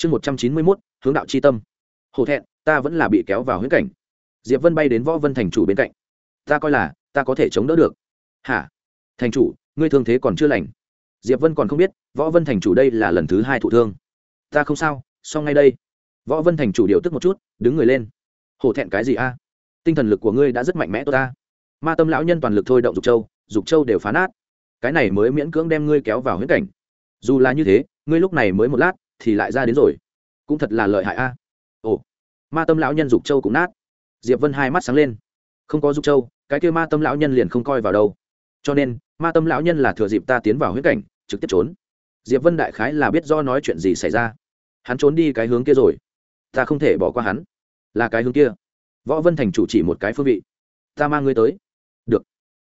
chương một trăm chín mươi mốt, hướng đạo c h i tâm. Hổ thẹn, ta vẫn là bị kéo vào huyễn cảnh. Diệp vân bay đến võ vân thành chủ bên cạnh. Ta coi là, ta có thể chống đỡ được. Hả? Thành chủ, ngươi thương thế còn chưa lành. Diệp vân còn không biết, võ vân thành chủ đây là lần thứ hai thụ thương. Ta không sao, xong ngay đây. Võ vân thành chủ điều tức một chút, đứng người lên. Hổ thẹn cái gì a? Tinh thần lực của ngươi đã rất mạnh mẽ tốt ta. Ma tâm lão nhân toàn lực thôi động dục châu dục châu đều phá nát. Cái này mới miễn cưỡng đem ngươi kéo vào huyễn cảnh. Dù là như thế, ngươi lúc này mới một lát thì lại ra đến rồi. Cũng thật là lợi hại a. Ồ, ma tâm lão nhân dục châu cũng nát. Diệp vân hai mắt sáng lên. Không có dục châu, cái kia ma tâm lão nhân liền không coi vào đâu. Cho nên, ma tâm lão nhân là thừa dịp ta tiến vào huyết cảnh, trực tiếp trốn. Diệp vân đại khái là biết do nói chuyện gì xảy ra. Hắn trốn đi cái hướng kia rồi. Ta không thể bỏ qua hắn. Là cái hướng kia. Võ vân thành chủ chỉ một cái phương vị. Ta mang ngươi tới. Được.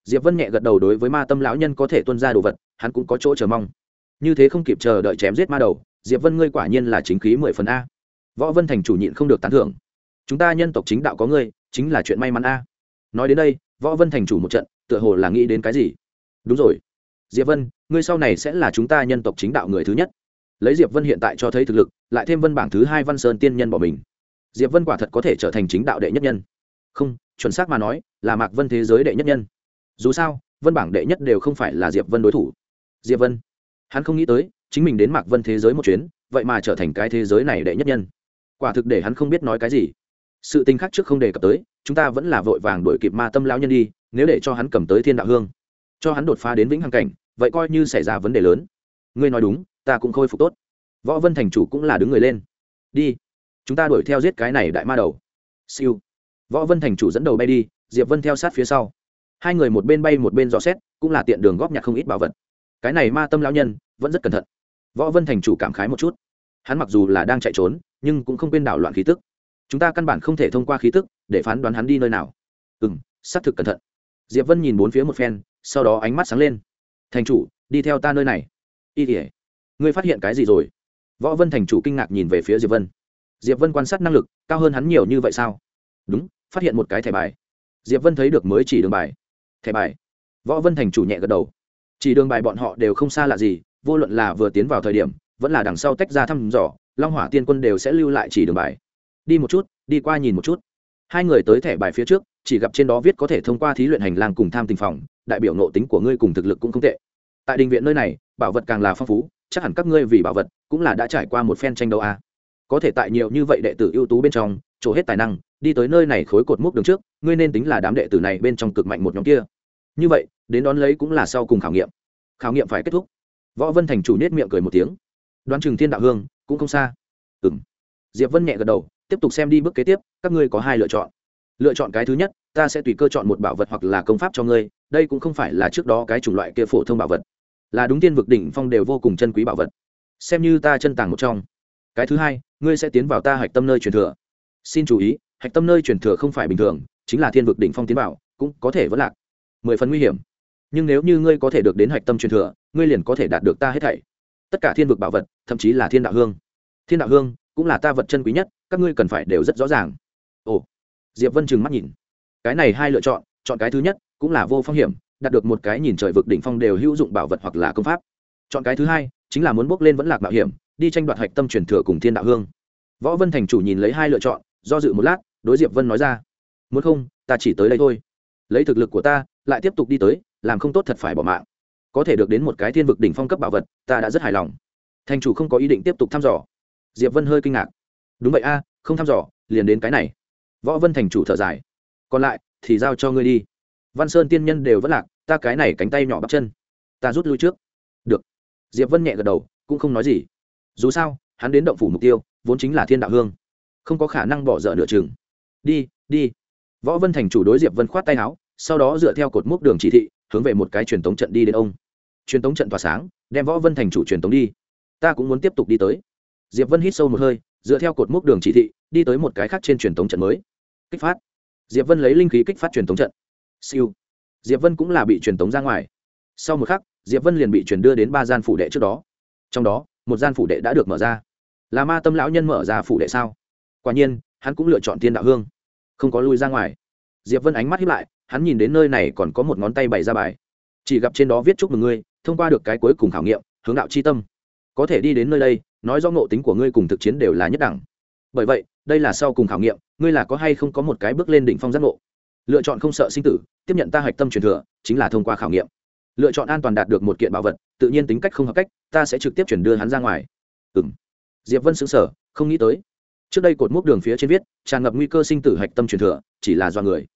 Diệp vân nhẹ gật đầu đối với ma tâm lão nhân có thể tuân ra đồ vật, hắn cũng có chỗ chờ mong. Như thế không kịp chờ đợi chém giết ma đầu diệp vân ngươi quả nhiên là chính khí mười phần a. Võ vân thành chủ nhịn không được tán thưởng. Chúng ta nhân tộc chính đạo có ngươi, chính là chuyện may mắn a. Nói đến đây, võ vân thành chủ một trận, tựa hồ là nghĩ đến cái gì? Đúng rồi. Diệp vân, ngươi sau này sẽ là chúng ta nhân tộc chính đạo người thứ nhất. Lấy diệp vân hiện tại cho thấy thực lực, lại thêm vân bảng thứ hai văn sơn tiên nhân bỏ mình. Diệp vân quả thật có thể trở thành chính đạo đệ nhất nhân. Không, chuẩn xác mà nói, là mạc vân thế giới đệ nhất nhân. Dù sao, vân bảng đệ nhất đều không phải là diệp vân đối thủ. Diệp vân, hắn không nghĩ tới chính mình đến mạc vân thế giới một chuyến, vậy mà trở thành cái thế giới này đệ nhất nhân. Quả thực để hắn không biết nói cái gì. Sự tình khác trước không đề cập tới, chúng ta vẫn là vội vàng đuổi kịp ma tâm lão nhân đi, nếu để cho hắn cầm tới thiên đạo hương, cho hắn đột phá đến vĩnh hằng cảnh, vậy coi như xảy ra vấn đề lớn. Ngươi nói đúng, ta cũng khôi phục tốt. Võ vân thành chủ cũng là đứng người lên. Đi, chúng ta đuổi theo giết cái này đại ma đầu. Siêu. Võ vân thành chủ dẫn đầu bay đi, diệp vân theo sát phía sau. Hai người một bên bay một bên dò xét, cũng là tiện đường góp nhặt không ít bảo vật. Cái này ma tâm lão nhân, vẫn rất cẩn thận võ vân thành chủ cảm khái một chút. Hắn mặc dù là đang chạy trốn, nhưng cũng không quên đảo loạn khí tức. Chúng ta căn bản không thể thông qua khí tức để phán đoán hắn đi nơi nào. Ừ m xác thực cẩn thận. Diệp vân nhìn bốn phía một phen, sau đó ánh mắt sáng lên. Thành chủ, đi theo ta nơi này. Y tỉa ngươi phát hiện cái gì rồi? Võ vân thành chủ kinh ngạc nhìn về phía diệp vân. Diệp vân quan sát năng lực, cao hơn hắn nhiều như vậy sao? Đúng, phát hiện một cái thẻ bài. Diệp vân thấy được mới chỉ đường bài. Thẻ bài. Võ vân thành chủ nhẹ gật đầu. Chỉ đường bài bọn họ đều không xa lạ gì vô luận là vừa tiến vào thời điểm, vẫn là đằng sau tách ra thăm dò, long hỏa tiên quân đều sẽ lưu lại chỉ đường bài. Đi một chút, đi qua nhìn một chút. Hai người tới thẻ bài phía trước, chỉ gặp trên đó viết có thể thông qua thí luyện hành lang cùng tham tình phòng, đại biểu nộ tính của ngươi cùng thực lực cũng không tệ. Tại đình viện nơi này, bảo vật càng là phong phú, chắc hẳn các ngươi vì bảo vật cũng là đã trải qua một phen tranh đấu a. À. có thể tại nhiều như vậy đệ tử ưu tú bên trong, chỗ hết tài năng, đi tới nơi này khối cột mốc đường trước, ngươi nên tính là đám đệ tử này bên trong cực mạnh một nhóm kia. Như vậy, đến đón lấy cũng là sau cùng khảo nghiệm. Khảo nghiệm phải kết thúc võ vân thành chủ nết miệng cười một tiếng. Đoán chừng thiên đạo hương, cũng không xa. Ừng diệp vân nhẹ gật đầu, tiếp tục xem đi bước kế tiếp, các ngươi có hai lựa chọn. Lựa chọn cái thứ nhất, ta sẽ tùy cơ chọn một bảo vật hoặc là công pháp cho ngươi, đây cũng không phải là trước đó cái chủng loại kia phổ thông bảo vật. Là đúng tiên vực đỉnh phong đều vô cùng chân quý bảo vật. Xem như ta chân tàng một trong. Cái thứ hai, ngươi sẽ tiến vào ta hạch tâm nơi truyền thừa. Xin chú ý, hạch tâm nơi truyền thừa không phải bình thường, chính là thiên vực đỉnh phong tiến vào, cũng có thể vẫn lạc. Mười phần nguy hiểm nhưng nếu như ngươi có thể được đến hạch tâm truyền thừa, ngươi liền có thể đạt được ta hết thảy. Tất cả thiên vực bảo vật, thậm chí là thiên đạo hương. Thiên đạo hương cũng là ta vật chân quý nhất, các ngươi cần phải đều rất rõ ràng. Ồ, diệp vân trừng mắt nhìn. Cái này hai lựa chọn chọn cái thứ nhất cũng là vô phong hiểm, đạt được một cái nhìn trời vực đỉnh phong đều hữu dụng bảo vật hoặc là công pháp. Chọn cái thứ hai chính là muốn bước lên vẫn lạc bảo hiểm, đi tranh đoạt hạch tâm truyền thừa cùng thiên đạo hương. Võ vân thành chủ nhìn lấy hai lựa chọn, do dự một lát, đối diệp vân nói ra, muốn không, ta chỉ tới đây thôi. Lấy thực lực của ta, lại tiếp tục đi tới làm không tốt thật phải bỏ mạng. Có thể được đến một cái thiên vực đỉnh phong cấp bảo vật, ta đã rất hài lòng. Thành chủ không có ý định tiếp tục thăm dò. Diệp vân hơi kinh ngạc. Đúng vậy a, không thăm dò, liền đến cái này. Võ vân thành chủ thở dài. Còn lại, thì giao cho ngươi đi. Văn sơn tiên nhân đều vất lạc, ta cái này cánh tay nhỏ bắp chân. Ta rút lui trước. Được. Diệp vân nhẹ gật đầu, cũng không nói gì. Dù sao, hắn đến động phủ mục tiêu, vốn chính là thiên đạo hương. Không có khả năng bỏ dở nửa chừng. Đi đi. Võ vân thành chủ đối diệp vân khoát tay áo, sau đó dựa theo cột mốc đường chỉ thị hướng về một cái truyền tống trận đi đến ông. Truyền tống trận tỏa sáng, đem võ vân thành chủ truyền tống đi. Ta cũng muốn tiếp tục đi tới. Diệp vân hít sâu một hơi, dựa theo cột mốc đường chỉ thị, đi tới một cái khác trên truyền tống trận mới. Kích phát. Diệp vân lấy linh khí kích phát truyền tống trận. Siêu. Diệp vân cũng là bị truyền tống ra ngoài. Sau một khắc, diệp vân liền bị truyền đưa đến ba gian phủ đệ trước đó. Trong đó, một gian phủ đệ đã được mở ra. Là ma tâm lão nhân mở ra phủ đệ sao? Quả nhiên, hắn cũng lựa chọn tiên đạo hương. Không có lui ra ngoài. Diệp vân ánh mắt hiếp lại hắn nhìn đến nơi này còn có một ngón tay bày ra bài. Chỉ gặp trên đó viết chúc mừng ngươi, thông qua được cái cuối cùng khảo nghiệm, hướng đạo c h i tâm. Có thể đi đến nơi đây, nói do ngộ tính của ngươi cùng thực chiến đều là nhất đẳng. Bởi vậy, đây là sau cùng khảo nghiệm, ngươi là có hay không có một cái bước lên đỉnh phong giác ngộ. Lựa chọn không sợ sinh tử, tiếp nhận ta hạch tâm truyền thừa, chính là thông qua khảo nghiệm. Lựa chọn an toàn đạt được một kiện bảo vật, tự nhiên tính cách không hợp cách, ta sẽ trực tiếp chuyển đưa hắn ra ngoài. Ừ m diệp vân xứng sở không nghĩ tới. Trước đây cột mốc đường phía trên viết, tràn ngập nguy cơ sinh tử hạch tâm truyền thừa, chỉ là do người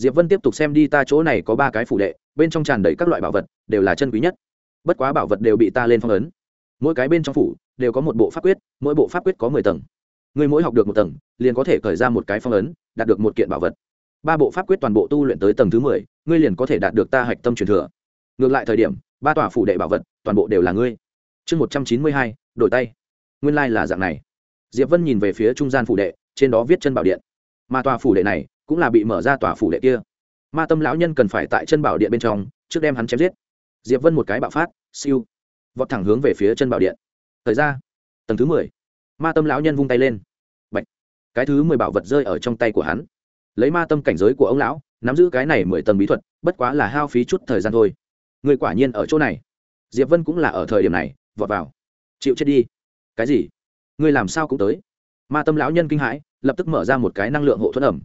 diệp vân tiếp tục xem đi ta chỗ này có ba cái phủ đệ, bên trong tràn đầy các loại bảo vật, đều là chân quý nhất. Bất quá bảo vật đều bị ta lên phong ấn. Mỗi cái bên trong phủ đều có một bộ pháp quyết, mỗi bộ pháp quyết có mười tầng. Người mỗi học được một tầng, liền có thể khởi ra một cái phong ấn, đạt được một kiện bảo vật. Ba bộ pháp quyết toàn bộ tu luyện tới tầng thứ mười, ngươi liền có thể đạt được ta hạch tâm truyền thừa. Ngược lại thời điểm, ba tòa phủ đệ bảo vật, toàn bộ đều là ngươi. Chương một trăm chín mươi hai, đổi tay. Nguyên lai、like、là dạng này. Diệp vân nhìn về phía trung gian phủ đệ, trên đó viết chân bảo điện. Mà tòa phủ đệ này cũng là bị mở ra tòa phủ đệ kia. Ma tâm lão nhân cần phải tại chân bảo điện bên trong, trước đem hắn chém giết. Diệp vân một cái bạo phát, siêu. Vọt thẳng hướng về phía chân bảo điện. Thời ra tầng thứ mười. Ma tâm lão nhân vung tay lên. Bạch. cái thứ mười bảo vật rơi ở trong tay của hắn. Lấy ma tâm cảnh giới của ông lão, nắm giữ cái này mười tầng bí thuật, bất quá là hao phí chút thời gian thôi. Người quả nhiên ở chỗ này. Diệp vân cũng là ở thời điểm này, vọt vào. Chịu chết đi. Cái gì? Ngươi làm sao cũng tới. Ma tâm lão nhân kinh hãi, lập tức mở ra một cái năng lượng hộ thuẫn ẩm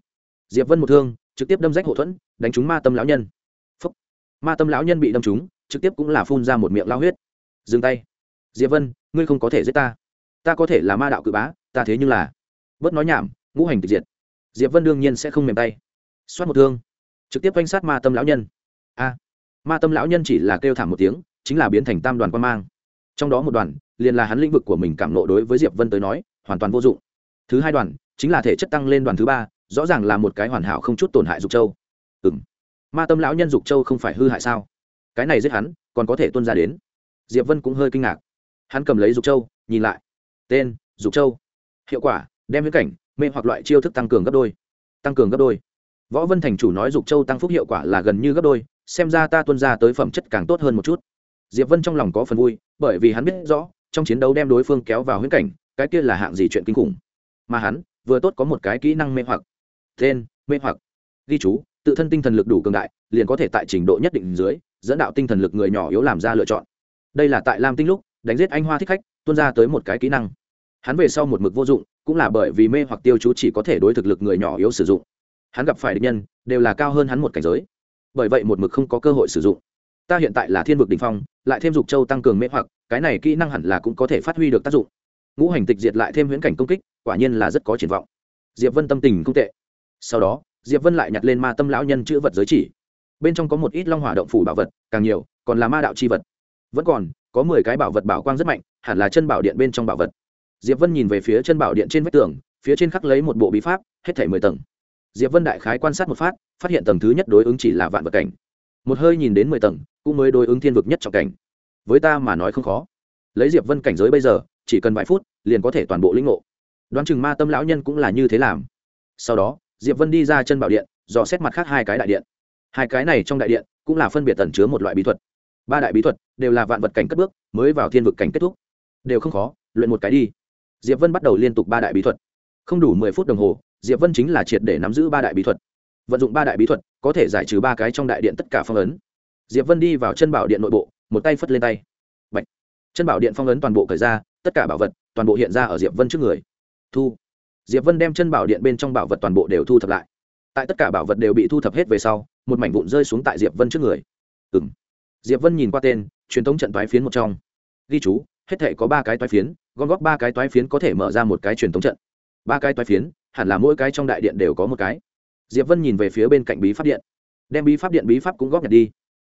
diệp vân một thương, trực tiếp đâm rách hộ thuẫn, đánh trúng ma tâm lão nhân. Phúc. ma tâm lão nhân bị đâm trúng, trực tiếp cũng là phun ra một miệng lao huyết. Dừng tay. Diệp vân, ngươi không có thể giết ta. Ta có thể là ma đạo cự bá, ta thế nhưng là. Bớt nói nhảm, ngũ hành tịch diệt. Diệp vân đương nhiên sẽ không mềm tay. Xoát một thương. Trực tiếp quanh sát ma tâm lão nhân. A. Ma tâm lão nhân chỉ là kêu thảm một tiếng, chính là biến thành tam đoàn quan mang. Trong đó một đoàn, liền là hắn lĩnh vực của mình cảm nộ đối với diệp vân tới nói, hoàn toàn vô dụng. Thứ hai đoàn, chính là thể chất tăng lên đoàn thứ ba rõ ràng là một cái hoàn hảo không chút tổn hại dục châu. Ừ m ma tâm lão nhân dục châu không phải hư hại sao? Cái này giết hắn, còn có thể tuân ra đến. Diệp vân cũng hơi kinh ngạc. Hắn cầm lấy dục châu, nhìn lại. Tên, dục châu. Hiệu quả, đem viễn cảnh, mê hoặc loại chiêu thức tăng cường gấp đôi. Tăng cường gấp đôi. Võ vân thành chủ nói dục châu tăng phúc hiệu quả là gần như gấp đôi, xem ra ta tuân ra tới phẩm chất càng tốt hơn một chút. Diệp vân trong lòng có phần vui, bởi vì hắn biết rõ, trong chiến đấu đem đối phương kéo vào huyễn cảnh, cái kia là hạng gì chuyện kinh khủng. Mà hắn, vừa tốt có một cái kỹ năng mê hoặc tên, mê hoặc. Ghi chú, tự thân tinh thần lực đủ cường đại, liền có thể tại trình độ nhất định dưới, dẫn đạo tinh thần lực người nhỏ yếu làm ra lựa chọn. Đây là tại lam tinh lúc, đánh giết anh hoa thích khách, tuôn ra tới một cái kỹ năng. Hắn về sau một mực vô dụng, cũng là bởi vì mê hoặc tiêu chú chỉ có thể đối thực lực người nhỏ yếu sử dụng. Hắn gặp phải địch nhân, đều là cao hơn hắn một cảnh giới. Bởi vậy một mực không có cơ hội sử dụng. Ta hiện tại là thiên vực đ ỉ n h phong, lại thêm dục châu tăng cường mê hoặc, cái này kỹ năng hẳn là cũng có thể phát huy được tác dụng. Ngũ hành tịch diệt lại thêm huyễn cảnh công kích, quả nhiên là rất có triển vọng. Diệp vân tâm tình không tệ sau đó, diệp vân lại nhặt lên ma tâm lão nhân chữ vật giới chỉ. Bên trong có một ít long hỏa động phủ bảo vật, càng nhiều, còn là ma đạo c h i vật. Vẫn còn, có mười cái bảo vật bảo quang rất mạnh, hẳn là chân bảo điện bên trong bảo vật. Diệp vân nhìn về phía chân bảo điện trên vách tường, phía trên khắc lấy một bộ bí pháp, hết thảy mười tầng. Diệp vân đại khái quan sát một phát phát hiện tầng thứ nhất đối ứng chỉ là vạn vật cảnh. Một hơi nhìn đến mười tầng, cũng mới đối ứng thiên vực nhất trọng cảnh. Với ta mà nói không khó. Lấy diệp vân cảnh giới bây giờ, chỉ cần vài phút, liền có thể toàn bộ lĩnh ngộ. Đoán chừng ma tâm lão nhân cũng là như thế làm. Sau đó diệp vân đi ra chân bảo điện, dò xét mặt khác hai cái đại điện. Hai cái này trong đại điện cũng là phân biệt tẩn chứa một loại bí thuật. Ba đại bí thuật đều là vạn vật cảnh cất bước, mới vào thiên vực cảnh kết thúc. Đều không khó, luyện một cái đi. Diệp vân bắt đầu liên tục ba đại bí thuật. Không đủ mười phút đồng hồ, diệp vân chính là triệt để nắm giữ ba đại bí thuật. Vận dụng ba đại bí thuật, có thể giải trừ ba cái trong đại điện tất cả phong ấn. Diệp vân đi vào chân bảo điện nội bộ, một tay phất lên tay. Bạch. chân bảo điện phong ấn toàn bộ cởi ra, tất cả bảo vật toàn bộ hiện ra ở diệp vân trước người. Thu! Diệp vân đem chân bảo điện bên trong bảo vật toàn bộ đều thu thập lại. Tại tất cả bảo vật đều bị thu thập hết về sau, một mảnh vụn rơi xuống tại diệp vân trước người. Ừng diệp vân nhìn qua tên, truyền thống trận toái phiến một trong. Ghi chú, hết thể có ba cái toái phiến, gom góp ba cái toái phiến có thể mở ra một cái truyền thống trận. Ba cái toái phiến, hẳn là mỗi cái trong đại điện đều có một cái. Diệp vân nhìn về phía bên cạnh bí pháp điện. Đem bí pháp điện bí pháp cũng góp nhặt đi.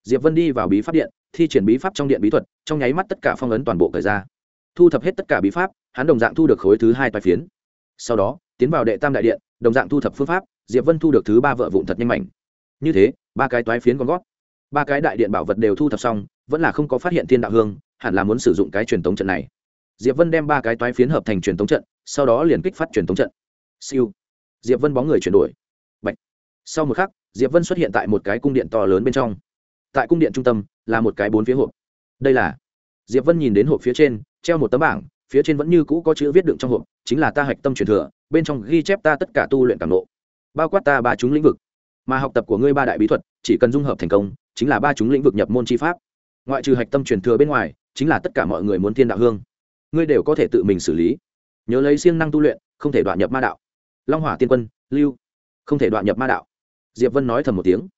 Diệp vân đi vào bí pháp điện, thi triển bí pháp trong điện bí thuật, trong nháy mắt tất cả phong ấn toàn bộ thời ra. Thu thập hết tất cả bí pháp, hắn đồng dạng thu được khối thứ hai toái phiến sau đó, tiến vào đệ tam đại điện, đồng dạng thu thập phương pháp, diệp vân thu được thứ ba vợ vụn thật nhanh mảnh. Như thế, ba cái toái phiến còn gót ba cái đại điện bảo vật đều thu thập xong, vẫn là không có phát hiện thiên đạo hương, hẳn là muốn sử dụng cái truyền tống trận này. Diệp vân đem ba cái toái phiến hợp thành truyền tống trận, sau đó liền kích phát truyền tống trận. Siêu. Diệp vân bóng người chuyển đổi. Bạch. sau một khắc, diệp vân xuất hiện tại một cái cung điện to lớn bên trong. Tại cung điện trung tâm, là một cái bốn phía hộp. Đây là diệp vân nhìn đến hộp phía trên, treo một tấm bảng phía trên vẫn như cũ có chữ viết đựng trong hộp, chính là ta hạch tâm truyền thừa, bên trong ghi chép ta tất cả tu luyện cảm nộ bao quát ta ba chúng lĩnh vực. Mà học tập của ngươi ba đại bí thuật, chỉ cần dung hợp thành công, chính là ba chúng lĩnh vực nhập môn chi pháp. Ngoại trừ hạch tâm truyền thừa bên ngoài, chính là tất cả mọi người muốn thiên đạo hương. Ngươi đều có thể tự mình xử lý. Nhớ lấy siêng năng tu luyện, không thể đoạn nhập ma đạo. Long hỏa tiên quân, lưu. Không thể đoạn nhập ma đạo. Diệp vân nói thầm một tiếng.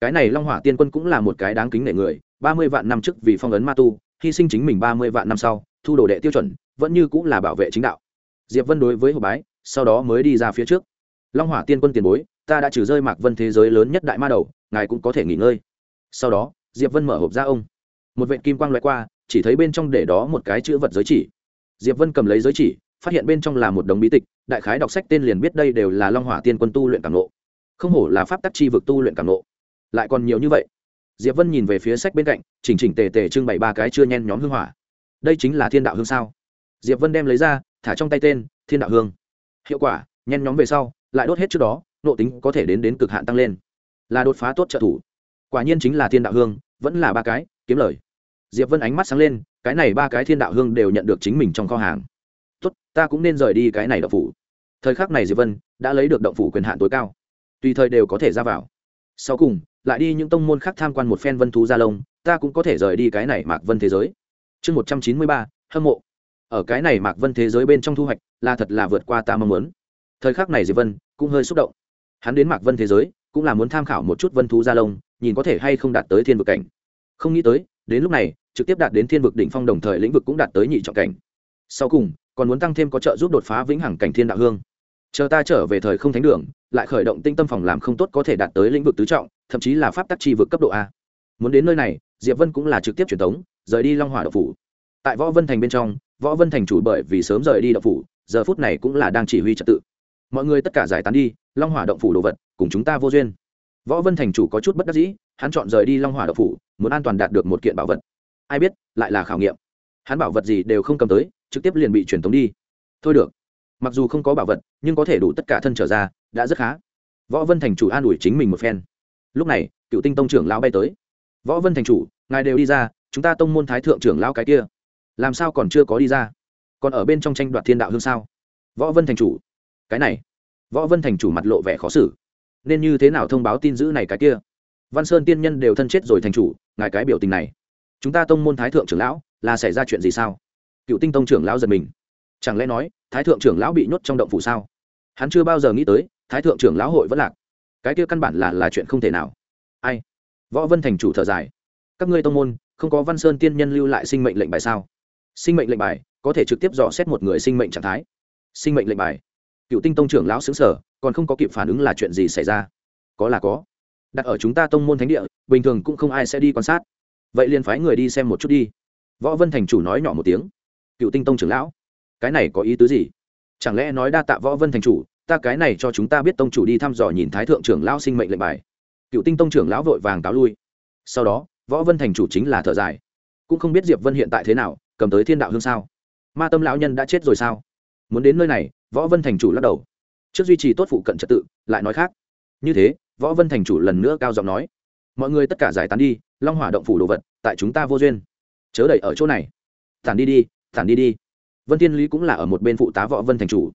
Cái này long hỏa tiên quân cũng là một cái đáng kính nể người, ba mươi vạn năm trước vì phong ấn ma tu, hy sinh chính mình ba mươi vạn năm sau, thu đồ đệ tiêu chuẩn vẫn như cũng là bảo vệ chính đạo. Diệp vân đối với hộp bái, sau đó mới đi ra phía trước. Long hỏa tiên quân tiền bối, ta đã trừ rơi mạc vân thế giới lớn nhất đại ma đầu, ngài cũng có thể nghỉ ngơi. Sau đó, diệp vân mở hộp ra ông. Một vệ kim quang loại qua, chỉ thấy bên trong để đó một cái chữ vật giới chỉ. Diệp vân cầm lấy giới chỉ, phát hiện bên trong là một đống bí tịch, đại khái đọc sách tên liền biết đây đều là long hỏa tiên quân tu luyện cảm nộ không hổ là pháp tắc chi vực tu luyện cảm nộ lại còn nhiều như vậy. Diệp vân nhìn về phía sách bên cạnh, chỉnh chỉnh tề tề trưng bày ba cái chưa nhen nhóm hương hỏa. Đây chính là thiên đạo hương sao diệp vân đem lấy ra, thả trong tay tên, thiên đạo hương. Hiệu quả, nhen nhóm về sau, lại đốt hết trước đó nộ tính có thể đến đến cực hạn tăng lên. Là đột phá tốt trợ thủ. Quả nhiên chính là thiên đạo hương, vẫn là ba cái, kiếm lời. Diệp vân ánh mắt sáng lên, cái này ba cái thiên đạo hương đều nhận được chính mình trong kho hàng. Tốt, ta cũng nên rời đi cái này động phủ. Thời khắc này diệp vân đã lấy được động phủ quyền hạn tối cao. Tùy thời đều có thể ra vào. Sau cùng, lại đi những tông môn khác tham quan một phen vân thú gia lông ta cũng có thể rời đi cái này mạc vân thế giới. Chương một trăm chín mươi ba, hâm mộ ở cái này mạc vân thế giới bên trong thu hoạch là thật là vượt qua ta mong muốn. Thời khắc này diệp vân cũng hơi xúc động. Hắn đến mạc vân thế giới cũng là muốn tham khảo một chút vân thú gia lông nhìn có thể hay không đạt tới thiên vực cảnh. Không nghĩ tới, đến lúc này, trực tiếp đạt đến thiên vực đỉnh phong đồng thời lĩnh vực cũng đạt tới nhị trọng cảnh. Sau cùng, còn muốn tăng thêm có trợ giúp đột phá vĩnh hằng cảnh thiên đạo hương. Chờ ta trở về thời không thánh đường, lại khởi động tinh tâm phòng làm không tốt có thể đạt tới lĩnh vực tứ trọng, thậm chí là pháp tắc chi vực cấp độ a. Muốn đến nơi này, diệp vân cũng là trực tiếp truyền thống rời đi long hỏa độc phủ. Tại võ vân thành bên trong võ vân thành chủ bởi vì sớm rời đi đậu phủ, giờ phút này cũng là đang chỉ huy trật tự. Mọi người tất cả giải tán đi, long hỏa động phủ đồ vật, cùng chúng ta vô duyên. Võ vân thành chủ có chút bất đắc dĩ, hắn chọn rời đi long hỏa động phủ, muốn an toàn đạt được một kiện bảo vật. Ai biết, lại là khảo nghiệm. Hắn bảo vật gì đều không cầm tới, trực tiếp liền bị truyền tống đi. Thôi được. Mặc dù không có bảo vật, nhưng có thể đủ tất cả thân trở ra, đã rất khá. Võ vân thành chủ an ủi chính mình một phen. Lúc này, cựu tinh tông trưởng lão bay tới. Võ vân thành chủ, ngài đều đi ra, chúng ta tông môn thái thượng trưởng lão cái kia làm sao còn chưa có đi ra? Còn ở bên trong tranh đoạt thiên đạo hương sao? Võ vân thành chủ, cái này, võ vân thành chủ mặt lộ vẻ khó xử. Nên như thế nào thông báo tin dữ này cái kia? Văn sơn tiên nhân đều thân chết rồi thành chủ, ngài cái biểu tình này. Chúng ta tông môn thái thượng trưởng lão, là xảy ra chuyện gì sao? Cựu tinh tông trưởng lão giật mình. Chẳng lẽ nói, thái thượng trưởng lão bị nhốt trong động phủ sao? Hắn chưa bao giờ nghĩ tới, thái thượng trưởng lão hội vẫn lạc. Cái kia căn bản là là chuyện không thể nào. Ai? Võ vân thành chủ thở dài. Các ngươi tông môn, không có văn sơn tiên nhân lưu lại sinh mệnh lệnh bài sao? Sinh mệnh lệnh bài, có thể trực tiếp dò xét một người sinh mệnh trạng thái. Sinh mệnh lệnh bài. Cựu tinh tông trưởng lão xứng sở còn không có kịp phản ứng là chuyện gì xảy ra? Có là có. Đặt ở chúng ta tông môn thánh địa, bình thường cũng không ai sẽ đi quan sát. Vậy liền phái người đi xem một chút đi. Võ vân thành chủ nói nhỏ một tiếng. Cựu tinh tông trưởng lão, cái này có ý tứ gì? Chẳng lẽ nói đa tạ võ vân thành chủ, ta cái này cho chúng ta biết tông chủ đi thăm dò nhìn thái thượng trưởng lão sinh mệnh lệnh bài. Cựu tinh tông trưởng lão vội vàng cáo lui. Sau đó, võ vân thành chủ chính là thở dài. Cũng không biết diệp vân hiện tại thế nào cầm tới thiên đạo hương sao? Ma tâm lão nhân đã chết rồi sao? Muốn đến nơi này, võ vân thành chủ lắc đầu. Trước duy trì tốt phụ cận trật tự, lại nói khác. Như thế, võ vân thành chủ lần nữa cao giọng nói. Mọi người tất cả giải tán đi, long hỏa động phủ đồ vật, tại chúng ta vô duyên. Chớ đẩy ở chỗ này. Tản đi đi, tản đi đi. Vân thiên lý cũng là ở một bên phụ tá võ vân thành chủ.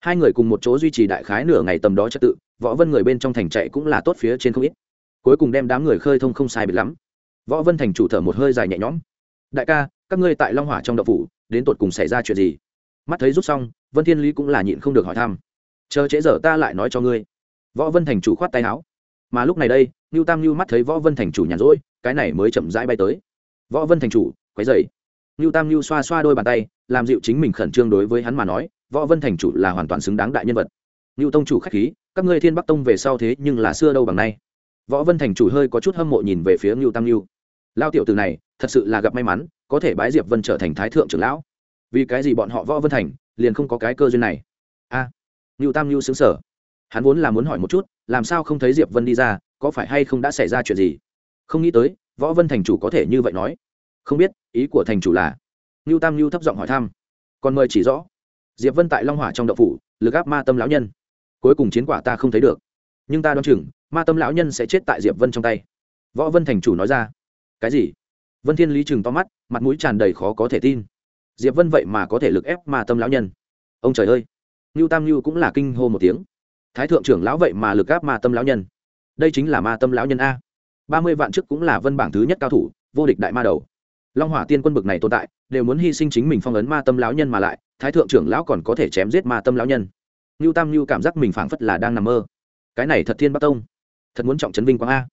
Hai người cùng một chỗ duy trì đại khái nửa ngày tầm đó trật tự, võ vân người bên trong thành chạy cũng là tốt phía trên không ít. Cuối cùng đem đám người khơi thông không sai biệt lắm. Võ vân thành chủ thở một hơi dài nhẹ nhõm. Đại ca các ngươi tại long hỏa trong đậu phủ, đến tột cùng xảy ra chuyện gì? Mắt thấy rút xong, vân thiên lý cũng là nhịn không được hỏi thăm. Chờ trễ giờ ta lại nói cho ngươi. Võ vân thành chủ khoát tay áo. Mà lúc này đây, ngưu tam ngưu mắt thấy võ vân thành chủ nhàn rỗi, cái này mới chậm rãi bay tới. Võ vân thành chủ, quấy dày ngưu tam ngưu xoa xoa đôi bàn tay, làm dịu chính mình khẩn trương đối với hắn mà nói, võ vân thành chủ là hoàn toàn xứng đáng đại nhân vật. Ngưu tông chủ k h á c h khí, các ngươi thiên bắc tông về sau thế nhưng là xưa đâu bằng nay. Võ vân thành chủ hơi có chút hâm mộ nhìn về phía ngưu tam ngưu. Lao tiểu từ này, thật sự là gặp may mắn có thể bái diệp vân trở thành thái thượng trưởng lão. Vì cái gì bọn họ võ vân thành liền không có cái cơ duyên này? A à, ngưu tam ngưu xứng sở hắn vốn là muốn hỏi một chút làm sao không thấy diệp vân đi ra có phải hay không đã xảy ra chuyện gì? Không nghĩ tới võ vân thành chủ có thể như vậy nói. Không biết ý của thành chủ là? Ngưu tam ngưu thấp giọng hỏi thăm. Còn mời chỉ rõ. Diệp vân tại long hỏa trong đậu phủ lực áp ma tâm lão nhân. Cuối cùng chiến quả ta không thấy được. Nhưng ta đoán chừng ma tâm lão nhân sẽ chết tại diệp vân trong tay. Võ vân thành chủ nói ra. Cái gì? Vân thiên lý chừng to mắt, mặt mũi tràn đầy khó có thể tin. Diệp vân vậy mà có thể lực ép ma tâm lão nhân. Ông trời ơi. Lưu tam Lưu cũng là kinh hô một tiếng. Thái thượng trưởng lão vậy mà lực áp ma tâm lão nhân. Đây chính là ma tâm lão nhân a. Ba mươi vạn trước cũng là vân bảng thứ nhất cao thủ, vô địch đại ma đầu. Long hỏa tiên quân bực này tồn tại, đều muốn hy sinh chính mình phong ấn ma tâm lão nhân mà lại, thái thượng trưởng lão còn có thể chém giết ma tâm lão nhân. Lưu tam Lưu cảm giác mình phảng phất là đang nằm mơ. Cái này thật thiên bắc tông. Thật muốn trọng trấn vinh quang a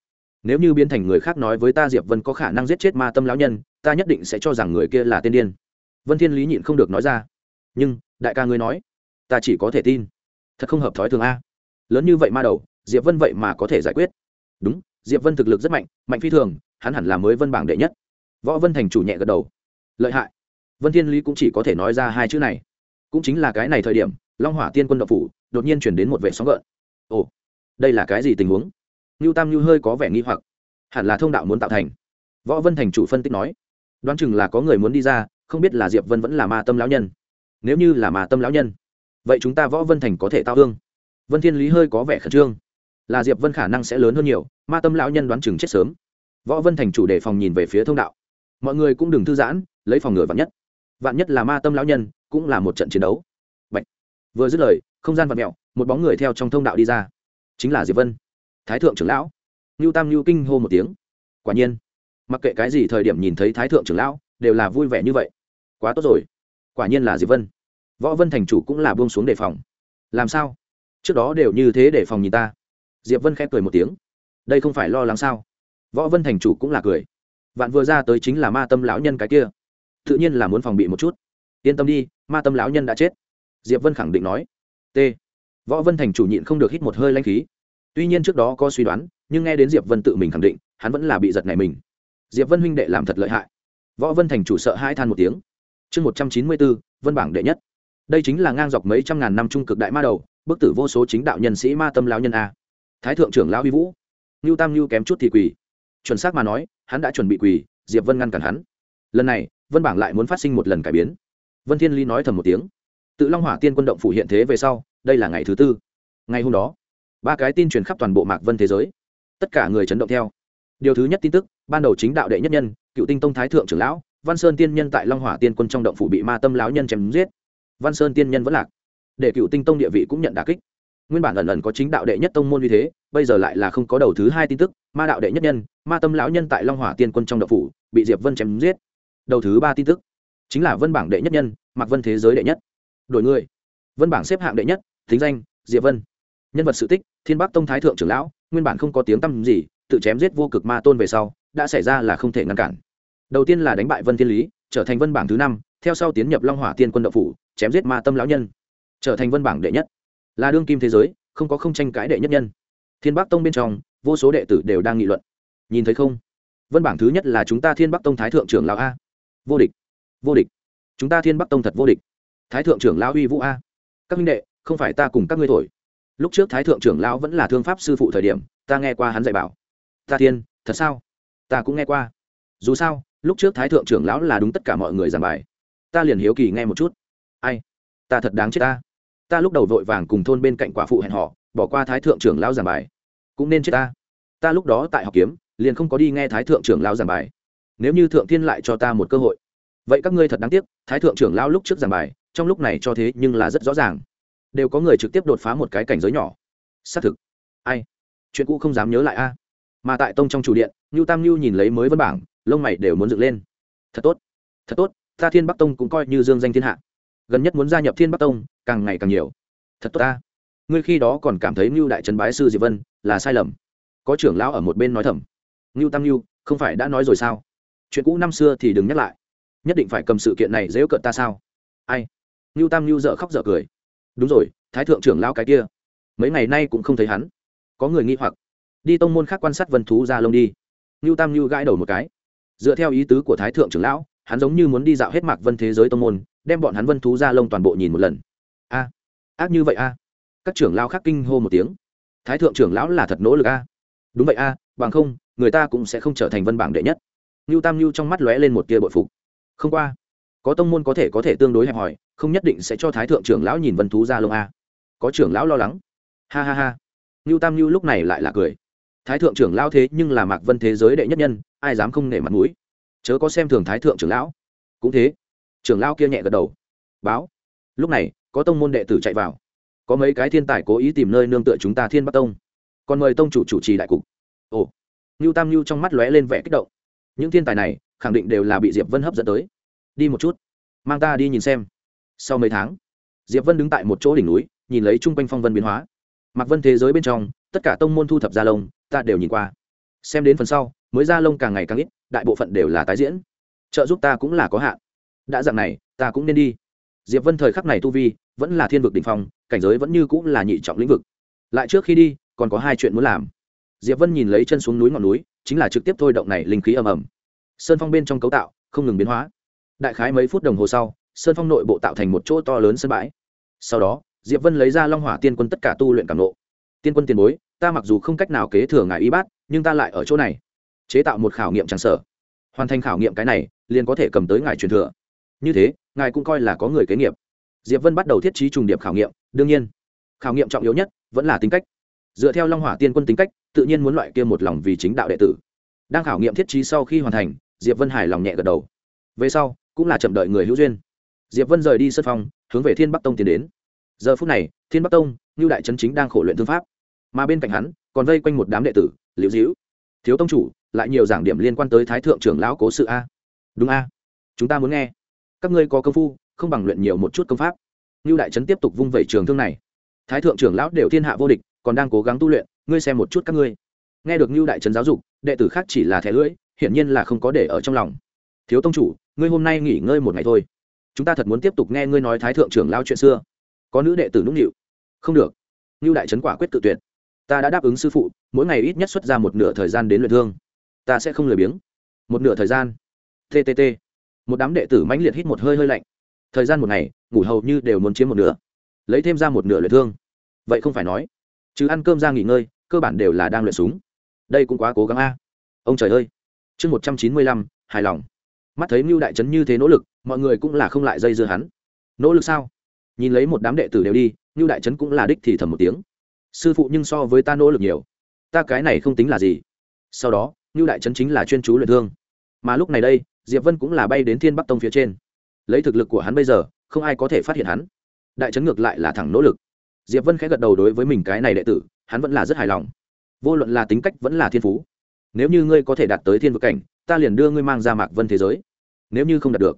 nếu như biến thành người khác nói với ta diệp vân có khả năng giết chết ma tâm lão nhân, ta nhất định sẽ cho rằng người kia là tên điên. Vân thiên lý nhịn không được nói ra. Nhưng, đại ca ngươi nói, ta chỉ có thể tin. Thật không hợp thói thường a. Lớn như vậy ma đầu, diệp vân vậy mà có thể giải quyết. Đúng, diệp vân thực lực rất mạnh mạnh phi thường, hắn hẳn là mới vân bảng đệ nhất. Võ vân thành chủ nhẹ gật đầu. Lợi hại. Vân thiên lý cũng chỉ có thể nói ra hai chữ này. Cũng chính là cái này thời điểm, long hỏa tiên quân độc phủ đột nhiên chuyển đến một vệ sóng gợn. Ồ, đây là cái gì tình huống? Ngưu tam ngưu hơi có vẻ nghi hoặc. Hẳn là thông đạo muốn tạo thành. Võ vân thành chủ phân tích nói. Đoán chừng là có người muốn đi ra, không biết là diệp vân vẫn là ma tâm lão nhân. Nếu như là ma tâm lão nhân, vậy chúng ta võ vân thành có thể tao hương vân thiên lý hơi có vẻ khẩn trương. Là diệp vân khả năng sẽ lớn hơn nhiều, ma tâm lão nhân đoán chừng chết sớm. Võ vân thành chủ đề phòng nhìn về phía thông đạo. Mọi người cũng đừng thư giãn, lấy phòng ngừa vạn nhất. Vạn nhất là ma tâm lão nhân, cũng là một trận chiến đấu. Bạch. vừa dứt lời, không gian vạn mẹo một bóng người theo trong thông đạo đi ra. Chính là diệp vân thái thượng trưởng lão. Ngưu tam ngưu kinh hô một tiếng. Quả nhiên, mặc kệ cái gì thời điểm nhìn thấy thái thượng trưởng lão, đều là vui vẻ như vậy. Quá tốt rồi. Quả nhiên là diệp vân. Võ vân thành chủ cũng là buông xuống đề phòng. Làm sao? Trước đó đều như thế để phòng nhìn ta. Diệp vân khẽ cười một tiếng. Đây không phải lo lắng sao? Võ vân thành chủ cũng là cười. Vạn vừa ra tới chính là ma tâm lão nhân cái kia. Tự nhiên là muốn phòng bị một chút. Yên tâm đi, ma tâm lão nhân đã chết. Diệp vân khẳng định nói. T. Võ vân thành chủ nhịn không được hít một hơi lanh khí tuy nhiên trước đó có suy đoán, nhưng nghe đến diệp vân tự mình khẳng định, hắn vẫn là bị giật này mình. Diệp vân huynh đệ làm thật lợi hại. Võ vân thành chủ sợ hai than một tiếng. Chương một trăm chín mươi bốn vân bảng đệ nhất. Đây chính là ngang dọc mấy trăm ngàn năm trung cực đại ma đầu, bức tử vô số chính đạo nhân sĩ ma tâm lão nhân a. Thái thượng trưởng lão huy vũ. Ngưu tam ngưu kém chút thì quỳ. Chuẩn xác mà nói, hắn đã chuẩn bị quỳ, diệp vân ngăn cản hắn. Lần này, vân bảng lại muốn phát sinh một lần cải biến. Vân thiên ly nói thầm một tiếng. Tự long hỏa tiên quân động phủ hiện thế về sau, đây là ngày thứ tư. Ngày hôm đó ba cái tin truyền khắp toàn bộ mạc vân thế giới. Tất cả người chấn động theo. Điều thứ nhất tin tức, ban đầu chính đạo đệ nhất nhân, cựu tinh tông thái thượng trưởng lão, văn sơn tiên nhân tại long hỏa tiên quân trong động phủ bị ma tâm lão nhân chém giết. Văn sơn tiên nhân vẫn lạc. Để cựu tinh tông địa vị cũng nhận đà kích. Nguyên bản ẩn ẩn có chính đạo đệ nhất tông môn như thế, bây giờ lại là không có đầu thứ hai tin tức, ma đạo đệ nhất nhân, ma tâm lão nhân tại long hỏa tiên quân trong động phủ bị diệp vân chém giết. Đầu thứ ba tin tức, chính là vân bảng đệ nhất nhân Mặc vân thế giới đệ nhất. Đổi người. Vân bảng xếp hạng đệ nhất, thính danh, diệp vân nhân vật sự tích, thiên bắc tông thái thượng trưởng lão, nguyên bản không có tiếng tăm gì, tự chém giết vô cực ma tôn về sau, đã xảy ra là không thể ngăn cản. Đầu tiên là đánh bại vân thiên lý, trở thành vân bảng thứ năm, theo sau tiến nhập long hỏa tiên quân đậu phủ, chém giết ma tâm lão nhân. Trở thành vân bảng đệ nhất. Là đương kim thế giới, không có không tranh cãi đệ nhất nhân. Thiên bắc tông bên trong, vô số đệ tử đều đang nghị luận. Nhìn thấy không? Vân bảng thứ nhất là chúng ta thiên bắc tông thái thượng trưởng lão a. Vô địch. Vô địch. Chúng ta thiên bắc tông thật vô địch. Thái thượng trưởng lão uy vũ a. Các minh đệ, không phải ta cùng các ngươi thổi lúc trước thái thượng trưởng lão vẫn là thương pháp sư phụ thời điểm, ta nghe qua hắn dạy bảo. Ta thiên, thật sao? Ta cũng nghe qua. Dù sao, lúc trước thái thượng trưởng lão là đúng tất cả mọi người giảng bài. Ta liền hiếu kỳ nghe một chút. Ai? Ta thật đáng chết ta. Ta lúc đầu vội vàng cùng thôn bên cạnh quả phụ hẹn họ, bỏ qua thái thượng trưởng lão giảng bài. Cũng nên chết ta. Ta lúc đó tại học kiếm, liền không có đi nghe thái thượng trưởng lão giảng bài. Nếu như thượng thiên lại cho ta một cơ hội. Vậy các ngươi thật đáng tiếc, thái thượng trưởng lão lúc trước giảng bài, trong lúc này cho thế nhưng là rất rõ ràng đều có người trực tiếp đột phá một cái cảnh giới nhỏ. Xác thực. Ai? Chuyện cũ không dám nhớ lại a. Mà tại tông trong chủ điện, ngưu tam ngưu nhìn lấy mới văn bảng, lông mày đều muốn dựng lên. Thật tốt. Thật tốt, ta thiên bắc tông cũng coi như dương danh thiên hạ. Gần nhất muốn gia nhập thiên bắc tông, càng ngày càng nhiều. Thật tốt ta. Ngươi khi đó còn cảm thấy ngưu đại trấn bái sư diệp vân là sai lầm. Có trưởng lão ở một bên nói thầm. Ngưu tam ngưu, không phải đã nói rồi sao? Chuyện cũ năm xưa thì đừng nhắc lại. Nhất định phải cầm sự kiện này dễ cợt ta sao? Ai? Ngưu tam ngưu dợ khóc dợ cười đúng rồi, thái thượng trưởng lão cái kia. Mấy ngày nay cũng không thấy hắn. Có người nghi hoặc. Đi tông môn khác quan sát vân thú ra lông đi. Ngưu tam ngưu gãi đầu một cái. Dựa theo ý tứ của thái thượng trưởng lão, hắn giống như muốn đi dạo hết mạc vân thế giới tông môn, đem bọn hắn vân thú ra lông toàn bộ nhìn một lần. A, ác như vậy a. Các trưởng lão khác kinh hô một tiếng. Thái thượng trưởng lão là thật nỗ lực a. Đúng vậy a, bằng không, người ta cũng sẽ không trở thành vân bảng đệ nhất. Ngưu tam ngưu trong mắt lóe lên một tia bội phục. Không qua có tông môn có thể có thể tương đối hẹp hòi, không nhất định sẽ cho thái thượng trưởng lão nhìn vân thú ra lông a. Có trưởng lão lo lắng. Ha ha ha. Ngưu tam ngưu lúc này lại là cười. Thái thượng trưởng lão thế nhưng là mạc vân thế giới đệ nhất nhân, ai dám không nể mặt mũi? Chớ có xem thường thái thượng trưởng lão. Cũng thế. Trưởng lão kia nhẹ gật đầu. Báo. Lúc này, có tông môn đệ tử chạy vào. Có mấy cái thiên tài cố ý tìm nơi nương tựa chúng ta thiên bắc tông. Còn mời tông chủ chủ trì đại cục. Ồ. Ngưu tam ngưu trong mắt lóe lên vẻ kích động. Những thiên tài này, khẳng định đều là bị diệp vân hấp dẫn tới đi một chút. Mang ta đi nhìn xem. Sau mấy tháng, diệp vân đứng tại một chỗ đỉnh núi, nhìn lấy chung quanh phong vân biến hóa. Mặc vân thế giới bên trong, tất cả tông môn thu thập gia lông, ta đều nhìn qua. Xem đến phần sau, mới gia lông càng ngày càng ít, đại bộ phận đều là tái diễn. Trợ giúp ta cũng là có hạn. Đã dạng này, ta cũng nên đi. Diệp vân thời khắc này tu vi, vẫn là thiên vực đ ỉ n h phong, cảnh giới vẫn như cũng là nhị trọng lĩnh vực. Lại trước khi đi, còn có hai chuyện muốn làm. Diệp vân nhìn lấy chân xuống núi ngọn núi, chính là trực tiếp thôi động này linh khí ầm ầm. Sơn phong bên trong cấu tạo, không ngừng biến hóa đại khái mấy phút đồng hồ sau, sơn phong nội bộ tạo thành một chỗ to lớn sân bãi. Sau đó, diệp vân lấy ra long hỏa tiên quân tất cả tu luyện cảm nộ. Tiên quân tiền bối, ta mặc dù không cách nào kế thừa ngài y bát, nhưng ta lại ở chỗ này. Chế tạo một khảo nghiệm tràng sở hoàn thành khảo nghiệm cái này, liền có thể cầm tới ngài truyền thừa. Như thế, ngài cũng coi là có người kế nghiệp. Diệp vân bắt đầu thiết trí trùng điệp khảo nghiệm, đương nhiên, khảo nghiệm trọng yếu nhất vẫn là tính cách. Dựa theo long hỏa tiên quân tính cách, tự nhiên muốn loại kia một lòng vì chính đạo đệ tử. Đang khảo nghiệm thiết trí sau khi hoàn thành, diệp vân hài lòng nhẹ gật đầu. Về sau cũng là chậm đợi người hữu duyên. Diệp vân rời đi sân phong hướng về thiên bắc tông tiến đến. Giờ phút này, thiên bắc tông như đại trấn chính đang khổ luyện thương pháp. Mà bên cạnh hắn, còn vây quanh một đám đệ tử, liễu dĩu thiếu tông chủ, lại nhiều giảng điểm liên quan tới thái thượng trưởng lão cố sự a. Đúng a. Chúng ta muốn nghe. Các ngươi có công phu, không bằng luyện nhiều một chút công pháp. Như đại trấn tiếp tục vung vẩy trường thương này. Thái thượng trưởng lão đều thiên hạ vô địch, còn đang cố gắng tu luyện, ngươi xem một chút các ngươi. Nghe được như đại trấn giáo dục, đệ tử khác chỉ là thẻ lưỡi, hiển nhiên là không có để ở trong lòng. Thiếu tông chủ ngươi hôm nay nghỉ ngơi một ngày thôi. Chúng ta thật muốn tiếp tục nghe ngươi nói thái thượng trưởng lao chuyện xưa. Có nữ đệ tử nũng nịu. Không được. Như đại trấn quả quyết tự tuyệt. Ta đã đáp ứng sư phụ, mỗi ngày ít nhất xuất ra một nửa thời gian đến luyện thương. Ta sẽ không lười biếng. Một nửa thời gian. Ttt một đám đệ tử mãnh liệt hít một hơi hơi lạnh. Thời gian một ngày, ngủ hầu như đều muốn chiếm một nửa. Lấy thêm ra một nửa luyện thương. Vậy không phải nói. Chứ ăn cơm ra nghỉ ngơi, cơ bản đều là đang luyện súng. Đây cũng quá cố gắng a. Ông trời ơi. Chương một trăm chín mươi lăm, hài lòng mắt thấy mưu đại trấn như thế nỗ lực, mọi người cũng là không lại dây dưa hắn. Nỗ lực sao? Nhìn lấy một đám đệ tử đều đi mưu đại trấn cũng là đích thì thầm một tiếng. Sư phụ nhưng so với ta nỗ lực nhiều. Ta cái này không tính là gì. Sau đó mưu đại trấn chính là chuyên chú luyện thương. Mà lúc này đây, diệp vân cũng là bay đến thiên bắc tông phía trên. Lấy thực lực của hắn bây giờ, không ai có thể phát hiện hắn. Đại trấn ngược lại là thẳng nỗ lực. Diệp vân khẽ gật đầu đối với mình cái này đệ tử, hắn vẫn là rất hài lòng. Vô luận là tính cách vẫn là thiên phú nếu như ngươi có thể đạt tới thiên vực cảnh, ta liền đưa ngươi mang ra mạc vân thế giới. Nếu như không đạt được,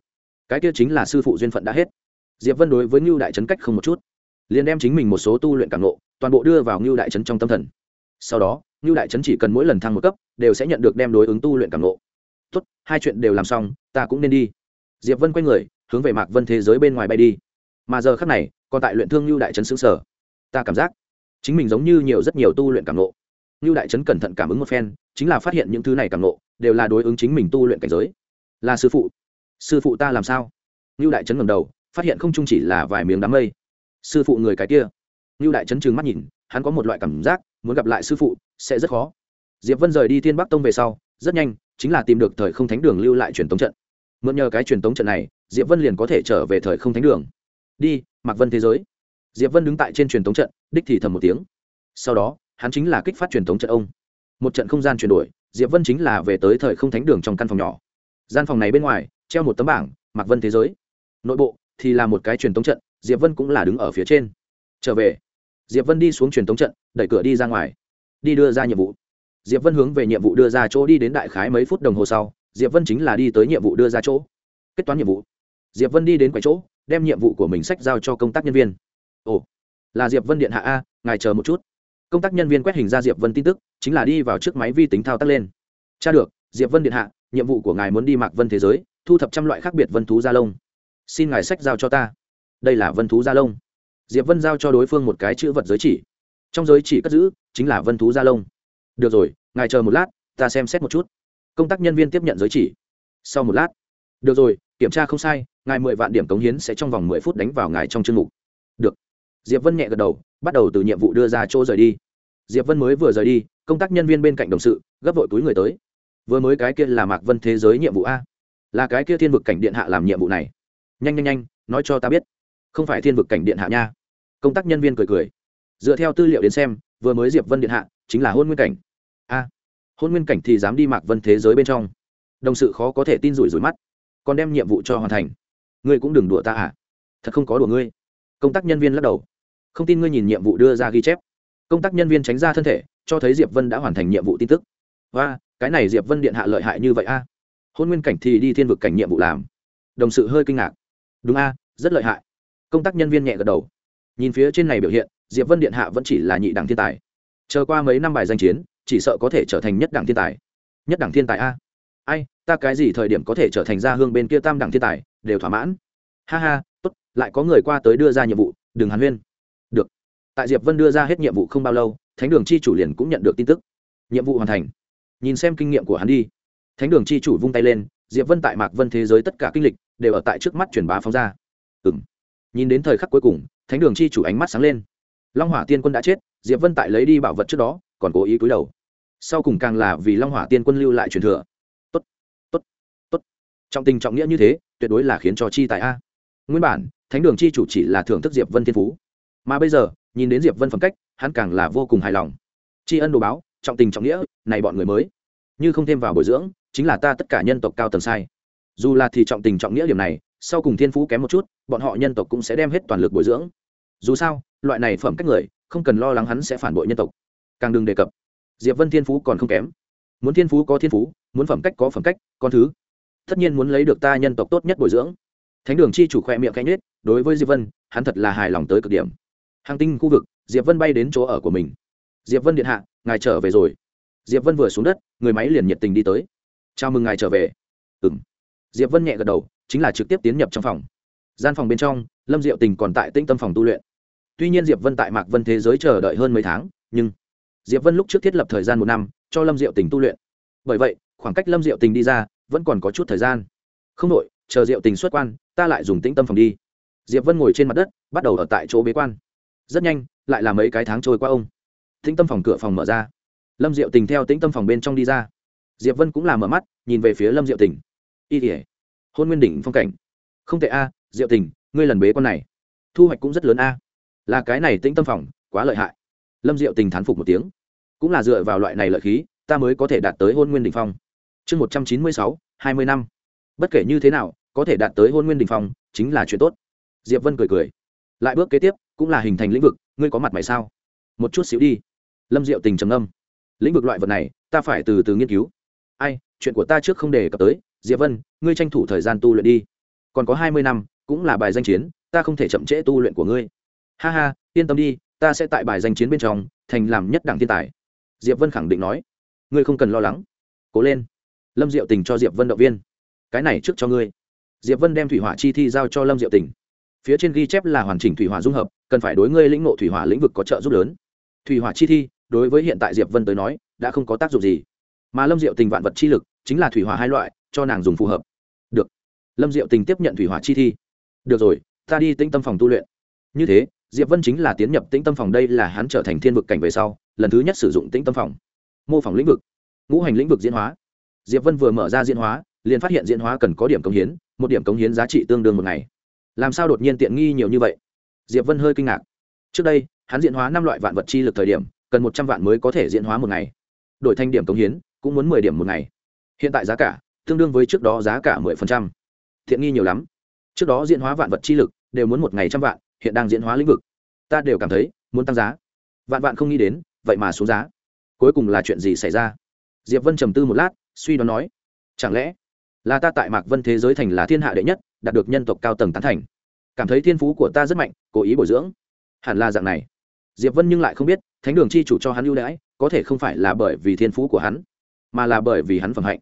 cái kia chính là sư phụ duyên phận đã hết. Diệp vân đối với ngưu đại trấn cách không một chút, liền đem chính mình một số tu luyện cảm nộ toàn bộ đưa vào ngưu đại trấn trong tâm thần. Sau đó, ngưu đại trấn chỉ cần mỗi lần thăng một cấp, đều sẽ nhận được đem đối ứng tu luyện cảm nộ tốt, hai chuyện đều làm xong, ta cũng nên đi. Diệp vân quay người, hướng về mạc vân thế giới bên ngoài bay đi. Mà giờ khác này, còn tại luyện thương lưu đại trấn xứ sở. Ta cảm giác, chính mình giống như nhiều rất nhiều tu luyện cảm nộ lưu đại trấn cẩn thận cảm ứng một phen, chính là phát hiện những thứ này càng nộ đều là đối ứng chính mình tu luyện cảnh giới. Là sư phụ. Sư phụ ta làm sao? Lưu đại trấn ngẩng đầu, phát hiện không chung chỉ là vài miếng đám mây. Sư phụ người cái kia. Lưu đại trấn trừng mắt nhìn, hắn có một loại cảm giác, muốn gặp lại sư phụ, sẽ rất khó. Diệp vân rời đi thiên bắc tông về sau, rất nhanh, chính là tìm được thời không thánh đường lưu lại truyền tống trận. Mượn nhờ cái truyền tống trận này, diệp vân liền có thể trở về thời không thánh đường. Đi, mạc vân thế giới. Diệp vân đứng tại trên truyền tống trận, đích thì thầm một tiếng. Sau đó hắn chính là kích phát truyền thống trận ông. Một trận không gian chuyển đổi, diệp vân chính là về tới thời không thánh đường trong căn phòng nhỏ. Gian phòng này bên ngoài, treo một tấm bảng mặc vân thế giới. Nội bộ thì là một cái truyền thống trận, diệp vân cũng là đứng ở phía trên. Trở về, diệp vân đi xuống truyền thống trận, đẩy cửa đi ra ngoài. Đi đưa ra nhiệm vụ. Diệp vân hướng về nhiệm vụ đưa ra chỗ đi đến đại khái mấy phút đồng hồ sau, diệp vân chính là đi tới nhiệm vụ đưa ra chỗ. Kết toán nhiệm vụ. Diệp vân đi đến quầy chỗ, đem nhiệm vụ của mình sách giao cho công tác nhân viên. Ồ, là diệp vân điện hạ a, ngài chờ một chút công tác nhân viên quét hình ra diệp vân tin tức chính là đi vào trước máy vi tính thao tác lên tra được diệp vân điện hạ nhiệm vụ của ngài muốn đi mạc vân thế giới thu thập trăm loại khác biệt vân thú gia lông xin ngài sách giao cho ta đây là vân thú gia lông diệp vân giao cho đối phương một cái chữ vật giới chỉ trong giới chỉ cất giữ chính là vân thú gia lông được rồi ngài chờ một lát ta xem xét một chút công tác nhân viên tiếp nhận giới chỉ sau một lát được rồi kiểm tra không sai ngài mười vạn điểm cống hiến sẽ trong vòng mười phút đánh vào ngài trong chương mục diệp vân nhẹ gật đầu, bắt đầu từ nhiệm vụ đưa ra chỗ rời đi. Diệp vân mới vừa rời đi, công tác nhân viên bên cạnh đồng sự, gấp vội túi người tới. Vừa mới cái kia là mạc vân thế giới nhiệm vụ a. Là cái kia thiên vực cảnh điện hạ làm nhiệm vụ này. Nhanh nhanh nhanh, nói cho ta biết. Không phải thiên vực cảnh điện hạ nha. Công tác nhân viên cười cười. Dựa theo tư liệu đến xem, vừa mới diệp vân điện hạ, chính là hôn nguyên cảnh. A. Hôn nguyên cảnh thì dám đi mạc vân thế giới bên trong. Đồng sự khó có thể tin rủi rủi mắt. Còn đem nhiệm vụ cho hoàn thành. Ngươi cũng đừng đùa ta à. Thật không có đùa ngươi. Công tác nhân viên lắc đầu không tin ngươi nhìn nhiệm vụ đưa ra ghi chép. Công tác nhân viên tránh ra thân thể, cho thấy diệp vân đã hoàn thành nhiệm vụ tin tức. Và cái này diệp vân điện hạ lợi hại như vậy a? Hôn nguyên cảnh thì đi thiên vực cảnh nhiệm vụ làm. Đồng sự hơi kinh ngạc. Đúng a, rất lợi hại. Công tác nhân viên nhẹ gật đầu. Nhìn phía trên này biểu hiện, diệp vân điện hạ vẫn chỉ là nhị đẳng thiên tài. Chờ qua mấy năm bài danh chiến, chỉ sợ có thể trở thành nhất đẳng thiên tài. Nhất đẳng thiên tài a? Ai, ta cái gì thời điểm có thể trở thành gia hương bên kia tam đẳng thiên tài, đều thỏa mãn. Ha ha, tốt, lại có người qua tới đưa ra nhiệm vụ, đừng hàn huyên tại diệp vân đưa ra hết nhiệm vụ không bao lâu, thánh đường chi chủ liền cũng nhận được tin tức. Nhiệm vụ hoàn thành. Nhìn xem kinh nghiệm của hắn đi. Thánh đường chi chủ vung tay lên, diệp vân tại mạc vân thế giới tất cả kinh lịch đều ở tại trước mắt truyền bá phóng ra. Ừ m nhìn đến thời khắc cuối cùng, thánh đường chi chủ ánh mắt sáng lên. Long hỏa tiên quân đã chết, diệp vân tại lấy đi bảo vật trước đó, còn cố ý cúi đầu. Sau cùng càng là vì long hỏa tiên quân lưu lại truyền thừa. Tốt tốt tốt. Trọng tình trọng nghĩa như thế, tuyệt đối là khiến cho chi tại a. Nguyên bản, thánh đường chi chủ chỉ là thưởng thức diệp vân thiên phú. Mà bây giờ nhìn đến diệp vân phẩm cách hắn càng là vô cùng hài lòng tri ân đồ báo trọng tình trọng nghĩa này bọn người mới như không thêm vào bồi dưỡng chính là ta tất cả nhân tộc cao tầng sai dù là thì trọng tình trọng nghĩa điểm này sau cùng thiên phú kém một chút bọn họ nhân tộc cũng sẽ đem hết toàn lực bồi dưỡng dù sao loại này phẩm cách người không cần lo lắng hắn sẽ phản bội nhân tộc càng đừng đề cập diệp vân thiên phú còn không kém muốn thiên phú có thiên phú muốn phẩm cách có phẩm cách con thứ tất nhiên muốn lấy được ta nhân tộc tốt nhất bồi dưỡng thánh đường chi chủ khoe miệng canh nết đối với diệp vân hắn thật là hài lòng tới cực điểm hàng tinh khu vực, diệp vân bay đến chỗ ở của mình. Diệp vân điện hạ, ngài trở về rồi. Diệp vân vừa xuống đất, người máy liền nhiệt tình đi tới. Chào mừng ngài trở về. Ừ m diệp vân nhẹ gật đầu, chính là trực tiếp tiến nhập trong phòng. Gian phòng bên trong, lâm diệu tình còn tại tĩnh tâm phòng tu luyện. Tuy nhiên diệp vân tại mạc vân thế giới chờ đợi hơn mấy tháng, nhưng diệp vân lúc trước thiết lập thời gian một năm, cho lâm diệu tình tu luyện. Bởi vậy, khoảng cách lâm diệu tình đi ra, vẫn còn có chút thời gian. Không đội chờ diệu tình xuất quan, ta lại dùng tĩnh tâm phòng đi. Diệp vân ngồi trên mặt đất, bắt đầu ở tại chỗ bế quan rất nhanh, lại là mấy cái tháng trôi qua ông. Tĩnh tâm phòng cửa phòng mở ra. Lâm diệu tình theo tĩnh tâm phòng bên trong đi ra. Diệp vân cũng là mở mắt, nhìn về phía lâm diệu tình. Y tỉa hôn nguyên đỉnh phong cảnh. Không tệ a, diệu tình, ngươi lần bế con này, thu hoạch cũng rất lớn a. Là cái này tĩnh tâm phòng, quá lợi hại. Lâm diệu tình thán phục một tiếng. Cũng là dựa vào loại này lợi khí, ta mới có thể đạt tới hôn nguyên đỉnh phong. Chương một trăm chín mươi sáu, hai mươi năm. Bất kể như thế nào, có thể đạt tới hôn nguyên đỉnh phong, chính là chuyện tốt. Diệp vân cười cười. Lại bước kế tiếp cũng là hình thành lĩnh vực, ngươi có mặt mày sao? Một chút xíu đi. Lâm diệu tình trầm âm lĩnh vực loại vật này, ta phải từ từ nghiên cứu. Ai, chuyện của ta trước không đề cập tới. Diệp vân, ngươi tranh thủ thời gian tu luyện đi. Còn có hai mươi năm, cũng là bài danh chiến, ta không thể chậm trễ tu luyện của ngươi. Ha ha, yên tâm đi, ta sẽ tại bài danh chiến bên trong, thành làm nhất đảng thiên tài. Diệp vân khẳng định nói. Ngươi không cần lo lắng. Cố lên. Lâm diệu tình cho diệp vân động viên. Cái này trước cho ngươi. Diệp vân đem thủy hỏa chi thi giao cho lâm diệu tình phía trên ghi chép là hoàn chỉnh thủy hỏa dung hợp, cần phải đối ngươi lĩnh ngộ thủy hỏa lĩnh vực có trợ giúp lớn. Thủy hỏa chi thi, đối với hiện tại diệp vân tới nói, đã không có tác dụng gì. Mà lâm diệu tình vạn vật chi lực, chính là thủy hỏa hai loại, cho nàng dùng phù hợp. Được. Lâm diệu tình tiếp nhận thủy hỏa chi thi. Được rồi, ta đi tĩnh tâm phòng tu luyện. Như thế, diệp vân chính là tiến nhập tĩnh tâm phòng đây là hắn trở thành thiên vực cảnh về sau, lần thứ nhất sử dụng tĩnh tâm phòng. Mô phỏng lĩnh vực. Ngũ hành lĩnh vực diễn hóa. Diệp vân vừa mở ra diễn hóa, liền phát hiện diễn hóa cần có điểm công hiến, một điểm công hiến giá trị tương đương một ngày làm sao đột nhiên tiện nghi nhiều như vậy? Diệp vân hơi kinh ngạc. Trước đây, hắn diễn hóa năm loại vạn vật chi lực thời điểm, cần một trăm vạn mới có thể diễn hóa một ngày. Đổi thành điểm công hiến, cũng muốn mười điểm một ngày. Hiện tại giá cả, tương đương với trước đó giá cả mười phần trăm. Thiện nghi nhiều lắm. Trước đó diễn hóa vạn vật chi lực, đều muốn một ngày trăm vạn, hiện đang diễn hóa lĩnh vực. Ta đều cảm thấy, muốn tăng giá. Vạn vạn không nghĩ đến, vậy mà xuống giá. Cuối cùng là chuyện gì xảy ra? Diệp vân trầm tư một lát, suy đoán nói, chẳng lẽ là ta tại mạc vân thế giới thành là thiên hạ đệ nhất đạt được nhân tộc cao tầng tán thành. Cảm thấy thiên phú của ta rất mạnh, cố ý bồi dưỡng. Hẳn là dạng này. Diệp vân nhưng lại không biết, thánh đường chi chủ cho hắn ưu đãi, có thể không phải là bởi vì thiên phú của hắn, mà là bởi vì hắn phẩm hạnh.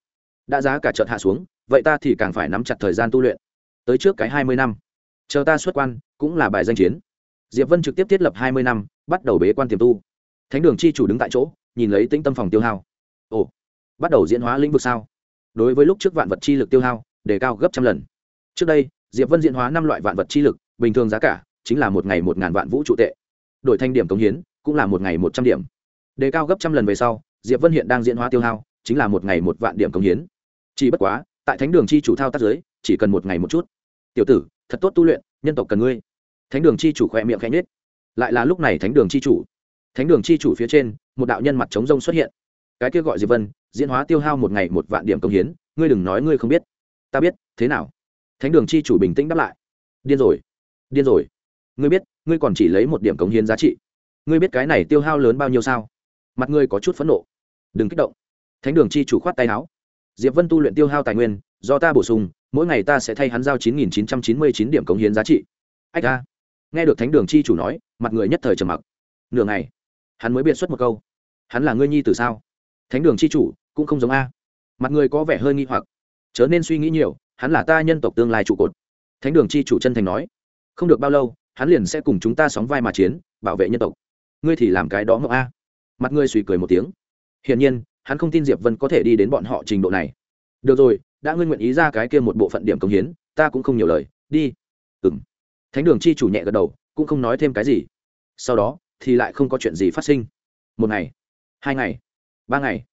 Đã giá cả chợt hạ xuống, vậy ta thì càng phải nắm chặt thời gian tu luyện. Tới trước cái hai mươi năm. Chờ ta xuất quan, cũng là bài danh chiến. Diệp vân trực tiếp thiết lập hai mươi năm, bắt đầu bế quan tiềm tu. Thánh đường chi chủ đứng tại chỗ, nhìn lấy tĩnh tâm phòng tiêu hao. Ồ, bắt đầu diễn hóa lĩnh vực sao? Đối với lúc trước vạn vật chi lực tiêu hao, đề cao gấp trăm lần trước đây, diệp vân diễn hóa năm loại vạn vật chi lực, bình thường giá cả chính là một ngày một ngàn vạn vũ trụ tệ. Đổi thanh điểm cống hiến, cũng là một ngày một trăm điểm. Đề cao gấp trăm lần về sau, diệp vân hiện đang diễn hóa tiêu hao, chính là một ngày một vạn điểm cống hiến. Chỉ bất quá, tại thánh đường chi chủ thao tác giới chỉ cần một ngày một chút. Tiểu tử, thật tốt tu luyện, nhân tộc cần ngươi. Thánh đường chi chủ khỏe miệng khẽ nhết lại là lúc này thánh đường chi chủ. Thánh đường chi chủ phía trên, một đạo nhân mặt trống rông xuất hiện. Cái kia gọi diệp vân, diễn hóa tiêu hao một ngày một vạn điểm công hiến, ngươi đừng nói ngươi không biết. Ta biết, thế nào? Thánh đường chi chủ bình tĩnh đáp lại. Điên rồi điên rồi. Ngươi biết, ngươi còn chỉ lấy một điểm cống hiến giá trị. Ngươi biết cái này tiêu hao lớn bao nhiêu sao? Mặt ngươi có chút phẫn nộ. Đừng kích động. Thánh đường chi chủ khoát tay áo. Diệp vân tu luyện tiêu hao tài nguyên, do ta bổ sung, mỗi ngày ta sẽ thay hắn giao chín nghìn chín trăm chín mươi chín điểm cống hiến giá trị. Ách a. Nghe được thánh đường chi chủ nói, mặt người nhất thời trầm mặc. Nửa ngày, hắn mới biện xuất một câu. Hắn là ngươi nhi từ sao? Thánh đường chi chủ, cũng không giống a. Mặt người có vẻ hơi nghi hoặc. Chớ nên suy nghĩ nhiều hắn là ta nhân tộc tương lai trụ cột. Thánh đường chi chủ chân thành nói, không được bao lâu, hắn liền sẽ cùng chúng ta sóng vai mà chiến, bảo vệ nhân tộc. Ngươi thì làm cái đó ngọc a. Mặt ngươi suy cười một tiếng. Hiển nhiên, hắn không tin diệp vân có thể đi đến bọn họ trình độ này. Được rồi, đã ngươi nguyện ý ra cái kia một bộ phận điểm công hiến, ta cũng không nhiều lời, đi. Ừ m thánh đường chi chủ nhẹ gật đầu, cũng không nói thêm cái gì. Sau đó, thì lại không có chuyện gì phát sinh. Một ngày, hai ngày, ba ngày,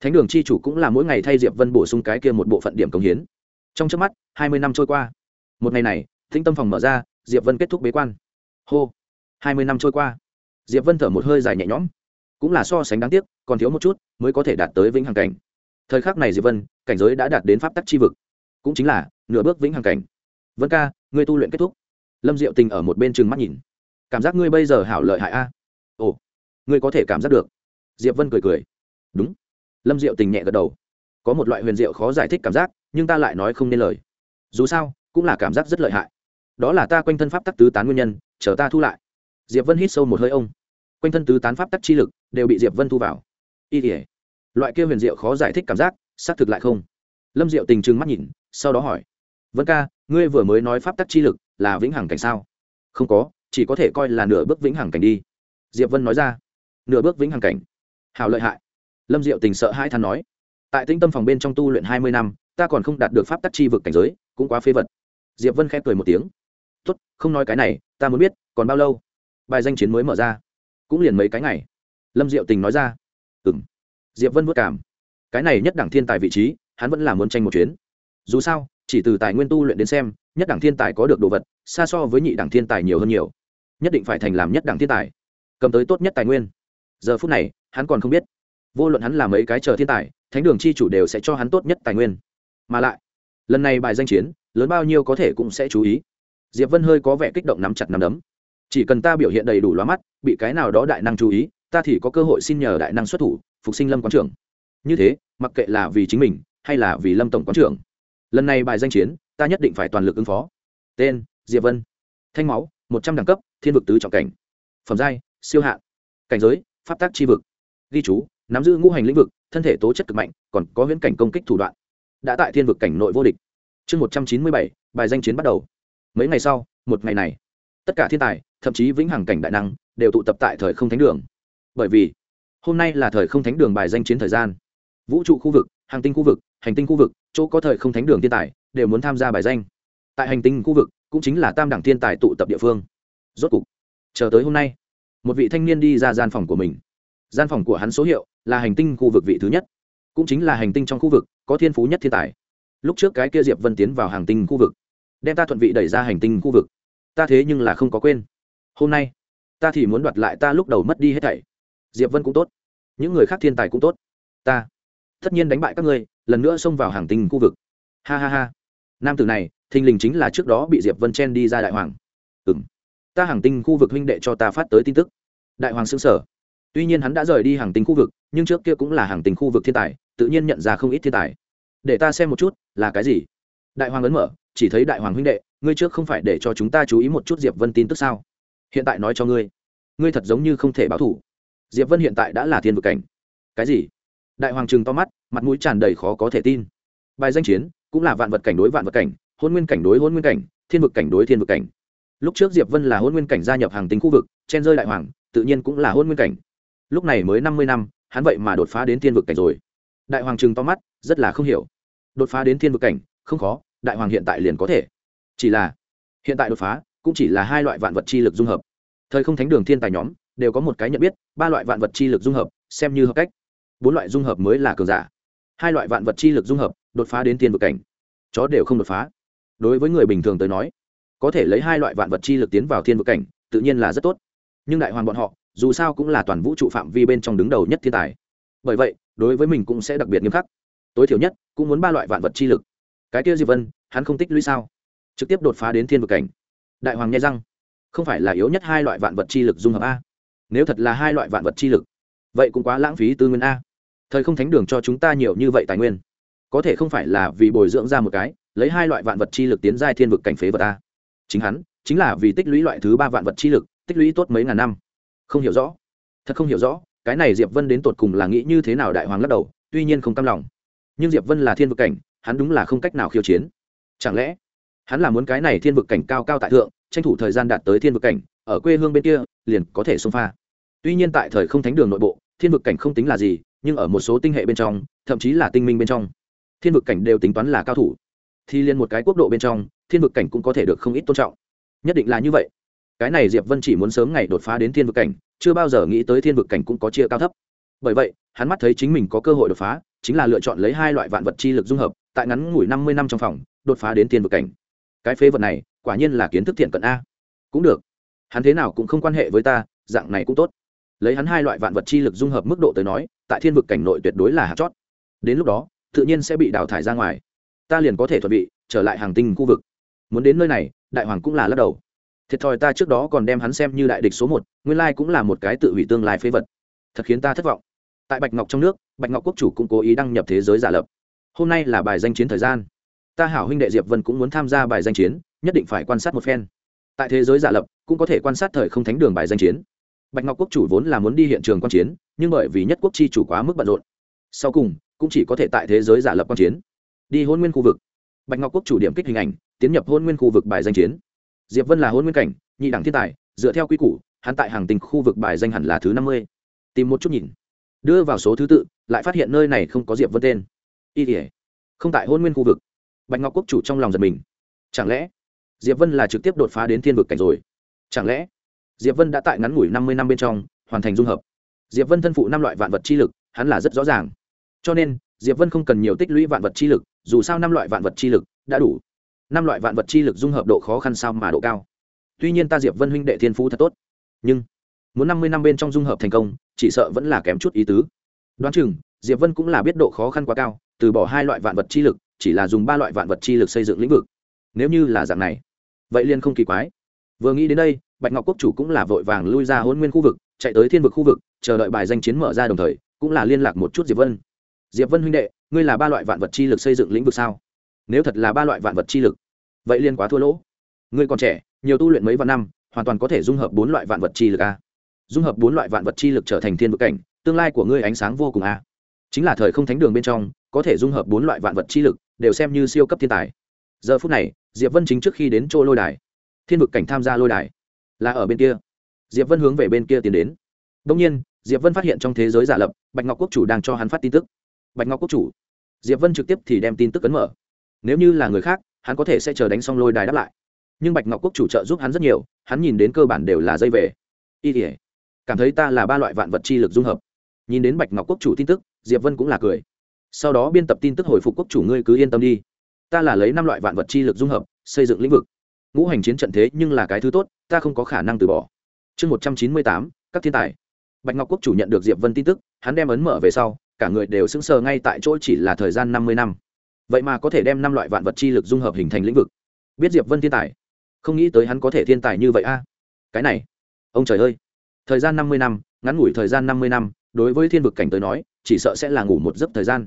thánh đường chi chủ cũng là mỗi ngày thay diệp vân bổ sung cái kia một bộ phận điểm công hiến trong trước mắt, hai mươi năm trôi qua. Một ngày này thinh tâm phòng mở ra, diệp vân kết thúc bế quan. Hô! Hai mươi năm trôi qua. Diệp vân thở một hơi dài nhẹ nhõm. Cũng là so sánh đáng tiếc, còn thiếu một chút, mới có thể đạt tới vĩnh hằng cảnh. Thời khắc này diệp vân, cảnh giới đã đạt đến pháp tắc chi vực. Cũng chính là, nửa bước vĩnh hằng cảnh. Vân ca, ngươi tu luyện kết thúc. Lâm diệu tình ở một bên chừng mắt nhìn. Cảm giác ngươi bây giờ hảo lợi hại a. Ồ! Ngươi có thể cảm giác được. Diệp vân cười cười. Đúng. Lâm diệu tình nhẹ gật đầu. Có một loại huyền diệu khó giải thích cảm giác nhưng ta lại nói không nên lời. Dù sao, cũng là cảm giác rất lợi hại. Đó là ta quanh thân pháp tắc tứ tán nguyên nhân, chờ ta thu lại. Diệp vân hít sâu một hơi ông. Quanh thân tứ tán pháp tắc chi lực đều bị diệp vân thu vào. Y tỉa loại kia huyền diệu khó giải thích cảm giác, xác thực lại không. Lâm diệu tình trừng mắt nhìn, sau đó hỏi. Vân ca, ngươi vừa mới nói pháp tắc chi lực là vĩnh hằng cảnh sao? Không có, chỉ có thể coi là nửa bước vĩnh hằng cảnh đi. Diệp vân nói ra. Nửa bước vĩnh hằng cảnh. Hào lợi hại. Lâm diệu tình sợ hai than nói. Tại tĩnh tâm phòng bên trong tu luyện hai mươi năm ta còn không đạt được pháp tắc chi vực cảnh giới, cũng quá phế vật. Diệp vân khẽ cười một tiếng. Tốt, không nói cái này, ta muốn biết, còn bao lâu? Bài danh chiến mới mở ra. Cũng liền mấy cái ngày. Lâm diệu tình nói ra. Ừ diệp vân vất cảm. Cái này nhất đẳng thiên tài vị trí, hắn vẫn là muốn tranh một chuyến. Dù sao, chỉ từ tài nguyên tu luyện đến xem, nhất đẳng thiên tài có được đồ vật, xa so với nhị đẳng thiên tài nhiều hơn nhiều. Nhất định phải thành làm nhất đẳng thiên tài. Cầm tới tốt nhất tài nguyên. Giờ phút này, hắn còn không biết. Vô luận hắn làm mấy cái chờ thiên tài, thánh đường chi chủ đều sẽ cho hắn tốt nhất tài nguyên mà lại, lần này bài danh chiến, lớn bao nhiêu có thể cũng sẽ chú ý. Diệp vân hơi có vẻ kích động nắm chặt nắm đấm. Chỉ cần ta biểu hiện đầy đủ loa mắt, bị cái nào đó đại năng chú ý, ta thì có cơ hội xin nhờ đại năng xuất thủ, phục sinh lâm quán trưởng. Như thế, mặc kệ là vì chính mình, hay là vì lâm tổng quán trưởng, lần này bài danh chiến, ta nhất định phải toàn lực ứng phó. Tên, diệp vân. Thanh máu, một trăm đẳng cấp, thiên vực tứ trọng cảnh. Phẩm giai, siêu hạn cảnh giới, pháp tác tri vực. Ghi chú, nắm giữ ngũ hành lĩnh vực, thân thể tố chất cực mạnh, còn có huyễn cảnh công kích thủ đoạn đã tại thiên vực cảnh nội vô địch. Chương một trăm chín mươi bảy, bài danh chiến bắt đầu. Mấy ngày sau, một ngày này, tất cả thiên tài, thậm chí vĩnh hằng cảnh đại năng, đều tụ tập tại thời không thánh đường. Bởi vì, hôm nay là thời không thánh đường bài danh chiến thời gian. Vũ trụ khu vực, hàng tinh khu vực, hành tinh khu vực, chỗ có thời không thánh đường thiên tài, đều muốn tham gia bài danh. Tại hành tinh khu vực, cũng chính là tam đẳng thiên tài tụ tập địa phương. Rốt cục, chờ tới hôm nay, một vị thanh niên đi ra gian phòng của mình. Gian phòng của hắn số hiệu là hành tinh khu vực vị thứ nhất cũng chính là hành tinh trong khu vực, có thiên phú nhất thiên tài. Lúc trước cái kia diệp vân tiến vào hành tinh khu vực, đem ta thuận vị đẩy ra hành tinh khu vực. Ta thế nhưng là không có quên. Hôm nay, ta thì muốn đoạt lại ta lúc đầu mất đi hết thảy. Diệp vân cũng tốt. Những người khác thiên tài cũng tốt. Ta tất nhiên đánh bại các ngươi, lần nữa xông vào hàng tinh khu vực. Ha ha ha. Nam tử này, thình lình chính là trước đó bị diệp vân chen đi ra đại hoàng. Ừng ta hàng tinh khu vực huynh đệ cho ta phát tới tin tức. Đại hoàng xứng sở tuy nhiên hắn đã rời đi hàng tinh khu vực, nhưng trước kia cũng là hàng tinh khu vực thiên tài tự nhiên nhận ra không ít thiên tài. Để ta xem một chút, là cái gì? Đại hoàng ấn mở, chỉ thấy đại hoàng huynh đệ, ngươi trước không phải để cho chúng ta chú ý một chút diệp vân tin tức sao? Hiện tại nói cho ngươi ngươi thật giống như không thể báo thủ diệp vân hiện tại đã là thiên vực cảnh. Cái gì? Đại hoàng trừng to mắt, mặt mũi tràn đầy khó có thể tin. Bài danh chiến, cũng là vạn vật cảnh đối vạn vật cảnh, hôn nguyên cảnh đối hôn nguyên cảnh, thiên vực cảnh đối thiên vực cảnh. Lúc trước diệp vân là hôn nguyên cảnh gia nhập hàng tính khu vực, chen rơi đại hoàng, tự nhiên cũng là hôn nguyên cảnh. Lúc này mới năm mươi năm, hắn vậy mà đột phá đến thiên vực cảnh rồi đại hoàng trừng to mắt, rất là không hiểu. Đột phá đến thiên vực cảnh, không khó, đại hoàng hiện tại liền có thể. Chỉ là, hiện tại đột phá, cũng chỉ là hai loại vạn vật chi lực dung hợp. Thời không thánh đường thiên tài nhóm, đều có một cái nhận biết, ba loại vạn vật chi lực dung hợp, xem như hợp cách. Bốn loại dung hợp mới là cường giả. Hai loại vạn vật chi lực dung hợp, đột phá đến Thiên vực cảnh. Chó đều không đột phá. Đối với người bình thường tới nói, có thể lấy hai loại vạn vật chi lực tiến vào thiên vực cảnh, tự nhiên là rất tốt. Nhưng đại Hoàng bọn họ, dù sao cũng là toàn vũ trụ phạm vi bên trong đứng đầu nhất thiên tài. Bởi vậy đối với mình cũng sẽ đặc biệt nghiêm khắc. Tối thiểu nhất cũng muốn ba loại vạn vật chi lực. Cái kia diệp vân hắn không tích lũy sao? Trực tiếp đột phá đến thiên vực cảnh. Đại hoàng nghe răng không phải là yếu nhất hai loại vạn vật chi lực dung hợp a? Nếu thật là hai loại vạn vật chi lực vậy cũng quá lãng phí tư nguyên a. Thời không thánh đường cho chúng ta nhiều như vậy tài nguyên có thể không phải là vì bồi dưỡng ra một cái lấy hai loại vạn vật chi lực tiến giai thiên vực cảnh phế vật a, chính hắn chính là vì tích lũy loại thứ ba vạn vật chi lực tích lũy tốt mấy ngàn năm. Không hiểu rõ. Thật không hiểu rõ cái này diệp vân đến tột cùng là nghĩ như thế nào đại hoàng lắc đầu, tuy nhiên không cam lòng. Nhưng diệp vân là thiên vực cảnh, hắn đúng là không cách nào khiêu chiến. Chẳng lẽ, hắn là muốn cái này thiên vực cảnh cao cao tại thượng, tranh thủ thời gian đạt tới thiên vực cảnh, ở quê hương bên kia, liền có thể xông pha. Tuy nhiên tại thời không thánh đường nội bộ, thiên vực cảnh không tính là gì, nhưng ở một số tinh hệ bên trong, thậm chí là tinh minh bên trong, thiên vực cảnh đều tính toán là cao thủ. Thì liên một cái quốc độ bên trong, thiên vực cảnh cũng có thể được không ít tôn trọng. Nhất định là như vậy. Cái này diệp vân chỉ muốn sớm ngày đột phá đến thiên vực cảnh chưa bao giờ nghĩ tới thiên vực cảnh cũng có chia cao thấp. Bởi vậy, hắn mắt thấy chính mình có cơ hội đột phá, chính là lựa chọn lấy hai loại vạn vật chi lực dung hợp, tại ngắn ngủi năm mươi năm trong phòng, đột phá đến thiên vực cảnh. Cái phế vật này, quả nhiên là kiến thức thiện cận a. Cũng được. Hắn thế nào cũng không quan hệ với ta, dạng này cũng tốt. Lấy hắn hai loại vạn vật chi lực dung hợp mức độ tới nói, tại thiên vực cảnh nội tuyệt đối là hạt chót. Đến lúc đó, tự nhiên sẽ bị đào thải ra ngoài. Ta liền có thể thuận bị trở lại hàng tinh khu vực. Muốn đến nơi này, đại hoàng cũng là lắc đầu thiệt thòi ta trước đó còn đem hắn xem như đại địch số một, nguyên lai cũng là một cái tự hủy tương lai phế vật. Thật khiến ta thất vọng. Tại bạch ngọc trong nước, bạch ngọc quốc chủ cũng cố ý đăng nhập thế giới giả lập. Hôm nay là bài danh chiến thời gian. Ta hảo huynh đệ diệp vân cũng muốn tham gia bài danh chiến, nhất định phải quan sát một phen. Tại thế giới giả lập, cũng có thể quan sát thời không thánh đường bài danh chiến. Bạch ngọc quốc chủ vốn là muốn đi hiện trường quan chiến, nhưng bởi vì nhất quốc chi chủ quá mức bận rộn. Sau cùng, cũng chỉ có thể tại thế giới giả lập quan chiến. Đi hôn nguyên khu vực. Bạch ngọc quốc chủ điểm kích hình ảnh, tiến nhập hôn nguyên khu vực bài danh chiến diệp vân là hôn nguyên cảnh, nhị đẳng thiên tài, dựa theo quy củ, hắn tại hàng tình khu vực bài danh hẳn là thứ năm mươi. Tìm một chút nhìn. Đưa vào số thứ tự, lại phát hiện nơi này không có diệp vân tên. Y thể không tại hôn nguyên khu vực. Bạch ngọc quốc chủ trong lòng giật mình. Chẳng lẽ diệp vân là trực tiếp đột phá đến thiên vực cảnh rồi? Chẳng lẽ diệp vân đã tại ngắn ngủi năm mươi năm bên trong, hoàn thành dung hợp? Diệp vân thân phụ năm loại vạn vật chi lực, hắn là rất rõ ràng. Cho nên, diệp vân không cần nhiều tích lũy vạn vật chi lực, dù sao năm loại vạn vật chi lực đã đủ năm loại vạn vật chi lực dung hợp độ khó khăn sao mà độ cao. Tuy nhiên ta diệp vân huynh đệ thiên phú thật tốt, nhưng muốn năm mươi năm bên trong dung hợp thành công, chỉ sợ vẫn là kém chút ý tứ. Đoán chừng, diệp vân cũng là biết độ khó khăn quá cao, từ bỏ hai loại vạn vật chi lực, chỉ là dùng ba loại vạn vật chi lực xây dựng lĩnh vực. Nếu như là dạng này, vậy liền không kỳ quái. Vừa nghĩ đến đây, bạch ngọc quốc chủ cũng là vội vàng lui ra hôn nguyên khu vực, chạy tới thiên vực khu vực, chờ đợi bài danh chiến mở ra đồng thời, cũng là liên lạc một chút diệp vân. Diệp vân huynh đệ, ngươi là ba loại vạn vật chi lực xây dựng lĩnh vực sao? Nếu thật là ba loại vạn vật chi lực vậy liên quá thua lỗ. Ngươi còn trẻ, nhiều tu luyện mấy vạn năm, hoàn toàn có thể dung hợp bốn loại vạn vật chi lực a. Dung hợp bốn loại vạn vật chi lực trở thành thiên vực cảnh, tương lai của ngươi ánh sáng vô cùng a. Chính là thời không thánh đường bên trong, có thể dung hợp bốn loại vạn vật chi lực, đều xem như siêu cấp thiên tài. Giờ phút này, diệp vân chính trước khi đến chỗ lôi đài. Thiên vực cảnh tham gia lôi đài. Là ở bên kia. Diệp vân hướng về bên kia tiến đến. Đông nhiên, diệp vân phát hiện trong thế giới giả lập, bạch ngọc quốc chủ đang cho hắn phát tin tức. Bạch ngọc quốc chủ. Diệp vân trực tiếp thì đem tin tức ấn mở. Nếu như là người khác hắn có thể sẽ chờ đánh xong lôi đài đáp lại. Nhưng bạch ngọc quốc chủ trợ giúp hắn rất nhiều, hắn nhìn đến cơ bản đều là dây về. Y tỉa cảm thấy ta là ba loại vạn vật chi lực dung hợp. Nhìn đến bạch ngọc quốc chủ tin tức, diệp vân cũng là cười. Sau đó biên tập tin tức hồi phục quốc chủ ngươi cứ yên tâm đi. Ta là lấy năm loại vạn vật chi lực dung hợp, xây dựng lĩnh vực. Ngũ hành chiến trận thế nhưng là cái thứ tốt, ta không có khả năng từ bỏ. Chương một trăm chín mươi tám, các thiên tài. Bạch ngọc quốc chủ nhận được diệp vân tin tức, hắn đem ấn mở về sau, cả người đều sững sờ ngay tại chỗ chỉ là thời gian năm mươi năm vậy mà có thể đem năm loại vạn vật chi lực dung hợp hình thành lĩnh vực. Biết diệp vân thiên tài. Không nghĩ tới hắn có thể thiên tài như vậy a. Cái này, ông trời ơi. Thời gian năm mươi năm, ngắn ngủi thời gian năm mươi năm, đối với thiên vực cảnh tới nói, chỉ sợ sẽ là ngủ một giấc thời gian.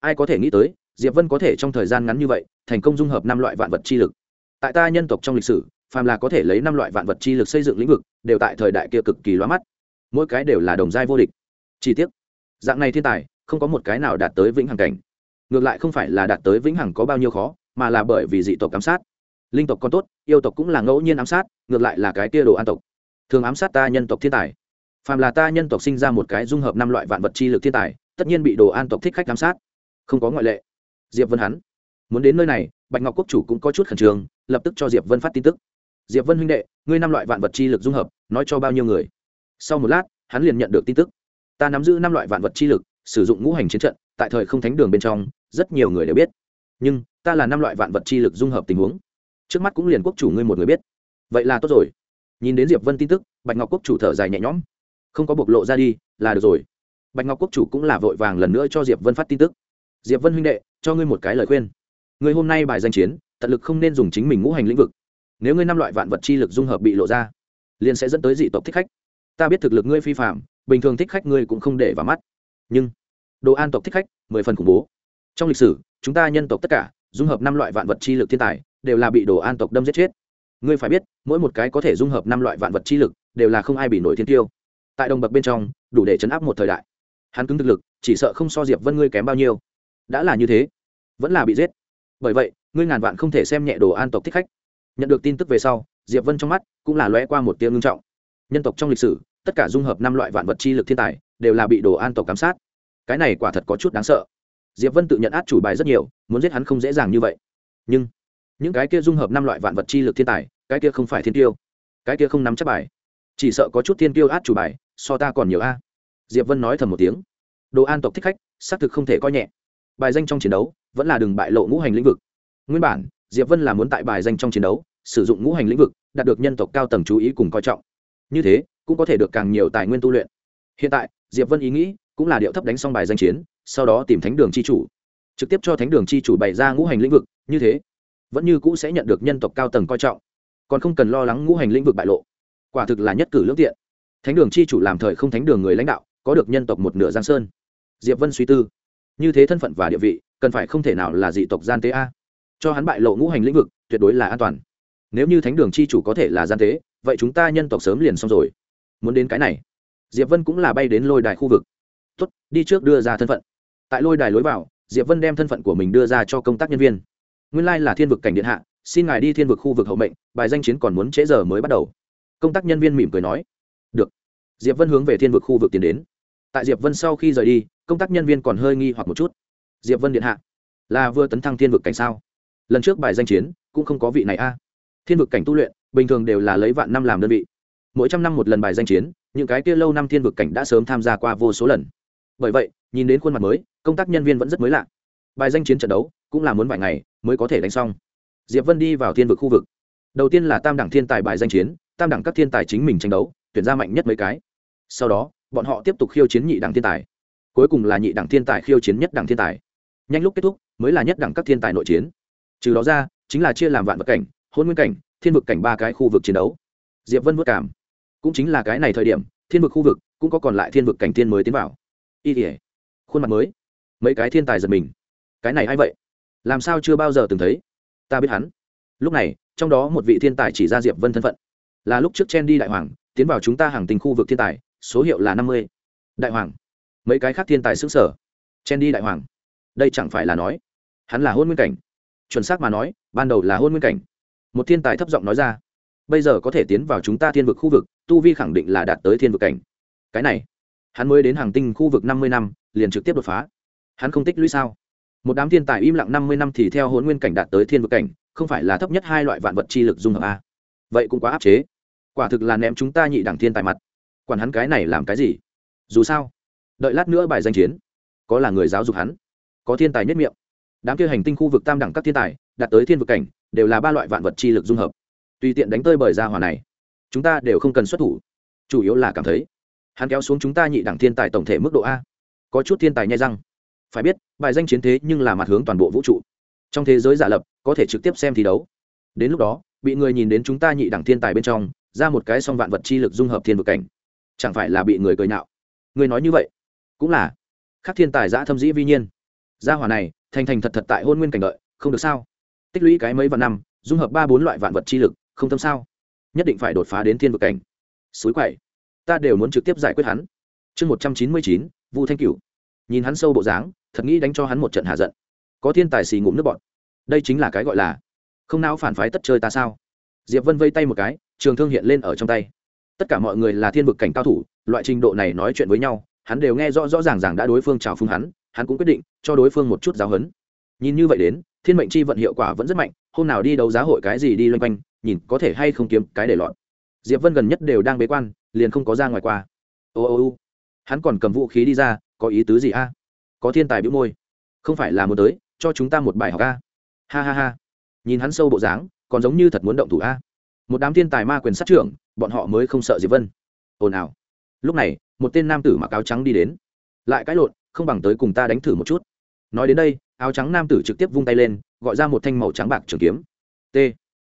Ai có thể nghĩ tới, diệp vân có thể trong thời gian ngắn như vậy, thành công dung hợp năm loại vạn vật chi lực. Tại ta nhân tộc trong lịch sử, phàm là có thể lấy năm loại vạn vật chi lực xây dựng lĩnh vực, đều tại thời đại kia cực kỳ loa mắt. Mỗi cái đều là đồng giai vô địch. Chi tiết dạng này thiên tài, không có một cái nào đạt tới vĩnh hằng cảnh ngược lại không phải là đạt tới vĩnh hằng có bao nhiêu khó, mà là bởi vì dị tộc ám sát. Linh tộc còn tốt, yêu tộc cũng là ngẫu nhiên ám sát, ngược lại là cái kia đồ an tộc. Thường ám sát ta nhân tộc thiên tài. Phàm là ta nhân tộc sinh ra một cái dung hợp năm loại vạn vật chi lực thiên tài, tất nhiên bị đồ an tộc thích khách ám sát. Không có ngoại lệ. Diệp vân hắn muốn đến nơi này, bạch ngọc quốc chủ cũng có chút khẩn trương, lập tức cho diệp vân phát tin tức. Diệp vân huynh đệ, ngươi năm loại vạn vật chi lực dung hợp, nói cho bao nhiêu người? Sau một lát, hắn liền nhận được tin tức. Ta nắm giữ năm loại vạn vật chi lực, sử dụng ngũ hành chiến trận, tại thời không thánh đường bên trong rất nhiều người đều biết. Nhưng, ta là năm loại vạn vật chi lực dung hợp tình huống. Trước mắt cũng liền quốc chủ ngươi một người biết. Vậy là tốt rồi. Nhìn đến diệp vân tin tức, bạch ngọc quốc chủ thở dài nhẹ nhõm. Không có bộc lộ ra đi, là được rồi. Bạch ngọc quốc chủ cũng là vội vàng lần nữa cho diệp vân phát tin tức. Diệp vân huynh đệ, cho ngươi một cái lời khuyên. Người hôm nay bài danh chiến, tận lực không nên dùng chính mình ngũ hành lĩnh vực. Nếu ngươi năm loại vạn vật chi lực dung hợp bị lộ ra, liền sẽ dẫn tới dị tộc thích khách. Ta biết thực lực ngươi phi phạm bình thường thích khách ngươi cũng không để vào mắt. Nhưng, đồ an tộc thích khách, mười phần khủng bố trong lịch sử, chúng ta nhân tộc tất cả, dung hợp năm loại vạn vật chi lực thiên tài, đều là bị đồ an tộc đâm giết chết. Ngươi phải biết, mỗi một cái có thể dung hợp năm loại vạn vật chi lực, đều là không ai bị nổi thiên tiêu. Tại đồng bậc bên trong, đủ để chấn áp một thời đại. Hắn cứng thực lực, chỉ sợ không so diệp vân ngươi kém bao nhiêu. Đã là như thế, vẫn là bị giết. Bởi vậy, ngươi ngàn vạn không thể xem nhẹ đồ an tộc thích khách. Nhận được tin tức về sau, diệp vân trong mắt cũng là lóe qua một tiếng ngưng trọng. Nhân tộc trong lịch sử, tất cả dung hợp năm loại vạn vật chi lực thiên tài, đều là bị đồ an tộc giám sát. Cái này quả thật có chút đáng sợ diệp vân tự nhận át chủ bài rất nhiều, muốn giết hắn không dễ dàng như vậy. Nhưng, những cái kia dung hợp năm loại vạn vật chi lực thiên tài, cái kia không phải thiên tiêu. Cái kia không nắm chắc bài. Chỉ sợ có chút thiên tiêu át chủ bài, so ta còn nhiều a. Diệp vân nói thầm một tiếng. Đồ an tộc thích khách, xác thực không thể coi nhẹ. Bài danh trong chiến đấu, vẫn là đừng bại lộ ngũ hành lĩnh vực. Nguyên bản, diệp vân là muốn tại bài danh trong chiến đấu, sử dụng ngũ hành lĩnh vực, đạt được nhân tộc cao tầng chú ý cùng coi trọng. Như thế, cũng có thể được càng nhiều tài nguyên tu luyện. Hiện tại, diệp vân ý nghĩ cũng là điệu thấp đánh xong bài danh chiến, sau đó tìm thánh đường chi chủ. Trực tiếp cho thánh đường chi chủ bày ra ngũ hành lĩnh vực, như thế, vẫn như cũ sẽ nhận được nhân tộc cao tầng coi trọng, còn không cần lo lắng ngũ hành lĩnh vực bại lộ. Quả thực là nhất cử lương tiện. Thánh đường chi chủ làm thời không thánh đường người lãnh đạo, có được nhân tộc một nửa giang sơn. Diệp vân suy tư, như thế thân phận và địa vị, cần phải không thể nào là dị tộc gian tế a? Cho hắn bại lộ ngũ hành lĩnh vực, tuyệt đối là an toàn. Nếu như thánh đường chi chủ có thể là gian tế, vậy chúng ta nhân tộc sớm liền xong rồi. Muốn đến cái này, diệp vân cũng là bay đến lôi đài khu vực tốt, đi trước đưa ra thân phận. Tại lôi đài lối vào, diệp vân đem thân phận của mình đưa ra cho công tác nhân viên. Nguyên lai là thiên vực cảnh điện hạ, xin ngài đi thiên vực khu vực hậu mệnh, bài danh chiến còn muốn trễ giờ mới bắt đầu. Công tác nhân viên mỉm cười nói. Được. Diệp vân hướng về thiên vực khu vực tiến đến. Tại diệp vân sau khi rời đi, công tác nhân viên còn hơi nghi hoặc một chút. Diệp vân điện hạ, là vừa tấn thăng thiên vực cảnh sao? Lần trước bài danh chiến, cũng không có vị này a. Thiên vực cảnh tu luyện, bình thường đều là lấy vạn năm làm đơn vị. Mỗi trăm năm một lần bài danh chiến, những cái kia lâu năm thiên vực cảnh đã sớm tham gia qua vô số lần bởi vậy, nhìn đến khuôn mặt mới, công tác nhân viên vẫn rất mới lạ. Bài danh chiến trận đấu, cũng là muốn vài ngày mới có thể đánh xong. Diệp vân đi vào thiên vực khu vực. Đầu tiên là tam đẳng thiên tài bài danh chiến, tam đẳng các thiên tài chính mình tranh đấu, tuyển ra mạnh nhất mấy cái. Sau đó, bọn họ tiếp tục khiêu chiến nhị đẳng thiên tài. Cuối cùng là nhị đẳng thiên tài khiêu chiến nhất đẳng thiên tài. Nhanh lúc kết thúc, mới là nhất đẳng các thiên tài nội chiến. Trừ đó ra, chính là chia làm vạn vật cảnh, hôn nguyên cảnh, thiên vực cảnh ba cái khu vực chiến đấu. Diệp vân vất cảm. Cũng chính là cái này thời điểm, thiên vực khu vực, cũng có còn lại thiên vực cảnh thiên mới tiến vào y ỉa, khuôn mặt mới. Mấy cái thiên tài giật mình. Cái này a i vậy? Làm sao chưa bao giờ từng thấy? Ta biết hắn. Lúc này, trong đó một vị thiên tài chỉ ra diệp vân thân phận. Là lúc trước chen đi đại hoàng, tiến vào chúng ta hàng tình khu vực thiên tài, số hiệu là năm mươi. Đại hoàng. Mấy cái khác thiên tài xứng sở. Chen đi đại hoàng. Đây chẳng phải là nói, hắn là hôn nguyên cảnh. Chuẩn xác mà nói, ban đầu là hôn nguyên cảnh. Một thiên tài thấp giọng nói ra, bây giờ có thể tiến vào chúng ta thiên vực khu vực, tu vi khẳng định là đạt tới thiên vực cảnh. Cái này hắn mới đến hàng tinh khu vực năm mươi năm, liền trực tiếp đột phá. Hắn không tích lũy sao? Một đám thiên tài im lặng năm mươi năm thì theo hôn nguyên cảnh đạt tới thiên vực cảnh, không phải là thấp nhất hai loại vạn vật chi lực dung hợp a? Vậy cũng quá áp chế. Quả thực là ném chúng ta nhị đẳng thiên tài mặt. Quản hắn cái này làm cái gì? Dù sao, đợi lát nữa bài danh chiến, có là người giáo dục hắn. Có thiên tài nhất miệng. Đám kia hành tinh khu vực tam đẳng các thiên tài, đạt tới thiên vực cảnh, đều là ba loại vạn vật chi lực dung hợp. Tùy tiện đánh tơi bởi ra hòa này, chúng ta đều không cần xuất thủ. Chủ yếu là cảm thấy hắn kéo xuống chúng ta nhị đẳng thiên tài tổng thể mức độ a. Có chút thiên tài nhai răng. Phải biết, bài danh chiến thế nhưng là mặt hướng toàn bộ vũ trụ. Trong thế giới giả lập, có thể trực tiếp xem thi đấu. Đến lúc đó, bị người nhìn đến chúng ta nhị đẳng thiên tài bên trong, ra một cái song vạn vật chi lực dung hợp thiên vực cảnh. Chẳng phải là bị người cười nhạo. Người nói như vậy, cũng là khắc thiên tài giã thâm dĩ vi nhiên. Gia hỏa này, thành thành thật thật tại hôn nguyên cảnh đợi, không được sao? Tích lũy cái mấy vạn năm, dung hợp ba bốn loại vạn vật chi lực, không tâm sao? Nhất định phải đột phá đến thiên vực cảnh. Suối quậy ta đều muốn trực tiếp giải quyết hắn. Chương một trăm chín mươi chín, vu thanh cửu. Nhìn hắn sâu bộ dáng, thật nghĩ đánh cho hắn một trận hạ giận. Có thiên tài xì ngụm nước bọt. Đây chính là cái gọi là không não phản phái tất chơi ta sao? Diệp vân vây tay một cái, trường thương hiện lên ở trong tay. Tất cả mọi người là thiên vực cảnh cao thủ, loại trình độ này nói chuyện với nhau, hắn đều nghe rõ rõ ràng ràng đã đối phương chào phúng hắn hắn cũng quyết định cho đối phương một chút giáo hấn nhìn như vậy đến, thiên mệnh chi vận hiệu quả vẫn rất mạnh, hôm nào đi đấu giá hội cái gì đi loanh quanh, nhìn có thể hay không kiếm cái để lọt. Diệp vân gần nhất đều đang bế quan liền không có ra ngoài qua. Ô ô ô. Hắn còn cầm vũ khí đi ra, có ý tứ gì a? Có thiên tài bĩu môi. Không phải là muốn tới, cho chúng ta một bài học a. Ha ha ha. Nhìn hắn sâu bộ dáng, còn giống như thật muốn động thủ a. Một đám thiên tài ma quyền sát trưởng, bọn họ mới không sợ diệp vân. Ồn ào. Lúc này, một tên nam tử mặc áo trắng đi đến. Lại cãi lộn, không bằng tới cùng ta đánh thử một chút. Nói đến đây, áo trắng nam tử trực tiếp vung tay lên, gọi ra một thanh màu trắng bạc trường kiếm. T.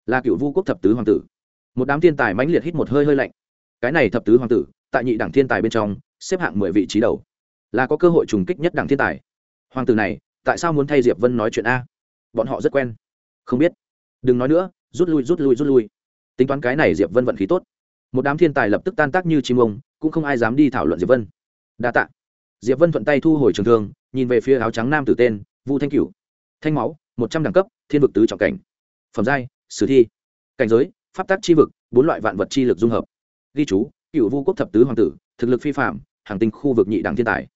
Là cựu vu quốc thập tứ hoàng tử. Một đám thiên tài mãnh liệt hít một hơi hơi lạnh cái này thập tứ hoàng tử, tại nhị đảng thiên tài bên trong, xếp hạng mười vị trí đầu. Là có cơ hội trùng kích nhất đảng thiên tài. Hoàng tử này, tại sao muốn thay diệp vân nói chuyện a? Bọn họ rất quen. Không biết. Đừng nói nữa, rút lui rút lui rút lui. Tính toán cái này diệp vân vận khí tốt. Một đám thiên tài lập tức tan tác như chim ông, cũng không ai dám đi thảo luận diệp vân. Đa tạ. Diệp vân thuận tay thu hồi trường thương, nhìn về phía áo trắng nam tử tên, vu thanh cửu. Thanh máu, một trăm đẳng cấp, thiên vực tứ trọng cảnh. Phẩm giai, sử thi. Cảnh giới, pháp tác chi vực, bốn loại vạn vật chi lực dung hợp ghi chú, cựu vu quốc thập tứ hoàng tử, thực lực phi phạm hàng tinh khu vực nhị đẳng thiên tài.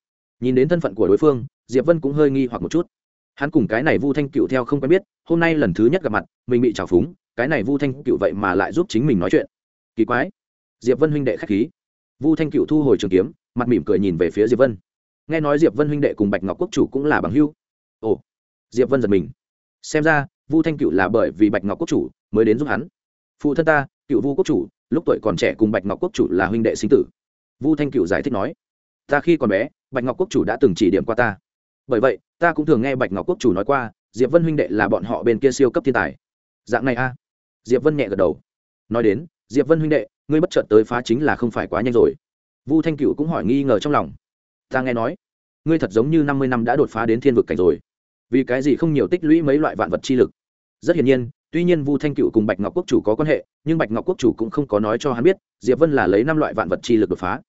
Nhìn đến thân phận của đối phương, diệp vân cũng hơi nghi hoặc một chút. Hắn cùng cái này vu thanh cựu theo không quen biết, hôm nay lần thứ nhất gặp mặt, mình bị trào phúng, cái này vu thanh cựu vậy mà lại giúp chính mình nói chuyện. Kỳ quái. Diệp vân huynh đệ khách khí. Vu thanh cựu thu hồi trường kiếm, mặt mỉm cười nhìn về phía diệp vân. Nghe nói diệp vân huynh đệ cùng bạch ngọc quốc chủ cũng là bằng hưu ồ. Diệp vân giật mình. Xem ra, vu thanh cựu là bởi vì bạch ngọc quốc chủ mới đến giúp hắn. Phụ thân ta, cựu vu quốc chủ lúc tuổi còn trẻ cùng bạch ngọc quốc chủ là huynh đệ sinh tử. Vu thanh cựu giải thích nói, ta khi còn bé, bạch ngọc quốc chủ đã từng chỉ điểm qua ta. Bởi vậy, ta cũng thường nghe bạch ngọc quốc chủ nói qua, diệp vân huynh đệ là bọn họ bên kia siêu cấp thiên tài. Dạng này a. Diệp vân nhẹ gật đầu. Nói đến, diệp vân huynh đệ, ngươi bất chợt tới phá chính là không phải quá nhanh rồi. Vu thanh cựu cũng hỏi nghi ngờ trong lòng. Ta nghe nói, ngươi thật giống như năm mươi năm đã đột phá đến thiên vực cảnh rồi. Vì cái gì không nhiều tích lũy mấy loại vạn vật chi lực? Rất hiển nhiên tuy nhiên vu thanh cựu cùng bạch ngọc quốc chủ có quan hệ, nhưng bạch ngọc quốc chủ cũng không có nói cho hắn biết, diệp vân là lấy năm loại vạn vật chi lực đột phá.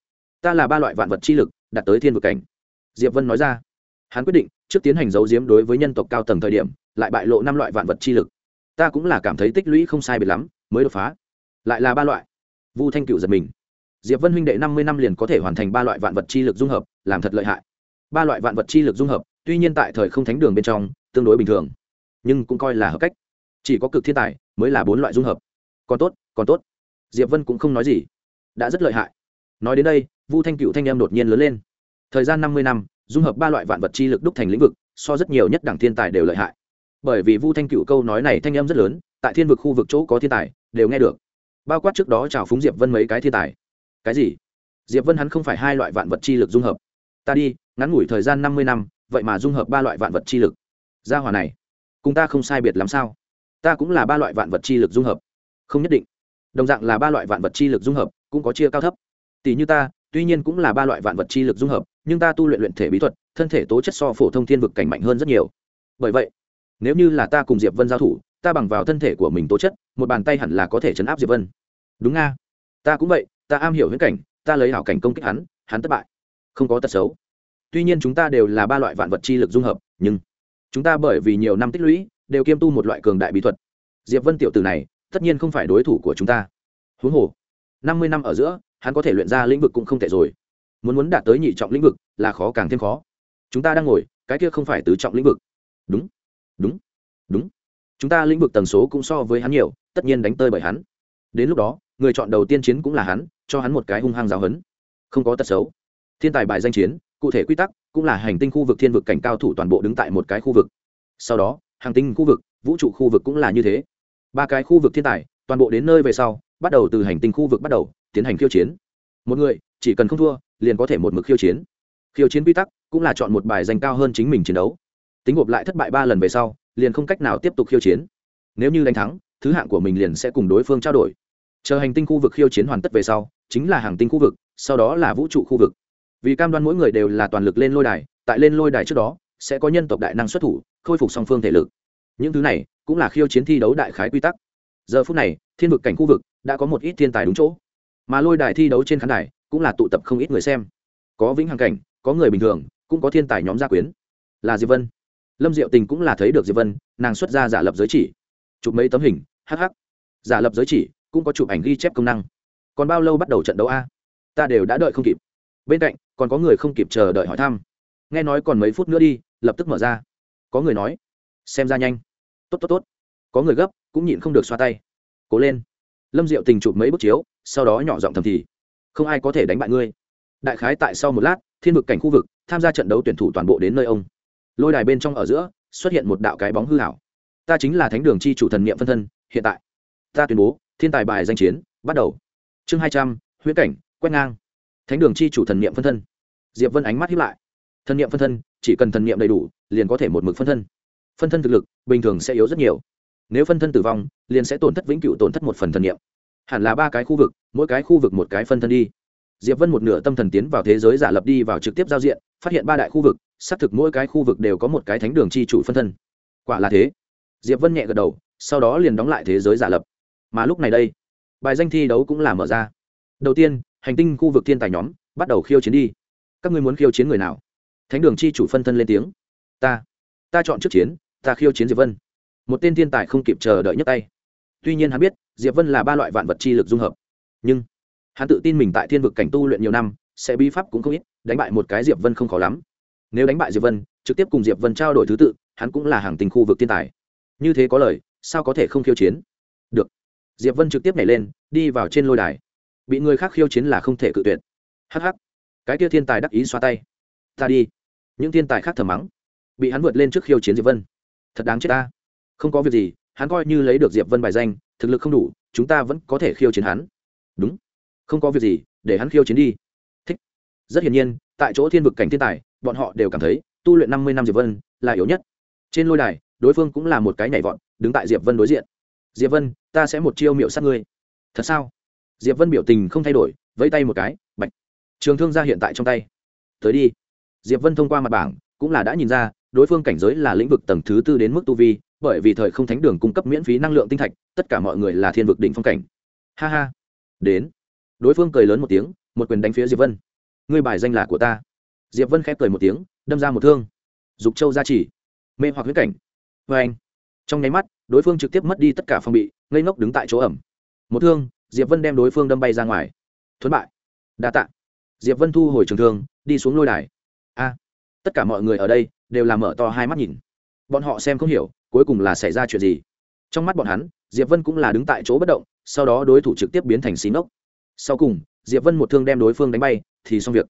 Ta là ba loại vạn vật chi lực, đạt tới thiên vực cảnh. Diệp vân nói ra. Hắn quyết định, trước tiến hành giấu giếm đối với nhân tộc cao tầng thời điểm, lại bại lộ năm loại vạn vật chi lực. Ta cũng là cảm thấy tích lũy không sai biệt lắm, mới đột phá. Lại là ba loại. Vu thanh cựu giật mình. Diệp vân huynh đệ năm mươi năm liền có thể hoàn thành ba loại vạn vật chi lực dung hợp, làm thật lợi hại. Ba loại vạn vật chi lực dung hợp, tuy nhiên tại thời không thánh đường bên trong, tương đối bình thường, nhưng cũng coi là hợp cách chỉ có cực thiên tài mới là bốn loại dung hợp. Còn tốt còn tốt. Diệp vân cũng không nói gì. Đã rất lợi hại. Nói đến đây, vu thanh cựu thanh em đột nhiên lớn lên. Thời gian năm mươi năm, dung hợp ba loại vạn vật chi lực đúc thành lĩnh vực, so rất nhiều nhất đẳng thiên tài đều lợi hại. Bởi vì vu thanh cựu câu nói này thanh em rất lớn, tại thiên vực khu vực chỗ có thiên tài, đều nghe được. Bao quát trước đó chào phúng diệp vân mấy cái thiên tài. Cái gì? Diệp vân hắn không phải hai loại vạn vật chi lực dung hợp. Ta đi, ngắn ngủi thời gian năm mươi năm, vậy mà dung hợp ba loại vạn vật chi lực. Gia hòa này, cùng ta không sai biệt làm sao? Ta cũng là ba loại vạn vật chi lực dung hợp. Không nhất định. Đồng dạng là ba loại vạn vật chi lực dung hợp, cũng có chia cao thấp. Tỷ như ta, tuy nhiên cũng là ba loại vạn vật chi lực dung hợp, nhưng ta tu luyện luyện thể bí thuật, thân thể tố chất so phổ thông thiên vực cảnh mạnh hơn rất nhiều. Bởi vậy, nếu như là ta cùng diệp vân giao thủ, ta bằng vào thân thể của mình tố chất, một bàn tay hẳn là có thể chấn áp diệp vân. Đúng nga. Ta cũng vậy, ta am hiểu huyễn cảnh, ta lấy hảo cảnh công kích hắn hắn thất bại. Không có tật xấu. Tuy nhiên chúng ta đều là ba loại vạn vật chi lực dung hợp, nhưng chúng ta bởi vì nhiều năm tích lũy đều kiêm tu một loại cường đại bí thuật. Diệp vân tiểu Tử này, tất nhiên không phải đối thủ của chúng ta. Huống hồ, năm mươi năm ở giữa, hắn có thể luyện ra lĩnh vực cũng không tệ rồi. Muốn muốn đạt tới nhị trọng lĩnh vực là khó càng thêm khó. Chúng ta đang ngồi, cái kia không phải tứ trọng lĩnh vực. Đúng đúng đúng. Chúng ta lĩnh vực tần số cũng so với hắn nhiều, tất nhiên đánh tơi bởi hắn. Đến lúc đó, người chọn đầu tiên chiến cũng là hắn, cho hắn một cái hung hăng giáo hấn không có tật xấu. Thiên tài bài danh chiến, cụ thể quy tắc cũng là hành tinh khu vực thiên vực cảnh cao thủ toàn bộ đứng tại một cái khu vực. Sau đó Hàng tinh khu vực, vũ trụ khu vực cũng là như thế. Ba cái khu vực thiên tài, toàn bộ đến nơi về sau, bắt đầu từ hành tinh khu vực bắt đầu, tiến hành khiêu chiến. Một người, chỉ cần không thua, liền có thể một mực khiêu chiến. Khiêu chiến quy tắc cũng là chọn một bài danh cao hơn chính mình chiến đấu. Tính gộp lại thất bại ba lần về sau, liền không cách nào tiếp tục khiêu chiến. Nếu như đánh thắng, thứ hạng của mình liền sẽ cùng đối phương trao đổi. Chờ hành tinh khu vực khiêu chiến hoàn tất về sau, chính là hàng tinh khu vực, sau đó là vũ trụ khu vực. Vì cam đoan mỗi người đều là toàn lực lên lôi đài, tại lên lôi đài trước đó, sẽ có nhân tộc đại năng xuất thủ khôi phục song phương thể lực. Những thứ này cũng là khiêu chiến thi đấu đại khái quy tắc. Giờ phút này, thiên vực cảnh khu vực đã có một ít thiên tài đúng chỗ. Mà lôi đài thi đấu trên khán đài cũng là tụ tập không ít người xem. Có vĩnh hằng cảnh, có người bình thường, cũng có thiên tài nhóm gia quyến. Là diệp vân. Lâm diệu tình cũng là thấy được diệp vân, nàng xuất ra giả lập giới chỉ. Chụp mấy tấm hình hh giả lập giới chỉ cũng có chụp ảnh ghi chép công năng. Còn bao lâu bắt đầu trận đấu a? Ta đều đã đợi không kịp. Bên cạnh, còn có người không kịp chờ đợi hỏi thăm. Nghe nói còn mấy phút nữa đi, lập tức mở ra có người nói, xem ra nhanh. Tốt tốt tốt. Có người gấp, cũng nhịn không được xoa tay. Cố lên. Lâm diệu tình chụp mấy bức chiếu, sau đó nhỏ giọng thầm thì, không ai có thể đánh bại ngươi. Đại khái tại sau một lát, thiên vực cảnh khu vực, tham gia trận đấu tuyển thủ toàn bộ đến nơi ông. Lôi đài bên trong ở giữa, xuất hiện một đạo cái bóng hư hảo. Ta chính là thánh đường chi chủ thần niệm phân thân, hiện tại. Ta tuyên bố, thiên tài bài danh chiến, bắt đầu. Chương hai trăm, huyễn cảnh, quét ngang. Thánh đường chi chủ thần niệm phân thân. Diệp vân ánh mắt hiếp lại. Thần niệm phân thân chỉ cần thần niệm đầy đủ, liền có thể một mực phân thân. Phân thân thực lực, bình thường sẽ yếu rất nhiều. Nếu phân thân tử vong, liền sẽ tổn thất vĩnh cửu, tổn thất một phần thần niệm. Hẳn là ba cái khu vực, mỗi cái khu vực một cái phân thân đi. Diệp vân một nửa tâm thần tiến vào thế giới giả lập đi vào trực tiếp giao diện, phát hiện ba đại khu vực, xác thực mỗi cái khu vực đều có một cái thánh đường chi chủ phân thân. Quả là thế. Diệp vân nhẹ gật đầu, sau đó liền đóng lại thế giới giả lập. Mà lúc này đây, bài danh thi đấu cũng là mở ra. Đầu tiên, hành tinh khu vực thiên tài nhóm, bắt đầu khiêu chiến đi. Các ngươi muốn khiêu chiến người nào? Thánh đường chi chủ phân thân lên tiếng. Ta ta chọn trước chiến, ta khiêu chiến diệp vân. Một tên thiên tài không kịp chờ đợi nhấc tay. Tuy nhiên hắn biết, diệp vân là ba loại vạn vật chi lực dung hợp. Nhưng, hắn tự tin mình tại thiên vực cảnh tu luyện nhiều năm, sẽ bi pháp cũng không ít, đánh bại một cái diệp vân không khó lắm. Nếu đánh bại diệp vân, trực tiếp cùng diệp vân trao đổi thứ tự, hắn cũng là hàng tình khu vực thiên tài. Như thế có lời, sao có thể không khiêu chiến? Được. Diệp vân trực tiếp nhảy lên, đi vào trên lôi đài. Bị người khác khiêu chiến là không thể cự tuyệt. Hh cái kia thiên tài đắc ý xoa tay ta đi. Những thiên tài khác thầm mắng. Bị hắn vượt lên trước khiêu chiến diệp vân. Thật đáng chết ta. Không có việc gì, hắn coi như lấy được diệp vân bài danh, thực lực không đủ, chúng ta vẫn có thể khiêu chiến hắn. Đúng. Không có việc gì, để hắn khiêu chiến đi. Thích. Rất hiển nhiên, tại chỗ thiên vực cảnh thiên tài, bọn họ đều cảm thấy, tu luyện năm mươi năm diệp vân là yếu nhất. Trên lôi đài, đối phương cũng là một cái nhảy vọt, đứng tại diệp vân đối diện. Diệp vân, ta sẽ một chiêu miệu sát ngươi. Thật sao? Diệp vân biểu tình không thay đổi, vẫy tay một cái, bạch. Trường thương ra hiện tại trong tay. Tới đi diệp vân thông qua mặt bảng, cũng là đã nhìn ra, đối phương cảnh giới là lĩnh vực tầng thứ tư đến mức tu vi, bởi vì thời không thánh đường cung cấp miễn phí năng lượng tinh thạch, tất cả mọi người là thiên vực đỉnh phong cảnh. Ha ha. Đến. Đối phương cười lớn một tiếng, một quyền đánh phía diệp vân. Ngươi bài danh là của ta. Diệp vân khép cười một tiếng, đâm ra một thương. Dục châu ra chỉ mê hoặc huyết cảnh. Vê anh. Trong nháy mắt, đối phương trực tiếp mất đi tất cả phòng bị, ngây ngốc đứng tại chỗ ẩm. Một thương, diệp vân đem đối phương đâm bay ra ngoài. Thuấn bại. Đa t ạ diệp vân thu hồi trường thương, đi xuống lôi đài a tất cả mọi người ở đây đều làm mở to hai mắt nhìn. Bọn họ xem không hiểu cuối cùng là xảy ra chuyện gì. Trong mắt bọn hắn, diệp vân cũng là đứng tại chỗ bất động, sau đó đối thủ trực tiếp biến thành xí ngốc sau cùng, diệp vân một thương đem đối phương đánh bay, thì xong việc.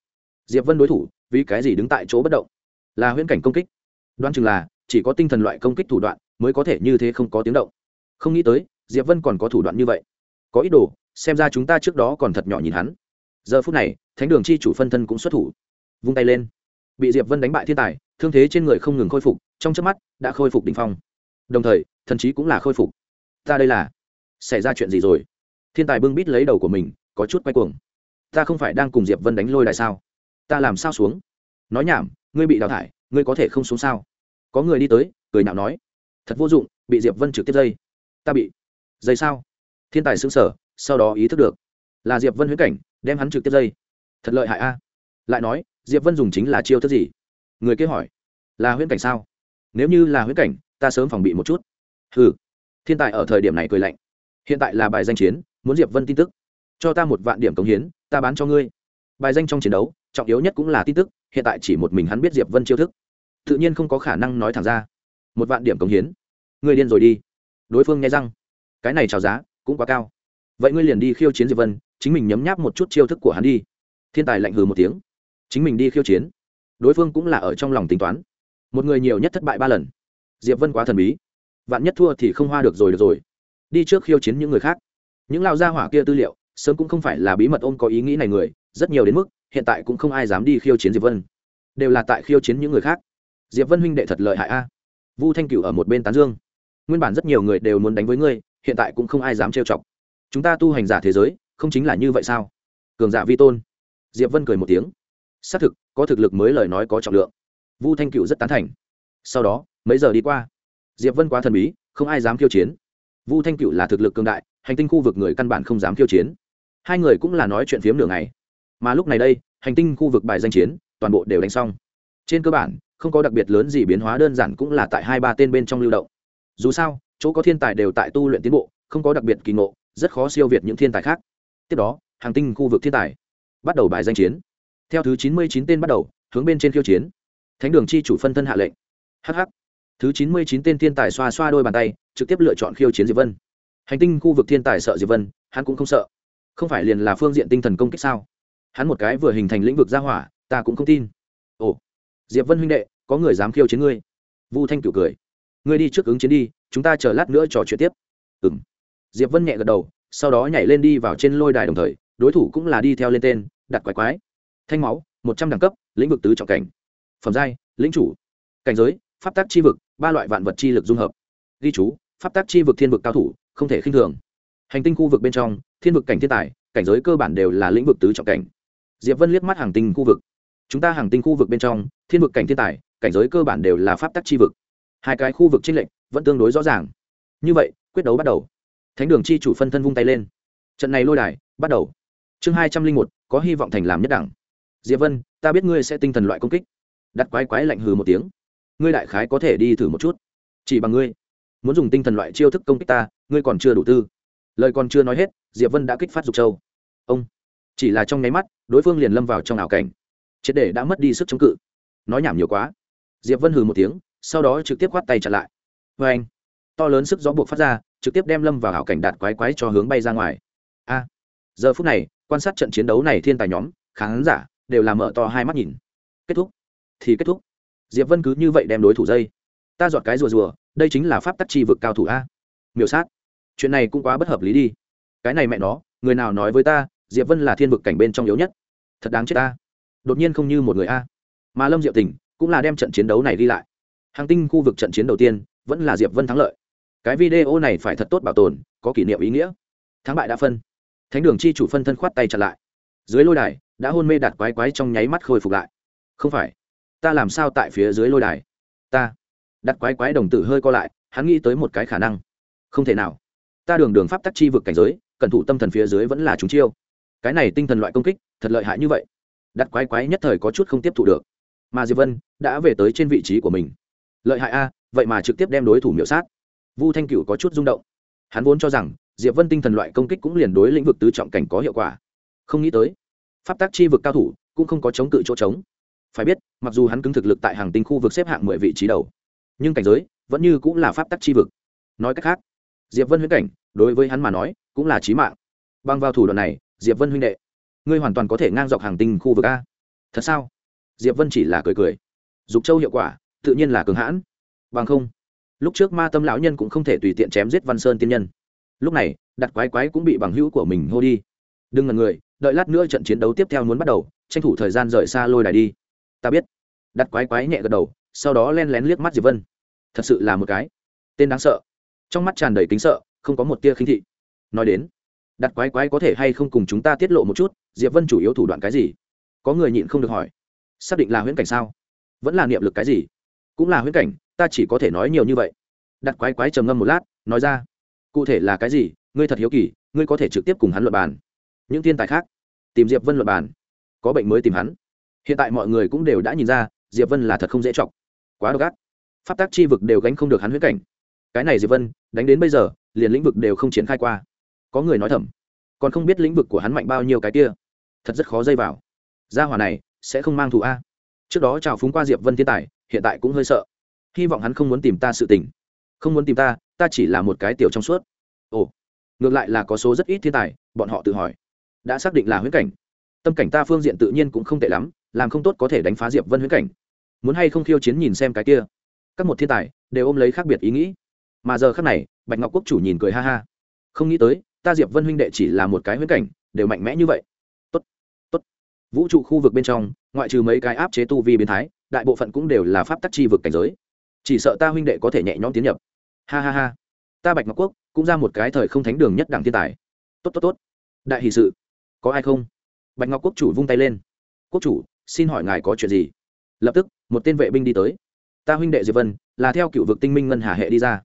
Diệp vân đối thủ, vì cái gì đứng tại chỗ bất động? Là huyễn cảnh công kích. Đoán chừng là, chỉ có tinh thần loại công kích thủ đoạn mới có thể như thế không có tiếng động. Không nghĩ tới, diệp vân còn có thủ đoạn như vậy. Có ý đồ, xem ra chúng ta trước đó còn thật nhỏ nhìn hắn. Giờ phút này, thánh đường chi chủ phân thân cũng xuất thủ. Vung tay lên bị diệp vân đánh bại thiên tài thương thế trên người không ngừng khôi phục trong chớp mắt đã khôi phục đỉnh phong đồng thời thần chí cũng là khôi phục ta đây là xảy ra chuyện gì rồi thiên tài bưng bít lấy đầu của mình có chút quay cuồng ta không phải đang cùng diệp vân đánh lôi đài sao ta làm sao xuống nói nhảm ngươi bị đào thải ngươi có thể không xuống sao có người đi tới cười nhạo nói thật vô dụng bị diệp vân trực tiếp dây ta bị dây sao thiên tài xứng sở sau đó ý thức được là diệp vân huyễn cảnh đem hắn trực tiếp dây thật lợi hại a lại nói diệp vân dùng chính là chiêu thức gì? Người kia hỏi. Là huyễn cảnh sao? Nếu như là huyễn cảnh, ta sớm phòng bị một chút. Hừ. thiên tài ở thời điểm này cười lạnh. Hiện tại là bài danh chiến, muốn diệp vân tin tức. Cho ta một vạn điểm cống hiến, ta bán cho ngươi. Bài danh trong chiến đấu, trọng yếu nhất cũng là tin tức, hiện tại chỉ một mình hắn biết diệp vân chiêu thức. Tự nhiên không có khả năng nói thẳng ra. Một vạn điểm cống hiến. Ngươi điên rồi đi. Đối phương nghe răng. Cái này trào giá, cũng quá cao. Vậy ngươi liền đi khiêu chiến diệp vân, chính mình nhấm nháp một chút chiêu thức của hắn đi. Thiên tài lạnh hừ một tiếng chính mình đi khiêu chiến. Đối phương cũng là ở trong lòng tính toán. Một người nhiều nhất thất bại ba lần. Diệp vân quá thần bí. Vạn nhất thua thì không hoa được rồi được rồi. Đi trước khiêu chiến những người khác. Những lao gia hỏa kia tư liệu, sớm cũng không phải là bí mật ôm có ý nghĩ này người, rất nhiều đến mức, hiện tại cũng không ai dám đi khiêu chiến diệp vân. Đều là tại khiêu chiến những người khác. Diệp vân huynh đệ thật lợi hại a. Vu thanh cửu ở một bên tán dương. Nguyên bản rất nhiều người đều muốn đánh với ngươi, hiện tại cũng không ai dám trêu chọc. Chúng ta tu hành giả thế giới, không chính là như vậy sao? Cường giả vi tôn. Diệp vân cười một tiếng xác thực, có thực lực mới lời nói có trọng lượng. Vu thanh cựu rất tán thành. Sau đó, mấy giờ đi qua, diệp vân quá thần bí, không ai dám khiêu chiến. Vu thanh cựu là thực lực cường đại, hành tinh khu vực người căn bản không dám khiêu chiến. Hai người cũng là nói chuyện phiếm nửa ngày. Mà lúc này đây, hành tinh khu vực bài danh chiến, toàn bộ đều đánh xong. Trên cơ bản, không có đặc biệt lớn gì biến hóa, đơn giản cũng là tại hai ba tên bên trong lưu động. Dù sao, chỗ có thiên tài đều tại tu luyện tiến bộ, không có đặc biệt kỳ ngộ, rất khó siêu việt những thiên tài khác. Tiếp đó hàng tinh khu vực thiên tài bắt đầu bài danh chiến theo thứ chín mươi chín tên bắt đầu, hướng bên trên khiêu chiến. Thánh đường chi chủ phân thân hạ lệnh. Hh thứ chín mươi chín tên thiên tài xoa xoa đôi bàn tay, trực tiếp lựa chọn khiêu chiến diệp vân. Hành tinh khu vực thiên tài sợ diệp vân, hắn cũng không sợ. Không phải liền là phương diện tinh thần công kích sao? Hắn một cái vừa hình thành lĩnh vực gia hỏa, ta cũng không tin. Ồ, diệp vân huynh đệ, có người dám khiêu chiến ngươi? Vu thanh cửu cười. Ngươi đi trước ứng chiến đi, chúng ta chờ lát nữa trò chuyện tiếp. Ừng diệp vân nhẹ gật đầu, sau đó nhảy lên đi vào trên lôi đài đồng thời, đối thủ cũng là đi theo lên tên, đặt quái quái thanh máu, một trăm đẳng cấp, lĩnh vực tứ trọng cảnh. Phẩm giai, lĩnh chủ. Cảnh giới, pháp tác chi vực, ba loại vạn vật chi lực dung hợp. Ghi chú, pháp tác chi vực thiên vực cao thủ, không thể khinh thường. Hành tinh khu vực bên trong, thiên vực cảnh thiên tài, cảnh giới cơ bản đều là lĩnh vực tứ trọng cảnh. Diệp vân liếc mắt hàng tinh khu vực. Chúng ta hàng tinh khu vực bên trong, thiên vực cảnh thiên tài, cảnh giới cơ bản đều là pháp tắc chi vực. Hai cái khu vực tranh lệch, vẫn tương đối rõ ràng. Như vậy, quyết đấu bắt đầu. Thánh đường chi chủ phân thân vung tay lên. Trận này lôi đài, bắt đầu. Chương hai trăm linh một, có hy vọng thành làm nhất đẳng diệp vân, ta biết ngươi sẽ tinh thần loại công kích. Đặt quái quái lạnh hừ một tiếng. Ngươi đại khái có thể đi thử một chút. Chỉ bằng ngươi. Muốn dùng tinh thần loại chiêu thức công kích ta, ngươi còn chưa đủ tư. Lời còn chưa nói hết, diệp vân đã kích phát dục châu. Ông. Chỉ là trong nháy mắt, đối phương liền lâm vào trong ảo cảnh. Triệt để đã mất đi sức chống cự. Nói nhảm nhiều quá. Diệp vân hừ một tiếng, sau đó trực tiếp khoát tay chặn lại. Vê anh. To lớn sức gió buộc phát ra, trực tiếp đem lâm vào ảo cảnh đạt quái quái cho hướng bay ra ngoài. A. Giờ phút này, quan sát trận chiến đấu này thiên tài nhóm, khán giả đều làm mở to hai mắt nhìn. Kết thúc. Thì kết thúc. Diệp vân cứ như vậy đem đối thủ dây. Ta dọn cái rùa rùa, đây chính là pháp tắc chi vực cao thủ a. Miểu sát. Chuyện này cũng quá bất hợp lý đi. Cái này mẹ nó, người nào nói với ta, diệp vân là thiên vực cảnh bên trong yếu nhất? Thật đáng chết ta. Đột nhiên không như một người a. Mà lâm diệu tình cũng là đem trận chiến đấu này đi lại. Hàng tinh khu vực trận chiến đầu tiên, vẫn là diệp vân thắng lợi. Cái video này phải thật tốt bảo tồn, có kỷ niệm ý nghĩa. Thắng bại đã phân. Thánh đường chi chủ phân thân khoát tay chặt lại dưới lôi đài, đã hôn mê đạt quái quái trong nháy mắt khôi phục lại. Không phải, ta làm sao tại phía dưới lôi đài? Ta đặt quái quái đồng tử hơi co lại, hắn nghĩ tới một cái khả năng. Không thể nào. Ta đường đường pháp tắc chi vực cảnh giới, cẩn thủ tâm thần phía dưới vẫn là chúng chiêu. Cái này tinh thần loại công kích, thật lợi hại như vậy. Đặt quái quái nhất thời có chút không tiếp thụ được. Mà diệp vân đã về tới trên vị trí của mình. Lợi hại a, vậy mà trực tiếp đem đối thủ miểu sát. Vu thanh cửu có chút rung động. Hắn vốn cho rằng, diệp vân tinh thần loại công kích cũng liền đối lĩnh vực tứ trọng cảnh có hiệu quả không nghĩ tới. Pháp tác chi vực cao thủ cũng không có chống cự chỗ trống. Phải biết, mặc dù hắn cứng thực lực tại hàng tinh khu vực xếp hạng mười vị trí đầu, nhưng cảnh giới vẫn như cũng là pháp tắc chi vực. Nói cách khác, diệp vân huyễn cảnh, đối với hắn mà nói, cũng là trí mạng. Bằng vào thủ đoạn này, diệp vân huynh đệ, ngươi hoàn toàn có thể ngang dọc hàng tinh khu vực a. Thật sao? Diệp vân chỉ là cười cười. Dục châu hiệu quả, tự nhiên là cường hãn. Bằng không, lúc trước ma tâm lão nhân cũng không thể tùy tiện chém giết văn sơn tiên nhân. Lúc này, đặt quái quái cũng bị bằng hữu của mình hô đi. Đừng ngần người đợi lát nữa trận chiến đấu tiếp theo muốn bắt đầu, tranh thủ thời gian rời xa lôi đài đi. Ta biết. Đặt quái quái nhẹ gật đầu, sau đó len lén liếc mắt diệp vân. Thật sự là một cái. Tên đáng sợ. Trong mắt tràn đầy kính sợ, không có một tia khinh thị. Nói đến, đặt quái quái có thể hay không cùng chúng ta tiết lộ một chút, diệp vân chủ yếu thủ đoạn cái gì? Có người nhịn không được hỏi. Xác định là huyễn cảnh sao? Vẫn là niệm lực cái gì? Cũng là huyễn cảnh, ta chỉ có thể nói nhiều như vậy. Đặt quái quái trầm ngâm một lát, nói ra. Cụ thể là cái gì? Ngươi thật hiếu kỳ, ngươi có thể trực tiếp cùng hắn luận bàn những thiên tài khác. Tìm diệp vân luận bàn. Có bệnh mới tìm hắn. Hiện tại mọi người cũng đều đã nhìn ra, diệp vân là thật không dễ chọc. Quá độc ác. Pháp tác chi vực đều gánh không được hắn huyết cảnh. Cái này diệp vân, đánh đến bây giờ, liền lĩnh vực đều không triển khai qua. Có người nói thầm, còn không biết lĩnh vực của hắn mạnh bao nhiêu cái kia. Thật rất khó dây vào. Gia hỏa này, sẽ không mang thù a. Trước đó chào phúng qua diệp vân thiên tài, hiện tại cũng hơi sợ. Hy vọng hắn không muốn tìm ta sự tình. Không muốn tìm ta ta chỉ là một cái tiểu trong suốt. Ồ, ngược lại là có số rất ít thiên tài, bọn họ tự hỏi đã xác định là huyễn cảnh. Tâm cảnh ta phương diện tự nhiên cũng không tệ lắm, làm không tốt có thể đánh phá diệp vân huyễn cảnh. Muốn hay không khiêu chiến nhìn xem cái kia. Các một thiên tài đều ôm lấy khác biệt ý nghĩ. Mà giờ khác này, bạch ngọc quốc chủ nhìn cười ha ha. Không nghĩ tới, ta diệp vân huynh đệ chỉ là một cái huyễn cảnh, đều mạnh mẽ như vậy. Tốt tốt. Vũ trụ khu vực bên trong, ngoại trừ mấy cái áp chế tu vi biến thái, đại bộ phận cũng đều là pháp tắc chi vực cảnh giới. Chỉ sợ ta huynh đệ có thể nhẹ nhõm tiến nhập. Ha ha ha. Ta bạch ngọc quốc cũng ra một cái thời không thánh đường nhất đẳng thiên tài. Tốt tốt tốt. Đại hỷ sự có ai không? Bạch ngọc quốc chủ vung tay lên. Quốc chủ, xin hỏi ngài có chuyện gì? Lập tức, một tên vệ binh đi tới. Ta huynh đệ diệp vân, là theo cựu vực tinh minh ngân hà hệ đi ra.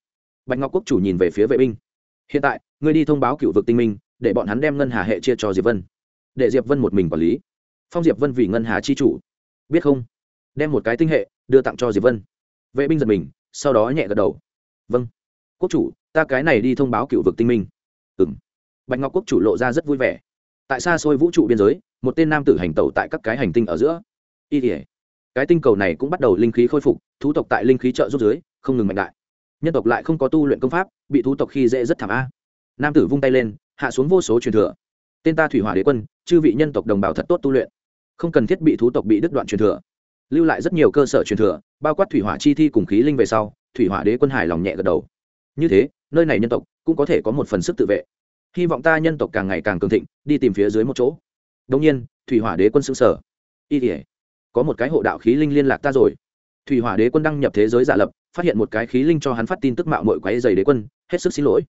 Bạch ngọc quốc chủ nhìn về phía vệ binh. Hiện tại, ngươi đi thông báo cựu vực tinh minh, để bọn hắn đem ngân hà hệ chia cho diệp vân. Để diệp vân một mình quản lý. Phong diệp vân vì ngân hà chi chủ. Biết không? Đem một cái tinh hệ, đưa tặng cho diệp vân. Vệ binh giật mình, sau đó nhẹ gật đầu. Vâng. Quốc chủ, ta cái này đi thông báo cựu vực tinh minh. Ừ m bạch ngọc quốc chủ lộ ra rất vui vẻ tại xa xôi vũ trụ biên giới, một tên nam tử hành tẩu tại các cái hành tinh ở giữa. Y thể cái tinh cầu này cũng bắt đầu linh khí khôi phục, thú tộc tại linh khí trợ giúp dưới, không ngừng mạnh đại. Nhân tộc lại không có tu luyện công pháp, bị thú tộc khi dễ rất thảm a. Nam tử vung tay lên, hạ xuống vô số truyền thừa. Tên ta thủy hỏa đế quân, chư vị nhân tộc đồng bào thật tốt tu luyện. Không cần thiết bị thú tộc bị đứt đoạn truyền thừa. Lưu lại rất nhiều cơ sở truyền thừa, bao quát thủy hỏa chi thi cùng khí linh về sau, thủy hỏa đế quân hài lòng nhẹ gật đầu. Như thế, nơi này nhân tộc cũng có thể có một phần sức tự vệ hy vọng ta nhân tộc càng ngày càng cường thịnh, đi tìm phía dưới một chỗ. Đông nhiên, thủy hỏa đế quân xưng sở. Y thể có một cái hộ đạo khí linh liên lạc ta rồi. Thủy hỏa đế quân đăng nhập thế giới giả lập, phát hiện một cái khí linh cho hắn phát tin tức mạo mội quáy dày đế quân, hết sức xin lỗi.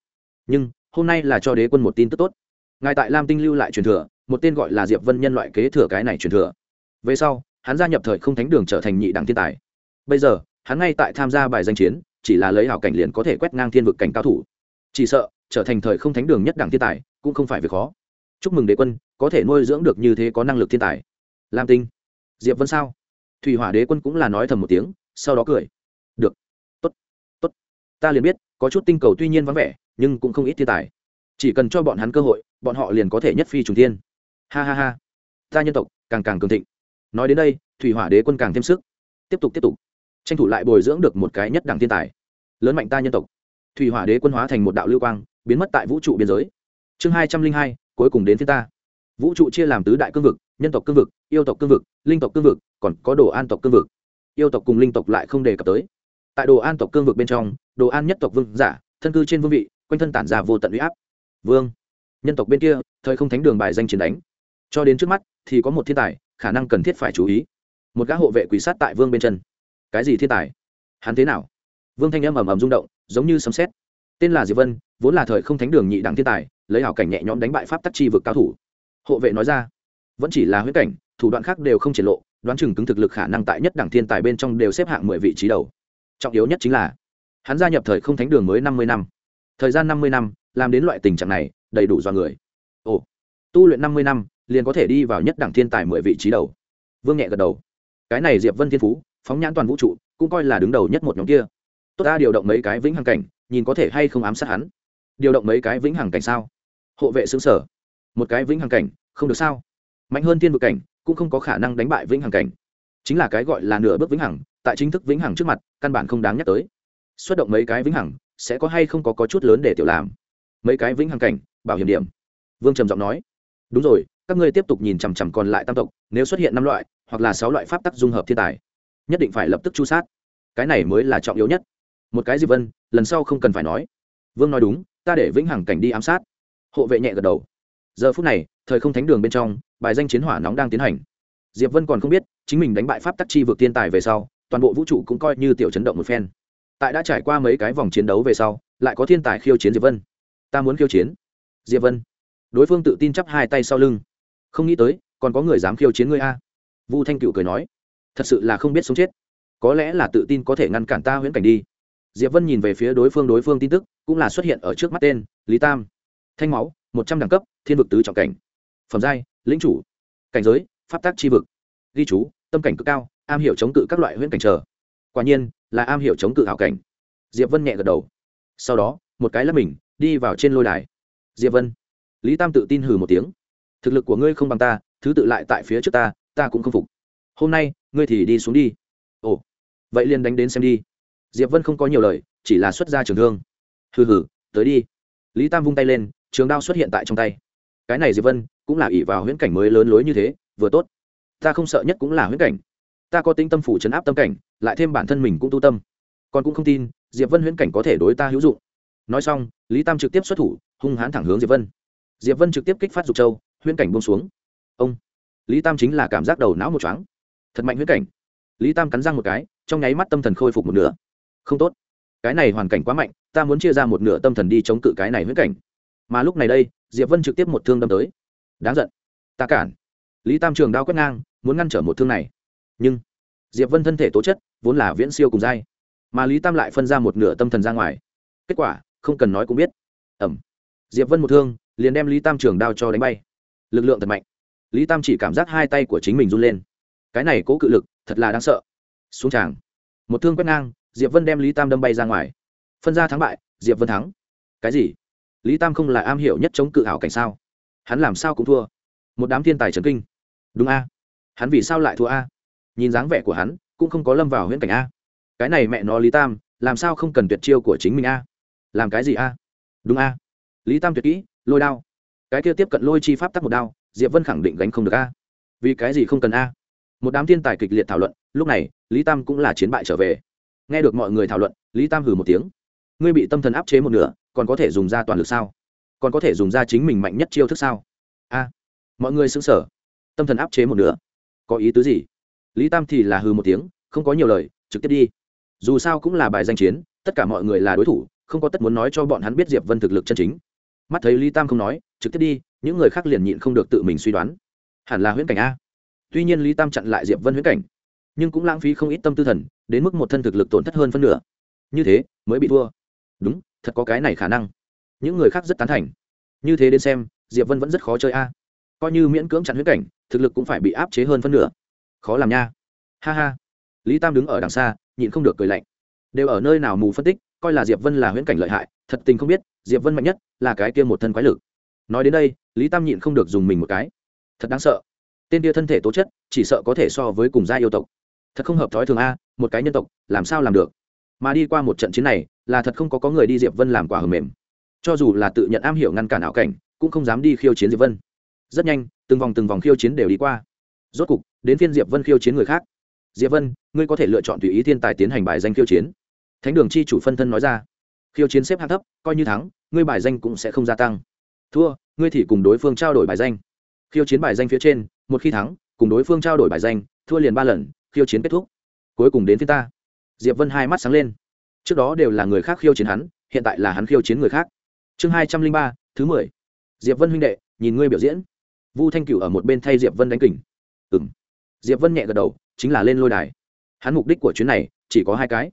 Nhưng, hôm nay là cho đế quân một tin tức tốt. Ngài tại lam tinh lưu lại truyền thừa, một tên gọi là diệp vân nhân loại kế thừa cái này truyền thừa. Về sau, hắn gia nhập thời không thánh đường trở thành nhị đẳng thiên tài. Bây giờ, hắn ngay tại tham gia bài danh chiến, chỉ là lấy hảo cảnh liền có thể quét ngang thiên vực cảnh cao thủ. Chỉ sợ trở thành thời không thánh đường nhất đẳng thiên tài, cũng không phải việc khó. Chúc mừng đế quân, có thể nuôi dưỡng được như thế có năng lực thiên tài. Lam tinh. Diệp vân sao? Thủy hỏa đế quân cũng là nói thầm một tiếng, sau đó cười. Được. Tốt. Tốt. Ta liền biết, có chút tinh cầu tuy nhiên vắng vẻ, nhưng cũng không ít thiên tài. Chỉ cần cho bọn hắn cơ hội, bọn họ liền có thể nhất phi trùng thiên. Ha ha ha. Ta nhân tộc, càng càng cường thịnh. Nói đến đây, thủy hỏa đế quân càng thêm sức. Tiếp tục tiếp tục. Tranh thủ lại bồi dưỡng được một cái nhất đẳng thiên tài. Lớn mạnh ta nhân tộc. Thủy hỏa đế quân hóa thành một đạo lưu quang biến mất tại vũ trụ biên giới. Chương hai trăm linh hai, cuối cùng đến phía ta. Vũ trụ chia làm tứ đại cương vực, nhân tộc cương vực, yêu tộc cương vực, linh tộc cương vực, còn có đồ an tộc cương vực. Yêu tộc cùng linh tộc lại không đề cập tới. Tại đồ an tộc cương vực bên trong, đồ an nhất tộc vương giả, thân cư trên vương vị, quanh thân tản ra vô tận u y áp. Vương, nhân tộc bên kia, thời không thánh đường bài danh chiến đánh. Cho đến trước mắt, thì có một thiên tài, khả năng cần thiết phải chú ý. Một gã hộ vệ quỷ sát tại vương bên chân. Cái gì thiên tài? Hắn thế nào? Vương thanh âm ầm ầm rung động, giống như sấm xét tên là diệp vân, vốn là thời không thánh đường nhị đẳng thiên tài, lấy hảo cảnh nhẹ nhõm đánh bại pháp tắc chi vực cao thủ. Hộ vệ nói ra, vẫn chỉ là huyết cảnh, thủ đoạn khác đều không triển lộ, đoán chừng cứng thực lực khả năng tại nhất đẳng thiên tài bên trong đều xếp hạng mười vị trí đầu. Trọng yếu nhất chính là, hắn gia nhập thời không thánh đường mới năm mươi năm. Thời gian năm mươi năm, làm đến loại tình trạng này, đầy đủ do người. Ồ, tu luyện năm mươi năm, liền có thể đi vào nhất đẳng thiên tài mười vị trí đầu. Vương nhẹ gật đầu. Cái này diệp vân thiên phú, phóng nhãn toàn vũ trụ, cũng coi là đứng đầu nhất một nhóm kia. Tốt ta điều động mấy cái vĩnh hằng cảnh nhìn có thể hay không ám sát hắn. Điều động mấy cái vĩnh hằng cảnh sao? Hộ vệ xứng sở. Một cái vĩnh hằng cảnh không được sao? Mạnh hơn thiên vực cảnh cũng không có khả năng đánh bại vĩnh hằng cảnh. Chính là cái gọi là nửa bước vĩnh hằng tại chính thức vĩnh hằng trước mặt căn bản không đáng nhắc tới. Xuất động mấy cái vĩnh hằng sẽ có hay không có, có chút lớn để tiểu làm? Mấy cái vĩnh hằng cảnh bảo hiểm điểm. Vương trầm giọng nói. Đúng rồi các ngươi tiếp tục nhìn chằm chằm còn lại tam tộc nếu xuất hiện năm loại hoặc là sáu loại pháp tắc dung hợp thiên tài nhất định phải lập tức chu sát. Cái này mới là trọng yếu nhất một cái diệp vân, lần sau không cần phải nói. Vương nói đúng, ta để vĩnh hằng cảnh đi ám sát. Hộ vệ nhẹ gật đầu. Giờ phút này, thời không thánh đường bên trong, bài danh chiến hỏa nóng đang tiến hành. Diệp vân còn không biết, chính mình đánh bại pháp tắc chi vượt thiên tài về sau, toàn bộ vũ trụ cũng coi như tiểu chấn động một phen. Tại đã trải qua mấy cái vòng chiến đấu về sau, lại có thiên tài khiêu chiến diệp vân. Ta muốn khiêu chiến. Diệp vân. Đối phương tự tin chắp hai tay sau lưng. Không nghĩ tới, còn có người dám khiêu chiến ngươi a. Vu thanh cựu cười nói. Thật sự là không biết sống chết. Có lẽ là tự tin có thể ngăn cản ta huyễn cảnh đi diệp vân nhìn về phía đối phương đối phương tin tức cũng là xuất hiện ở trước mắt tên, lý tam. Thanh máu, một trăm đẳng cấp, thiên vực tứ trọng cảnh. Phẩm giai, lĩnh chủ. Cảnh giới, pháp tác chi vực. Ghi chú, tâm cảnh cực cao, am hiểu chống cự các loại huyễn cảnh trở. Quả nhiên, là am hiểu chống cự hảo cảnh. Diệp vân nhẹ gật đầu. Sau đó, một cái lắp mình, đi vào trên lôi đài. Diệp vân. Lý tam tự tin hừ một tiếng. Thực lực của ngươi không bằng ta, thứ tự lại tại phía trước ta ta cũng không phục. Hôm nay, ngươi thì đi xuống đi. Ồ. Vậy liền đánh đến xem đi diệp vân không có nhiều lời, chỉ là xuất ra trường thương. Hừ hừ, tới đi. Lý tam vung tay lên, trường đao xuất hiện tại trong tay. Cái này diệp vân cũng là ỷ vào huyễn cảnh mới lớn lối như thế, vừa tốt. Ta không sợ nhất cũng là huyễn cảnh. Ta có tính tâm phủ chấn áp tâm cảnh, lại thêm bản thân mình cũng tu tâm. Còn cũng không tin, diệp vân huyễn cảnh có thể đối ta hữu dụng. Nói xong, lý tam trực tiếp xuất thủ, hung hãn thẳng hướng diệp vân. Diệp vân trực tiếp kích phát dục châu, huyễn cảnh buông xuống. Ông. Lý tam chính là cảm giác đầu não một chóng thật mạnh huyễn cảnh. Lý tam cắn răng một cái, trong nháy mắt tâm thần khôi phục một nửa không tốt. Cái này hoàn cảnh quá mạnh, ta muốn chia ra một nửa tâm thần đi chống cự cái này huyễn cảnh. Mà lúc này đây, diệp vân trực tiếp một thương đâm tới. Đáng giận. Ta cản. Lý tam trường đao quét ngang, muốn ngăn trở một thương này. Nhưng, diệp vân thân thể tố chất, vốn là viễn siêu cùng dai. Mà lý tam lại phân ra một nửa tâm thần ra ngoài. Kết quả, không cần nói cũng biết. Ẩm. Diệp vân một thương, liền đem lý tam trường đao cho đánh bay. Lực lượng thật mạnh. Lý tam chỉ cảm giác hai tay của chính mình run lên. Cái này cố cự lực, thật là đáng sợ. Xuống tràng. Một thương quét ngang diệp vân đem lý tam đâm bay ra ngoài. Phân ra thắng bại, diệp vân thắng. Cái gì? Lý tam không là am hiểu nhất chống cự ảo cảnh sao? Hắn làm sao cũng thua. Một đám thiên tài trần kinh. Đúng a. Hắn vì sao lại thua a? Nhìn dáng vẻ của hắn, cũng không có lâm vào huyễn cảnh a. Cái này mẹ nó lý tam, làm sao không cần tuyệt chiêu của chính mình a? Làm cái gì a? Đúng a. Lý tam tuyệt kỹ, lôi đao. Cái kia tiếp cận lôi chi pháp tắc một đao, diệp vân khẳng định gánh không được a. Vì cái gì không cần a? Một đám thiên tài kịch liệt thảo luận, lúc này, lý tam cũng là chiến bại trở về nghe được mọi người thảo luận, lý tam hừ một tiếng. Ngươi bị tâm thần áp chế một nửa, còn có thể dùng ra toàn lực sao? Còn có thể dùng ra chính mình mạnh nhất chiêu thức sao? A, mọi người xứng sở tâm thần áp chế một nửa. Có ý tứ gì? Lý tam thì là hừ một tiếng, không có nhiều lời, trực tiếp đi. Dù sao cũng là bài danh chiến, tất cả mọi người là đối thủ, không có tất muốn nói cho bọn hắn biết diệp vân thực lực chân chính. Mắt thấy lý tam không nói, trực tiếp đi, những người khác liền nhịn không được tự mình suy đoán. Hẳn là huyễn cảnh a. Tuy nhiên lý tam chặn lại diệp vân huyễn cảnh nhưng cũng lãng phí không ít tâm tư thần, đến mức một thân thực lực tổn thất hơn phân nửa. Như thế, mới bị thua. Đúng, thật có cái này khả năng. Những người khác rất tán thành. Như thế đến xem, diệp vân vẫn rất khó chơi a. Coi như miễn cưỡng chặn huyễn cảnh, thực lực cũng phải bị áp chế hơn phân nửa. Khó làm nha. Ha ha. Lý tam đứng ở đằng xa, nhịn không được cười lạnh. Đều ở nơi nào mù phân tích, coi là diệp vân là huyễn cảnh lợi hại, thật tình không biết, diệp vân mạnh nhất là cái kia một thân quái lực. Nói đến đây, lý tam nhịn không được dùng mình một cái. Thật đáng sợ. Tên kia thân thể tố chất, chỉ sợ có thể so với cùng gia yêu tộc thật không hợp thói thường a, một cái nhân tộc, làm sao làm được? Mà đi qua một trận chiến này, là thật không có có người đi diệp vân làm quả hầm mềm. Cho dù là tự nhận am hiểu ngăn cản ảo cảnh, cũng không dám đi khiêu chiến diệp vân. Rất nhanh, từng vòng từng vòng khiêu chiến đều đi qua. Rốt cục, đến phiên diệp vân khiêu chiến người khác. Diệp vân, ngươi có thể lựa chọn tùy ý thiên tài tiến hành bài danh khiêu chiến. Thánh đường chi chủ phân thân nói ra. Khiêu chiến xếp hạng thấp, coi như thắng, ngươi bài danh cũng sẽ không gia tăng. Thua, ngươi thì cùng đối phương trao đổi bài danh. Khiêu chiến bài danh phía trên, một khi thắng, cùng đối phương trao đổi bài danh, thua liền ba lần khiêu chiến kết thúc. Cuối cùng đến phía ta. Diệp vân hai mắt sáng lên. Trước đó đều là người khác khiêu chiến hắn, hiện tại là hắn khiêu chiến người khác. Chương hai trăm linh ba, thứ mười. Diệp vân huynh đệ, nhìn ngươi biểu diễn. Vu thanh cửu ở một bên thay diệp vân đánh kình. M diệp vân nhẹ gật đầu, chính là lên lôi đài. Hắn mục đích của chuyến này, chỉ có hai cái.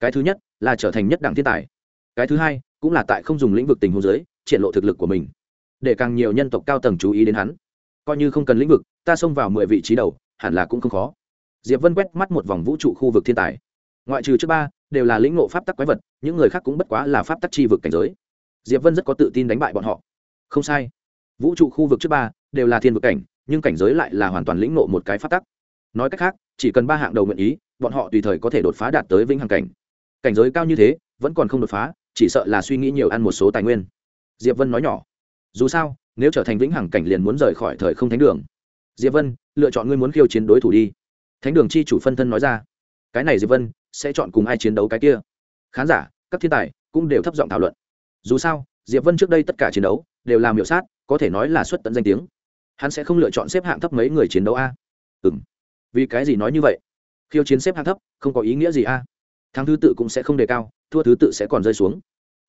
Cái thứ nhất là trở thành nhất đẳng thiên tài. Cái thứ hai cũng là tại không dùng lĩnh vực tình hôn giới, triển lộ thực lực của mình. Để càng nhiều nhân tộc cao tầng chú ý đến hắn. Coi như không cần lĩnh vực, ta xông vào mười vị trí đầu, hẳn là cũng không khó diệp vân quét mắt một vòng vũ trụ khu vực thiên tài. Ngoại trừ trước ba, đều là lĩnh ngộ pháp tắc quái vật, những người khác cũng bất quá là pháp tắc chi vực cảnh giới. Diệp vân rất có tự tin đánh bại bọn họ. Không sai. Vũ trụ khu vực trước ba, đều là thiên vực cảnh, nhưng cảnh giới lại là hoàn toàn lĩnh ngộ một cái pháp tắc. Nói cách khác, chỉ cần ba hạng đầu nguyện ý, bọn họ tùy thời có thể đột phá đạt tới vĩnh hằng cảnh. Cảnh giới cao như thế, vẫn còn không đột phá, chỉ sợ là suy nghĩ nhiều ăn một số tài nguyên. Diệp vân nói nhỏ. Dù sao, nếu trở thành vĩnh hằng cảnh liền muốn rời khỏi thời không thánh đường. Diệp vân, lựa chọn ngươi muốn khiêu chiến đối thủ đi thánh đường chi chủ phân thân nói ra, cái này diệp vân sẽ chọn cùng ai chiến đấu cái kia? Khán giả, các thiên tài cũng đều thấp giọng thảo luận. Dù sao, diệp vân trước đây tất cả chiến đấu đều làm hiệu sát, có thể nói là xuất tận danh tiếng. Hắn sẽ không lựa chọn xếp hạng thấp mấy người chiến đấu a. Ừ m vì cái gì nói như vậy? Khiêu chiến xếp hạng thấp không có ý nghĩa gì a. Thắng thứ tự cũng sẽ không đề cao, thua thứ tự sẽ còn rơi xuống.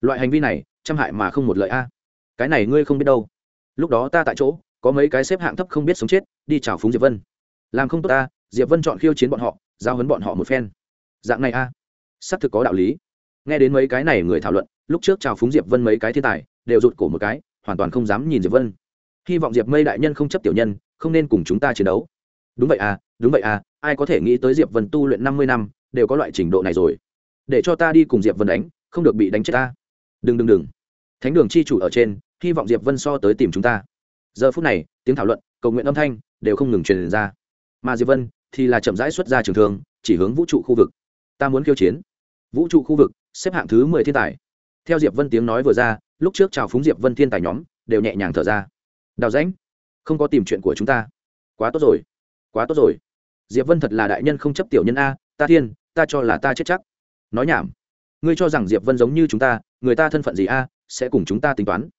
Loại hành vi này trăm hại mà không một lợi a. Cái này ngươi không biết đâu. Lúc đó ta tại chỗ, có mấy cái xếp hạng thấp không biết sống chết, đi chào phúng diệp vân. Làm không tốt ta diệp vân chọn khiêu chiến bọn họ, giao hấn bọn họ một phen. Dạng này a à? xác thực có đạo lý. Nghe đến mấy cái này người thảo luận, lúc trước chào phúng diệp vân mấy cái thiên tài, đều rụt cổ một cái, hoàn toàn không dám nhìn diệp vân. Hy vọng diệp mây đại nhân không chấp tiểu nhân, không nên cùng chúng ta chiến đấu. Đúng vậy à đúng vậy à ai có thể nghĩ tới diệp vân tu luyện năm mươi năm, đều có loại trình độ này rồi. Để cho ta đi cùng diệp vân đánh, không được bị đánh chết ta. Đừng đừng đừng. Thánh đường chi chủ ở trên, hy vọng diệp vân so tới tìm chúng ta. Giờ phút này, tiếng thảo luận, cầu nguyện âm thanh, đều không ngừng truyền ra. Mà diệp vân thì là chậm rãi xuất ra trường thương, chỉ hướng vũ trụ khu vực. Ta muốn khiêu chiến. Vũ trụ khu vực, xếp hạng thứ mười thiên tài. Theo diệp vân tiếng nói vừa ra, lúc trước chào phúng diệp vân thiên tài nhóm, đều nhẹ nhàng thở ra. Đào rãnh, không có tìm chuyện của chúng ta. Quá tốt rồi. Quá tốt rồi. Diệp vân thật là đại nhân không chấp tiểu nhân a, ta thiên, ta cho là ta chết chắc. Nói nhảm. Ngươi cho rằng diệp vân giống như chúng ta, người ta thân phận gì a, sẽ cùng chúng ta tính toán.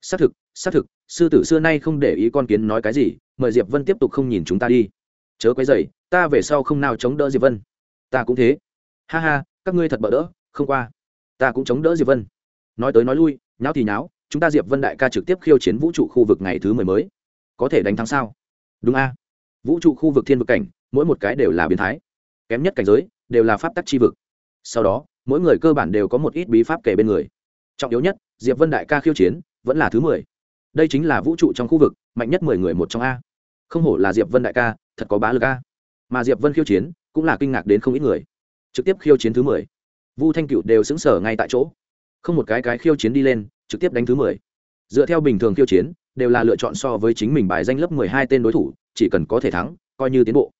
Xác thực xác thực, sư tử xưa nay không để ý con kiến nói cái gì, mời diệp vân tiếp tục không nhìn chúng ta đi chớ quấy dày ta về sau không nào chống đỡ diệp vân. Ta cũng thế. Ha ha, các ngươi thật bỡ đỡ, không qua. Ta cũng chống đỡ diệp vân. Nói tới nói lui, nháo thì nháo, chúng ta diệp vân đại ca trực tiếp khiêu chiến vũ trụ khu vực ngày thứ mười mới. Có thể đánh thắng sao? Đúng a. Vũ trụ khu vực thiên vực cảnh, mỗi một cái đều là biến thái. Kém nhất cảnh giới, đều là pháp tắc chi vực. Sau đó, mỗi người cơ bản đều có một ít bí pháp kể bên người. Trọng yếu nhất, diệp vân đại ca khiêu chiến, vẫn là thứ mười. Đây chính là vũ trụ trong khu vực, mạnh nhất mười người một trong a không hổ là diệp vân đại ca, thật có bá lực ca mà diệp vân khiêu chiến, cũng là kinh ngạc đến không ít người. Trực tiếp khiêu chiến thứ mười. Vu thanh cựu đều xứng sở ngay tại chỗ. Không một cái cái khiêu chiến đi lên, trực tiếp đánh thứ mười. Dựa theo bình thường khiêu chiến, đều là lựa chọn so với chính mình bài danh lớp mười hai tên đối thủ, chỉ cần có thể thắng, coi như tiến bộ.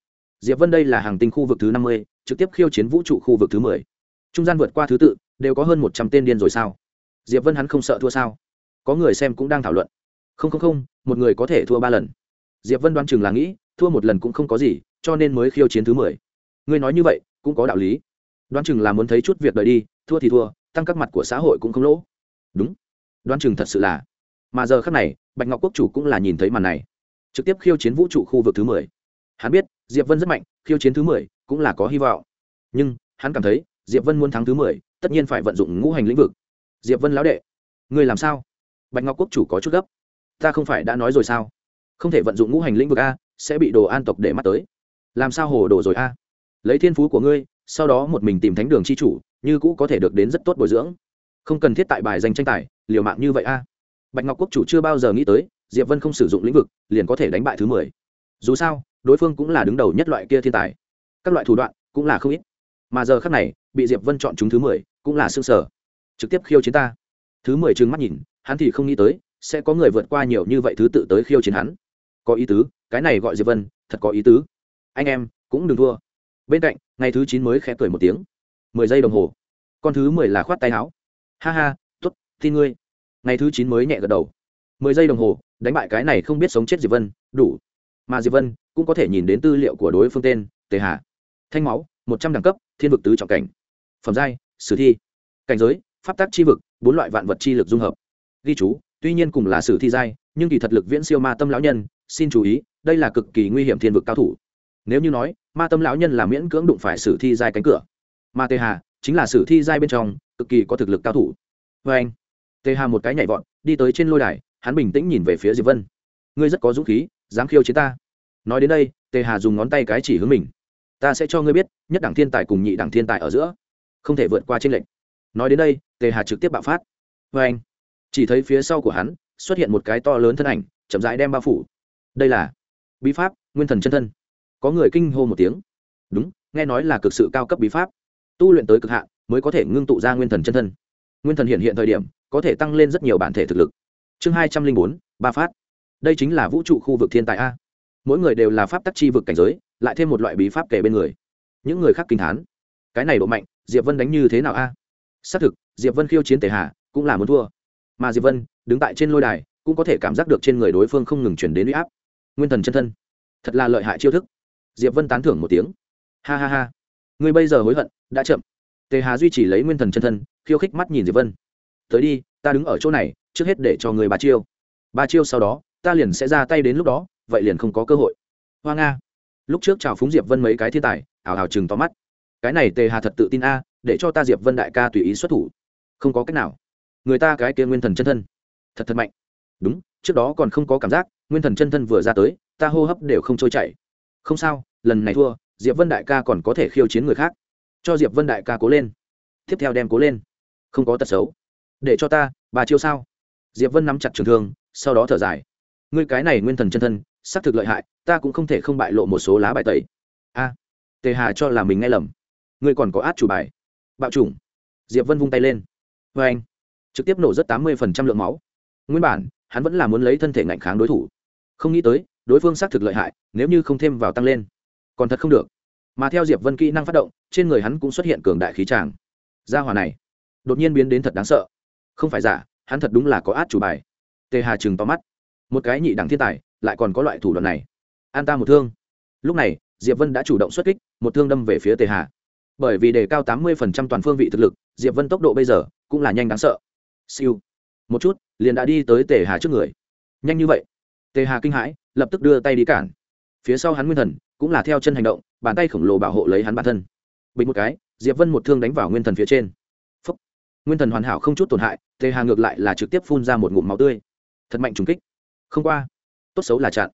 Diệp vân đây là hàng tinh khu vực thứ năm mươi, trực tiếp khiêu chiến vũ trụ khu vực thứ mười. Trung gian vượt qua thứ tự, đều có hơn một trăm tên điên rồi sao? Diệp vân hắn không sợ thua sao? Có người xem cũng đang thảo luận. Không không không, một người có thể thua ba lần diệp vân đoán chừng là nghĩ, thua một lần cũng không có gì, cho nên mới khiêu chiến thứ mười. Ngươi nói như vậy, cũng có đạo lý. Đoán chừng là muốn thấy chút việc đời đi, thua thì thua, tăng các mặt của xã hội cũng không lỗ. Đúng. Đoán chừng thật sự là. Mà giờ khác này, bạch ngọc quốc chủ cũng là nhìn thấy màn này. Trực tiếp khiêu chiến vũ trụ khu vực thứ mười. Hắn biết, diệp vân rất mạnh, khiêu chiến thứ mười cũng là có hy vọng. Nhưng, hắn cảm thấy, diệp vân muốn thắng thứ mười, tất nhiên phải vận dụng ngũ hành lĩnh vực. Diệp vân lão đệ, ngươi làm sao? Bạch ngọc quốc chủ có chút gấp. Ta không phải đã nói rồi sao? Không thể vận dụng ngũ hành lĩnh vực a, sẽ bị đồ an tộc để mắt tới. Làm sao hồ đồ rồi a? Lấy thiên phú của ngươi, sau đó một mình tìm thánh đường c h i chủ, như cũ có thể được đến rất tốt bồi dưỡng. Không cần thiết tại bài danh tranh tài, liều mạng như vậy a. Bạch ngọc quốc chủ chưa bao giờ nghĩ tới, diệp vân không sử dụng lĩnh vực, liền có thể đánh bại thứ mười. Dù sao, đối phương cũng là đứng đầu nhất loại kia thiên tài. Các loại thủ đoạn cũng là không ít. Mà giờ khác này, bị diệp vân chọn chúng thứ mười, cũng là xương sở trực tiếp khiêu chiến ta. Thứ mười trừng mắt nhìn, hắn thì không nghĩ tới, sẽ có người vượt qua nhiều như vậy thứ tự tới khiêu chiến hắn có ý tứ, cái này gọi diệp vân, thật có ý tứ. Anh em, cũng đừng thua. Bên cạnh, ngày thứ chín mới khẽ cười một tiếng. Mười giây đồng hồ. Con thứ mười là khoát tay áo. Ha ha t ố t tin ngươi. Ngày thứ chín mới nhẹ gật đầu. Mười giây đồng hồ, đánh bại cái này không biết sống chết diệp vân, đủ. Mà diệp vân, cũng có thể nhìn đến tư liệu của đối phương tên, tề hà. Thanh máu, một trăm đẳng cấp, thiên vực tứ trọng cảnh. Phẩm giai, sử thi. Cảnh giới, pháp tác chi vực, bốn loại vạn vật chi lực dung hợp. Ghi chú, tuy nhiên cùng là sử thi giai, nhưng kỳ thật lực viễn siêu ma tâm lão nhân xin chú ý, đây là cực kỳ nguy hiểm thiên vực cao thủ. Nếu như nói, ma tâm lão nhân là miễn cưỡng đụng phải sử thi giai cánh cửa. Ma tê hà chính là sử thi giai bên trong, cực kỳ có thực lực cao thủ. Vê anh, tê hà một cái nhảy vọt, đi tới trên lôi đài, hắn bình tĩnh nhìn về phía diệp vân. Ngươi rất có dũng khí, dám khiêu chiến ta. Nói đến đây tề hà dùng ngón tay cái chỉ hướng mình. Ta sẽ cho ngươi biết, nhất đẳng thiên tài cùng nhị đẳng thiên tài ở giữa, không thể vượt qua trên lệnh nói đến đây tề hà trực tiếp bạo phát. Vê anh, chỉ thấy phía sau của hắn, xuất hiện một cái to lớn thân ảnh, chậm rãi đem bao phủ đây là bí pháp nguyên thần chân thân. Có người kinh hô một tiếng. Đúng, nghe nói là cực sự cao cấp bí pháp. Tu luyện tới cực hạn mới có thể ngưng tụ ra nguyên thần chân thân. Nguyên thần hiện hiện thời điểm, có thể tăng lên rất nhiều bản thể thực lực. Chương hai trăm linh bốn, ba phát. Đây chính là vũ trụ khu vực thiên tài a. Mỗi người đều là pháp tắc chi vực cảnh giới, lại thêm một loại bí pháp kể bên người. Những người khác kinh thán. Cái này độ mạnh, diệp vân đánh như thế nào a? Xác thực, diệp vân khiêu chiến tề hà, cũng là muốn thua. Mà diệp vân, đứng tại trên lôi đài, cũng có thể cảm giác được trên người đối phương không ngừng chuyển đến u y áp nguyên thần chân thân. Thật là lợi hại chiêu thức. Diệp vân tán thưởng một tiếng. Ha ha ha. Ngươi bây giờ hối hận, đã chậm. Tề hà duy trì lấy nguyên thần chân thân, khiêu khích mắt nhìn diệp vân. Tới đi, ta đứng ở chỗ này, trước hết để cho người ba chiêu. Ba chiêu sau đó, ta liền sẽ ra tay đến lúc đó, vậy liền không có cơ hội. Hoa nga. Lúc trước chào phúng diệp vân mấy cái thiên tài ảo ảo chừng to mắt. Cái này tề hà thật tự tin a, để cho ta diệp vân đại ca tùy ý xuất thủ. Không có cách nào. Người ta cái kia nguyên thần chân thân. Thật thật mạnh. Đúng, trước đó còn không có cảm giác nguyên thần chân thân vừa ra tới, ta hô hấp đều không trôi chảy. Không sao, lần này thua, diệp vân đại ca còn có thể khiêu chiến người khác. Cho diệp vân đại ca cố lên. Tiếp theo đem cố lên. Không có tật xấu. Để cho ta bà chiêu sao? Diệp vân nắm chặt trường thương, sau đó thở dài. Ngươi cái này nguyên thần chân thân, xác thực lợi hại, ta cũng không thể không bại lộ một số lá bài tẩy. A, tề hà cho là mình nghe lầm. Ngươi còn có át chủ bài. Bạo chủng. Diệp vân vung tay lên. Vê anh trực tiếp nổ rất tám mươi lượng máu. Nguyên bản, hắn vẫn là muốn lấy thân thể ngạnh kháng đối thủ không nghĩ tới, đối phương xác thực lợi hại, nếu như không thêm vào tăng lên, còn thật không được. Mà theo diệp vân kỹ năng phát động, trên người hắn cũng xuất hiện cường đại khí tràng. Gia hòa này, đột nhiên biến đến thật đáng sợ. Không phải giả, hắn thật đúng là có át chủ bài. Tề hà chừng to mắt. Một cái nhị đẳng thiên tài, lại còn có loại thủ đoạn này. An ta một thương. Lúc này, diệp vân đã chủ động xuất kích, một thương đâm về phía tề hà. Bởi vì đề cao tám mươi toàn phương vị thực lực, diệp vân tốc độ bây giờ cũng là nhanh đáng sợ. Siêu. Một chút, liền đã đi tới tề hà trước người. Nhanh như vậy tề hà kinh hãi, lập tức đưa tay đi cản. Phía sau hắn nguyên thần, cũng là theo chân hành động, bàn tay khổng lồ bảo hộ lấy hắn bản thân. Bình một cái, diệp vân một thương đánh vào nguyên thần phía trên. Phúc. nguyên thần hoàn hảo không chút tổn hại, tề hà ngược lại là trực tiếp phun ra một ngụm máu tươi. Thật mạnh trùng kích. Không qua. Tốt xấu là chặn.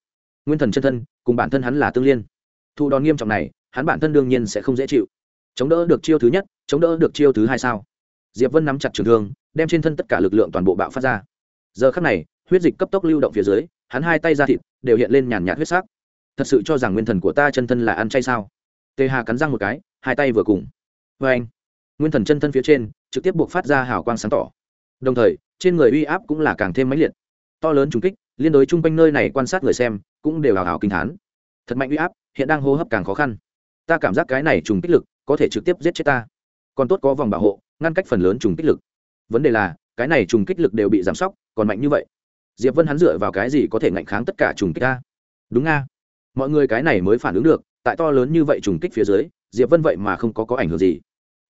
Nguyên thần chân thân, cùng bản thân hắn là tương liên. Thu đòn nghiêm trọng này, hắn bản thân đương nhiên sẽ không dễ chịu. Chống đỡ được chiêu thứ nhất, chống đỡ được chiêu thứ hai sao? Diệp vân nắm chặt trường thương, đem trên thân tất cả lực lượng toàn bộ bạo phát ra. Giờ khắc này, huyết dịch cấp tốc lưu động phía dưới hắn hai tay ra thịt, đều hiện lên nhàn nhạt huyết sắc. Thật sự cho rằng nguyên thần của ta chân thân là ăn chay sao? Tề hà cắn răng một cái, hai tay vừa cùng. Vê anh, nguyên thần chân thân phía trên, trực tiếp buộc phát ra hào quang sáng tỏ. Đồng thời, trên người uy áp cũng là càng thêm mãnh liệt. To lớn trùng kích, liên đối chung quanh nơi này quan sát người xem, cũng đều hào hào kinh thán thật mạnh uy áp, hiện đang hô hấp càng khó khăn. Ta cảm giác cái này trùng kích lực, có thể trực tiếp giết chết ta. Còn tốt có vòng bảo hộ, ngăn cách phần lớn trùng kích lực. Vấn đề là, cái này trùng kích lực đều bị giảm sóc, còn mạnh như vậy diệp vân hắn dựa vào cái gì có thể ngạnh kháng tất cả trùng kích ta? Đúng nga mọi người cái này mới phản ứng được, tại to lớn như vậy trùng kích phía dưới, diệp vân vậy mà không có có ảnh hưởng gì.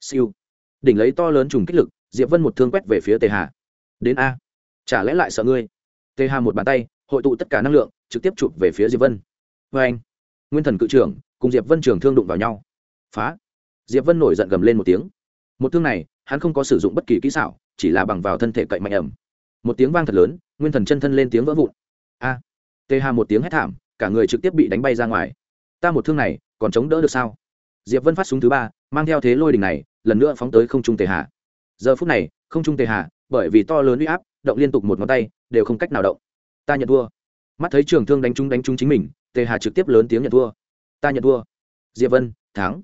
Siêu. Đỉnh lấy to lớn trùng kích lực, diệp vân một thương quét về phía tề hà. Đến a. Chả lẽ lại sợ ngươi? Tề hà một bàn tay, hội tụ tất cả năng lượng, trực tiếp chụp về phía diệp vân. Vê anh, nguyên thần cự trưởng, cùng diệp vân trường thương đụng vào nhau. Phá. Diệp vân nổi giận gầm lên một tiếng. Một thương này, hắn không có sử dụng bất kỳ kỹ xảo, chỉ là bằng vào thân thể cậy mạnh ẩm. Một tiếng vang thật lớn nguyên thần chân thân lên tiếng vỡ vụn. A tề hà một tiếng hét thảm, cả người trực tiếp bị đánh bay ra ngoài. Ta một thương này, còn chống đỡ được sao? Diệp vân phát súng thứ ba, mang theo thế lôi đình này, lần nữa phóng tới không trung tề hà giờ phút này, không trung tề hà bởi vì to lớn uy áp, động liên tục một ngón tay, đều không cách nào động. Ta nhận thua. Mắt thấy trường thương đánh trúng đánh trúng chính mình tề hà trực tiếp lớn tiếng nhận thua. Ta nhận thua. Diệp vân, thắng.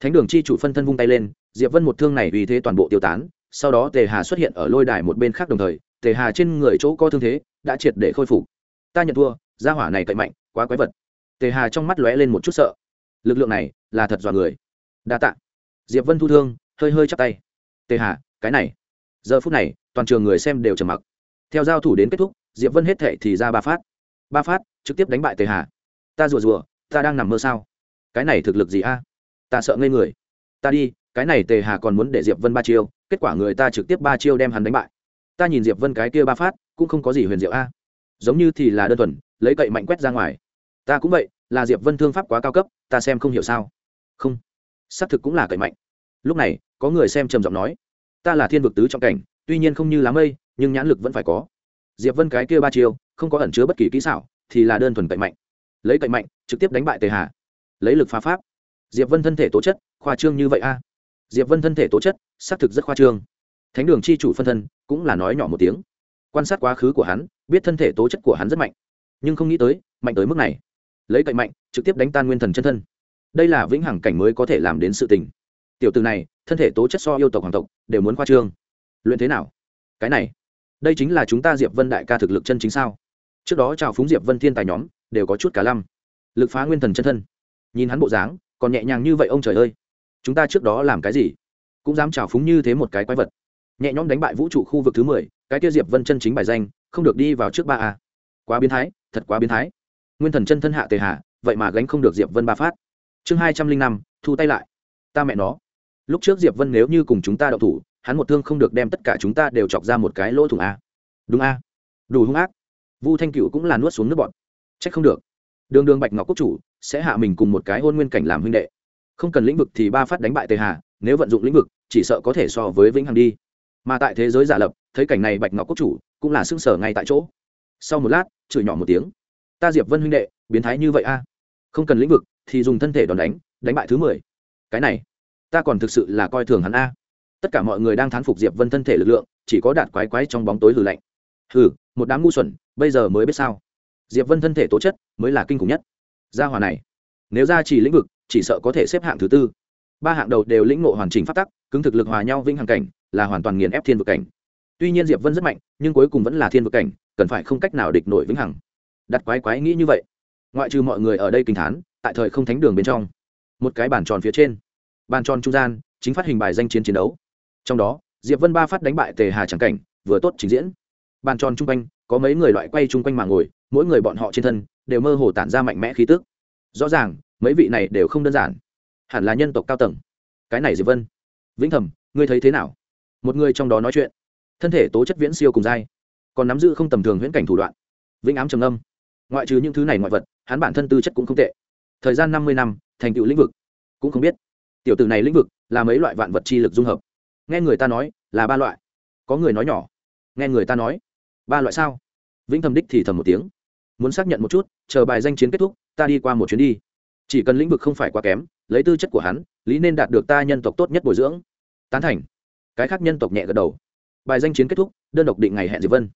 Thánh đường chi chủ phân thân vung tay lên, diệp vân một thương này vì thế toàn bộ tiêu tán, sau đó tề hà xuất hiện ở lôi đài một bên khác đồng thời tề hà trên người chỗ có thương thế, đã triệt để khôi phục. Ta nhận thua, gia hỏa này cậy mạnh, quá quái vật. Tề hà trong mắt lóe lên một chút sợ. Lực lượng này là thật dọa người. Đa tạ. Diệp vân thu thương, hơi hơi chắp tay. Tề hà, cái này. Giờ phút này, toàn trường người xem đều trầm mặc. Theo giao thủ đến kết thúc, diệp vân hết thệ thì ra ba phát. Ba phát, trực tiếp đánh bại tề hà. Ta rùa rùa, ta đang nằm mơ sao? Cái này thực lực gì a? Ta sợ ngây người. Ta đi, cái này tề hà còn muốn để diệp vân ba chiêu, kết quả người ta trực tiếp ba chiêu đem hắn đánh bại ta nhìn diệp vân cái kia ba phát, cũng không có gì huyền diệu a. Giống như thì là đơn thuần, lấy cậy mạnh quét ra ngoài. Ta cũng vậy, là diệp vân thương pháp quá cao cấp, ta xem không hiểu sao. Không, xác thực cũng là cậy mạnh. Lúc này, có người xem trầm giọng nói, ta là thiên vực tứ trong cảnh, tuy nhiên không như lá mây, nhưng nhãn lực vẫn phải có. Diệp vân cái kia ba chiêu, không có ẩn chứa bất kỳ kỹ xảo, thì là đơn thuần cậy mạnh. Lấy cậy mạnh, trực tiếp đánh bại tề hà. Lấy lực phá pháp. Diệp vân thân thể tố chất, khoa trương như vậy a. Diệp vân thân thể tố chất, xác thực rất khoa trương thánh đường chi chủ phân thân cũng là nói nhỏ một tiếng. Quan sát quá khứ của hắn, biết thân thể tố chất của hắn rất mạnh. Nhưng không nghĩ tới, mạnh tới mức này. Lấy cậy mạnh, trực tiếp đánh tan nguyên thần chân thân. Đây là vĩnh hằng cảnh mới có thể làm đến sự tình. Tiểu từ này, thân thể tố chất so yêu tộc hoàng tộc, đều muốn khoa trương. Luyện thế nào? Cái này, đây chính là chúng ta diệp vân đại ca thực lực chân chính sao? Trước đó chào phúng diệp vân thiên tài nhóm, đều có chút cả lăm. Lực phá nguyên thần chân thân. Nhìn hắn bộ dáng, còn nhẹ nhàng như vậy ông trời ơi. Chúng ta trước đó làm cái gì? Cũng dám chào phúng như thế một cái quái vật nhẹ nhõm đánh bại vũ trụ khu vực thứ mười, cái kia diệp vân chân chính bài danh, không được đi vào trước ba a. Quá biến thái, thật quá biến thái. Nguyên thần chân thân hạ tề hạ vậy mà gánh không được diệp vân ba phát. Chương hai trăm linh năm, thu tay lại. Ta mẹ nó. Lúc trước diệp vân nếu như cùng chúng ta đậu thủ, hắn một thương không được đem tất cả chúng ta đều chọc ra một cái lỗ thủng a. Đúng a. Đủ hung ác. Vu thanh cựu cũng là nuốt xuống nước bọn trách không được. Đường đường bạch ngọc quốc chủ sẽ hạ mình cùng một cái hôn nguyên cảnh làm huynh đệ. Không cần lĩnh vực thì ba phát đánh bại tề hà, nếu vận dụng lĩnh vực, chỉ sợ có thể so với vĩnh hằng đi mà tại thế giới giả lập, thấy cảnh này bạch ngọc quốc chủ cũng là xương sở ngay tại chỗ. Sau một lát, chửi nhỏ một tiếng. Ta diệp vân huynh đệ, biến thái như vậy a? Không cần lĩnh vực thì dùng thân thể đòn đánh đánh bại thứ mười. Cái này, ta còn thực sự là coi thường hắn a. Tất cả mọi người đang thán phục diệp vân thân thể lực lượng, chỉ có đạt quái quái trong bóng tối hừ lạnh. Hừ, một đám ngu xuẩn, bây giờ mới biết sao? Diệp vân thân thể tố chất mới là kinh khủng nhất. Gia hòa này, nếu ra chỉ lĩnh vực, chỉ sợ có thể xếp hạng thứ tư. Ba hạng đầu đều lĩnh ngộ hoàn chỉnh phát tắc, cứng thực lực hòa nhau vĩnh hằng cảnh là hoàn toàn nghiền ép thiên vực cảnh. Tuy nhiên diệp vân rất mạnh, nhưng cuối cùng vẫn là thiên vực cảnh, cần phải không cách nào địch nổi vĩnh hằng. Đặt quái quái nghĩ như vậy, ngoại trừ mọi người ở đây kinh thán, tại thời không thánh đường bên trong, một cái bàn tròn phía trên, bàn tròn trung gian, chính phát hình bài danh chiến chiến đấu. Trong đó, diệp vân ba phát đánh bại tề hà chẳng cảnh, vừa tốt trình diễn. Bàn tròn chung quanh, có mấy người loại quay chung quanh mà ngồi, mỗi người bọn họ trên thân, đều mơ hồ tản ra mạnh mẽ khí tức. Rõ ràng, mấy vị này đều không đơn giản. Hẳn là nhân tộc cao tầng. Cái này diệp vân. Vĩnh thầm ngươi thấy thế nào? Một người trong đó nói chuyện. Thân thể tố chất viễn siêu cùng dai, còn nắm giữ không tầm thường huyễn cảnh thủ đoạn. Vĩnh ám trầm âm ngoại trừ những thứ này ngoại vật, hắn bản thân tư chất cũng không tệ. Thời gian năm mươi năm, thành tựu lĩnh vực. Cũng không biết. Tiểu tử này lĩnh vực là mấy loại vạn vật chi lực dung hợp. Nghe người ta nói, là ba loại. Có người nói nhỏ, nghe người ta nói, ba loại sao? Vĩnh thầm đích thì thầm một tiếng. Muốn xác nhận một chút, chờ bài danh chiến kết thúc, ta đi qua một chuyến đi. Chỉ cần lĩnh vực không phải quá kém, lấy tư chất của hắn, lý nên đạt được ta nhân tộc tốt nhất bồi dưỡng. Tán thành cái khác nhân tộc nhẹ gật đầu. Bài danh chiến kết thúc, đơn độc định ngày hẹn diệp vân.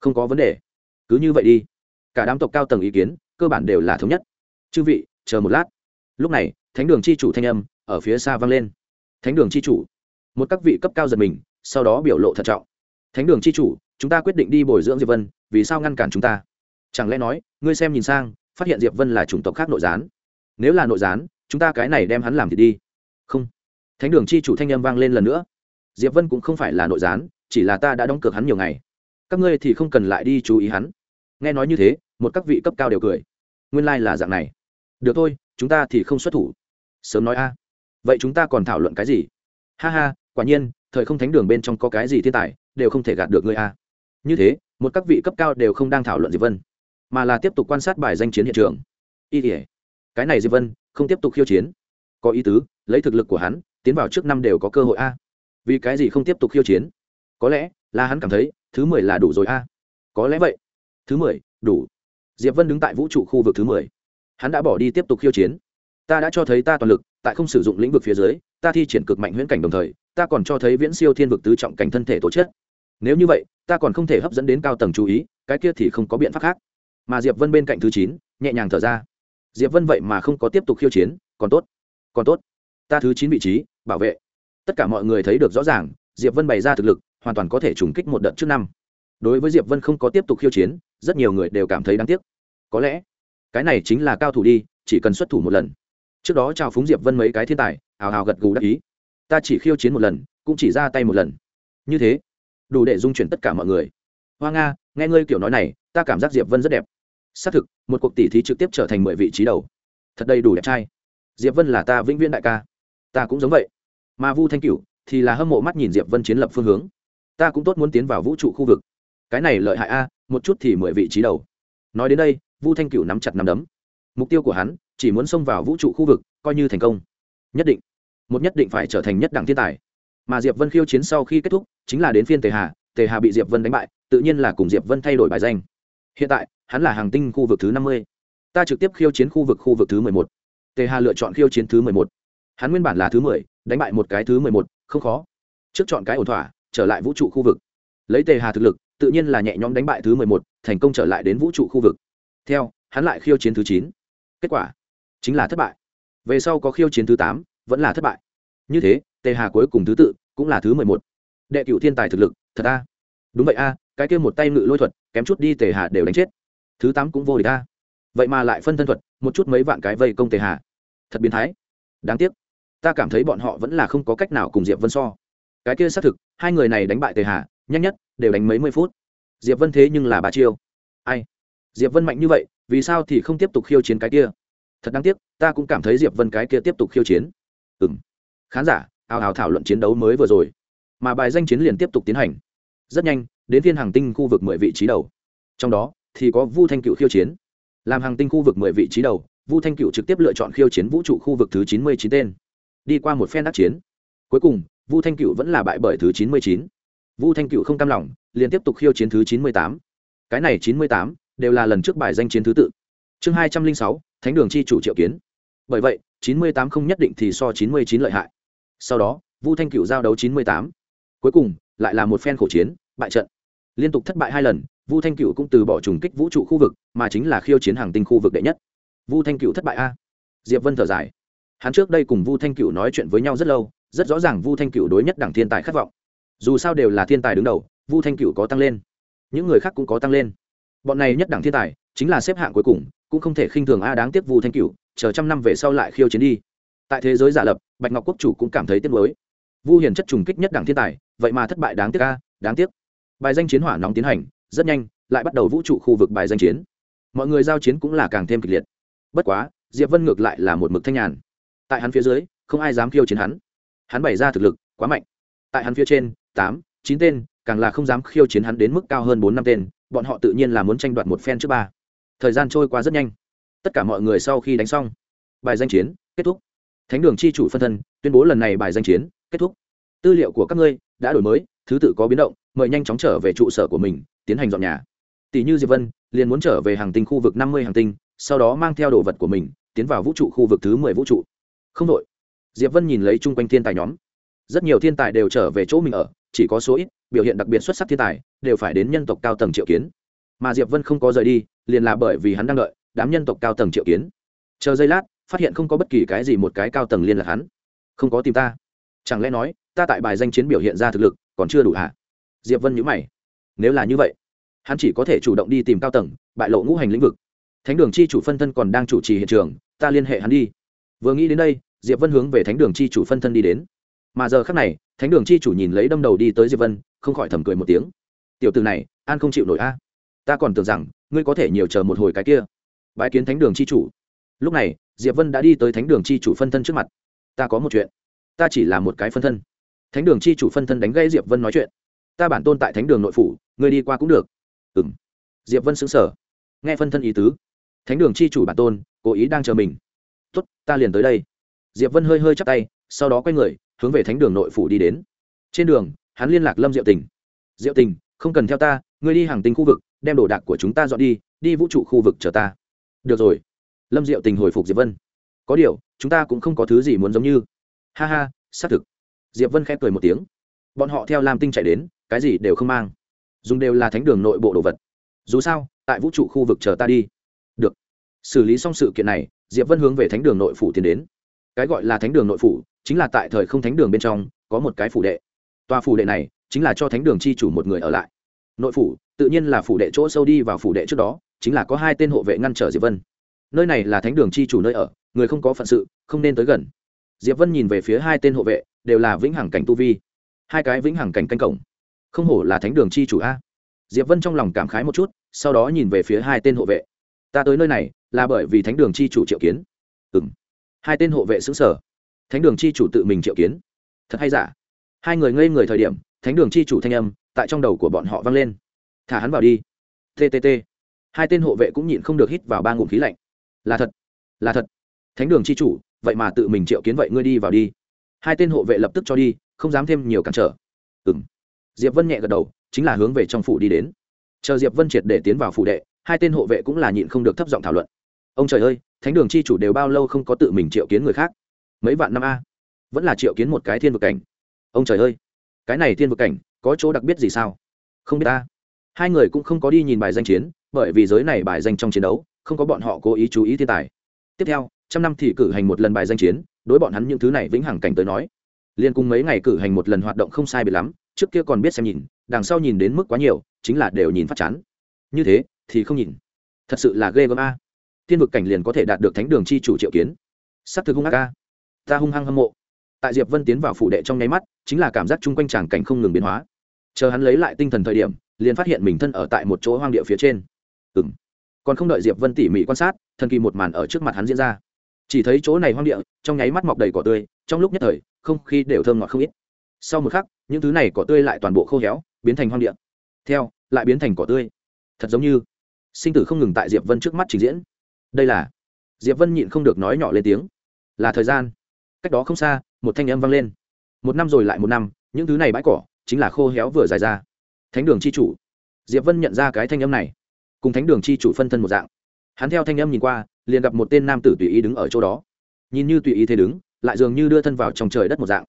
Không có vấn đề. Cứ như vậy đi. Cả đám tộc cao tầng ý kiến, cơ bản đều là thống nhất. Chư vị, chờ một lát. Lúc này, thánh đường chi chủ thanh âm ở phía xa vang lên. Thánh đường chi chủ. Một các vị cấp cao giật mình, sau đó biểu lộ thận trọng. Thánh đường chi chủ, chúng ta quyết định đi bồi dưỡng diệp vân, vì sao ngăn cản chúng ta? Chẳng lẽ nói, ngươi xem nhìn sang, phát hiện diệp vân là chủng tộc khác nội gián? Nếu là nội gián, chúng ta cái này đem hắn làm thì đi. Không. Thánh đường chi chủ thanh âm vang lên lần nữa diệp vân cũng không phải là nội gián, chỉ là ta đã đóng cược hắn nhiều ngày. Các ngươi thì không cần lại đi chú ý hắn. Nghe nói như thế, một các vị cấp cao đều cười. Nguyên lai、like、là dạng này. Được thôi, chúng ta thì không xuất thủ. Sớm nói a. Vậy chúng ta còn thảo luận cái gì? Ha ha, quả nhiên, thời không thánh đường bên trong có cái gì thiên tài, đều không thể gạt được ngươi a. Như thế, một các vị cấp cao đều không đang thảo luận diệp vân, mà là tiếp tục quan sát bài danh chiến hiện trường. Y tỉa cái này diệp vân, không tiếp tục khiêu chiến. Có ý tứ, lấy thực lực của hắn, tiến vào trước năm đều có cơ hội a vì cái gì không tiếp tục khiêu chiến? Có lẽ là hắn cảm thấy thứ mười là đủ rồi a. Có lẽ vậy. Thứ mười, đủ. Diệp vân đứng tại vũ trụ khu vực thứ mười. Hắn đã bỏ đi tiếp tục khiêu chiến. Ta đã cho thấy ta toàn lực, tại không sử dụng lĩnh vực phía dưới, ta thi triển cực mạnh huyễn cảnh đồng thời, ta còn cho thấy viễn siêu thiên vực tứ trọng cảnh thân thể tổ chức nếu như vậy, ta còn không thể hấp dẫn đến cao tầng chú ý, cái kia thì không có biện pháp khác. Mà diệp vân bên cạnh thứ chín, nhẹ nhàng thở ra. Diệp vân vậy mà không có tiếp tục khiêu chiến, còn tốt. Còn tốt. Ta thứ chín vị trí, bảo vệ tất cả mọi người thấy được rõ ràng, diệp vân bày ra thực lực, hoàn toàn có thể trùng kích một đợt trước năm. Đối với diệp vân không có tiếp tục khiêu chiến, rất nhiều người đều cảm thấy đáng tiếc. Có lẽ, cái này chính là cao thủ đi, chỉ cần xuất thủ một lần. Trước đó chào phúng diệp vân mấy cái thiên tài, hào hào gật gù đắc ý. Ta chỉ khiêu chiến một lần, cũng chỉ ra tay một lần. Như thế, đủ để dung chuyển tất cả mọi người. Hoa nga, nghe ngươi kiểu nói này, ta cảm giác diệp vân rất đẹp. Xác thực, một cuộc tỷ thí trực tiếp trở thành mười vị trí đầu. Thật đầy đủ đẹp trai. Diệp vân là ta vĩnh viễn đại ca. Ta cũng giống vậy mà vu thanh cửu thì là hâm mộ mắt nhìn diệp vân chiến lập phương hướng ta cũng tốt muốn tiến vào vũ trụ khu vực cái này lợi hại a một chút thì mười vị trí đầu nói đến đây vu thanh cửu nắm chặt nắm đấm mục tiêu của hắn chỉ muốn xông vào vũ trụ khu vực coi như thành công nhất định một nhất định phải trở thành nhất đẳng thiên tài mà diệp vân khiêu chiến sau khi kết thúc chính là đến phiên tề hà tề hà bị diệp vân đánh bại tự nhiên là cùng diệp vân thay đổi bài danh hiện tại hắn là hàng tinh khu vực thứ năm mươi ta trực tiếp khiêu chiến khu vực khu vực thứ mười một tề hà lựa chọn khiêu chiến thứ mười một hắn nguyên bản là thứ mười đánh bại một cái thứ mười một, không khó. Trước chọn cái ổn thỏa, trở lại vũ trụ khu vực. Lấy tề hà thực lực, tự nhiên là nhẹ nhõm đánh bại thứ mười một, thành công trở lại đến vũ trụ khu vực. Theo, hắn lại khiêu chiến thứ chín. Kết quả, chính là thất bại. Về sau có khiêu chiến thứ tám, vẫn là thất bại. Như thế, tề hà cuối cùng thứ tự cũng là thứ mười một. Đệ cựu thiên tài thực lực, thật a. Đúng vậy a, cái kia một tay ngự lôi thuật, kém chút đi tề hà đều đánh chết. Thứ tám cũng vô địch a. Vậy mà lại phân thân thuật, một chút mấy vạn cái vây công tề hà. Thật biến thái. Đáng tiếc ta cảm thấy bọn họ vẫn là không có cách nào cùng diệp vân so. Cái kia xác thực, hai người này đánh bại tề hà, nhanh nhất, đều đánh mấy mươi phút. Diệp vân thế nhưng là bà chiêu. Ai? Diệp vân mạnh như vậy, vì sao thì không tiếp tục khiêu chiến cái kia? Thật đáng tiếc, ta cũng cảm thấy diệp vân cái kia tiếp tục khiêu chiến. Ừ m khán giả, ào ào thảo luận chiến đấu mới vừa rồi. Mà bài danh chiến liền tiếp tục tiến hành. Rất nhanh, đến phiên hàng tinh khu vực mười vị trí đầu. Trong đó, thì có vu thanh cựu khiêu chiến. Làm hàng tinh khu vực mười vị trí đầu, vu thanh cựu trực tiếp lựa chọn khiêu chiến vũ trụ khu vực thứ chín mươi chín tên đi qua một phen đắc chiến. Cuối cùng, vu thanh cựu vẫn là bại bởi thứ chín mươi chín. Vu thanh cựu không cam lòng, liền tiếp tục khiêu chiến thứ chín mươi tám. Cái này chín mươi tám đều là lần trước bài danh chiến thứ tự. Chương hai trăm linh sáu, thánh đường chi chủ triệu kiến. Bởi vậy, chín mươi tám không nhất định thì so chín mươi chín lợi hại. Sau đó, vu thanh cựu giao đấu chín mươi tám. Cuối cùng, lại là một phen khổ chiến, bại trận. Liên tục thất bại hai lần, vu thanh cựu cũng từ bỏ trùng kích vũ trụ khu vực, mà chính là khiêu chiến hàng tinh khu vực đệ nhất. Vu thanh cựu thất bại a. Diệp vân thở dài hắn trước đây cùng vu thanh cựu nói chuyện với nhau rất lâu, rất rõ ràng vu thanh cựu đối nhất đẳng thiên tài khát vọng. Dù sao đều là thiên tài đứng đầu, vu thanh cựu có tăng lên. Những người khác cũng có tăng lên. Bọn này nhất đẳng thiên tài, chính là xếp hạng cuối cùng, cũng không thể khinh thường a đáng tiếc vu thanh cựu chờ trăm năm về sau lại khiêu chiến đi. Tại thế giới giả lập, bạch ngọc quốc chủ cũng cảm thấy tiếc nuối. Vu hiền chất trùng kích nhất đẳng thiên tài, vậy mà thất bại đáng tiếc a, đáng tiếc. Bài danh chiến hỏa nóng tiến hành, rất nhanh, lại bắt đầu vũ trụ khu vực bài danh chiến. Mọi người giao chiến cũng là càng thêm kịch liệt. Bất quá, diệp vân ngược lại là một mực thanh nhàn tại hắn phía dưới, không ai dám khiêu chiến hắn. Hắn bày ra thực lực quá mạnh. Tại hắn phía trên, tám, chín tên, càng là không dám khiêu chiến hắn đến mức cao hơn bốn, năm tên, bọn họ tự nhiên là muốn tranh đoạt một phen trước ba. Thời gian trôi qua rất nhanh. Tất cả mọi người sau khi đánh xong, bài danh chiến kết thúc. Thánh đường chi chủ phân thân tuyên bố lần này bài danh chiến kết thúc. Tư liệu của các ngươi đã đổi mới, thứ tự có biến động, mời nhanh chóng trở về trụ sở của mình, tiến hành dọn nhà. Tỷ như diệp vân, liền muốn trở về hàng tinh khu vực năm mươi hàng tinh, sau đó mang theo đồ vật của mình, tiến vào vũ trụ khu vực thứ mười vũ trụ không đội. Diệp vân nhìn lấy chung quanh thiên tài nhóm. Rất nhiều thiên tài đều trở về chỗ mình ở, chỉ có số ít, biểu hiện đặc biệt xuất sắc thiên tài, đều phải đến nhân tộc cao tầng triệu kiến. Mà diệp vân không có rời đi, liền là bởi vì hắn đang đợi, đám nhân tộc cao tầng triệu kiến. Chờ giây lát, phát hiện không có bất kỳ cái gì một cái cao tầng liên lạc hắn. Không có tìm ta. Chẳng lẽ nói, ta tại bài danh chiến biểu hiện ra thực lực, còn chưa đủ hả? Diệp vân nhữ mày. Nếu là như vậy, hắn chỉ có thể chủ động đi tìm cao tầng, bại lộ ngũ hành lĩnh vực. Thánh đường chi chủ phân thân còn đang chủ trì hiện trường, ta liên hệ hắn đi. Vừa nghĩ đến đây diệp vân hướng về thánh đường chi chủ phân thân đi đến. Mà giờ khác này, thánh đường chi chủ nhìn lấy đâm đầu đi tới diệp vân, không khỏi thầm cười một tiếng. Tiểu từ này, an không chịu nổi a. Ta còn tưởng rằng, ngươi có thể nhiều chờ một hồi cái kia. Bãi kiến thánh đường chi chủ. Lúc này, diệp vân đã đi tới thánh đường chi chủ phân thân trước mặt. Ta có một chuyện. Ta chỉ là một cái phân thân. Thánh đường chi chủ phân thân đánh gây diệp vân nói chuyện. Ta bản tôn tại thánh đường nội phủ, ngươi đi qua cũng được. Ừ m diệp vân xứng sở nghe phân thân ý tứ, thánh đường chi chủ bản tôn, cố ý đang chờ mình. Tốt, ta liền tới đây diệp vân hơi hơi chắc tay, sau đó quay người, hướng về thánh đường nội phủ đi đến. Trên đường, hắn liên lạc lâm diệu tình. Diệu tình, không cần theo ta, ngươi đi hàng tinh khu vực, đem đồ đạc của chúng ta dọn đi đi vũ trụ khu vực chờ ta. Được rồi. Lâm diệu tình hồi phục diệp vân. Có điều, chúng ta cũng không có thứ gì muốn giống như. Ha ha, xác thực. Diệp vân khẽ cười một tiếng. Bọn họ theo lam tinh chạy đến, cái gì đều không mang. Dùng đều là thánh đường nội bộ đồ vật. Dù sao, tại vũ trụ khu vực chờ ta đi. Được. Xử lý xong sự kiện này, diệp vân hướng về thánh đường nội phủ tiến đến cái gọi là thánh đường nội phủ, chính là tại thời không thánh đường bên trong, có một cái phủ đệ. Tòa phủ đệ này, chính là cho thánh đường chi chủ một người ở lại. Nội phủ, tự nhiên là phủ đệ chỗ sâu đi vào phủ đệ trước đó, chính là có hai tên hộ vệ ngăn trở diệp vân. Nơi này là thánh đường chi chủ nơi ở, người không có phận sự, không nên tới gần. Diệp vân nhìn về phía hai tên hộ vệ, đều là vĩnh hằng cảnh tu vi. Hai cái vĩnh hằng cảnh canh cổng. Không hổ là thánh đường chi chủ a. Diệp vân trong lòng cảm khái một chút, sau đó nhìn về phía hai tên hộ vệ. Ta tới nơi này, là bởi vì thánh đường chi chủ triệu kiến. Ừ hai tên hộ vệ xứng sở. Thánh đường chi chủ tự mình triệu kiến. Thật hay giả? Hai người ngây người thời điểm, thánh đường chi chủ thanh âm tại trong đầu của bọn họ vang lên. Thả hắn vào đi. Ttt hai tên hộ vệ cũng nhịn không được hít vào ba ngụm khí lạnh. Là thật. Là thật. Thánh đường chi chủ, vậy mà tự mình triệu kiến vậy ngươi đi vào đi. Hai tên hộ vệ lập tức cho đi, không dám thêm nhiều cản trở. Ừ m diệp vân nhẹ gật đầu, chính là hướng về trong phủ đi đến. Chờ diệp vân triệt để tiến vào phủ đệ, hai tên hộ vệ cũng là nhịn không được thấp giọng thảo luận. Ông trời ơi thánh đường chi chủ đều bao lâu không có tự mình triệu kiến người khác? Mấy vạn năm a? Vẫn là triệu kiến một cái thiên vực cảnh. Ông trời ơi, cái này thiên vực cảnh có chỗ đặc biệt gì sao? Không biết ta. Hai người cũng không có đi nhìn bài danh chiến, bởi vì giới này bài danh trong chiến đấu, không có bọn họ cố ý chú ý thiên tài. Tiếp theo, trăm năm thì cử hành một lần bài danh chiến, đối bọn hắn những thứ này vĩnh hằng cảnh tới nói. Liên cùng mấy ngày cử hành một lần hoạt động không sai biệt lắm, trước kia còn biết xem nhìn, đằng sau nhìn đến mức quá nhiều, chính là đều nhìn phát chán. Như thế thì không nhìn. Thật sự là ghê gớm a thiên vực cảnh liền có thể đạt được thánh đường chi chủ triệu kiến. S ắ c thực hung ác ca, ta hung hăng hâm mộ. Tại diệp vân tiến vào phủ đệ trong nháy mắt chính là cảm giác chung quanh tràng cảnh không ngừng biến hóa. Chờ hắn lấy lại tinh thần thời điểm liền phát hiện mình thân ở tại một chỗ hoang địa phía trên. Ừ m còn không đợi diệp vân tỉ mỉ quan sát thần kỳ một màn ở trước mặt hắn diễn ra. Chỉ thấy chỗ này hoang địa trong nháy mắt mọc đầy cỏ tươi trong lúc nhất thời không khí đều thơm ngọt không ít. Sau một khắc những thứ này cỏ tươi lại toàn bộ khô héo biến thành hoang địa. Theo lại biến thành cỏ tươi. Thật giống như sinh tử không ngừng tại diệp vân trước mắt trình diễn đây là diệp vân nhịn không được nói nhỏ lên tiếng. Là thời gian. Cách đó không xa, một thanh âm vang lên. Một năm rồi lại một năm, những thứ này bãi cỏ chính là khô héo vừa dài ra. Thánh đường c h i chủ. Diệp vân nhận ra cái thanh âm này. Cùng thánh đường c h i chủ phân thân một dạng. Hắn theo thanh âm nhìn qua, liền gặp một tên nam tử tùy ý đứng ở chỗ đó. Nhìn như tùy ý thế đứng, lại dường như đưa thân vào trong trời đất một dạng.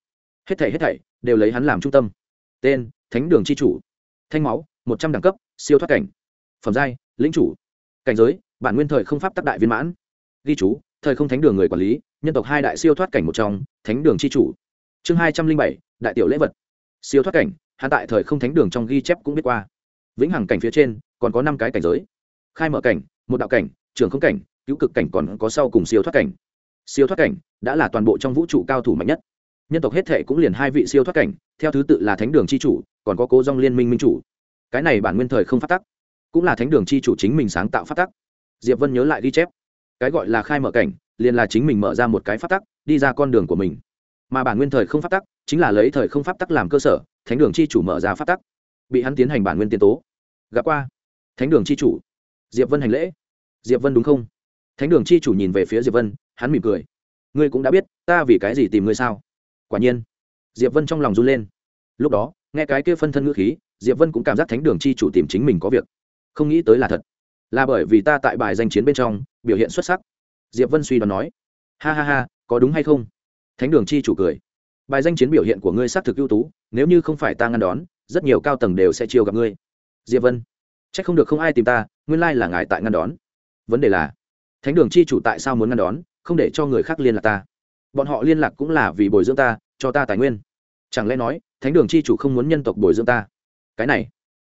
Hết thảy hết thảy đều lấy hắn làm trung tâm. Tên, thánh đường c h i chủ. Thanh máu, một trăm đẳng cấp, siêu thoát cảnh. Phẩm giai, lĩnh chủ. Cảnh giới bản nguyên thời không pháp tác đại viên mãn. Ghi chú, thời không thánh đường người quản lý, nhân tộc hai đại siêu thoát cảnh một trong, thánh đường c h i chủ. Chương hai trăm linh bảy, đại tiểu lễ vật. Siêu thoát cảnh hạ tại thời không thánh đường trong ghi chép cũng biết qua. Vĩnh hằng cảnh phía trên, còn có năm cái cảnh giới. Khai mở cảnh, một đạo cảnh, trường không cảnh, cứu cực cảnh còn có sau cùng siêu thoát cảnh. Siêu thoát cảnh đã là toàn bộ trong vũ trụ cao thủ mạnh nhất. Nhân tộc hết thệ cũng liền hai vị siêu thoát cảnh, theo thứ tự là thánh đường c h i chủ, còn có cố dong liên minh minh chủ. Cái này bản nguyên thời không phát tắc cũng là thánh đường c h i chủ chính mình sáng tạo phát tắc diệp vân nhớ lại ghi chép. Cái gọi là khai mở cảnh, liền là chính mình mở ra một cái pháp tắc, đi ra con đường của mình. Mà bản nguyên thời không pháp tắc, chính là lấy thời không pháp tắc làm cơ sở, thánh đường chi chủ mở ra pháp tắc. Bị hắn tiến hành bản nguyên tiên tố. Gặp qua. Thánh đường chi chủ. Diệp vân hành lễ. Diệp vân đúng không? Thánh đường chi chủ nhìn về phía diệp vân, hắn mỉm cười. Ngươi cũng đã biết, ta vì cái gì tìm ngươi sao? Quả nhiên. Diệp vân trong lòng run lên. Lúc đó, nghe cái kia phân thân ngữ khí, diệp vân cũng cảm giác thánh đường chi chủ tìm chính mình có việc. Không nghĩ tới là thật là bởi vì ta tại bài danh chiến bên trong, biểu hiện xuất sắc. Diệp vân suy đoán nói. Ha ha ha, có đúng hay không? Thánh đường chi chủ cười. Bài danh chiến biểu hiện của ngươi xác thực ưu tú, nếu như không phải ta ngăn đón, rất nhiều cao tầng đều sẽ chiêu gặp ngươi. Diệp vân. C h ắ c không được không ai tìm ta, nguyên lai là ngài tại ngăn đón. Vấn đề là, thánh đường chi chủ tại sao muốn ngăn đón, không để cho người khác liên lạc ta? Bọn họ liên lạc cũng là vì bồi dưỡng ta, cho ta tài nguyên. Chẳng lẽ nói, thánh đường chi chủ không muốn nhân tộc bồi dưỡng ta? Cái này,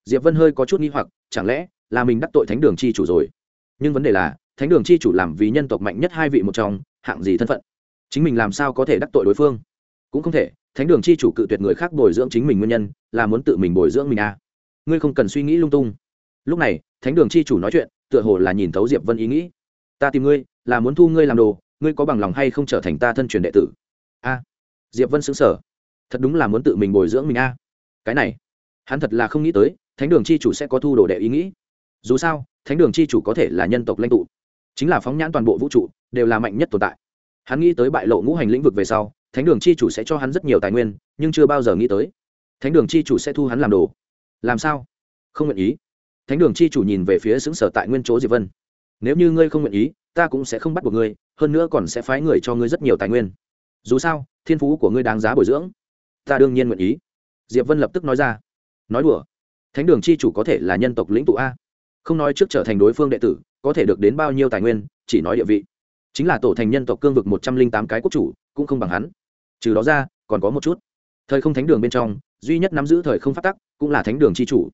diệp vân hơi có chút nghi hoặc, chẳng lẽ là mình đắc tội thánh đường chi chủ rồi. Nhưng vấn đề là, thánh đường chi chủ làm vì nhân tộc mạnh nhất hai vị một trong, hạng gì thân phận? Chính mình làm sao có thể đắc tội đối phương? Cũng không thể, thánh đường chi chủ cự tuyệt người khác bồi dưỡng chính mình nguyên nhân, là muốn tự mình bồi dưỡng mình à. ngươi không cần suy nghĩ lung tung. Lúc này, thánh đường chi chủ nói chuyện, tựa hồ là nhìn thấu diệp vân ý nghĩ. Ta tìm ngươi, là muốn thu ngươi làm đồ, ngươi có bằng lòng hay không trở thành ta thân truyền đệ tử? A. Diệp vân xứng sở thật đúng là muốn tự mình bồi dưỡng mình a. Cái này, hắn thật là không nghĩ tới, thánh đường chi chủ sẽ có thu đồ đệ ý nghĩ dù sao, thánh đường chi chủ có thể là nhân tộc lãnh tụ, chính là phóng nhãn toàn bộ vũ trụ, đều là mạnh nhất tồn tại. Hắn nghĩ tới bại lộ ngũ hành lĩnh vực về sau, thánh đường chi chủ sẽ cho hắn rất nhiều tài nguyên, nhưng chưa bao giờ nghĩ tới, thánh đường chi chủ sẽ thu hắn làm đồ. Làm sao? Không nguyện ý. Thánh đường chi chủ nhìn về phía xứng sở tại nguyên chỗ diệp vân. Nếu như ngươi không nguyện ý, ta cũng sẽ không bắt buộc ngươi, hơn nữa còn sẽ phái người cho ngươi rất nhiều tài nguyên. Dù sao, thiên phú của ngươi đáng giá bồi dưỡng. Ta đương nhiên nguyện ý. Diệp vân lập tức nói ra. Nói đùa. Thánh đường chi chủ có thể là nhân tộc lĩnh tụ a không nói trước trở thành đối phương đệ tử, có thể được đến bao nhiêu tài nguyên, chỉ nói địa vị. Chính là tổ thành nhân tộc cương vực một trăm linh tám cái quốc chủ, cũng không bằng hắn. Trừ đó ra, còn có một chút. Thời không thánh đường bên trong, duy nhất nắm giữ thời không phát tắc, cũng là thánh đường c h i chủ.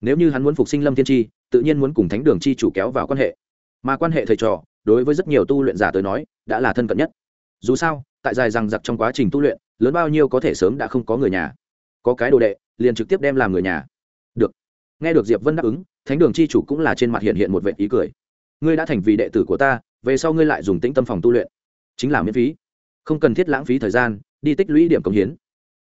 Nếu như hắn muốn phục sinh lâm thiên tri tự nhiên muốn cùng thánh đường c h i chủ kéo vào quan hệ. Mà quan hệ thầy trò, đối với rất nhiều tu luyện giả tới nói, đã là thân cận nhất. Dù sao, tại dài rằng giặc trong quá trình tu luyện, lớn bao nhiêu có thể sớm đã không có người nhà. Có cái đồ đệ, liền trực tiếp đem làm người nhà. Được. Nghe được diệp vân đáp ứng thánh đường chi chủ cũng là trên mặt hiện hiện một vệ ý cười. Ngươi đã thành vì đệ tử của ta, về sau ngươi lại dùng tĩnh tâm phòng tu luyện. Chính là miễn phí. Không cần thiết lãng phí thời gian, đi tích lũy điểm công hiến.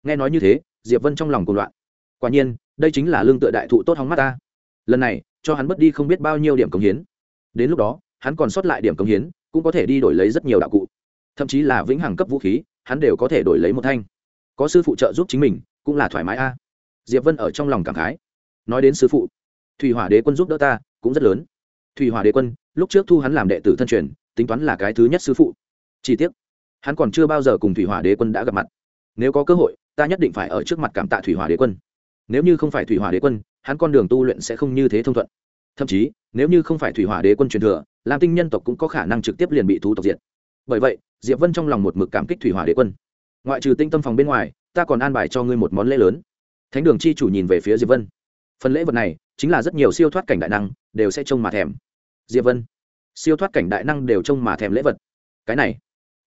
Nghe nói như thế, diệp vân trong lòng cùng loạn. Quả nhiên, đây chính là lương tựa đại thụ tốt hóng mắt ta. Lần này, cho hắn mất đi không biết bao nhiêu điểm công hiến. Đến lúc đó, hắn còn sót lại điểm công hiến, cũng có thể đi đổi lấy rất nhiều đạo cụ. Thậm chí là vĩnh hằng cấp vũ khí, hắn đều có thể đổi lấy một thanh. Có sư phụ trợ giúp chính mình, cũng là thoải mái a. Diệp vân ở trong lòng cảm khái. Nói đến sư phụ thủy hỏa đế quân giúp đỡ ta, cũng rất lớn. Thủy hỏa đế quân, lúc trước thu hắn làm đệ tử thân truyền, tính toán là cái thứ nhất sư phụ. Chi tiết hắn còn chưa bao giờ cùng thủy hỏa đế quân đã gặp mặt. Nếu có cơ hội, ta nhất định phải ở trước mặt cảm tạ thủy hỏa đế quân. Nếu như không phải thủy hỏa đế quân, hắn con đường tu luyện sẽ không như thế thông thuận. Thậm chí, nếu như không phải thủy hỏa đế quân truyền thừa, lam tinh nhân tộc cũng có khả năng trực tiếp liền bị thú tộc diệt. Bởi vậy, diệp vân trong lòng một mực cảm kích thủy hỏa đế quân. Ngoại trừ tinh tâm phòng bên ngoài, ta còn an bài cho ngươi một món lễ lớn. Thánh đường chi chủ nhìn về phía diệp vân phần lễ vật này chính là rất nhiều siêu thoát cảnh đại năng đều sẽ trông mà thèm. Diệp vân, siêu thoát cảnh đại năng đều trông mà thèm lễ vật. Cái này,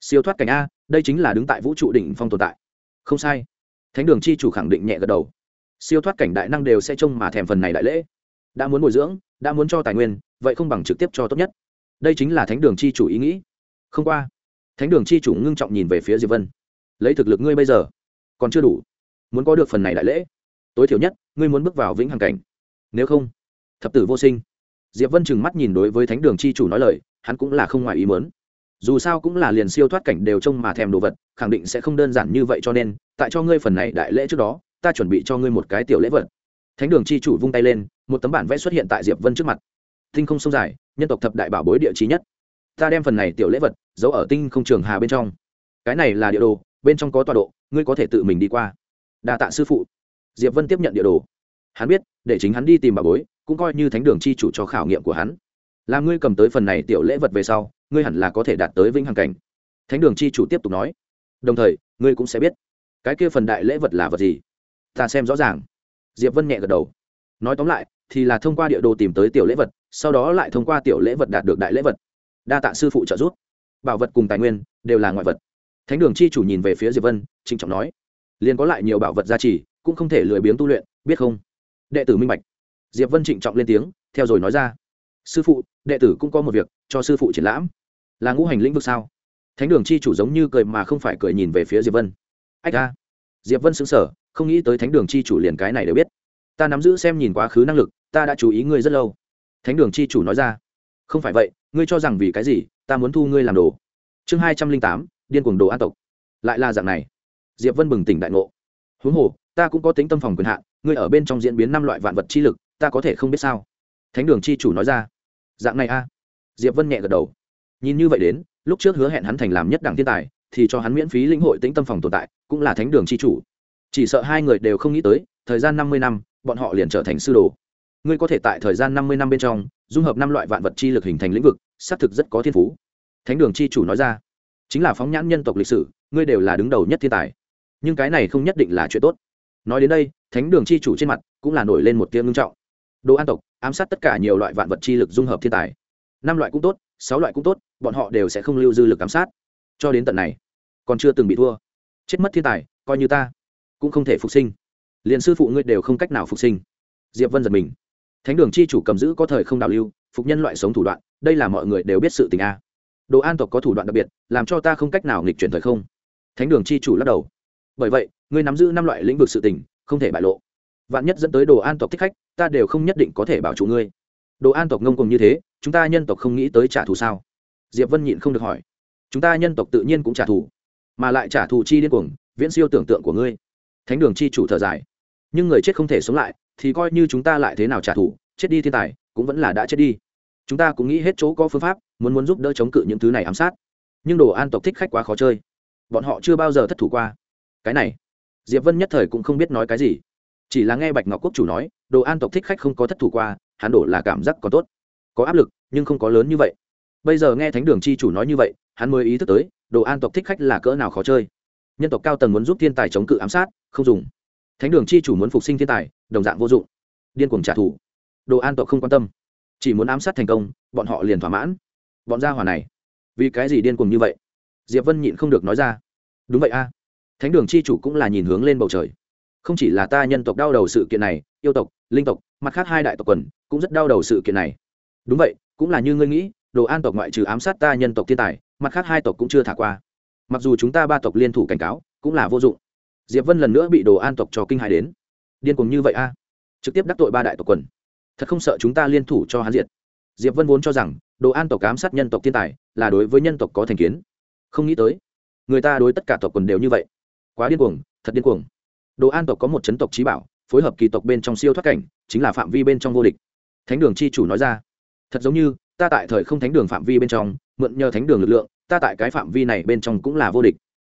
siêu thoát cảnh a, đây chính là đứng tại vũ trụ đỉnh phong tồn tại. Không sai. Thánh đường chi chủ khẳng định nhẹ gật đầu. Siêu thoát cảnh đại năng đều sẽ trông mà thèm phần này đại lễ. Đã muốn bồi dưỡng, đã muốn cho tài nguyên, vậy không bằng trực tiếp cho tốt nhất. Đây chính là thánh đường chi chủ ý nghĩ. Không qua, thánh đường chi chủ ngưng trọng nhìn về phía diệp vân. Lấy thực lực ngươi bây giờ, còn chưa đủ. Muốn có được phần này đại lễ tối thiểu nhất, ngươi muốn bước vào vĩnh hằng cảnh. Nếu không, thập tử vô sinh. Diệp vân chừng mắt nhìn đối với thánh đường chi chủ nói lời, hắn cũng là không ngoài ý muốn. Dù sao cũng là liền siêu thoát cảnh đều trông mà thèm đồ vật, khẳng định sẽ không đơn giản như vậy cho nên, tại cho ngươi phần này đại lễ trước đó, ta chuẩn bị cho ngươi một cái tiểu lễ vật. Thánh đường chi chủ vung tay lên, một tấm bản vẽ xuất hiện tại diệp vân trước mặt. Tinh không sông dài, nhân tộc thập đại bảo bối địa trí nhất. Ta đem phần này tiểu lễ vật, giấu ở tinh không trường hà bên trong. Cái này là địa đồ, bên trong có tọa độ, ngươi có thể tự mình đi qua. Đa tạ sư phụ diệp vân tiếp nhận địa đồ. Hắn biết, để chính hắn đi tìm bảo bối, cũng coi như thánh đường chi chủ cho khảo nghiệm của hắn. Làm ngươi cầm tới phần này tiểu lễ vật về sau, ngươi hẳn là có thể đạt tới vĩnh hằng cảnh. Thánh đường chi chủ tiếp tục nói. Đồng thời, ngươi cũng sẽ biết, cái kia phần đại lễ vật là vật gì? Ta xem rõ ràng. Diệp vân nhẹ gật đầu. Nói tóm lại, thì là thông qua địa đồ tìm tới tiểu lễ vật, sau đó lại thông qua tiểu lễ vật đạt được đại lễ vật. Đa tạ sư phụ trợ giúp. Bảo vật cùng tài nguyên, đều là ngoại vật. Thánh đường chi chủ nhìn về phía diệp vân, trịnh trọng nói. Liền có lại nhiều bảo vật gia trì cũng không thể lười biếng tu luyện, biết không? Đệ tử minh bạch. Diệp vân trịnh trọng lên tiếng, theo rồi nói ra. Sư phụ, đệ tử cũng có một việc, cho sư phụ triển lãm. Là ngũ hành lĩnh vực sao? Thánh đường chi chủ giống như cười mà không phải cười nhìn về phía diệp vân. Ách ra diệp vân xứng sở không nghĩ tới thánh đường chi chủ liền cái này đều biết. Ta nắm giữ xem nhìn quá khứ năng lực, ta đã chú ý ngươi rất lâu. Thánh đường chi chủ nói ra. Không phải vậy, ngươi cho rằng vì cái gì, ta muốn thu ngươi làm đồ. Chương hai trăm linh tám, điên cuồng đồ an tộc. Lại là dạng này. Diệp vân bừng tỉnh đại ngộ. Huống hồ ta cũng có tính tâm phòng quyền hạn, ngươi ở bên trong diễn biến năm loại vạn vật chi lực, ta có thể không biết sao? Thánh đường chi chủ nói ra. Dạng này a. Diệp vân nhẹ gật đầu. Nhìn như vậy đến, lúc trước hứa hẹn hắn thành làm nhất đảng thiên tài, thì cho hắn miễn phí lĩnh hội tính tâm phòng tồn tại, cũng là thánh đường c h i chủ. Chỉ sợ hai người đều không nghĩ tới, thời gian năm mươi năm, bọn họ liền trở thành sư đồ. Ngươi có thể tại thời gian năm mươi năm bên trong, dung hợp năm loại vạn vật chi lực hình thành lĩnh vực, xác thực rất có thiên phú. Thánh đường c h i chủ nói ra. Chính là phóng nhãn nhân tộc lịch sử, ngươi đều là đứng đầu nhất thiên tài. Nhưng cái này không nhất định là chuyện tốt nói đến đây, thánh đường c h i chủ trên mặt cũng là nổi lên một tiếng ngưng trọng. Đồ an tộc, ám sát tất cả nhiều loại vạn vật chi lực dung hợp thiên tài. Năm loại cũng tốt, sáu loại cũng tốt, bọn họ đều sẽ không lưu dư lực ám sát. Cho đến tận này, còn chưa từng bị thua. Chết mất thiên tài, coi như ta cũng không thể phục sinh. Liền sư phụ ngươi đều không cách nào phục sinh. Diệp vân giật mình. Thánh đường chi chủ cầm giữ có thời không đạo lưu, phục nhân loại sống thủ đoạn, đây là mọi người đều biết sự tình a. Đồ an tộc có thủ đoạn đặc biệt, làm cho ta không cách nào nghịch chuyển thời không. Thánh đường chi chủ lắc đầu bởi vậy, ngươi nắm giữ năm loại lĩnh vực sự tình, không thể bại lộ. Vạn nhất dẫn tới đồ an tộc thích khách, ta đều không nhất định có thể bảo chủ ngươi. Đồ an tộc ngông cùng như thế, chúng ta nhân tộc không nghĩ tới trả thù sao? Diệp vân nhịn không được hỏi. Chúng ta nhân tộc tự nhiên cũng trả thù, mà lại trả thù chi điên cuồng, viễn siêu tưởng tượng của ngươi. Thánh đường chi chủ thở dài. Nhưng người chết không thể sống lại, thì coi như chúng ta lại thế nào trả thù, chết đi thiên tài, cũng vẫn là đã chết đi. Chúng ta cũng nghĩ hết chỗ có phương pháp, muốn muốn giúp đỡ chống cự những thứ này ám sát. Nhưng đồ an tộc thích khách quá khó chơi. Bọn họ chưa bao giờ thất thủ qua cái này. Diệp vân nhất thời cũng không biết nói cái gì. Chỉ là nghe bạch ngọc quốc chủ nói, đồ an tộc thích khách không có thất thủ qua, hắn đổ là cảm giác còn tốt. Có áp lực, nhưng không có lớn như vậy. Bây giờ nghe thánh đường chi chủ nói như vậy, hắn mới ý thức tới, đồ an tộc thích khách là cỡ nào khó chơi. Nhân tộc cao tầng muốn giúp thiên tài chống cự ám sát, không dùng. Thánh đường chi chủ muốn phục sinh thiên tài, đồng dạng vô dụng. Điên cuồng trả thù. Đồ an tộc không quan tâm. Chỉ muốn ám sát thành công, bọn họ liền thỏa mãn. Bọn gia hỏa này, vì cái gì điên cuồng như vậy? Diệp vân nhịn không được nói ra. Đúng vậy a thánh đường chi chủ cũng là nhìn hướng lên bầu trời. Không chỉ là ta nhân tộc đau đầu sự kiện này, yêu tộc, linh tộc, mặt khác hai đại tộc quần, cũng rất đau đầu sự kiện này. Đúng vậy, cũng là như ngươi nghĩ, đồ an tộc ngoại trừ ám sát ta nhân tộc thiên tài, mặt khác hai tộc cũng chưa thả qua. Mặc dù chúng ta ba tộc liên thủ cảnh cáo, cũng là vô dụng. Diệp vân lần nữa bị đồ an tộc cho kinh hài đến. Điên cùng như vậy a? Trực tiếp đắc tội ba đại tộc quần. Thật không sợ chúng ta liên thủ cho hắn diệt. Diệp vân vốn cho rằng, đồ an tộc ám sát nhân tộc thiên tài, là đối với nhân tộc có thành kiến. Không nghĩ tới, người ta đối tất cả tộc quần đều như vậy quá điên cuồng, thật điên cuồng. Đồ an tộc có một chấn tộc trí bảo, phối hợp kỳ tộc bên trong siêu thoát cảnh, chính là phạm vi bên trong vô địch. Thánh đường chi chủ nói ra, thật giống như, ta tại thời không thánh đường phạm vi bên trong, mượn nhờ thánh đường lực lượng, ta tại cái phạm vi này bên trong cũng là vô địch.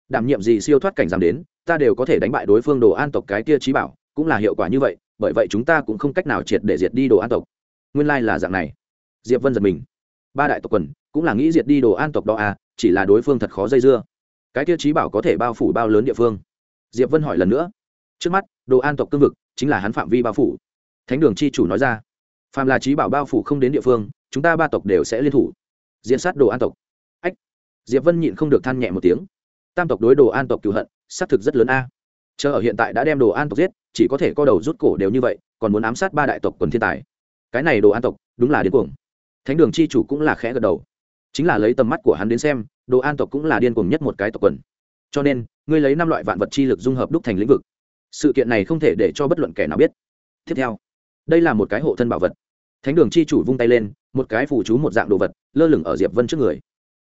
Đảm nhiệm gì siêu thoát cảnh giảm đến, ta đều có thể đánh bại đối phương đồ an tộc cái tia trí bảo, cũng là hiệu quả như vậy, bởi vậy chúng ta cũng không cách nào triệt để diệt đi đồ an tộc. Nguyên lai、like、là dạng này. Diệp vân giật mình. Ba đại tộc quần, cũng là nghĩ diệt đi đồ an tộc đó à chỉ là đối phương thật khó dây dưa cái tiêu chí bảo có thể bao phủ bao lớn địa phương? Diệp vân hỏi lần nữa. Trước mắt, đồ an tộc cương vực chính là hắn phạm vi bao phủ. Thánh đường chi chủ nói ra. Phàm là trí bảo bao phủ không đến địa phương, chúng ta ba tộc đều sẽ liên thủ. Diễn sát đồ an tộc. Ách. Diệp vân nhịn không được than nhẹ một tiếng. Tam tộc đối đồ an tộc cựu hận, xác thực rất lớn a. Chờ ở hiện tại đã đem đồ an tộc giết, chỉ có thể co đầu rút cổ đều như vậy, còn muốn ám sát ba đại tộc quần thiên tài. Cái này đồ an tộc, đúng là điên cuồng. Thánh đường chi chủ cũng là khẽ gật đầu. Chính là lấy tầm mắt của hắn đến xem đồ an tộc cũng là điên cuồng nhất một cái tộc quần. Cho nên, ngươi lấy năm loại vạn vật chi lực dung hợp đúc thành lĩnh vực. Sự kiện này không thể để cho bất luận kẻ nào biết. Tiếp theo, đây là một cái hộ thân bảo vật. Thánh đường chi chủ vung tay lên, một cái phủ chú một dạng đồ vật, lơ lửng ở diệp vân trước người.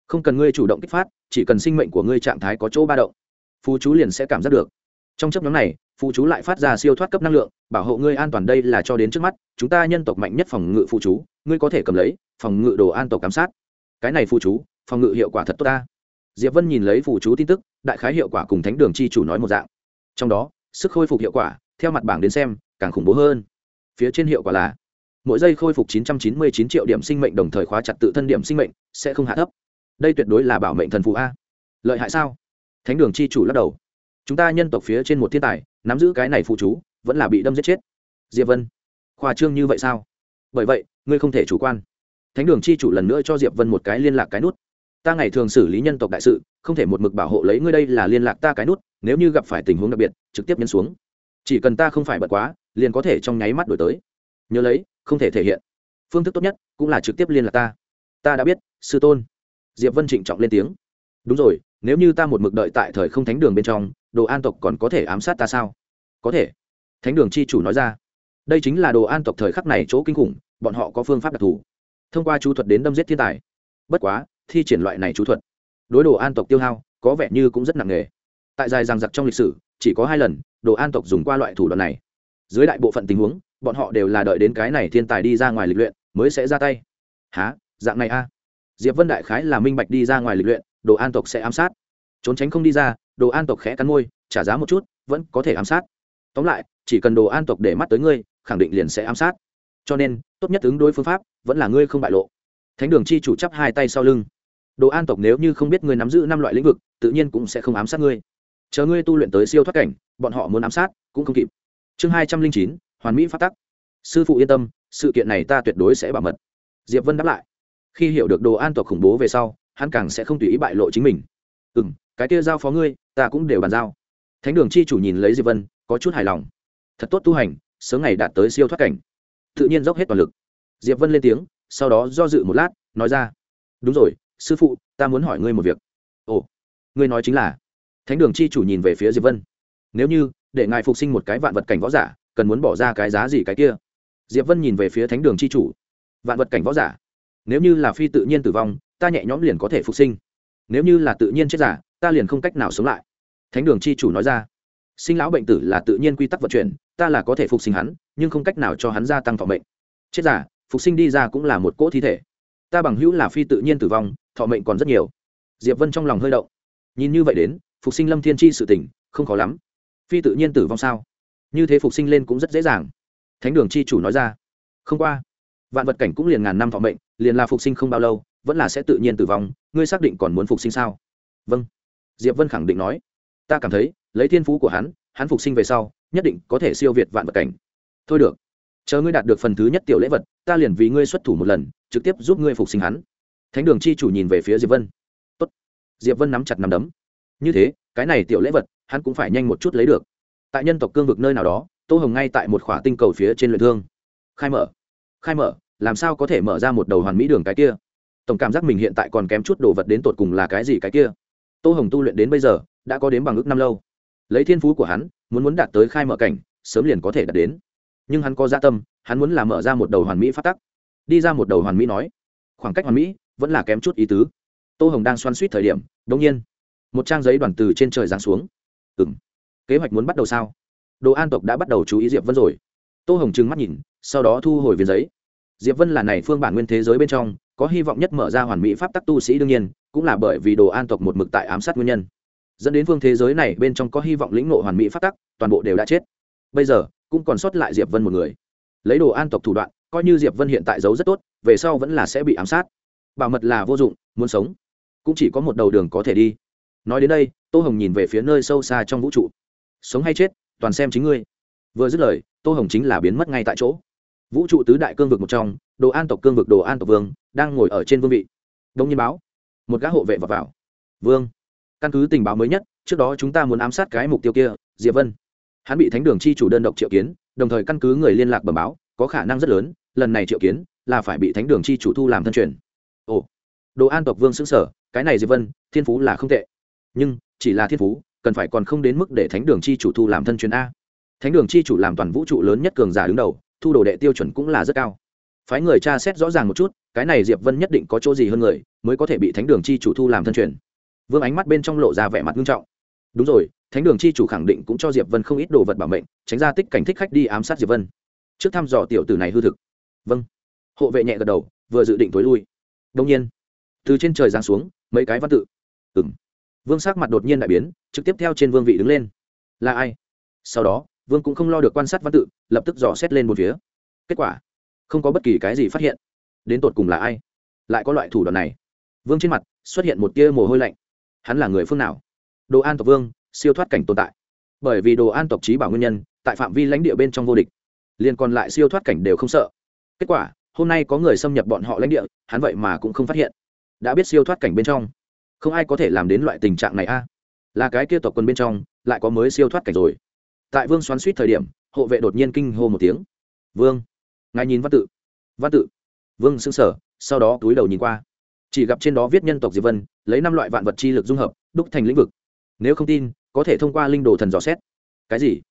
Không cần ngươi chủ động kích phát, chỉ cần sinh mệnh của ngươi trạng thái có chỗ ba động, phù chú liền sẽ cảm giác được. Trong chấp nhóm này, phù chú lại phát ra siêu thoát cấp năng lượng, bảo hộ ngươi an toàn đây là cho đến trước mắt, chúng ta nhân tộc mạnh nhất phòng ngự phù chú, ngươi có thể cầm lấy, phòng ngự đồ an tộc giám sát. Cái này phù chú phòng ngự hiệu quả thật tốt ta. Diệp vân nhìn lấy phù chú tin tức, đại khái hiệu quả cùng thánh đường chi chủ nói một dạng. Trong đó, sức khôi phục hiệu quả, theo mặt bảng đến xem, càng khủng bố hơn. Phía trên hiệu quả là, mỗi giây khôi phục 999 triệu điểm sinh mệnh đồng thời khóa chặt tự thân điểm sinh mệnh, sẽ không hạ thấp. Đây tuyệt đối là bảo mệnh thần phù a. Lợi hại sao? Thánh đường chi chủ lắc đầu. Chúng ta nhân tộc phía trên một thiên tài, nắm giữ cái này phụ chú, vẫn là bị đâm giết chết. Diệp vân, khoa trương như vậy sao? Bởi vậy, ngươi không thể chủ quan. Thánh đường chi chủ lần nữa cho diệp vân một cái liên lạc cái nút ta ngày thường xử lý nhân tộc đại sự, không thể một mực bảo hộ lấy ngươi đây là liên lạc ta cái nút, nếu như gặp phải tình huống đặc biệt, trực tiếp nhấn xuống. Chỉ cần ta không phải bật quá, liền có thể trong nháy mắt đổi tới. Nhớ lấy, không thể thể hiện. Phương thức tốt nhất cũng là trực tiếp liên lạc ta. Ta đã biết, sư tôn. Diệp vân trịnh trọng lên tiếng. Đúng rồi, nếu như ta một mực đợi tại thời không thánh đường bên trong, đồ an tộc còn có thể ám sát ta sao? Có thể. Thánh đường chi chủ nói ra. Đây chính là đồ an tộc thời khắc này chỗ kinh khủng, bọn họ có phương pháp đặc thù. Thông qua chú thuật đến đâm giết thiên tài. Bất quá thi triển loại này chú thuật. Đối đồ an tộc tiêu hao, có vẻ như cũng rất nặng nề. Tại dài rằng giặc trong lịch sử, chỉ có hai lần, đồ an tộc dùng qua loại thủ đoạn này. Dưới đại bộ phận tình huống, bọn họ đều là đợi đến cái này thiên tài đi ra ngoài lịch luyện, mới sẽ ra tay. Há dạng này a? Diệp vân đại khái là minh bạch đi ra ngoài lịch luyện, đồ an tộc sẽ ám sát. Trốn tránh không đi ra, đồ an tộc khẽ cắn môi, trả giá một chút, vẫn có thể ám sát. Tóm lại, chỉ cần đồ an tộc để mắt tới ngươi, khẳng định liền sẽ ám sát. Cho nên, tốt nhất ứng đối phương pháp vẫn là ngươi không bại lộ. Thánh đường chi chủ chắp hai tay sau lưng đồ an tộc nếu như không biết ngươi nắm giữ năm loại lĩnh vực, tự nhiên cũng sẽ không ám sát ngươi. Chờ ngươi tu luyện tới siêu thoát cảnh, bọn họ muốn ám sát, cũng không kịp. Chương hai trăm linh chín, hoàn mỹ phát tắc. Sư phụ yên tâm, sự kiện này ta tuyệt đối sẽ bảo mật. Diệp vân đáp lại. Khi hiểu được đồ an tộc khủng bố về sau, hắn càng sẽ không tùy ý bại lộ chính mình. Ừ m cái kia giao phó ngươi, ta cũng đều bàn giao. Thánh đường chi chủ nhìn lấy diệp vân, có chút hài lòng. Thật tốt tu hành, sớm ngày đạt tới siêu thoát cảnh. Tự nhiên dốc hết toàn lực. Diệp vân lên tiếng, sau đó do dự một lát, nói ra. Đúng rồi sư phụ, ta muốn hỏi ngươi một việc. Ồ, ngươi nói chính là. Thánh đường chi chủ nhìn về phía diệp vân. Nếu như, để ngài phục sinh một cái vạn vật cảnh võ giả, cần muốn bỏ ra cái giá gì cái kia? Diệp vân nhìn về phía thánh đường chi chủ. Vạn vật cảnh võ giả? Nếu như là phi tự nhiên tử vong, ta nhẹ nhõm liền có thể phục sinh. Nếu như là tự nhiên chết giả, ta liền không cách nào sống lại. Thánh đường chi chủ nói ra. Sinh lão bệnh tử là tự nhiên quy tắc vận chuyển, ta là có thể phục sinh hắn, nhưng không cách nào cho hắn gia tăng phòng mệnh. Chết giả, phục sinh đi ra cũng là một cỗ thi thể. Ta bằng hữu là phi tự nhiên tử vong thọ mệnh còn rất nhiều. Diệp vân trong lòng hơi động. Nhìn như vậy đến, phục sinh lâm thiên chi sự tỉnh không khó lắm. Phi tự nhiên tử vong sao? Như thế phục sinh lên cũng rất dễ dàng. Thánh đường chi chủ nói ra. Không qua. Vạn vật cảnh cũng liền ngàn năm thọ mệnh, liền là phục sinh không bao lâu, vẫn là sẽ tự nhiên tử vong, ngươi xác định còn muốn phục sinh sao? Vâng. Diệp vân khẳng định nói. Ta cảm thấy, lấy thiên phú của hắn hắn phục sinh về sau, nhất định có thể siêu việt vạn vật cảnh. Thôi được. Chờ ngươi đạt được phần thứ nhất tiểu lễ vật, ta liền vì ngươi xuất thủ một lần, trực tiếp giúp ngươi phục sinh hắn thánh đường chi chủ nhìn về phía diệp vân. Tốt. diệp vân nắm chặt nắm đấm. Như thế, cái này tiểu lễ vật, hắn cũng phải nhanh một chút lấy được. Tại nhân tộc cương vực nơi nào đó, tô hồng ngay tại một khỏa tinh cầu phía trên luyện thương. Khai mở. Khai mở, làm sao có thể mở ra một đầu hoàn mỹ đường cái kia? Tổng cảm giác mình hiện tại còn kém chút đồ vật đến tột cùng là cái gì cái kia? Tô hồng tu luyện đến bây giờ, đã có đến bằng ước năm lâu. Lấy thiên phú của hắn, muốn muốn đạt tới khai mở cảnh, sớm liền có thể đạt đến. Nhưng hắn có gia dạ tâm, hắn muốn là mở ra một đầu hoàn mỹ phát tắc. Đi ra một đầu hoàn mỹ nói. Khoảng cách hoàn mỹ vẫn là kém chút ý tứ. Tô hồng đang xoan suýt thời điểm đông nhiên, một trang giấy đoàn từ trên trời giáng xuống. Ừ m kế hoạch muốn bắt đầu sao? Đồ an tộc đã bắt đầu chú ý diệp vân rồi. Tô hồng trừng mắt nhìn, sau đó thu hồi viên giấy. Diệp vân là này phương bản nguyên thế giới bên trong, có hy vọng nhất mở ra hoàn mỹ pháp tắc tu sĩ đương nhiên, cũng là bởi vì đồ an tộc một mực tại ám sát nguyên nhân. Dẫn đến phương thế giới này bên trong có hy vọng lĩnh ngộ hoàn mỹ pháp tắc, toàn bộ đều đã chết. Bây giờ, cũng còn sót lại diệp vân một người. Lấy đồ an tộc thủ đoạn, coi như diệp vân hiện tại giấu rất tốt, về sau vẫn là sẽ bị ám sát bảo mật là vô dụng muốn sống cũng chỉ có một đầu đường có thể đi. Nói đến đây tô hồng nhìn về phía nơi sâu xa trong vũ trụ. Sống hay chết toàn xem chính ngươi. Vừa dứt lời tô hồng chính là biến mất ngay tại chỗ. Vũ trụ tứ đại cương vực một trong đồ an tộc cương vực đồ an tộc vương đang ngồi ở trên vương vị. Đông nhiên báo một gã hộ vệ vào, vào. vương căn cứ tình báo mới nhất trước đó chúng ta muốn ám sát cái mục tiêu kia diệp vân. Hắn bị thánh đường chi chủ đơn độc triệu kiến đồng thời căn cứ người liên lạc bẩm báo có khả năng rất lớn lần này triệu kiến là phải bị thánh đường chi chủ thu làm thân truyền ồ. Đồ an tộc vương xứng sở, cái này diệp vân, thiên phú là không tệ. Nhưng, chỉ là thiên phú, cần phải còn không đến mức để thánh đường chi chủ thu làm thân truyền a. Thánh đường chi chủ làm toàn vũ trụ lớn nhất cường giả đứng đầu, thu đồ đệ tiêu chuẩn cũng là rất cao. Phái người tra xét rõ ràng một chút, cái này diệp vân nhất định có chỗ gì hơn người, mới có thể bị thánh đường chi chủ thu làm thân truyền. Vương ánh mắt bên trong lộ ra vẻ mặt nghiêm trọng. Đúng rồi, thánh đường chi chủ khẳng định cũng cho diệp vân không ít đồ vật bảo mệnh, tránh ra tích cảnh thích khách đi ám sát diệp vân. Trước thăm dò tiểu tử này hư thực. Vâng. Hộ vệ nhẹ gật đầu, vừa dự định tối lui đông nhiên, từ trên trời giáng xuống mấy cái văn tự. Ừng vương sắc mặt đột nhiên đại biến, trực tiếp theo trên vương vị đứng lên. Là ai? Sau đó, vương cũng không lo được quan sát văn tự, lập tức dò xét lên một phía. Kết quả, không có bất kỳ cái gì phát hiện. Đến tột cùng là ai? Lại có loại thủ đoạn này. Vương trên mặt xuất hiện một tia mồ hôi lạnh. Hắn là người phương nào? Đồ an tộc vương, siêu thoát cảnh tồn tại. Bởi vì đồ an tộc trí bảo nguyên nhân, tại phạm vi lãnh địa bên trong vô địch, liền còn lại siêu thoát cảnh đều không sợ. Kết quả hôm nay có người xâm nhập bọn họ lãnh địa, hắn vậy mà cũng không phát hiện. Đã biết siêu thoát cảnh bên trong. Không ai có thể làm đến loại tình trạng này a. Là cái kia tộc quân bên trong, lại có mới siêu thoát cảnh rồi. Tại vương xoắn suýt thời điểm, hộ vệ đột nhiên kinh hô một tiếng. Vương! Ngài nhìn văn tự. Văn tự. Vương xưng sở sau đó túi đầu nhìn qua. Chỉ gặp trên đó viết nhân tộc diệp vân, lấy năm loại vạn vật chi lực dung hợp, đúc thành lĩnh vực. Nếu không tin, có thể thông qua linh đồ thần dò xét. Cái gì?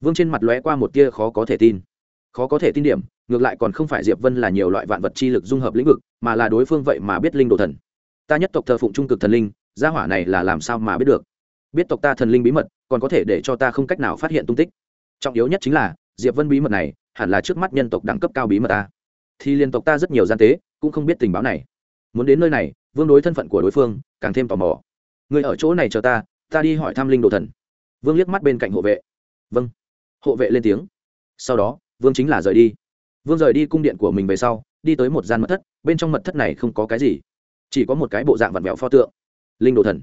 Vương trên mặt lóe qua một tia khó có thể tin. Khó có thể tin điểm ngược lại còn không phải diệp vân là nhiều loại vạn vật chi lực dung hợp lĩnh vực, mà là đối phương vậy mà biết linh đồ thần. Ta nhất tộc thờ phụng trung cực thần linh, gia hỏa này là làm sao mà biết được? Biết tộc ta thần linh bí mật, còn có thể để cho ta không cách nào phát hiện tung tích. Trọng yếu nhất chính là, diệp vân bí mật này, hẳn là trước mắt nhân tộc đẳng cấp cao bí mật ta. Thì liên tộc ta rất nhiều gian tế, cũng không biết tình báo này. Muốn đến nơi này, vương đối thân phận của đối phương, càng thêm tò mò. Người ở chỗ này chờ ta ta đi hỏi thăm linh đồ thần. Vương liếc mắt bên cạnh hộ vệ. Vâng. Hộ vệ lên tiếng. Sau đó, vương chính là rời đi vương rời đi cung điện của mình về sau, đi tới một gian mật thất, bên trong mật thất này không có cái gì, chỉ có một cái bộ dạng vặn vẹo pho tượng. Linh đồ thần.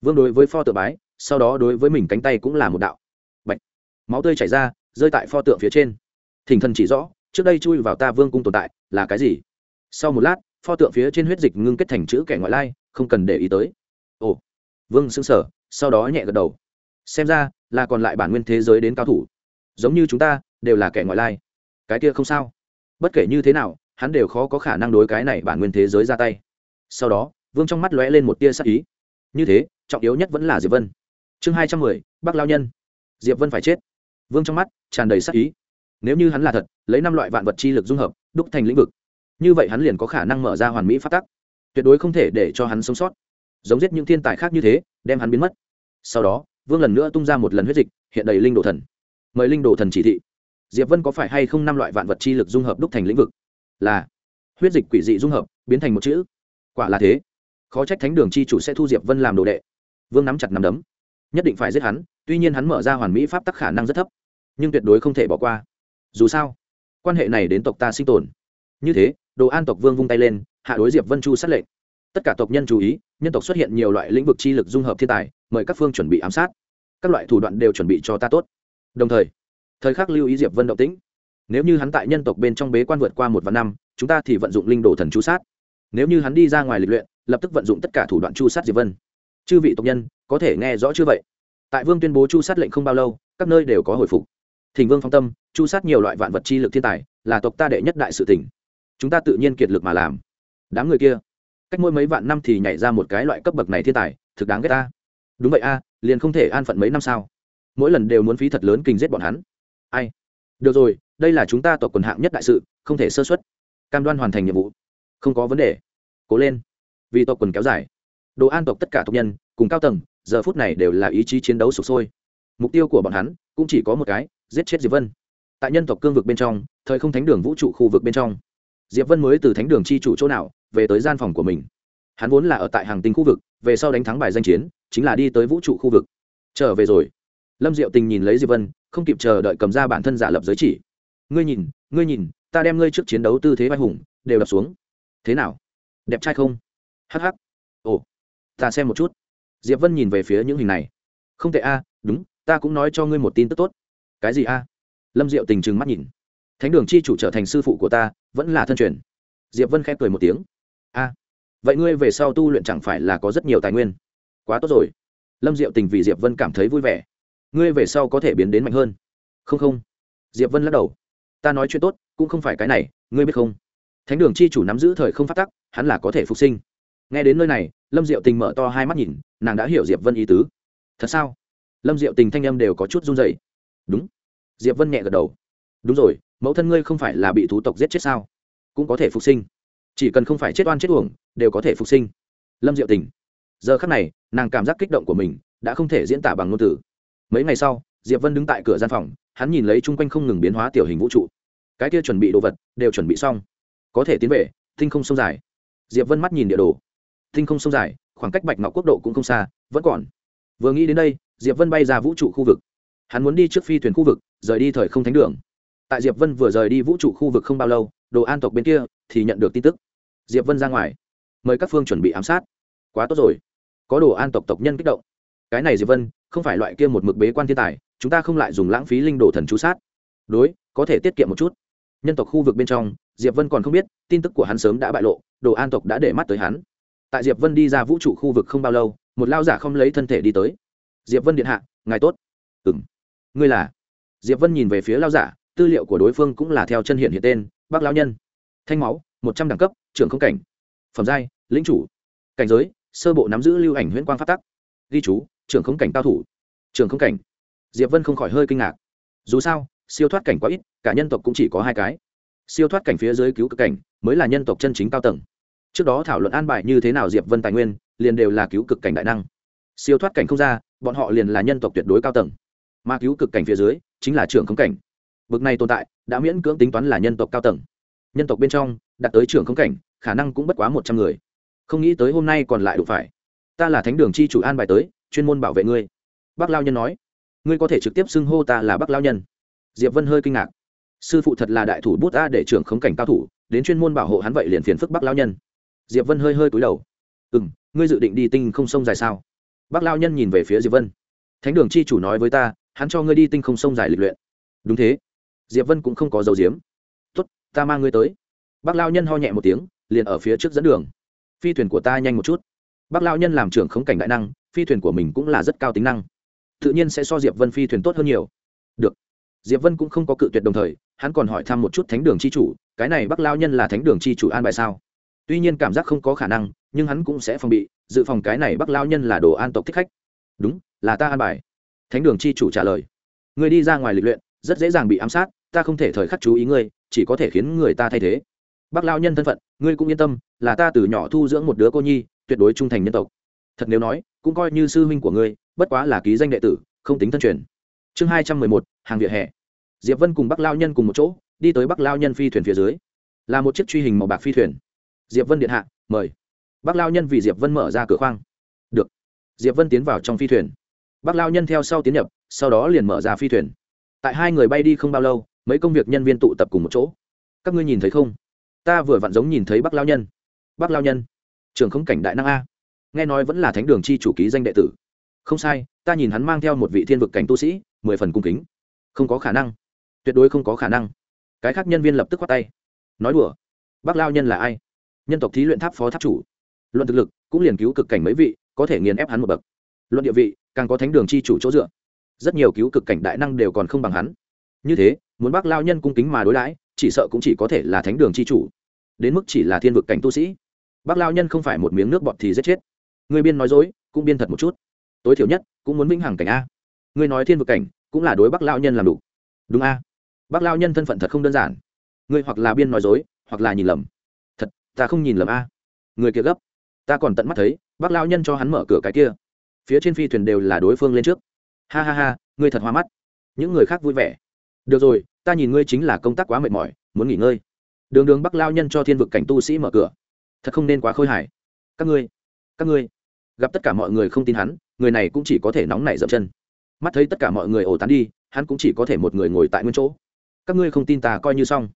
Vương đối với pho tượng bái, sau đó đối với mình cánh tay cũng là một đạo. Bạch. máu tươi chảy ra, rơi tại pho tượng phía trên. Thỉnh thần chỉ rõ, trước đây chui vào ta vương cung tồn tại, là cái gì? Sau một lát, pho tượng phía trên huyết dịch ngưng kết thành chữ kẻ ngoại lai, không cần để ý tới. Ồ. Vương xứng sở sau đó nhẹ gật đầu. Xem ra, là còn lại bản nguyên thế giới đến cao thủ. Giống như chúng ta, đều là kẻ ngoại lai. Cái kia không sao bất kể như thế nào, hắn đều khó có khả năng đối cái này bản nguyên thế giới ra tay. Sau đó, vương trong mắt lóe lên một tia sắc ý. Như thế, trọng yếu nhất vẫn là diệp vân. Chương hai trăm mười, bắc lao nhân. Diệp vân phải chết. Vương trong mắt tràn đầy sắc ý. Nếu như hắn là thật, lấy năm loại vạn vật chi lực dung hợp, đúc thành lĩnh vực, như vậy hắn liền có khả năng mở ra hoàn mỹ phát tắc. Tuyệt đối không thể để cho hắn sống sót. Giống giết những thiên tài khác như thế, đem hắn biến mất. Sau đó, vương lần nữa tung ra một lần huyết dịch, hiện đầy linh đồ thần. Mời linh đồ thần chỉ thị diệp vân có phải hay không năm loại vạn vật chi lực dung hợp đúc thành lĩnh vực? Là. Huyết dịch quỷ dị dung hợp, biến thành một chữ. Quả là thế. Khó trách thánh đường chi chủ sẽ thu diệp vân làm đồ đệ. Vương nắm chặt nắm đấm. Nhất định phải giết hắn, tuy nhiên hắn mở ra hoàn mỹ pháp tắc khả năng rất thấp, nhưng tuyệt đối không thể bỏ qua. Dù sao, quan hệ này đến tộc ta sinh tồn. Như thế, đồ an tộc vương vung tay lên, hạ đối diệp vân chu sát lệnh. Tất cả tộc nhân chú ý, nhân tộc xuất hiện nhiều loại lĩnh vực chi lực dung hợp thiên tài, mời các phương chuẩn bị ám sát. Các loại thủ đoạn đều chuẩn bị cho ta tốt. Đồng thời thời khắc lưu ý diệp vân động tĩnh. Nếu như hắn tại nhân tộc bên trong bế quan vượt qua một vạn năm, chúng ta thì vận dụng linh đồ thần chu sát. Nếu như hắn đi ra ngoài lịch luyện, lập tức vận dụng tất cả thủ đoạn chu sát diệp vân. Chư vị tộc nhân, có thể nghe rõ chưa vậy? Tại vương tuyên bố chu sát lệnh không bao lâu, các nơi đều có hồi phục. Thỉnh vương phong tâm, chu sát nhiều loại vạn vật chi lực thiên tài, là tộc ta đệ nhất đại sự tỉnh chúng ta tự nhiên kiệt lực mà làm. Đám người kia, cách mỗi mấy vạn năm thì nhảy ra một cái loại cấp bậc này thiên tài, thực đáng ghét ta. Đúng vậy a, liền không thể an phận mấy năm sao? Mỗi lần đều muốn phí thật lớn kinh giết bọn hắn ai? Được rồi, đây là chúng ta tộc quần hạng nhất đại sự, không thể sơ xuất cam đoan hoàn thành nhiệm vụ. Không có vấn đề. Cố lên. Vì tộc quần kéo dài. Đồ an tộc tất cả tộc nhân, cùng cao tầng, giờ phút này đều là ý chí chiến đấu sụp sôi. Mục tiêu của bọn hắn cũng chỉ có một cái, giết chết diệp vân. Tại nhân tộc cương vực bên trong, thời không thánh đường vũ trụ khu vực bên trong, diệp vân mới từ thánh đường chi chủ chỗ nào, về tới gian phòng của mình. Hắn vốn là ở tại hàng tinh khu vực, về sau đánh thắng bài danh chiến, chính là đi tới vũ trụ khu vực. Trở về rồi. Lâm diệu tình nhìn lấy diệp vân không kịp chờ đợi cầm ra bản thân giả lập giới chỉ. Ngươi nhìn ngươi nhìn, ta đem ngươi trước chiến đấu tư thế vai hùng, đều đập xuống. Thế nào? Đẹp trai không? Hh ồ, ta xem một chút. Diệp vân nhìn về phía những hình này. Không tệ a, đúng, ta cũng nói cho ngươi một tin tức tốt. Cái gì a? Lâm diệu tình trừng mắt nhìn. Thánh đường chi chủ trở thành sư phụ của ta, vẫn là thân truyền. Diệp vân khép cười một tiếng. A, vậy ngươi về sau tu luyện chẳng phải là có rất nhiều tài nguyên? Quá tốt rồi. Lâm diệu tình vì diệp vân cảm thấy vui vẻ ngươi về sau có thể biến đến mạnh hơn. Không không. Diệp vân lắc đầu. Ta nói chuyện tốt, cũng không phải cái này, ngươi biết không? Thánh đường chi chủ nắm giữ thời không phát tắc, hắn là có thể phục sinh. Nghe đến nơi này, lâm diệu tình mở to hai mắt nhìn, nàng đã hiểu diệp vân ý tứ. Thật sao? Lâm diệu tình thanh âm đều có chút run dày đúng. Diệp vân nhẹ gật đầu. Đúng rồi, mẫu thân ngươi không phải là bị thú tộc giết chết sao? Cũng có thể phục sinh. Chỉ cần không phải chết oan chết uổng, đều có thể phục sinh. Lâm diệu tình. Giờ khắc này, nàng cảm giác kích động của mình đã không thể diễn tả bằng ngôn từ mấy ngày sau, diệp vân đứng tại cửa gian phòng, hắn nhìn lấy chung quanh không ngừng biến hóa tiểu hình vũ trụ. Cái kia chuẩn bị đồ vật đều chuẩn bị xong. Có thể tiến về, tinh không sông dài. Diệp vân mắt nhìn địa đồ. Tinh không sông dài, khoảng cách bạch ngọc quốc độ cũng không xa, vẫn còn. Vừa nghĩ đến đây, diệp vân bay ra vũ trụ khu vực. Hắn muốn đi trước phi thuyền khu vực, rời đi thời không thánh đường. Tại diệp vân vừa rời đi vũ trụ khu vực không bao lâu, đồ an tộc bên kia thì nhận được tin tức. Diệp vân ra ngoài. Mời các phương chuẩn bị ám sát. Quá tốt rồi. Có đồ an tộc tộc nhân kích động. Cái này diệp vân không phải loại kia một mực bế quan thiên tài, chúng ta không lại dùng lãng phí linh đồ thần chú sát. Đối, có thể tiết kiệm một chút. Nhân tộc khu vực bên trong, diệp vân còn không biết, tin tức của hắn sớm đã bại lộ, đồ an tộc đã để mắt tới hắn. Tại diệp vân đi ra vũ trụ khu vực không bao lâu, một lao giả không lấy thân thể đi tới. Diệp vân điện hạ, ngài tốt. Ừ m ngươi là? Diệp vân nhìn về phía lao giả, tư liệu của đối phương cũng là theo chân hiện hiện tên, bác lao nhân. Thanh máu, một trăm đẳng cấp, trưởng không cảnh. Phẩm giai, lĩnh chủ. Cảnh giới, sơ bộ nắm giữ lưu ảnh huyễn quang phát tắc. Ghi chú trưởng không cảnh cao thủ. Trưởng không cảnh? Diệp vân không khỏi hơi kinh ngạc. Dù sao, siêu thoát cảnh quá ít, cả nhân tộc cũng chỉ có hai cái. Siêu thoát cảnh phía dưới cứu cực cảnh mới là nhân tộc chân chính cao tầng. Trước đó thảo luận an bài như thế nào diệp vân tài nguyên, liền đều là cứu cực cảnh đại năng. Siêu thoát cảnh không ra, bọn họ liền là nhân tộc tuyệt đối cao tầng. Mà cứu cực cảnh phía dưới chính là trưởng không cảnh. Bực này tồn tại, đã miễn cưỡng tính toán là nhân tộc cao tầng. Nhân tộc bên trong, đạt tới trưởng không cảnh, khả năng cũng bất quá một trăm người. Không nghĩ tới hôm nay còn lại đủ phải. Ta là thánh đường chi chủ an bài tới chuyên môn bảo vệ ngươi. Bác lao nhân nói, ngươi có thể trực tiếp xưng hô ta là bác lao nhân. Diệp vân hơi kinh ngạc. Sư phụ thật là đại thủ bút ta để trưởng khống cảnh cao thủ, đến chuyên môn bảo hộ hắn vậy liền phiền phức bác lao nhân. Diệp vân hơi hơi cúi đầu. Ừ m ngươi dự định đi tinh không sông dài sao? Bác lao nhân nhìn về phía diệp vân. Thánh đường chi chủ nói với ta, hắn cho ngươi đi tinh không sông dài lịch luyện. Đúng thế. Diệp vân cũng không có dầu diếm tốt, ta mang ngươi tới. Bác lao nhân ho nhẹ một tiếng, liền ở phía trước dẫn đường. Phi thuyền của ta nhanh một chút. Bác lao nhân làm trưởng khống cảnh đại năng phi thuyền của mình cũng là rất cao tính năng. Tự nhiên sẽ so diệp vân phi thuyền tốt hơn nhiều. Được. Diệp vân cũng không có cự tuyệt đồng thời, hắn còn hỏi thăm một chút thánh đường c h i chủ, cái này bác lao nhân là thánh đường c h i chủ an bài sao? Tuy nhiên cảm giác không có khả năng, nhưng hắn cũng sẽ phòng bị, dự phòng cái này bác lao nhân là đồ an tộc thích khách. Đúng, là ta an bài. Thánh đường c h i chủ trả lời. Người đi ra ngoài lịch luyện, rất dễ dàng bị ám sát, ta không thể thời khắc chú ý ngươi, chỉ có thể khiến người ta thay thế. Bác lao nhân thân phận, ngươi cũng yên tâm, là ta từ nhỏ thu dưỡng một đứa cô nhi, tuyệt đối trung thành nhân tộc. Thật nếu nói cũng coi như sư huynh của ngươi, bất quá là ký danh đệ tử, không tính thân truyền. Chương hai trăm mười một, hàng vỉa hè. Diệp vân cùng bắc lao nhân cùng một chỗ, đi tới bắc lao nhân phi thuyền phía dưới. Là một chiếc truy hình màu bạc phi thuyền. Diệp vân điện hạ, mời. Bắc lao nhân vì diệp vân mở ra cửa khoang. Được. Diệp vân tiến vào trong phi thuyền. Bắc lao nhân theo sau tiến nhập, sau đó liền mở ra phi thuyền. Tại hai người bay đi không bao lâu, mấy công việc nhân viên tụ tập cùng một chỗ. Các ngươi nhìn thấy không? Ta vừa vặn giống nhìn thấy bắc lao nhân. Bắc lao nhân trường không cảnh đại năng a nghe nói vẫn là thánh đường chi chủ ký danh đệ tử. Không sai, ta nhìn hắn mang theo một vị thiên vực cảnh tu sĩ, mười phần cung kính. Không có khả năng. Tuyệt đối không có khả năng. Cái khác nhân viên lập tức khoát tay. Nói đùa. Bác lao nhân là ai? Nhân tộc thí luyện tháp phó tháp chủ. Luận thực lực, cũng liền cứu cực cảnh mấy vị, có thể nghiền ép hắn một bậc. Luận địa vị, càng có thánh đường chi chủ chỗ dựa. Rất nhiều cứu cực cảnh đại năng đều còn không bằng hắn. Như thế, muốn bác lao nhân cung kính mà đối đãi, chỉ sợ cũng chỉ có thể là thánh đường chi chủ. Đến mức chỉ là thiên vực cảnh tu sĩ. Bác lao nhân không phải một miếng nước bọt thì giết chết người biên nói dối, cũng biên thật một chút. Tối thiểu nhất, cũng muốn vĩnh hằng cảnh a. Người nói thiên vực cảnh, cũng là đối bắc lao nhân làm đủ. Đúng a. Bác lao nhân thân phận thật không đơn giản. Người hoặc là biên nói dối, hoặc là nhìn lầm. Thật, ta không nhìn lầm a. Người kia gấp. Ta còn tận mắt thấy bác lao nhân cho hắn mở cửa cái kia. Phía trên phi thuyền đều là đối phương lên trước. Ha ha ha, ngươi thật hoa mắt. Những người khác vui vẻ. Được rồi, ta nhìn ngươi chính là công tác quá mệt mỏi, muốn nghỉ ngơi. Đường đường bắc lao nhân cho thiên vực cảnh tu sĩ mở cửa. Thật không nên quá khôi hài. Các ngươi các ngươi gặp tất cả mọi người không tin hắn, người này cũng chỉ có thể nóng nảy dậm chân. Mắt thấy tất cả mọi người ồ tán đi, hắn cũng chỉ có thể một người ngồi tại nguyên chỗ. Các ngươi không tin ta coi như xong.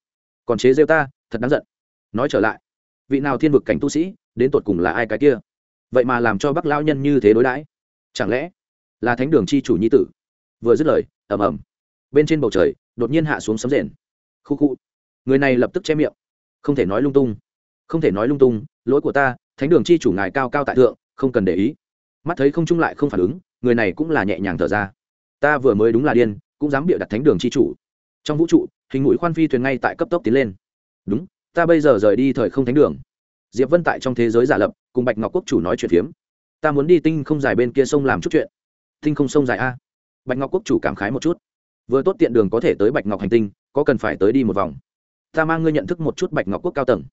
Còn chế rêu ta, thật đáng giận. Nói trở lại, vị nào thiên vực cảnh tu sĩ, đến tột cùng là ai cái kia? Vậy mà làm cho bắc lao nhân như thế đối đãi. Chẳng lẽ là thánh đường chi chủ nhi tử? Vừa dứt lời, ầm ầm, bên trên bầu trời đột nhiên hạ xuống sấm rền. Khu khu, người này lập tức che miệng. Không thể nói lung tung, không thể nói lung tung, lỗi của ta, thánh đường chi chủ ngài cao cao tại thượng không cần để ý. Mắt thấy không trung lại không phản ứng, người này cũng là nhẹ nhàng thở ra. Ta vừa mới đúng là điên, cũng dám bịa đặt thánh đường chi chủ. Trong vũ trụ, hình mũi khoan phi thuyền ngay tại cấp tốc tiến lên. Đúng, ta bây giờ rời đi thời không thánh đường. Diệp vân tại trong thế giới giả lập, cùng bạch ngọc quốc chủ nói chuyện phiếm. Ta muốn đi tinh không dài bên kia sông làm chút chuyện. Tinh không sông dài a. Bạch ngọc quốc chủ cảm khái một chút. Vừa tốt tiện đường có thể tới bạch ngọc hành tinh, có cần phải tới đi một vòng. Ta mang ngươi nhận thức một chút bạch ngọc quốc cao tầng.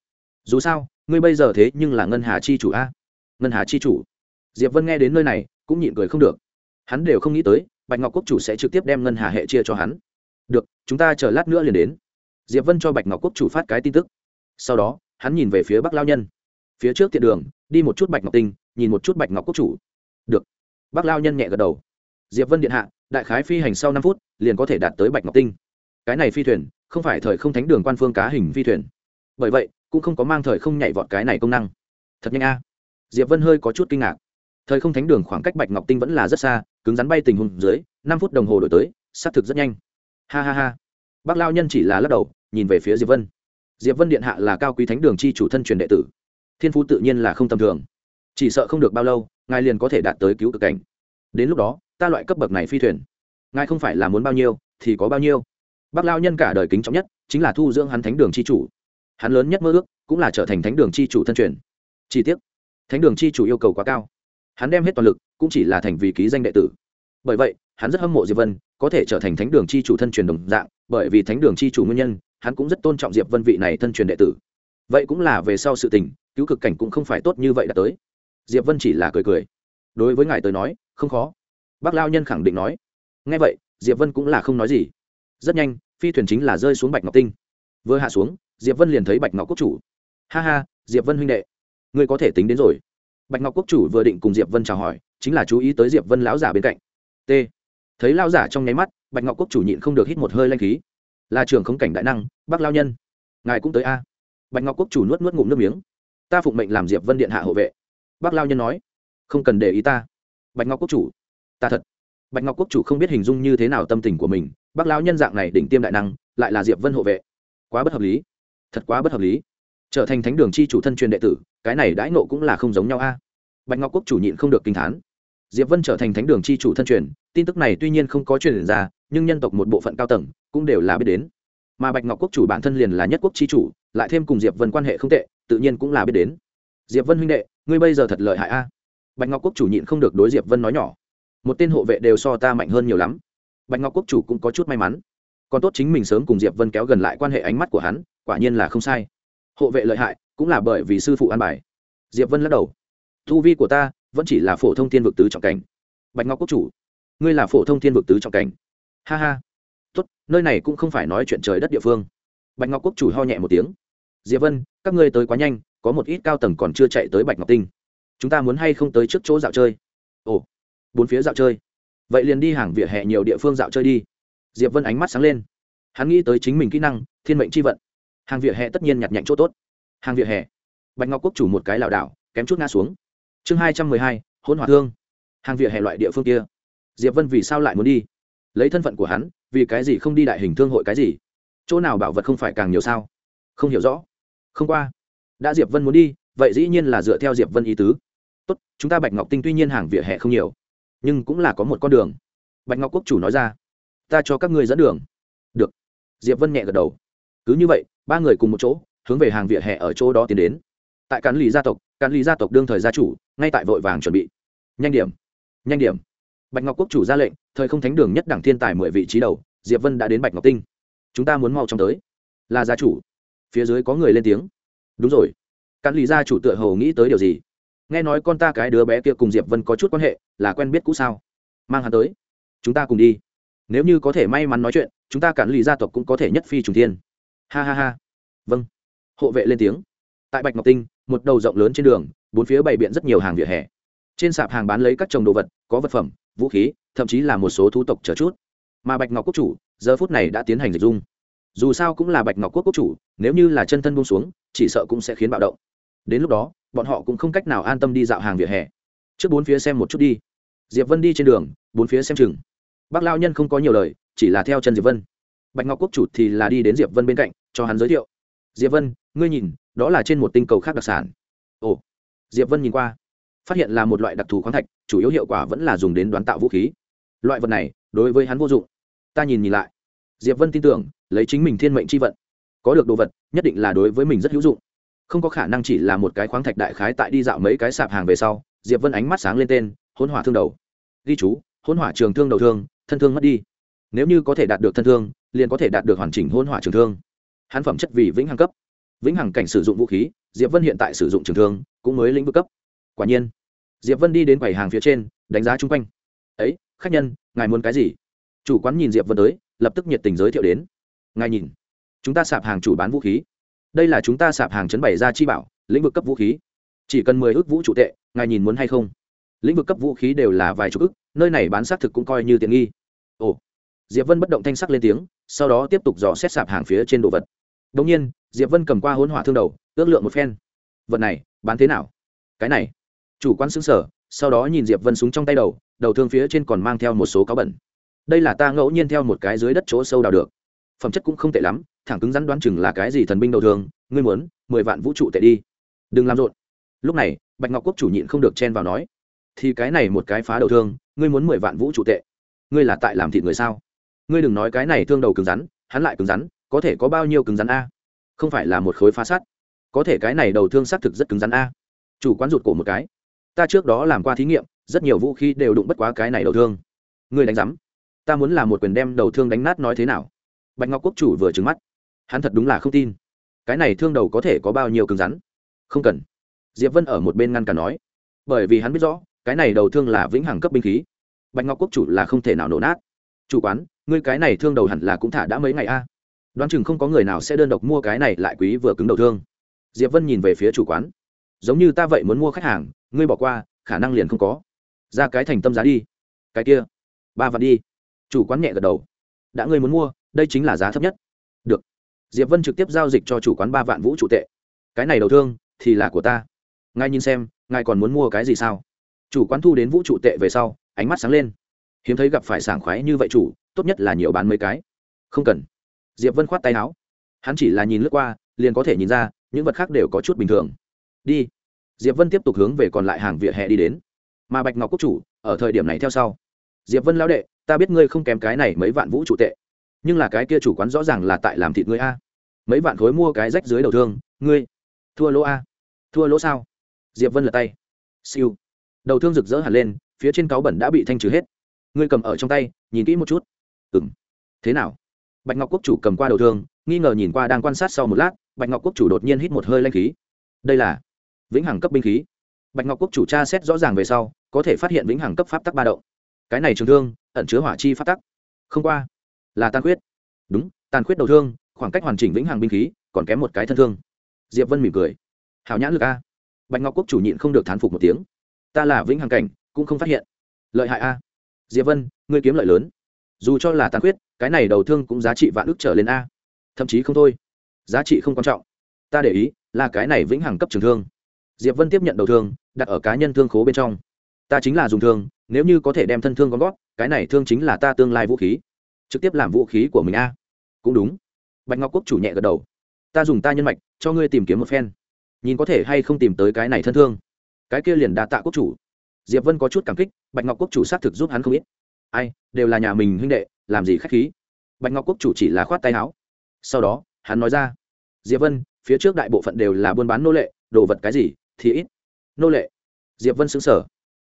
Dù sao, ngươi bây giờ thế nhưng là ngân hà chi chủ a ngân hà chi chủ. Diệp vân nghe đến nơi này, cũng nhịn cười không được. Hắn đều không nghĩ tới, bạch ngọc quốc chủ sẽ trực tiếp đem ngân hà hệ chia cho hắn. Được, chúng ta chờ lát nữa liền đến. Diệp vân cho bạch ngọc quốc chủ phát cái tin tức. Sau đó, hắn nhìn về phía bắc lao nhân. Phía trước tiện đường, đi một chút bạch ngọc tinh, nhìn một chút bạch ngọc quốc chủ. Được. Bắc lao nhân nhẹ gật đầu. Diệp vân điện hạ, đại khái phi hành sau năm phút, liền có thể đạt tới bạch ngọc tinh. Cái này phi thuyền, không phải thời không thánh đường quan phương cá hình phi thuyền. Bởi vậy, cũng không có mang thời không nhảy vọt cái này công năng. Thật nhanh a diệp vân hơi có chút kinh ngạc. Thời không thánh đường khoảng cách bạch ngọc tinh vẫn là rất xa, cứng rắn bay tình huống dưới, năm phút đồng hồ đổi tới, xác thực rất nhanh. Ha ha ha. Bác lao nhân chỉ là lắc đầu, nhìn về phía diệp vân. Diệp vân điện hạ là cao quý thánh đường chi chủ thân truyền đệ tử. Thiên phú tự nhiên là không tầm thường. Chỉ sợ không được bao lâu, ngài liền có thể đạt tới cứu cực cảnh. Đến lúc đó, ta loại cấp bậc này phi thuyền, ngài không phải là muốn bao nhiêu, thì có bao nhiêu. Bác lao nhân cả đời kính trọng nhất, chính là thu dưỡng hắn thánh đường chi chủ. Hắn lớn nhất mơ ước, cũng là trở thành thánh đường chi chủ thân truyền. Chi tiết thánh đường chi chủ yêu cầu quá cao. Hắn đem hết toàn lực, cũng chỉ là thành vì ký danh đệ tử. Bởi vậy, hắn rất hâm mộ diệp vân, có thể trở thành thánh đường chi chủ thân truyền đồng dạng, bởi vì thánh đường chi chủ nguyên nhân, hắn cũng rất tôn trọng diệp vân vị này thân truyền đệ tử. Vậy cũng là về sau sự tình, cứu cực cảnh cũng không phải tốt như vậy đã tới. Diệp vân chỉ là cười cười. Đối với ngài tới nói, không khó. Bác lao nhân khẳng định nói. Ngay vậy, diệp vân cũng là không nói gì. Rất nhanh, phi thuyền chính là rơi xuống bạch ngọc tinh. Vừa hạ xuống, diệp vân liền thấy bạch ngọc quốc chủ. Ha ha, diệp vân huynh đệ ngươi có thể tính đến rồi. Bạch ngọc quốc chủ vừa định cùng diệp vân chào hỏi, chính là chú ý tới diệp vân lão giả bên cạnh. T. Thấy lão giả trong nháy mắt, bạch ngọc quốc chủ nhịn không được hít một hơi lanh khí. Là trường không cảnh đại năng bác lao nhân. Ngài cũng tới a. Bạch ngọc quốc chủ nuốt nuốt ngụm nước miếng. Ta phụng mệnh làm diệp vân điện hạ hộ vệ. Bác lao nhân nói. Không cần để ý ta. Bạch ngọc quốc chủ. Ta thật. Bạch ngọc quốc chủ không biết hình dung như thế nào tâm tình của mình bác lao nhân dạng này đỉnh tiêm đại năng, lại là diệp vân hộ vệ. Quá bất hợp lý. Thật quá bất hợp lý. Trở thành thánh đường chi chủ thân truyền đệ tử cái này đãi nộ cũng là không giống nhau a. Bạch ngọc quốc chủ nhịn không được kinh thán. Diệp vân trở thành thánh đường chi chủ thân truyền, tin tức này tuy nhiên không có truyền ra, nhưng nhân tộc một bộ phận cao tầng cũng đều là biết đến. Mà bạch ngọc quốc chủ bản thân liền là nhất quốc chi chủ, lại thêm cùng diệp vân quan hệ không tệ, tự nhiên cũng là biết đến. Diệp vân huynh đệ, ngươi bây giờ thật lợi hại a. Bạch ngọc quốc chủ nhịn không được đối diệp vân nói nhỏ. Một tên hộ vệ đều so ta mạnh hơn nhiều lắm. Bạch ngọc quốc chủ cũng có chút may mắn. Còn tốt chính mình sớm cùng diệp vân kéo gần lại quan hệ ánh mắt của hắn, quả nhiên là không sai. Hộ vệ lợi hại cũng là bởi vì sư phụ an bài. Diệp vân lắc đầu. Thu vi của ta vẫn chỉ là phổ thông thiên vực tứ trọng cảnh. Bạch ngọc quốc chủ, ngươi là phổ thông thiên vực tứ trọng cảnh. Ha ha. Tốt, nơi này cũng không phải nói chuyện trời đất địa phương. Bạch ngọc quốc chủ ho nhẹ một tiếng. Diệp vân, các ngươi tới quá nhanh, có một ít cao tầng còn chưa chạy tới bạch ngọc tinh. Chúng ta muốn hay không tới trước chỗ dạo chơi? Ồ, bốn phía dạo chơi. Vậy liền đi hàng vỉa hè nhiều địa phương dạo chơi đi. Diệp vân ánh mắt sáng lên. Hắn nghĩ tới chính mình kỹ năng, thiên mệnh c h i vận. Hàng vỉa hè tất nhiên nhặt nhạnh chỗ tốt hàng vỉa hè. Bạch ngọc quốc chủ một cái lảo đảo, kém chút ngã xuống. Chương hai trăm mười hai hôn hỏa thương. Hàng vỉa hè loại địa phương kia. Diệp vân vì sao lại muốn đi? Lấy thân phận của hắn, vì cái gì không đi đại hình thương hội cái gì? Chỗ nào bảo vật không phải càng nhiều sao? Không hiểu rõ. Không qua. Đã diệp vân muốn đi, vậy dĩ nhiên là dựa theo diệp vân ý tứ. Tốt, chúng ta bạch ngọc tinh tuy nhiên hàng vỉa hè không nhiều, nhưng cũng là có một con đường. Bạch ngọc quốc chủ nói ra, ta cho các ngươi dẫn đường. Được. Diệp vân nhẹ gật đầu. Cứ như vậy, ba người cùng một chỗ hướng về hàng vỉa hè ở chỗ đó tiến đến. Tại cán lý gia tộc, cán lý gia tộc đương thời gia chủ, ngay tại vội vàng chuẩn bị. Nhanh điểm nhanh điểm. Bạch ngọc quốc chủ ra lệnh, thời không thánh đường nhất đẳng thiên tài mười vị trí đầu, diệp vân đã đến bạch ngọc tinh. Chúng ta muốn mau chóng tới. Là gia chủ. Phía dưới có người lên tiếng. Đúng rồi. Cán lý gia chủ tựa hồ nghĩ tới điều gì? Nghe nói con ta cái đứa bé kia cùng diệp vân có chút quan hệ, là quen biết cũ sao? Mang hắn tới. Chúng ta cùng đi. Nếu như có thể may mắn nói chuyện, chúng ta cản lì gia tộc cũng có thể nhất phi trùng thiên. Ha ha ha. Vâng hộ vệ lên tiếng. Tại bạch ngọc tinh, một đầu rộng lớn trên đường, bốn phía bày biện rất nhiều hàng vỉa hè. Trên sạp hàng bán lấy các trồng đồ vật, có vật phẩm, vũ khí, thậm chí là một số thu tộc chờ chút. Mà bạch ngọc quốc chủ, giờ phút này đã tiến hành dịch dung. Dù sao cũng là bạch ngọc quốc quốc chủ, nếu như là chân thân bông xuống, chỉ sợ cũng sẽ khiến bạo động. Đến lúc đó, bọn họ cũng không cách nào an tâm đi dạo hàng vỉa hè. Trước bốn phía xem một chút đi. Diệp vân đi trên đường, bốn phía xem chừng. Bác lao nhân không có nhiều lời, chỉ là theo chân diệp vân. Bạch ngọc quốc chủ thì là đi đến diệp vân bên cạnh, cho hắn giới thiệu. Diệp vân ngươi nhìn, đó là trên một tinh cầu khác đặc sản. Ồ, diệp vân nhìn qua, phát hiện là một loại đặc thù khoáng thạch, chủ yếu hiệu quả vẫn là dùng đến đoán tạo vũ khí. Loại vật này, đối với hắn vô dụng. Ta nhìn nhìn lại. Diệp vân tin tưởng, lấy chính mình thiên mệnh c h i vận. Có được đồ vật, nhất định là đối với mình rất hữu dụng. Không có khả năng chỉ là một cái khoáng thạch đại khái tại đi dạo mấy cái sạp hàng về sau, diệp vân ánh mắt sáng lên tên hôn hỏa thương đầu. Ghi chú hôn hỏa trường thương đầu thương, thân thương mất đi. Nếu như có thể đạt được thân thương, liền có thể đạt được hoàn chỉnh hôn hỏa trường thương. Hắn phẩm chất vì vĩnh hằng cấp vĩnh hằng cảnh sử dụng vũ khí, diệp vân hiện tại sử dụng trường thương, cũng mới lĩnh vực cấp. Quả nhiên, diệp vân đi đến quầy hàng phía trên, đánh giá chung quanh. Ấy, khách nhân, ngài muốn cái gì? Chủ quán nhìn diệp vân tới, lập tức nhiệt tình giới thiệu đến. Ngài nhìn, chúng ta sạp hàng chủ bán vũ khí. Đây là chúng ta sạp hàng chấn bày ra chi bảo, lĩnh vực cấp vũ khí. Chỉ cần mười ước vũ trụ tệ, ngài nhìn muốn hay không? Lĩnh vực cấp vũ khí đều là vài chục ức nơi này bán xác thực cũng coi như tiện nghi. Ồ. Diệp vân bất động thanh sắc lên tiếng, sau đó tiếp tục dò xét sạp hàng phía trên đồ vật đồng nhiên, diệp vân cầm qua hỗn hỏa thương đầu, ước lượng một phen. Vật này, bán thế nào? Cái này. Chủ quan sững sở sau đó nhìn diệp vân súng trong tay đầu đầu thương phía trên còn mang theo một số cáo bẩn. Đây là ta ngẫu nhiên theo một cái dưới đất chỗ sâu đào được. Phẩm chất cũng không tệ lắm, thẳng cứng rắn đoán chừng là cái gì thần binh đầu thường ngươi muốn, mười vạn vũ trụ tệ đi. Đừng làm rộn. Lúc này, bạch ngọc quốc chủ nhịn không được chen vào nói, thì cái này một cái phá đầu thương, ngươi muốn mười vạn vũ trụ tệ. Ngươi là tại làm thịt người sao? Ngươi đừng nói cái này thương đầu cứng rắn, hắn lại cứng rắn có thể có bao nhiêu cứng rắn a? Không phải là một khối phá sắt. Có thể cái này đầu thương xác thực rất cứng rắn a. Chủ quán rụt cổ một cái. Ta trước đó làm qua thí nghiệm, rất nhiều vũ khí đều đụng bất quá cái này đầu thương. Người đánh rắm ta muốn làm một quyền đem đầu thương đánh nát nói thế nào? Bạch ngọc quốc chủ vừa trứng mắt. Hắn thật đúng là không tin. Cái này thương đầu có thể có bao nhiêu cứng rắn? Không cần. Diệp vân ở một bên ngăn cả nói. Bởi vì hắn biết rõ, cái này đầu thương là vĩnh hằng cấp binh khí. Bạch ngọc quốc chủ là không thể nào nổ nát. Chủ quán, ngươi cái này thương đầu hẳn là cũng thả đã mấy ngày a? Đoán chừng không có người nào sẽ đơn độc mua cái này lại quý vừa cứng đầu thương. Diệp vân nhìn về phía chủ quán. Giống như ta vậy muốn mua khách hàng, ngươi bỏ qua, khả năng liền không có. Ra cái thành tâm giá đi. Cái kia, ba vạn đi. Chủ quán nhẹ gật đầu. Đã ngươi muốn mua, đây chính là giá thấp nhất. Được. Diệp vân trực tiếp giao dịch cho chủ quán ba vạn vũ trụ tệ. Cái này đầu thương, thì là của ta. Ngài nhìn xem, ngài còn muốn mua cái gì sao? Chủ quán thu đến vũ trụ tệ về sau, ánh mắt sáng lên. Hiếm thấy gặp phải sảng khoái như vậy chủ, tốt nhất là nhiều bán mấy cái. Không cần diệp vân khoát tay áo. Hắn chỉ là nhìn lướt qua, liền có thể nhìn ra, những vật khác đều có chút bình thường. Đi. Diệp vân tiếp tục hướng về còn lại hàng vỉa hè đi đến. Mà bạch ngọc quốc chủ, ở thời điểm này theo sau. Diệp vân lão đệ, ta biết ngươi không kém cái này mấy vạn vũ trụ tệ. Nhưng là cái kia chủ quán rõ ràng là tại làm thịt ngươi a. Mấy vạn khối mua cái rách dưới đầu thương, ngươi thua lỗ a. Thua lỗ sao? Diệp vân lật tay. Siêu. Đầu thương rực rỡ hẳn lên, phía trên cáo bẩn đã bị thanh trừ hết. Ngươi cầm ở trong tay, nhìn kỹ một chút. Ừng thế nào? Bạch ngọc quốc chủ cầm qua đầu thương, nghi ngờ nhìn qua đang quan sát sau một lát, bạch ngọc quốc chủ đột nhiên hít một hơi lanh khí. Đây là vĩnh hằng cấp binh khí. Bạch ngọc quốc chủ tra xét rõ ràng về sau, có thể phát hiện vĩnh hằng cấp pháp tắc ba động. Cái này trường thương, ẩn chứa hỏa chi pháp tắc. Không qua, là tàn khuyết. Đúng, tàn khuyết đầu thương, khoảng cách hoàn chỉnh vĩnh hằng binh khí, còn kém một cái thân thương. Diệp vân mỉm cười. Hảo nhãn lực a. Bạch ngọc quốc chủ nhịn không được thán phục một tiếng. Ta là vĩnh hằng cảnh, cũng không phát hiện. Lợi hại a. Diệp vân, ngươi kiếm lợi lớn dù cho là tàn khuyết, cái này đầu thương cũng giá trị vạn ước trở lên a. Thậm chí không thôi. Giá trị không quan trọng. Ta để ý, là cái này vĩnh hằng cấp trường thương. Diệp vân tiếp nhận đầu thương, đặt ở cá nhân thương khố bên trong. Ta chính là dùng thương, nếu như có thể đem thân thương gom gót cái này thương chính là ta tương lai vũ khí. Trực tiếp làm vũ khí của mình a. Cũng đúng. Bạch ngọc quốc chủ nhẹ gật đầu. Ta dùng ta nhân mạch, cho ngươi tìm kiếm một phen. Nhìn có thể hay không tìm tới cái này thân thương. Cái kia liền đa tạ quốc chủ. Diệp vân có chút cảm kích, bạch ngọc quốc chủ xác thực giúp hắn không ít ai, đều là nhà mình huynh đệ, làm gì khách khí. Bạch ngọc quốc chủ chỉ là khoát tay áo. Sau đó, hắn nói ra, diệp vân, phía trước đại bộ phận đều là buôn bán nô lệ, đồ vật cái gì, thì ít. Nô lệ. Diệp vân xứng sở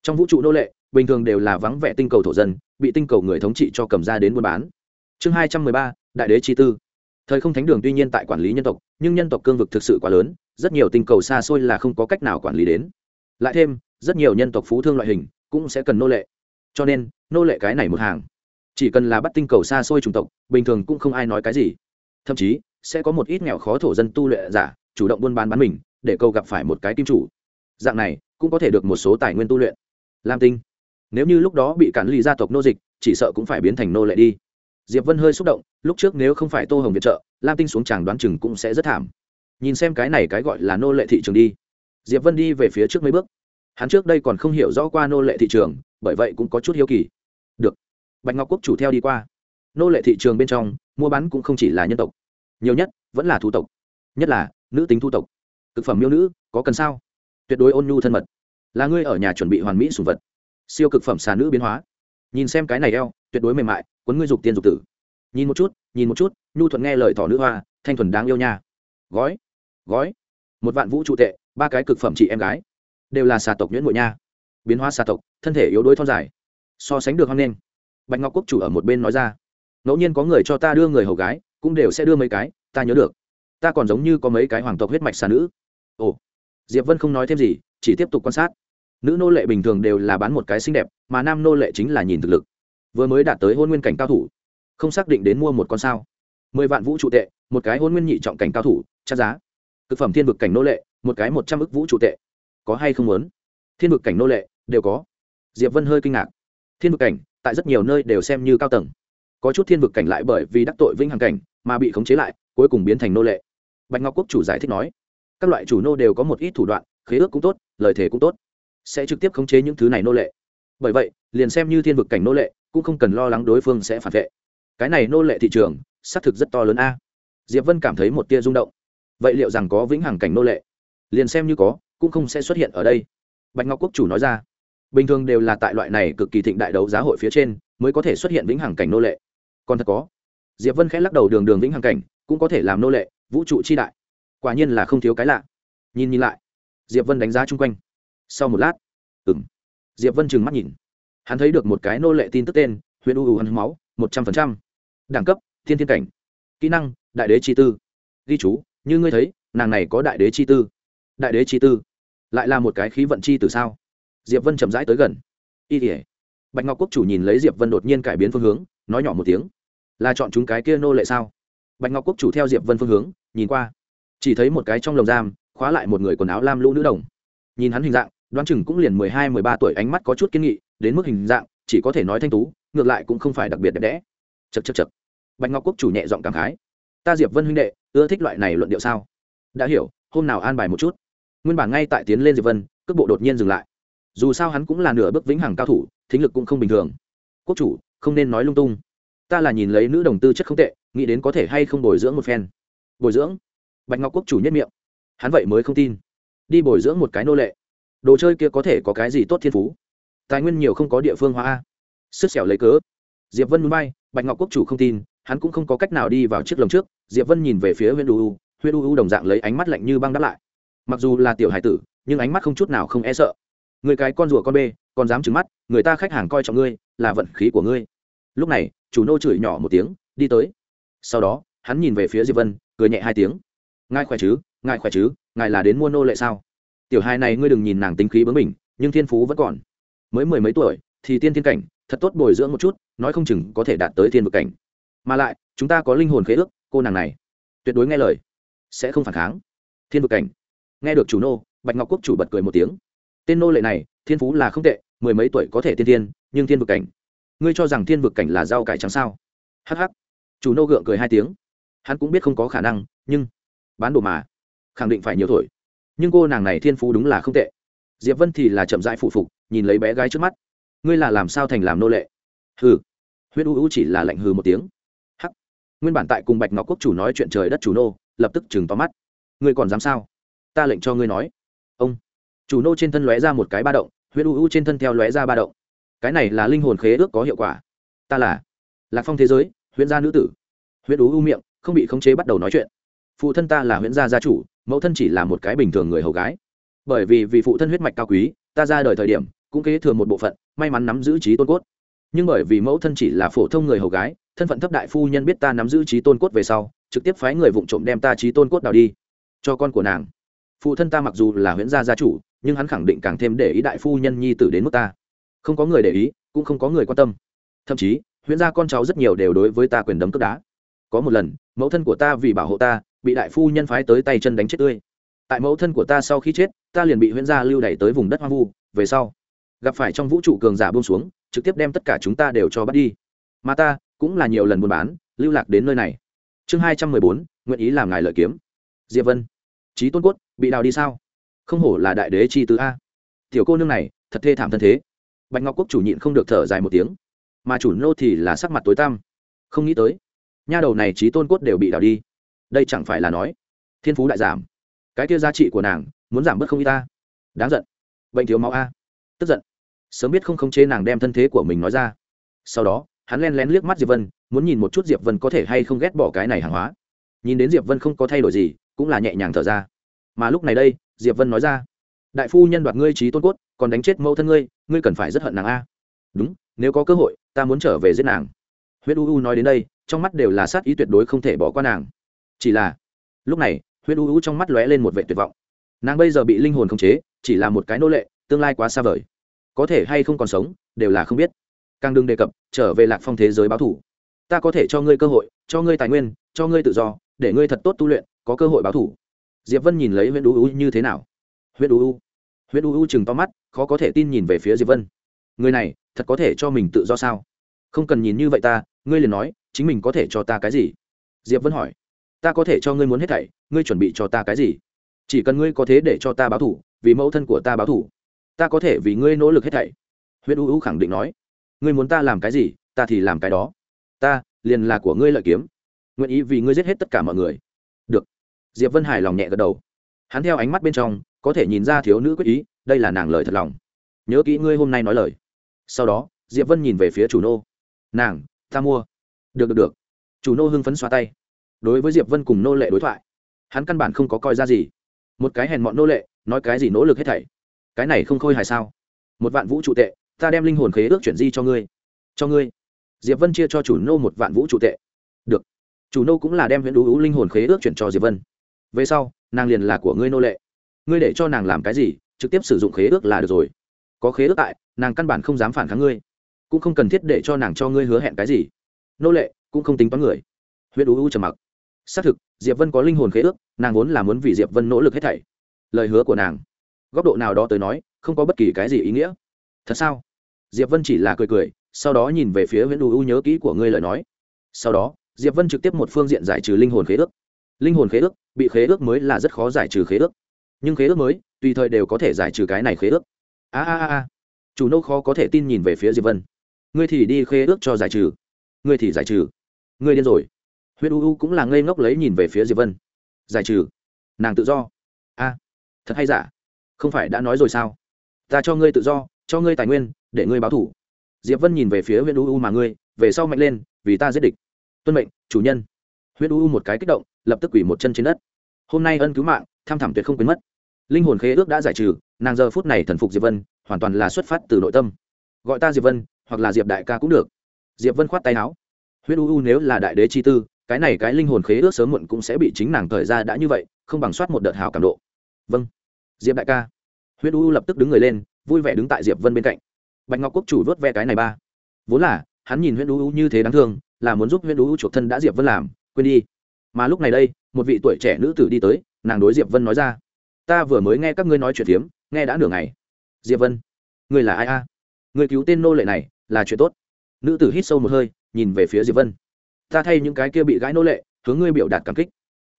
trong vũ trụ nô lệ, bình thường đều là vắng vẻ tinh cầu thổ dân, bị tinh cầu người thống trị cho cầm ra đến buôn bán. Chương hai trăm mười ba, đại đế chi tư. Thời không thánh đường tuy nhiên tại quản lý nhân tộc, nhưng nhân tộc cương vực thực sự quá lớn, rất nhiều tinh cầu xa xôi là không có cách nào quản lý đến. Lại thêm, rất nhiều nhân tộc phú thương loại hình cũng sẽ cần nô lệ cho nên, nô lệ cái này một hàng. Chỉ cần là bắt tinh cầu xa xôi chủng tộc, bình thường cũng không ai nói cái gì. Thậm chí, sẽ có một ít nghèo khó thổ dân tu luyện giả, chủ động buôn bán bán mình, để câu gặp phải một cái kim chủ. Dạng này, cũng có thể được một số tài nguyên tu luyện. Lam tinh, nếu như lúc đó bị cản ly gia tộc nô dịch, chỉ sợ cũng phải biến thành nô lệ đi. Diệp vân hơi xúc động, lúc trước nếu không phải tô hồng viện trợ, lam tinh xuống chàng đoán chừng cũng sẽ rất thảm. Nhìn xem cái này cái gọi là nô lệ thị trường đi. Diệp vân đi về phía trước mấy bước hắn trước đây còn không hiểu rõ qua nô lệ thị trường, bởi vậy cũng có chút hiếu kỳ. Được. Bạch ngọc quốc chủ theo đi qua. Nô lệ thị trường bên trong, mua bán cũng không chỉ là nhân tộc. Nhiều nhất, vẫn là thu tộc. Nhất là, nữ tính thu tộc. Thực phẩm miêu nữ, có cần sao? Tuyệt đối ôn nhu thân mật. Là ngươi ở nhà chuẩn bị hoàn mỹ sùng vật. Siêu cực phẩm xà nữ biến hóa. Nhìn xem cái này eo, tuyệt đối mềm mại quấn ngươi dục tiên dục tử. Nhìn một chút, nhìn một chút, nhu thuận nghe lời thỏ nữ hoa, thanh thuần đáng yêu nha. Gói gói. Một vạn vũ trụ tệ, ba cái cực phẩm chị em gái đều là xà tộc nhuyễn mội nha. Biến hóa xà tộc, thân thể yếu đuối thon dài. So sánh được hoang nên bạch ngọc quốc chủ ở một bên nói ra. Ngẫu nhiên có người cho ta đưa người hầu gái, cũng đều sẽ đưa mấy cái, ta nhớ được. Ta còn giống như có mấy cái hoàng tộc huyết mạch xà nữ. Ồ. Diệp vân không nói thêm gì, chỉ tiếp tục quan sát. Nữ nô lệ bình thường đều là bán một cái xinh đẹp, mà nam nô lệ chính là nhìn thực lực. Vừa mới đạt tới hôn nguyên cảnh cao thủ, không xác định đến mua một con sao. Mười vạn vũ trụ tệ, một cái hôn nguyên nhị trọng cảnh cao thủ chắc giá. Thực phẩm thiên vực cảnh nô lệ, một cái một trăm ức vũ trụ tệ có hay không muốn? Thiên vực cảnh nô lệ, đều có. Diệp vân hơi kinh ngạc. Thiên vực cảnh, tại rất nhiều nơi đều xem như cao tầng. Có chút thiên vực cảnh lại bởi vì đắc tội vĩnh hằng cảnh, mà bị khống chế lại, cuối cùng biến thành nô lệ. Bạch ngọc quốc chủ giải thích nói, các loại chủ nô đều có một ít thủ đoạn, khế ước cũng tốt, lời thề cũng tốt, sẽ trực tiếp khống chế những thứ này nô lệ. Bởi vậy, liền xem như thiên vực cảnh nô lệ, cũng không cần lo lắng đối phương sẽ phản vệ. Cái này nô lệ thị trường, xác thực rất to lớn a. Diệp vân cảm thấy một tia rung động. Vậy liệu rằng có vĩnh hằng cảnh nô lệ? Liền xem như có cũng không sẽ xuất hiện ở đây. Bạch ngọc quốc chủ nói ra, bình thường đều là tại loại này cực kỳ thịnh đại đấu giá hội phía trên mới có thể xuất hiện vĩnh hằng cảnh nô lệ. Còn thật có, diệp vân khẽ lắc đầu đường đường vĩnh hằng cảnh cũng có thể làm nô lệ, vũ trụ chi đại. Quả nhiên là không thiếu cái lạ. Nhìn nhìn lại, diệp vân đánh giá chung quanh. Sau một lát ừng diệp vân trừng mắt nhìn. Hắn thấy được một cái nô lệ tin tức tên huyện u u hân máu, một trăm phần trăm. Đẳng cấp, thiên thiên cảnh. Kỹ năng, đại đế chi tư. Ghi chú, như ngươi thấy, nàng này có đại đế chi tư. Đại đế chi tư lại là một cái khí vận chi từ sao? Diệp vân chậm rãi tới gần. Y ỉa bạch ngọc quốc chủ nhìn lấy diệp vân đột nhiên cải biến phương hướng, nói nhỏ một tiếng. Là chọn chúng cái kia nô lệ sao? Bạch ngọc quốc chủ theo diệp vân phương hướng, nhìn qua. Chỉ thấy một cái trong lồng giam, khóa lại một người quần áo lam lũ nữ đồng. Nhìn hắn hình dạng, đoán chừng cũng liền mười hai, mười ba tuổi, ánh mắt có chút kiên nghị, đến mức hình dạng, chỉ có thể nói thanh tú, ngược lại cũng không phải đặc biệt đẹp đẽ. Chật chật chật bạch ngọc quốc chủ nhẹ giọng cảm khái. Ta diệp vân huynh đệ, ưa thích loại này luận điệu sao? Đã hiểu, hôm nào an bài một chút nguyên bản ngay tại tiến lên diệp vân, cước bộ đột nhiên dừng lại. Dù sao hắn cũng là nửa bước vĩnh hằng cao thủ, thính lực cũng không bình thường. Quốc chủ, không nên nói lung tung. Ta là nhìn lấy nữ đồng tư chất không tệ, nghĩ đến có thể hay không bồi dưỡng một phen. Bồi dưỡng? Bạch ngọc quốc chủ nhất miệng. Hắn vậy mới không tin. Đi bồi dưỡng một cái nô lệ. Đồ chơi kia có thể có cái gì tốt thiên phú? Tài nguyên nhiều không có địa phương hóa a. Sức xẻo lấy cớ. Diệp vân núi bay, bạch ngọc quốc chủ không tin, hắn cũng không có cách nào đi vào chiếc lồng trước. Diệp vân nhìn về phía huyện u u huyện u u đồng dạng lấy ánh mắt lạnh như băng đáp lại mặc dù là tiểu hải tử, nhưng ánh mắt không chút nào không e sợ. Người cái con rùa con bê, còn dám trứng mắt, người ta khách hàng coi trọng ngươi, là vận khí của ngươi. Lúc này, chủ nô chửi nhỏ một tiếng, đi tới. Sau đó, hắn nhìn về phía diệp vân, cười nhẹ hai tiếng. Ngài khỏe chứ, ngài khỏe chứ, ngài là đến mua nô lệ sao? Tiểu hai này ngươi đừng nhìn nàng tính khí bướng mình nhưng thiên phú vẫn còn. Mới mười mấy tuổi, thì tiên thiên cảnh, thật tốt bồi dưỡng một chút, nói không chừng có thể đạt tới thiên vực cảnh. Mà lại, chúng ta có linh hồn khế ước, cô nàng này. Tuyệt đối nghe lời, sẽ không phản kháng. Thiên vực cảnh nghe được chủ nô, bạch ngọc quốc chủ bật cười một tiếng. Tên nô lệ này, thiên phú là không tệ, mười mấy tuổi có thể tiên tiên, nhưng thiên vực cảnh. Ngươi cho rằng thiên vực cảnh là rau cải trắng sao? Hh chủ nô gượng cười hai tiếng. Hắn cũng biết không có khả năng, nhưng bán đồ mà. Khẳng định phải nhiều tuổi. Nhưng cô nàng này thiên phú đúng là không tệ. Diệp vân thì là chậm rãi phụ phục, nhìn lấy bé gái trước mắt. Ngươi là làm sao thành làm nô lệ? Hừ. Huyết u u chỉ là lạnh hừ một tiếng. Hắc. Nguyên bản tại cùng bạch ngọc quốc chủ nói chuyện trời đất chủ nô, lập tức chừng to mắt. Ngươi còn dám sao? Ta lệnh cho ngươi nói. Ông. Chủ nô trên thân lóe ra một cái ba động, huyết u u trên thân theo lóe ra ba động. Cái này là linh hồn khế ước có hiệu quả. Ta là lạc phong thế giới, huyễn gia nữ tử. Huyết u u miệng, không bị khống chế bắt đầu nói chuyện. Phụ thân ta là huyễn gia gia chủ, mẫu thân chỉ là một cái bình thường người hầu gái. Bởi vì vì phụ thân huyết mạch cao quý, ta ra đời thời điểm, cũng kế thừa một bộ phận, may mắn nắm giữ trí tôn cốt. Nhưng bởi vì mẫu thân chỉ là phổ thông người hầu gái, thân phận thấp đại phu nhân biết ta nắm giữ trí tôn cốt về sau, trực tiếp phái người vụng trộm đem ta trí tôn cốt đào đi cho con của nàng phụ thân ta mặc dù là huyễn gia gia chủ, nhưng hắn khẳng định càng thêm để ý đại phu nhân nhi tử đến mức ta. Không có người để ý, cũng không có người quan tâm. Thậm chí, huyễn gia con cháu rất nhiều đều đối với ta quyền đấm cướp đá. Có một lần, mẫu thân của ta vì bảo hộ ta, bị đại phu nhân phái tới tay chân đánh chết tươi. Tại mẫu thân của ta sau khi chết, ta liền bị huyễn gia lưu đẩy tới vùng đất hoang vu. Về sau, gặp phải trong vũ trụ cường giả buông xuống, trực tiếp đem tất cả chúng ta đều cho bắt đi. Mà ta, cũng là nhiều lần buôn bán, lưu lạc đến nơi này. Chương hai trăm mười bốn, nguyện ý làm ngài lợi kiếm. Diệp vân trí tôn cốt, bị đào đi sao? Không hổ là đại đế chi tứ a. Tiểu cô nương này, thật thê thảm thân thế. Bạch ngọc quốc chủ nhịn không được thở dài một tiếng. Mà chủ nô thì là sắc mặt tối tăm. Không nghĩ tới, nha đầu này trí tôn cốt đều bị đào đi. Đây chẳng phải là nói, thiên phú đại giảm. Cái kia giá trị của nàng, muốn giảm bớt không y ta đáng giận. Bệnh thiếu máu a. Tức giận. Sớm biết không khống chế nàng đem thân thế của mình nói ra. Sau đó, hắn len lén liếc mắt diệp vân, muốn nhìn một chút diệp vân có thể hay không ghét bỏ cái này hàng hóa. Nhìn đến diệp vân không có thay đổi gì cũng là nhẹ nhàng thở ra. Mà lúc này đây, diệp vân nói ra, đại phu nhân đoạt ngươi trí tôn cốt, còn đánh chết mẫu thân ngươi ngươi cần phải rất hận nàng a. Đúng, nếu có cơ hội, ta muốn trở về giết nàng. Huyết u u nói đến đây, trong mắt đều là sát ý tuyệt đối không thể bỏ qua nàng. Chỉ là, lúc này, huyết u u trong mắt lóe lên một vệ tuyệt vọng. Nàng bây giờ bị linh hồn khống chế, chỉ là một cái nô lệ, tương lai quá xa vời. Có thể hay không còn sống, đều là không biết. Càng đừng đề cập, trở về lạc phong thế giới báo thủ. Ta có thể cho ngươi cơ hội, cho ngươi tài nguyên, cho ngươi tự do, để ngươi thật tốt tu luyện có cơ hội báo thủ. Diệp vân nhìn lấy huyện đu u như thế nào? Huyện đu u. Huyện đu u chừng to mắt, khó có thể tin nhìn về phía diệp vân. Người này, thật có thể cho mình tự do sao? Không cần nhìn như vậy ta, ngươi liền nói, chính mình có thể cho ta cái gì? Diệp vân hỏi. Ta có thể cho ngươi muốn hết thảy, ngươi chuẩn bị cho ta cái gì? Chỉ cần ngươi có thế để cho ta báo thủ, vì mẫu thân của ta báo thủ, ta có thể vì ngươi nỗ lực hết thảy. Huyết u u khẳng định nói. Ngươi muốn ta làm cái gì, ta thì làm cái đó. Ta, liền là của ngươi lợi kiếm. Nguyện ý vì ngươi giết hết tất cả mọi người diệp vân hài lòng nhẹ gật đầu. Hắn theo ánh mắt bên trong, có thể nhìn ra thiếu nữ quyết ý, đây là nàng lời thật lòng. Nhớ kỹ ngươi hôm nay nói lời. Sau đó, diệp vân nhìn về phía chủ nô. Nàng, ta mua. Được được được. Chủ nô hưng phấn xoa tay. Đối với diệp vân cùng nô lệ đối thoại, hắn căn bản không có coi ra gì. Một cái hèn mọn nô lệ, nói cái gì nỗ lực hết thảy. Cái này không khôi hài sao? Một vạn vũ trụ tệ, ta đem linh hồn khế ước chuyển di cho ngươi. Cho ngươi. Diệp vân chia cho chủ nô một vạn vũ trụ tệ. Được. Chủ nô cũng là đem huyện đũ linh hồn khế ước chuyển cho diệp vân về sau, nàng liền là của ngươi nô lệ. Ngươi để cho nàng làm cái gì, trực tiếp sử dụng khế ước là được rồi. Có khế ước tại, nàng căn bản không dám phản kháng ngươi. Cũng không cần thiết để cho nàng cho ngươi hứa hẹn cái gì. Nô lệ, cũng không tính toán người. Huyện U trầm mặc. Xác thực, diệp vân có linh hồn khế ước, nàng vốn là muốn vì diệp vân nỗ lực hết thảy. Lời hứa của nàng, góc độ nào đó tới nói, không có bất kỳ cái gì ý nghĩa. Thật sao? Diệp vân chỉ là cười cười, sau đó nhìn về phía nguyễn u nhớ kỹ của ngươi lời nói. Sau đó, diệp vân trực tiếp một phương diện giải trừ linh hồn khế ước linh hồn khế ước, bị khế ước mới là rất khó giải trừ khế ước. Nhưng khế ước mới, tùy thời đều có thể giải trừ cái này khế ước. A a a chủ nô khó có thể tin nhìn về phía diệp vân. Ngươi thì đi khế ước cho giải trừ. Ngươi thì giải trừ. Ngươi điên rồi. Huyết u u cũng là ngây ngốc lấy nhìn về phía diệp vân. Giải trừ. Nàng tự do. A. Thật hay giả? Không phải đã nói rồi sao? Ta cho ngươi tự do, cho ngươi tài nguyên, để ngươi báo thủ. Diệp vân nhìn về phía huyết u u mà ngươi, về sau mạnh lên, vì ta giết địch. Tuân mệnh, chủ nhân. Huyết u một cái kích động, lập tức quỷ một chân trên đất. Hôm nay ân cứu mạng, tham thẳm tuyệt không quên mất. Linh hồn khế ước đã giải trừ, nàng giờ phút này thần phục diệp vân, hoàn toàn là xuất phát từ nội tâm. Gọi ta diệp vân, hoặc là diệp đại ca cũng được. Diệp vân khoát tay áo. Huyết u nếu là đại đế chi tư, cái này cái linh hồn khế ước sớm muộn cũng sẽ bị chính nàng thời ra đã như vậy, không bằng soát một đợt hào cảm độ. Vâng. Diệp đại ca. Huyết u lập tức đứng người lên, vui vẻ đứng tại diệp vân bên cạnh. Bạch ngọc quốc chủ vớt ve cái này ba. Vốn là, hắn nhìn Huyết u như thế đáng thương, là muốn giúp Huyết u chuộc thân đã diệp vân làm quên đi. Mà lúc này đây, một vị tuổi trẻ nữ tử đi tới, nàng đối diệp vân nói ra. Ta vừa mới nghe các ngươi nói chuyện phiếm nghe đã nửa ngày. Diệp vân, ngươi là ai a? Người cứu tên nô lệ này, là chuyện tốt. Nữ tử hít sâu một hơi, nhìn về phía diệp vân. Ta thay những cái kia bị gãi nô lệ, hướng ngươi biểu đạt cảm kích.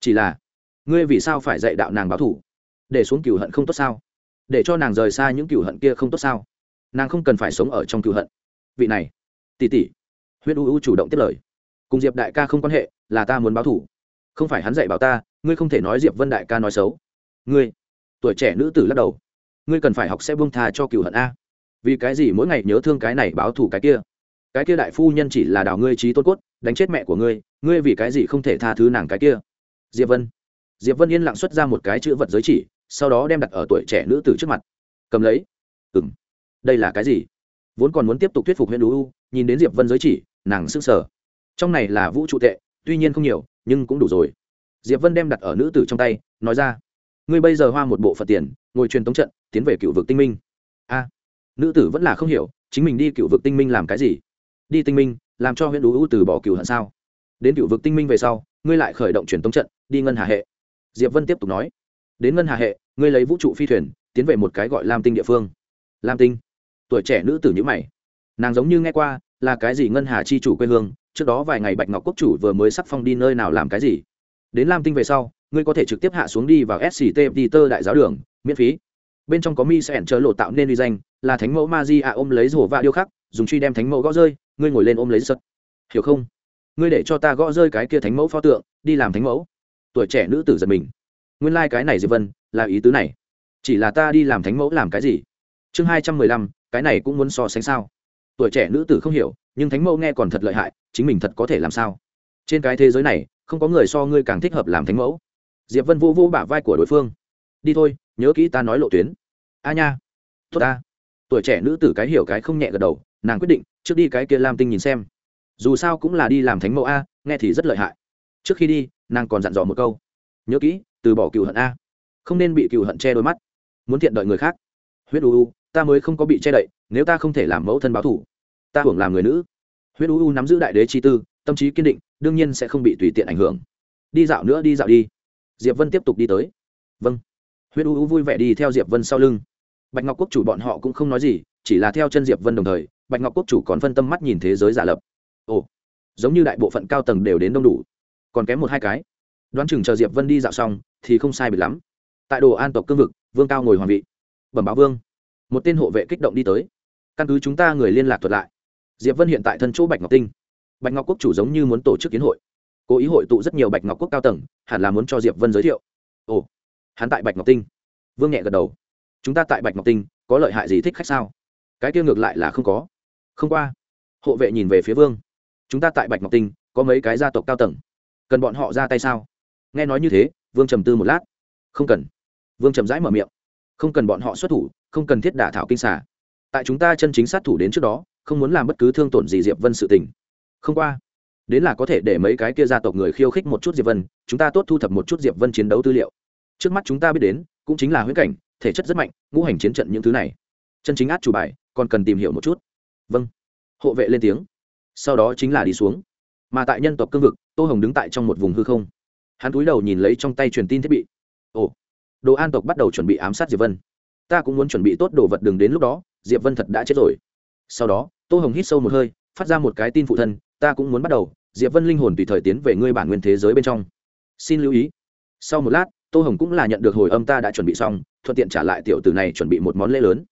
Chỉ là, ngươi vì sao phải dạy đạo nàng báo thủ? Để xuống cửu hận không tốt sao? Để cho nàng rời xa những cửu hận kia không tốt sao? Nàng không cần phải sống ở trong cửu hận. Vị này tỷ tỷ huyết u u chủ động tiếp lời cùng diệp đại ca không quan hệ, là ta muốn báo thủ. Không phải hắn dạy bảo ta, ngươi không thể nói diệp vân đại ca nói xấu. Ngươi, tuổi trẻ nữ tử lắc đầu. Ngươi cần phải học sẽ buông tha cho cửu hận a. Vì cái gì mỗi ngày nhớ thương cái này báo thủ cái kia? Cái kia đại phu nhân chỉ là đào ngươi trí tôn cốt, đánh chết mẹ của ngươi ngươi vì cái gì không thể tha thứ nàng cái kia? Diệp vân. Diệp vân yên lặng xuất ra một cái chữ vật giới chỉ, sau đó đem đặt ở tuổi trẻ nữ tử trước mặt. Cầm lấy. Ừng đây là cái gì? Vốn còn muốn tiếp tục thuyết phục huyện u, nhìn đến diệp vân giới chỉ, nàng s ư n g sở trong này là vũ trụ tệ, tuy nhiên không nhiều, nhưng cũng đủ rồi. Diệp vân đem đặt ở nữ tử trong tay, nói ra, ngươi bây giờ hoa một bộ phật tiền, ngồi truyền tống trận, tiến về cựu vực tinh minh. A, nữ tử vẫn là không hiểu, chính mình đi cựu vực tinh minh làm cái gì? Đi tinh minh, làm cho huyện u từ bỏ cựu hận sao? Đến cựu vực tinh minh về sau, ngươi lại khởi động truyền tống trận, đi ngân hà hệ. Diệp vân tiếp tục nói, đến ngân hà hệ, ngươi lấy vũ trụ phi thuyền, tiến về một cái gọi lam tinh địa phương. Lam tinh. Tuổi trẻ nữ tử nhữ mày. Nàng giống như nghe qua, là cái gì ngân hà chi chủ quê hương trước đó vài ngày bạch ngọc quốc chủ vừa mới sắc phong đi nơi nào làm cái gì. Đến lam tinh về sau, ngươi có thể trực tiếp hạ xuống đi vào sct tơ đại giáo đường, miễn phí. Bên trong có mi sẽ ẩn chớ lộ tạo nên uy danh, là thánh mẫu ma di a ôm lấy rổ và điêu khắc, dùng truy đem thánh mẫu gõ rơi, ngươi ngồi lên ôm lấy sật hiểu không? Ngươi để cho ta gõ rơi cái kia thánh mẫu pho tượng, đi làm thánh mẫu. Tuổi trẻ nữ tử giật mình. Nguyên lai、like、cái này diệp vân, là ý tứ này. Chỉ là ta đi làm thánh mẫu làm cái gì? Chương hai trăm mười lăm, cái này cũng muốn so sánh sao? Tuổi trẻ nữ tử không hiểu, nhưng thánh mẫu nghe còn thật lợi hại, chính mình thật có thể làm sao? Trên cái thế giới này, không có người so ngươi càng thích hợp làm thánh mẫu. Diệp vân vô vô bả vai của đối phương. Đi thôi, nhớ kỹ ta nói lộ tuyến. A nha. Tốt ta. Tuổi trẻ nữ tử cái hiểu cái không nhẹ gật đầu, nàng quyết định, trước đi cái kia lam tinh nhìn xem. Dù sao cũng là đi làm thánh mẫu a, nghe thì rất lợi hại. Trước khi đi, nàng còn dặn dò một câu. Nhớ kỹ, từ bỏ cựu hận a. Không nên bị cựu hận che đôi mắt. Muốn thiện đợi người khác. Huyết u u, ta mới không có bị che đậy, nếu ta không thể làm mẫu thân báo thủ ta hưởng làm người nữ. Huyết u u nắm giữ đại đế chi tư, tâm trí kiên định, đương nhiên sẽ không bị tùy tiện ảnh hưởng. Đi dạo nữa, đi dạo đi. Diệp vân tiếp tục đi tới. Vâng. Huyết u u vui vẻ đi theo diệp vân sau lưng. Bạch ngọc quốc chủ bọn họ cũng không nói gì, chỉ là theo chân diệp vân đồng thời, bạch ngọc quốc chủ còn phân tâm mắt nhìn thế giới giả lập. Ồ, giống như đại bộ phận cao tầng đều đến đông đủ. Còn kém một hai cái. Đoán chừng chờ diệp vân đi dạo xong, thì không sai biệt lắm. Tại đồ an tộc cương vực, vương cao ngồi hoàng vị. Bẩm báo vương. Một tên hộ vệ kích động đi tới. Căn cứ chúng ta người liên lạc thuật lại diệp vân hiện tại thân chỗ bạch ngọc tinh. Bạch ngọc quốc chủ giống như muốn tổ chức kiến hội. Cố ý hội tụ rất nhiều bạch ngọc quốc cao tầng, hẳn là muốn cho diệp vân giới thiệu. Ồ, hắn tại bạch ngọc tinh. Vương nhẹ gật đầu. Chúng ta tại bạch ngọc tinh, có lợi hại gì thích khách sao? Cái kia ngược lại là không có. Không qua. Hộ vệ nhìn về phía vương. Chúng ta tại bạch ngọc tinh, có mấy cái gia tộc cao tầng. Cần bọn họ ra tay sao? Nghe nói như thế, vương trầm tư một lát. Không cần. Vương trầm rãi mở miệng. Không cần bọn họ xuất thủ, không cần thiết đả thảo kinh xả tại chúng ta chân chính sát thủ đến trước đó không muốn làm bất cứ thương tổn gì diệp vân sự tình. Không qua, đến là có thể để mấy cái kia gia tộc người khiêu khích một chút diệp vân, chúng ta tốt thu thập một chút diệp vân chiến đấu tư liệu. Trước mắt chúng ta biết đến, cũng chính là huyễn cảnh, thể chất rất mạnh, ngũ hành chiến trận những thứ này. Chân chính át chủ bài, còn cần tìm hiểu một chút. Vâng. Hộ vệ lên tiếng. Sau đó chính là đi xuống. Mà tại nhân tộc cương vực, tô hồng đứng tại trong một vùng hư không. Hắn cúi đầu nhìn lấy trong tay truyền tin thiết bị. Ồ. Đồ an tộc bắt đầu chuẩn bị ám sát diệp vân. Ta cũng muốn chuẩn bị tốt đồ vật đường đến lúc đó, diệp vân thật đã chết rồi. Sau đó tô hồng hít sâu một hơi, phát ra một cái tin phụ thân, ta cũng muốn bắt đầu, diệp vân linh hồn tùy thời tiến về ngươi bản nguyên thế giới bên trong. Xin lưu ý. Sau một lát, tô hồng cũng là nhận được hồi âm ta đã chuẩn bị xong, thuận tiện trả lại tiểu tử này chuẩn bị một món lễ lớn.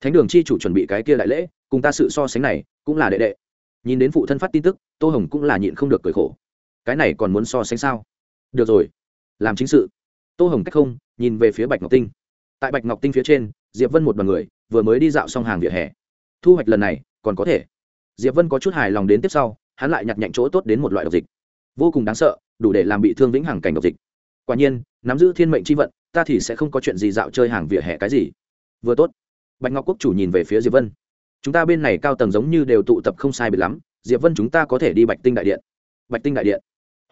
Thánh đường chi chủ chuẩn bị cái kia đại lễ, cùng ta sự so sánh này, cũng là đệ đệ. Nhìn đến phụ thân phát tin tức, tô hồng cũng là nhịn không được cười khổ. Cái này còn muốn so sánh sao? Được rồi. Làm chính sự. Tô hồng cách không, nhìn về phía bạch ngọc tinh. Tại bạch ngọc tinh phía trên, diệp vân một đ o à n người, vừa mới đi dạo xong hàng vỉa hè. Thu hoạch lần này còn có thể. Diệp vân có chút hài lòng đến tiếp sau, hắn lại nhặt nhạnh chỗ tốt đến một loại độc dịch. Vô cùng đáng sợ, đủ để làm bị thương vĩnh hằng cảnh độc dịch. Quả nhiên, nắm giữ thiên mệnh c h i vận, ta thì sẽ không có chuyện gì dạo chơi hàng vỉa hè cái gì. Vừa tốt. Bạch ngọc quốc chủ nhìn về phía diệp vân. Chúng ta bên này cao tầng giống như đều tụ tập không sai biệt lắm, diệp vân chúng ta có thể đi bạch tinh đại điện. Bạch tinh đại điện.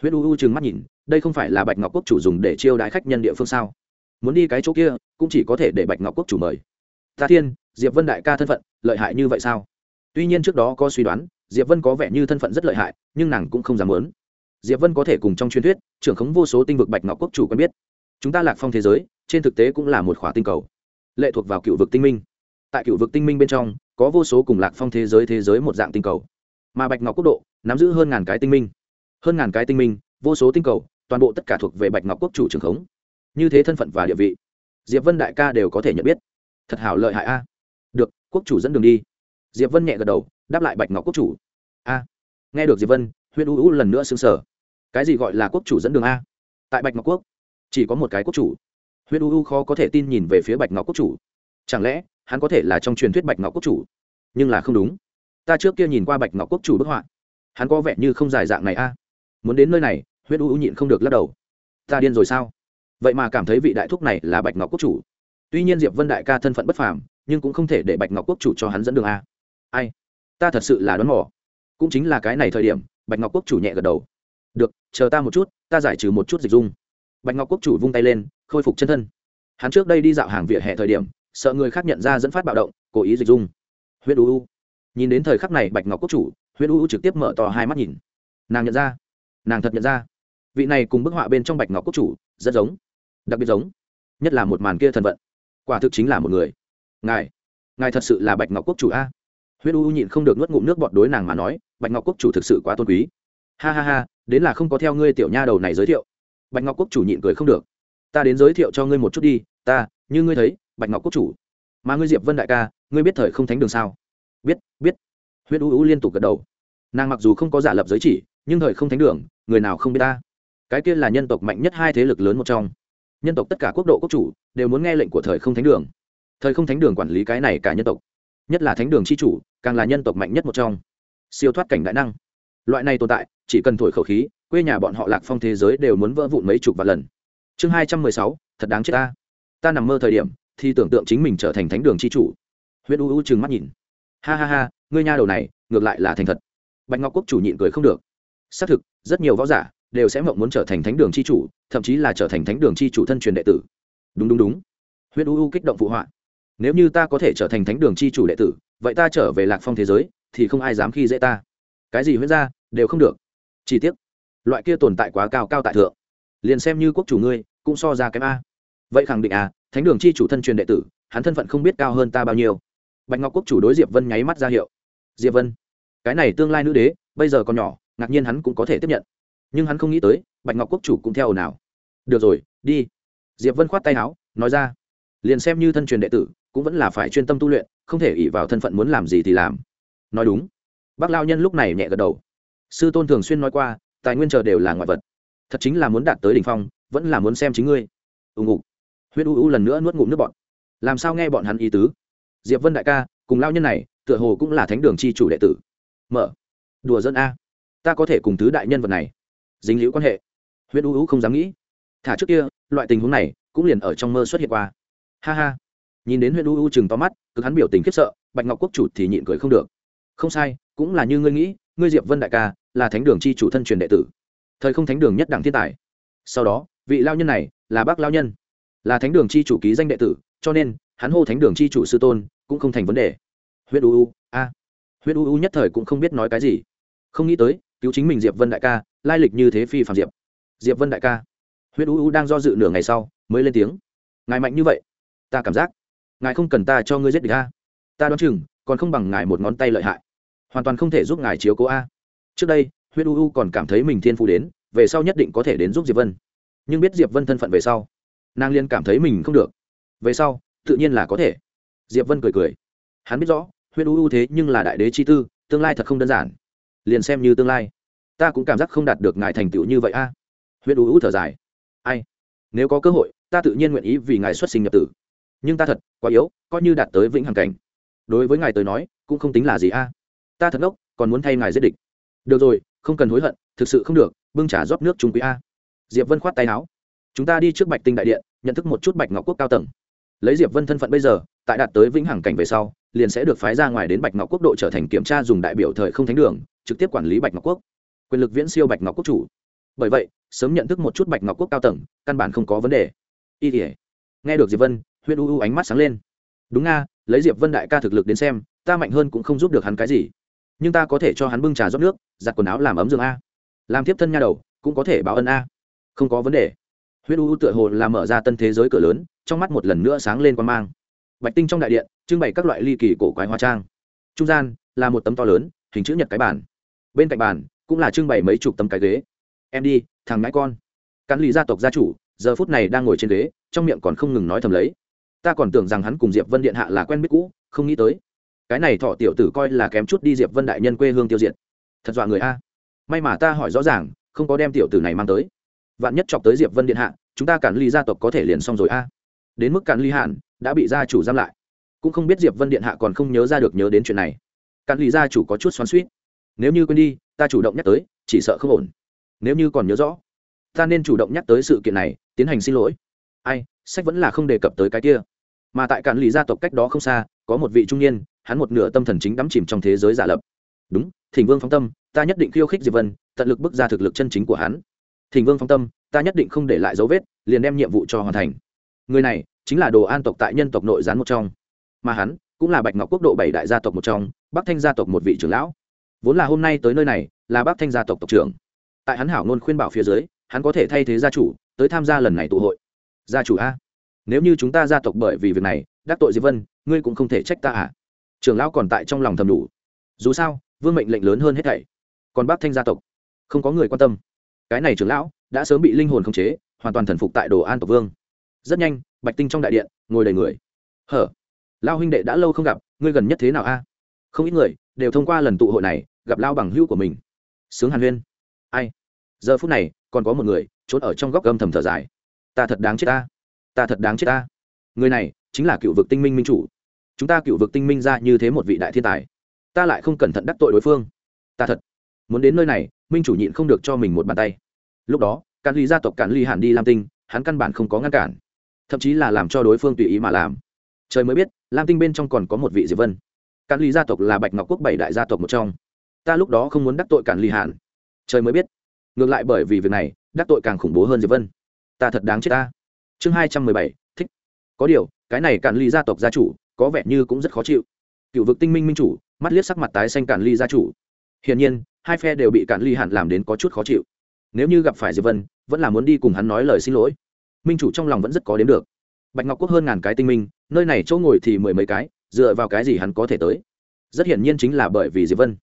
Huyết u u trừng mắt nhìn, đây không phải là bạch ngọc quốc chủ dùng để chiêu đãi khách nhân địa phương sao? Muốn đi cái chỗ kia, cũng chỉ có thể để bạch ngọc quốc chủ mời. Ta thiên, diệp vân đại ca thân phận, lợi hại như vậy sao? Tuy nhiên trước đó có suy đoán, diệp vân có vẻ như thân phận rất lợi hại, nhưng nàng cũng không dám muốn. Diệp vân có thể cùng trong truyền thuyết, trưởng khống vô số tinh vực bạch ngọc quốc chủ quen biết. Chúng ta lạc phong thế giới, trên thực tế cũng là một khỏa tinh cầu. Lệ thuộc vào cựu vực tinh minh. Tại cựu vực tinh minh bên trong, có vô số cùng lạc phong thế giới thế giới một dạng tinh cầu. Mà bạch ngọc quốc độ, nắm giữ hơn ngàn cái tinh minh. Hơn ngàn cái tinh minh, vô số tinh cầu, toàn bộ tất cả thuộc về bạch ngọc quốc chủ trưởng khống. Như thế thân phận và địa vị, diệp vân đại ca đều có thể nhận biết. Thật hảo lợi hại a. Được, quốc chủ dẫn đường đi diệp vân nhẹ gật đầu, đáp lại bạch ngọc quốc chủ. A, nghe được diệp vân huyện u u lần nữa xứng sở cái gì gọi là quốc chủ dẫn đường a? Tại bạch ngọc quốc, chỉ có một cái quốc chủ. Huyện u u khó có thể tin nhìn về phía bạch ngọc quốc chủ. Chẳng lẽ, hắn có thể là trong truyền thuyết bạch ngọc quốc chủ? Nhưng là không đúng. Ta trước kia nhìn qua bạch ngọc quốc chủ bức họa. Hắn có vẻ như không dài dạng này a. Muốn đến nơi này huyết u u nhịn không được lắc đầu. Ta điên rồi sao? Vậy mà cảm thấy vị đại thúc này là bạch ngọc quốc chủ. Tuy nhiên diệp vân đại ca thân phận bất phàm, nhưng cũng không thể để bạch ngọc quốc chủ cho hắn dẫn đường a ai? Ta thật sự là đoán mò. Cũng chính là cái này thời điểm, bạch ngọc quốc chủ nhẹ gật đầu. Được, chờ ta một chút, ta giải trừ một chút dịch dung. Bạch ngọc quốc chủ vung tay lên, khôi phục chân thân. Hắn trước đây đi dạo hàng vỉa hè thời điểm, sợ người khác nhận ra dẫn phát bạo động, cố ý dịch dung. Huyết u u. Nhìn đến thời khắc này bạch ngọc quốc chủ, huyết u u trực tiếp mở to hai mắt nhìn. Nàng nhận ra. Nàng thật nhận ra. Vị này cùng bức họa bên trong bạch ngọc quốc chủ, rất giống. Đặc biệt giống. Nhất là một màn kia thần vận. Quả thực chính là một người. Ngài. Ngài thật sự là bạch ngọc quốc chủ a huyết u nhịn không được nuốt ngụm nước bọt đối nàng mà nói, bạch ngọc quốc chủ thực sự quá tôn quý. Ha ha ha, đến là không có theo ngươi tiểu nha đầu này giới thiệu. Bạch ngọc quốc chủ nhịn cười không được. Ta đến giới thiệu cho ngươi một chút đi, ta, như ngươi thấy, bạch ngọc quốc chủ. Mà ngươi diệp vân đại ca, ngươi biết thời không thánh đường sao? Biết biết. Huyết u u liên tục gật đầu. Nàng mặc dù không có giả lập giới chỉ, nhưng thời không thánh đường, người nào không biết ta? Cái kia là nhân tộc mạnh nhất hai thế lực lớn một trong. Nhân tộc tất cả quốc độ quốc chủ, đều muốn nghe lệnh của thời không thánh đường. Thời không thánh đường quản lý cái này cả nhân tộc. Nhất là thánh đường c h i chủ càng là nhân tộc mạnh nhất một trong. Siêu thoát cảnh đại năng. Loại này tồn tại, chỉ cần thổi khẩu khí, quê nhà bọn họ lạc phong thế giới đều muốn vỡ vụn mấy chục vạn lần. Chương hai trăm mười sáu, thật đáng chết ta. Ta nằm mơ thời điểm, thì tưởng tượng chính mình trở thành thánh đường c h i chủ. Huyết u u trừng mắt nhìn. Ha ha ha, ngươi nha đầu này, ngược lại là thành thật. Bạch ngọc quốc chủ nhịn cười không được. Xác thực, rất nhiều võ giả đều sẽ mộng muốn trở thành thánh đường c h i chủ, thậm chí là trở thành thánh đường c h i chủ thân truyền đệ tử. Đúng đúng đúng. Huyết u u kích động phụ họa nếu như ta có thể trở thành thánh đường c h i chủ đệ tử vậy ta trở về lạc phong thế giới thì không ai dám khi dễ ta. Cái gì huyễn ra đều không được. Chỉ tiếc, loại kia tồn tại quá cao cao tại thượng. Liền xem như quốc chủ ngươi cũng so ra kém a. Vậy khẳng định à thánh đường chi chủ thân truyền đệ tử hắn thân phận không biết cao hơn ta bao nhiêu. Bạch ngọc quốc chủ đối diệp vân nháy mắt ra hiệu. Diệp vân cái này tương lai nữ đế bây giờ còn nhỏ ngạc nhiên hắn cũng có thể tiếp nhận. Nhưng hắn không nghĩ tới bạch ngọc quốc chủ cũng theo ồn ào. Được rồi đi. Diệp vân khoát tay áo nói ra. Liền xem như thân truyền đệ tử cũng vẫn là phải chuyên tâm tu luyện, không thể ỉ vào thân phận muốn làm gì thì làm. Nói đúng. Bác lao nhân lúc này nhẹ gật đầu. Sư tôn thường xuyên nói qua, tài nguyên chờ đều là ngoại vật. Thật chính là muốn đạt tới đ ỉ n h phong, vẫn là muốn xem chính ngươi. Ùng ục huyết u u lần nữa nuốt ngụm nước bọn làm sao nghe bọn hắn ý tứ? Diệp vân đại ca, cùng lao nhân này, tựa hồ cũng là thánh đường c h i chủ đệ tử. Mở. Đùa dân a. Ta có thể cùng tứ đại nhân vật này dính liễu quan hệ. Huyết u u không dám nghĩ. Thả trước kia, loại tình huống này cũng liền ở trong mơ xuất hiện qua. Ha ha nhìn đến huyết u u chừng to mắt, cực hắn biểu tình khiếp sợ, bạch ngọc quốc chủ thì nhịn cười không được. Không sai, cũng là như ngươi nghĩ, ngươi diệp vân đại ca, là thánh đường c h i chủ thân truyền đệ tử. Thời không thánh đường nhất đẳng thiên tài. Sau đó, vị lao nhân này là bác lao nhân, là thánh đường c h i chủ ký danh đệ tử, cho nên, hắn hô thánh đường c h i chủ sư tôn cũng không thành vấn đề. Huyết u u, a. Huyết u u nhất thời cũng không biết nói cái gì. Không nghĩ tới, cứu chính mình diệp vân đại ca, lai lịch như thế phi phạm diệp. Diệp vân đại ca. Huyết u u đang do dự nửa ngày sau, mới lên tiếng. Ngài mạnh như vậy, ta cảm giác ngài không cần ta cho ngươi giết địch a. Ta đoán chừng, còn không bằng ngài một ngón tay lợi hại. Hoàn toàn không thể giúp ngài chiếu cố a. Trước đây, huyết u u còn cảm thấy mình thiên phú đến, về sau nhất định có thể đến giúp diệp vân. Nhưng biết diệp vân thân phận về sau, nàng liên cảm thấy mình không được. Về sau, tự nhiên là có thể. Diệp vân cười cười. Hắn biết rõ, huyết u u thế nhưng là đại đế chi tư, tương lai thật không đơn giản. Liền xem như tương lai, ta cũng cảm giác không đạt được ngài thành tựu như vậy a. Huyết u u thở dài. Ai? Nếu có cơ hội, ta tự nhiên nguyện ý vì ngài xuất sinh nhập tử nhưng ta thật, quá yếu, coi như đạt tới vĩnh hằng cảnh. Đối với ngài tới nói, cũng không tính là gì a. Ta thật ngốc, còn muốn thay ngài giết địch. Được rồi, không cần hối hận, thực sự không được, bưng trả rót nước trung quý a. Diệp vân khoát tay áo. Chúng ta đi trước bạch tinh đại điện, nhận thức một chút bạch ngọc quốc cao tầng. Lấy diệp vân thân phận bây giờ, tại đạt tới vĩnh hằng cảnh về sau, liền sẽ được phái ra ngoài đến bạch ngọc quốc độ trở thành kiểm tra dùng đại biểu thời không thánh đường, trực tiếp quản lý bạch ngọc quốc. Quyền lực viễn siêu bạch ngọc quốc chủ. Bởi vậy, sớm nhận thức một chút bạch ngọc quốc cao tầng, căn bản không có vấn đề. Y tỉa nghe được diệp vân huyết u u ánh mắt sáng lên. Đúng nga, lấy diệp vân đại ca thực lực đến xem, ta mạnh hơn cũng không giúp được hắn cái gì. Nhưng ta có thể cho hắn bưng trà rót nước, giặt quần áo làm ấm giường a. Làm tiếp thân nha đầu, cũng có thể báo ân a. Không có vấn đề. Huyết u tựa hồ là mở ra tân thế giới cửa lớn, trong mắt một lần nữa sáng lên quan mang. Bạch tinh trong đại điện, trưng bày các loại ly kỳ cổ quái hóa trang. Trung gian, là một tấm to lớn, hình chữ nhật cái bàn. Bên cạnh bàn, cũng là trưng bày mấy chục tấm cái ghế. Em đi, thằng ngãi con. Cắn lì gia tộc gia chủ, giờ phút này đang ngồi trên ghế, trong miệng còn không ngừng nói thầm lấy ta còn tưởng rằng hắn cùng diệp vân điện hạ là quen biết cũ, không nghĩ tới. Cái này thọ tiểu tử coi là kém chút đi diệp vân đại nhân quê hương tiêu diệt. Thật dọa người a. May mà ta hỏi rõ ràng, không có đem tiểu tử này mang tới. Vạn nhất chọc tới diệp vân điện hạ, chúng ta cản ly gia tộc có thể liền xong rồi a. Đến mức cản ly hạn, đã bị gia chủ giam lại. Cũng không biết diệp vân điện hạ còn không nhớ ra được nhớ đến chuyện này. Cản ly gia chủ có chút xoắn suýt nếu như quên đi, ta chủ động nhắc tới, chỉ sợ không ổn. Nếu như còn nhớ rõ, ta nên chủ động nhắc tới sự kiện này, tiến hành xin lỗi. Ai, sách vẫn là không đề cập tới cái kia mà tại cản lì gia tộc cách đó không xa, có một vị trung niên, hắn một nửa tâm thần chính đắm chìm trong thế giới giả lập. Đúng, thỉnh vương phong tâm, ta nhất định khiêu khích diệp vân, tận lực bước ra thực lực chân chính của hắn. Thỉnh vương phong tâm, ta nhất định không để lại dấu vết, liền đem nhiệm vụ cho hoàn thành. Người này chính là đồ an tộc tại nhân tộc nội gián một trong. Mà hắn cũng là bạch ngọc quốc độ bảy đại gia tộc một trong, bắc thanh gia tộc một vị trưởng lão. Vốn là hôm nay tới nơi này, là bắc thanh gia tộc tộc trưởng. Tại hắn hảo ngôn khuyên bảo phía dưới, hắn có thể thay thế gia chủ, tới tham gia lần này tụ hội. Gia chủ a nếu như chúng ta gia tộc bởi vì việc này, đắc tội diệp vân, ngươi cũng không thể trách ta à? Trưởng lão còn tại trong lòng thầm đủ. Dù sao, vương mệnh lệnh lớn hơn hết thảy. Còn bác thanh gia tộc, không có người quan tâm. Cái này trưởng lão đã sớm bị linh hồn khống chế, hoàn toàn thần phục tại đồ an tộc vương. Rất nhanh, bạch tinh trong đại điện, ngồi đầy người. Hở lao huynh đệ đã lâu không gặp, ngươi gần nhất thế nào a? Không ít người đều thông qua lần tụ hội này gặp lao bằng hữu của mình. Sướng hàn huyên. Ai? Giờ phút này, còn có một người trốn ở trong góc gâm thầm thở dài. Ta thật đáng chết ta ta thật đáng chết ta. Người này chính là cựu vực tinh minh minh chủ. Chúng ta cựu vực tinh minh ra như thế một vị đại thiên tài. Ta lại không cẩn thận đắc tội đối phương. Ta thật muốn đến nơi này, minh chủ nhịn không được cho mình một bàn tay. Lúc đó cản ly gia tộc cản ly hẳn đi lam tinh, hắn căn bản không có ngăn cản. Thậm chí là làm cho đối phương tùy ý mà làm. Trời mới biết, lam tinh bên trong còn có một vị diệp vân. Cản ly gia tộc là bạch ngọc quốc bảy đại gia tộc một trong. Ta lúc đó không muốn đắc tội cản ly hàn. Trời mới biết. Ngược lại bởi vì việc này, đắc tội càng khủng bố hơn diệp vân. Ta thật đáng chết ta chương hai trăm mười bảy, thích. Có điều, cái này cản ly gia tộc gia chủ, có vẻ như cũng rất khó chịu. Cựu vực tinh minh minh chủ, mắt liếc sắc mặt tái xanh cản ly gia chủ. Hiển nhiên, hai phe đều bị cản ly hạn làm đến có chút khó chịu. Nếu như gặp phải diệp vân, vẫn là muốn đi cùng hắn nói lời xin lỗi. Minh chủ trong lòng vẫn rất có đến được. Bạch ngọc quốc hơn ngàn cái tinh minh, nơi này chỗ ngồi thì mười mấy cái, dựa vào cái gì hắn có thể tới? Rất hiển nhiên chính là bởi vì diệp vân.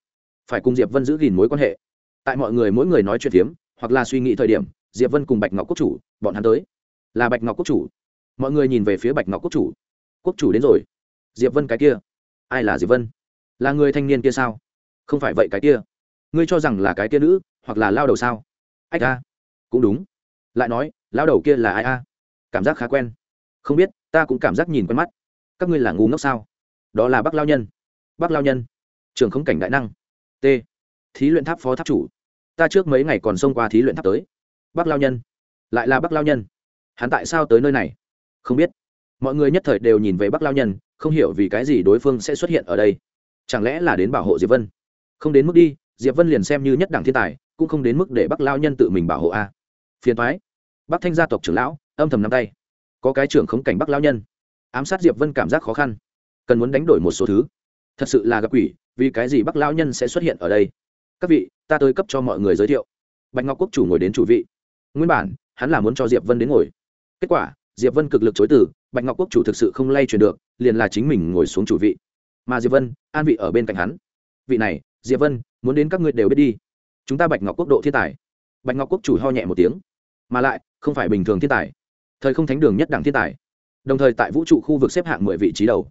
Phải cùng diệp vân giữ gìn mối quan hệ. Tại mọi người mỗi người nói chuyện phiếm, hoặc là suy nghĩ thời điểm, diệp vân cùng bạch ngọc quốc chủ, bọn hắn tới là bạch ngọc quốc chủ. Mọi người nhìn về phía bạch ngọc quốc chủ. Quốc chủ đến rồi. Diệp vân cái kia. Ai là diệp vân? Là người thanh niên kia sao? Không phải vậy cái kia. Ngươi cho rằng là cái kia nữ, hoặc là lao đầu sao? Ách a. Cũng đúng. Lại nói, lao đầu kia là ai a? Cảm giác khá quen. Không biết, ta cũng cảm giác nhìn quen mắt. Các ngươi là ngu ngốc sao? Đó là bác lao nhân. Bác lao nhân. Trường không cảnh đại năng. T. Thí luyện tháp phó tháp chủ. Ta trước mấy ngày còn xông qua thí luyện tháp tới. Bác lao nhân. Lại là bác lao nhân hắn tại sao tới nơi này? Không biết. Mọi người nhất thời đều nhìn về Bắc lao nhân, không hiểu vì cái gì đối phương sẽ xuất hiện ở đây. Chẳng lẽ là đến bảo hộ diệp vân? Không đến mức đi, diệp vân liền xem như nhất đẳng thiên tài, cũng không đến mức để bắc lao nhân tự mình bảo hộ a. Phiền thoái bắc thanh gia tộc trưởng lão, âm thầm nắm tay. Có cái trưởng khống cảnh bắc lao nhân. Ám sát diệp vân cảm giác khó khăn. Cần muốn đánh đổi một số thứ. Thật sự là gặp quỷ, vì cái gì bắc lao nhân sẽ xuất hiện ở đây? Các vị, ta tới cấp cho mọi người giới thiệu. Bạch ngọc quốc chủ ngồi đến chủ vị. Nguyên bản, hắn là muốn cho diệp vân đến ngồi kết quả, diệp vân cực lực chối từ, bạch ngọc quốc chủ thực sự không lay truyền được, liền là chính mình ngồi xuống chủ vị. Mà diệp vân, an vị ở bên cạnh hắn. Vị này, diệp vân, muốn đến các ngươi đều biết đi. Chúng ta bạch ngọc quốc độ thiên tài. Bạch ngọc quốc chủ ho nhẹ một tiếng. Mà lại, không phải bình thường thiên tài. Thời không thánh đường nhất đẳng thiên tài. Đồng thời tại vũ trụ khu vực xếp hạng mười vị trí đầu.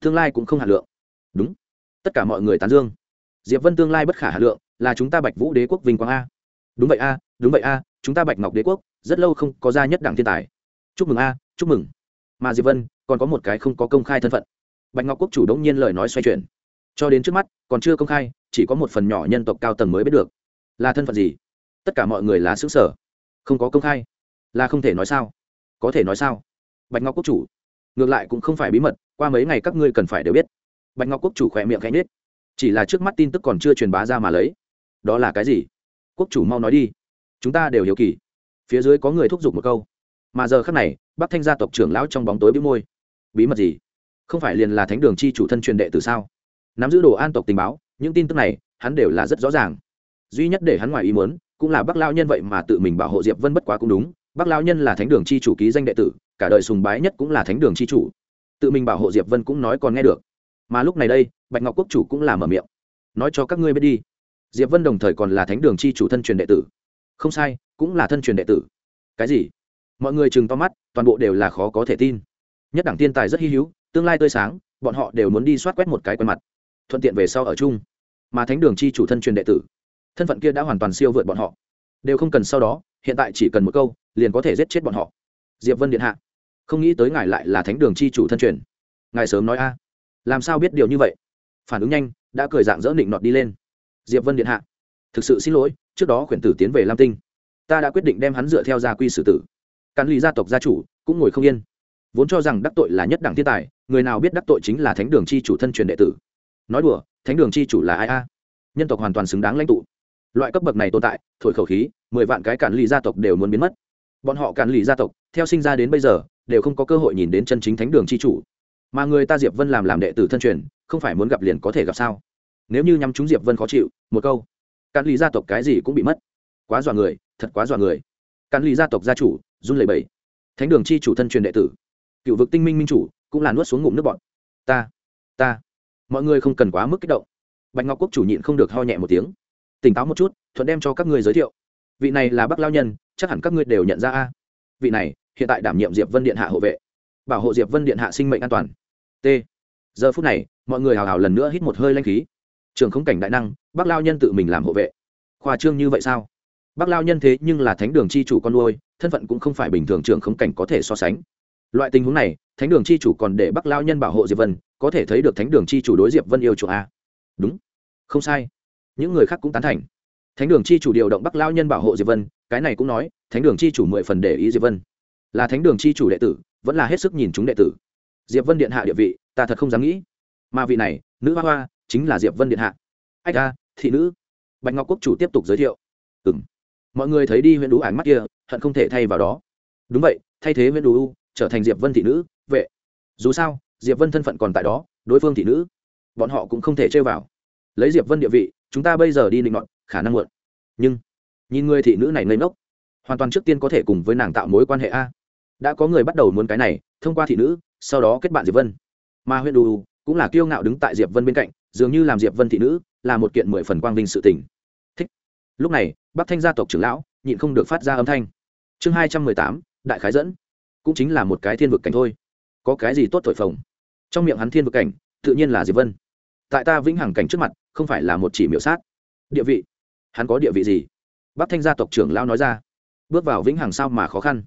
Tương lai cũng không hà lượng. Đúng. Tất cả mọi người tán dương. Diệp vân tương lai bất khả hà lượng, là chúng ta bạch vũ đế quốc vinh quang a. Đúng vậy a, đúng vậy a, chúng ta bạch ngọc đế quốc, rất lâu không có ra nhất đẳng thiên tài chúc mừng a, chúc mừng. Mà diệp vân, còn có một cái không có công khai thân phận. Bạch ngọc quốc chủ đống nhiên lời nói xoay chuyển. Cho đến trước mắt, còn chưa công khai, chỉ có một phần nhỏ nhân tộc cao tầng mới biết được. Là thân phận gì? Tất cả mọi người là xứ sở. Không có công khai. Là không thể nói sao? Có thể nói sao? Bạch ngọc quốc chủ, ngược lại cũng không phải bí mật, qua mấy ngày các ngươi cần phải đều biết. Bạch ngọc quốc chủ khỏe miệng cánh nết chỉ là trước mắt tin tức còn chưa truyền bá ra mà lấy. Đó là cái gì? Quốc chủ mau nói đi. Chúng ta đều hiểu kỳ. Phía dưới có người thúc giục một câu mà giờ khác này, bắc thanh gia tộc trưởng lão trong bóng tối bĩu môi. Bí mật gì? Không phải liền là thánh đường chi chủ thân truyền đệ từ sao? Nắm giữ đồ an tộc tình báo, những tin tức này, hắn đều là rất rõ ràng. Duy nhất để hắn ngoài ý muốn, cũng là bác lao nhân vậy mà tự mình bảo hộ diệp vân bất quá cũng đúng bác lao nhân là thánh đường chi chủ ký danh đệ tử, cả đời sùng bái nhất cũng là thánh đường chi chủ. Tự mình bảo hộ diệp vân cũng nói còn nghe được. Mà lúc này đây, bạch ngọc quốc chủ cũng là mở miệng. Nói cho các ngươi biết đi. Diệp vân đồng thời còn là thánh đường chi chủ thân truyền đệ tử. Không sai, cũng là thân truyền đệ tử. Cái gì? Mọi người chừng to mắt, toàn bộ đều là khó có thể tin. Nhất đẳng tiên tài rất hy hữu, tương lai tươi sáng, bọn họ đều muốn đi soát quét một cái quen mặt. Thuận tiện về sau ở chung. Mà thánh đường chi chủ thân truyền đệ tử. Thân phận kia đã hoàn toàn siêu vượt bọn họ. Đều không cần sau đó, hiện tại chỉ cần một câu, liền có thể giết chết bọn họ. Diệp vân điện hạ, không nghĩ tới ngài lại là thánh đường chi chủ thân truyền. Ngài sớm nói a. Làm sao biết điều như vậy? Phản ứng nhanh, đã cười dạng dỡ định nọt đi lên. Diệp vân điện hạ, thực sự xin lỗi, trước đó khuyển tử tiến về lam tinh. Ta đã quyết định đem hắn dựa theo gia quy xử tử cắn lý gia tộc gia chủ cũng ngồi không yên. Vốn cho rằng đắc tội là nhất đẳng thiên tài, người nào biết đắc tội chính là thánh đường chi chủ thân truyền đệ tử. Nói đùa, thánh đường chi chủ là ai a? Nhân tộc hoàn toàn xứng đáng lãnh tụ. Loại cấp bậc này tồn tại, thổi khẩu khí, mười vạn cái cản lì gia tộc đều muốn biến mất. Bọn họ cản lì gia tộc, theo sinh ra đến bây giờ, đều không có cơ hội nhìn đến chân chính thánh đường chi chủ. Mà người ta diệp vân làm làm đệ tử thân truyền, không phải muốn gặp liền có thể gặp sao? Nếu như nhắm chúng diệp vân khó chịu, một câu cản lì gia tộc cái gì cũng bị mất. Quá dọa người, thật quá dọa người. Cản lì gia tộc gia chủ run lẩy bẩy. Thánh đường chi chủ thân truyền đệ tử. Cựu vực tinh minh minh chủ, cũng là nuốt xuống ngụm nước bọn ta ta. Mọi người không cần quá mức kích động. Bạch ngọc quốc chủ nhịn không được ho nhẹ một tiếng. Tỉnh táo một chút, thuận đem cho các ngươi giới thiệu. Vị này là bắc lao nhân, chắc hẳn các ngươi đều nhận ra a. Vị này, hiện tại đảm nhiệm diệp vân điện hạ hộ vệ. Bảo hộ diệp vân điện hạ sinh mệnh an toàn. T. Giờ phút này, mọi người hào hào lần nữa hít một hơi lanh khí. Trường không cảnh đại năng, bắc lao nhân tự mình làm hộ vệ. Khoa trương như vậy sao? Bắc lao nhân thế nhưng là thánh đường c h i chủ con nuôi thân phận cũng không phải bình thường trưởng không cảnh có thể so sánh. Loại tình huống này, thánh đường chi chủ còn để bắc lao nhân bảo hộ diệp vân, có thể thấy được thánh đường chi chủ đối diệp vân yêu chuộng a. Đúng. Không sai. Những người khác cũng tán thành. Thánh đường chi chủ điều động bắc lao nhân bảo hộ diệp vân, cái này cũng nói, thánh đường chi chủ mười phần để ý diệp vân. Là thánh đường chi chủ đệ tử, vẫn là hết sức nhìn chúng đệ tử. Diệp vân điện hạ địa vị, ta thật không dám nghĩ. Mà vị này, nữ hoa hoa, chính là diệp vân điện hạ. Ách a, thị nữ. Bạch ngọc quốc chủ tiếp tục giới thiệu. Ừ m mọi người thấy đi huyện đũ ánh mắt kia, hận không thể thay vào đó. Đúng vậy, thay thế huyện đũ trở thành diệp vân thị nữ, vệ. Dù sao, diệp vân thân phận còn tại đó, đối phương thị nữ, bọn họ cũng không thể chơi vào. Lấy diệp vân địa vị, chúng ta bây giờ đi định luận khả năng muộn. Nhưng, nhìn người thị nữ này ngây ngốc, hoàn toàn trước tiên có thể cùng với nàng tạo mối quan hệ a. Đã có người bắt đầu muốn cái này, thông qua thị nữ, sau đó kết bạn diệp vân. Mà huyện đù cũng là kiêu ngạo đứng tại diệp vân bên cạnh, dường như làm diệp vân thị nữ là một kiện mười phần quang vinh sự tình lúc này, bắc thanh gia tộc trưởng lão nhịn không được phát ra âm thanh. Chương hai trăm mười tám, đại khái dẫn. Cũng chính là một cái thiên vực cảnh thôi. Có cái gì tốt thổi phồng? Trong miệng hắn thiên vực cảnh, tự nhiên là diệp vân. Tại ta vĩnh hằng cảnh trước mặt, không phải là một chỉ miểu sát. Địa vị? Hắn có địa vị gì? Bắc thanh gia tộc trưởng lão nói ra. Bước vào vĩnh hằng sao mà khó khăn?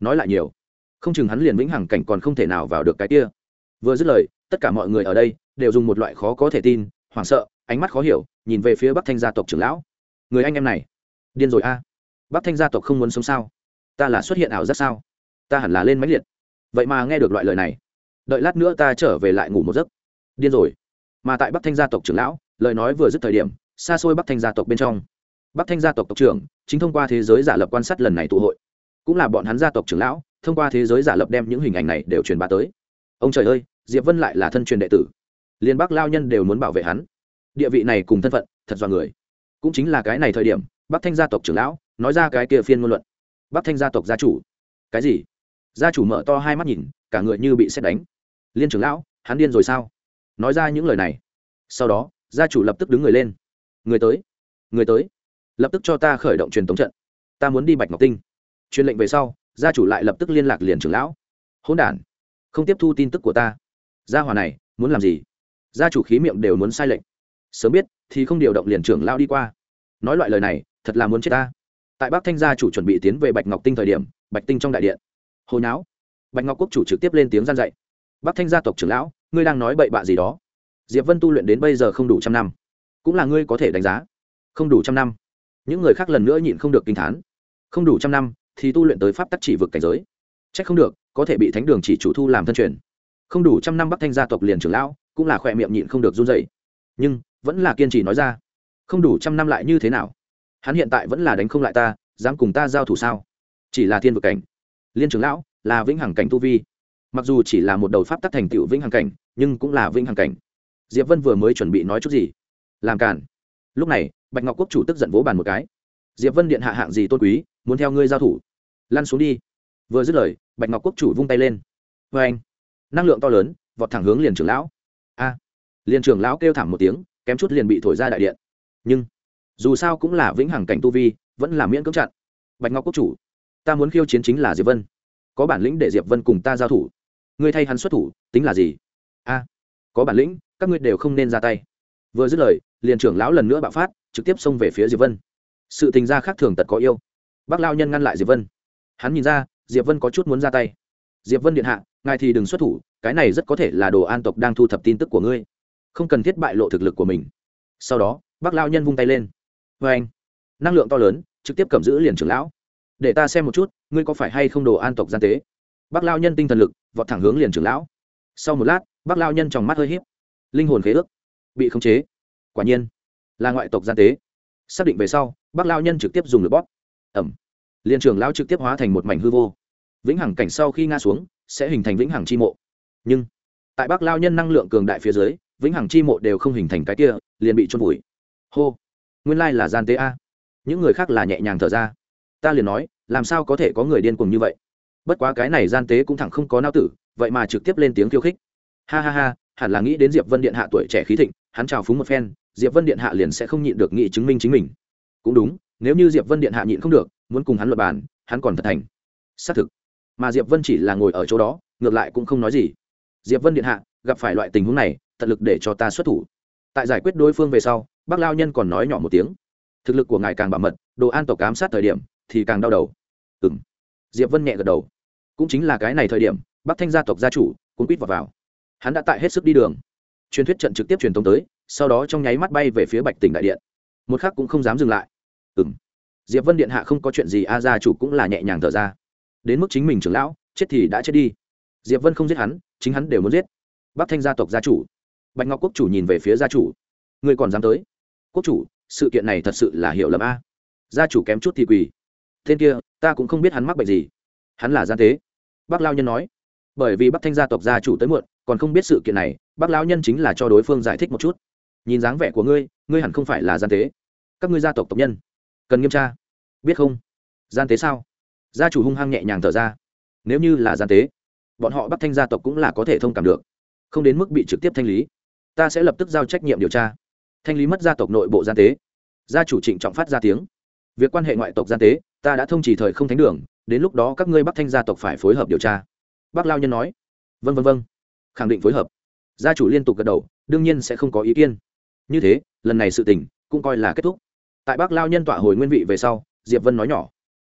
Nói lại nhiều. Không chừng hắn liền vĩnh hằng cảnh còn không thể nào vào được cái kia. Vừa dứt lời, tất cả mọi người ở đây đều dùng một loại khó có thể tin, hoảng sợ, ánh mắt khó hiểu, nhìn về phía bắc thanh gia tộc trưởng lão người anh em này. Điên rồi a. Bắc thanh gia tộc không muốn sống sao? Ta là xuất hiện ảo giác sao? Ta hẳn là lên máy liệt. Vậy mà nghe được loại lời này, đợi lát nữa ta trở về lại ngủ một giấc. Điên rồi. Mà tại bắc thanh gia tộc trưởng lão, lời nói vừa dứt thời điểm, xa xôi bắc thanh gia tộc bên trong. Bắc thanh gia tộc tộc trưởng chính thông qua thế giới giả lập quan sát lần này tụ hội. Cũng là bọn hắn gia tộc trưởng lão, thông qua thế giới giả lập đem những hình ảnh này đều truyền bá tới. Ông trời ơi, diệp vân lại là thân truyền đệ tử. Liên bắc lao nhân đều muốn bảo vệ hắn. Địa vị này cùng thân phận, thật do người cũng chính là cái này thời điểm, bắc thanh gia tộc trưởng lão nói ra cái kia phiên ngôn luận. Bắc thanh gia tộc gia chủ. Cái gì? Gia chủ mở to hai mắt nhìn, cả người như bị xét đánh. Liên trưởng lão, hắn điên rồi sao? Nói ra những lời này. Sau đó, gia chủ lập tức đứng người lên. Người tới người tới. Lập tức cho ta khởi động truyền tống trận. Ta muốn đi bạch ngọc tinh. Truyền lệnh về sau, gia chủ lại lập tức liên lạc liền trưởng lão. Hỗn đản, không tiếp thu tin tức của ta. Gia hòa này, muốn làm gì? Gia chủ khí miệng đều muốn sai lệnh sớm biết, thì không điều động liền trưởng lão đi qua nói loại lời này, thật là muốn chết ta. Tại bắc thanh gia chủ chuẩn bị tiến về bạch ngọc tinh thời điểm, bạch tinh trong đại điện. Hồi não bạch ngọc quốc chủ trực tiếp lên tiếng gian dạy. Bắc thanh gia tộc trưởng lão, ngươi đang nói bậy bạ gì đó? Diệp vân tu luyện đến bây giờ không đủ trăm năm. Cũng là ngươi có thể đánh giá. Không đủ trăm năm. Những người khác lần nữa nhịn không được kinh thán. Không đủ trăm năm, thì tu luyện tới pháp tắc chỉ vực cảnh giới. C h ắ c không được, có thể bị thánh đường chỉ chủ thu làm thân truyền. Không đủ trăm năm bắc thanh gia tộc liền trưởng lão, cũng là khỏe miệng nhịn không được run dày nhưng, vẫn là kiên trì nói ra không đủ trăm năm lại như thế nào? Hắn hiện tại vẫn là đánh không lại ta, dám cùng ta giao thủ sao? Chỉ là thiên vực cảnh. Liên trưởng lão, là vĩnh hằng cảnh tu vi. Mặc dù chỉ là một đầu pháp tắc thành tựu vĩnh hằng cảnh, nhưng cũng là vĩnh hằng cảnh. Diệp vân vừa mới chuẩn bị nói chút gì? Làm cản lúc này, bạch ngọc quốc chủ tức giận vỗ bàn một cái. Diệp vân điện hạ hạng gì tôn quý, muốn theo ngươi giao thủ? Lăn xuống đi. Vừa dứt lời, bạch ngọc quốc chủ vung tay lên. Vê anh, năng lượng to lớn, vọt thẳng hướng liền trưởng lão. A. Liền trưởng lão kêu thảm một tiếng, kém chút liền bị thổi ra đại điện nhưng dù sao cũng là vĩnh hằng cảnh tu vi, vẫn là miễn cưỡng chặn. Bạch ngọc quốc chủ, ta muốn khiêu chiến chính là diệp vân. Có bản lĩnh để diệp vân cùng ta giao thủ. Ngươi thay hắn xuất thủ, tính là gì? A, có bản lĩnh, các ngươi đều không nên ra tay. Vừa dứt lời, liền trưởng lão lần nữa bạo phát, trực tiếp xông về phía diệp vân. Sự tình gia khác thường tật có yêu. Bác lao nhân ngăn lại diệp vân. Hắn nhìn ra, diệp vân có chút muốn ra tay. Diệp vân điện hạ, ngài thì đừng xuất thủ, cái này rất có thể là đồ an tộc đang thu thập tin tức của ngươi. Không cần thiết bại lộ thực lực của mình. Sau đó bác lao nhân vung tay lên. Vê anh, năng lượng to lớn, trực tiếp cầm giữ liền trưởng lão. Để ta xem một chút, ngươi có phải hay không đồ an tộc gian tế? Bác lao nhân tinh thần lực, vọt thẳng hướng liền trưởng lão. Sau một lát, bác lao nhân trong mắt hơi h í p linh hồn khế ước bị khống chế. Quả nhiên, là ngoại tộc gian tế. Xác định về sau, bác lao nhân trực tiếp dùng lửa bóp. Ẩm. Liền trưởng lão trực tiếp hóa thành một mảnh hư vô. Vĩnh hằng cảnh sau khi ngã xuống, sẽ hình thành vĩnh hằng chi mộ. Nhưng, tại bác lao nhân năng lượng cường đại phía dưới, vĩnh hằng chi mộ đều không hình thành cái kia, liền bị trôn vùi hô. Nguyên lai là gian tế a. Những người khác là nhẹ nhàng thở ra. Ta liền nói, làm sao có thể có người điên cuồng như vậy? Bất quá cái này gian tế cũng thẳng không có nao tử, vậy mà trực tiếp lên tiếng khiêu khích. Ha ha ha, hẳn là nghĩ đến diệp vân điện hạ tuổi trẻ khí thịnh, hắn chào phúng một phen, diệp vân điện hạ liền sẽ không nhịn được nghị chứng minh chính mình. Cũng đúng, nếu như diệp vân điện hạ nhịn không được, muốn cùng hắn luật bàn, hắn còn thật thành. Xác thực. Mà diệp vân chỉ là ngồi ở chỗ đó, ngược lại cũng không nói gì. Diệp vân điện hạ, gặp phải loại tình huống này, tận lực để cho ta xuất thủ. Tại giải quyết đối phương về sau bác lao nhân còn nói nhỏ một tiếng. Thực lực của ngài càng bảo mật đồ an tộc ám sát thời điểm thì càng đau đầu. Ừ m diệp vân nhẹ gật đầu. Cũng chính là cái này thời điểm bắc thanh gia tộc gia chủ cũng quýt vào, vào. Hắn đã tại hết sức đi đường. Truyền thuyết trận trực tiếp truyền thông tới sau đó trong nháy mắt bay về phía bạch tỉnh đại điện. Một khắc cũng không dám dừng lại. Ừ m diệp vân điện hạ không có chuyện gì a gia chủ cũng là nhẹ nhàng thở ra. Đến mức chính mình trưởng lão chết thì đã chết đi. Diệp vân không giết hắn chính hắn đều muốn giết. Bắc thanh gia tộc gia chủ. Bạch ngọc quốc chủ nhìn về phía gia chủ. Ngươi còn dám tới? Quốc chủ, sự kiện này thật sự là hiểu lầm a. Gia chủ kém chút thì quỳ. Tên kia, ta cũng không biết hắn mắc bệnh gì. Hắn là gian tế. Bác lao nhân nói. Bởi vì bắc thanh gia tộc gia chủ tới muộn, còn không biết sự kiện này, bác lao nhân chính là cho đối phương giải thích một chút. Nhìn dáng vẻ của ngươi ngươi hẳn không phải là gian tế. Các ngươi gia tộc tộc nhân, cần nghiêm tra. Biết không? Gian tế sao? Gia chủ hung hăng nhẹ nhàng thở ra. Nếu như là gian tế, bọn họ bắc thanh gia tộc cũng là có thể thông cảm được. Không đến mức bị trực tiếp thanh lý. Ta sẽ lập tức giao trách nhiệm điều tra thanh lý mất gia tộc nội bộ gian tế. Gia chủ trịnh trọng phát ra tiếng. Việc quan hệ ngoại tộc gian tế, ta đã thông chỉ thời không thánh đường, đến lúc đó các ngươi bắc thanh gia tộc phải phối hợp điều tra. Bác lao nhân nói. Vân vân vân khẳng định phối hợp. Gia chủ liên tục gật đầu, đương nhiên sẽ không có ý kiến. Như thế, lần này sự tình cũng coi là kết thúc. Tại bác lao nhân tọa hồi nguyên vị về sau, diệp vân nói nhỏ.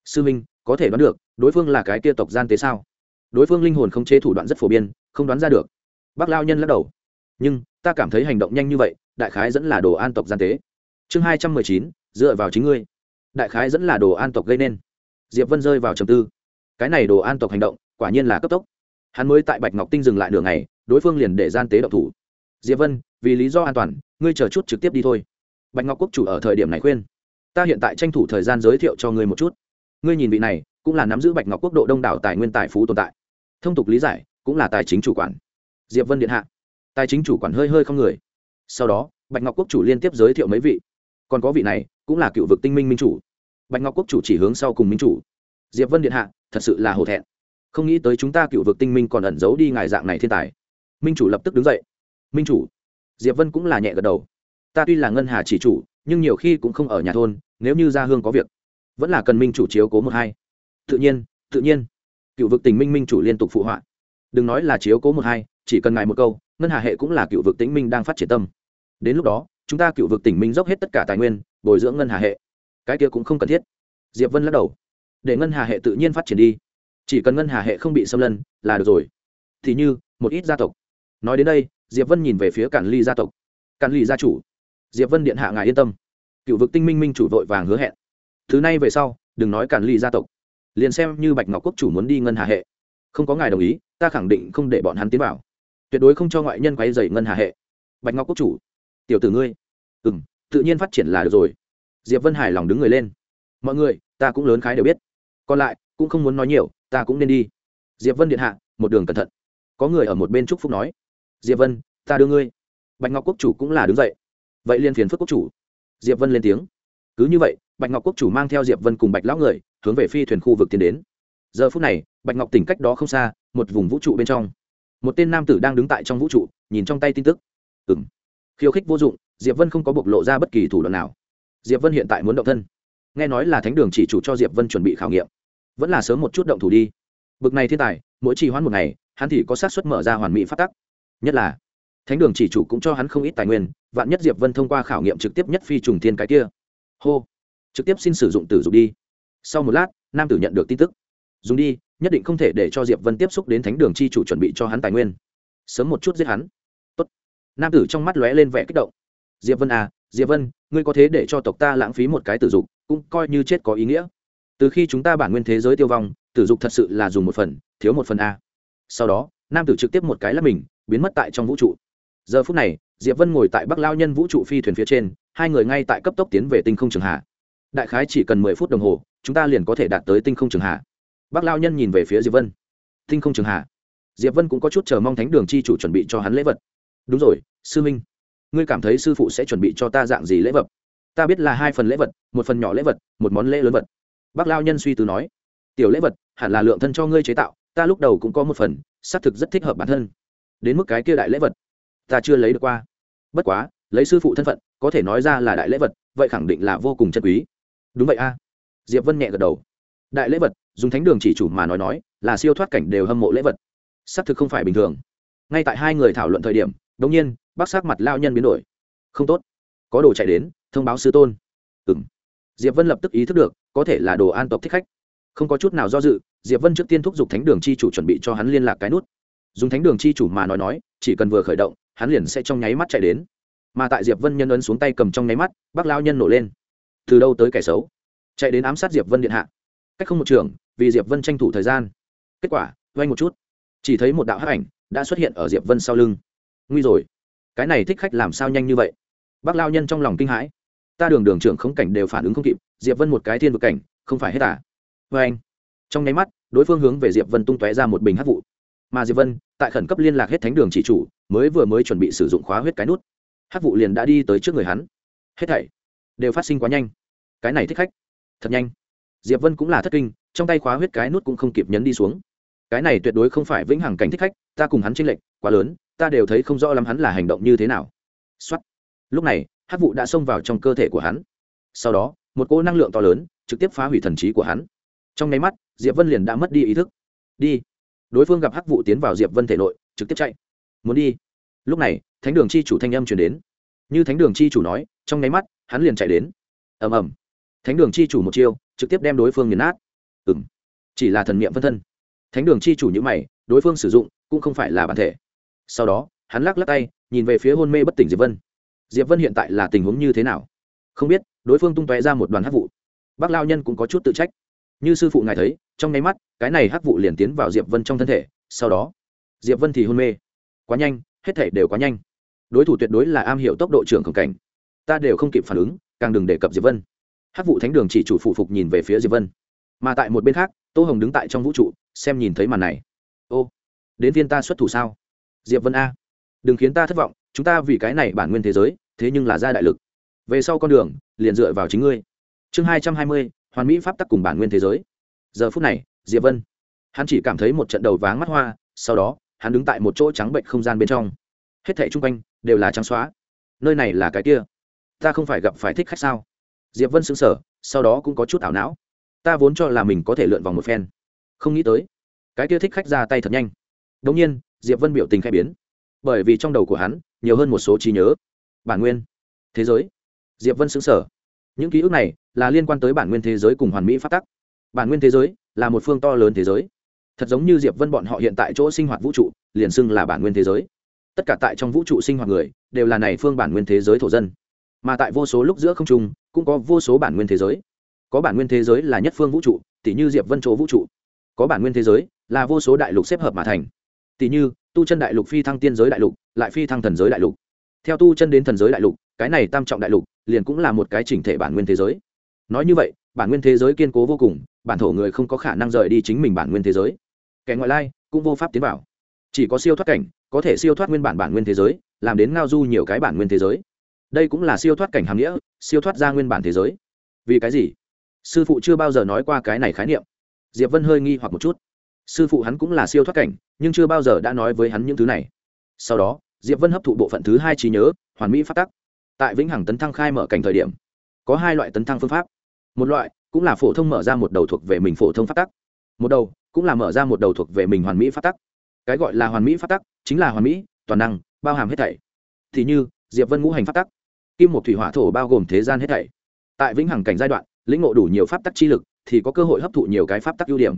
Sư minh, có thể đoán được, đối phương là cái kia tộc gian tế sao? Đối phương linh hồn không chế thủ đoạn rất phổ biến, không đoán ra được. Bác lao nhân lắc đầu. Nhưng ta cảm thấy hành động nhanh như vậy, đại khái dẫn là đồ an tộc gian tế. Chương hai trăm mười chín, dựa vào chính ngươi. Đại khái dẫn là đồ an tộc gây nên. Diệp vân rơi vào trầm tư. Cái này đồ an tộc hành động, quả nhiên là cấp tốc. Hắn mới tại bạch ngọc tinh dừng lại nửa ngày, đối phương liền để gian tế độc thủ. Diệp vân, vì lý do an toàn, ngươi chờ chút trực tiếp đi thôi. Bạch ngọc quốc chủ ở thời điểm này khuyên. Ta hiện tại tranh thủ thời gian giới thiệu cho ngươi một chút. Ngươi nhìn vị này, cũng là nắm giữ bạch ngọc quốc độ đông đảo tài nguyên tài phú tồn tại. Thông tục lý giải, cũng là tài chính chủ quản. Diệp vân điện hạ tài chính chủ quản hơi hơi không người. Sau đó, bạch ngọc quốc chủ liên tiếp giới thiệu mấy vị. Còn có vị này, cũng là cựu vực tinh minh minh chủ. Bạch ngọc quốc chủ chỉ hướng sau cùng minh chủ. Diệp vân điện hạ, thật sự là hổ thẹn. Không nghĩ tới chúng ta cựu vực tinh minh còn ẩn giấu đi ngài dạng này thiên tài. Minh chủ lập tức đứng dậy. Minh chủ. Diệp vân cũng là nhẹ gật đầu. Ta tuy là ngân hà chỉ chủ, nhưng nhiều khi cũng không ở nhà thôn, nếu như gia hương có việc, vẫn là cần minh chủ chiếu cố một hai. Tự nhiên tự nhiên. Cựu vực tình minh minh chủ liên tục phụ họa. Đừng nói là chiếu cố một hai, chỉ cần ngài một câu ngân hà hệ cũng là cựu vực tĩnh minh đang phát triển tâm. Đến lúc đó, chúng ta cựu vực tỉnh minh dốc hết tất cả tài nguyên, bồi dưỡng ngân hà hệ. Cái kia cũng không cần thiết. Diệp vân lắc đầu. Để ngân hà hệ tự nhiên phát triển đi. Chỉ cần ngân hà hệ không bị xâm lân là được rồi. Thì như, một ít gia tộc. Nói đến đây, diệp vân nhìn về phía cản ly gia tộc. Cản ly gia chủ. Diệp vân điện hạ ngài yên tâm. Cựu vực tinh minh minh chủ vội vàng hứa hẹn. Thứ này về sau, đừng nói cản ly gia tộc. Liền xem như bạch ngọc quốc chủ muốn đi ngân hà hệ. Không có ngài đồng ý, ta khẳng định không để bọn hắn tiến vào tuyệt đối không cho ngoại nhân quay dày ngân hà hệ. Bạch ngọc quốc chủ, tiểu tử ngươi. Ừ m tự nhiên phát triển là được rồi. Diệp vân hải lòng đứng người lên. Mọi người, ta cũng lớn khái đều biết. Còn lại, cũng không muốn nói nhiều, ta cũng nên đi. Diệp vân điện hạ, một đường cẩn thận. Có người ở một bên trúc phúc nói. Diệp vân, ta đưa ngươi. Bạch ngọc quốc chủ cũng là đứng dậy. Vậy liên phiền phức quốc chủ. Diệp vân lên tiếng. Cứ như vậy, bạch ngọc quốc chủ mang theo diệp vân cùng bạch lão người, hướng về phi thuyền khu vực tiến đến. Giờ phút này, bạch ngọc tỉnh cách đó không xa, một vùng vũ trụ bên trong một tên nam tử đang đứng tại trong vũ trụ, nhìn trong tay tin tức. Ừ m khiêu khích vô dụng, diệp vân không có bộc lộ ra bất kỳ thủ đoạn nào. Diệp vân hiện tại muốn động thân. Nghe nói là thánh đường chỉ chủ cho diệp vân chuẩn bị khảo nghiệm. Vẫn là sớm một chút động thủ đi. Bực này thiên tài, mỗi trì hoãn một ngày, hắn thì có sát xuất mở ra hoàn mỹ phát tắc. Nhất là, thánh đường chỉ chủ cũng cho hắn không ít tài nguyên, vạn nhất diệp vân thông qua khảo nghiệm trực tiếp nhất phi trùng thiên cái kia. Hô. Trực tiếp xin sử dụng tử dụng đi. Sau một lát, nam tử nhận được tin tức. Dùng đi nhất định không thể để cho diệp vân tiếp xúc đến thánh đường chi chủ chuẩn bị cho hắn tài nguyên. Sớm một chút giết hắn. Tốt. nam tử trong mắt lóe lên vẻ kích động. Diệp vân à diệp vân, ngươi có thế để cho tộc ta lãng phí một cái tử dục, cũng coi như chết có ý nghĩa. Từ khi chúng ta bản nguyên thế giới tiêu vong, tử dục thật sự là dùng một phần, thiếu một phần a. Sau đó, nam tử trực tiếp một cái là mình, biến mất tại trong vũ trụ. Giờ phút này, diệp vân ngồi tại bắc lao nhân vũ trụ phi thuyền phía trên, hai người ngay tại cấp tốc tiến về tinh không trường hạ. Đại khái chỉ cần mười phút đồng hồ, chúng ta liền có thể đạt tới tinh không trường hạ. Bác lao nhân nhìn về phía diệp vân. Tinh không trường hạ. Diệp vân cũng có chút chờ mong thánh đường chi chủ chuẩn bị cho hắn lễ vật. Đúng rồi, sư minh. Ngươi cảm thấy sư phụ sẽ chuẩn bị cho ta dạng gì lễ vật? Ta biết là hai phần lễ vật, một phần nhỏ lễ vật, một món lễ lớn vật. Bác lao nhân suy tư nói. Tiểu lễ vật, hẳn là lượng thân cho ngươi chế tạo, ta lúc đầu cũng có một phần, xác thực rất thích hợp bản thân. Đến mức cái kia đại lễ vật, ta chưa lấy được qua. Bất quá, lấy sư phụ thân phận, có thể nói ra là đại lễ vật, vậy khẳng định là vô cùng chân quý. Đúng vậy a. Diệp vân nhẹ gật đầu. Đại lễ vật dùng thánh đường chỉ chủ mà nói nói, là siêu thoát cảnh đều hâm mộ lễ vật. Xác thực không phải bình thường. Ngay tại hai người thảo luận thời điểm đống nhiên, bác sắc mặt lao nhân biến đổi. Không tốt. Có đồ chạy đến, thông báo sư tôn. Ừ m diệp vân lập tức ý thức được, có thể là đồ an tộc thích khách. Không có chút nào do dự, diệp vân trước tiên thúc giục thánh đường chi chủ chuẩn bị cho hắn liên lạc cái nút. Dùng thánh đường chi chủ mà nói nói, chỉ cần vừa khởi động, hắn liền sẽ trong nháy mắt chạy đến. Mà tại diệp vân nhân ấn xuống tay cầm trong nháy mắt, bác lao nhân nổ lên. Từ đâu tới kẻ xấu? Chạy đến ám sát diệp vân điện hạ cách không một trường, vì diệp vân tranh thủ thời gian. Kết quả, vay một chút. Chỉ thấy một đạo hắc ảnh đã xuất hiện ở diệp vân sau lưng. Nguy rồi. Cái này thích khách làm sao nhanh như vậy? Bác lao nhân trong lòng kinh hãi. Ta đường đường trưởng không cảnh đều phản ứng không kịp, diệp vân một cái thiên vực cảnh, không phải hết à? Vê anh. Trong nháy mắt, đối phương hướng về diệp vân tung tóe ra một bình hát vụ. Mà diệp vân, tại khẩn cấp liên lạc hết thánh đường chỉ chủ, mới vừa mới chuẩn bị sử dụng khóa huyết cái nút. Hát vụ liền đã đi tới trước người hắn. Hết thảy đều phát sinh quá nhanh. Cái này thích khách. Thật nhanh diệp vân cũng là thất kinh, trong tay khóa huyết cái nút cũng không kịp nhấn đi xuống. Cái này tuyệt đối không phải vĩnh hằng cảnh thích khách, ta cùng hắn chênh lệch quá lớn, ta đều thấy không rõ lắm hắn là hành động như thế nào. Xuất lúc này hát vụ đã xông vào trong cơ thể của hắn. Sau đó, một cỗ năng lượng to lớn trực tiếp phá hủy thần trí của hắn. Trong nháy mắt, diệp vân liền đã mất đi ý thức. Đi. Đối phương gặp hắc vụ tiến vào diệp vân thể nội, trực tiếp chạy. Muốn đi. Lúc này, thánh đường chi chủ thanh âm truyền đến. Như thánh đường chi chủ nói, trong nháy mắt, hắn liền chạy đến. Ầm ầm. Thánh đường chi chủ một chiêu trực tiếp đem đối phương nghiền nát. Ừ m chỉ là thần niệm phân thân. Thánh đường chi chủ như mày, đối phương sử dụng cũng không phải là bản thể. Sau đó, hắn lắc lắc tay, nhìn về phía hôn mê bất tỉnh diệp vân. Diệp vân hiện tại là tình huống như thế nào? Không biết, đối phương tung tóe ra một đoàn hắc vụ. Bác lao nhân cũng có chút tự trách. Như sư phụ ngài thấy, trong nháy mắt, cái này hắc vụ liền tiến vào diệp vân trong thân thể, sau đó, diệp vân thì hôn mê. Quá nhanh, hết thể đều quá nhanh. Đối thủ tuyệt đối là am hiểu tốc độ trưởng khổng cảnh. Ta đều không kịp phản ứng, càng đừng đề cập diệp vân hắc vụ thánh đường chỉ chủ phụ phục nhìn về phía diệp vân. Mà tại một bên khác, tô hồng đứng tại trong vũ trụ, xem nhìn thấy màn này. Ô, đến viên ta xuất thủ sao? Diệp vân a, đừng khiến ta thất vọng, chúng ta vì cái này bản nguyên thế giới, thế nhưng là ra đại lực. Về sau con đường, liền dựa vào chính ngươi. Chương hai trăm hai mươi, hoàn mỹ pháp tắc cùng bản nguyên thế giới. Giờ phút này, diệp vân, hắn chỉ cảm thấy một trận đầu váng mắt hoa, sau đó, hắn đứng tại một chỗ trắng bệnh không gian bên trong. Hết thảy chung quanh đều là trắng xóa. Nơi này là cái kia. Ta không phải gặp phải thích khách sao? Diệp vân sững sở, sau đó cũng có chút ảo não. Ta vốn cho là mình có thể lượn vòng một phen. Không nghĩ tới cái kia thích khách ra tay thật nhanh. Đống nhiên diệp vân biểu tình khai biến. Bởi vì trong đầu của hắn nhiều hơn một số trí nhớ. Bản nguyên thế giới. Diệp vân xứng sở những ký ức này là liên quan tới bản nguyên thế giới cùng hoàn mỹ phát tắc. Bản nguyên thế giới là một phương to lớn thế giới. Thật giống như diệp vân bọn họ hiện tại chỗ sinh hoạt vũ trụ liền xưng là bản nguyên thế giới. Tất cả tại trong vũ trụ sinh hoạt người đều là này phương bản nguyên thế giới thổ dân. Mà tại vô số lúc giữa không trung cũng có vô số bản nguyên thế giới. Có bản nguyên thế giới là nhất phương vũ trụ tỷ như diệp vân chỗ vũ trụ. Có bản nguyên thế giới là vô số đại lục xếp hợp mà thành. Tỷ như, tu chân đại lục phi thăng tiên giới đại lục, lại phi thăng thần giới đại lục. Theo tu chân đến thần giới đại lục, cái này tam trọng đại lục liền cũng là một cái chỉnh thể bản nguyên thế giới. Nói như vậy, bản nguyên thế giới kiên cố vô cùng, bản thổ người không có khả năng rời đi chính mình bản nguyên thế giới. Kẻ ngoại lai cũng vô pháp tiến vào. Chỉ có siêu thoát cảnh, có thể siêu thoát nguyên bản bản nguyên thế giới, làm đến ngao du nhiều cái bản nguyên thế giới đây cũng là siêu thoát cảnh hàm nghĩa, siêu thoát ra nguyên bản thế giới. Vì cái gì? Sư phụ chưa bao giờ nói qua cái này khái niệm. Diệp vân hơi nghi hoặc một chút. Sư phụ hắn cũng là siêu thoát cảnh, nhưng chưa bao giờ đã nói với hắn những thứ này. Sau đó, diệp vân hấp thụ bộ phận thứ hai trí nhớ, hoàn mỹ phát tắc. Tại vĩnh hằng tấn thăng khai mở cảnh thời điểm, có hai loại tấn thăng phương pháp. Một loại cũng là phổ thông mở ra một đầu thuộc về mình phổ thông phát tắc. Một đầu cũng là mở ra một đầu thuộc về mình hoàn mỹ phát tắc. Cái gọi là hoàn mỹ phát tắc chính là hoàn mỹ, toàn năng, bao hàm hết thảy. Thì như, diệp vân ngũ hành phát tắc kim một thủy hỏa thổ bao gồm thế gian hết thảy. Tại vĩnh hằng cảnh giai đoạn, lĩnh ngộ đủ nhiều pháp tắc chi lực thì có cơ hội hấp thụ nhiều cái pháp tắc ưu điểm.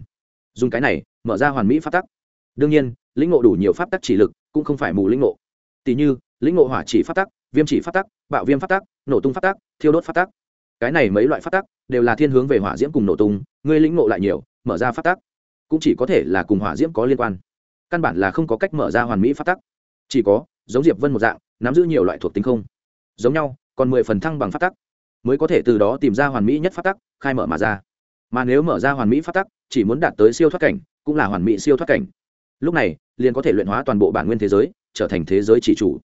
Dùng cái này, mở ra hoàn mỹ pháp tắc. Đương nhiên, lĩnh ngộ đủ nhiều pháp tắc chỉ lực cũng không phải mù lĩnh ngộ. Tỷ như, lĩnh ngộ hỏa chỉ pháp tắc, viêm chỉ pháp tắc, bạo viêm pháp tắc, nổ tung pháp tắc, thiêu đốt pháp tắc. Cái này mấy loại pháp tắc đều là thiên hướng về hỏa diễm cùng nổ tung, ngươi lĩnh ngộ lại nhiều, mở ra pháp tắc cũng chỉ có thể là cùng hỏa diễm có liên quan. Căn bản là không có cách mở ra hoàn mỹ pháp tắc. Chỉ có, giống diệp vân một dạng, nắm giữ nhiều loại thuộc tính không giống nhau, còn mười phần thăng bằng phát tắc, mới có thể từ đó tìm ra hoàn mỹ nhất phát tắc, khai mở mà ra. Mà nếu mở ra hoàn mỹ phát tắc, chỉ muốn đạt tới siêu thoát cảnh, cũng là hoàn mỹ siêu thoát cảnh. Lúc này, liền có thể luyện hóa toàn bộ bản nguyên thế giới, trở thành thế giới chỉ chủ.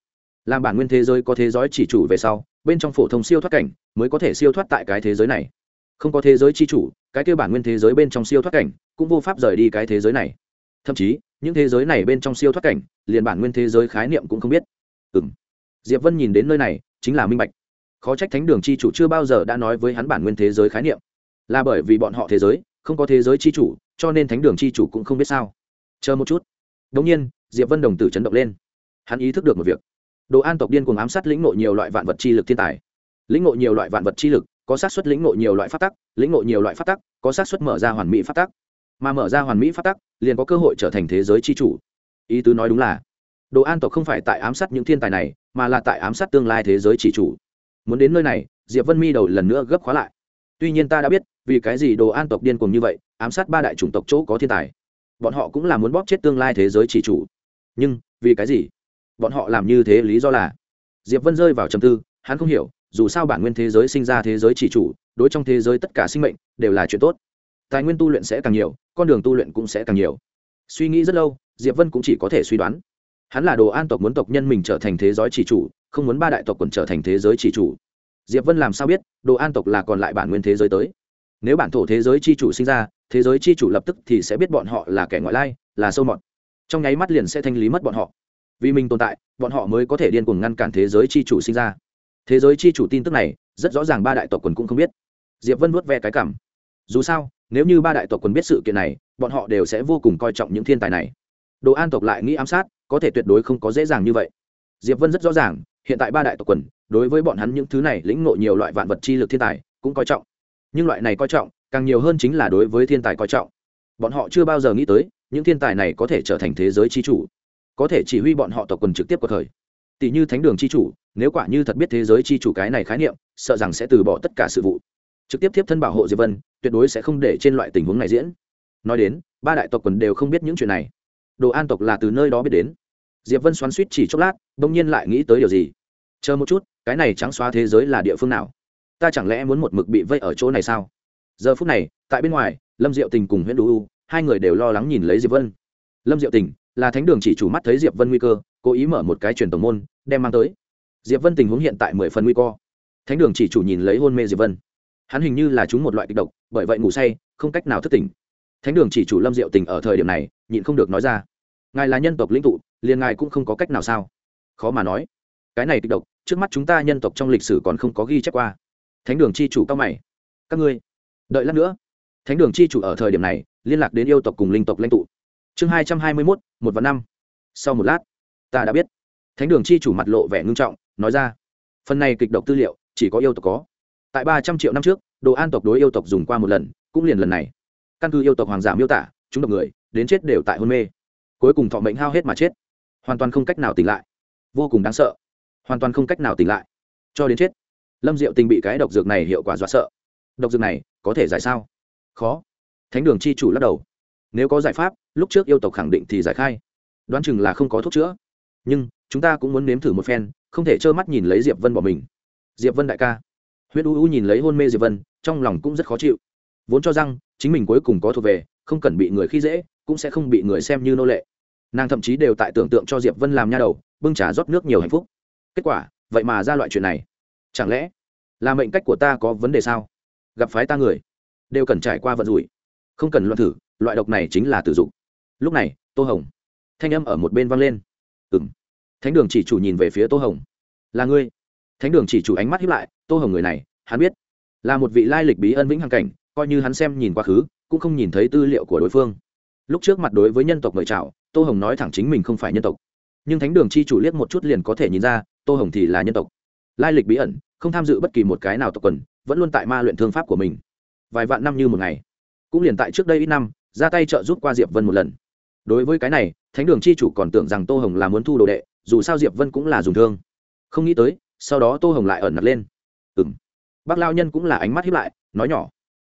Làm bản nguyên thế giới có thế giới chỉ chủ về sau, bên trong phổ thông siêu thoát cảnh mới có thể siêu thoát tại cái thế giới này. Không có thế giới chi chủ, cái kêu bản nguyên thế giới bên trong siêu thoát cảnh cũng vô pháp rời đi cái thế giới này. Thậm chí, những thế giới này bên trong siêu thoát cảnh, liền bản nguyên thế giới khái niệm cũng không biết. Ừ m diệp vân nhìn đến nơi này chính là minh bạch. Khó trách thánh đường chi chủ chưa bao giờ đã nói với hắn bản nguyên thế giới khái niệm. Là bởi vì bọn họ thế giới, không có thế giới chi chủ, cho nên thánh đường chi chủ cũng không biết sao. Chờ một chút. Đ nhiên, diệp vân đồng tử chấn động lên. Hắn ý thức được một việc. Đồ an tộc điên cùng ám sát lĩnh nội nhiều loại vạn vật chi lực thiên tài. Lĩnh nội nhiều loại vạn vật chi lực, có sát xuất lĩnh nội nhiều loại phát tắc, lĩnh nội nhiều loại phát tắc, có sát xuất mở ra hoàn mỹ phát tắc. Mà mở ra hoàn mỹ phát tắc, liền có cơ hội trở thành thế giới chi chủ. Ý tứ nói đúng là đồ an tộc không phải tại ám sát những thiên tài này, mà là tại ám sát tương lai thế giới chỉ chủ. Muốn đến nơi này, diệp vân mi đầu lần nữa gấp khóa lại. Tuy nhiên ta đã biết, vì cái gì đồ an tộc điên cùng như vậy, ám sát ba đại chủng tộc chỗ có thiên tài. Bọn họ cũng là muốn bóp chết tương lai thế giới chỉ chủ. Nhưng, vì cái gì? Bọn họ làm như thế lý do là? Diệp vân rơi vào trầm tư, hắn không hiểu, dù sao bản nguyên thế giới sinh ra thế giới chỉ chủ, đối trong thế giới tất cả sinh mệnh, đều là chuyện tốt. Tài nguyên tu luyện sẽ càng nhiều, con đường tu luyện cũng sẽ càng nhiều. Suy nghĩ rất lâu, diệp vân cũng chỉ có thể suy đoán hắn là đồ an tộc muốn tộc nhân mình trở thành thế giới chỉ chủ, không muốn ba đại tộc còn trở thành thế giới chỉ chủ. Diệp vân làm sao biết, đồ an tộc là còn lại bản nguyên thế giới tới? Nếu bản thổ thế giới chi chủ sinh ra, thế giới chi chủ lập tức thì sẽ biết bọn họ là kẻ ngoại lai, là sâu mọt. Trong nháy mắt liền sẽ thanh lý mất bọn họ. Vì mình tồn tại, bọn họ mới có thể điên cuồng ngăn cản thế giới chi chủ sinh ra. Thế giới chi chủ tin tức này, rất rõ ràng ba đại tộc quần cũng không biết. Diệp vân vuốt ve cái cảm. Dù sao, nếu như ba đại tộc quần biết sự kiện này, bọn họ đều sẽ vô cùng coi trọng những thiên tài này đồ an tộc lại nghĩ ám sát, có thể tuyệt đối không có dễ dàng như vậy. Diệp vân rất rõ ràng, hiện tại ba đại tộc quần, đối với bọn hắn những thứ này lĩnh ngộ nhiều loại vạn vật chi lực thiên tài, cũng coi trọng. Nhưng loại này coi trọng, càng nhiều hơn chính là đối với thiên tài coi trọng. Bọn họ chưa bao giờ nghĩ tới, những thiên tài này có thể trở thành thế giới chi chủ. Có thể chỉ huy bọn họ tộc quần trực tiếp cuộc khởi. Tỷ như thánh đường chi chủ, nếu quả như thật biết thế giới chi chủ cái này khái niệm, sợ rằng sẽ từ bỏ tất cả sự vụ. Trực tiếp tiếp thân bảo hộ diệp vân, tuyệt đối sẽ không để trên loại tình huống này diễn. Nói đến, ba đại tộc quần đều không biết những chuyện này đồ an tộc là từ nơi đó biết đến. Diệp vân xoắn suýt chỉ chốc lát, bỗng nhiên lại nghĩ tới điều gì. Chờ một chút, cái này trắng xóa thế giới là địa phương nào? Ta chẳng lẽ muốn một mực bị vây ở chỗ này sao? Giờ phút này, tại bên ngoài, lâm diệu tình cùng huyện đu u, hai người đều lo lắng nhìn lấy diệp vân. Lâm diệu tình là thánh đường chỉ chủ mắt thấy diệp vân nguy cơ, cố ý mở một cái truyền tổng môn, đem mang tới. Diệp vân tình huống hiện tại mười phần nguy cơ. Thánh đường chỉ chủ nhìn lấy hôn mê diệp vân. Hắn hình như là chúng một loại kịch độc, bởi vậy ngủ say, không cách nào thức tỉnh thánh đường chỉ chủ lâm diệu tình ở thời điểm này, nhịn không được nói ra. Ngài là nhân tộc lĩnh tụ, liền ngài cũng không có cách nào sao? Khó mà nói. Cái này kịch độc, trước mắt chúng ta nhân tộc trong lịch sử còn không có ghi chép qua. Thánh đường chi chủ cao mày. Các ngươi, đợi lát nữa. Thánh đường chi chủ ở thời điểm này, liên lạc đến yêu tộc cùng linh tộc lãnh tụ. Chương hai trăm hai mươi mốt, một và năm. Sau một lát, ta đã biết. Thánh đường chi chủ mặt lộ vẻ ngưng trọng, nói ra. Phần này kịch độc tư liệu, chỉ có yêu tộc có. Tại ba trăm triệu năm trước, đồ an tộc đối yêu tộc dùng qua một lần, cũng liền lần này căn cứ yêu tộc hoàng giả miêu tả, chúng độc người, đến chết đều tại hôn mê. Cuối cùng thọ mệnh hao hết mà chết. Hoàn toàn không cách nào tỉnh lại. Vô cùng đáng sợ. Hoàn toàn không cách nào tỉnh lại. Cho đến chết. Lâm diệu tình bị cái độc dược này hiệu quả dọa sợ. Độc dược này, có thể giải sao? Khó. Thánh đường chi chủ lắc đầu. Nếu có giải pháp, lúc trước yêu tộc khẳng định thì giải khai. Đoán chừng là không có thuốc chữa. Nhưng, chúng ta cũng muốn nếm thử một phen, không thể trơ mắt nhìn lấy diệp vân bỏ mình. Diệp vân đại ca. Huyết u u nhìn lấy hôn mê diệp vân, trong lòng cũng rất khó chịu vốn cho rằng chính mình cuối cùng có thuộc về, không cần bị người khi dễ, cũng sẽ không bị người xem như nô lệ. Nàng thậm chí đều tại tưởng tượng cho diệp vân làm nha đầu, bưng trà rót nước nhiều hạnh phúc. Kết quả, vậy mà ra loại chuyện này. Chẳng lẽ là mệnh cách của ta có vấn đề sao? Gặp phái ta người, đều cần trải qua vận rủi. Không cần luận thử, loại độc này chính là tử dụng. Lúc này, tô hồng, thanh âm ở một bên vang lên. Ừng thánh đường chỉ chủ nhìn về phía tô hồng. Là ngươi. Thánh đường chỉ chủ ánh mắt hiếp lại, tô hồng người này, hắn biết, là một vị lai lịch bí ân vĩnh hằng cảnh coi như hắn xem nhìn quá khứ, cũng không nhìn thấy tư liệu của đối phương. Lúc trước mặt đối với nhân tộc mời chào, tô hồng nói thẳng chính mình không phải nhân tộc. Nhưng thánh đường chi chủ liếc một chút liền có thể nhìn ra, tô hồng thì là nhân tộc. Lai lịch bí ẩn, không tham dự bất kỳ một cái nào tộc quần, vẫn luôn tại ma luyện thương pháp của mình. Vài vạn năm như một ngày. Cũng liền tại trước đây ít năm, ra tay trợ giúp qua diệp vân một lần. Đối với cái này, thánh đường chi chủ còn tưởng rằng tô hồng là muốn thu đồ đệ, dù sao diệp vân cũng là dùng thương. Không nghĩ tới, sau đó tô hồng lại ẩn nặc lên. Ừ m bác lao nhân cũng là ánh mắt hiếp lại, nói nhỏ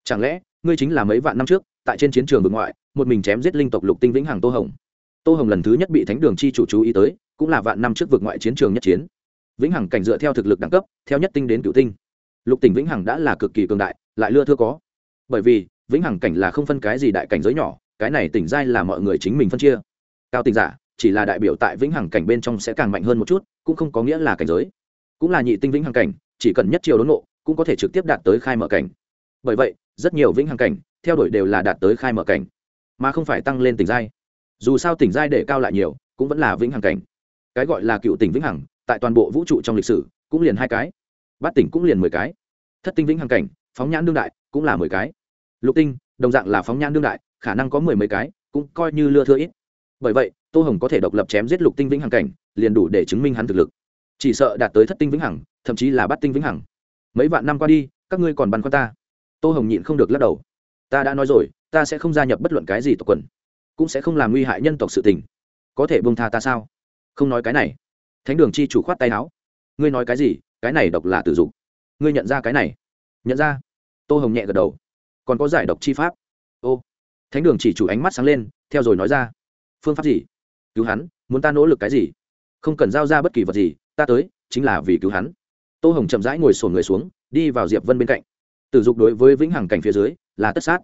chẳng lẽ, ngươi chính là mấy vạn năm trước, tại trên chiến trường vực ngoại, một mình chém giết linh tộc lục tinh vĩnh hằng tô hồng? Tô hồng lần thứ nhất bị thánh đường chi chủ chú ý tới, cũng là vạn năm trước vực ngoại chiến trường nhất chiến. Vĩnh hằng cảnh dựa theo thực lực đẳng cấp, theo nhất tinh đến cựu tinh. Lục tỉnh vĩnh hằng đã là cực kỳ cường đại, lại lưa thưa có. Bởi vì, vĩnh hằng cảnh là không phân cái gì đại cảnh giới nhỏ, cái này tỉnh giai là mọi người chính mình phân chia. Cao tinh giả, chỉ là đại biểu tại vĩnh hằng cảnh bên trong sẽ càng mạnh hơn một chút, cũng không có nghĩa là cảnh giới. Cũng là nhị tinh vĩnh hằng cảnh, chỉ cần nhất chiều đốn nộ cũng có thể trực tiếp đạt tới khai mở cảnh. Bởi vậy rất nhiều vĩnh hằng cảnh, theo đuổi đều là đạt tới khai mở cảnh, mà không phải tăng lên tỉnh giai. Dù sao tỉnh giai để cao lại nhiều, cũng vẫn là vĩnh hằng cảnh. Cái gọi là cựu tỉnh vĩnh hằng, tại toàn bộ vũ trụ trong lịch sử, cũng liền hai cái. Bát tỉnh cũng liền mười cái. Thất tinh vĩnh hằng cảnh, phóng nhãn đương đại, cũng là mười cái. Lục tinh, đồng dạng là phóng nhãn đương đại, khả năng có mười mấy cái, cũng coi như lưa thưa ít. Bởi vậy, tô hồng có thể độc lập chém giết lục tinh vĩnh hằng cảnh, liền đủ để chứng minh hắn thực lực. Chỉ sợ đạt tới thất tinh vĩnh hằng, thậm chí là bát tinh vĩnh hằng. Mấy vạn năm qua đi, các ngươi còn băn khoăn ta tô hồng nhịn không được lắc đầu. Ta đã nói rồi, ta sẽ không gia nhập bất luận cái gì tộc quần, cũng sẽ không làm nguy hại nhân tộc sự tình. Có thể bông tha ta sao? Không nói cái này. Thánh đường chi chủ khoát tay áo. Ngươi nói cái gì? Cái này độc là tử dụng ngươi nhận ra cái này. Nhận ra. Tô hồng nhẹ gật đầu. Còn có giải độc chi pháp. Ô. Thánh đường chỉ chủ ánh mắt sáng lên, theo rồi nói ra. Phương pháp gì? Cứu hắn, muốn ta nỗ lực cái gì? Không cần giao ra bất kỳ vật gì, ta tới, chính là vì cứu hắn. Tô hồng chậm rãi ngồi sổn người xuống, đi vào diệp vân bên cạnh tử dục đối với vĩnh hằng cảnh phía dưới là tất sát.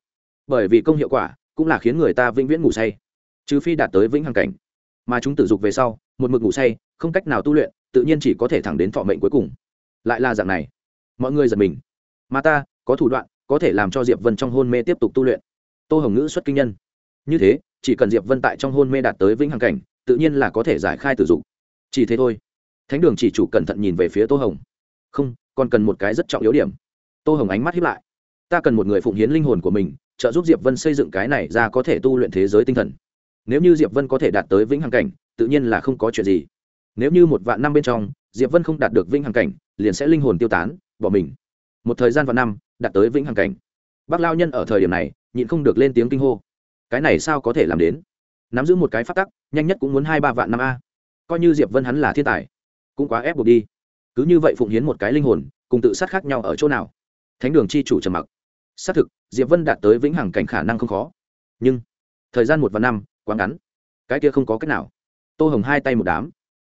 Bởi vì công hiệu quả cũng là khiến người ta vĩnh viễn ngủ say. Trừ phi đạt tới vĩnh hằng cảnh. Mà chúng tử dục về sau, một mực ngủ say, không cách nào tu luyện, tự nhiên chỉ có thể thẳng đến thọ mệnh cuối cùng. Lại là dạng này. Mọi người giật mình. Mà ta, có thủ đoạn, có thể làm cho diệp vân trong hôn mê tiếp tục tu luyện. Tô hồng ngữ xuất kinh nhân. Như thế, chỉ cần diệp vân tại trong hôn mê đạt tới vĩnh hằng cảnh, tự nhiên là có thể giải khai tử dục. Chỉ thế thôi. Thánh đường chỉ chủ cẩn thận nhìn về phía tô hồng. Không, còn cần một cái rất trọng yếu điểm tô hồng ánh mắt hiếp lại. Ta cần một người phụng hiến linh hồn của mình, trợ giúp diệp vân xây dựng cái này ra có thể tu luyện thế giới tinh thần. Nếu như diệp vân có thể đạt tới vĩnh hằng cảnh, tự nhiên là không có chuyện gì. Nếu như một vạn năm bên trong, diệp vân không đạt được vĩnh hằng cảnh, liền sẽ linh hồn tiêu tán, bỏ mình. Một thời gian vạn năm, đạt tới vĩnh hằng cảnh. Bác lao nhân ở thời điểm này, nhịn không được lên tiếng kinh hô. Cái này sao có thể làm đến? Nắm giữ một cái phát tắc, nhanh nhất cũng muốn hai ba vạn năm a. Coi như diệp vân hắn là thiên tài, cũng quá ép buộc đi. Cứ như vậy phụng hiến một cái linh hồn, cùng tự sát khác nhau ở chỗ nào? Thánh đường chi chủ trầm mặc. Xác thực, diệp vân đạt tới vĩnh hằng cảnh khả năng không khó. Nhưng, thời gian một và năm, quá ngắn. Cái kia không có cách nào. Tô hồng hai tay một đám.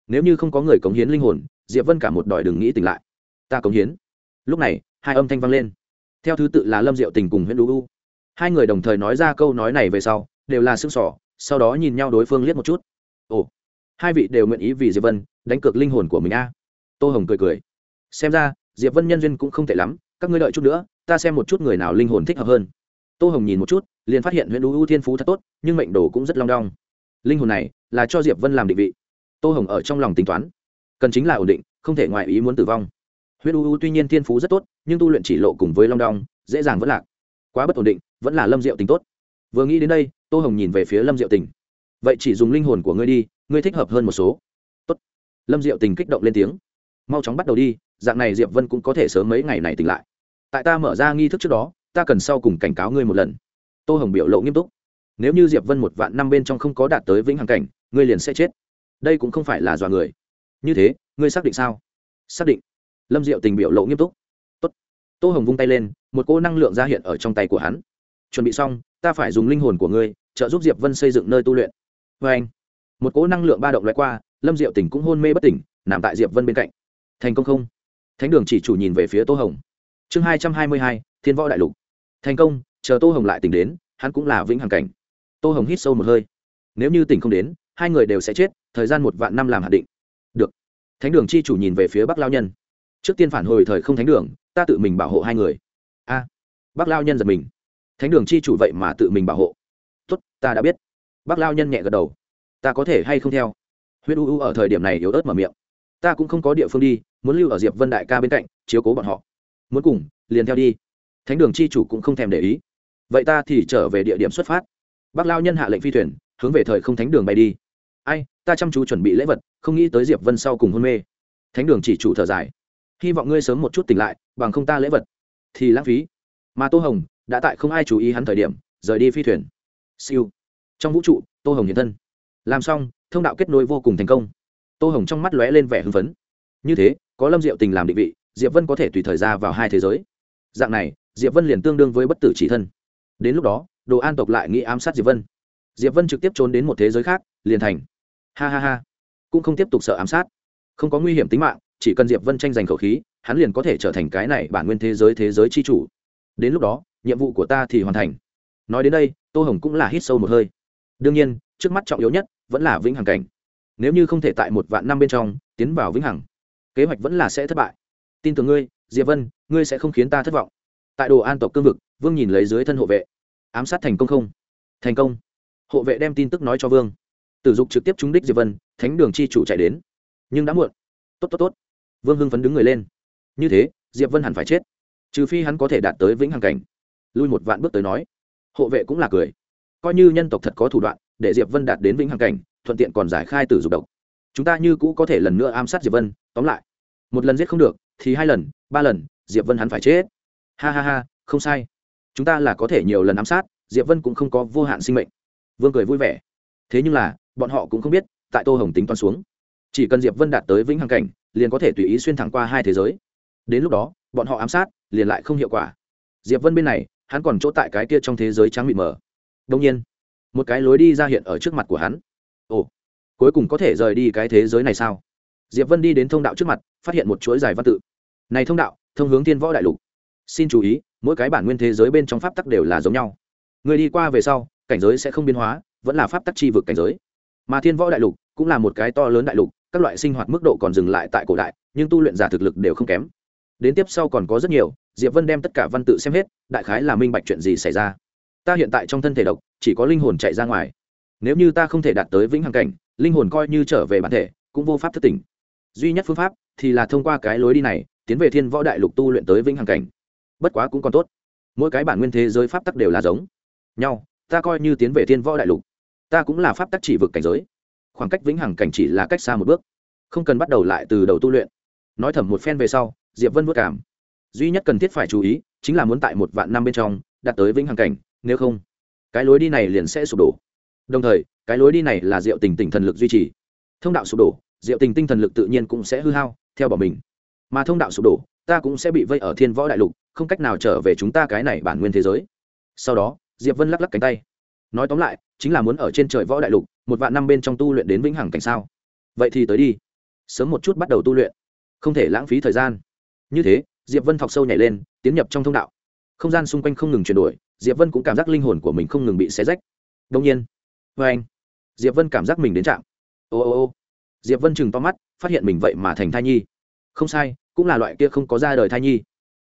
Nếu như không có người cống hiến linh hồn, diệp vân cả một đòi đừng nghĩ tỉnh lại. Ta cống hiến. Lúc này, hai âm thanh vang lên. Theo thứ tự là lâm diệu tình cùng huyện đu u. Hai người đồng thời nói ra câu nói này về sau, đều là xương sỏ sau đó nhìn nhau đối phương liếc một chút. Ồ, hai vị đều nguyện ý vì diệp vân đánh cược linh hồn của mình a. Tô hồng cười cười. Xem ra, diệp vân nhân duyên cũng không tệ lắm các ngươi đợi chút nữa, ta xem một chút người nào linh hồn thích hợp hơn. Tô hồng nhìn một chút, liền phát hiện huyện đu u thiên phú thật tốt, nhưng mệnh đồ cũng rất long đong. Linh hồn này là cho diệp vân làm định vị. Tô hồng ở trong lòng tính toán. Cần chính là ổn định, không thể ngoài ý muốn tử vong. Huyện đu u tuy nhiên thiên phú rất tốt, nhưng tu luyện chỉ lộ cùng với long đong, dễ dàng vẫn lạc. Quá bất ổn định, vẫn là lâm diệu tình tốt. Vừa nghĩ đến đây, tô hồng nhìn về phía lâm diệu tình. Vậy chỉ dùng linh hồn của ngươi đi, ngươi thích hợp hơn một số. Tốt. lâm diệu tình kích động lên tiếng mau chóng bắt đầu đi, dạng này diệp vân cũng có thể sớm mấy ngày này tỉnh lại. Tại ta mở ra nghi thức trước đó, ta cần sau cùng cảnh cáo ngươi một lần. Tô hồng biểu lộ nghiêm túc. Nếu như diệp vân một vạn năm bên trong không có đạt tới vĩnh hằng cảnh, ngươi liền sẽ chết. Đây cũng không phải là dọa người. Như thế, ngươi xác định sao? Xác định. Lâm diệu tình biểu lộ nghiêm túc. Tốt. tô hồng vung tay lên, một cô năng lượng ra hiện ở trong tay của hắn. Chuẩn bị xong, ta phải dùng linh hồn của ngươi trợ giúp diệp vân xây dựng nơi tu luyện. Vê anh một cỗ năng lượng ba động loại qua, lâm diệu tỉnh cũng hôn mê bất tỉnh, nằm tại diệp vân bên cạnh thành công không? Thánh đường chỉ chủ nhìn về phía tô hồng. Chương hai trăm hai mươi hai, thiên võ đại lục. Thành công, chờ tô hồng lại tỉnh đến, hắn cũng là vĩnh hằng cảnh. Tô hồng hít sâu một hơi. Nếu như tỉnh không đến, hai người đều sẽ chết, thời gian một vạn năm làm hạ định. Được. Thánh đường chi chủ nhìn về phía bắc lao nhân. Trước tiên phản hồi thời không thánh đường, ta tự mình bảo hộ hai người. A. Bắc lao nhân giật mình. Thánh đường chi chủ vậy mà tự mình bảo hộ. Tốt, ta đã biết. Bắc lao nhân nhẹ gật đầu. Ta có thể hay không theo? Huyết u u ở thời điểm này yếu ớt mở miệng ta cũng không có địa phương đi, muốn lưu ở diệp vân đại ca bên cạnh, chiếu cố bọn họ. Muốn cùng, liền theo đi. Thánh đường chi chủ cũng không thèm để ý. Vậy ta thì trở về địa điểm xuất phát. Bác lao nhân hạ lệnh phi thuyền, hướng về thời không thánh đường bay đi. Ai, ta chăm chú chuẩn bị lễ vật, không nghĩ tới diệp vân sau cùng hôn mê. Thánh đường chỉ chủ thở dài. Hy vọng ngươi sớm một chút tỉnh lại, bằng không ta lễ vật thì lãng phí. Mà tô hồng, đã tại không ai chú ý hắn thời điểm, rời đi phi thuyền. Siêu. Trong vũ trụ, tô hồng hiện thân. Làm xong, thông đạo kết nối vô cùng thành công tô hồng trong mắt lóe lên vẻ hưng phấn. Như thế, có lâm diệu tình làm định vị, diệp vân có thể tùy thời ra vào hai thế giới. Dạng này, diệp vân liền tương đương với bất tử chỉ thân. Đến lúc đó, đồ an tộc lại nghĩ ám sát diệp vân. Diệp vân trực tiếp trốn đến một thế giới khác, liền thành. Ha ha ha. Cũng không tiếp tục sợ ám sát. Không có nguy hiểm tính mạng, chỉ cần diệp vân tranh giành khẩu khí, hắn liền có thể trở thành cái này bản nguyên thế giới thế giới chi chủ. Đến lúc đó, nhiệm vụ của ta thì hoàn thành. Nói đến đây, tô hồng cũng là hít sâu một hơi. Đương nhiên, trước mắt trọng yếu nhất vẫn là vĩnh hằng cảnh nếu như không thể tại một vạn năm bên trong tiến vào vĩnh hằng, kế hoạch vẫn là sẽ thất bại. Tin tưởng ngươi, diệp vân, ngươi sẽ không khiến ta thất vọng. Tại đồ an tộc cương vực, vương nhìn lấy dưới thân hộ vệ. Ám sát thành công không? Thành công. Hộ vệ đem tin tức nói cho vương. Tử dục trực tiếp trúng đích diệp vân, thánh đường chi chủ chạy đến. Nhưng đã muộn. Tốt tốt tốt. Vương hưng phấn đứng người lên. Như thế, diệp vân hẳn phải chết. Trừ phi hắn có thể đạt tới vĩnh hằng cảnh. Lui một vạn bước tới nói. Hộ vệ cũng là cười. Coi như nhân tộc thật có thủ đoạn, để diệp vân đạt đến vĩnh hằng cảnh thuận tiện còn giải khai tử dục độc. Chúng ta như cũ có thể lần nữa ám sát diệp vân, tóm lại, một lần giết không được, thì hai lần, ba lần, diệp vân hắn phải chết. Ha ha ha, không sai. Chúng ta là có thể nhiều lần ám sát, diệp vân cũng không có vô hạn sinh mệnh. Vương cười vui vẻ. Thế nhưng là, bọn họ cũng không biết, tại tô hồng tính toán xuống, chỉ cần diệp vân đạt tới vĩnh hằng cảnh, liền có thể tùy ý xuyên thẳng qua hai thế giới. Đến lúc đó, bọn họ ám sát, liền lại không hiệu quả. Diệp vân bên này, hắn còn chỗ tại cái kia trong thế giới trắng mịt mờ. Đông nhiên, một cái lối đi ra hiện ở trước mặt của hắn cuối cùng có thể rời đi cái thế giới này sao? Diệp vân đi đến thông đạo trước mặt, phát hiện một chuỗi dài văn tự. Này thông đạo, thông hướng thiên võ đại lục. Xin chú ý, mỗi cái bản nguyên thế giới bên trong pháp tắc đều là giống nhau. Người đi qua về sau, cảnh giới sẽ không biến hóa, vẫn là pháp tắc chi vực cảnh giới. Mà thiên võ đại lục cũng là một cái to lớn đại lục, các loại sinh hoạt mức độ còn dừng lại tại cổ đại, nhưng tu luyện giả thực lực đều không kém. Đến tiếp sau còn có rất nhiều, diệp vân đem tất cả văn tự xem hết, đại khái là minh bạch chuyện gì xảy ra. Ta hiện tại trong thân thể độc, chỉ có linh hồn chạy ra ngoài. Nếu như ta không thể đạt tới vĩnh hằng cảnh linh hồn coi như trở về bản thể, cũng vô pháp thất tỉnh. Duy nhất phương pháp thì là thông qua cái lối đi này, tiến về thiên võ đại lục tu luyện tới vĩnh hằng cảnh. Bất quá cũng còn tốt. Mỗi cái bản nguyên thế giới pháp tắc đều là giống nhau, ta coi như tiến về thiên võ đại lục, ta cũng là pháp tắc chỉ vực cảnh giới. Khoảng cách vĩnh hằng cảnh chỉ là cách xa một bước, không cần bắt đầu lại từ đầu tu luyện. Nói thầm một phen về sau, diệp vân vất cảm. Duy nhất cần thiết phải chú ý chính là muốn tại một vạn năm bên trong đạt tới vĩnh hằng cảnh, nếu không, cái lối đi này liền sẽ sụp đổ đồng thời, cái lối đi này là diệu tình tinh thần lực duy trì. Thông đạo sụp đổ, diệu tình tinh thần lực tự nhiên cũng sẽ hư hao, theo bỏ mình. Mà thông đạo sụp đổ, ta cũng sẽ bị vây ở thiên võ đại lục, không cách nào trở về chúng ta cái này bản nguyên thế giới. Sau đó, diệp vân lắc lắc cánh tay. Nói tóm lại, chính là muốn ở trên trời võ đại lục, một vạn năm bên trong tu luyện đến vĩnh hằng cảnh sao? Vậy thì tới đi. Sớm một chút bắt đầu tu luyện. Không thể lãng phí thời gian. Như thế, diệp vân thọc sâu nhảy lên, tiến nhập trong thông đạo. Không gian xung quanh không ngừng chuyển đổi, diệp vân cũng cảm giác linh hồn của mình không ngừng bị xé rách. Đông nhiên vê anh, diệp vân cảm giác mình đến trạm. Ô ô ô. Diệp vân chừng to mắt, phát hiện mình vậy mà thành thai nhi. Không sai, cũng là loại kia không có ra đời thai nhi.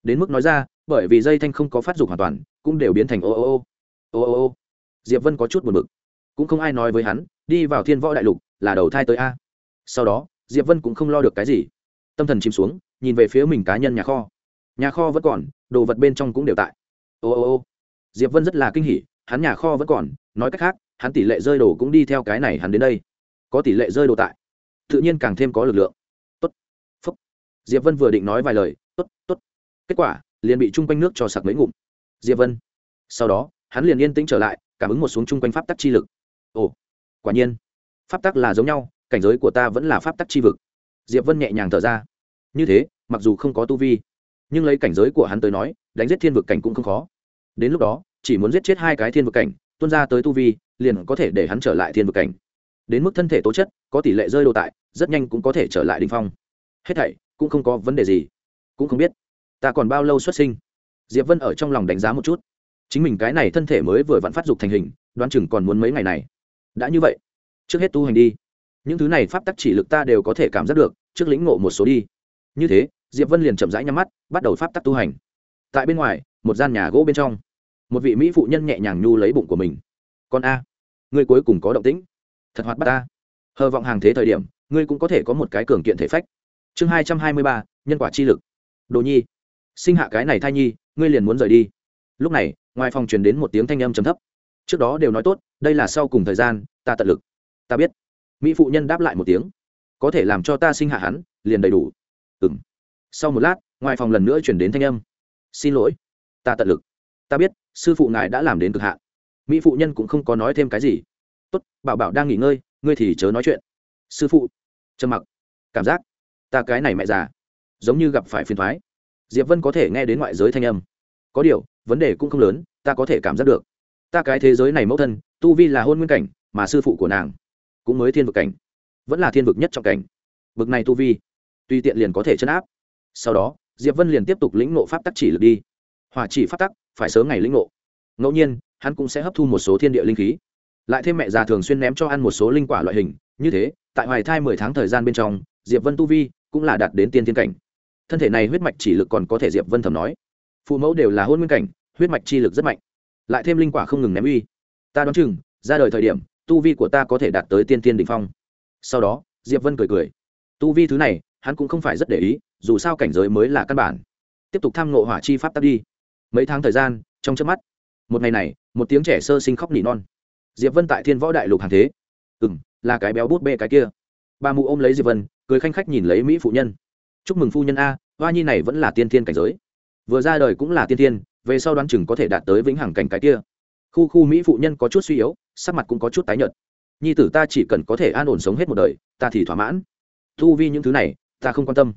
Đến mức nói ra, bởi vì dây thanh không có phát dục hoàn toàn, cũng đều biến thành ô ô ô. Ô ô ô. Diệp vân có chút buồn bực. Cũng không ai nói với hắn, đi vào thiên võ đại lục, là đầu thai tới a. Sau đó, diệp vân cũng không lo được cái gì. Tâm thần chìm xuống, nhìn về phía mình cá nhân nhà kho. Nhà kho vẫn còn, đồ vật bên trong cũng đều tại. Ô ô ô. Diệp vân rất là kinh hỉ, hắn nhà kho vẫn còn, nói cách khác hắn tỷ lệ rơi đồ cũng đi theo cái này hắn đến đây. Có tỷ lệ rơi đồ tại. Tự nhiên càng thêm có lực lượng. Tốt. Phúc. Diệp vân vừa định nói vài lời, tốt tốt. Kết quả, liền bị chung quanh nước cho sặc mấy ngụm. Diệp vân. Sau đó, hắn liền yên tĩnh trở lại, cảm ứng một xuống chung quanh pháp tắc chi lực. Ồ, quả nhiên. Pháp tắc là giống nhau, cảnh giới của ta vẫn là pháp tắc chi vực. Diệp vân nhẹ nhàng thở ra. Như thế, mặc dù không có tu vi, nhưng lấy cảnh giới của hắn tới nói, đánh giết thiên vực cảnh cũng không khó. Đến lúc đó, chỉ muốn giết chết hai cái thiên vực cảnh, tuôn ra tới tu vi liền có thể để hắn trở lại thiên vực cảnh. Đến mức thân thể tố chất, có tỷ lệ rơi đồ tại, rất nhanh cũng có thể trở lại đình phong. Hết thảy, cũng không có vấn đề gì. Cũng không biết, ta còn bao lâu xuất sinh? Diệp vân ở trong lòng đánh giá một chút. Chính mình cái này thân thể mới vừa vặn phát dục thành hình, đoán chừng còn muốn mấy ngày này. Đã như vậy, trước hết tu hành đi. Những thứ này pháp tắc chỉ lực ta đều có thể cảm giác được, trước lĩnh ngộ một số đi. Như thế, diệp vân liền chậm rãi nhắm mắt, bắt đầu pháp tắc tu hành. Tại bên ngoài, một gian nhà gỗ bên trong, một vị mỹ phụ nhân nhẹ nhàng nhu lấy bụng của mình. Con a ngươi cuối cùng có động tĩnh. Thật hoạt bắt ta. Hờ vọng hàng thế thời điểm, ngươi cũng có thể có một cái cường kiện thể phách. Chương hai trăm hai mươi ba, nhân quả chi lực. Đồ nhi, sinh hạ cái này thai nhi, ngươi liền muốn rời đi. Lúc này, ngoài phòng truyền đến một tiếng thanh âm trầm thấp. Trước đó đều nói tốt, đây là sau cùng thời gian, ta tận lực. Ta biết. Mỹ phụ nhân đáp lại một tiếng. Có thể làm cho ta sinh hạ hắn, liền đầy đủ. Ừ m sau một lát, ngoài phòng lần nữa chuyển đến thanh âm. Xin lỗi. Ta tận lực. Ta biết, sư phụ ngài đã làm đến cực hạn mỹ phụ nhân cũng không có nói thêm cái gì. Tốt, bảo bảo đang nghỉ ngơi, ngươi thì chớ nói chuyện. Sư phụ. Trầm mặc. Cảm giác, ta cái này mẹ già, giống như gặp phải phiền thoái. Diệp vân có thể nghe đến ngoại giới thanh âm. Có điều, vấn đề cũng không lớn, ta có thể cảm giác được. Ta cái thế giới này mẫu thân, tu vi là hôn nguyên cảnh, mà sư phụ của nàng cũng mới thiên vực cảnh, vẫn là thiên vực nhất trong cảnh. Vực này tu vi tuy tiện liền có thể chấn áp. Sau đó, diệp vân liền tiếp tục lĩnh nộ pháp tắc chỉ lực đi. Hỏa chỉ pháp tắc, phải sớm ngày lĩnh nộ ngẫu nhiên, hắn cũng sẽ hấp thu một số thiên địa linh khí. Lại thêm mẹ già thường xuyên ném cho ăn một số linh quả loại hình, như thế, tại hoài thai mười tháng thời gian bên trong, diệp vân tu vi cũng là đạt đến tiên thiên cảnh. Thân thể này huyết mạch chỉ lực còn có thể diệp vân thầm nói. Phụ mẫu đều là hôn nguyên cảnh, huyết mạch chi lực rất mạnh. Lại thêm linh quả không ngừng ném uy. Ta đoán chừng, ra đời thời điểm, tu vi của ta có thể đạt tới tiên tiên đ ỉ n h phong. Sau đó, diệp vân cười cười. Tu vi thứ này, hắn cũng không phải rất để ý, dù sao cảnh giới mới là căn bản. Tiếp tục tham ngộ hỏa chi pháp tắc đi. Mấy tháng thời gian, trong trước mắt một ngày này, một tiếng trẻ sơ sinh khóc nỉ non. Diệp vân tại thiên võ đại lục hàng thế. Ừ m là cái béo bút bê cái kia. Ba mụ ôm lấy diệp vân, cười khanh khách nhìn lấy mỹ phụ nhân. Chúc mừng phu nhân a, hoa nhi này vẫn là tiên thiên cảnh giới. Vừa ra đời cũng là tiên thiên, về sau đoán chừng có thể đạt tới vĩnh hằng cảnh cái kia. Khu khu mỹ phụ nhân có chút suy yếu, sắc mặt cũng có chút tái nhợt. Nhi tử ta chỉ cần có thể an ổn sống hết một đời, ta thì thỏa mãn. Thu vi những thứ này, ta không quan tâm.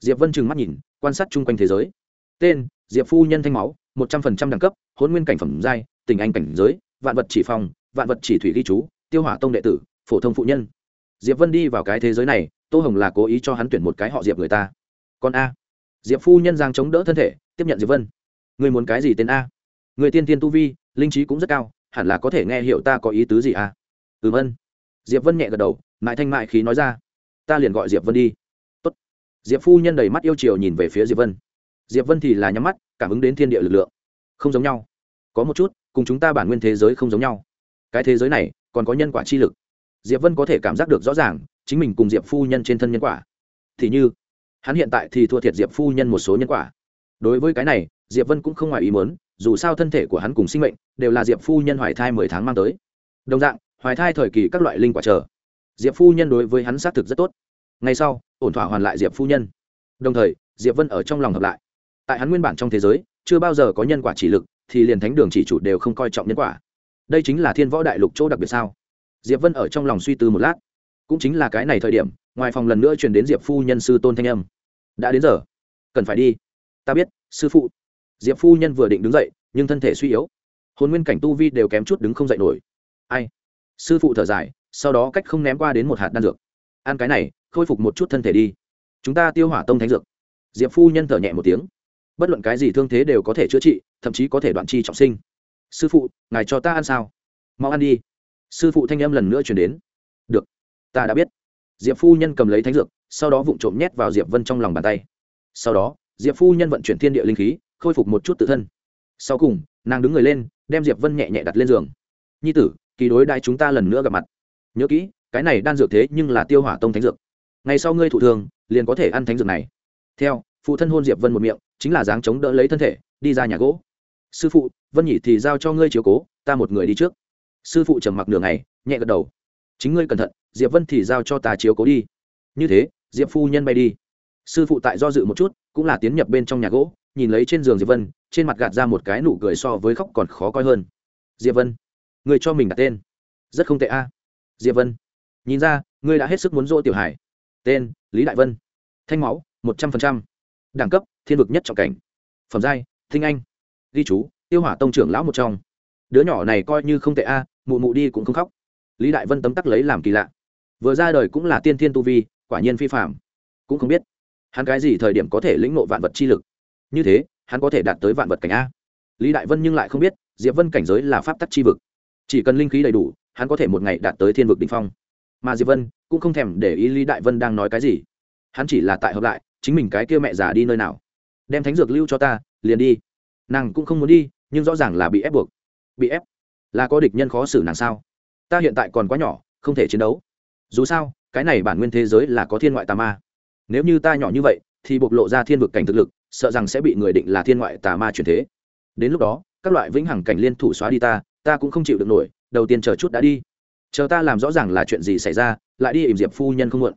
Diệp vân trừng mắt nhìn, quan sát chung quanh thế giới. Tên, diệp phu nhân thanh máu một trăm phần trăm đẳng cấp, hôn nguyên cảnh phẩm giai, tình anh cảnh giới, vạn vật chỉ phòng, vạn vật chỉ thủy ghi chú, tiêu hỏa tông đệ tử, phổ thông phụ nhân. Diệp vân đi vào cái thế giới này, tô hồng là cố ý cho hắn tuyển một cái họ diệp người ta. Con a. Diệp phu nhân giang chống đỡ thân thể, tiếp nhận diệp vân. Người muốn cái gì tên a? Người tiên tiên tu vi, linh trí cũng rất cao, hẳn là có thể nghe hiểu ta có ý tứ gì a? Ừ vân. Diệp vân nhẹ gật đầu, mại thanh mại khí nói ra. Ta liền gọi diệp vân đi. Tốt. diệp phu nhân đầy mắt yêu chiều nhìn về phía diệp vân diệp vân thì là nhắm mắt, cảm ứng đến thiên địa lực lượng. Không giống nhau. Có một chút, cùng chúng ta bản nguyên thế giới không giống nhau. Cái thế giới này, còn có nhân quả chi lực. Diệp vân có thể cảm giác được rõ ràng, chính mình cùng diệp phu nhân trên thân nhân quả. Thì như, hắn hiện tại thì thua thiệt diệp phu nhân một số nhân quả. Đối với cái này, diệp vân cũng không ngoài ý muốn, dù sao thân thể của hắn cùng sinh mệnh, đều là diệp phu nhân hoài thai mười tháng mang tới. Đồng dạng, hoài thai thời kỳ các loại linh quả chờ. Diệp phu nhân đối với hắn xác thực rất tốt. Ngay sau, ổn thỏa hoàn lại diệp phu nhân. Đồng thời, diệp vân ở trong lòng hợp lại tại hắn nguyên bản trong thế giới, chưa bao giờ có nhân quả chỉ lực, thì liền thánh đường chỉ chủ đều không coi trọng nhân quả. Đây chính là thiên võ đại lục chỗ đặc biệt sao? Diệp vân ở trong lòng suy tư một lát. Cũng chính là cái này thời điểm, ngoài phòng lần nữa truyền đến diệp phu nhân sư tôn thanh âm. Đã đến giờ. Cần phải đi. Ta biết, sư phụ. Diệp phu nhân vừa định đứng dậy, nhưng thân thể suy yếu. Hồn nguyên cảnh tu vi đều kém chút đứng không dậy nổi. Ai? Sư phụ thở dài, sau đó cách không ném qua đến một hạt đan dược. Ăn cái này, khôi phục một chút thân thể đi. Chúng ta tiêu hỏa tông thánh dược. Diệp phu nhân thở nhẹ một tiếng bất luận cái gì thương thế đều có thể chữa trị, thậm chí có thể đoạn chi trọng sinh. Sư phụ, ngài cho ta ăn sao? Mau ăn đi. Sư phụ thanh em lần nữa chuyển đến. Được. Ta đã biết. Diệp phu nhân cầm lấy thánh dược, sau đó vụng trộm nhét vào diệp vân trong lòng bàn tay. Sau đó, diệp phu nhân vận chuyển thiên địa linh khí, khôi phục một chút tự thân. Sau cùng, nàng đứng người lên, đem diệp vân nhẹ nhẹ đặt lên giường. Nhi tử, kỳ đối đại chúng ta lần nữa gặp mặt. Nhớ kỹ, cái này đan dược thế nhưng là tiêu hỏa tông thánh dược. Ngày sau ngươi thụ thường, liền có thể ăn thánh dược này. Theo, phụ thân hôn diệp vân một miệng chính là dáng chống đỡ lấy thân thể, đi ra nhà gỗ. Sư phụ, vân nhị thì giao cho ngươi chiếu cố, ta một người đi trước. Sư phụ trầm mặc nửa ngày, nhẹ gật đầu. Chính ngươi cẩn thận, diệp vân thì giao cho ta chiếu cố đi. Như thế, diệp phu nhân bay đi. Sư phụ tại do dự một chút, cũng là tiến nhập bên trong nhà gỗ, nhìn lấy trên giường diệp vân, trên mặt gạt ra một cái nụ cười so với khóc còn khó coi hơn. Diệp vân, người cho mình đặt tên. Rất không tệ a. Diệp vân, nhìn ra, ngươi đã hết sức muốn dỗ tiểu hải. Tên, lý đại vân. Thanh máu, một trăm phần trăm. Đẳng cấp thiên vực nhất trọng cảnh. Phẩm giai, thinh anh. Ghi chú, tiêu hỏa tông trưởng lão một trong. Đứa nhỏ này coi như không tệ a, mụ mụ đi cũng không khóc. Lý đại vân tấm tắc lấy làm kỳ lạ. Vừa ra đời cũng là tiên thiên tu vi, quả nhiên phi phạm cũng không biết, hắn cái gì thời điểm có thể lĩnh nộ vạn vật chi lực. Như thế, hắn có thể đạt tới vạn vật cảnh a. Lý đại vân nhưng lại không biết, diệp vân cảnh giới là pháp tắc chi vực. Chỉ cần linh khí đầy đủ, hắn có thể một ngày đạt tới thiên vực đ ỉ n h phong. Mà diệp vân cũng không thèm để ý lý đại vân đang nói cái gì. Hắn chỉ là tại hợp lại, chính mình cái kia mẹ già đi nơi nào đem thánh dược lưu cho ta, liền đi. Nàng cũng không muốn đi, nhưng rõ ràng là bị ép buộc. Bị ép? Là có địch nhân khó xử nàng sao? Ta hiện tại còn quá nhỏ, không thể chiến đấu. Dù sao, cái này bản nguyên thế giới là có thiên ngoại tà ma. Nếu như ta nhỏ như vậy, thì bộc lộ ra thiên vực cảnh thực lực, sợ rằng sẽ bị người định là thiên ngoại tà ma truyền thế. Đến lúc đó, các loại vĩnh hằng cảnh liên thủ xóa đi ta ta cũng không chịu được nổi, đầu tiên chờ chút đã đi. Chờ ta làm rõ ràng là chuyện gì xảy ra, lại đi ìm diệp phu nhân không muộn.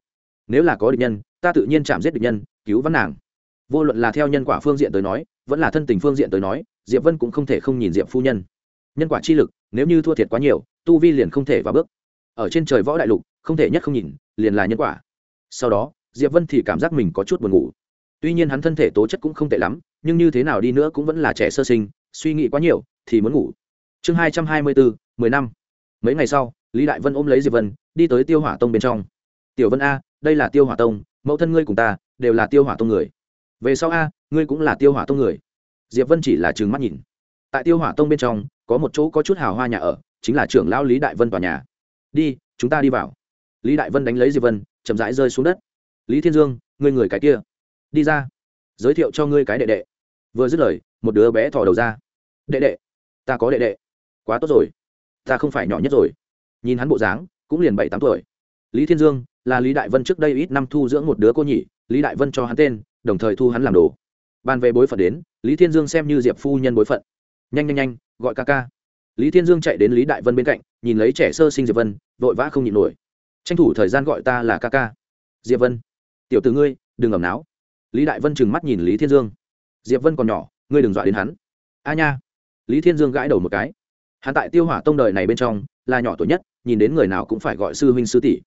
Nếu là có địch nhân, ta tự nhiên chạm giết địch nhân, cứu vãn nàng vô luận là theo nhân quả phương diện tới nói, vẫn là thân tình phương diện tới nói, diệp vân cũng không thể không nhìn diệp phu nhân. Nhân quả chi lực, nếu như thua thiệt quá nhiều, tu vi liền không thể vào bước. Ở trên trời võ đại lục, không thể nhất không nhìn, liền là nhân quả. Sau đó, diệp vân thì cảm giác mình có chút buồn ngủ. Tuy nhiên hắn thân thể tố chất cũng không tệ lắm, nhưng như thế nào đi nữa cũng vẫn là trẻ sơ sinh, suy nghĩ quá nhiều thì muốn ngủ. Chương hai trăm hai mươi bốn mười năm. Mấy ngày sau, lý đại vân ôm lấy diệp vân, đi tới tiêu hỏa tông bên trong. Tiểu vân a, đây là tiêu hỏa tông, mẫu thân ngươi cùng ta, đều là tiêu hỏa tông người về sau a, ngươi cũng là tiêu hỏa tông người. Diệp vân chỉ là trừng mắt nhìn. Tại tiêu hỏa tông bên trong, có một chỗ có chút hào hoa nhà ở, chính là trưởng lão lý đại vân tòa nhà. Đi, chúng ta đi vào. Lý đại vân đánh lấy diệp vân, chậm rãi rơi xuống đất. Lý thiên dương, ngươi người cái kia. Đi ra. Giới thiệu cho ngươi cái đệ đệ. Vừa dứt lời, một đứa bé thò đầu ra. Đệ đệ, ta có đệ đệ. Quá tốt rồi. Ta không phải nhỏ nhất rồi. Nhìn hắn bộ dáng, cũng liền bảy tám tuổi. Lý thiên dương, là lý đại vân trước đây ít năm thu dưỡng một đứa cô nhỉ. Lý đại vân cho hắn tên đồng thời thu hắn làm đồ. Ban về bối phận đến, lý thiên dương xem như diệp phu nhân bối phận. Nhanh nhanh nhanh, gọi ca ca. Lý thiên dương chạy đến lý đại vân bên cạnh, nhìn lấy trẻ sơ sinh diệp vân, vội vã không nhịn nổi. Tranh thủ thời gian gọi ta là ca ca. Diệp vân, tiểu t ử ngươi, đừng ẩm náo. Lý đại vân trừng mắt nhìn lý thiên dương. Diệp vân còn nhỏ, ngươi đừng dọa đến hắn. A nha. Lý thiên dương gãi đầu một cái. Hắn tại tiêu hỏa tông đời này bên trong, là nhỏ tuổi nhất, nhìn đến người nào cũng phải gọi sư huynh sư tỷ.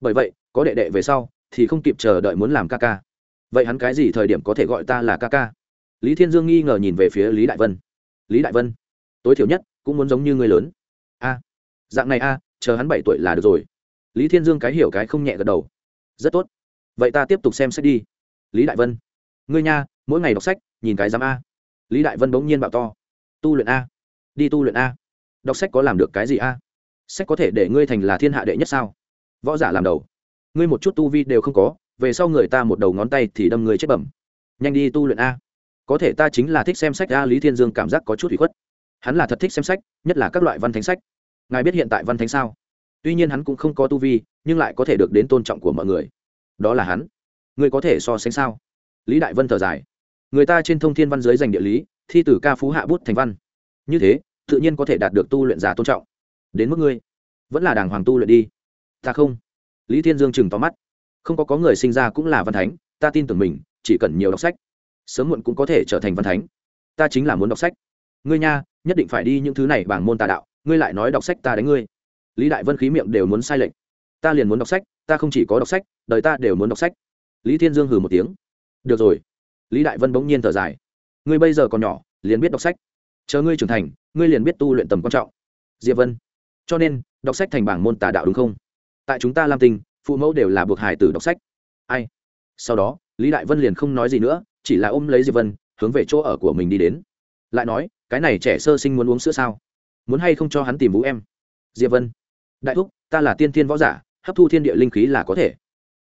Bởi vậy, có đệ đệ về sau, thì không kịp chờ đợi muốn làm ca ca vậy hắn cái gì thời điểm có thể gọi ta là ca ca? Lý thiên dương nghi ngờ nhìn về phía lý đại vân. Lý đại vân, tối thiểu nhất cũng muốn giống như người lớn. A, dạng này a, chờ hắn bảy tuổi là được rồi. Lý thiên dương cái hiểu cái không nhẹ gật đầu. Rất tốt. Vậy ta tiếp tục xem sách đi. Lý đại vân, ngươi nha, mỗi ngày đọc sách, nhìn cái giám a. Lý đại vân bỗng nhiên bảo to. Tu luyện a. Đi tu luyện a. Đọc sách có làm được cái gì a? Sách có thể để ngươi thành là thiên hạ đệ nhất sao? Võ giả làm đầu. Ngươi một chút tu vi đều không có về sau người ta một đầu ngón tay thì đâm người chết bẩm. Nhanh đi tu luyện a. Có thể ta chính là thích xem sách a, lý thiên dương cảm giác có chút hủy khuất. Hắn là thật thích xem sách, nhất là các loại văn thánh sách. Ngài biết hiện tại văn thánh sao? Tuy nhiên hắn cũng không có tu vi, nhưng lại có thể được đến tôn trọng của mọi người. Đó là hắn. Người có thể so sánh sao? Lý đại vân thở dài. Người ta trên thông thiên văn giới dành địa lý, thi tử ca phú hạ bút thành văn. Như thế, tự nhiên có thể đạt được tu luyện giả tôn trọng. Đến mức ngươi, vẫn là đàng hoàng tu luyện đi. Ta không. Lý thiên dương chừng tóm mắt không có có người sinh ra cũng là văn thánh, ta tin tưởng mình, chỉ cần nhiều đọc sách, sớm muộn cũng có thể trở thành văn thánh. Ta chính là muốn đọc sách. Ngươi nha, nhất định phải đi những thứ này bằng môn tà đạo, ngươi lại nói đọc sách ta đánh ngươi. Lý đại vân khí miệng đều muốn sai lệch. Ta liền muốn đọc sách, ta không chỉ có đọc sách, đời ta đều muốn đọc sách. Lý thiên dương hừ một tiếng. Được rồi. Lý đại vân bỗng nhiên thở dài. Ngươi bây giờ còn nhỏ, liền biết đọc sách. Chờ ngươi trưởng thành, ngươi liền biết tu luyện tầm quan trọng. Diệp vân. Cho nên, đọc sách thành bảng môn tà đạo đúng không? Tại chúng ta lam tinh phụ mẫu đều là buộc hài tử đọc sách. Ai? Sau đó, lý đại vân liền không nói gì nữa, chỉ là ôm lấy diệp vân, hướng về chỗ ở của mình đi đến. Lại nói, cái này trẻ sơ sinh muốn uống sữa sao? Muốn hay không cho hắn tìm vũ em? Diệp vân, đại thúc, ta là tiên thiên võ giả, hấp thu thiên địa linh khí là có thể.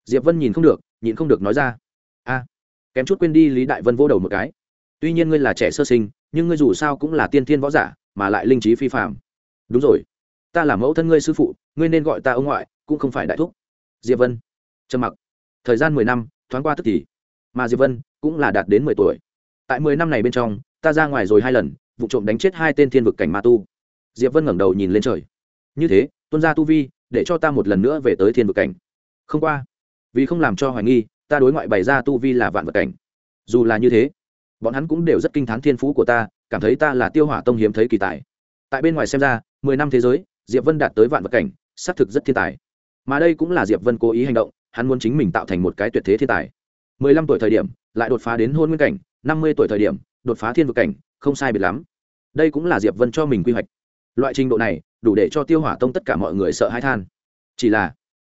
Diệp vân nhìn không được nhìn không được nói ra, a, kém chút quên đi lý đại vân vỗ đầu một cái. Tuy nhiên ngươi là trẻ sơ sinh, nhưng ngươi dù sao cũng là tiên thiên võ giả, mà lại linh trí phi phạm đúng rồi, ta là mẫu thân ngươi sư phụ, ngươi nên gọi ta ông ngoại, cũng không phải đại thúc diệp vân. Trầm mặc. Thời gian mười năm, thoáng qua tức thì. Mà diệp vân cũng là đạt đến mười tuổi. Tại mười năm này bên trong, ta ra ngoài rồi hai lần, vụ trộm đánh chết hai tên thiên vực cảnh ma tu. Diệp vân ngẩng đầu nhìn lên trời. Như thế, tuân ra tu vi, để cho ta một lần nữa về tới thiên vực cảnh. Không qua. Vì không làm cho hoài nghi, ta đối ngoại bày ra tu vi là vạn vật cảnh. Dù là như thế, bọn hắn cũng đều rất kinh t h á n thiên phú của ta, cảm thấy ta là tiêu hỏa tông hiếm thấy kỳ tài. Tại bên ngoài xem ra, mười năm thế giới, diệp vân đạt tới vạn vật cảnh, xác thực rất thiên tài mà đây cũng là diệp vân cố ý hành động, hắn muốn chính mình tạo thành một cái tuyệt thế thiên tài. Mười lăm tuổi thời điểm, lại đột phá đến hôn nguyên cảnh, năm mươi tuổi thời điểm, đột phá thiên vực cảnh, không sai biệt lắm. Đây cũng là diệp vân cho mình quy hoạch. Loại trình độ này, đủ để cho tiêu hỏa tông tất cả mọi người sợ hãi than. Chỉ là,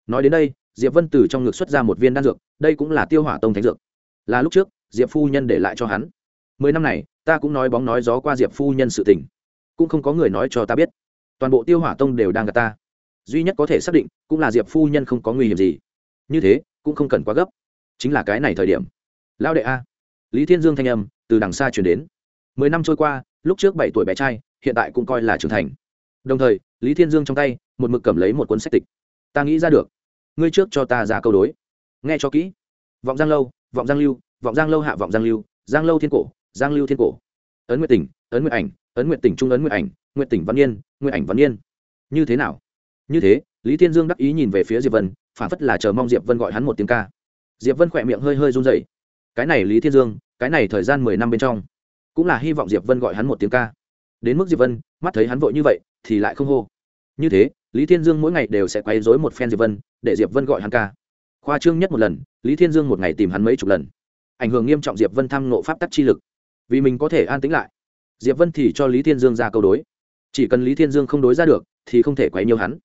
nói đến đây, diệp vân từ trong ngực xuất ra một viên đan dược, đây cũng là tiêu hỏa tông thánh dược. Là lúc trước, diệp phu nhân để lại cho hắn. Mười năm này, ta cũng nói bóng nói gió qua diệp phu nhân sự tình. Cũng không có người nói cho ta biết. Toàn bộ tiêu hỏa tông đều đang gặp ta duy nhất có thể xác định cũng là diệp phu nhân không có nguy hiểm gì như thế cũng không cần quá gấp chính là cái này thời điểm lão đệ a lý thiên dương thanh âm từ đằng xa chuyển đến mười năm trôi qua lúc trước bảy tuổi bé trai hiện tại cũng coi là trưởng thành đồng thời lý thiên dương trong tay một mực cầm lấy một cuốn sách tịch ta nghĩ ra được ngươi trước cho ta ra câu đối nghe cho kỹ vọng giang lâu vọng giang lưu vọng giang lâu hạ vọng giang lưu giang lâu thiên cổ giang lưu thiên cổ ấn nguyện tỉnh ấn nguyện ảnh ấn nguyện tỉnh trung ấn nguyện ảnh nguyện tỉnh văn yên nguyện ảnh văn yên như thế nào như thế, lý thiên dương đắc ý nhìn về phía diệp vân, phản phất là chờ mong diệp vân gọi hắn một tiếng ca. Diệp vân khỏe miệng hơi hơi run dậy cái này lý thiên dương, cái này thời gian mười năm bên trong, cũng là hy vọng diệp vân gọi hắn một tiếng ca. Đến mức diệp vân, mắt thấy hắn vội như vậy, thì lại không hô. Như thế, lý thiên dương mỗi ngày đều sẽ quấy dối một phen diệp vân, để diệp vân gọi hắn ca. Khoa trương nhất một lần, lý thiên dương một ngày tìm hắn mấy chục lần. Ảnh hưởng nghiêm trọng diệp vân thăm nộ pháp tắc chi lực. Vì mình có thể an tĩnh lại, diệp vân thì cho lý thiên dương ra câu đối. Chỉ cần lý thiên dương không đối ra được, thì không thể quấy nhiều hắn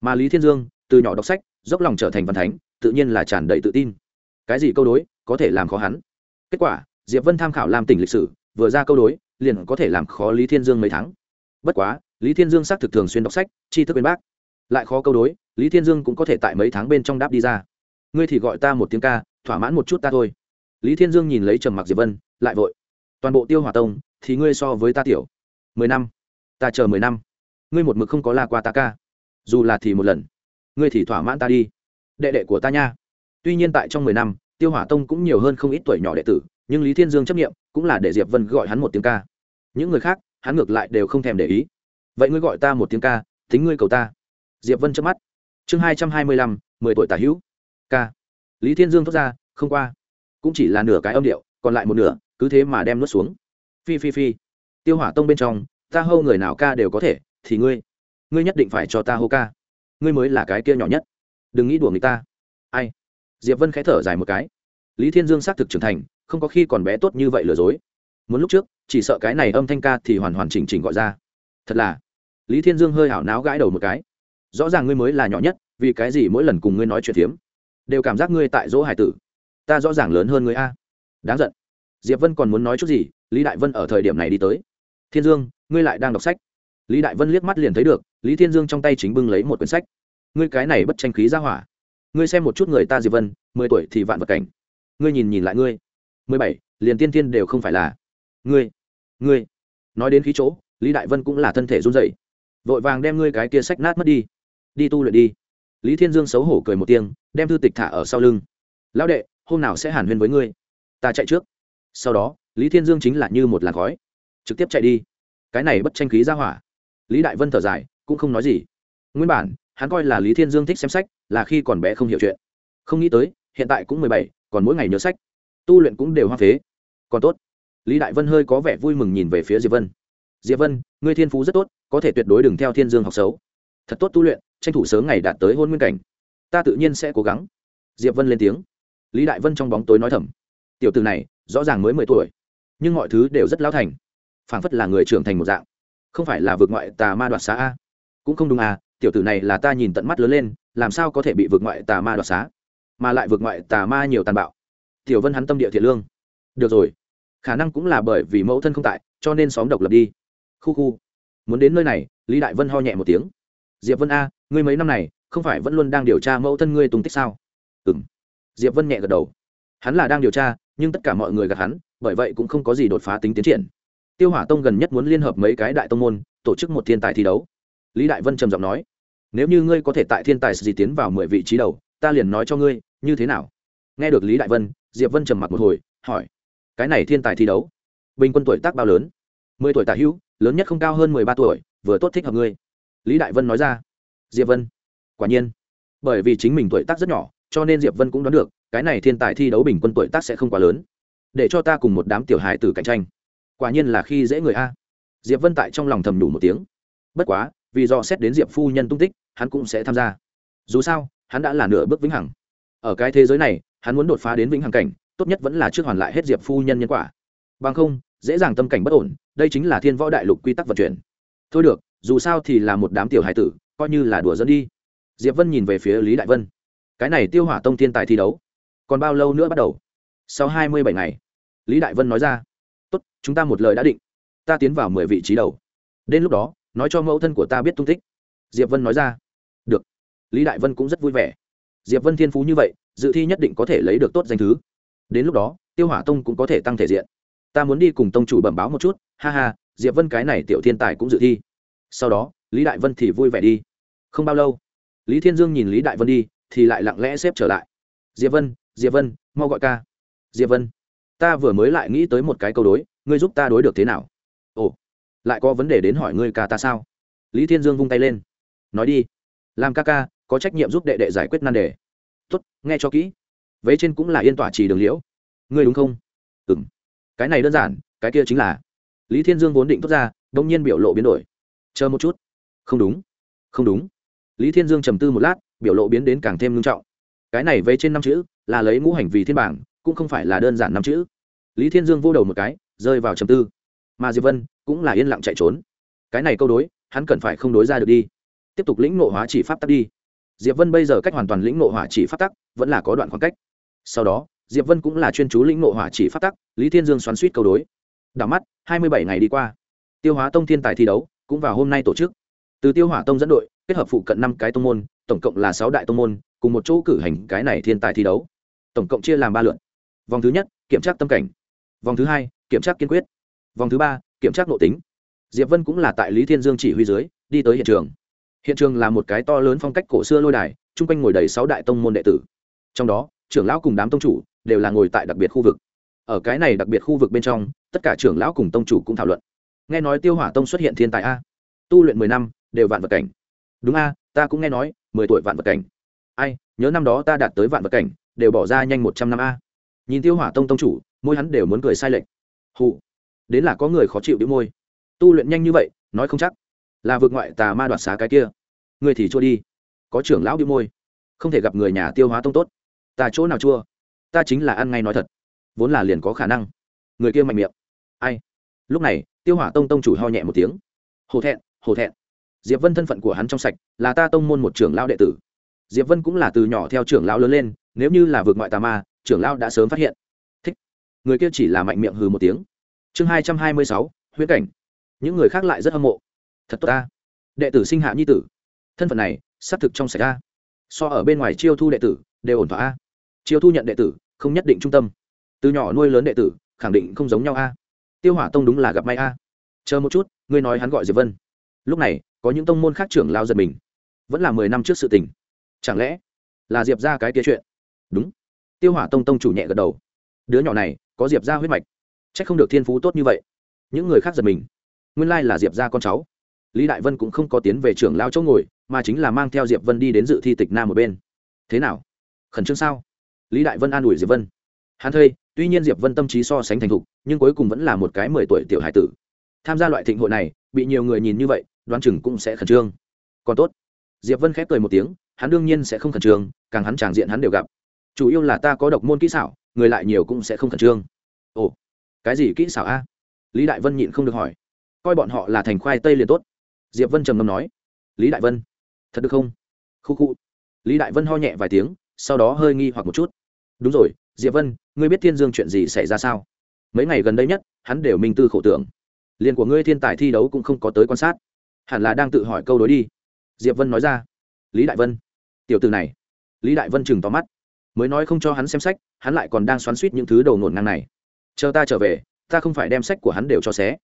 mà lý thiên dương từ nhỏ đọc sách dốc lòng trở thành văn thánh, tự nhiên là tràn đầy tự tin. Cái gì câu đối có thể làm khó hắn? Kết quả, diệp vân tham khảo làm tỉnh lịch sử, vừa ra câu đối, liền có thể làm khó lý thiên dương mấy tháng. Bất quá, lý thiên dương xác thực thường xuyên đọc sách, tri thức bên bác. Lại khó câu đối, lý thiên dương cũng có thể tại mấy tháng bên trong đáp đi ra. Ngươi thì gọi ta một tiếng ca, thỏa mãn một chút ta thôi. Lý thiên dương nhìn lấy trầm mặc diệp vân, lại vội. Toàn bộ tiêu hòa tông, thì ngươi so với ta tiểu. Mười năm. Ta chờ mười năm. Ngươi một mực không có la qua ta ca dù là thì một lần. Ngươi thì thỏa mãn ta đi. Đệ đệ của ta nha. Tuy nhiên tại trong mười năm, tiêu hỏa tông cũng nhiều hơn không ít tuổi nhỏ đệ tử, nhưng lý thiên dương chấp nghiệm cũng là để diệp vân gọi hắn một tiếng ca. Những người khác, hắn ngược lại đều không thèm để ý. Vậy ngươi gọi ta một tiếng ca tính ngươi cầu ta. Diệp vân chớp mắt. Chương hai trăm hai mươi lăm, mười tuổi tả hữu. Ca. Lý thiên dương thốt ra, không qua. Cũng chỉ là nửa cái âm điệu, còn lại một nửa, cứ thế mà đem nuốt xuống. Phi phi phi. Tiêu hỏa tông bên trong, ta hâu người nào ca đều có thể, thì ngươi ngươi nhất định phải cho ta hô ca. Ngươi mới là cái kia nhỏ nhất. Đừng nghĩ đùa người ta. Ai? Diệp vân khẽ thở dài một cái. Lý thiên dương xác thực trưởng thành, không có khi còn bé tốt như vậy lừa dối. Muốn lúc trước, chỉ sợ cái này âm thanh ca thì hoàn hoàn chỉnh chỉnh gọi ra. Thật là. Lý thiên dương hơi hảo náo gãi đầu một cái. Rõ ràng ngươi mới là nhỏ nhất, vì cái gì mỗi lần cùng ngươi nói chuyện phiếm, đều cảm giác ngươi tại dỗ hải tử. Ta rõ ràng lớn hơn ngươi a. Đáng giận. Diệp vân còn muốn nói chút gì, lý đại vân ở thời điểm này đi tới. Thiên dương, ngươi lại đang đọc sách lý đại vân liếc mắt liền thấy được, lý thiên dương trong tay chính bưng lấy một quyển sách. Ngươi cái này bất tranh khí ra hỏa. Ngươi xem một chút người ta diệp vân, mười tuổi thì vạn vật cảnh. Ngươi nhìn nhìn lại ngươi. Mười bảy, liền tiên tiên đều không phải là. Ngươi ngươi. Nói đến khí chỗ, lý đại vân cũng là thân thể run rẩy. Vội vàng đem ngươi cái kia sách nát mất đi. Đi tu luyện đi. Lý thiên dương xấu hổ cười một tiếng, đem thư tịch thả ở sau lưng. Lão đệ, hôm nào sẽ hàn huyên với ngươi? Ta chạy trước. Sau đó, lý thiên dương chính là như một làn khói. Trực tiếp chạy đi. Cái này bất tranh khí ra hỏa lý đại vân thở dài, cũng không nói gì. Nguyên bản, hắn coi là lý thiên dương thích xem sách, là khi còn bé không hiểu chuyện. Không nghĩ tới, hiện tại cũng mười bảy, còn mỗi ngày nhớ sách. Tu luyện cũng đều hoa phế. Còn tốt. Lý đại vân hơi có vẻ vui mừng nhìn về phía diệp vân. Diệp vân, ngươi thiên phú rất tốt, có thể tuyệt đối đừng theo thiên dương học xấu. Thật tốt tu luyện, tranh thủ sớm ngày đạt tới hôn nguyên cảnh. Ta tự nhiên sẽ cố gắng. Diệp vân lên tiếng. Lý đại vân trong bóng tối nói thầm. Tiểu từ này, rõ ràng mới mười tuổi, nhưng mọi thứ đều rất lão thành. Phảng phất là người trưởng thành một dạng không phải là vượt ngoại tà ma đoạt xá a? Cũng không đúng à tiểu tử này là ta nhìn tận mắt lớn lên, làm sao có thể bị vượt ngoại tà ma đoạt xá? Mà lại vượt ngoại tà ma nhiều tàn bạo. Tiểu vân hắn tâm địa thiện lương. Được rồi, khả năng cũng là bởi vì mẫu thân không tại, cho nên xóm độc lập đi. Khu khu. Muốn đến nơi này, lý đại vân ho nhẹ một tiếng. Diệp vân a, ngươi mấy năm này, không phải vẫn luôn đang điều tra mẫu thân ngươi tung tích sao? Ừ m diệp vân nhẹ gật đầu. Hắn là đang điều tra, nhưng tất cả mọi người gạt hắn, bởi vậy cũng không có gì đột phá tính tiến triển tiêu hỏa tông gần nhất muốn liên hợp mấy cái đại tông môn, tổ chức một thiên tài thi đấu. Lý đại vân trầm giọng nói, nếu như ngươi có thể tại thiên tài gì tiến vào mười vị trí đầu, ta liền nói cho ngươi, như thế nào? Nghe được lý đại vân, diệp vân trầm mặc một hồi, hỏi, cái này thiên tài thi đấu, bình quân tuổi tác bao lớn? Mười tuổi tả hữu, lớn nhất không cao hơn mười ba tuổi, vừa tốt thích hợp ngươi. Lý đại vân nói ra, diệp vân, quả nhiên, bởi vì chính mình tuổi tác rất nhỏ, cho nên diệp vân cũng đoán được, cái này thiên tài thi đấu bình quân tuổi tác sẽ không quá lớn. Để cho ta cùng một đám tiểu hài tử cạnh tranh quả nhiên là khi dễ người a. Diệp vân tại trong lòng thầm đủ một tiếng. Bất quá, vì do xét đến diệp phu nhân tung tích, hắn cũng sẽ tham gia. Dù sao, hắn đã là nửa bước vĩnh hằng. Ở cái thế giới này, hắn muốn đột phá đến vĩnh hằng cảnh, tốt nhất vẫn là trước hoàn lại hết diệp phu nhân nhân quả. Bằng không, dễ dàng tâm cảnh bất ổn, đây chính là thiên võ đại lục quy tắc vận chuyển. Thôi được, dù sao thì là một đám tiểu hải tử, coi như là đùa dẫn đi. Diệp vân nhìn về phía lý đại vân. Cái này tiêu hỏa tông thiên tài thi đấu, còn bao lâu nữa bắt đầu? Sau hai mươi bảy ngày, lý đại vân nói ra chúng ta một lời đã định, ta tiến vào mười vị trí đầu. Đến lúc đó, nói cho mẫu thân của ta biết tung tích. Diệp vân nói ra. Được. Lý đại vân cũng rất vui vẻ. Diệp vân thiên phú như vậy, dự thi nhất định có thể lấy được tốt danh thứ. Đến lúc đó, tiêu hỏa tông cũng có thể tăng thể diện. Ta muốn đi cùng tông chủ bẩm báo một chút, ha ha, diệp vân cái này tiểu thiên tài cũng dự thi. Sau đó, lý đại vân thì vui vẻ đi. Không bao lâu, lý thiên dương nhìn lý đại vân đi, thì lại lặng lẽ xếp trở lại. Diệp vân diệp vân, mau gọi ca. Diệp vân, ta vừa mới lại nghĩ tới một cái câu đối ngươi giúp ta đối được thế nào? Ồ, lại có vấn đề đến hỏi ngươi ca ta sao? Lý thiên dương vung tay lên. Nói đi. Làm ca ca, có trách nhiệm giúp đệ đệ giải quyết nan đề. Tuất nghe cho kỹ. Vế trên cũng là yên tỏa trì đường liễu. Ngươi đúng không? Ừ m cái này đơn giản, cái kia chính là. Lý thiên dương vốn định thốt ra, đông nhiên biểu lộ biến đổi. Chờ một chút. Không đúng. Không đúng. Lý thiên dương trầm tư một lát, biểu lộ biến đến càng thêm ngưng trọng. Cái này vế trên năm chữ, là lấy ngũ hành vì thiên bảng, cũng không phải là đơn giản năm chữ. Lý thiên dương vô đầu một cái rơi vào trầm tư. Mà diệp vân cũng là yên lặng chạy trốn. Cái này câu đối, hắn cần phải không đối ra được đi. Tiếp tục lĩnh nộ hóa chỉ pháp tắc đi. Diệp vân bây giờ cách hoàn toàn lĩnh nộ hỏa chỉ pháp tắc, vẫn là có đoạn khoảng cách. Sau đó, diệp vân cũng là chuyên chú lĩnh nộ hỏa chỉ pháp tắc, lý thiên dương xoắn suýt câu đối. Đảo mắt, hai mươi bảy ngày đi qua. Tiêu hóa tông thiên tài thi đấu cũng vào hôm nay tổ chức. Từ tiêu hỏa tông dẫn đội, kết hợp phụ cận năm cái tông môn, tổng cộng là sáu đại tông môn, cùng một chỗ cử hành cái này thiên tài thi đấu. Tổng cộng chia làm ba lượt. Vòng thứ nhất, kiểm tra tâm cảnh. Vòng thứ hai kiểm tra kiên quyết. Vòng thứ ba, kiểm tra nội tính. Diệp vân cũng là tại lý thiên dương chỉ huy dưới, đi tới hiện trường. Hiện trường là một cái to lớn phong cách cổ xưa lôi đài, chung quanh ngồi đầy sáu đại tông môn đệ tử. Trong đó, trưởng lão cùng đám tông chủ đều là ngồi tại đặc biệt khu vực. Ở cái này đặc biệt khu vực bên trong, tất cả trưởng lão cùng tông chủ cũng thảo luận. Nghe nói tiêu hỏa tông xuất hiện thiên tài a. Tu luyện mười năm, đều vạn vật cảnh. Đúng a, ta cũng nghe nói, mười tuổi vạn vật cảnh. Ai, nhớ năm đó ta đạt tới vạn vật cảnh, đều bỏ ra nhanh một trăm năm a. Nhìn tiêu hỏa tông tông chủ, môi hắn đều muốn cười sai lệch hụ đến là có người khó chịu đĩu môi. Tu luyện nhanh như vậy, nói không chắc. Là vượt ngoại tà ma đoạt xá cái kia. Người thì chua đi. Có trưởng lão đĩu môi. Không thể gặp người nhà tiêu hóa tông tốt. Ta chỗ nào chua? Ta chính là ăn ngay nói thật. Vốn là liền có khả năng. Người kia mạnh miệng. Ai? Lúc này, tiêu hỏa tông tông chủ ho nhẹ một tiếng. Hổ thẹn hổ thẹn. Diệp vân thân phận của hắn trong sạch, là ta tông môn một trưởng lão đệ tử. Diệp vân cũng là từ nhỏ theo trưởng lão lớn lên, nếu như là vượt ngoại tà ma, trưởng lão đã sớm phát hiện người kia chỉ là mạnh miệng hừ một tiếng. Chương hai trăm hai mươi sáu, huyễn cảnh. Những người khác lại rất hâm mộ. Thật tốt ta. Đệ tử sinh hạ nhi tử. Thân phận này, xác thực trong sạch a. So ở bên ngoài chiêu thu đệ tử, đều ổn thỏa a. Chiêu thu nhận đệ tử, không nhất định trung tâm. Từ nhỏ nuôi lớn đệ tử, khẳng định không giống nhau a. Tiêu hỏa tông đúng là gặp may a. Chờ một chút, ngươi nói hắn gọi diệp vân. Lúc này, có những tông môn khác trưởng lao giật mình. Vẫn là mười năm trước sự tình. Chẳng lẽ là diệp ra cái kia chuyện? Đúng. Tiêu hỏa tông tông chủ nhẹ gật đầu. Đứa nhỏ này có diệp ra huyết mạch. C h ắ c không được thiên phú tốt như vậy. Những người khác giật mình. Nguyên lai là diệp ra con cháu. Lý đại vân cũng không có tiến về trưởng lao chỗ ngồi, mà chính là mang theo diệp vân đi đến dự thi tịch nam một bên. Thế nào? Khẩn trương sao? Lý đại vân an ủi diệp vân. Hắn thây tuy nhiên diệp vân tâm trí so sánh thành thục, nhưng cuối cùng vẫn là một cái mười tuổi tiểu hải tử. Tham gia loại thịnh hội này, bị nhiều người nhìn như vậy, đoán chừng cũng sẽ khẩn trương. Còn tốt. Diệp vân khép cười một tiếng, hắn đương nhiên sẽ không khẩn trương, càng hắn tràng diện hắn đều gặp. Chủ yếu là ta có độc môn kỹ xảo người lại nhiều cũng sẽ không khẩn trương. Ồ, cái gì kỹ xảo a? Lý đại vân nhịn không được hỏi. Coi bọn họ là thành khoai tây liền tốt. Diệp vân trầm ngâm nói. Lý đại vân, thật được không? Khu khu. Lý đại vân ho nhẹ vài tiếng, sau đó hơi nghi hoặc một chút. Đúng rồi, diệp vân, ngươi biết thiên dương chuyện gì xảy ra sao? Mấy ngày gần đây nhất, hắn đều minh tư khổ tưởng. Liền của ngươi thiên tài thi đấu cũng không có tới quan sát. Hẳn là đang tự hỏi câu đối đi. Diệp vân nói ra. Lý đại vân, tiểu từ này. Lý đại vân chừng tóm mắt mới nói không cho hắn xem sách, hắn lại còn đang xoắn suýt những thứ đầu ngổn ngang này. Chờ ta trở về, ta không phải đem sách của hắn đều cho xé.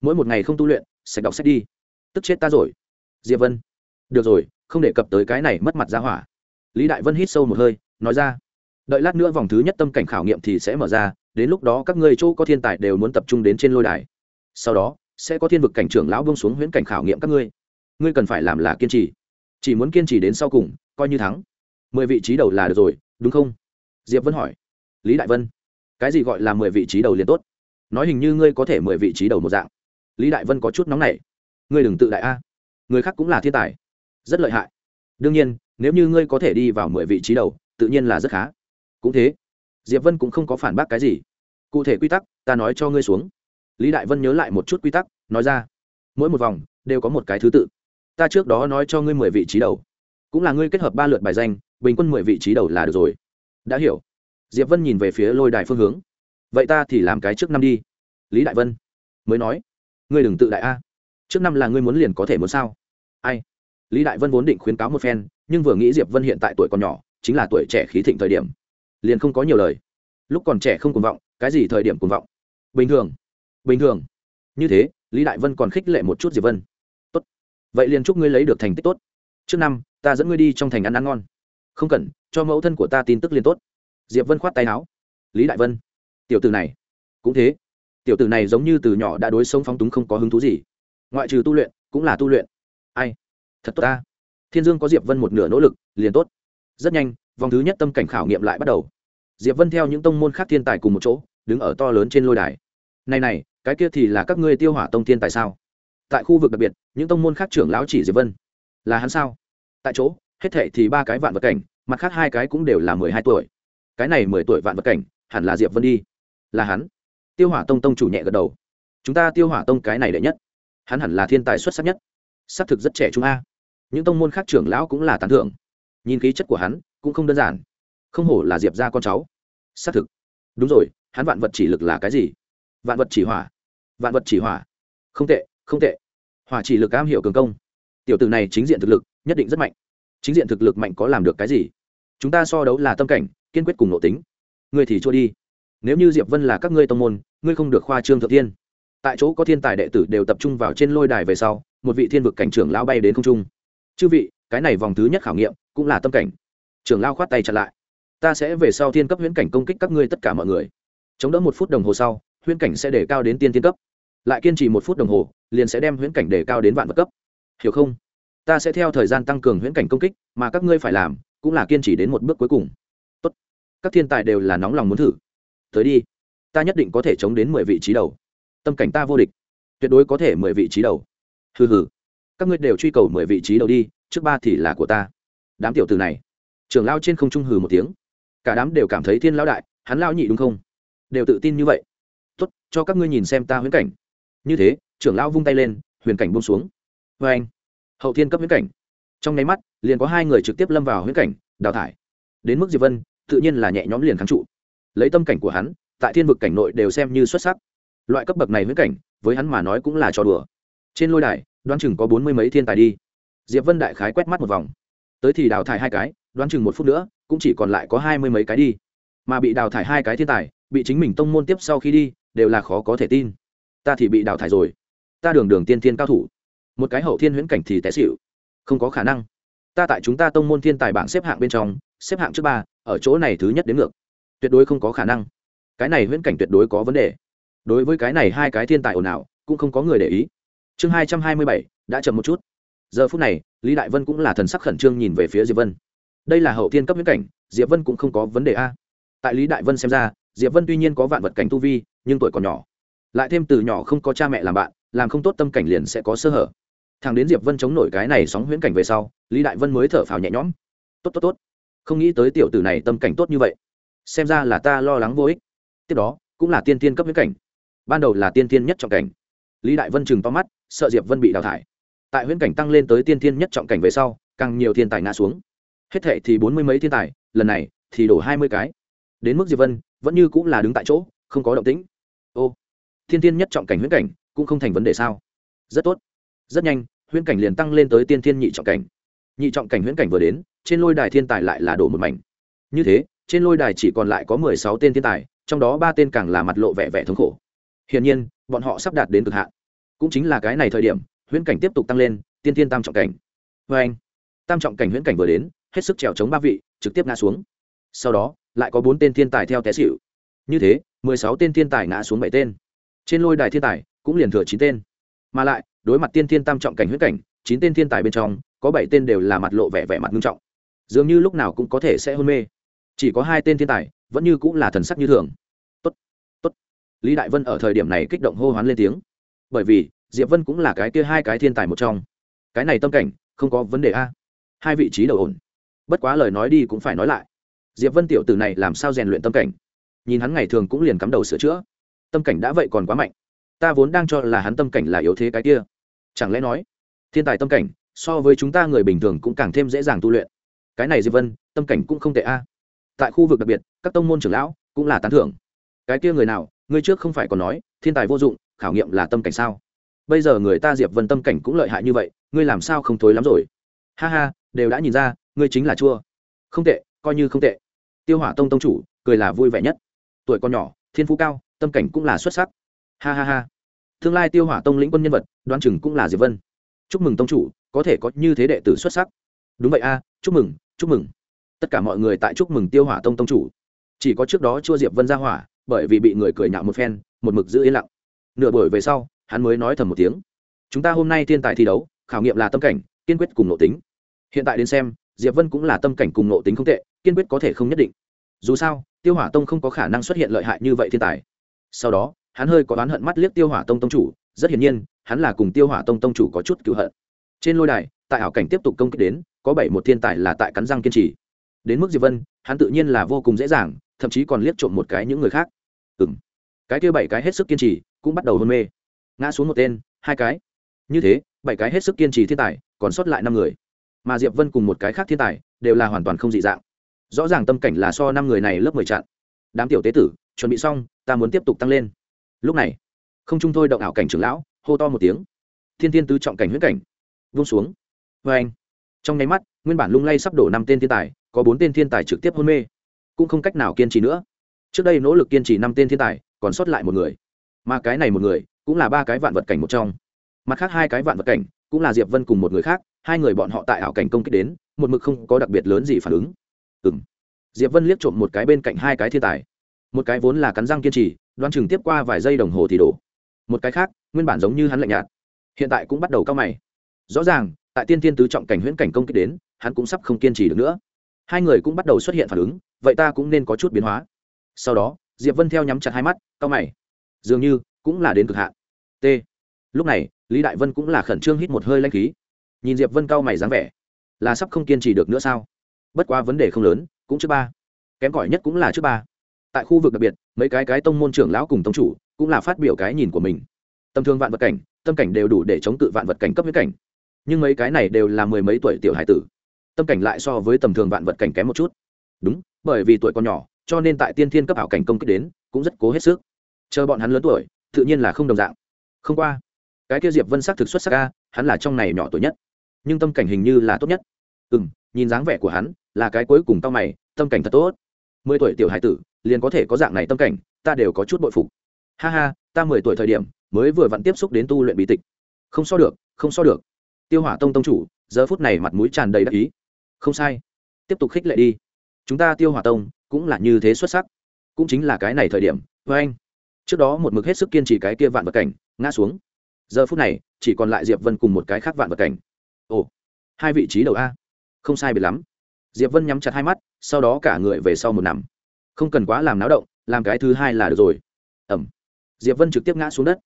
Mỗi một ngày không tu luyện, sẽ đọc sách đi. Tức chết ta rồi. Diệp vân. Được rồi, không đề cập tới cái này mất mặt ra hỏa. Lý đại vân hít sâu một hơi, nói ra. Đợi lát nữa vòng thứ nhất tâm cảnh khảo nghiệm thì sẽ mở ra, đến lúc đó các ngươi chỗ có thiên tài đều muốn tập trung đến trên lôi đài. Sau đó, sẽ có thiên vực cảnh trưởng lão bông xuống huyễn cảnh khảo nghiệm các ngươi. Ngươi cần phải làm là kiên trì. Chỉ muốn kiên trì đến sau cùng, coi như thắng. Mười vị trí đầu là được rồi đúng không? Diệp vân hỏi. Lý đại vân, cái gì gọi là mười vị trí đầu liền tốt? Nói hình như ngươi có thể mười vị trí đầu một dạng. Lý đại vân có chút nóng nảy. Ngươi đừng tự đại a. Người khác cũng là thiên tài. Rất lợi hại. Đương nhiên, nếu như ngươi có thể đi vào mười vị trí đầu, tự nhiên là rất khá. Cũng thế. Diệp vân cũng không có phản bác cái gì. Cụ thể quy tắc, ta nói cho ngươi xuống. Lý đại vân nhớ lại một chút quy tắc, nói ra. Mỗi một vòng, đều có một cái thứ tự. Ta trước đó nói cho ngươi mười vị trí đầu. Cũng là ngươi kết hợp ba lượt bài danh bình quân mười vị trí đầu là được rồi. Đã hiểu. Diệp vân nhìn về phía lôi đài phương hướng. Vậy ta thì làm cái trước năm đi. Lý đại vân mới nói, ngươi đừng tự đại a. Trước năm là ngươi muốn liền có thể muốn sao? Ai? Lý đại vân vốn định khuyến cáo một phen, nhưng vừa nghĩ diệp vân hiện tại tuổi còn nhỏ, chính là tuổi trẻ khí thịnh thời điểm. Liền không có nhiều lời. Lúc còn trẻ không cuồng vọng, cái gì thời điểm cuồng vọng? Bình thường. Bình thường. Như thế, lý đại vân còn khích lệ một chút diệp vân. Tốt. Vậy liền chúc ngươi lấy được thành tích tốt. Trước năm, ta dẫn ngươi đi trong thành ăn ăn ngon không cần, cho mẫu thân của ta tin tức liên tốt. Diệp vân khoát tay áo. Lý đại vân, tiểu tử này, cũng thế. Tiểu tử này giống như từ nhỏ đã đối sống phóng túng không có hứng thú gì. Ngoại trừ tu luyện, cũng là tu luyện. Ai? Thật tốt ta. Thiên dương có diệp vân một nửa nỗ lực, liền tốt. Rất nhanh, vòng thứ nhất tâm cảnh khảo nghiệm lại bắt đầu. Diệp vân theo những tông môn khác thiên tài cùng một chỗ, đứng ở to lớn trên lôi đài. Này này, cái kia thì là các ngươi tiêu hỏa tông thiên tài sao? Tại khu vực đặc biệt, những tông môn khác trưởng lão chỉ diệp vân. Là hắn sao? Tại chỗ hết thệ thì ba cái vạn vật cảnh, mặt khác hai cái cũng đều là mười hai tuổi. Cái này mười tuổi vạn vật cảnh, hẳn là diệp vân đi. Là hắn. Tiêu hỏa tông tông chủ nhẹ gật đầu. Chúng ta tiêu hỏa tông cái này đệ nhất. Hắn hẳn là thiên tài xuất sắc nhất. Xác thực rất trẻ trung a. Những tông môn khác trưởng lão cũng là tán thưởng. Nhìn khí chất của hắn, cũng không đơn giản. Không hổ là diệp ra con cháu. Xác thực. Đúng rồi, hắn vạn vật chỉ lực là cái gì? Vạn vật chỉ hỏa. Vạn vật chỉ hỏa. Không tệ không tệ. Hỏa chỉ lực am hiểu cường công. Tiểu tử này chính diện thực lực, nhất định rất mạnh chính diện thực lực mạnh có làm được cái gì? Chúng ta so đấu là tâm cảnh, kiên quyết cùng nội tính. Ngươi thì chua đi. Nếu như diệp vân là các ngươi tông môn, ngươi không được khoa trương thượng thiên. Tại chỗ có thiên tài đệ tử đều tập trung vào trên lôi đài về sau, một vị thiên vực cảnh trưởng lao bay đến không trung. Chư vị, cái này vòng thứ nhất khảo nghiệm cũng là tâm cảnh. Trưởng lao khoát tay chặt lại. Ta sẽ về sau thiên cấp huyễn cảnh công kích các ngươi tất cả mọi người. Chống đỡ một phút đồng hồ sau, huyễn cảnh sẽ để cao đến tiên thiên cấp. Lại kiên trì một phút đồng hồ, liền sẽ đem huyễn cảnh để cao đến vạn vật cấp. Hiểu không? Ta sẽ theo thời gian tăng cường huyễn cảnh công kích, mà các ngươi phải làm cũng là kiên trì đến một bước cuối cùng. Tốt. các thiên tài đều là nóng lòng muốn thử. Tới đi. Ta nhất định có thể chống đến mười vị trí đầu. Tâm cảnh ta vô địch. Tuyệt đối có thể mười vị trí đầu. Hừ hừ. Các ngươi đều truy cầu mười vị trí đầu đi, trước ba thì là của ta. Đám tiểu từ này. Trưởng lao trên không trung hừ một tiếng. Cả đám đều cảm thấy thiên lão đại, hắn lao nhị đúng không? Đều tự tin như vậy. Tốt, cho các ngươi nhìn xem ta huyễn cảnh. Như thế trưởng lao vung tay lên, huyền cảnh buông xuống. Vê anh hậu thiên cấp huyễn cảnh. Trong nháy mắt, liền có hai người trực tiếp lâm vào huyễn cảnh, đào thải. Đến mức diệp vân, tự nhiên là nhẹ nhõm liền kháng trụ. Lấy tâm cảnh của hắn, tại thiên vực cảnh nội đều xem như xuất sắc. Loại cấp bậc này huyễn cảnh, với hắn mà nói cũng là trò đùa. Trên lôi đài, đoán chừng có bốn mươi mấy thiên tài đi. Diệp vân đại khái quét mắt một vòng. Tới thì đào thải hai cái, đoán chừng một phút nữa, cũng chỉ còn lại có hai mươi mấy cái đi. Mà bị đào thải hai cái thiên tài, bị chính mình tông môn tiếp sau khi đi, đều là khó có thể tin. Ta thì bị đào thải rồi. Ta đường đường tiên thiên cao thủ một cái hậu thiên huyễn cảnh thì té xịu không có khả năng. Ta tại chúng ta tông môn thiên tài bảng xếp hạng bên trong, xếp hạng trước ba, ở chỗ này thứ nhất đến ngược. Tuyệt đối không có khả năng. Cái này huyễn cảnh tuyệt đối có vấn đề. Đối với cái này hai cái thiên tài ồn ào, cũng không có người để ý. Chương hai trăm hai mươi bảy, đã chậm một chút. Giờ phút này, lý đại vân cũng là thần sắc khẩn trương nhìn về phía diệp vân. Đây là hậu thiên cấp huyễn cảnh, diệp vân cũng không có vấn đề a. Tại lý đại vân xem ra, diệp vân tuy nhiên có vạn vật cảnh tu vi, nhưng tuổi còn nhỏ. Lại thêm từ nhỏ không có cha mẹ làm bạn, làm không tốt tâm cảnh liền sẽ có sơ hở thằng đến diệp vân chống nổi cái này sóng huyễn cảnh về sau, lý đại vân mới thở phào nhẹ nhõm. Tốt tốt tốt. Không nghĩ tới tiểu tử này tâm cảnh tốt như vậy. Xem ra là ta lo lắng vô ích. Tiếp đó, cũng là tiên tiên cấp huyễn cảnh. Ban đầu là tiên tiên nhất trọng cảnh. Lý đại vân chừng to mắt, sợ diệp vân bị đào thải. Tại huyễn cảnh tăng lên tới tiên tiên nhất trọng cảnh về sau, càng nhiều thiên tài ngã xuống. Hết thệ thì bốn mươi mấy thiên tài, lần này thì đổ hai mươi cái. Đến mức diệp vân vẫn như cũng là đứng tại chỗ, không có động tĩnh. Ô thiên tiên nhất trọng cảnh huyễn cảnh cũng không thành vấn đề sao? Rất tốt. Rất nhanh huyễn cảnh liền tăng lên tới tiên thiên nhị trọng cảnh. Nhị trọng cảnh huyễn cảnh vừa đến, trên lôi đài thiên tài lại là đổ một mảnh. Như thế, trên lôi đài chỉ còn lại có mười sáu tên thiên tài, trong đó ba tên càng là mặt lộ vẻ vẻ thống khổ. Hiển nhiên, bọn họ sắp đạt đến cực hạn. Cũng chính là cái này thời điểm, huyễn cảnh tiếp tục tăng lên, tiên thiên tam trọng cảnh. Vê anh, tam trọng cảnh huyễn cảnh vừa đến, hết sức trèo chống ba vị, trực tiếp ngã xuống. Sau đó, lại có bốn tên thiên tài theo té xịu như thế, mười sáu tên thiên tài ngã xuống bảy tên. Trên lôi đài thiên tài cũng liền thừa chín tên. Mà lại đối mặt tiên thiên tam trọng cảnh Huyết cảnh, chín tên thiên tài bên trong, có bảy tên đều là mặt lộ vẻ vẻ mặt nghiêm trọng. Dường như lúc nào cũng có thể sẽ hôn mê. Chỉ có hai tên thiên tài, vẫn như cũng là thần sắc như thường. Tốt tốt. Lý đại vân ở thời điểm này kích động hô hoán lên tiếng. Bởi vì, diệp vân cũng là cái kia hai cái thiên tài một trong. Cái này tâm cảnh, không có vấn đề a. Hai vị trí đầu ổn. Bất quá lời nói đi cũng phải nói lại. Diệp vân tiểu tử này làm sao rèn luyện tâm cảnh? Nhìn hắn ngày thường cũng liền cắm đầu sửa chữa. Tâm cảnh đã vậy còn quá mạnh. Ta vốn đang cho là hắn tâm cảnh là yếu thế cái kia chẳng lẽ nói, thiên tài tâm cảnh so với chúng ta người bình thường cũng càng thêm dễ dàng tu luyện. Cái này diệp vân, tâm cảnh cũng không tệ a. À. Tại khu vực đặc biệt, các tông môn trưởng lão cũng là tán thưởng. Cái kia người nào, người trước không phải còn nói, thiên tài vô dụng, khảo nghiệm là tâm cảnh sao? Bây giờ người ta diệp vân tâm cảnh cũng lợi hại như vậy, ngươi làm sao không thối lắm rồi? Ha ha, đều đã nhìn ra, ngươi chính là chua. Không tệ, coi như không tệ. Tiêu hỏa tông tông chủ, cười là vui vẻ nhất. Tuổi còn nhỏ, thiên phú cao, tâm cảnh cũng là xuất sắc. Ha ha ha tương lai tiêu hỏa tông lĩnh quân nhân vật đoan chừng cũng là diệp vân. Chúc mừng tông chủ, có thể có như thế đệ tử xuất sắc. Đúng vậy a, chúc mừng chúc mừng. Tất cả mọi người tại chúc mừng tiêu hỏa tông tông chủ. Chỉ có trước đó chua diệp vân ra hỏa, bởi vì bị người cười nhạo một phen, một mực giữ yên lặng. Nửa buổi về sau, hắn mới nói thầm một tiếng. Chúng ta hôm nay thiên tài thi đấu, khảo nghiệm là tâm cảnh, kiên quyết cùng nội tính. Hiện tại đến xem, diệp vân cũng là tâm cảnh cùng nội tính không tệ, kiên quyết có thể không nhất định. Dù sao, tiêu hỏa tông không có khả năng xuất hiện lợi hại như vậy thiên tài. Sau đó hắn hơi có oán hận mắt liếc tiêu hỏa tông tông chủ, rất hiển nhiên, hắn là cùng tiêu hỏa tông tông chủ có chút cựu hận. Trên lôi đài, tại ảo cảnh tiếp tục công kích đến, có bảy một thiên tài là tại cắn răng kiên trì. Đến mức diệp vân, hắn tự nhiên là vô cùng dễ dàng, thậm chí còn liếc trộm một cái những người khác. Ừ m cái kia bảy cái hết sức kiên trì, cũng bắt đầu hôn mê. Ngã xuống một tên, hai cái. Như thế, bảy cái hết sức kiên trì thiên tài, còn sót lại năm người. Mà diệp vân cùng một cái khác thiên tài, đều là hoàn toàn không dị dạng. Rõ ràng tâm cảnh là so năm người này lớp mười chặn. Đám tiểu tế tử, chuẩn bị xong, ta muốn tiếp tục tăng lên lúc này, không trung thôi động ảo cảnh trưởng lão, hô to một tiếng. Thiên thiên tứ trọng cảnh huyết cảnh, vung xuống. Vê anh, trong nháy mắt, nguyên bản lung lay sắp đổ năm tên thiên tài, có bốn tên thiên tài trực tiếp hôn mê. Cũng không cách nào kiên trì nữa. Trước đây nỗ lực kiên trì năm tên thiên tài, còn sót lại một người. Mà cái này một người, cũng là ba cái vạn vật cảnh một trong. Mặt khác hai cái vạn vật cảnh, cũng là diệp vân cùng một người khác, hai người bọn họ tại ảo cảnh công kích đến, một mực không có đặc biệt lớn gì phản ứng. Ừ m diệp vân liếc trộm một cái bên cạnh hai cái thiên tài. Một cái vốn là cắn răng kiên trì đoan chừng tiếp qua vài giây đồng hồ thì đổ. Một cái khác, nguyên bản giống như hắn lạnh nhạt, hiện tại cũng bắt đầu cao mày. Rõ ràng, tại tiên tiên tứ trọng cảnh huyễn cảnh công kích đến, hắn cũng sắp không kiên trì được nữa. Hai người cũng bắt đầu xuất hiện phản ứng, vậy ta cũng nên có chút biến hóa. Sau đó, diệp vân theo nhắm chặt hai mắt cao mày. Dường như, cũng là đến cực hạn. T. Lúc này, lý đại vân cũng là khẩn trương hít một hơi lanh khí. Nhìn diệp vân cao mày dáng vẻ, là sắp không kiên trì được nữa sao? Bất quá vấn đề không lớn, cũng chưa ba. Kém cỏi nhất cũng là chưa ba tại khu vực đặc biệt, mấy cái cái tông môn trưởng lão cùng tông chủ cũng là phát biểu cái nhìn của mình. Tầm thường vạn vật cảnh, tâm cảnh đều đủ để chống cự vạn vật cảnh cấp huyết cảnh. Nhưng mấy cái này đều là mười mấy tuổi tiểu hải tử. Tâm cảnh lại so với tầm thường vạn vật cảnh kém một chút. Đúng, bởi vì tuổi còn nhỏ, cho nên tại tiên thiên cấp ảo cảnh công kích đến, cũng rất cố hết sức. Chờ bọn hắn lớn tuổi, tự nhiên là không đồng dạng. Không qua, cái kia diệp vân sắc thực xuất sắc ca hắn là trong này nhỏ tuổi nhất. Nhưng tâm cảnh hình như là tốt nhất. Ừ m nhìn dáng vẻ của hắn, là cái cuối cùng tao mày, tâm cảnh thật tốt mười tuổi tiểu hải tử, liền có thể có dạng này tâm cảnh, ta đều có chút bội phục. Ha ha, ta mười tuổi thời điểm, mới vừa vặn tiếp xúc đến tu luyện bí tịch. Không so được, không so được. Tiêu hỏa tông tông chủ, giờ phút này mặt mũi tràn đầy đắc ý. Không sai. Tiếp tục khích lệ đi. Chúng ta tiêu hỏa tông, cũng là như thế xuất sắc. Cũng chính là cái này thời điểm, với anh. Trước đó một mực hết sức kiên trì cái kia vạn vật cảnh, ngã xuống. Giờ phút này, chỉ còn lại diệp vân cùng một cái khác vạn vật cảnh. Ồ, hai vị trí đầu a. Không sai biệt lắm diệp vân nhắm chặt hai mắt, sau đó cả người về sau một nằm. Không cần quá làm náo động, làm cái thứ hai là được rồi. Ẩm. Diệp vân trực tiếp ngã xuống đất.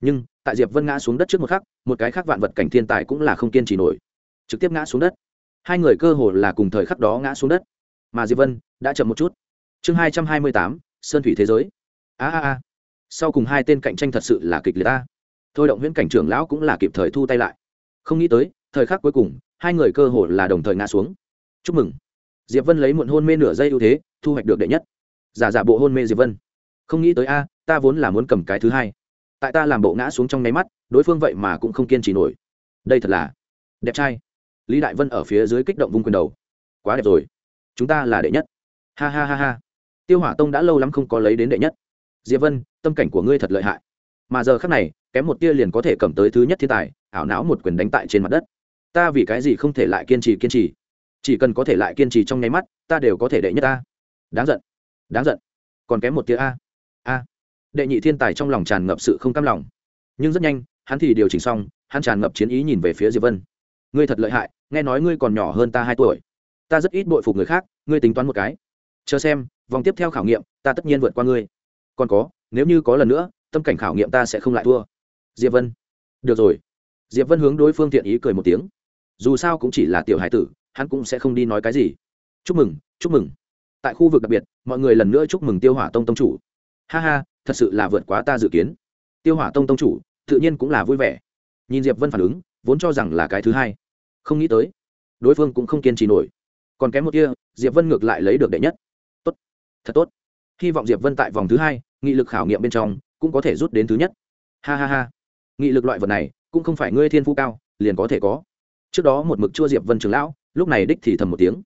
Nhưng, tại diệp vân ngã xuống đất trước một khắc, một cái khác vạn vật cảnh thiên tài cũng là không kiên trì nổi. Trực tiếp ngã xuống đất. Hai người cơ hồ là cùng thời khắc đó ngã xuống đất. Mà diệp vân đã chậm một chút. Chương hai trăm hai mươi tám, sơn thủy thế giới. A a a. Sau cùng hai tên cạnh tranh thật sự là kịch liệt ta. Thôi động viễn cảnh trưởng lão cũng là kịp thời thu tay lại. Không nghĩ tới, thời khắc cuối cùng, hai người cơ hồ là đồng thời ngã xuống chúc mừng. Diệp vân lấy muộn hôn mê nửa giây ưu thế, thu hoạch được đệ nhất. Giả giả bộ hôn mê diệp vân. Không nghĩ tới a, ta vốn là muốn cầm cái thứ hai. Tại ta làm bộ ngã xuống trong nháy mắt, đối phương vậy mà cũng không kiên trì nổi. Đây thật là đẹp trai. Lý đại vân ở phía dưới kích động vung quyền đầu. Quá đẹp rồi. Chúng ta là đệ nhất. Ha ha ha ha. Tiêu hỏa tông đã lâu lắm không có lấy đến đệ nhất. Diệp vân, tâm cảnh của ngươi thật lợi hại. Mà giờ khác này, kém một tia liền có thể cầm tới thứ nhất thiên tài, ảo não một quyền đánh tại trên mặt đất. Ta vì cái gì không thể lại kiên trì kiên trì? Chỉ cần có thể lại kiên trì trong nháy mắt, ta đều có thể đệ nhất ta đáng giận. Đáng giận. Còn kém một tia a. A. Đệ nhị thiên tài trong lòng tràn ngập sự không cam lòng. Nhưng rất nhanh, hắn thì điều chỉnh xong, hắn tràn ngập chiến ý nhìn về phía diệp vân. Ngươi thật lợi hại, nghe nói ngươi còn nhỏ hơn ta hai tuổi. Ta rất ít bội phục người khác, ngươi tính toán một cái. Chờ xem, vòng tiếp theo khảo nghiệm, ta tất nhiên vượt qua ngươi. Còn có, nếu như có lần nữa, tâm cảnh khảo nghiệm ta sẽ không lại thua. Diệp vân. Được rồi. Diệp vân hướng đối phương thiện ý cười một tiếng. Dù sao cũng chỉ là tiểu hải tử hắn cũng sẽ không đi nói cái gì. Chúc mừng chúc mừng. Tại khu vực đặc biệt, mọi người lần nữa chúc mừng tiêu hỏa tông tông chủ. Ha ha, thật sự là vượt quá ta dự kiến. Tiêu hỏa tông tông chủ, tự nhiên cũng là vui vẻ. Nhìn diệp vân phản ứng, vốn cho rằng là cái thứ hai. Không nghĩ tới, đối phương cũng không kiên trì nổi. Còn kém một kia, diệp vân ngược lại lấy được đệ nhất. Tốt, thật tốt. Hy vọng diệp vân tại vòng thứ hai, nghị lực khảo nghiệm bên trong, cũng có thể rút đến thứ nhất. Ha ha ha. Nghị lực loại vật này, cũng không phải ngươi thiên phú cao, liền có thể có. Trước đó một mực chua diệp vân trường lão lúc này đích thì thầm một tiếng.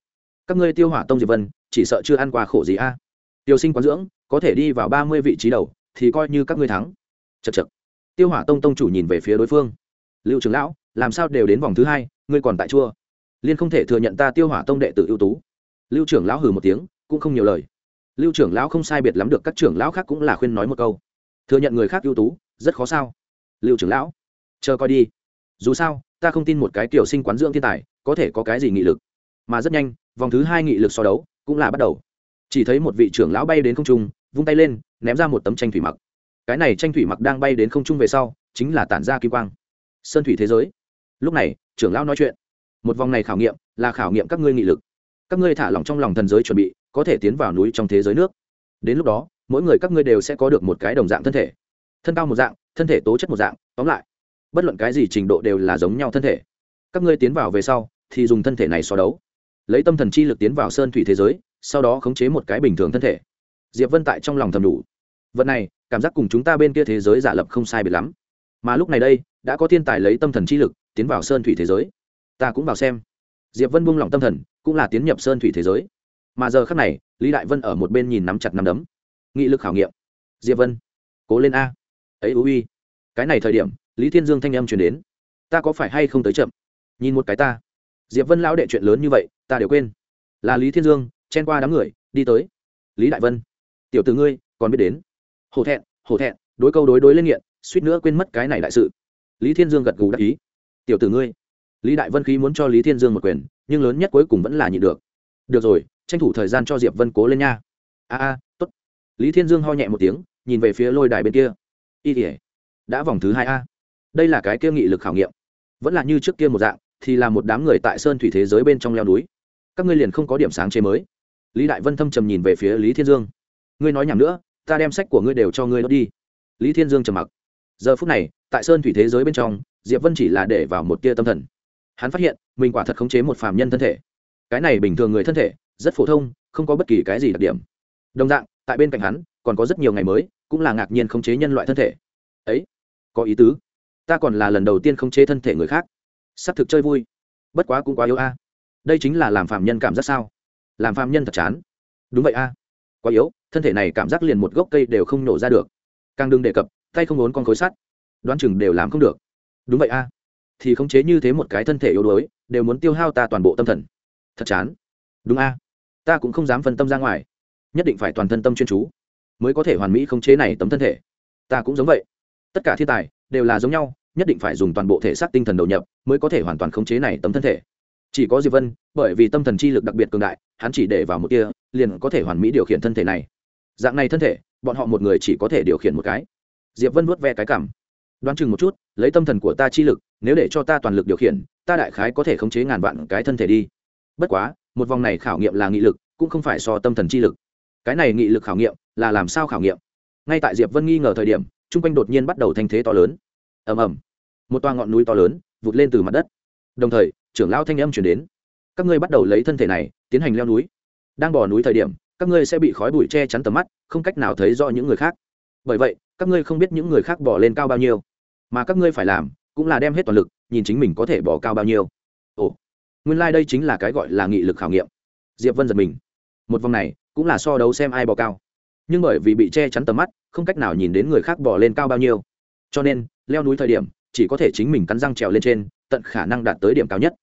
Các ngươi tiêu hỏa tông diệp vân, chỉ sợ chưa ăn qua khổ gì a? Tiêu sinh quán dưỡng, có thể đi vào ba mươi vị trí đầu, thì coi như các ngươi thắng. Chật chật tiêu hỏa tông tông chủ nhìn về phía đối phương. Lưu trưởng lão, làm sao đều đến vòng thứ hai, ngươi còn tại chua? Liên không thể thừa nhận ta tiêu hỏa tông đệ tử ưu tú. Lưu trưởng lão hừ một tiếng, cũng không nhiều lời. Lưu trưởng lão không sai biệt lắm được các trưởng lão khác cũng là khuyên nói một câu. Thừa nhận người khác ưu tú, rất khó sao? Lưu trưởng lão, chờ coi đi. Dù sao ta không tin một cái kiểu sinh quán dưỡng thiên tài có thể có cái gì nghị lực. Mà rất nhanh, vòng thứ hai nghị lực so đấu cũng là bắt đầu. Chỉ thấy một vị trưởng lão bay đến không trung, vung tay lên, ném ra một tấm tranh thủy mặc. Cái này tranh thủy mặc đang bay đến không trung về sau, chính là tản ra kim quang. Sơn thủy thế giới. Lúc này, trưởng lão nói chuyện. Một vòng này khảo nghiệm là khảo nghiệm các ngươi nghị lực. Các ngươi thả lỏng trong lòng thần giới chuẩn bị, có thể tiến vào núi trong thế giới nước. Đến lúc đó, mỗi người các ngươi đều sẽ có được một cái đồng dạng thân thể. Thân cao một dạng, thân thể tố chất một dạng, tóm lại bất luận cái gì trình độ đều là giống nhau thân thể. Các ngươi tiến vào về sau, thì dùng thân thể này so đấu. Lấy tâm thần chi lực tiến vào sơn thủy thế giới, sau đó khống chế một cái bình thường thân thể. Diệp vân tại trong lòng thầm đủ. Vận này, cảm giác cùng chúng ta bên kia thế giới giả lập không sai biệt lắm. Mà lúc này đây, đã có thiên tài lấy tâm thần chi lực tiến vào sơn thủy thế giới. Ta cũng vào xem. Diệp vân buông lỏng tâm thần, cũng là tiến nhập sơn thủy thế giới. Mà giờ khắc này, lý đại vân ở một bên nhìn nắm chặt nắm đấm. Nghị lực khảo nghiệm. Diệp vân, cố lên a. Ấy ú uy cái này thời điểm lý thiên dương thanh âm truyền đến. Ta có phải hay không tới chậm? Nhìn một cái ta. Diệp vân lão đệ chuyện lớn như vậy, ta đều quên. Là lý thiên dương, chen qua đám người, đi tới. Lý đại vân. Tiểu từ ngươi, còn biết đến. Hổ thẹn hổ thẹn, đối câu đối đối lên nghiện, suýt nữa quên mất cái này đại sự. Lý thiên dương gật gù đắc ý. Tiểu tử ngươi. Lý đại vân khí muốn cho lý thiên dương một quyền, nhưng lớn nhất cuối cùng vẫn là nhịn được. Được rồi, tranh thủ thời gian cho diệp vân cố lên nha. A a t ố t lý thiên dương ho nhẹ một tiếng, nhìn về phía lôi đài bên kia. Y tỉa đã vòng thứ hai a đây là cái kia nghị lực khảo nghiệm. Vẫn là như trước kia một dạng, thì là một đám người tại sơn thủy thế giới bên trong leo núi. Các ngươi liền không có điểm sáng chế mới. Lý đại vân thâm trầm nhìn về phía lý thiên dương. Ngươi nói nhầm nữa, ta đem sách của ngươi đều cho ngươi đốt đi. Lý thiên dương trầm mặc. Giờ phút này, tại sơn thủy thế giới bên trong, diệp vân chỉ là để vào một tia tâm thần. Hắn phát hiện, mình quả thật khống chế một phàm nhân thân thể. Cái này bình thường người thân thể, rất phổ thông, không có bất kỳ cái gì đặc điểm. Đồng dạng, tại bên cạnh hắn, còn có rất nhiều ngày mới, cũng là ngạc nhiên khống chế nhân loại thân thể. Ấy, có ý tứ ta còn là lần đầu tiên khống chế thân thể người khác. S ắ c thực chơi vui. Bất quá cũng quá yếu a. Đây chính là làm phạm nhân cảm giác sao? Làm phạm nhân thật chán. Đúng vậy a. Quá yếu, thân thể này cảm giác liền một gốc cây đều không nổ ra được. Càng đừng đề cập, tay không ốn con khối sắt. Đoán chừng đều làm không được. Đúng vậy a. Thì khống chế như thế một cái thân thể yếu đuối, đều muốn tiêu hao ta toàn bộ tâm thần. Thật chán. Đúng a. Ta cũng không dám phân tâm ra ngoài. Nhất định phải toàn thân tâm chuyên chú, mới có thể hoàn mỹ khống chế này tấm thân thể. Ta cũng giống vậy tất cả thiên tài đều là giống nhau, nhất định phải dùng toàn bộ thể xác tinh thần đầu nhập mới có thể hoàn toàn khống chế này tấm thân thể. Chỉ có diệp vân, bởi vì tâm thần chi lực đặc biệt cường đại, hắn chỉ để vào một kia, liền có thể hoàn mỹ điều khiển thân thể này. Dạng này thân thể, bọn họ một người chỉ có thể điều khiển một cái. Diệp vân vuốt ve cái cảm. Đoán chừng một chút, lấy tâm thần của ta chi lực, nếu để cho ta toàn lực điều khiển, ta đại khái có thể khống chế ngàn vạn cái thân thể đi. Bất quá, một vòng này khảo nghiệm là nghị lực, cũng không phải so tâm thần chi lực. Cái này nghị lực khảo nghiệm là làm sao khảo nghiệm? Ngay tại diệp vân nghi ngờ thời điểm chung quanh đột nhiên bắt đầu thanh thế to lớn. Ầm ầm. Một toa ngọn núi to lớn vụt lên từ mặt đất. Đồng thời, trưởng lão thanh âm chuyển đến. Các ngươi bắt đầu lấy thân thể này tiến hành leo núi. Đang bỏ núi thời điểm, các ngươi sẽ bị khói bụi che chắn tầm mắt, không cách nào thấy rõ những người khác. Bởi vậy, các ngươi không biết những người khác bỏ lên cao bao nhiêu. Mà các ngươi phải làm cũng là đem hết toàn lực, nhìn chính mình có thể bỏ cao bao nhiêu. Ồ, nguyên lai、like、đây chính là cái gọi là nghị lực khảo nghiệm. Diệp vân giật mình. Một vòng này cũng là so đấu xem ai bỏ cao. Nhưng bởi vì bị che chắn tầm mắt không cách nào nhìn đến người khác bỏ lên cao bao nhiêu. Cho nên, leo núi thời điểm, chỉ có thể chính mình cắn răng trèo lên trên, tận khả năng đạt tới điểm cao nhất.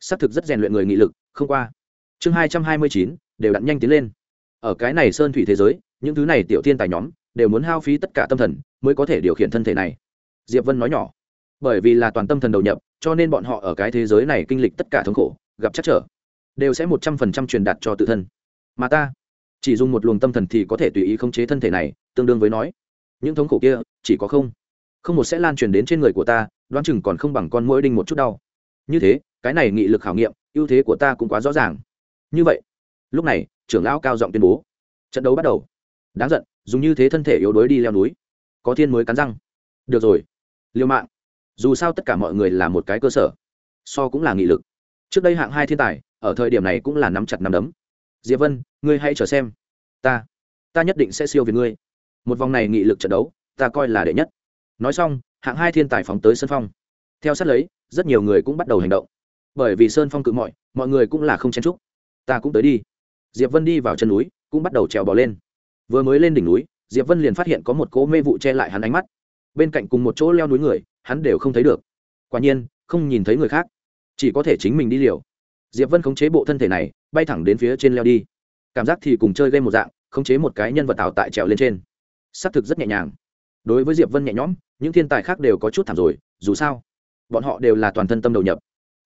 Xác thực rất rèn luyện người nghị lực, không qua. Chương hai trăm hai mươi chín, đều đặn nhanh tiến lên. Ở cái này sơn thủy thế giới, những thứ này tiểu tiên tài nhóm, đều muốn hao phí tất cả tâm thần, mới có thể điều khiển thân thể này. Diệp vân nói nhỏ. Bởi vì là toàn tâm thần đầu nhập, cho nên bọn họ ở cái thế giới này kinh lịch tất cả thống khổ, gặp chắc trở. Đều sẽ một trăm phần trăm truyền đạt cho tự thân. Mà ta chỉ dùng một luồng tâm thần thì có thể tùy ý khống chế thân thể này, tương đương với nói, những thống khổ kia chỉ có không. Không một sẽ lan truyền đến trên người của ta, đoán chừng còn không bằng con mũi đinh một chút đau. Như thế, cái này nghị lực khảo nghiệm, ưu thế của ta cũng quá rõ ràng. Như vậy, lúc này, trưởng lão cao giọng tuyên bố, trận đấu bắt đầu. Đáng giận, dùng như thế thân thể yếu đuối đi leo núi. Có thiên mới cắn răng. Được rồi liêu mạng. Dù sao tất cả mọi người là một cái cơ sở, so cũng là nghị lực. Trước đây hạng hai thiên tài, ở thời điểm này cũng là nắm chặt nắm đấm diệp vân, ngươi hãy chờ xem. Ta ta nhất định sẽ siêu việt ngươi. Một vòng này nghị lực trận đấu, ta coi là đệ nhất. Nói xong, hạng hai thiên tài phóng tới sân phong. Theo sát lấy, rất nhiều người cũng bắt đầu hành động. Bởi vì sơn phong cự mọi mọi người cũng là không chen trúc ta cũng tới đi. Diệp vân đi vào chân núi, cũng bắt đầu trèo bò lên. Vừa mới lên đỉnh núi, diệp vân liền phát hiện có một cỗ mê vụ che lại hắn ánh mắt. Bên cạnh cùng một chỗ leo núi người, hắn đều không thấy được. Quả nhiên, không nhìn thấy người khác. Chỉ có thể chính mình đi liều diệp vân khống chế bộ thân thể này, bay thẳng đến phía trên leo đi. Cảm giác thì cùng chơi game một dạng, khống chế một cái nhân vật tạo tại trèo lên trên. Xác thực rất nhẹ nhàng. Đối với diệp vân nhẹ nhõm, những thiên tài khác đều có chút thảm rồi, dù sao, bọn họ đều là toàn thân tâm đầu nhập.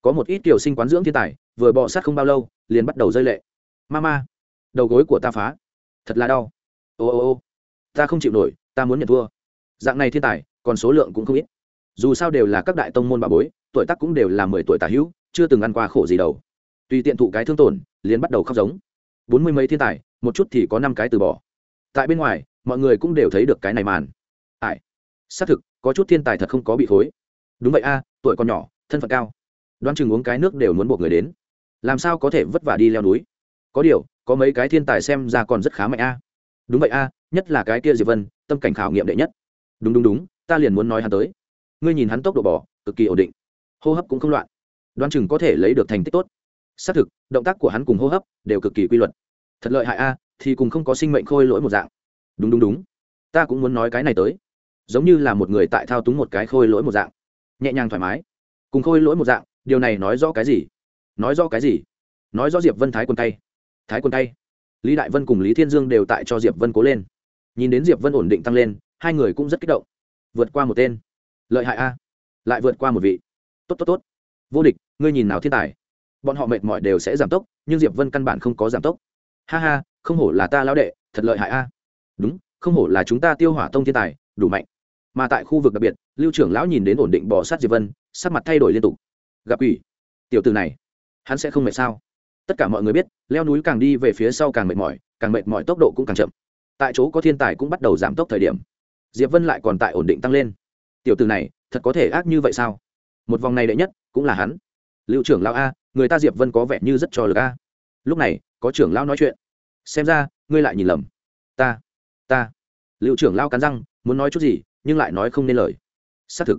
Có một ít tiểu sinh quán dưỡng thiên tài, vừa bọ sát không bao lâu, liền bắt đầu rơi lệ. Mama, đầu gối của ta phá. Thật là đau. Ô ô ô, ta không chịu nổi, ta muốn nhận thua. Dạng này thiên tài, còn số lượng cũng không ít. Dù sao đều là các đại tông môn bà bối, tuổi tác cũng đều là mười tuổi tả hữu, chưa từng ăn qua khổ gì đâu tùy tiện thụ cái thương tổn, liền bắt đầu khóc giống. Bốn mươi mấy thiên tài, một chút thì có năm cái từ bỏ. Tại bên ngoài, mọi người cũng đều thấy được cái này màn. Ải xác thực, có chút thiên tài thật không có bị khối. Đúng vậy a, tuổi còn nhỏ, thân phận cao. Đoán chừng uống cái nước đều muốn buộc người đến. Làm sao có thể vất vả đi leo núi? Có điều, có mấy cái thiên tài xem ra còn rất khá mạnh a. Đúng vậy a, nhất là cái kia diệp vân, tâm cảnh khảo nghiệm đệ nhất. Đúng đúng đúng, ta liền muốn nói hắn tới. Ngươi nhìn hắn tốc độ bỏ, cực kỳ ổn định. Hô hấp cũng không loạn. Đoán chừng có thể lấy được thành tích tốt xác thực, động tác của hắn cùng hô hấp đều cực kỳ quy luật. Thật lợi hại a, thì cùng không có sinh mệnh khôi lỗi một dạng. Đúng đúng đúng. Ta cũng muốn nói cái này tới. Giống như là một người tại thao túng một cái khôi lỗi một dạng. Nhẹ nhàng thoải mái. Cùng khôi lỗi một dạng, điều này nói rõ cái gì? Nói rõ cái gì? Nói rõ diệp vân thái quân tay. Thái quân tay. Lý đại vân cùng lý thiên dương đều tại cho diệp vân cố lên. Nhìn đến diệp vân ổn định tăng lên, hai người cũng rất kích động. Vượt qua một tên. Lợi hại a. Lại vượt qua một vị. Tốt tốt tốt. Vô địch, ngươi nhìn nào thiên tài? Bọn họ mệt mỏi đều sẽ giảm tốc, nhưng diệp vân căn bản không có giảm tốc. Ha ha, không hổ là ta lão đệ, thật lợi hại a. Đúng, không hổ là chúng ta tiêu hỏa tông thiên tài, đủ mạnh. Mà tại khu vực đặc biệt, lưu trưởng lão nhìn đến ổn định bỏ sát diệp vân, sắc mặt thay đổi liên tục. Gặp quỷ. Tiểu từ này, hắn sẽ không mệt sao? Tất cả mọi người biết, leo núi càng đi về phía sau càng mệt mỏi, càng mệt mỏi tốc độ cũng càng chậm. Tại chỗ có thiên tài cũng bắt đầu giảm tốc thời điểm. Diệp vân lại còn tại ổn định tăng lên. Tiểu từ này, thật có thể ác như vậy sao? Một vòng này đệ nhất, cũng là hắn. Lưu trưởng lão a người ta diệp vân có vẻ như rất cho lực a lúc này có trưởng lão nói chuyện xem ra ngươi lại nhìn lầm ta ta liệu trưởng lão cắn răng muốn nói chút gì nhưng lại nói không nên lời xác thực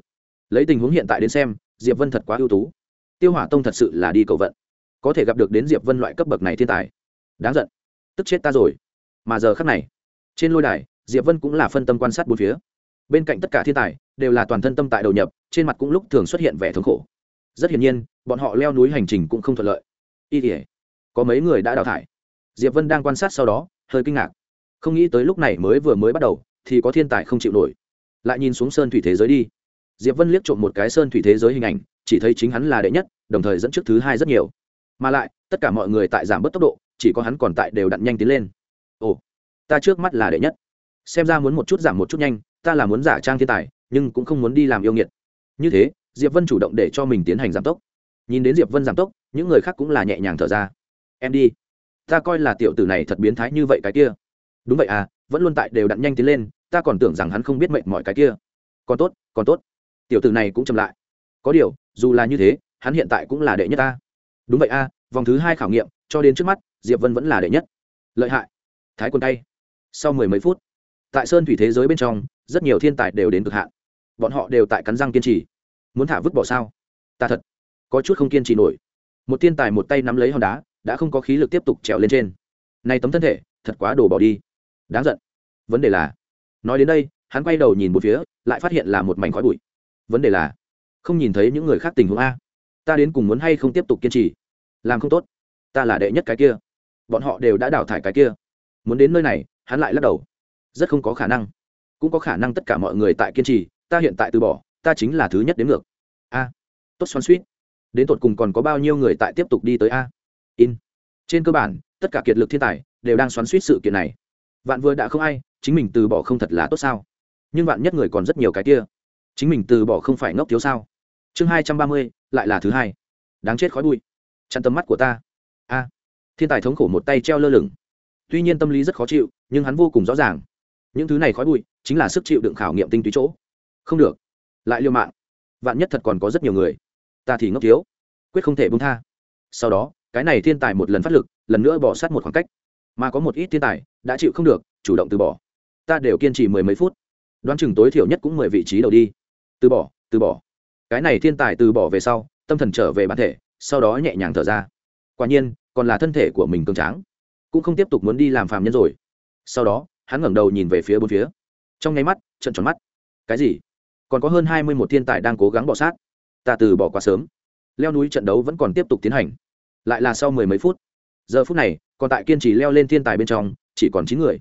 lấy tình huống hiện tại đến xem diệp vân thật quá ưu tú tiêu hỏa tông thật sự là đi cầu vận có thể gặp được đến diệp vân loại cấp bậc này thiên tài đáng giận tức chết ta rồi mà giờ khắc này trên lôi đài diệp vân cũng là phân tâm quan sát bốn phía bên cạnh tất cả thiên tài đều là toàn thân tâm tại đầu nhập trên mặt cũng lúc thường xuất hiện vẻ thống khổ rất hiển nhiên, bọn họ leo núi hành trình cũng không thuận lợi. Y tỉa có mấy người đã đào thải? Diệp vân đang quan sát sau đó, hơi kinh ngạc. Không nghĩ tới lúc này mới vừa mới bắt đầu, thì có thiên tài không chịu nổi. Lại nhìn xuống sơn thủy thế giới đi. Diệp vân liếc trộm một cái sơn thủy thế giới hình ảnh, chỉ thấy chính hắn là đệ nhất, đồng thời dẫn trước thứ hai rất nhiều. Mà lại, tất cả mọi người tại giảm bớt tốc độ, chỉ có hắn còn tại đều đặn nhanh tiến lên. Ồ, ta trước mắt là đệ nhất. Xem ra muốn một chút giảm một chút nhanh, ta là muốn giả trang thiên tài, nhưng cũng không muốn đi làm yêu nghiệt. Như thế diệp vân chủ động để cho mình tiến hành giảm tốc. Nhìn đến diệp vân giảm tốc, những người khác cũng là nhẹ nhàng thở ra. Em đi. Ta coi là tiểu tử này thật biến thái như vậy cái kia. Đúng vậy à vẫn luôn tại đều đặn nhanh tiến lên, ta còn tưởng rằng hắn không biết mệnh mọi cái kia. Còn tốt còn tốt. Tiểu tử này cũng chậm lại. Có điều, dù là như thế, hắn hiện tại cũng là đệ nhất ta. Đúng vậy a vòng thứ hai khảo nghiệm, cho đến trước mắt, diệp vân vẫn là đệ nhất. Lợi hại. Thái quân tay. Sau mười mấy phút, tại sơn thủy thế giới bên trong, rất nhiều thiên tài đều đến cực hạn. Bọn họ đều tại cắn răng kiên trì muốn thả vứt bỏ sao? Ta thật có chút không kiên trì nổi. Một thiên tài một tay nắm lấy hòn đá, đã không có khí lực tiếp tục trèo lên trên. Nay tấm thân thể, thật quá đổ bỏ đi. Đáng giận. Vấn đề là, nói đến đây, hắn quay đầu nhìn một phía, lại phát hiện là một mảnh khói bụi. Vấn đề là, không nhìn thấy những người khác tình huống a. Ta đến cùng muốn hay không tiếp tục kiên trì? Làm không tốt. Ta là đệ nhất cái kia. Bọn họ đều đã đào thải cái kia. Muốn đến nơi này, hắn lại lắc đầu. Rất không có khả năng. Cũng có khả năng tất cả mọi người tại kiên trì, ta hiện tại từ bỏ ta chính là thứ nhất đến ngược. A, tốt xoắn suýt đến tột cùng còn có bao nhiêu người tại tiếp tục đi tới a? In. Trên cơ bản, tất cả kiệt lực thiên tài đều đang xoắn suýt sự kiện này. Vạn vừa đã không ai, chính mình từ bỏ không thật là tốt sao? Nhưng vạn nhất người còn rất nhiều cái kia, chính mình từ bỏ không phải ngốc thiếu sao? Chương hai trăm ba mươi, lại là thứ hai. Đáng chết khói bụi. Chặn tầm mắt của ta. A. Thiên tài thống khổ một tay treo lơ lửng. Tuy nhiên tâm lý rất khó chịu, nhưng hắn vô cùng rõ ràng. Những thứ này khói bụi chính là sức chịu đựng khảo nghiệm tinh túy chỗ. Không được lại liêu mạng. Vạn nhất thật còn có rất nhiều người. Ta thì ngốc thiếu. Quyết không thể bung tha. Sau đó, cái này thiên tài một lần phát lực, lần nữa bỏ sát một khoảng cách. Mà có một ít thiên tài đã chịu không được, chủ động từ bỏ. Ta đều kiên trì mười mấy phút. Đoán chừng tối thiểu nhất cũng mười vị trí đầu đi. Từ bỏ từ bỏ. Cái này thiên tài từ bỏ về sau, tâm thần trở về bản thể, sau đó nhẹ nhàng thở ra. Quả nhiên, còn là thân thể của mình cường tráng. Cũng không tiếp tục muốn đi làm phàm nhân rồi. Sau đó, hắn ngẩng đầu nhìn về phía bốn phía. Trong nháy mắt, trận tròn mắt. Cái gì? Còn có hơn hai mươi một thiên tài đang cố gắng bỏ sát. Ta từ bỏ quá sớm. Leo núi trận đấu vẫn còn tiếp tục tiến hành. Lại là sau mười mấy phút. Giờ phút này, còn tại kiên trì leo lên thiên tài bên trong, chỉ còn chín người.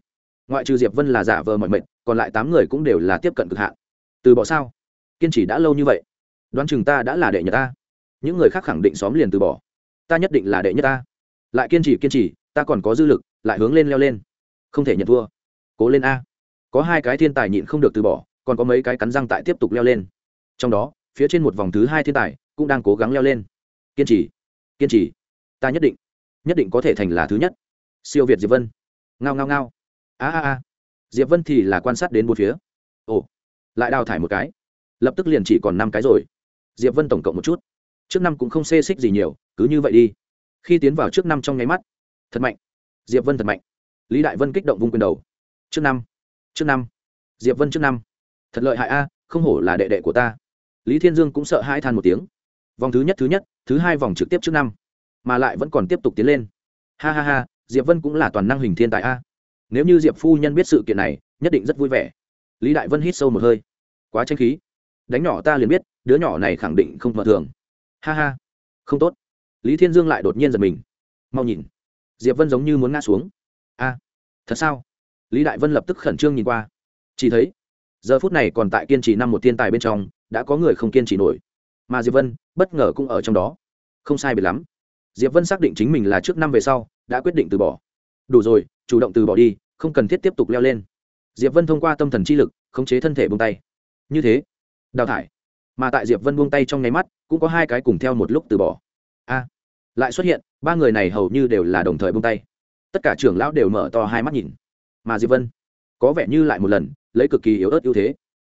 Ngoại trừ diệp vân là giả vờ mọi mệnh còn lại tám người cũng đều là tiếp cận cực hạn. Từ bỏ sao? Kiên trì đã lâu như vậy. Đoán chừng ta đã là đệ nhất ta. Những người khác khẳng định xóm liền từ bỏ. Ta nhất định là đệ nhất ta. Lại kiên trì kiên trì, ta còn có dư lực, lại hướng lên leo lên. Không thể nhận thua. Cố lên a. Có hai cái thiên tài nhịn không được từ bỏ còn có mấy cái cắn răng tại tiếp tục leo lên. Trong đó, phía trên một vòng thứ hai thiên tài cũng đang cố gắng leo lên. Kiên trì kiên trì. Ta nhất định nhất định có thể thành là thứ nhất. Siêu việt diệp vân. Ngao ngao ngao. A a a. Diệp vân thì là quan sát đến bốn phía. Ồ, lại đào thải một cái. Lập tức liền chỉ còn năm cái rồi. Diệp vân tổng cộng một chút. Trước năm cũng không xê xích gì nhiều, cứ như vậy đi. Khi tiến vào trước năm trong nháy mắt, thật mạnh. Diệp vân thật mạnh. Lý đại vân kích động vung quyền đầu. Trước năm trước năm. Diệp vân trước năm thật lợi hại a, không hổ là đệ đệ của ta. Lý thiên dương cũng sợ hai than một tiếng. Vòng thứ nhất thứ nhất, thứ hai vòng trực tiếp trước năm, mà lại vẫn còn tiếp tục tiến lên. Ha ha ha, diệp vân cũng là toàn năng hình thiên tài a. Nếu như diệp phu nhân biết sự kiện này, nhất định rất vui vẻ. Lý đại vân hít sâu một hơi. Quá tranh khí. Đánh nhỏ ta liền biết, đứa nhỏ này khẳng định không mở thường. Ha ha. Không tốt. Lý thiên dương lại đột nhiên giật mình. Mau nhìn. Diệp vân giống như muốn ngã xuống. A. Thật sao? Lý đại vân lập tức khẩn trương nhìn qua. Chỉ thấy giờ phút này còn tại kiên trì năm một thiên tài bên trong, đã có người không kiên trì nổi. Mà diệp vân, bất ngờ cũng ở trong đó. Không sai biệt lắm. Diệp vân xác định chính mình là trước năm về sau, đã quyết định từ bỏ. Đủ rồi, chủ động từ bỏ đi, không cần thiết tiếp tục leo lên. Diệp vân thông qua tâm thần chi lực, khống chế thân thể buông tay. Như thế, đào thải. Mà tại diệp vân buông tay trong nháy mắt, cũng có hai cái cùng theo một lúc từ bỏ. A, lại xuất hiện, ba người này hầu như đều là đồng thời buông tay. Tất cả trưởng lão đều mở to hai mắt nhìn. Mà diệp vân có vẻ như lại một lần, lấy cực kỳ yếu ớt ưu thế.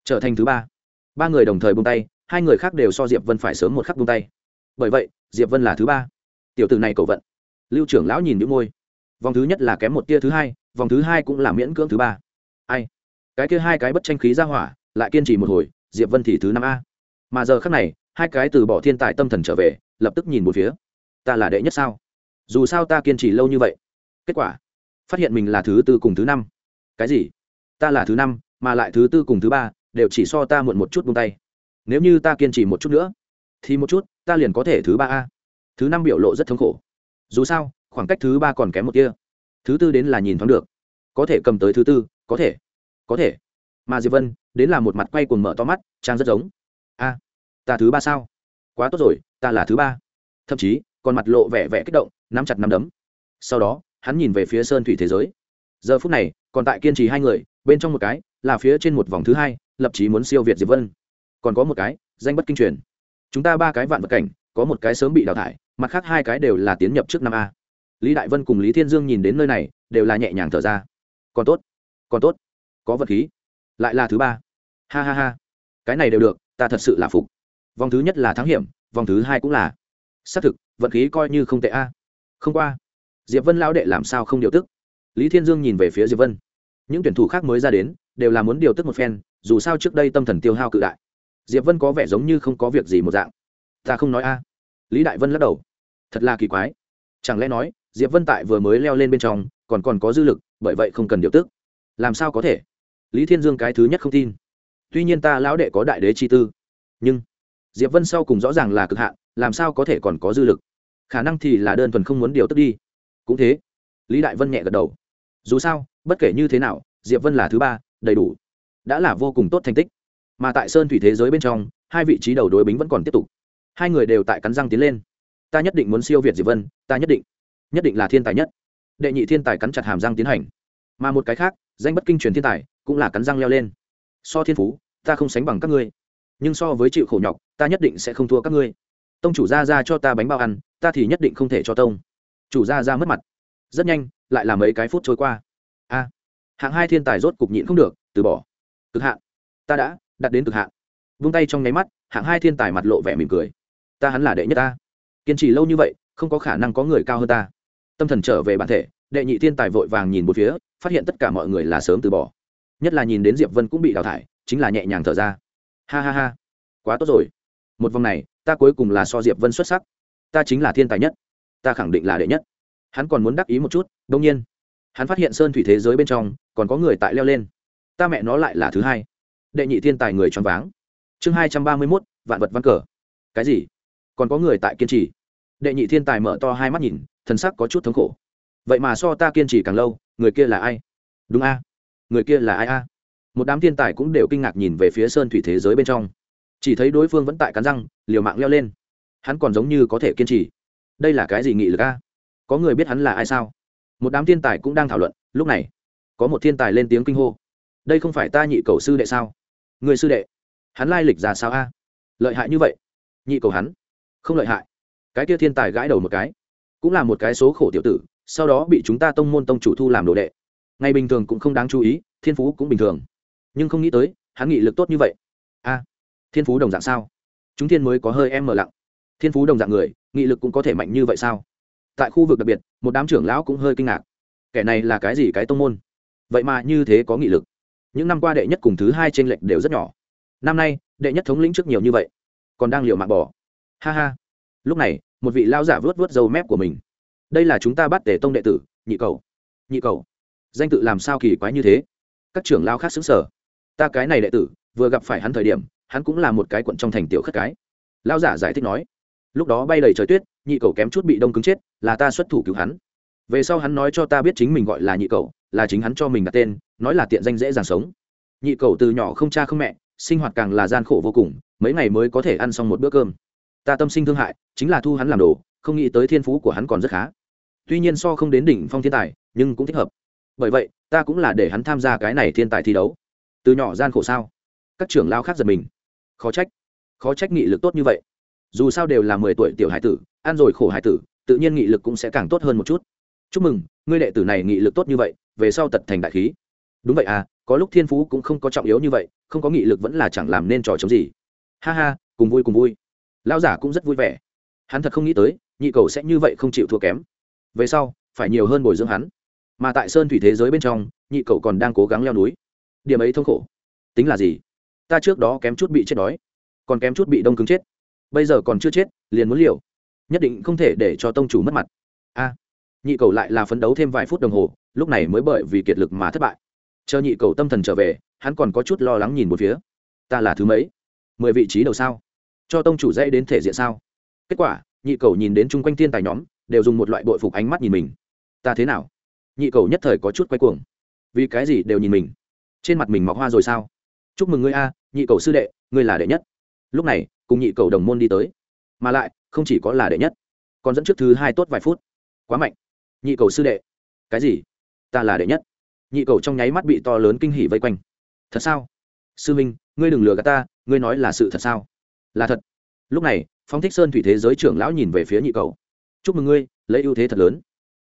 Trở thành thứ ba. Ba người đồng thời buông tay, hai người khác đều so diệp vân phải sớm một khắc buông tay. Bởi vậy, diệp vân là thứ ba. Tiểu tử này cầu vận. Lưu trưởng lão nhìn những môi. Vòng thứ nhất là kém một tia thứ hai, vòng thứ hai cũng là miễn cưỡng thứ ba. Ai? Cái kia hai cái bất tranh khí ra hỏa, lại kiên trì một hồi, diệp vân thì thứ năm a. Mà giờ khác này, hai cái từ bỏ thiên tài tâm thần trở về, lập tức nhìn một phía. Ta là đệ nhất sao? Dù sao ta kiên trì lâu như vậy. Kết quả, phát hiện mình là thứ tư cùng thứ năm cái gì? Ta là thứ năm, mà lại thứ tư cùng thứ ba, đều chỉ so ta muộn một chút buông tay. Nếu như ta kiên trì một chút nữa, thì một chút, ta liền có thể thứ ba a. Thứ năm biểu lộ rất thống khổ. Dù sao, khoảng cách thứ ba còn kém một kia. Thứ tư đến là nhìn thoáng được. Có thể cầm tới thứ tư, có thể. Có thể. Mà diệp vân, đến là một mặt quay cuồng mở to mắt, trang rất giống. A, ta thứ ba sao? Quá tốt rồi, ta là thứ ba. Thậm chí, còn mặt lộ vẻ vẻ kích động, nắm chặt nắm đấm. Sau đó, hắn nhìn về phía sơn thủy thế giới. Giờ phút này còn tại kiên trì hai người, bên trong một cái, là phía trên một vòng thứ hai, lập chí muốn siêu việt diệp vân. Còn có một cái, danh bất kinh truyền. Chúng ta ba cái vạn vật cảnh, có một cái sớm bị đào thải, mặt khác hai cái đều là tiến nhập trước năm a. Lý đại vân cùng lý thiên dương nhìn đến nơi này, đều là nhẹ nhàng thở ra. Còn tốt còn tốt, có vật khí. Lại là thứ ba. Ha ha ha. Cái này đều được, ta thật sự là phục. Vòng thứ nhất là thắng hiểm, vòng thứ hai cũng là. Xác thực vận khí coi như không tệ a. Không qua. Diệp vân lão đệ làm sao không điều tức? Lý thiên dương nhìn về phía diệp vân. Những tuyển thủ khác mới ra đến, đều là muốn điều tức một phen, dù sao trước đây tâm thần tiêu hao cự đại. Diệp vân có vẻ giống như không có việc gì một dạng. Ta không nói a. Lý đại vân lắc đầu. Thật là kỳ quái. Chẳng lẽ nói, diệp vân tại vừa mới leo lên bên trong, còn còn có dư lực, bởi vậy không cần điều tức? Làm sao có thể? Lý thiên dương cái thứ nhất không tin. Tuy nhiên ta lão đệ có đại đế chi tư. Nhưng, diệp vân sau cùng rõ ràng là cực hạn, làm sao có thể còn có dư lực? Khả năng thì là đơn thuần không muốn điều tức đi. Cũng thế lý đại vân nhẹ gật đầu dù sao bất kể như thế nào diệp vân là thứ ba đầy đủ đã là vô cùng tốt thành tích mà tại sơn thủy thế giới bên trong hai vị trí đầu đối bính vẫn còn tiếp tục hai người đều tại cắn răng tiến lên ta nhất định muốn siêu việt diệp vân ta nhất định nhất định là thiên tài nhất đệ nhị thiên tài cắn chặt hàm răng tiến hành mà một cái khác danh bất kinh truyền thiên tài cũng là cắn răng leo lên so thiên phú ta không sánh bằng các ngươi nhưng so với chịu khổ nhọc ta nhất định sẽ không thua các ngươi tông chủ gia ra cho ta bánh bao ăn ta thì nhất định không thể cho tông chủ gia ra mất mặt rất nhanh, lại là mấy cái phút trôi qua. A, hạng hai thiên tài rốt cục nhịn không được, từ bỏ. Cực hạn. Ta đã đặt đến cực hạn. Vung tay trong nháy mắt, hạng hai thiên tài mặt lộ vẻ mỉm cười. Ta hắn là đệ nhất ta. Kiên trì lâu như vậy, không có khả năng có người cao hơn ta. Tâm thần trở về bản thể, đệ nhị thiên tài vội vàng nhìn một phía, phát hiện tất cả mọi người là sớm từ bỏ. Nhất là nhìn đến diệp vân cũng bị đào thải, chính là nhẹ nhàng thở ra. Ha ha ha. Quá tốt rồi. Một vòng này, ta cuối cùng là so diệp vân xuất sắc. Ta chính là thiên tài nhất. Ta khẳng định là đệ nhất hắn còn muốn đắc ý một chút đông nhiên. Hắn phát hiện sơn thủy thế giới bên trong, còn có người tại leo lên. Ta mẹ nó lại là thứ hai. Đệ nhị thiên tài người choáng váng. Chương hai trăm ba mươi mốt, vạn vật văn cờ. Cái gì? Còn có người tại kiên trì. Đệ nhị thiên tài mở to hai mắt nhìn, thần sắc có chút thống khổ. Vậy mà so ta kiên trì càng lâu, người kia là ai? Đúng a. Người kia là ai a? Một đám thiên tài cũng đều kinh ngạc nhìn về phía sơn thủy thế giới bên trong. Chỉ thấy đối phương vẫn tại cắn răng, liều mạng leo lên. Hắn còn giống như có thể kiên trì. Đây là cái gì nghị lực a? Có người biết hắn là ai sao? Một đám thiên tài cũng đang thảo luận, lúc này, có một thiên tài lên tiếng kinh hô. Đây không phải ta nhị cầu sư đệ sao? Người sư đệ, hắn lai lịch ra sao a? Lợi hại như vậy, nhị cầu hắn, không lợi hại. Cái kia thiên tài gãi đầu một cái, cũng là một cái số khổ tiểu tử, sau đó bị chúng ta tông môn tông chủ thu làm đồ đệ. Ngày bình thường cũng không đáng chú ý, thiên phú cũng bình thường. Nhưng không nghĩ tới, hắn nghị lực tốt như vậy. A, thiên phú đồng dạng sao? Chúng thiên mới có hơi em mở lặng. Thiên phú đồng dạng người, nghị lực cũng có thể mạnh như vậy sao? Tại khu vực đặc biệt, một đám trưởng lão cũng hơi kinh ngạc. Kẻ này là cái gì cái tông môn? Vậy mà như thế có nghị lực. Những năm qua đệ nhất cùng thứ hai t r ê n lệch đều rất nhỏ. Năm nay, đệ nhất thống lĩnh trước nhiều như vậy, còn đang liệu mạng bỏ. Ha ha. Lúc này, một vị lao giả vớt vớt dâu mép của mình. Đây là chúng ta bắt tể tông đệ tử, nhị cầu. Nhị cầu. Danh tự làm sao kỳ quái như thế? Các trưởng lao khác xứng sở. Ta cái này đệ tử, vừa gặp phải hắn thời điểm, hắn cũng là một cái quận trong thành tiểu khất cái. Lao giả giải thích nói. Lúc đó bay đầy trời tuyết nhị cầu kém chút bị đông cứng chết, là ta xuất thủ cứu hắn. Về sau hắn nói cho ta biết chính mình gọi là nhị cầu là chính hắn cho mình đặt tên, nói là tiện danh dễ dàng sống. Nhị cầu từ nhỏ không cha không mẹ, sinh hoạt càng là gian khổ vô cùng, mấy ngày mới có thể ăn xong một bữa cơm. Ta tâm sinh thương hại, chính là thu hắn làm đồ, không nghĩ tới thiên phú của hắn còn rất khá. Tuy nhiên so không đến đỉnh phong thiên tài, nhưng cũng thích hợp. Bởi vậy, ta cũng là để hắn tham gia cái này thiên tài thi đấu. Từ nhỏ gian khổ sao? Các trưởng lao khác giật mình. Khó trách. Khó trách nghị lực tốt như vậy. Dù sao đều là mười tuổi tiểu hải tử ăn rồi khổ hải tử, tự nhiên nghị lực cũng sẽ càng tốt hơn một chút. Chúc mừng, ngươi đệ tử này nghị lực tốt như vậy, về sau tật thành đại khí. Đúng vậy à có lúc thiên phú cũng không có trọng yếu như vậy, không có nghị lực vẫn là chẳng làm nên trò chống gì. Ha ha, cùng vui cùng vui. Lao giả cũng rất vui vẻ. Hắn thật không nghĩ tới, nhị cầu sẽ như vậy không chịu thua kém. Về sau, phải nhiều hơn bồi dưỡng hắn. Mà tại sơn thủy thế giới bên trong, nhị cầu còn đang cố gắng leo núi. Điểm ấy thông khổ. Tính là gì? Ta trước đó kém chút bị chết đói, còn kém chút bị đông cứng chết. Bây giờ còn chưa chết, liền muốn liều nhất định không thể để cho tông chủ mất mặt. A, nhị cầu lại là phấn đấu thêm vài phút đồng hồ, lúc này mới bởi vì kiệt lực mà thất bại. Chờ nhị cầu tâm thần trở về, hắn còn có chút lo lắng nhìn một phía. Ta là thứ mấy? Mười vị trí đầu sao? Cho tông chủ dãy đến thể diện sao? Kết quả, nhị cầu nhìn đến chung quanh thiên tài nhóm, đều dùng một loại bội phục ánh mắt nhìn mình. Ta thế nào? Nhị cầu nhất thời có chút quay cuồng. Vì cái gì đều nhìn mình? Trên mặt mình mọc hoa rồi sao? Chúc mừng ngươi a, nhị cầu sư đệ, ngươi là đệ nhất. Lúc này, cùng nhị cầu đồng môn đi tới mà lại, không chỉ có là đệ nhất, còn dẫn trước thứ hai tốt vài phút. Quá mạnh. Nhị cầu sư đệ. Cái gì? Ta là đệ nhất. Nhị cầu trong nháy mắt bị to lớn kinh hỉ vây quanh. Thật sao? Sư minh, ngươi đừng lừa gạt ta, ngươi nói là sự thật sao? Là thật. Lúc này, phong thích sơn thủy thế giới trưởng lão nhìn về phía nhị cầu. Chúc mừng ngươi, lấy ưu thế thật lớn.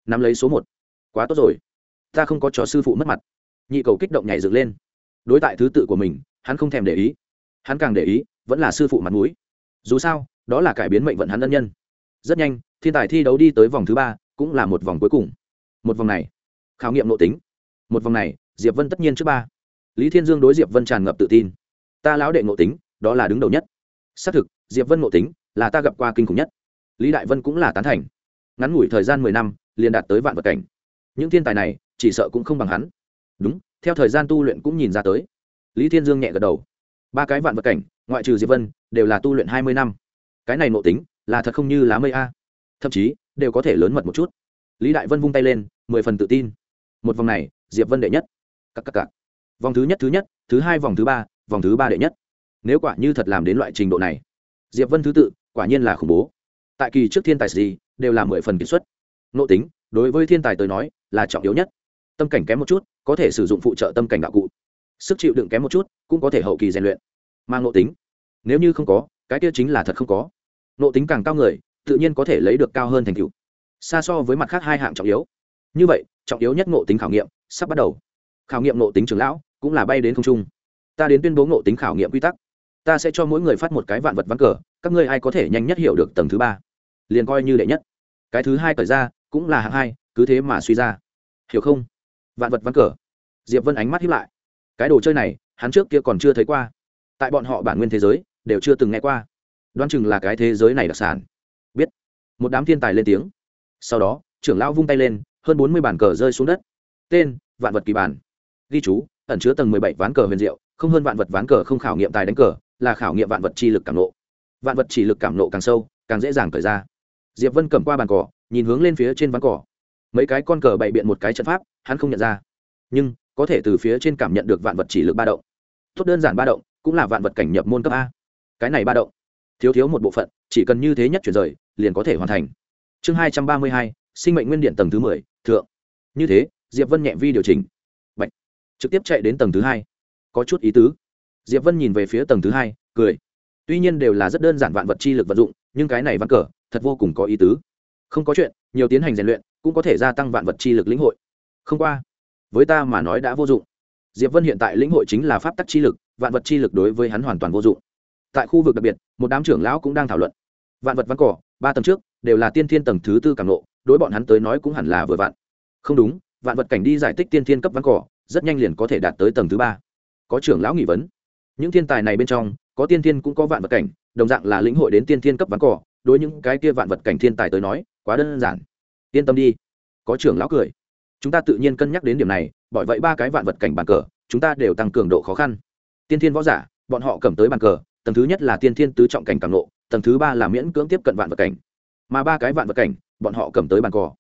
Nắm lấy số một. Quá tốt rồi. Ta không có cho sư phụ mất mặt. Nhị cầu kích động nhảy dựng lên. Đối tại thứ tự của mình, hắn không thèm để ý. Hắn càng để ý, vẫn là sư phụ mặt mũi. Dù sao đó là cải biến mệnh vận hắn ân nhân. Rất nhanh, thiên tài thi đấu đi tới vòng thứ ba, cũng là một vòng cuối cùng. Một vòng này, khảo nghiệm nội tính. Một vòng này, diệp vân tất nhiên trước ba. Lý thiên dương đối diệp vân tràn ngập tự tin. Ta lão đệ nội tính, đó là đứng đầu nhất. Xác thực, diệp vân nội tính là ta gặp qua kinh khủng nhất. Lý đại vân cũng là tán thành. Ngắn ngủi thời gian mười năm, liền đạt tới vạn vật cảnh. Những thiên tài này, chỉ sợ cũng không bằng hắn. Đúng, theo thời gian tu luyện cũng nhìn ra tới. Lý thiên dương nhẹ gật đầu. Ba cái vạn vật cảnh, ngoại trừ diệp vân, đều là tu luyện hai mươi năm cái này nội tính là thật không như lá mây a. Thậm chí, đều có thể lớn mật một chút. Lý đại vân vung tay lên, mười phần tự tin. Một vòng này, diệp vân đệ nhất. Cặp cặp cặp vòng thứ nhất thứ nhất, thứ hai vòng thứ ba, vòng thứ ba đệ nhất. Nếu quả như thật làm đến loại trình độ này, diệp vân thứ tự, quả nhiên là khủng bố. Tại kỳ trước thiên tài gì, đều là mười phần kiệt xuất. Nội tính, đối với thiên tài tới nói, là trọng yếu nhất. Tâm cảnh kém một chút, có thể sử dụng phụ trợ tâm cảnh đạo cụ. Sức chịu đựng kém một chút, cũng có thể hậu kỳ rèn luyện. Mang nội tính, nếu như không có, cái kia chính là thật không có nội tính càng cao người, tự nhiên có thể lấy được cao hơn thành tựu. Xa so với mặt khác hai hạng trọng yếu. Như vậy, trọng yếu nhất nội tính khảo nghiệm sắp bắt đầu. Khảo nghiệm nội tính trường lão cũng là bay đến không trung. Ta đến tuyên bố nội tính khảo nghiệm quy tắc. Ta sẽ cho mỗi người phát một cái vạn vật ván cờ, các ngươi ai có thể nhanh nhất hiểu được tầng thứ ba? Liền coi như đệ nhất. Cái thứ hai cởi ra cũng là hạng hai, cứ thế mà suy ra. Hiểu không? Vạn vật ván cờ. Diệp vân ánh mắt hiếp lại. Cái đồ chơi này, hắn trước kia còn chưa thấy qua. Tại bọn họ bản nguyên thế giới, đều chưa từng nghe qua đoán chừng là cái thế giới này đặc sản. Biết. Một đám thiên tài lên tiếng. Sau đó, trưởng lão vung tay lên, hơn bốn mươi bản cờ rơi xuống đất. Tên, vạn vật kỳ bản. Ghi chú, ẩn chứa tầng mười bảy ván cờ huyền diệu, không hơn vạn vật ván cờ không khảo nghiệm tài đánh cờ, là khảo nghiệm vạn vật chi lực cảm nộ. Vạn vật chỉ lực cảm nộ càng sâu, càng dễ dàng cởi ra. Diệp vân cầm qua bàn cỏ nhìn hướng lên phía trên ván cỏ mấy cái con cờ bày biện một cái trận pháp, hắn không nhận ra. Nhưng, có thể từ phía trên cảm nhận được vạn vật chỉ lực ba động. Tốt đơn giản ba động, cũng là vạn vật cảnh nhập môn cấp a. Cái này ba động thiếu thiếu một bộ phận, chỉ cần như thế nhất chuyển rời, liền có thể hoàn thành. Chương hai trăm ba mươi hai, sinh mệnh nguyên điện tầng thứ mười, thượng. Như thế, diệp vân nhẹ vi điều chỉnh. Bạch. trực tiếp chạy đến tầng thứ hai. Có chút ý tứ. Diệp vân nhìn về phía tầng thứ hai, cười. Tuy nhiên đều là rất đơn giản vạn vật chi lực vận dụng, nhưng cái này văn cờ, thật vô cùng có ý tứ. Không có chuyện, nhiều tiến hành rèn luyện, cũng có thể gia tăng vạn vật chi lực lĩnh hội. Không qua, với ta mà nói đã vô dụng. Diệp vân hiện tại lĩnh hội chính là pháp tắc chi lực, vạn vật chi lực đối với hắn hoàn toàn vô dụng tại khu vực đặc biệt, một đám trưởng lão cũng đang thảo luận. Vạn vật văn cỏ, ba tầng trước, đều là tiên thiên tầng thứ tư càng lộ, đối bọn hắn tới nói cũng hẳn là vừa vạn không đúng, vạn vật cảnh đi giải tích tiên thiên cấp văn cỏ, rất nhanh liền có thể đạt tới tầng thứ ba. Có trưởng lão nghị vấn. Những thiên tài này bên trong, có tiên thiên cũng có vạn vật cảnh, đồng dạng là lĩnh hội đến tiên thiên cấp ván cỏ, đối những cái kia vạn vật cảnh thiên tài tới nói, quá đơn giản. Yên tâm đi. Có trưởng lão cười. Chúng ta tự nhiên cân nhắc đến điểm này, bởi vậy ba cái vạn vật cảnh bàn cờ, chúng ta đều tăng cường độ khó khăn. Tiên thiên võ giả, bọn họ cầm tới bàn cờ tầng thứ nhất là tiên thiên tứ trọng cảnh càng nộ tầng thứ ba là miễn cưỡng tiếp cận vạn vật cảnh. Mà ba cái vạn vật cảnh, bọn họ cầm tới bàn cờ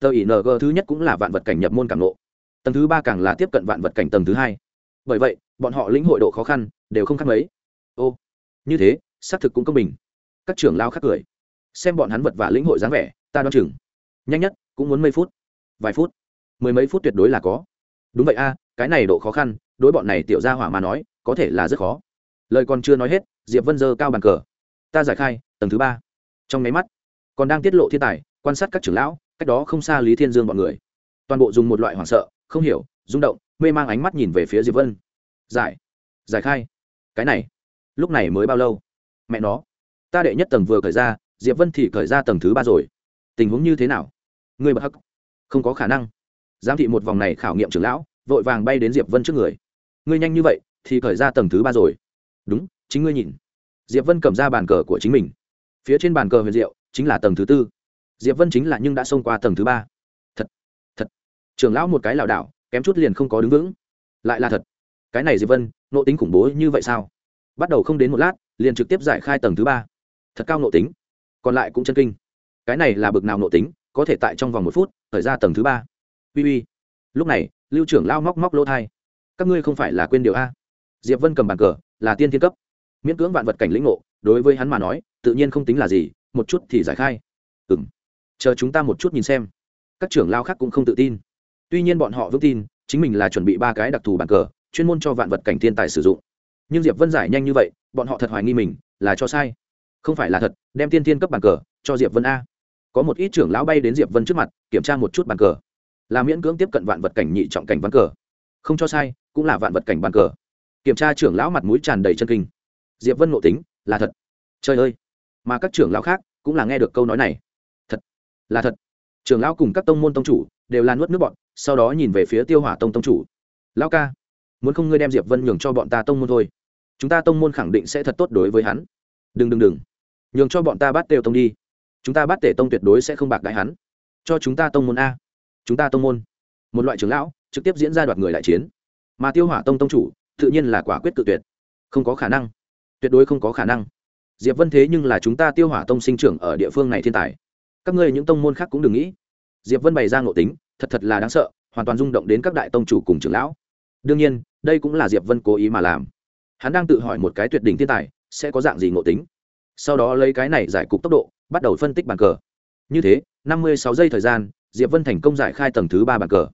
tờ ỉ ng thứ nhất cũng là vạn vật cảnh nhập môn càng nộ tầng thứ ba càng là tiếp cận vạn vật cảnh tầng thứ hai. Bởi vậy, bọn họ lĩnh hội độ khó khăn đều không khác mấy. Ô, như thế, xác thực cũng công bình. Các trưởng lao khắc cười. Xem bọn hắn vật và lĩnh hội dáng vẻ, ta đoan chừng. Nhanh nhất, cũng muốn mấy phút. Vài phút. Mười mấy phút tuyệt đối là có. Đúng vậy a, cái này độ khó khăn, đối bọn này tiểu ra hỏa mà nói, có thể là rất khó. Lời còn chưa nói hết diệp vân dơ cao bàn cờ. Ta giải khai, tầng thứ ba. Trong máy mắt, còn đang tiết lộ thiên tài, quan sát các trưởng lão, cách đó không xa lý thiên dương bọn người. Toàn bộ dùng một loại hoảng sợ, không hiểu, rung động, mê mang ánh mắt nhìn về phía diệp vân. Giải giải khai. Cái này, lúc này mới bao lâu? Mẹ nó, ta đệ nhất tầng vừa khởi ra, diệp vân thì khởi ra tầng thứ ba rồi. Tình huống như thế nào? Ngươi bật hắc. Không có khả năng. Giám thị một vòng này khảo nghiệm trưởng lão, vội vàng bay đến diệp vân trước người. Ngươi nhanh như vậy thì khởi ra tầng thứ ba rồi. Đúng chính ngươi nhìn. Diệp vân cầm ra bàn cờ của chính mình. Phía trên bàn cờ huyền diệu chính là tầng thứ tư. Diệp vân chính là nhưng đã xông qua tầng thứ ba. Thật thật. Trưởng lão một cái lảo đảo, kém chút liền không có đứng vững. Lại là thật. Cái này diệp vân, nộ tính khủng bố như vậy sao? Bắt đầu không đến một lát, liền trực tiếp giải khai tầng thứ ba. Thật cao nộ tính. Còn lại cũng chân kinh. Cái này là bực nào nộ tính, có thể tại trong vòng một phút thời ra tầng thứ ba. Uy uy. Lúc này, lưu trưởng lao móc móc lỗ thai. Các ngươi không phải là quên điều a. Diệp vân cầm bàn cờ, là tiên thiên cấp miễn cưỡng vạn vật cảnh lĩnh ngộ, đối với hắn mà nói, tự nhiên không tính là gì, một chút thì giải khai. Ừ m chờ chúng ta một chút nhìn xem. Các trưởng lao khác cũng không tự tin. Tuy nhiên bọn họ vững tin, chính mình là chuẩn bị ba cái đặc thù bàn cờ, chuyên môn cho vạn vật cảnh thiên tài sử dụng. Nhưng diệp vân giải nhanh như vậy, bọn họ thật hoài nghi mình, là cho sai. Không phải là thật, đem tiên thiên cấp bàn cờ, cho diệp vân a. Có một ít trưởng lão bay đến diệp vân trước mặt, kiểm tra một chút bàn cờ. Là miễn cưỡng tiếp cận vạn vật cảnh nhị trọng cảnh ván cờ. Không cho sai, cũng là vạn vật cảnh bàn cờ. Kiểm tra trưởng lão mặt mũi tràn đầy chân kinh diệp vân ngộ tính, là thật. Trời ơi! Mà các trưởng lão khác cũng là nghe được câu nói này. Thật, là thật. Trưởng lão cùng các tông môn tông chủ đều là nuốt nước bọn, sau đó nhìn về phía tiêu hỏa tông tông chủ. Lão ca, muốn không ngươi đem diệp vân nhường cho bọn ta tông môn thôi? Chúng ta tông môn khẳng định sẽ thật tốt đối với hắn. Đừng đừng đừng. Nhường cho bọn ta bắt têu tông đi. Chúng ta bắt tể tông tuyệt đối sẽ không bạc đại hắn. Cho chúng ta tông môn a. Chúng ta tông môn. Một loại trưởng lão trực tiếp diễn ra đoạt người đại chiến. Mà tiêu hỏa tông tông chủ tự nhiên là quả quyết tự tuyệt. Không có khả năng tuyệt đối không có khả năng. Diệp vân thế nhưng là chúng ta tiêu hỏa tông sinh trưởng ở địa phương này thiên tài. Các ngươi những tông môn khác cũng đừng nghĩ. Diệp vân bày ra ngộ tính, thật thật là đáng sợ, hoàn toàn rung động đến các đại tông chủ cùng trưởng lão. Đương nhiên, đây cũng là diệp vân cố ý mà làm. Hắn đang tự hỏi một cái tuyệt đỉnh thiên tài, sẽ có dạng gì ngộ tính. Sau đó lấy cái này giải cục tốc độ, bắt đầu phân tích bàn cờ. Như thế, năm mươi sáu giây thời gian, diệp vân thành công giải khai tầng thứ ba bàn cờ.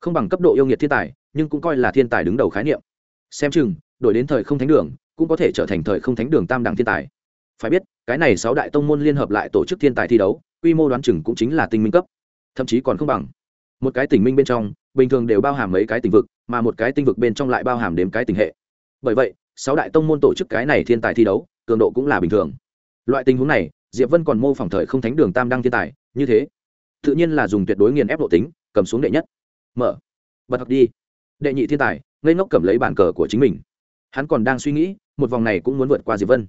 Không bằng cấp độ yêu nghiệt thiên tài, nhưng cũng coi là thiên tài đứng đầu khái niệm. Xem chừng, đổi đến thời không thánh đường cũng có thể trở thành thời không thánh đường tam đẳng thiên tài. Phải biết, cái này sáu đại tông môn liên hợp lại tổ chức thiên tài thi đấu, quy mô đoán chừng cũng chính là tinh minh cấp, thậm chí còn không bằng. Một cái tỉnh minh bên trong, bình thường đều bao hàm mấy cái tỉnh vực, mà một cái tinh vực bên trong lại bao hàm đếm cái tinh hệ. Bởi vậy, sáu đại tông môn tổ chức cái này thiên tài thi đấu, cường độ cũng là bình thường. Loại tình huống này, diệp vân còn mô phỏng thời không thánh đường tam đăng thiên tài, như thế, tự nhiên là dùng tuyệt đối nghiền ép độ tính, cầm xuống đệ nhất. Mở. Bật học đi. Đệ nhị thiên tài, ngây ngốc cầm lấy bàn cờ của chính mình. Hắn còn đang suy nghĩ một vòng này cũng muốn vượt qua diệp vân.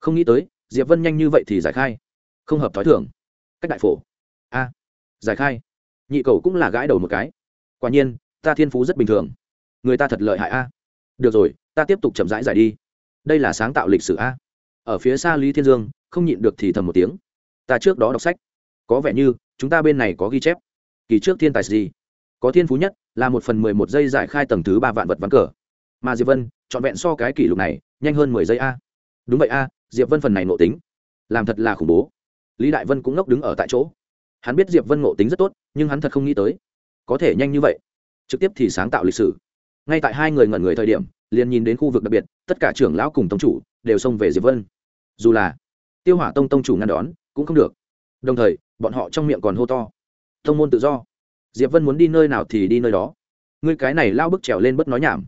Không nghĩ tới, diệp vân nhanh như vậy thì giải khai. Không hợp thói thường. Cách đại phổ. A. Giải khai. Nhị cầu cũng là gãi đầu một cái. Quả nhiên, ta thiên phú rất bình thường. Người ta thật lợi hại a. Được rồi, ta tiếp tục chậm rãi giải đi. Đây là sáng tạo lịch sử a. Ở phía xa lý thiên dương, không nhịn được thì thầm một tiếng. Ta trước đó đọc sách. Có vẻ như, chúng ta bên này có ghi chép. Kỳ trước thiên tài gì? Có thiên phú nhất là một phần mười một giây giải khai tầng thứ ba vạn vật ván cờ. Mà diệp vân trọn vẹn so cái kỷ lục này, nhanh hơn mười giây a. Đúng vậy a, diệp vân phần này nộ tính, làm thật là khủng bố. Lý đại vân cũng ngốc đứng ở tại chỗ. Hắn biết diệp vân ngộ tính rất tốt, nhưng hắn thật không nghĩ tới, có thể nhanh như vậy. Trực tiếp thì sáng tạo lịch sử. Ngay tại hai người ngẩn người thời điểm, liền nhìn đến khu vực đặc biệt, tất cả trưởng lão cùng tông chủ đều xông về diệp vân. Dù là tiêu hỏa tông tông chủ ngăn đón, cũng không được. Đồng thời, bọn họ trong miệng còn hô to. Thông môn tự do. Diệp vân muốn đi nơi nào thì đi nơi đó. Ngươi cái này lao bức trèo lên bất nói nhảm.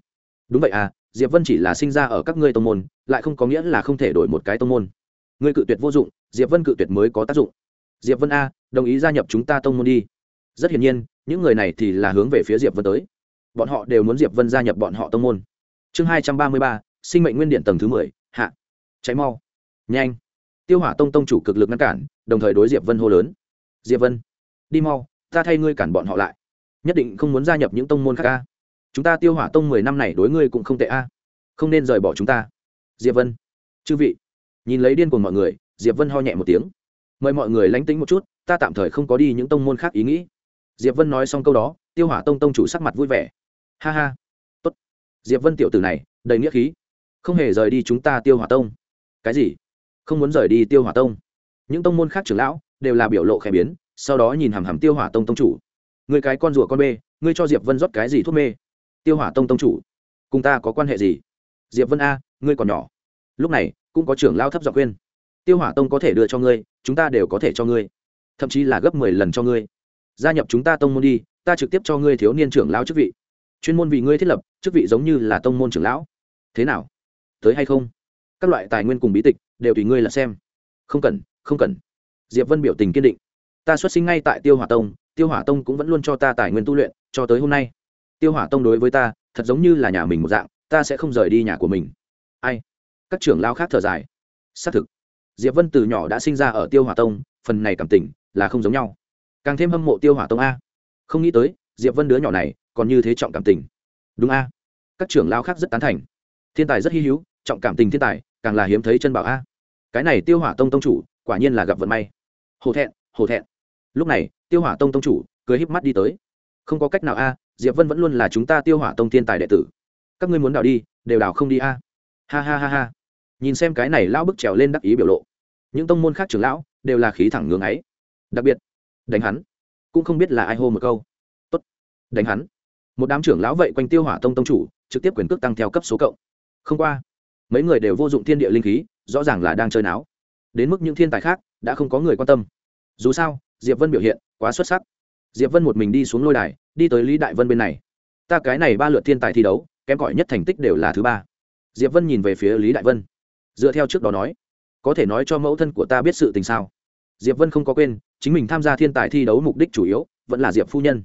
Đúng vậy à diệp vân chỉ là sinh ra ở các ngươi tông môn, lại không có nghĩa là không thể đổi một cái tông môn. Ngươi cự tuyệt vô dụng, diệp vân cự tuyệt mới có tác dụng. Diệp vân a, đồng ý gia nhập chúng ta tông môn đi. Rất hiển nhiên, những người này thì là hướng về phía diệp vân tới. Bọn họ đều muốn diệp vân gia nhập bọn họ tông môn. Chương hai trăm ba mươi ba, sinh mệnh nguyên điện tầng thứ mười, hạ. Cháy mau. Nhanh. Tiêu hỏa tông tông chủ cực lực ngăn cản, đồng thời đối diệp vân hô lớn. Diệp vân, đi mau, ta thay ngươi cản bọn họ lại. Nhất định không muốn gia nhập những tông môn khác a chúng ta tiêu hỏa tông mười năm này đối ngươi cũng không tệ a. Không nên rời bỏ chúng ta. Diệp vân. Chư vị. Nhìn lấy điên của mọi người, diệp vân ho nhẹ một tiếng. Mời mọi người lánh tính một chút, ta tạm thời không có đi những tông môn khác ý nghĩ. Diệp vân nói xong câu đó, tiêu hỏa tông tông chủ sắc mặt vui vẻ. Ha ha. Tốt. Diệp vân tiểu tử này, đầy nghĩa khí. Không hề rời đi chúng ta tiêu hỏa tông. Cái gì? Không muốn rời đi tiêu hỏa tông. Những tông môn khác trưởng lão đều là biểu lộ khẽ biến, sau đó nhìn hàm hàm tiêu hỏa tông tông chủ. Người cái con rùa con bê, ngươi cho diệp vân rót cái gì thuốc mê? Tiêu hỏa tông tông chủ. Cùng ta có quan hệ gì? Diệp vân a, ngươi còn nhỏ. Lúc này, cũng có trưởng lao thấp dọc khuyên. Tiêu hỏa tông có thể đưa cho ngươi, chúng ta đều có thể cho ngươi. Thậm chí là gấp mười lần cho ngươi. Gia nhập chúng ta tông môn đi, ta trực tiếp cho ngươi thiếu niên trưởng lão chức vị. Chuyên môn vì ngươi thiết lập, chức vị giống như là tông môn trưởng lão. Thế nào? Tới hay không? Các loại tài nguyên cùng bí tịch, đều tùy ngươi là xem. Không cần không cần. Diệp vân biểu tình kiên định. Ta xuất sinh ngay tại tiêu hỏa tông, tiêu hỏa tông cũng vẫn luôn cho ta tài nguyên tu luyện, cho tới hôm nay tiêu hỏa tông đối với ta, thật giống như là nhà mình một dạng, ta sẽ không rời đi nhà của mình. Ai? Các trưởng lao khác thở dài. Xác thực. Diệp vân từ nhỏ đã sinh ra ở tiêu hỏa tông, phần này cảm tình là không giống nhau. Càng thêm hâm mộ tiêu hỏa tông a. Không nghĩ tới, diệp vân đứa nhỏ này còn như thế trọng cảm tình. Đúng a. Các trưởng lao khác rất tán thành. Thiên tài rất hy hữu, trọng cảm tình thiên tài, càng là hiếm thấy chân bảo a. Cái này tiêu hỏa tông tông chủ, quả nhiên là gặp vận may. Hổ thẹn hổ thẹn. Lúc này, tiêu hỏa tông tông chủ, cười híp mắt đi tới. Không có cách nào a diệp vân vẫn luôn là chúng ta tiêu hỏa tông thiên tài đệ tử. Các ngươi muốn đào đi, đều đào không đi a. À. Ha ha ha ha. Nhìn xem cái này lão bức trèo lên đắc ý biểu lộ. Những tông môn khác trưởng lão đều là khí thẳng ngưỡng ấy. Đặc biệt, đánh hắn, cũng không biết là ai hô một câu. Tốt, đánh hắn. Một đám trưởng lão vậy quanh tiêu hỏa tông tông chủ, trực tiếp quyền cước tăng theo cấp số cộng. Không qua, mấy người đều vô dụng thiên địa linh khí, rõ ràng là đang chơi náo. Đến mức những thiên tài khác, đã không có người quan tâm. Dù sao, diệp vân biểu hiện quá xuất sắc. Diệp vân một mình đi xuống lôi đài đi tới lý đại vân bên này. Ta cái này ba lượt thiên tài thi đấu, kém cỏi nhất thành tích đều là thứ ba. Diệp vân nhìn về phía lý đại vân. Dựa theo trước đó nói, có thể nói cho mẫu thân của ta biết sự tình sao? Diệp vân không có quên, chính mình tham gia thiên tài thi đấu mục đích chủ yếu, vẫn là diệp phu nhân.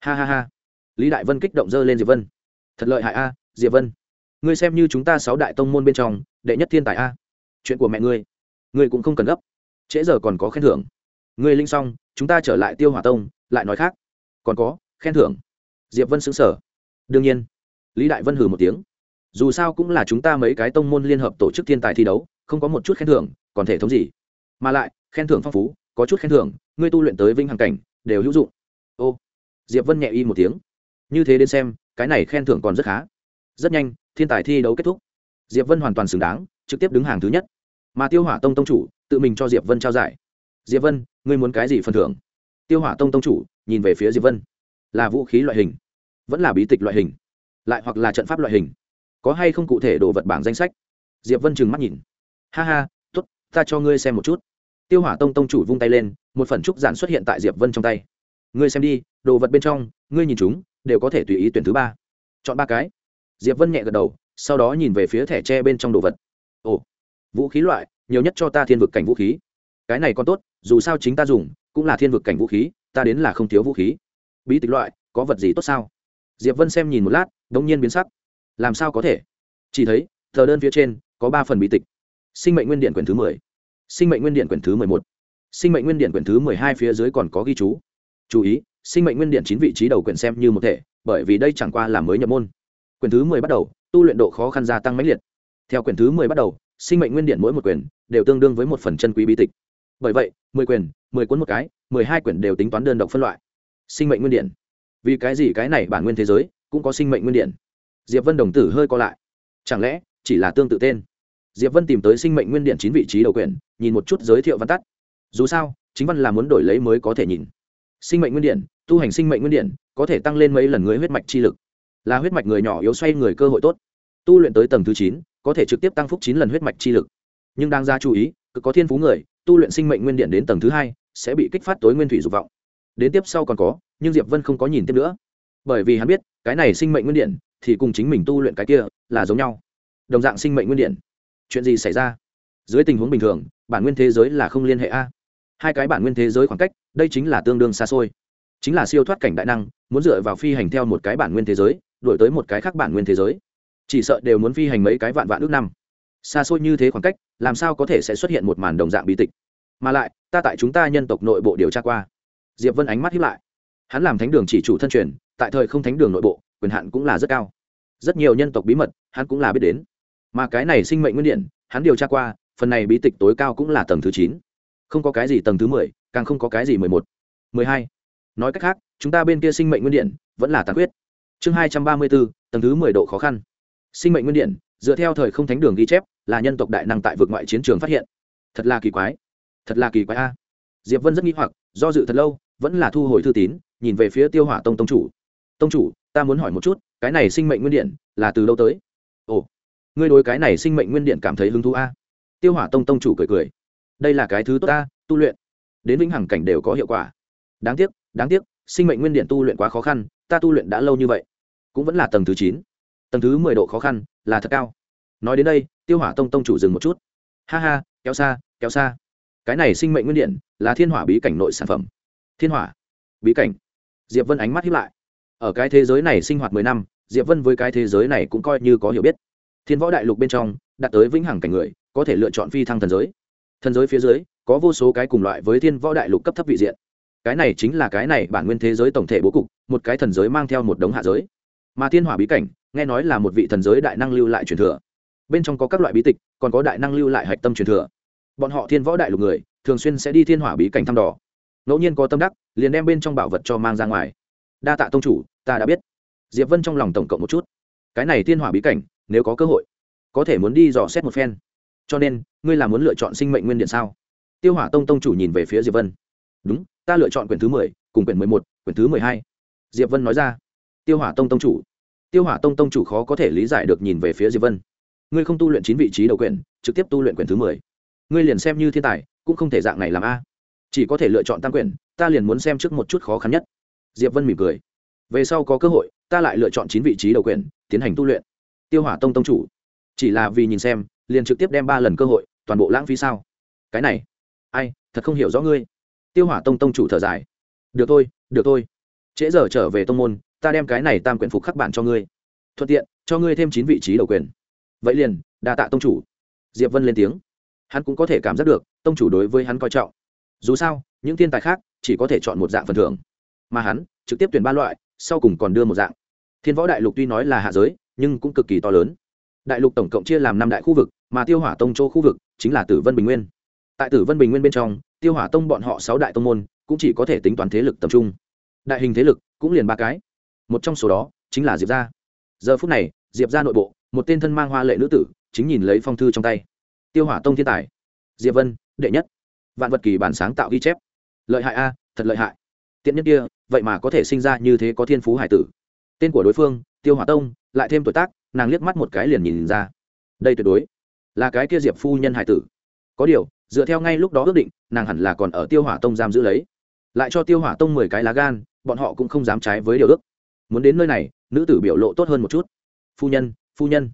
Ha ha ha. Lý đại vân kích động dơ lên diệp vân. Thật lợi hại a, diệp vân. Ngươi xem như chúng ta sáu đại tông môn bên trong, đệ nhất thiên tài a. Chuyện của mẹ ngươi. Ngươi cũng không cần gấp. Trễ giờ còn có khen thưởng. Ngươi linh xong, chúng ta trở lại tiêu hỏa tông, lại nói khác. Còn có khen thưởng. Diệp vân xứng sở đương nhiên, lý đại vân hừ một tiếng. Dù sao cũng là chúng ta mấy cái tông môn liên hợp tổ chức thiên tài thi đấu, không có một chút khen thưởng, còn thể thống gì? Mà lại, khen thưởng phong phú, có chút khen thưởng, ngươi tu luyện tới vinh hằng cảnh, đều hữu dụng. Ô, diệp vân nhẹ y một tiếng. Như thế đến xem, cái này khen thưởng còn rất khá. Rất nhanh, thiên tài thi đấu kết thúc. Diệp vân hoàn toàn xứng đáng, trực tiếp đứng hàng thứ nhất. Mà tiêu hỏa tông tông chủ, tự mình cho diệp vân trao giải. Diệp vân, ngươi muốn cái gì phần thưởng? Tiêu hỏa tông tông chủ, nhìn về phía diệp vân là vũ khí loại hình, vẫn là bí tịch loại hình, lại hoặc là trận pháp loại hình. Có hay không cụ thể đồ vật bảng danh sách? Diệp vân trừng mắt nhìn. Ha ha t ố t ta cho ngươi xem một chút. Tiêu hỏa tông tông chủ vung tay lên, một phần trúc giản xuất hiện tại diệp vân trong tay. Ngươi xem đi, đồ vật bên trong, ngươi nhìn chúng, đều có thể tùy ý tuyển thứ ba. Chọn ba cái. Diệp vân nhẹ gật đầu, sau đó nhìn về phía thẻ tre bên trong đồ vật. Ồ, vũ khí loại, nhiều nhất cho ta thiên vực cảnh vũ khí. Cái này còn tốt, dù sao chính ta dùng, cũng là thiên vực cảnh vũ khí, ta đến là không thiếu vũ khí bí tịch loại, có vật gì tốt sao? Diệp vân xem nhìn một lát đ ỗ n g nhiên biến sắc. Làm sao có thể? Chỉ thấy, tờ đơn phía trên, có ba phần bí tịch. Sinh mệnh nguyên điện quyển thứ mười. Sinh mệnh nguyên điện quyển thứ mười một. Sinh mệnh nguyên điện quyển thứ mười hai phía dưới còn có ghi chú. Chú ý, sinh mệnh nguyên điện chín vị trí đầu quyển xem như một thể, bởi vì đây chẳng qua là mới nhập môn. Quyển thứ mười bắt đầu, tu luyện độ khó khăn gia tăng mãnh liệt. Theo quyển thứ mười bắt đầu, sinh mệnh nguyên điện mỗi một quyển đều tương đương với một phần chân quý bí tịch. Bởi vậy, mười quyển, mười cuốn một cái, mười hai quyển đều tính toán đơn độc phân loại sinh mệnh nguyên điện vì cái gì cái này bản nguyên thế giới cũng có sinh mệnh nguyên điện diệp vân đồng tử hơi co lại. Chẳng lẽ chỉ là tương tự tên? Diệp vân tìm tới sinh mệnh nguyên điện chín vị trí đầu quyển, nhìn một chút giới thiệu văn tắt. Dù sao, chính văn là muốn đổi lấy mới có thể nhìn. Sinh mệnh nguyên điện tu hành sinh mệnh nguyên điện có thể tăng lên mấy lần người huyết mạch chi lực. Là huyết mạch người nhỏ yếu xoay người cơ hội tốt. Tu luyện tới tầng thứ chín, có thể trực tiếp tăng phúc chín lần huyết mạch chi lực. Nhưng đang ra chú ý cực có thiên phú người, tu luyện sinh mệnh nguyên điện đến tầng thứ hai, sẽ bị kích phát tối nguyên thủy dục vọng đến tiếp sau còn có, nhưng diệp vân không có nhìn tiếp nữa. Bởi vì hắn biết, cái này sinh mệnh nguyên điện thì cùng chính mình tu luyện cái kia là giống nhau. Đồng dạng sinh mệnh nguyên điện. Chuyện gì xảy ra? Dưới tình huống bình thường, bản nguyên thế giới là không liên hệ a. Hai cái bản nguyên thế giới khoảng cách, đây chính là tương đương xa xôi. Chính là siêu thoát cảnh đại năng, muốn dựa vào phi hành theo một cái bản nguyên thế giới đổi tới một cái khác bản nguyên thế giới. Chỉ sợ đều muốn phi hành mấy cái vạn vạn ước năm. Xa xôi như thế khoảng cách, làm sao có thể sẽ xuất hiện một màn đồng dạng bí tịch? Mà lại, ta tại chúng ta nhân tộc nội bộ điều tra qua diệp vân ánh mắt hiếp lại. Hắn làm thánh đường chỉ chủ thân truyền tại thời không thánh đường nội bộ quyền hạn cũng là rất cao. Rất nhiều nhân tộc bí mật hắn cũng là biết đến. Mà cái này sinh mệnh nguyên điện hắn điều tra qua phần này bí tịch tối cao cũng là tầng thứ chín. Không có cái gì tầng thứ mười càng không có cái gì mười một. Mười hai. Nói cách khác chúng ta bên kia sinh mệnh nguyên điện vẫn là tàn khuyết, chương hai trăm ba mươi bốn tầng thứ mười độ khó khăn. Sinh mệnh nguyên điện dựa theo thời không thánh đường ghi chép là nhân tộc đại năng tại vực ngoại chiến trường phát hiện. Thật là kỳ quái. Thật là kỳ quái a. Diệp vân rất nghi hoặc do dự thật lâu vẫn là thu hồi thư tín, nhìn về phía tiêu hỏa tông tông chủ. Tông chủ, ta muốn hỏi một chút, cái này sinh mệnh nguyên điện là từ đâu tới? Ồ, ngươi đối cái này sinh mệnh nguyên điện cảm thấy hứng thú a? Tiêu hỏa tông tông chủ cười cười. Đây là cái thứ tốt ta, tu luyện. Đến vĩnh hằng cảnh đều có hiệu quả. Đáng tiếc đáng tiếc, sinh mệnh nguyên điện tu luyện quá khó khăn, ta tu luyện đã lâu như vậy, cũng vẫn là tầng thứ chín. Tầng thứ mười độ khó khăn là thật cao. Nói đến đây, tiêu hỏa tông tông chủ dừng một chút. Ha ha, kéo xa kéo xa. Cái này sinh mệnh nguyên điện là thiên hỏa bí cảnh nội sản phẩm thiên hỏa, bí cảnh. Diệp vân ánh mắt hiếp lại. Ở cái thế giới này sinh hoạt mười năm, diệp vân với cái thế giới này cũng coi như có hiểu biết. Thiên võ đại lục bên trong, đạt tới vĩnh hằng cảnh người, có thể lựa chọn phi thăng thần giới. Thần giới phía dưới, có vô số cái cùng loại với thiên võ đại lục cấp thấp vị diện. Cái này chính là cái này bản nguyên thế giới tổng thể bố cục, một cái thần giới mang theo một đống hạ giới. Mà thiên hỏa bí cảnh, nghe nói là một vị thần giới đại năng lưu lại truyền thừa. Bên trong có các loại bí tịch, còn có đại năng lưu lại hạch tâm truyền thừa. Bọn họ thiên võ đại lục người, thường xuyên sẽ đi thiên hỏa bí cảnh thăm đỏ ngẫu nhiên có tâm đắc, liền đem bên trong bảo vật cho mang ra ngoài. Đa tạ tông chủ, ta đã biết. Diệp vân trong lòng tổng cộng một chút. Cái này thiên hỏa bí cảnh, nếu có cơ hội, có thể muốn đi dò xét một phen. Cho nên, ngươi là muốn lựa chọn sinh mệnh nguyên điện sao? Tiêu hỏa tông tông chủ nhìn về phía diệp vân. Đúng, ta lựa chọn quyển thứ mười, cùng quyển mười một, quyển thứ mười hai. Diệp vân nói ra. Tiêu hỏa tông tông chủ. Tiêu hỏa tông tông chủ khó có thể lý giải được nhìn về phía diệp vân. Ngươi không tu luyện chín vị trí đầu quyển, trực tiếp tu luyện quyển thứ mười. Ngươi liền xem như thiên tài, cũng không thể dạng này làm a chỉ có thể lựa chọn tam quyển, ta liền muốn xem trước một chút khó khăn nhất. Diệp vân mỉm cười. Về sau có cơ hội, ta lại lựa chọn chín vị trí đầu quyển, tiến hành tu luyện. Tiêu hỏa tông tông chủ. Chỉ là vì nhìn xem, liền trực tiếp đem ba lần cơ hội, toàn bộ lãng phí sao? Cái này, ai, thật không hiểu rõ ngươi. Tiêu hỏa tông tông chủ thở dài. Được thôi được thôi. Trễ giờ trở về tông môn, ta đem cái này tam quyển phục khắc bản cho ngươi. Thuận tiện, cho ngươi thêm chín vị trí đầu quyền vậy liền, đa tạ tông chủ. Diệp vân lên tiếng. Hắn cũng có thể cảm giác được, tông chủ đối với hắn coi trọng dù sao, những thiên tài khác chỉ có thể chọn một dạng phần thưởng. Mà hắn trực tiếp tuyển ba loại, sau cùng còn đưa một dạng. Thiên võ đại lục tuy nói là hạ giới, nhưng cũng cực kỳ to lớn. Đại lục tổng cộng chia làm năm đại khu vực, mà tiêu hỏa tông châu khu vực chính là tử vân bình nguyên. Tại tử vân bình nguyên bên trong, tiêu hỏa tông bọn họ sáu đại tông môn cũng chỉ có thể tính toán thế lực tập trung. Đại hình thế lực cũng liền ba cái. Một trong số đó chính là diệp gia. Giờ phút này, diệp gia nội bộ, một tên thân mang hoa lệ nữ tử chính nhìn lấy phong thư trong tay. Tiêu hỏa tông thiên tài. Diệp vân, đệ nhất vạn vật kỳ bản sáng tạo ghi chép. Lợi hại a, thật lợi hại. Tiện nhất kia, vậy mà có thể sinh ra như thế có thiên phú hải tử. Tên của đối phương, tiêu hỏa tông, lại thêm tuổi tác, nàng liếc mắt một cái liền nhìn ra. Đây tuyệt đối là cái kia diệp phu nhân hải tử. Có điều, dựa theo ngay lúc đó ước định, nàng hẳn là còn ở tiêu hỏa tông giam giữ lấy. Lại cho tiêu hỏa tông mười cái lá gan, bọn họ cũng không dám trái với điều ước. Muốn đến nơi này, nữ tử biểu lộ tốt hơn một chút. Phu nhân phu nhân.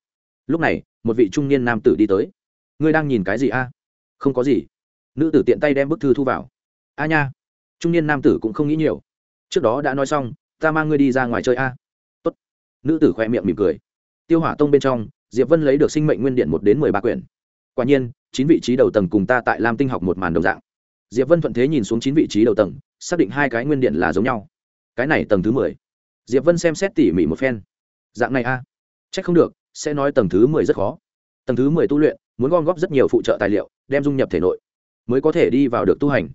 Lúc này, một vị trung niên nam tử đi tới. Ngươi đang nhìn cái gì a? Không có gì nữ tử tiện tay đem bức thư thu vào. A nha, trung niên nam tử cũng không nghĩ nhiều. Trước đó đã nói xong, ta mang ngươi đi ra ngoài chơi a. Tốt. Nữ tử khoe miệng mỉm cười. Tiêu hỏa tông bên trong, diệp vân lấy được sinh mệnh nguyên điện một đến mười ba quyển. Quả nhiên, chín vị trí đầu tầng cùng ta tại lam tinh học một màn đồng dạng. Diệp vân thuận thế nhìn xuống chín vị trí đầu tầng, xác định hai cái nguyên điện là giống nhau. Cái này tầng thứ mười. Diệp vân xem xét tỉ mỉ một phen. Dạng này a. À. c h ắ c không được, sẽ nói tầng thứ mười rất khó. Tầng thứ mười tu luyện, muốn gom góp rất nhiều phụ trợ tài liệu, đem dung nhập thể nội mới có thể đi vào được tu hành.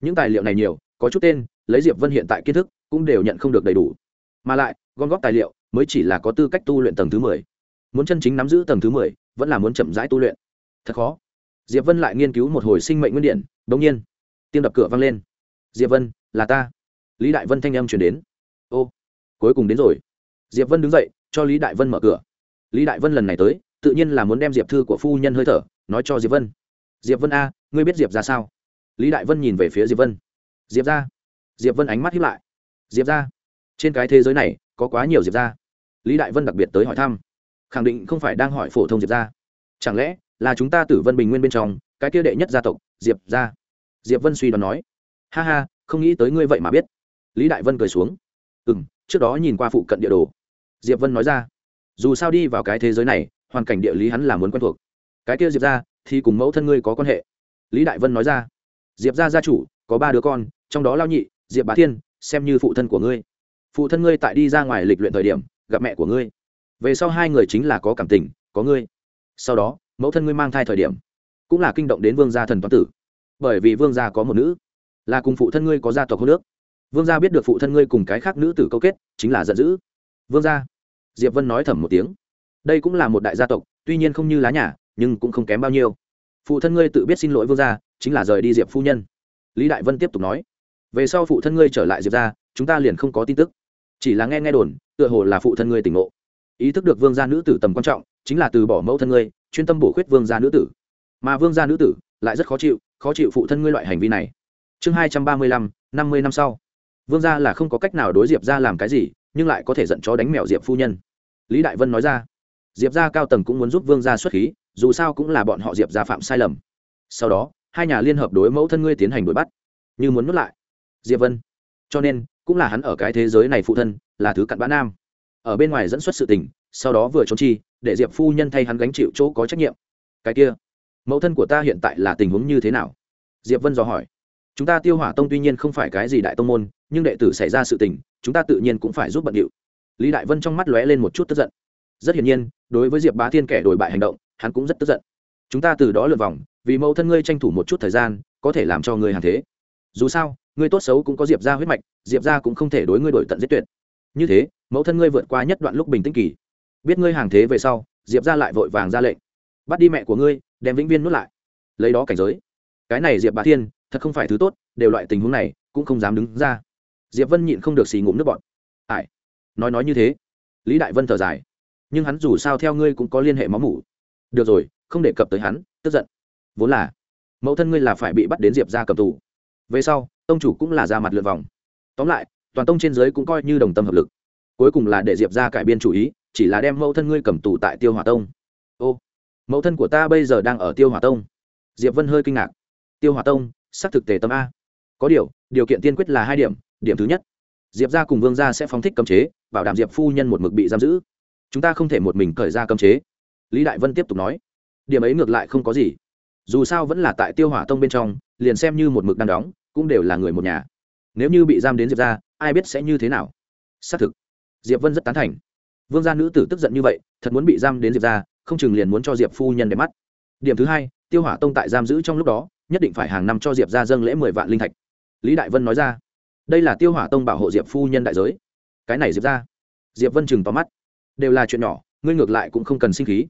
Những tài liệu này nhiều, có chút tên, lấy diệp vân hiện tại kiến thức, cũng đều nhận không được đầy đủ. Mà lại, gom góp tài liệu, mới chỉ là có tư cách tu luyện tầng thứ mười. Muốn chân chính nắm giữ tầng thứ mười, vẫn là muốn chậm rãi tu luyện. Thật khó. Diệp vân lại nghiên cứu một hồi sinh mệnh nguyên điện đ nhiên, tiếng đập cửa vang lên. Diệp vân, là ta. Lý đại vân thanh âm chuyển đến. Ô, cuối cùng đến rồi. Diệp vân đứng dậy, cho lý đại vân mở cửa. Lý đại vân lần này tới, tự nhiên là muốn đem diệp thư của phu nhân hơi thở, nói cho diệp vân. Diệp vân a ngươi biết diệp ra sao? Lý đại vân nhìn về phía diệp vân. Diệp ra. Diệp vân ánh mắt hiếp lại. Diệp ra. Trên cái thế giới này, có quá nhiều diệp ra. Lý đại vân đặc biệt tới hỏi thăm. Khẳng định không phải đang hỏi phổ thông diệp ra. Chẳng lẽ là chúng ta tử vân bình nguyên bên trong, cái kia đệ nhất gia tộc, diệp ra? Diệp vân suy đoán nói. Ha ha, không nghĩ tới ngươi vậy mà biết. Lý đại vân cười xuống. Ừ m trước đó nhìn qua phụ cận địa đồ. Diệp vân nói ra. Dù sao đi vào cái thế giới này, hoàn cảnh địa lý hắn là muốn quen thuộc. Cái kia diệp ra, thì cùng mẫu thân ngươi có quan hệ lý đại vân nói ra, diệp gia gia chủ, có ba đứa con, trong đó lao nhị, diệp bá thiên, xem như phụ thân của ngươi. Phụ thân ngươi tại đi ra ngoài lịch luyện thời điểm, gặp mẹ của ngươi. Về sau hai người chính là có cảm tình, có ngươi. Sau đó, mẫu thân ngươi mang thai thời điểm, cũng là kinh động đến vương gia thần toán tử. Bởi vì vương gia có một nữ, là cùng phụ thân ngươi có gia tộc hô nước. Vương gia biết được phụ thân ngươi cùng cái khác nữ tử câu kết, chính là giận dữ. Vương gia. Diệp vân nói thầm một tiếng. Đây cũng là một đại gia tộc, tuy nhiên không như lá nhà, nhưng cũng không kém bao nhiêu phụ thân ngươi tự biết xin lỗi vương gia, chính là rời đi diệp phu nhân. Lý đại vân tiếp tục nói, về sau phụ thân ngươi trở lại diệp ra chúng ta liền không có tin tức. Chỉ là nghe nghe đồn, tựa hồ là phụ thân ngươi tỉnh ngộ. Ý thức được vương gia nữ tử tầm quan trọng, chính là từ bỏ mẫu thân ngươi, chuyên tâm bổ khuyết vương gia nữ tử. Mà vương gia nữ tử lại rất khó chịu khó chịu phụ thân ngươi loại hành vi này. Chương hai trăm ba mươi lăm, năm mươi năm sau. Vương gia là không có cách nào đối diệp ra làm cái gì, nhưng lại có thể giận chó đánh mèo diệp phu nhân. Lý đại vân nói ra diệp gia cao tầng cũng muốn giúp vương gia xuất khí, dù sao cũng là bọn họ diệp gia phạm sai lầm. Sau đó, hai nhà liên hợp đối mẫu thân ngươi tiến hành đuổi bắt. Như muốn nuốt lại. Diệp vân. Cho nên, cũng là hắn ở cái thế giới này phụ thân, là thứ cặn bã nam. Ở bên ngoài dẫn xuất sự tình, sau đó vừa trốn chi, để diệp phu nhân thay hắn gánh chịu chỗ có trách nhiệm. Cái kia, mẫu thân của ta hiện tại là tình huống như thế nào? Diệp vân dò hỏi. Chúng ta tiêu hỏa tông tuy nhiên không phải cái gì đại tông môn, nhưng đệ tử xảy ra sự tình, chúng ta tự nhiên cũng phải giúp bận điệu. Lý đại vân trong mắt lóe lên một chút tức giận rất hiển nhiên, đối với diệp bá thiên kẻ đổi bại hành động, hắn cũng rất tức giận. Chúng ta từ đó lượt vòng, vì mẫu thân ngươi tranh thủ một chút thời gian, có thể làm cho ngươi hàng thế. Dù sao, ngươi tốt xấu cũng có diệp ra huyết mạch, diệp ra cũng không thể đối ngươi đổi tận giết tuyệt. Như thế, mẫu thân ngươi vượt qua nhất đoạn lúc bình tĩnh kỳ. Biết ngươi hàng thế về sau, diệp ra lại vội vàng ra lệnh. Bắt đi mẹ của ngươi, đem vĩnh viên nuốt lại. Lấy đó cảnh giới. Cái này diệp bá thiên, thật không phải thứ tốt, đều loại tình huống này, cũng không dám đứng ra. Diệp vân nhịn không được xì ngụm nước bọt. Ải nói nói như thế. Lý đại vân thở dài nhưng hắn dù sao theo ngươi cũng có liên hệ máu mủ. Được rồi, không đề cập tới hắn, tức giận. Vốn là, mẫu thân ngươi là phải bị bắt đến diệp ra cầm tù. Về sau, tông chủ cũng là ra mặt lượt vòng. Tóm lại, toàn tông trên giới cũng coi như đồng tâm hợp lực. Cuối cùng là để diệp ra cải biên chủ ý, chỉ là đem mẫu thân ngươi cầm tù tại tiêu hòa tông. Ô, mẫu thân của ta bây giờ đang ở tiêu hòa tông. Diệp vân hơi kinh ngạc. Tiêu hòa tông, xác thực tề tâm a. Có điều điều kiện tiên quyết là hai điểm. Điểm thứ nhất, diệp ra cùng vương gia sẽ phóng thích cấm chế, bảo đảm diệp phu nhân một mực bị giam giữ chúng ta không thể một mình cởi ra cấm chế. Lý đại vân tiếp tục nói. Điểm ấy ngược lại không có gì. Dù sao vẫn là tại tiêu hỏa tông bên trong, liền xem như một mực đang đóng, cũng đều là người một nhà. Nếu như bị giam đến diệp ra ai biết sẽ như thế nào? Xác thực, diệp vân rất tán thành. Vương gia nữ tử tức giận như vậy, thật muốn bị giam đến diệp ra không chừng liền muốn cho diệp phu nhân đẹp mắt. Điểm thứ hai, tiêu hỏa tông tại giam giữ trong lúc đó, nhất định phải hàng năm cho diệp ra dâng lễ mười vạn linh thạch. Lý đại vân nói ra. Đây là tiêu hỏa tông bảo hộ diệp phu nhân đại giới. Cái này diệp ra diệp vân chừng tóm mắt đều là chuyện nhỏ, ngươi ngược lại cũng không cần sinh khí.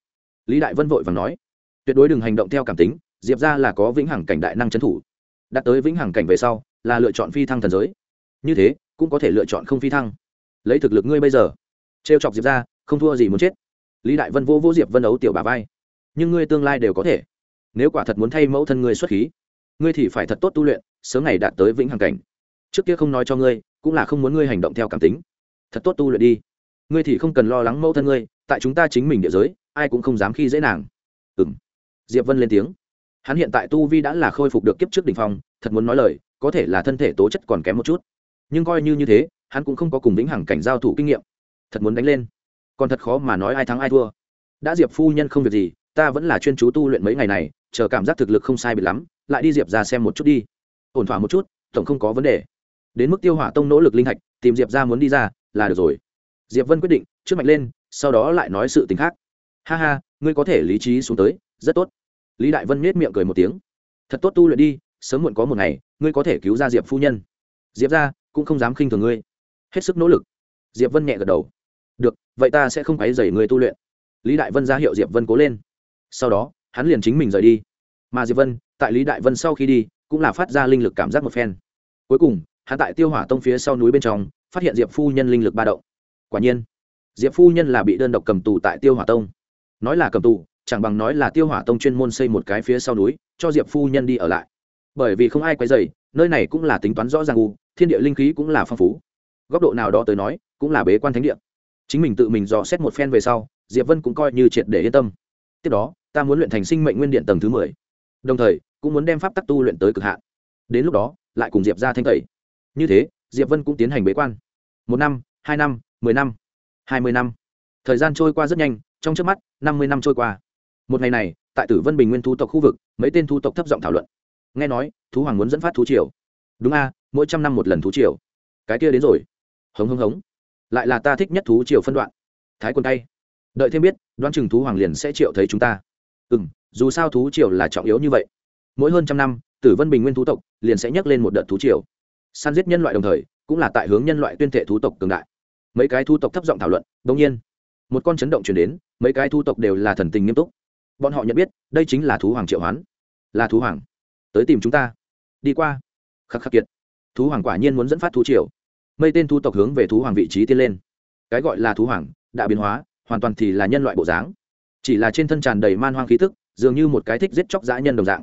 Lý đại vân vội và nói. Tuyệt đối đừng hành động theo cảm tính, diệp ra là có vĩnh hằng cảnh đại năng trấn thủ. Đạt tới vĩnh hằng cảnh về sau, là lựa chọn phi thăng thần giới. Như thế, cũng có thể lựa chọn không phi thăng. Lấy thực lực ngươi bây giờ, trêu chọc diệp ra không thua gì muốn chết. Lý đại vân vô vô diệp vân ấu tiểu bà vai. Nhưng ngươi tương lai đều có thể. Nếu quả thật muốn thay mẫu thân ngươi xuất khí, ngươi thì phải thật tốt tu luyện, sớm ngày đạt tới vĩnh hằng cảnh. Trước kia không nói cho ngươi, cũng là không muốn ngươi hành động theo cảm tính. Thật tốt tu luyện đi ngươi thì không cần lo lắng mẫu thân ngươi tại chúng ta chính mình địa giới ai cũng không dám khi dễ nàng. Ừ m diệp vân lên tiếng. Hắn hiện tại tu vi đã là khôi phục được kiếp trước đ ỉ n h phong thật muốn nói lời có thể là thân thể tố chất còn kém một chút. Nhưng coi như như thế hắn cũng không có cùng vĩnh hằng cảnh giao thủ kinh nghiệm. Thật muốn đánh lên. Còn thật khó mà nói ai thắng ai thua. Đã diệp phu nhân không việc gì ta vẫn là chuyên chú tu luyện mấy ngày này chờ cảm giác thực lực không sai biệt lắm lại đi diệp ra xem một chút đi. Ổn thỏa một chút tổng không có vấn đề. Đến mức tiêu hỏa tông nỗ lực linh hạch, tìm diệp ra muốn đi ra là được rồi diệp vân quyết định, trước mạnh lên, sau đó lại nói sự tình khác. Ha ha, ngươi có thể lý trí xuống tới, rất tốt. Lý đại vân nhếch miệng cười một tiếng. Thật tốt tu luyện đi, sớm muộn có một ngày, ngươi có thể cứu ra diệp phu nhân. Diệp ra, cũng không dám khinh thường ngươi. Hết sức nỗ lực. Diệp vân nhẹ gật đầu. Được, vậy ta sẽ không quấy dày ngươi tu luyện. Lý đại vân ra hiệu diệp vân cố lên. Sau đó, hắn liền chính mình rời đi. Mà diệp vân, tại lý đại vân sau khi đi, cũng là phát ra linh lực cảm giác một phen. Cuối cùng, hắn tại tiêu hỏa tông phía sau núi bên trong, phát hiện diệp phu nhân linh lực ba động quả nhiên, diệp phu nhân là bị đơn độc cầm tù tại tiêu hỏa tông. Nói là cầm tù, chẳng bằng nói là tiêu hỏa tông chuyên môn xây một cái phía sau núi, cho diệp phu nhân đi ở lại. Bởi vì không ai quay dày nơi này cũng là tính toán rõ ràng u, thiên địa linh khí cũng là phong phú. Góc độ nào đó tới nói, cũng là bế quan thánh địa. Chính mình tự mình dò xét một phen về sau, diệp vân cũng coi như triệt để yên tâm. Tiếp đó, ta muốn luyện thành sinh mệnh nguyên điện tầng thứ mười. Đồng thời, cũng muốn đem pháp tắc tu luyện tới cực hạn. Đến lúc đó, lại cùng diệp ra thanh tẩy. Như thế, diệp vân cũng tiến hành bế quan. Một năm, hai năm mười năm, hai mươi năm. Thời gian trôi qua rất nhanh, trong trước mắt, năm mươi năm trôi qua. Một ngày này, tại tử vân bình nguyên thu tộc khu vực, mấy tên thu tộc thấp giọng thảo luận. Nghe nói, thú hoàng muốn dẫn phát thú triều. Đúng a, mỗi trăm năm một lần thú triều. Cái kia đến rồi. Hống hống hống. Lại là ta thích nhất thú triều phân đoạn. Thái quân tay. Đợi thêm biết, đoán chừng thú hoàng liền sẽ triệu thấy chúng ta. Ừ m dù sao thú triều là trọng yếu như vậy. Mỗi hơn trăm năm, tử vân bình nguyên thú tộc liền sẽ nhắc lên một đợt thú triều. Săn giết nhân loại đồng thời, cũng là tại hướng nhân loại tuyên thệ thú tộc cường đại mấy cái thu tộc thấp giọng thảo luận đ ỗ n g nhiên, một con chấn động chuyển đến, mấy cái thu tộc đều là thần tình nghiêm túc. Bọn họ nhận biết, đây chính là thú hoàng triệu hoán, là thú hoàng. Tới tìm chúng ta. Đi qua. Khắc khắc kiệt. Thú hoàng quả nhiên muốn dẫn phát thú triều. Mây tên thu tộc hướng về thú hoàng vị trí tiên lên. Cái gọi là thú hoàng, đã biến hóa, hoàn toàn thì là nhân loại bộ dáng. Chỉ là trên thân tràn đầy man hoang khí thức dường như một cái thích giết chóc dã nhân đồng dạng.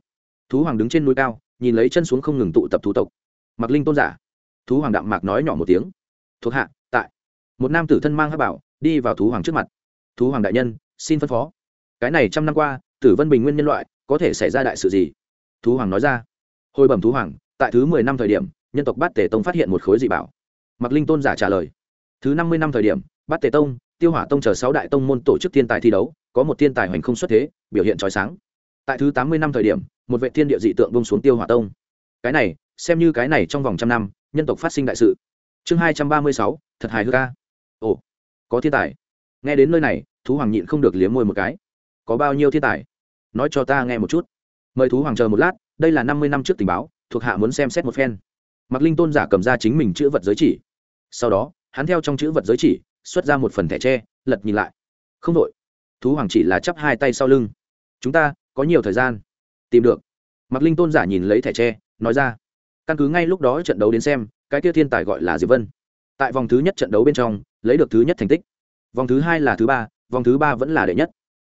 Thú hoàng đứng trên núi cao, nhìn lấy chân xuống không ngừng tụ tập thú tộc. Mặc linh tôn giả. Thú hoàng đạm mạc nói nhỏ một tiếng. Thuộc hạ một nam tử thân mang hắc bảo, đi vào thú hoàng trước mặt. Thú hoàng đại nhân, xin phân phó. Cái này trăm năm qua, tử vân bình nguyên nhân loại, có thể xảy ra đại sự gì? Thú hoàng nói ra. Hồi bẩm thú hoàng, tại thứ mười năm thời điểm, nhân tộc bát tề tông phát hiện một khối dị bảo. Mặc linh tôn giả trả lời. Thứ năm mươi năm thời điểm, bát tề tông, tiêu hỏa tông chờ sáu đại tông môn tổ chức thiên tài thi đấu, có một thiên tài hoành không xuất thế, biểu hiện trói sáng. Tại thứ tám mươi năm thời điểm, một vệ thiên địa dị tượng bông xuống tiêu hỏa tông. Cái này, xem như cái này trong vòng trăm năm, nhân tộc phát sinh đại sự. Chương hai trăm ba mươi sáu, thật hài hước ca ồ, có thiên tài. Nghe đến nơi này, thú hoàng nhịn không được liếm môi một cái. Có bao nhiêu thiên tài? Nói cho ta nghe một chút. Mời thú hoàng chờ một lát, đây là năm mươi năm trước tình báo, thuộc hạ muốn xem xét một phen. Mặc linh tôn giả cầm ra chính mình chữ vật giới chỉ. Sau đó, hắn theo trong chữ vật giới chỉ, xuất ra một phần thẻ tre, lật nhìn lại. Không đội thú hoàng chỉ là chắp hai tay sau lưng. Chúng ta, có nhiều thời gian. Tìm được. Mặc linh tôn giả nhìn lấy thẻ tre, nói ra. Căn cứ ngay lúc đó trận đấu đến xem, cái kia thiên tài gọi là diệp vân. Tại vòng thứ nhất trận đấu bên trong lấy được thứ nhất thành tích. Vòng thứ hai là thứ ba, vòng thứ ba vẫn là đệ nhất.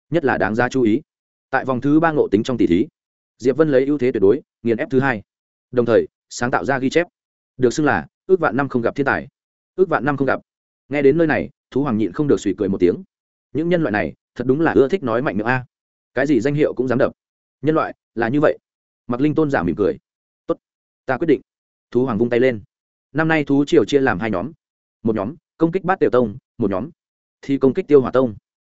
Nhất là đáng ra chú ý. Tại vòng thứ ba ngộ tính trong tỷ thí, diệp vân lấy ưu thế tuyệt đối, nghiền ép thứ hai. Đồng thời, sáng tạo ra ghi chép. Được xưng là, ước vạn năm không gặp thiên tài. Ước vạn năm không gặp. Nghe đến nơi này, thú hoàng nhịn không được suy cười một tiếng. Những nhân loại này, thật đúng là ưa thích nói mạnh miệng a. Cái gì danh hiệu cũng dám đập. Nhân loại, là như vậy. Mặc linh tôn giả mỉm cười. Tốt, ta quyết định. Thú hoàng vung tay lên. Năm nay thú triều chia làm hai nhóm một nhóm, công kích bát tiểu tông, một nhóm, thì công kích tiêu hỏa tông.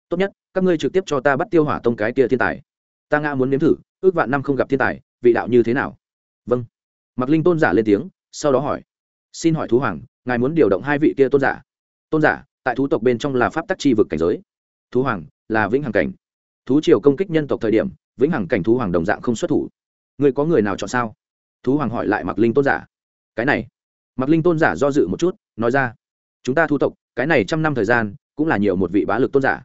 Tốt nhất, các ngươi trực tiếp cho ta bắt tiêu hỏa tông cái kia thiên tài. Ta ngã muốn nếm thử, ước vạn năm không gặp thiên tài, vị đạo như thế nào? Vâng. Mặc linh tôn giả lên tiếng, sau đó hỏi. Xin hỏi thú hoàng, ngài muốn điều động hai vị kia tôn giả? Tôn giả, tại thú tộc bên trong là pháp tắc chi vực cảnh giới. Thú hoàng, là vĩnh hằng cảnh. Thú triều công kích nhân tộc thời điểm, vĩnh hằng cảnh thú hoàng đồng dạng không xuất thủ. Người có người nào chọn sao? Thú hoàng hỏi lại mặc linh tôn giả. Cái này. Mặc linh tôn giả do dự một chút, nói ra chúng ta thu tộc, cái này trăm năm thời gian, cũng là nhiều một vị bá lực tôn giả.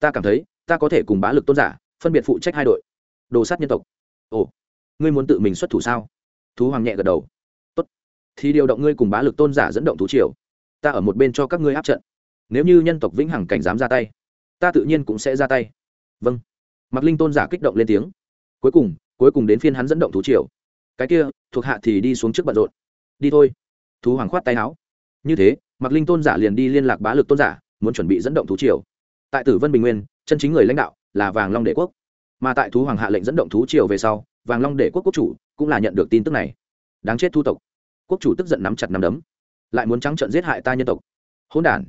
Ta cảm thấy, ta có thể cùng bá lực tôn giả phân biệt phụ trách hai đội. Đồ sát nhân tộc. Ồ, ngươi muốn tự mình xuất thủ sao? Thú hoàng nhẹ gật đầu. Tốt. Thì điều động ngươi cùng bá lực tôn giả dẫn động thú triều. Ta ở một bên cho các ngươi áp trận. Nếu như nhân tộc vĩnh hằng cảnh dám ra tay, ta tự nhiên cũng sẽ ra tay. Vâng. Mặc linh tôn giả kích động lên tiếng. Cuối cùng cuối cùng đến phiên hắn dẫn động thú triều. Cái kia, thuộc hạ thì đi xuống trước bận rộn. Đi thôi. Thú hoàng khoát tay áo. Như thế mặc linh tôn giả liền đi liên lạc bá lực tôn giả, muốn chuẩn bị dẫn động thú triều. Tại tử vân bình nguyên, chân chính người lãnh đạo là vàng long đệ quốc. Mà tại thú hoàng hạ lệnh dẫn động thú triều về sau, vàng long đệ quốc quốc chủ cũng là nhận được tin tức này. Đáng chết thu tộc. Quốc chủ tức giận nắm chặt nắm đấm. Lại muốn trắng trận giết hại ta nhân tộc. Hỗn đản.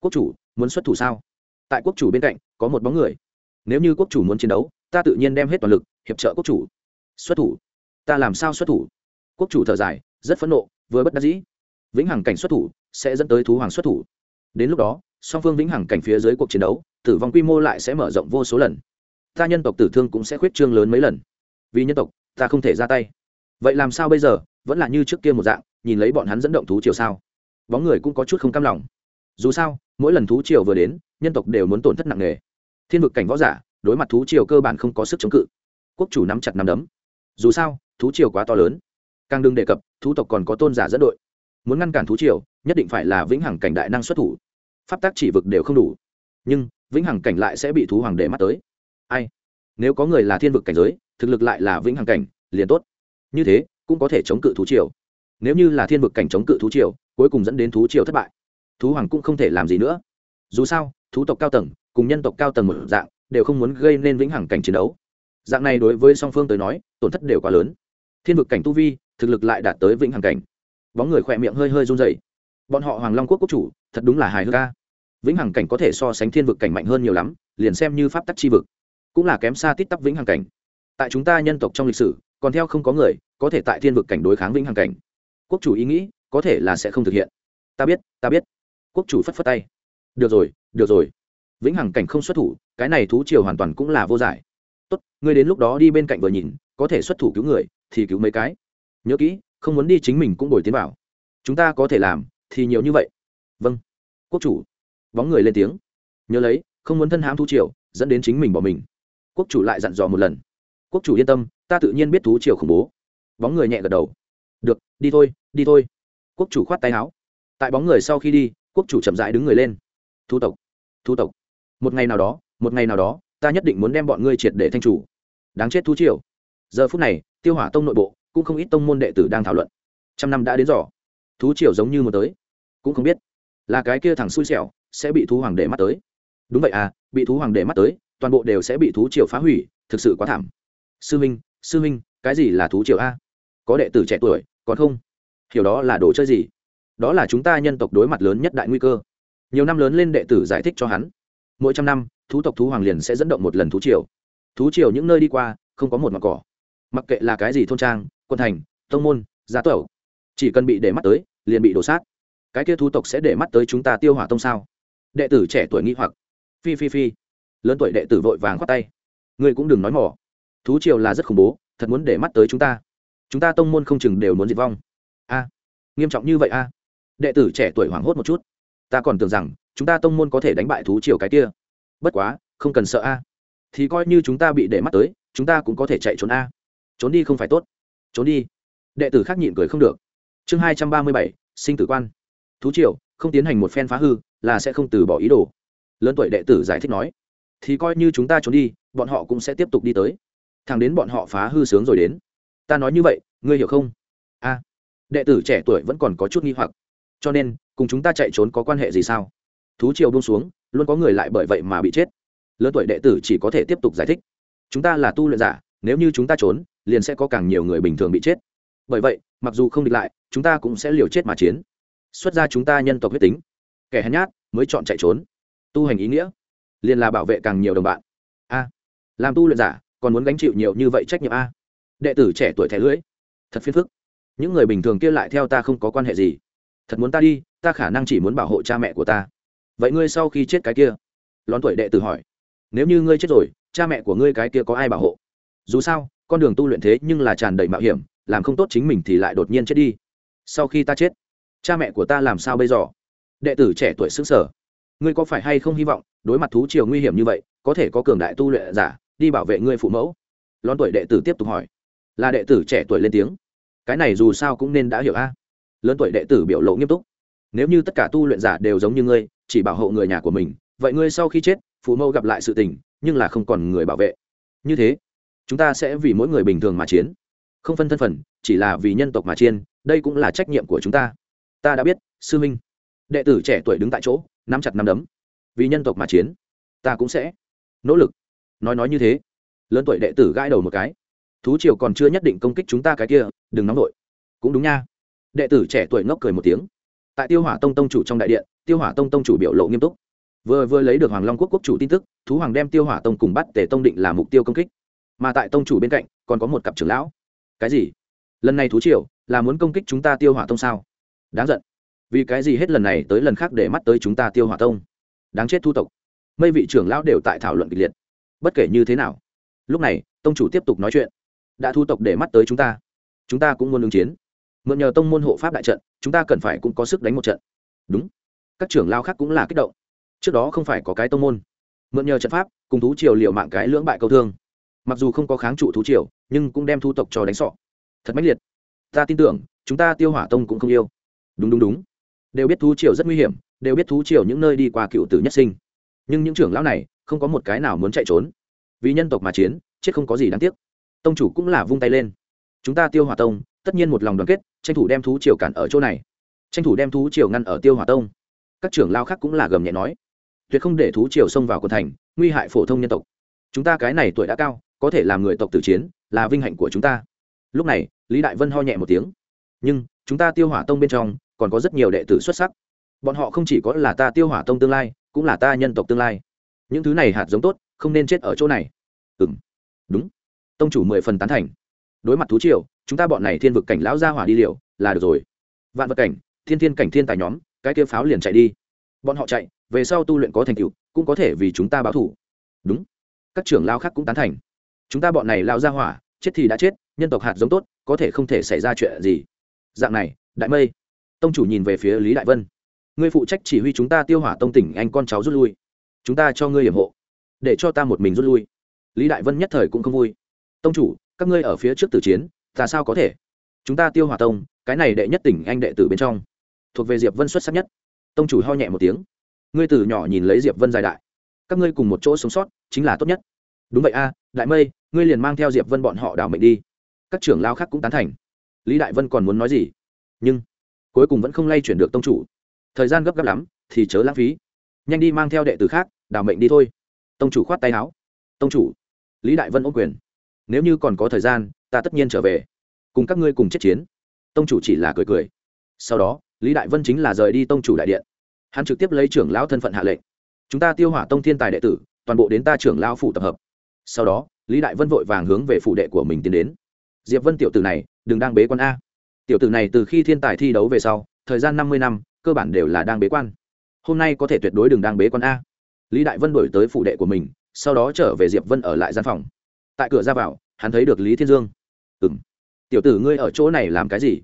Quốc chủ, muốn xuất thủ sao? Tại quốc chủ bên cạnh, có một bóng người. Nếu như quốc chủ muốn chiến đấu, ta tự nhiên đem hết toàn lực, hiệp trợ quốc chủ. Xuất thủ. Ta làm sao xuất thủ? Quốc chủ thở dài, rất phẫn nộ, vừa bất đắc dĩ. Vĩnh hằng cảnh xuất thủ sẽ dẫn tới thú hoàng xuất thủ. Đến lúc đó, song phương vĩnh hằng cảnh phía dưới cuộc chiến đấu, tử vong quy mô lại sẽ mở rộng vô số lần. Ta nhân tộc tử thương cũng sẽ khuyết trương lớn mấy lần. Vì nhân tộc, ta không thể ra tay. Vậy làm sao bây giờ? Vẫn là như trước kia một dạng, nhìn lấy bọn hắn dẫn động thú triều sao? Bóng người cũng có chút không cam lòng. Dù sao, mỗi lần thú triều vừa đến, nhân tộc đều muốn tổn thất nặng nề. Thiên vực cảnh võ giả, đối mặt thú triều cơ bản không có sức chống cự. Quốc chủ nắm chặt nắm đấm. Dù sao, thú triều quá to lớn. Càng đừng đề cập, thú tộc còn có tôn giả dẫn đội. Muốn ngăn cản thú triều nhất định phải là vĩnh hằng cảnh đại năng xuất thủ. Pháp tác chỉ vực đều không đủ. Nhưng, vĩnh hằng cảnh lại sẽ bị thú hoàng để mắt tới. Ai? Nếu có người là thiên vực cảnh giới, thực lực lại là vĩnh hằng cảnh, liền tốt. Như thế, cũng có thể chống cự thú triều. Nếu như là thiên vực cảnh chống cự thú triều, cuối cùng dẫn đến thú triều thất bại. Thú hoàng cũng không thể làm gì nữa. Dù sao, thú tộc cao tầng, cùng nhân tộc cao tầng một dạng, đều không muốn gây nên vĩnh hằng cảnh chiến đấu. Dạng này đối với song phương tới nói, tổn thất đều quá lớn. Thiên vực cảnh tu vi, thực lực lại đạt tới vĩnh hằng cảnh. Bóng người khỏe miệng hơi hơi run dày bọn họ hoàng long quốc quốc chủ, thật đúng là hài hước ca vĩnh hằng cảnh có thể so sánh thiên vực cảnh mạnh hơn nhiều lắm, liền xem như pháp tắc chi vực, cũng là kém xa tít tắp vĩnh hằng cảnh. Tại chúng ta nhân tộc trong lịch sử, còn theo không có người có thể tại thiên vực cảnh đối kháng vĩnh hằng cảnh. Quốc chủ ý nghĩ, có thể là sẽ không thực hiện. Ta biết ta biết. Quốc chủ phất phất tay. Được rồi được rồi. Vĩnh hằng cảnh không xuất thủ, cái này thú triều hoàn toàn cũng là vô giải. Tốt, ngươi đến lúc đó đi bên cạnh vừa nhìn, có thể xuất thủ cứu người, thì cứu mấy cái. Nhớ kỹ, không muốn đi chính mình cũng đổi tiến vào. Chúng ta có thể làm thì nhiều như vậy. Vâng. Quốc chủ. Bóng người lên tiếng. Nhớ lấy, không muốn thân hãm thú triều, dẫn đến chính mình bỏ mình. Quốc chủ lại dặn dò một lần. Quốc chủ yên tâm, ta tự nhiên biết thú triều khủng bố. Bóng người nhẹ gật đầu. Được, đi thôi đi thôi. Quốc chủ khoát tay áo. Tại bóng người sau khi đi, quốc chủ chậm rãi đứng người lên. Thu tộc. Thu tộc. Một ngày nào đó, một ngày nào đó, ta nhất định muốn đem bọn ngươi triệt để thanh chủ. Đáng chết thú triều. Giờ phút này, tiêu hỏa tông nội bộ, cũng không ít tông môn đệ tử đang thảo luận. Trăm năm đã đến giỏ thú triều giống như một tới. Cũng không biết. Là cái kia thằng xui xẻo, sẽ bị thú hoàng để mắt tới. Đúng vậy à bị thú hoàng để mắt tới, toàn bộ đều sẽ bị thú triều phá hủy, thực sự quá thảm. Sư minh sư minh, cái gì là thú triều a? Có đệ tử trẻ tuổi, còn không? Hiểu đó là đồ chơi gì? Đó là chúng ta nhân tộc đối mặt lớn nhất đại nguy cơ. Nhiều năm lớn lên đệ tử giải thích cho hắn. Mỗi trăm năm, thú tộc thú hoàng liền sẽ dẫn động một lần thú triều. Thú triều những nơi đi qua, không có một mặt cỏ. Mặc kệ là cái gì thôn trang quân thành, tông môn giá tẩu chỉ cần bị để mắt tới, liền bị đổ sát. Cái kia thú tộc sẽ để mắt tới chúng ta tiêu hỏa tông sao? Đệ tử trẻ tuổi nghi hoặc. Phi phi phi. Lớn tuổi đệ tử vội vàng khoát tay. Ngươi cũng đừng nói mỏ. Thú triều là rất khủng bố, thật muốn để mắt tới chúng ta. Chúng ta tông môn không chừng đều muốn diệt vong. A. Nghiêm trọng như vậy a. Đệ tử trẻ tuổi hoảng hốt một chút. Ta còn tưởng rằng, chúng ta tông môn có thể đánh bại thú triều cái kia. Bất quá, không cần sợ a. Thì coi như chúng ta bị để mắt tới, chúng ta cũng có thể chạy trốn a. Trốn đi không phải tốt. Trốn đi. Đệ tử khác nhịn cười không được chương hai trăm ba mươi bảy, sinh tử quan. Thú triều, không tiến hành một phen phá hư, là sẽ không từ bỏ ý đồ. Lớn tuổi đệ tử giải thích nói, thì coi như chúng ta trốn đi, bọn họ cũng sẽ tiếp tục đi tới. Thằng đến bọn họ phá hư sướng rồi đến. Ta nói như vậy, ngươi hiểu không? A. Đệ tử trẻ tuổi vẫn còn có chút nghi hoặc. Cho nên, cùng chúng ta chạy trốn có quan hệ gì sao? Thú triều buông xuống, luôn có người lại bởi vậy mà bị chết. Lớn tuổi đệ tử chỉ có thể tiếp tục giải thích, chúng ta là tu luyện giả, nếu như chúng ta trốn, liền sẽ có càng nhiều người bình thường bị chết. Bởi vậy mặc dù không địch lại, chúng ta cũng sẽ liều chết mà chiến. Xuất ra chúng ta nhân tộc huyết tính. Kẻ hèn nhát mới chọn chạy trốn. Tu hành ý nghĩa. Liền là bảo vệ càng nhiều đồng bạn. A. Làm tu luyện giả, còn muốn gánh chịu nhiều như vậy trách nhiệm a. Đệ tử trẻ tuổi thẻ lưỡi. Thật phiền phức. Những người bình thường kia lại theo ta không có quan hệ gì. Thật muốn ta đi, ta khả năng chỉ muốn bảo hộ cha mẹ của ta. Vậy ngươi sau khi chết cái kia? Lón tuổi đệ tử hỏi. Nếu như ngươi chết rồi, cha mẹ của ngươi cái kia có ai bảo hộ? Dù sao, con đường tu luyện thế nhưng là tràn đầy mạo hiểm làm không tốt chính mình thì lại đột nhiên chết đi. Sau khi ta chết, cha mẹ của ta làm sao bây giờ? Đệ tử trẻ tuổi xứng sở ngươi có phải hay không hy vọng đối mặt thú triều nguy hiểm như vậy, có thể có cường đại tu luyện giả đi bảo vệ ngươi phụ mẫu? Lón tuổi đệ tử tiếp tục hỏi. Là đệ tử trẻ tuổi lên tiếng. Cái này dù sao cũng nên đã hiểu a. Lớn tuổi đệ tử biểu lộ nghiêm túc. Nếu như tất cả tu luyện giả đều giống như ngươi, chỉ bảo hộ người nhà của mình, vậy ngươi sau khi chết, phụ mẫu gặp lại sự tình, nhưng là không còn người bảo vệ. Như thế, chúng ta sẽ vì mỗi người bình thường mà chiến không phân thân phận chỉ là vì nhân tộc mà chiến đây cũng là trách nhiệm của chúng ta. Ta đã biết, sư minh đệ tử trẻ tuổi đứng tại chỗ, nắm chặt nắm đấm. Vì nhân tộc mà chiến, ta cũng sẽ nỗ lực. Nói nói như thế, lớn tuổi đệ tử gãi đầu một cái. Thú triều còn chưa nhất định công kích chúng ta cái kia, đừng nóng vội. Cũng đúng nha. Đệ tử trẻ tuổi ngốc cười một tiếng. Tại tiêu hỏa tông tông chủ trong đại điện, tiêu hỏa tông tông chủ biểu lộ nghiêm túc. Vừa vừa lấy được hoàng long quốc quốc chủ tin tức, thú hoàng đem tiêu hỏa tông cùng bắt tề tông định là mục tiêu công kích. Mà tại tông chủ bên cạnh, còn có một cặp trưởng lão cái gì? Lần này thú triều, là muốn công kích chúng ta tiêu hỏa tông sao? Đáng giận. Vì cái gì hết lần này tới lần khác để mắt tới chúng ta tiêu hỏa tông? Đáng chết thu tộc. Mây vị trưởng lão đều tại thảo luận kịch liệt. Bất kể như thế nào, lúc này, tông chủ tiếp tục nói chuyện. Đã thu tộc để mắt tới chúng ta chúng ta cũng muốn ứng chiến. Mượn nhờ tông môn hộ pháp đại trận, chúng ta cần phải cũng có sức đánh một trận. Đúng. Các trưởng lao khác cũng là kích động. Trước đó không phải có cái tông môn. Mượn nhờ trận pháp, cùng thú triều liệu mạng cái lưỡng bại câu thương mặc dù không có kháng trụ thú triều, nhưng cũng đem thu tộc cho đánh sọ. Thật mãnh liệt. Ta tin tưởng, chúng ta tiêu hỏa tông cũng không yêu. Đúng đúng đúng. Đều biết thú triều rất nguy hiểm, đều biết thú triều những nơi đi qua cựu tử nhất sinh. Nhưng những trưởng lão này, không có một cái nào muốn chạy trốn. Vì nhân tộc mà chiến, chết không có gì đáng tiếc. Tông chủ cũng là vung tay lên. Chúng ta tiêu hỏa tông, tất nhiên một lòng đoàn kết, tranh thủ đem thú triều cản ở chỗ này. Tranh thủ đem thú triều ngăn ở tiêu hỏa tông. Các trưởng lao khác cũng là gầm nhẹ nói. Tuyệt không để thú triều xông vào quần thành, nguy hại phổ thông nhân tộc. Chúng ta cái này tuổi đã cao có thể làm người tộc tử chiến, là vinh hạnh của chúng ta. Lúc này, lý đại vân ho nhẹ một tiếng. Nhưng, chúng ta tiêu hỏa tông bên trong, còn có rất nhiều đệ tử xuất sắc. Bọn họ không chỉ có là ta tiêu hỏa tông tương lai, cũng là ta nhân tộc tương lai. Những thứ này hạt giống tốt, không nên chết ở chỗ này. Ừ m đúng. Tông chủ mười phần tán thành. Đối mặt thú triều, chúng ta bọn này thiên vực cảnh lão ra hỏa đi liệu là được rồi. Vạn vật cảnh, thiên thiên cảnh thiên tài nhóm, cái kia pháo liền chạy đi. Bọn họ chạy, về sau tu luyện có thành tựu, cũng có thể vì chúng ta báo thủ đúng. Các trưởng lao khác cũng tán thành chúng ta bọn này lao ra hỏa, chết thì đã chết, nhân tộc hạt giống tốt, có thể không thể xảy ra chuyện gì. Dạng này, đại mây. Tông chủ nhìn về phía lý đại vân. Ngươi phụ trách chỉ huy chúng ta tiêu hỏa tông tỉnh, anh con cháu rút lui. Chúng ta cho ngươi hiểm hộ. Để cho ta một mình rút lui. Lý đại vân nhất thời cũng không vui. Tông chủ, các ngươi ở phía trước tử chiến, ta sao có thể? Chúng ta tiêu hỏa tông, cái này đệ nhất tỉnh anh đệ tử bên trong. Thuộc về diệp vân xuất sắc nhất. Tông chủ ho nhẹ một tiếng. Ngươi từ nhỏ nhìn lấy diệp vân dài đại. Các ngươi cùng một chỗ sống sót, chính là tốt nhất. Đúng vậy a đại mây, ngươi liền mang theo diệp vân bọn họ đảo mệnh đi. Các trưởng lao khác cũng tán thành. Lý đại vân còn muốn nói gì? Nhưng, cuối cùng vẫn không lay chuyển được tông chủ. Thời gian gấp gáp lắm, thì chớ lãng phí. Nhanh đi mang theo đệ tử khác đảo mệnh đi thôi. Tông chủ khoát tay áo. Tông chủ, lý đại vân ô quyền. Nếu như còn có thời gian, ta tất nhiên trở về. Cùng các ngươi cùng chết chiến. Tông chủ chỉ là cười cười. Sau đó, lý đại vân chính là rời đi tông chủ đại điện. Hắn trực tiếp lấy trưởng lão thân phận hạ lệnh. Chúng ta tiêu hỏa tông thiên tài đệ tử, toàn bộ đến ta trưởng lão phủ tập hợp sau đó, lý đại vân vội vàng hướng về phụ đệ của mình tiến đến. Diệp vân tiểu tử này, đừng đang bế quan a. Tiểu tử này từ khi thiên tài thi đấu về sau, thời gian năm mươi năm, cơ bản đều là đang bế quan. Hôm nay có thể tuyệt đối đừng đang bế quan a. Lý đại vân đổi tới phụ đệ của mình, sau đó trở về diệp vân ở lại gian phòng. Tại cửa ra vào, hắn thấy được lý thiên dương. Ừ m tiểu tử ngươi ở chỗ này làm cái gì?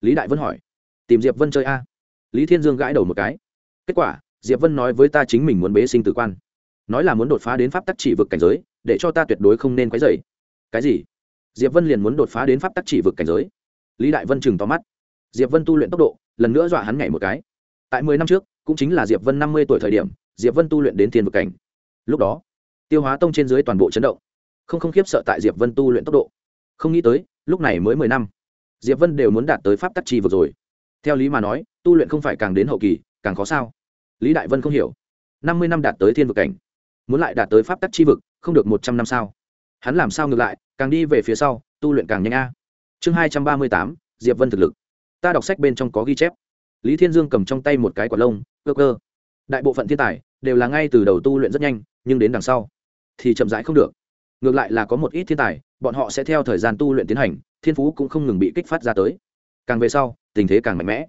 Lý đại vân hỏi. Tìm diệp vân chơi a. Lý thiên dương gãi đầu một cái. Kết quả, diệp vân nói với ta chính mình muốn bế sinh tử quan. Nói là muốn đột phá đến pháp tắc chỉ vực cảnh giới để cho ta tuyệt đối không nên quấy rầy. cái gì? Diệp vân liền muốn đột phá đến pháp tắc chỉ vực cảnh giới. Lý đại vân chừng to mắt. Diệp vân tu luyện tốc độ, lần nữa dọa hắn nhảy một cái. Tại mười năm trước, cũng chính là diệp vân năm mươi tuổi thời điểm, diệp vân tu luyện đến thiên vực cảnh. Lúc đó, tiêu hóa tông trên dưới toàn bộ chấn động. Không không khiếp sợ tại diệp vân tu luyện tốc độ. Không nghĩ tới, lúc này mới mười năm. Diệp vân đều muốn đạt tới pháp tắc chi vực rồi. Theo lý mà nói, tu luyện không phải càng đến hậu kỳ, càng khó sao. Lý đại vân không hiểu. năm mươi năm đạt tới thiên vực cảnh muốn lại đạt tới pháp tắc chi vực, không được một trăm năm sao. Hắn làm sao ngược lại, càng đi về phía sau, tu luyện càng nhanh a. Chương hai trăm ba mươi tám, diệp vân thực lực. Ta đọc sách bên trong có ghi chép. Lý thiên dương cầm trong tay một cái quả lông, cơ cơ. Đại bộ phận thiên tài đều là ngay từ đầu tu luyện rất nhanh, nhưng đến đằng sau thì chậm rãi không được. Ngược lại là có một ít thiên tài, bọn họ sẽ theo thời gian tu luyện tiến hành, thiên phú cũng không ngừng bị kích phát ra tới. Càng về sau, tình thế càng mạnh mẽ.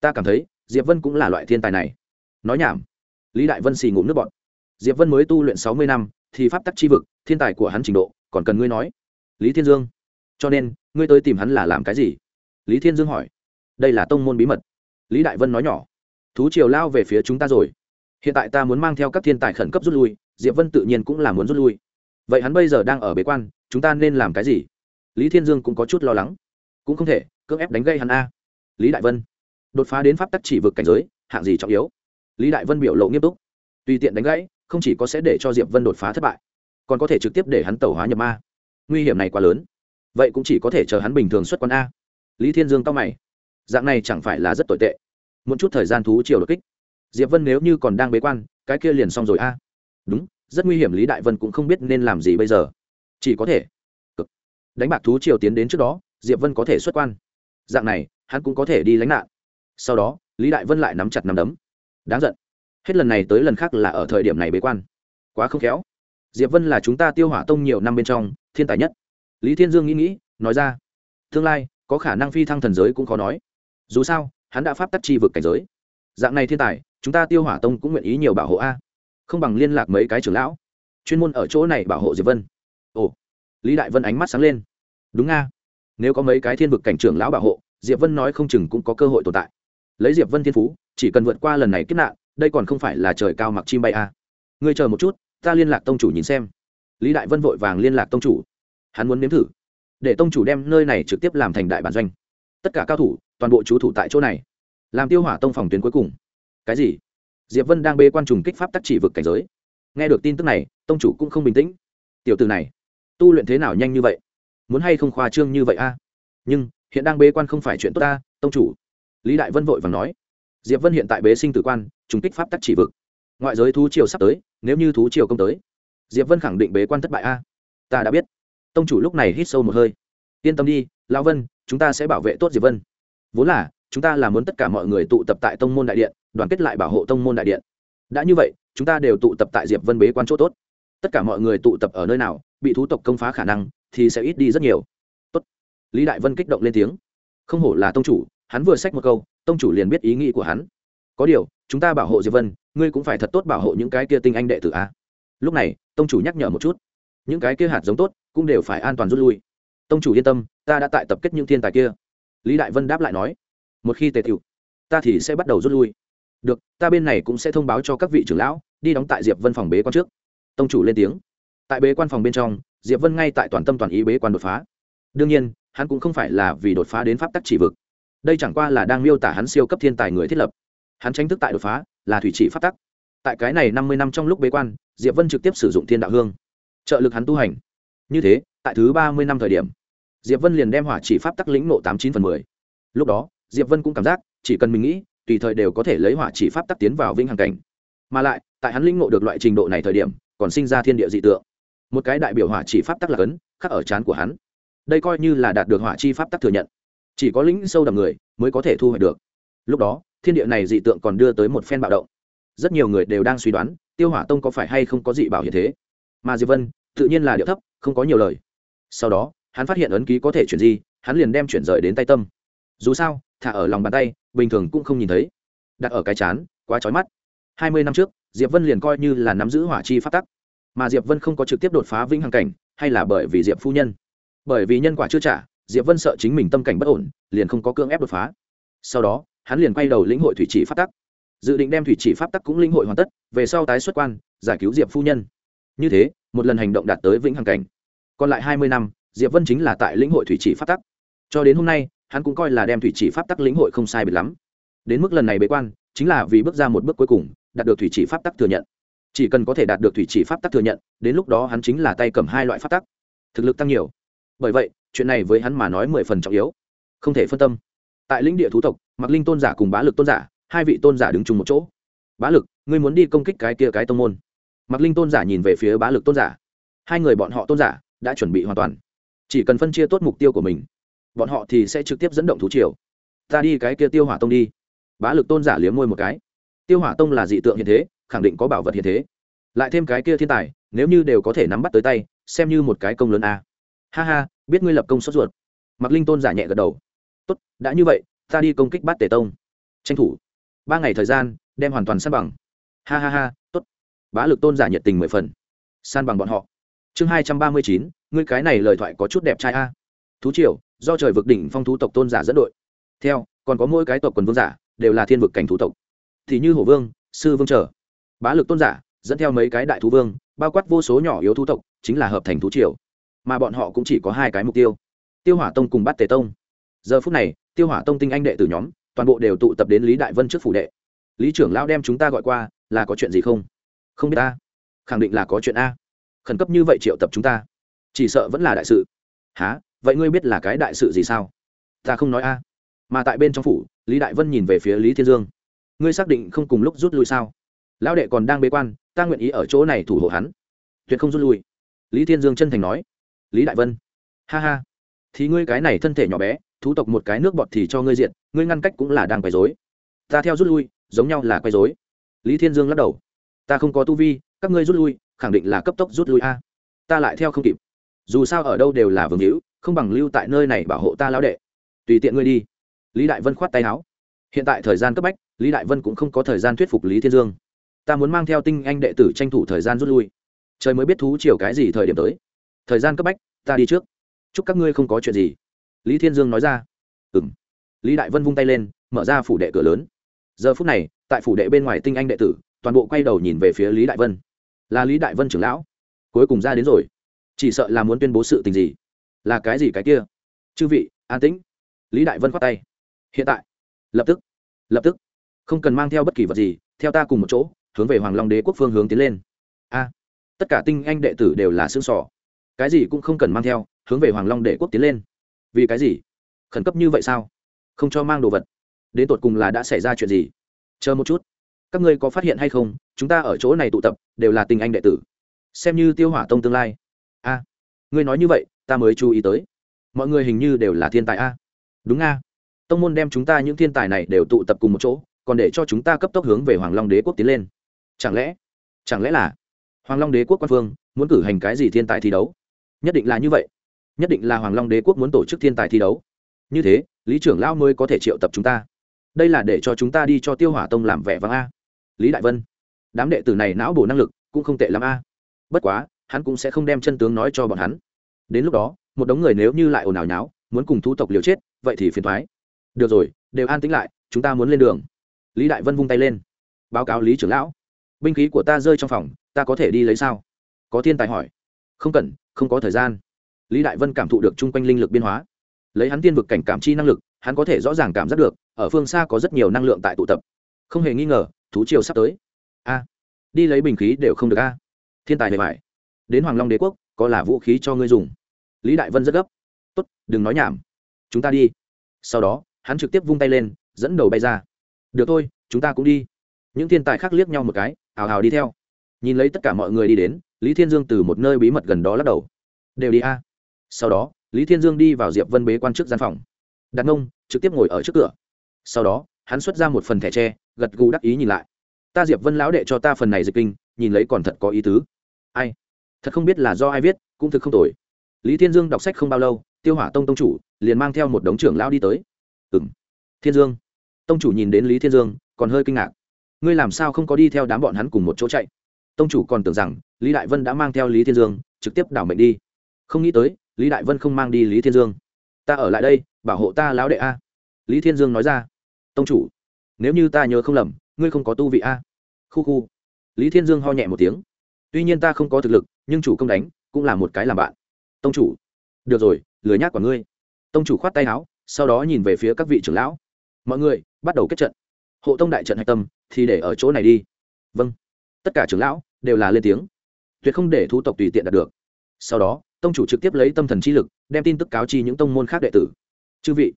Ta cảm thấy diệp vân cũng là loại thiên tài này. Nói nhảm. Lý đại vân xì ngụm nước bọn diệp vân mới tu luyện sáu mươi năm, thì pháp tắc chi vực, thiên tài của hắn trình độ, còn cần ngươi nói. Lý thiên dương. Cho nên, ngươi tới tìm hắn là làm cái gì? Lý thiên dương hỏi. Đây là tông môn bí mật. Lý đại vân nói nhỏ. Thú triều lao về phía chúng ta rồi. Hiện tại ta muốn mang theo các thiên tài khẩn cấp rút lui, diệp vân tự nhiên cũng là muốn rút lui. Vậy hắn bây giờ đang ở bế quan, chúng ta nên làm cái gì? Lý thiên dương cũng có chút lo lắng. Cũng không thể, cưỡng ép đánh gây hắn a. Lý đại vân. Đột phá đến pháp tắc chỉ vực cảnh giới, hạng gì trọng yếu? Lý đại vân biểu lộ nghiêm túc. Tùy tiện đánh gãy không chỉ có sẽ để cho diệp vân đột phá thất bại, còn có thể trực tiếp để hắn tẩu hóa nhập ma. Nguy hiểm này quá lớn. Vậy cũng chỉ có thể chờ hắn bình thường xuất quan a. Lý thiên dương cao mày. Dạng này chẳng phải là rất tồi tệ. Một chút thời gian thú chiều đột kích. Diệp vân nếu như còn đang bế quan, cái kia liền xong rồi a. Đúng, rất nguy hiểm lý đại vân cũng không biết nên làm gì bây giờ. Chỉ có thể cực. Đánh bạc thú triều tiến đến trước đó, diệp vân có thể xuất quan. Dạng này, hắn cũng có thể đi lánh nạn. Sau đó, lý đại vân lại nắm chặt nắm đấm. Đáng giận hết lần này tới lần khác là ở thời điểm này bế quan. Quá không khéo. Diệp vân là chúng ta tiêu hỏa tông nhiều năm bên trong, thiên tài nhất. Lý thiên dương nghĩ nghĩ, nói ra. Tương lai, có khả năng phi thăng thần giới cũng khó nói. Dù sao, hắn đã pháp tắc chi vực cảnh giới. Dạng này thiên tài, chúng ta tiêu hỏa tông cũng nguyện ý nhiều bảo hộ a. Không bằng liên lạc mấy cái trưởng lão. Chuyên môn ở chỗ này bảo hộ diệp vân. Ồ. Lý đại vân ánh mắt sáng lên. Đúng nga nếu có mấy cái thiên vực cảnh trưởng lão bảo hộ, diệp vân nói không chừng cũng có cơ hội tồn tại. Lấy diệp vân thiên phú, chỉ cần vượt qua lần này kết nạn đây còn không phải là trời cao mặc chim bay à? ngươi chờ một chút, ta liên lạc tông chủ nhìn xem. Lý đại vân vội vàng liên lạc tông chủ. Hắn muốn nếm thử, để tông chủ đem nơi này trực tiếp làm thành đại bản doanh. Tất cả cao thủ, toàn bộ chú thủ tại chỗ này. Làm tiêu hỏa tông phòng tuyến cuối cùng. Cái gì? Diệp vân đang bê quan trùng kích pháp tắc chỉ vực cảnh giới. Nghe được tin tức này, tông chủ cũng không bình tĩnh. Tiểu từ này, tu luyện thế nào nhanh như vậy? Muốn hay không khoa trương như vậy a? Nhưng, hiện đang bế quan không phải chuyện tốt ta, tông chủ. Lý đại vân vội và nói. Diệp vân hiện tại bế sinh tử quan trùng kích pháp tắc chỉ vực. Ngoại giới thú triều sắp tới, nếu như thú triều công tới, diệp vân khẳng định bế quan thất bại a. Ta đã biết. Tông chủ lúc này hít sâu một hơi. Yên tâm đi, lão vân, chúng ta sẽ bảo vệ tốt diệp vân. Vốn là, chúng ta là muốn tất cả mọi người tụ tập tại tông môn đại điện, đoàn kết lại bảo hộ tông môn đại điện. Đã như vậy, chúng ta đều tụ tập tại diệp vân bế quan chỗ tốt. Tất cả mọi người tụ tập ở nơi nào, bị thú tộc công phá khả năng, thì sẽ ít đi rất nhiều. Tốt. lý đại vân kích động lên tiếng. Không hổ là tông chủ, hắn vừa xách một câu, tông chủ liền biết ý nghĩ của hắn. Có điều chúng ta bảo hộ diệp vân ngươi cũng phải thật tốt bảo hộ những cái kia tinh anh đệ tử a lúc này tông chủ nhắc nhở một chút những cái kia hạt giống tốt cũng đều phải an toàn rút lui tông chủ yên tâm ta đã tại tập kết những thiên tài kia lý đại vân đáp lại nói một khi tề tiểu ta thì sẽ bắt đầu rút lui được ta bên này cũng sẽ thông báo cho các vị trưởng lão đi đóng tại diệp vân phòng bế quan trước tông chủ lên tiếng tại bế quan phòng bên trong diệp vân ngay tại toàn tâm toàn ý bế quan đột phá đương nhiên hắn cũng không phải là vì đột phá đến pháp tắc chỉ vực đây chẳng qua là đang miêu tả hắn siêu cấp thiên tài người thiết lập hắn tranh thức tại đột phá, là thủy trị pháp tắc. Tại cái này năm mươi năm trong lúc bế quan, diệp vân trực tiếp sử dụng thiên đạo hương. Trợ lực hắn tu hành. Như thế, tại thứ ba mươi năm thời điểm, diệp vân liền đem hỏa chỉ pháp tắc lĩnh nộ tám chín phần mười. Lúc đó, diệp vân cũng cảm giác, chỉ cần mình nghĩ, tùy thời đều có thể lấy hỏa chỉ pháp tắc tiến vào vĩnh hằng cảnh. Mà lại, tại hắn lĩnh ngộ được loại trình độ này thời điểm, còn sinh ra thiên địa dị tượng. Một cái đại biểu hỏa chỉ pháp tắc là cấn khắc ở trán của hắn. Đây coi như là đạt được hỏa chi pháp tắc thừa nhận. Chỉ có lĩnh sâu đầm người, mới có thể thu hoạch được. Lúc đó thiên địa này dị tượng còn đưa tới một phen bạo động. Rất nhiều người đều đang suy đoán, tiêu hỏa tông có phải hay không có dị bảo hiện thế. Mà diệp vân, tự nhiên là điệu thấp, không có nhiều lời. Sau đó, hắn phát hiện ấn ký có thể chuyển di, hắn liền đem chuyển rời đến tay tâm. Dù sao, thả ở lòng bàn tay, bình thường cũng không nhìn thấy. Đặt ở cái chán, quá trói mắt. Hai mươi năm trước, diệp vân liền coi như là nắm giữ hỏa chi phát tắc. Mà diệp vân không có trực tiếp đột phá vĩnh hằng cảnh, hay là bởi vì diệp phu nhân. Bởi vì nhân quả chưa trả, diệp vân sợ chính mình tâm cảnh bất ổn, liền không có cưỡng ép đột phá. Sau đó hắn liền quay đầu lĩnh hội thủy chỉ pháp tắc. Dự định đem thủy chỉ pháp tắc cũng lĩnh hội hoàn tất, về sau tái xuất quan, giải cứu diệp phu nhân. Như thế, một lần hành động đạt tới vĩnh hằng cảnh. Còn lại hai mươi năm, diệp vân chính là tại lĩnh hội thủy chỉ pháp tắc. Cho đến hôm nay, hắn cũng coi là đem thủy chỉ pháp tắc lĩnh hội không sai biệt lắm. Đến mức lần này bế quan, chính là vì bước ra một bước cuối cùng, đạt được thủy chỉ pháp tắc thừa nhận. Chỉ cần có thể đạt được thủy chỉ pháp tắc thừa nhận, đến lúc đó hắn chính là tay cầm hai loại pháp tắc. Thực lực tăng nhiều. Bởi vậy, chuyện này với hắn mà nói mười phần trọng yếu. Không thể phân tâm. Tại lĩnh địa thú tộc mặc linh tôn giả cùng bá lực tôn giả, hai vị tôn giả đứng chung một chỗ. Bá lực, ngươi muốn đi công kích cái kia cái tông môn. Mặc linh tôn giả nhìn về phía bá lực tôn giả. Hai người bọn họ tôn giả đã chuẩn bị hoàn toàn. Chỉ cần phân chia tốt mục tiêu của mình, bọn họ thì sẽ trực tiếp dẫn động thú triều. Ta đi cái kia tiêu hỏa tông đi. Bá lực tôn giả liếm môi một cái. Tiêu hỏa tông là dị tượng hiện thế, khẳng định có bảo vật hiện thế. Lại thêm cái kia thiên tài, nếu như đều có thể nắm bắt tới tay, xem như một cái công lớn a. Ha ha, biết ngươi lập công sốt ruột. Mặc linh tôn giả nhẹ gật đầu. Tốt, đã như vậy ta đi công kích bát tề tông. Tranh thủ. Ba ngày thời gian, đem hoàn toàn san bằng. Ha ha ha, tốt. Bá lực tôn giả nhiệt tình mười phần. San bằng bọn họ. Chương hai trăm ba mươi chín, ngươi cái này lời thoại có chút đẹp trai a. Thú triều, do trời vực đỉnh phong thú tộc tôn giả dẫn đội. Theo, còn có mỗi cái tộc quần vương giả, đều là thiên vực cảnh thú tộc. Thì như hổ vương, sư vương trở. Bá lực tôn giả, dẫn theo mấy cái đại thú vương, bao quát vô số nhỏ yếu thú tộc, chính là hợp thành thú triều. Mà bọn họ cũng chỉ có hai cái mục tiêu. Tiêu hỏa tông cùng bắt tề tông. Giờ phút này tiêu hỏa tông tinh anh đệ từ nhóm, toàn bộ đều tụ tập đến lý đại vân trước phủ đệ. Lý trưởng lão đem chúng ta gọi qua, là có chuyện gì không? Không biết ta. Khẳng định là có chuyện a. Khẩn cấp như vậy triệu tập chúng ta. Chỉ sợ vẫn là đại sự. Há vậy ngươi biết là cái đại sự gì sao? Ta không nói a. Mà tại bên trong phủ, lý đại vân nhìn về phía lý thiên dương. Ngươi xác định không cùng lúc rút lui sao? Lão đệ còn đang bế quan, ta nguyện ý ở chỗ này thủ hộ hắn. Tuyệt không rút lui. Lý thiên dương chân thành nói. Lý đại vân. Ha ha. Thì ngươi cái này thân thể nhỏ bé thú tộc một cái nước bọt thì cho ngươi diện ngươi ngăn cách cũng là đang quấy dối ta theo rút lui, giống nhau là quấy dối lý thiên dương lắc đầu. Ta không có tu vi, các ngươi rút lui, khẳng định là cấp tốc rút lui a. Ta lại theo không kịp. Dù sao ở đâu đều là vương hữu, không bằng lưu tại nơi này bảo hộ ta lão đệ. Tùy tiện ngươi đi. Lý đại vân khoát tay áo. Hiện tại thời gian cấp bách, lý đại vân cũng không có thời gian thuyết phục lý thiên dương. Ta muốn mang theo tinh anh đệ tử tranh thủ thời gian rút lui. Trời mới biết thú chiều cái gì thời điểm tới. Thời gian cấp bách, ta đi trước. Chúc các ngươi không có chuyện gì lý thiên dương nói ra. Ừ m lý đại vân vung tay lên, mở ra phủ đệ cửa lớn. Giờ phút này, tại phủ đệ bên ngoài tinh anh đệ tử, toàn bộ quay đầu nhìn về phía lý đại vân. Là lý đại vân trưởng lão. Cuối cùng ra đến rồi. Chỉ sợ là muốn tuyên bố sự tình gì? Là cái gì cái kia? Chư vị, an tĩnh. Lý đại vân khoát tay. Hiện tại. Lập tức. Lập tức. Không cần mang theo bất kỳ vật gì, theo ta cùng một chỗ, hướng về hoàng long đế quốc phương hướng tiến lên. A. Tất cả tinh anh đệ tử đều là xương sỏ cái gì cũng không cần mang theo, hướng về hoàng long đế quốc tiến lên vì cái gì? Khẩn cấp như vậy sao? Không cho mang đồ vật. Đến tột cùng là đã xảy ra chuyện gì? Chờ một chút. Các ngươi có phát hiện hay không? Chúng ta ở chỗ này tụ tập, đều là tình anh đệ tử. Xem như tiêu hỏa tông tương lai. A, ngươi nói như vậy, ta mới chú ý tới. Mọi người hình như đều là thiên tài a. Đúng a. Tông môn đem chúng ta những thiên tài này đều tụ tập cùng một chỗ, còn để cho chúng ta cấp tốc hướng về hoàng long đế quốc tiến lên. Chẳng lẽ chẳng lẽ là hoàng long đế quốc quan phương muốn cử hành cái gì thiên tài thi đấu? Nhất định là như vậy nhất định là hoàng long đế quốc muốn tổ chức thiên tài thi đấu. Như thế, lý trưởng lao mới có thể triệu tập chúng ta. Đây là để cho chúng ta đi cho tiêu hỏa tông làm vẻ vang a. Lý đại vân, đám đệ tử này não bổ năng lực cũng không tệ l a. Bất quá, hắn cũng sẽ không đem chân tướng nói cho bọn hắn. Đến lúc đó, một đống người nếu như lại ồn ào nháo, muốn cùng thu tộc liều chết, vậy thì phiền thoái được rồi, đều an tĩnh lại, chúng ta muốn lên đường. Lý đại vân vung tay lên, báo cáo lý trưởng lão. Binh khí của ta rơi trong phòng, ta có thể đi lấy sao? Có thiên tài hỏi. Không cần, không có thời gian lý đại vân cảm thụ được chung quanh linh lực biên hóa. Lấy hắn tiên vực cảnh cảm chi năng lực, hắn có thể rõ ràng cảm giác được, ở phương xa có rất nhiều năng lượng tại tụ tập. Không hề nghi ngờ, thú triều sắp tới. A, đi lấy bình khí đều không được a. Thiên tài hề mại đến hoàng long đế quốc, có là vũ khí cho ngươi dùng. Lý đại vân rất gấp. Tốt, đừng nói nhảm. Chúng ta đi. Sau đó, hắn trực tiếp vung tay lên, dẫn đầu bay ra. Được thôi, chúng ta cũng đi. Những thiên tài khác liếc nhau một cái, hào hào đi theo. Nhìn lấy tất cả mọi người đi đến, lý thiên dương từ một nơi bí mật gần đó lắc đầu. Đều đi a sau đó, lý thiên dương đi vào diệp vân bế quan trước gian phòng. Đặt ngông trực tiếp ngồi ở trước cửa. Sau đó, hắn xuất ra một phần thẻ tre, gật gù đắc ý nhìn lại. Ta diệp vân lão đệ cho ta phần này dịch kinh, nhìn lấy còn thật có ý tứ. Ai? Thật không biết là do ai viết, cũng thực không tồi. Lý thiên dương đọc sách không bao lâu, tiêu hỏa tông tông chủ liền mang theo một đống trưởng lão đi tới. Ừ m thiên dương. Tông chủ nhìn đến lý thiên dương, còn hơi kinh ngạc. Ngươi làm sao không có đi theo đám bọn hắn cùng một chỗ chạy? Tông chủ còn tưởng rằng lý đại vân đã mang theo lý thiên dương, trực tiếp đảo mệnh đi. Không nghĩ tới lý đại vân không mang đi lý thiên dương ta ở lại đây bảo hộ ta lão đệ a lý thiên dương nói ra tông chủ nếu như ta nhớ không lầm ngươi không có tu vị a khu khu lý thiên dương ho nhẹ một tiếng tuy nhiên ta không có thực lực nhưng chủ công đánh cũng là một cái làm bạn tông chủ được rồi lười nhác của ngươi tông chủ khoát tay áo sau đó nhìn về phía các vị trưởng lão mọi người bắt đầu kết trận hộ tông đại trận hạch tâm thì để ở chỗ này đi vâng tất cả trưởng lão đều là lên tiếng tuyệt không để thu tộc tùy tiện đạt được sau đó tông chủ trực tiếp lấy tâm thần chi lực, đem tin tức cáo chi những tông môn khác đệ tử. Chư vị,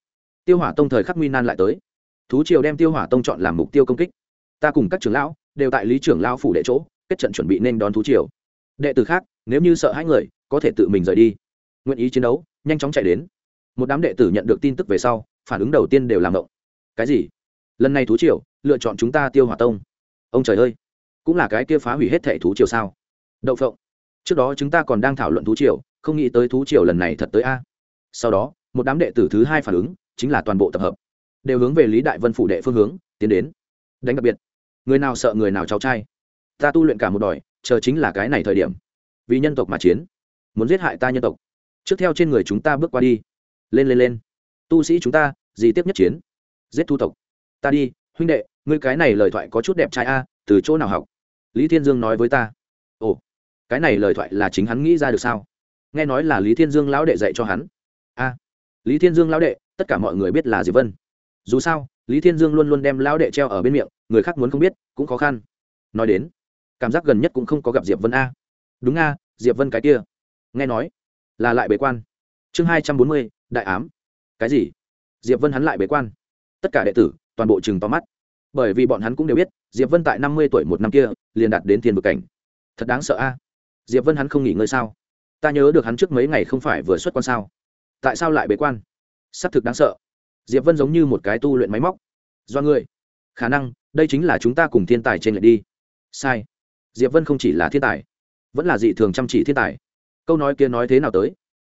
tiêu hỏa tông thời khắc nguy nan lại tới. Thú triều đem tiêu hỏa tông chọn làm mục tiêu công kích. Ta cùng các trưởng lão đều tại lý trưởng lão phủ đệ chỗ, kết trận chuẩn bị nên đón thú triều. Đệ tử khác, nếu như sợ hãi người, có thể tự mình rời đi. Nguyện ý chiến đấu, nhanh chóng chạy đến. Một đám đệ tử nhận được tin tức về sau, phản ứng đầu tiên đều làm động cái gì? Lần này thú triều, lựa chọn chúng ta tiêu hỏa tông. Ông trời ơi, cũng là cái kia phá hủy hết thẻ thú triều sao? Đậu phộng trước đó chúng ta còn đang thảo luận thú triều, không nghĩ tới thú triều lần này thật tới a. Sau đó, một đám đệ tử thứ hai phản ứng, chính là toàn bộ tập hợp. Đều hướng về lý đại vân phủ đệ phương hướng, tiến đến. Đánh đặc biệt. Người nào sợ người nào cháu trai. Ta tu luyện cả một đòi, chờ chính là cái này thời điểm. Vì nhân tộc mà chiến. Muốn giết hại ta nhân tộc. Trước theo trên người chúng ta bước qua đi. Lên lên lên. Tu sĩ chúng ta, gì tiếp nhất chiến? Giết thu tộc. Ta đi, huynh đệ, ngươi cái này lời thoại có chút đẹp trai a, từ chỗ nào học? Lý thiên dương nói với ta. Ồ cái này lời thoại là chính hắn nghĩ ra được sao? Nghe nói là lý thiên dương lão đệ dạy cho hắn. A, lý thiên dương lão đệ, tất cả mọi người biết là diệp vân. Dù sao, lý thiên dương luôn luôn đem lão đệ treo ở bên miệng, người khác muốn không biết, cũng khó khăn. Nói đến, cảm giác gần nhất cũng không có gặp diệp vân a. Đúng a, diệp vân cái kia. Nghe nói, là lại bế quan. Chương hai trăm bốn mươi, đại ám. Cái gì? Diệp vân hắn lại bế quan. Tất cả đệ tử, toàn bộ chừng to mắt. Bởi vì bọn hắn cũng đều biết, diệp vân tại năm mươi tuổi một năm kia, liền đạt đến thiên vực cảnh. Thật đáng sợ a diệp vân hắn không nghỉ ngơi sao? Ta nhớ được hắn trước mấy ngày không phải vừa xuất quan sao? Tại sao lại bế quan? S ắ c thực đáng sợ. Diệp vân giống như một cái tu luyện máy móc. Do người khả năng, đây chính là chúng ta cùng thiên tài trên lệ đi. Sai. Diệp vân không chỉ là thiên tài, vẫn là dị thường chăm chỉ thiên tài. Câu nói kia nói thế nào tới?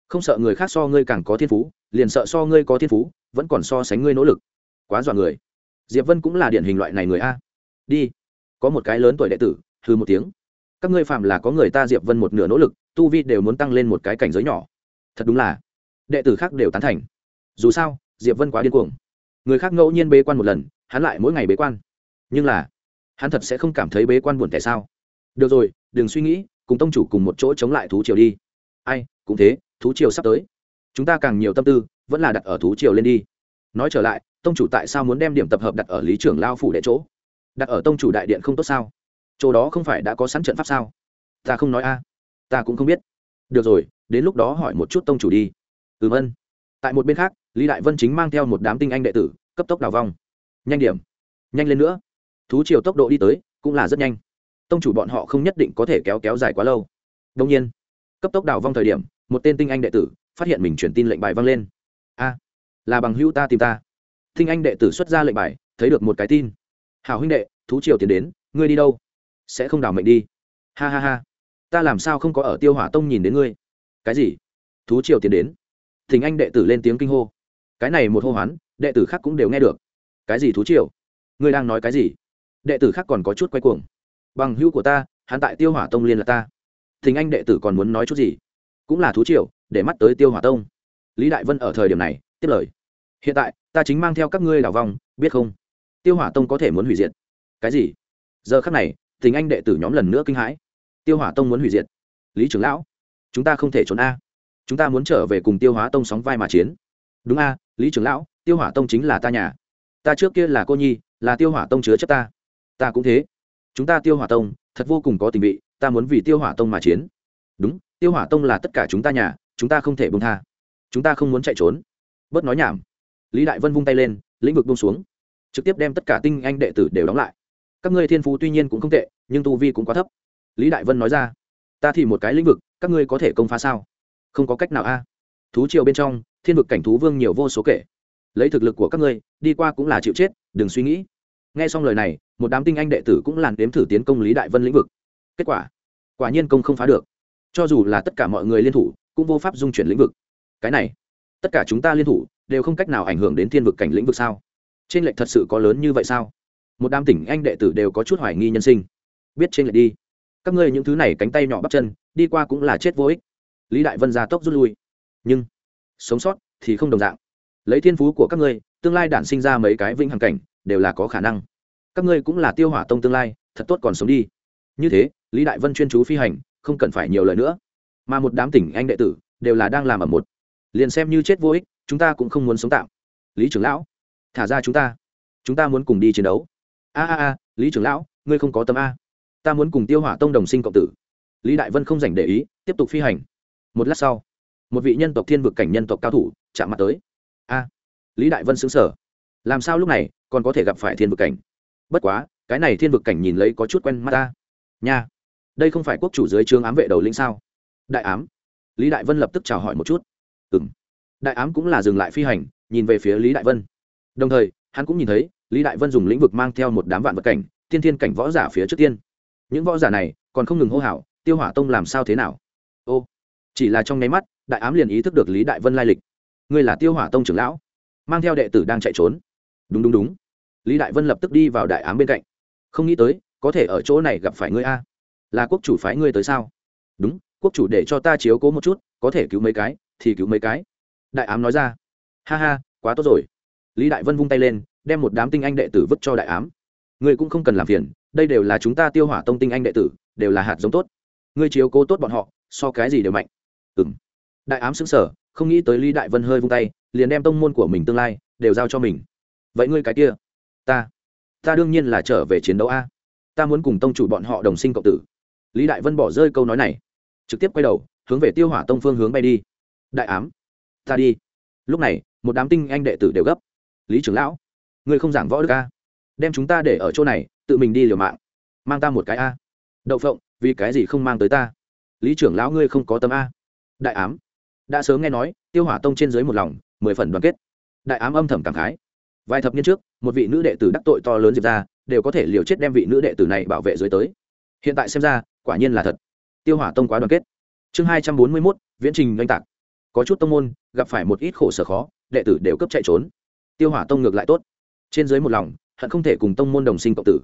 Không sợ người khác so ngươi càng có thiên phú, liền sợ so ngươi có thiên phú, vẫn còn so sánh ngươi nỗ lực. Quá dọa người. Diệp vân cũng là điển hình loại này người a. Đi. Có một cái lớn tuổi đệ tử hư một tiếng các ngươi phạm là có người ta diệp vân một nửa nỗ lực, tu vi đều muốn tăng lên một cái cảnh giới nhỏ. Thật đúng là, đệ tử khác đều tán thành. Dù sao, diệp vân quá điên cuồng. Người khác ngẫu nhiên bế quan một lần, hắn lại mỗi ngày bế quan. Nhưng là, hắn thật sẽ không cảm thấy bế quan buồn tại sao? Được rồi, đừng suy nghĩ, cùng tông chủ cùng một chỗ chống lại thú triều đi. Ai, cũng thế, thú triều sắp tới. Chúng ta càng nhiều tâm tư, vẫn là đặt ở thú triều lên đi. Nói trở lại, tông chủ tại sao muốn đem điểm tập hợp đặt ở lý trưởng lao phủ đệ chỗ? Đặt ở tông chủ đại điện không tốt sao? Chỗ đó không phải đã có sẵn trận pháp sao? Ta không nói a. Ta cũng không biết. Được rồi, đến lúc đó hỏi một chút tông chủ đi. Ừ vân tại một bên khác, lý đại vân chính mang theo một đám tinh anh đệ tử, cấp tốc đào vong nhanh điểm. Nhanh lên nữa. Thú chiều tốc độ đi tới, cũng là rất nhanh. Tông chủ bọn họ không nhất định có thể kéo kéo dài quá lâu. Đông nhiên, cấp tốc đào vong thời điểm, một tên tinh anh đệ tử phát hiện mình chuyển tin lệnh bài văng lên. A, là bằng hữu ta tìm ta. Tinh anh đệ tử xuất ra lệnh bài, thấy được một cái tin. Hào huynh đệ, thú triều tiến đến, ngươi đi đâu? Sẽ không đào mệnh đi. Ha ha ha. Ta làm sao không có ở tiêu hỏa tông nhìn đến ngươi? Cái gì? Thú triều tiến đến. Thình anh đệ tử lên tiếng kinh hô. Cái này một hô hoán, đệ tử khác cũng đều nghe được. Cái gì thú triều? Ngươi đang nói cái gì? Đệ tử khác còn có chút quay cuồng. Bằng hữu của ta, hắn tại tiêu hỏa tông liên là ta. Thình anh đệ tử còn muốn nói chút gì? Cũng là thú triều, để mắt tới tiêu hỏa tông. Lý đại vân ở thời điểm này, tiếp lời. Hiện tại, ta chính mang theo các ngươi đảo vòng biết không? Tiêu hỏa tông có thể muốn hủy diệt. Cái gì? Giờ khắc này tình anh đệ tử nhóm lần nữa kinh hãi. Tiêu hỏa tông muốn hủy diệt. Lý trưởng lão, chúng ta không thể trốn a. Chúng ta muốn trở về cùng tiêu hóa tông sóng vai mà chiến. Đúng a, lý trưởng lão, tiêu hỏa tông chính là ta nhà. Ta trước kia là cô nhi, là tiêu hỏa tông chứa chấp ta. Ta cũng thế. Chúng ta tiêu hỏa tông, thật vô cùng có tình vị, ta muốn vì tiêu hỏa tông mà chiến. Đúng, tiêu hỏa tông là tất cả chúng ta nhà, chúng ta không thể bông tha. Chúng ta không muốn chạy trốn. Bớt nói nhảm. Lý đại vân vung tay lên, lĩnh vực bông xuống. Trực tiếp đem tất cả tinh anh đệ tử đều đóng lại các ngươi thiên phú tuy nhiên cũng không tệ, nhưng tu vi cũng quá thấp. Lý đại vân nói ra, ta thì một cái lĩnh vực, các ngươi có thể công phá sao? Không có cách nào a. Thú triều bên trong, thiên vực cảnh thú vương nhiều vô số kể. Lấy thực lực của các ngươi, đi qua cũng là chịu chết, đừng suy nghĩ. Nghe xong lời này, một đám tinh anh đệ tử cũng làn đếm thử tiến công lý đại vân lĩnh vực. Kết quả quả nhiên công không phá được. Cho dù là tất cả mọi người liên thủ, cũng vô pháp dung chuyển lĩnh vực. Cái này, tất cả chúng ta liên thủ, đều không cách nào ảnh hưởng đến thiên vực cảnh lĩnh vực sao? Trên lệnh thật sự có lớn như vậy sao? Một đám tỉnh anh đệ tử đều có chút hoài nghi nhân sinh. Biết trên lệnh đi. Các ngươi những thứ này cánh tay nhỏ bắp chân, đi qua cũng là chết vô ích. Lý đại vân ra tốc rút lui. Nhưng, sống sót thì không đồng dạng. Lấy thiên phú của các ngươi, tương lai đản sinh ra mấy cái vĩnh hằng cảnh, đều là có khả năng. Các ngươi cũng là tiêu hỏa tông tương lai, thật tốt còn sống đi. Như thế, lý đại vân chuyên chú phi hành, không cần phải nhiều lời nữa. Mà một đám tỉnh anh đệ tử, đều là đang làm ở một. Liền xem như chết vô ích, chúng ta cũng không muốn sống tạm. Lý trưởng lão, thả ra chúng ta. Chúng ta muốn cùng đi chiến đấu a a a, lý trưởng lão, ngươi không có tâm a. Ta muốn cùng tiêu hỏa tông đồng sinh cộng tử. Lý đại vân không dành để ý, tiếp tục phi hành. Một lát sau, một vị nhân tộc thiên vực cảnh nhân tộc cao thủ chạm mặt tới. A, lý đại vân xứng sở làm sao lúc này còn có thể gặp phải thiên vực cảnh? Bất quá, cái này thiên vực cảnh nhìn lấy có chút quen mắt ta. Nha, đây không phải quốc chủ dưới trương ám vệ đầu lĩnh sao? Đại ám. Lý đại vân lập tức chào hỏi một chút. Ừ m đại ám cũng là dừng lại phi hành, nhìn về phía lý đại vân. Đồng thời, hắn cũng nhìn thấy lý đại vân dùng lĩnh vực mang theo một đám vạn vật cảnh thiên thiên cảnh võ giả phía trước tiên. Những võ giả này còn không ngừng hô hào, tiêu hỏa tông làm sao thế nào? Ô, chỉ là trong nháy mắt, đại ám liền ý thức được lý đại vân lai lịch. Ngươi là tiêu hỏa tông trưởng lão, mang theo đệ tử đang chạy trốn. Đúng đúng đúng. Lý đại vân lập tức đi vào đại ám bên cạnh. Không nghĩ tới, có thể ở chỗ này gặp phải ngươi a. Là quốc chủ phái ngươi tới sao? Đúng, quốc chủ để cho ta chiếu cố một chút, có thể cứu mấy cái, thì cứu mấy cái. Đại ám nói ra. Ha ha, quá tốt rồi. Lý đại vân vung tay lên đem một đám tinh anh đệ tử vứt cho đại ám. Ngươi cũng không cần làm phiền, đây đều là chúng ta tiêu hỏa tông tinh anh đệ tử, đều là hạt giống tốt. Ngươi chiếu cố tốt bọn họ, so cái gì đều mạnh. Ừ m đại ám xứng sở không nghĩ tới lý đại vân hơi vung tay, liền đem tông môn của mình tương lai đều giao cho mình. Vậy ngươi cái kia? Ta. Ta đương nhiên là trở về chiến đấu a. Ta muốn cùng tông chủ bọn họ đồng sinh cộng tử. Lý đại vân bỏ rơi câu nói này. Trực tiếp quay đầu, hướng về tiêu hỏa tông phương hướng bay đi. Đại ám. Ta đi. Lúc này, một đám tinh anh đệ tử đều gấp. Lý trưởng lão ngươi không giảng võ đức a? Đem chúng ta để ở chỗ này, tự mình đi liều mạng. Mang ta một cái a. Đậu phộng, vì cái gì không mang tới ta? Lý trưởng lão ngươi không có tâm a. Đại ám. Đã sớm nghe nói, tiêu hỏa tông trên dưới một lòng, mười phần đoàn kết. Đại ám âm thầm cảm khái. Vài thập niên trước, một vị nữ đệ tử đắc tội to lớn diệp ra, đều có thể liều chết đem vị nữ đệ tử này bảo vệ dưới tới. Hiện tại xem ra, quả nhiên là thật. Tiêu hỏa tông quá đoàn kết. Chương hai trăm bốn mươi mốt, viễn trình oanh tạc. Có chút tông môn, gặp phải một ít khổ sở khó, đệ tử đều cấp chạy trốn. Tiêu hỏa tông ngược lại tốt trên dưới một lòng, hận không thể cùng tông môn đồng sinh cộng tử.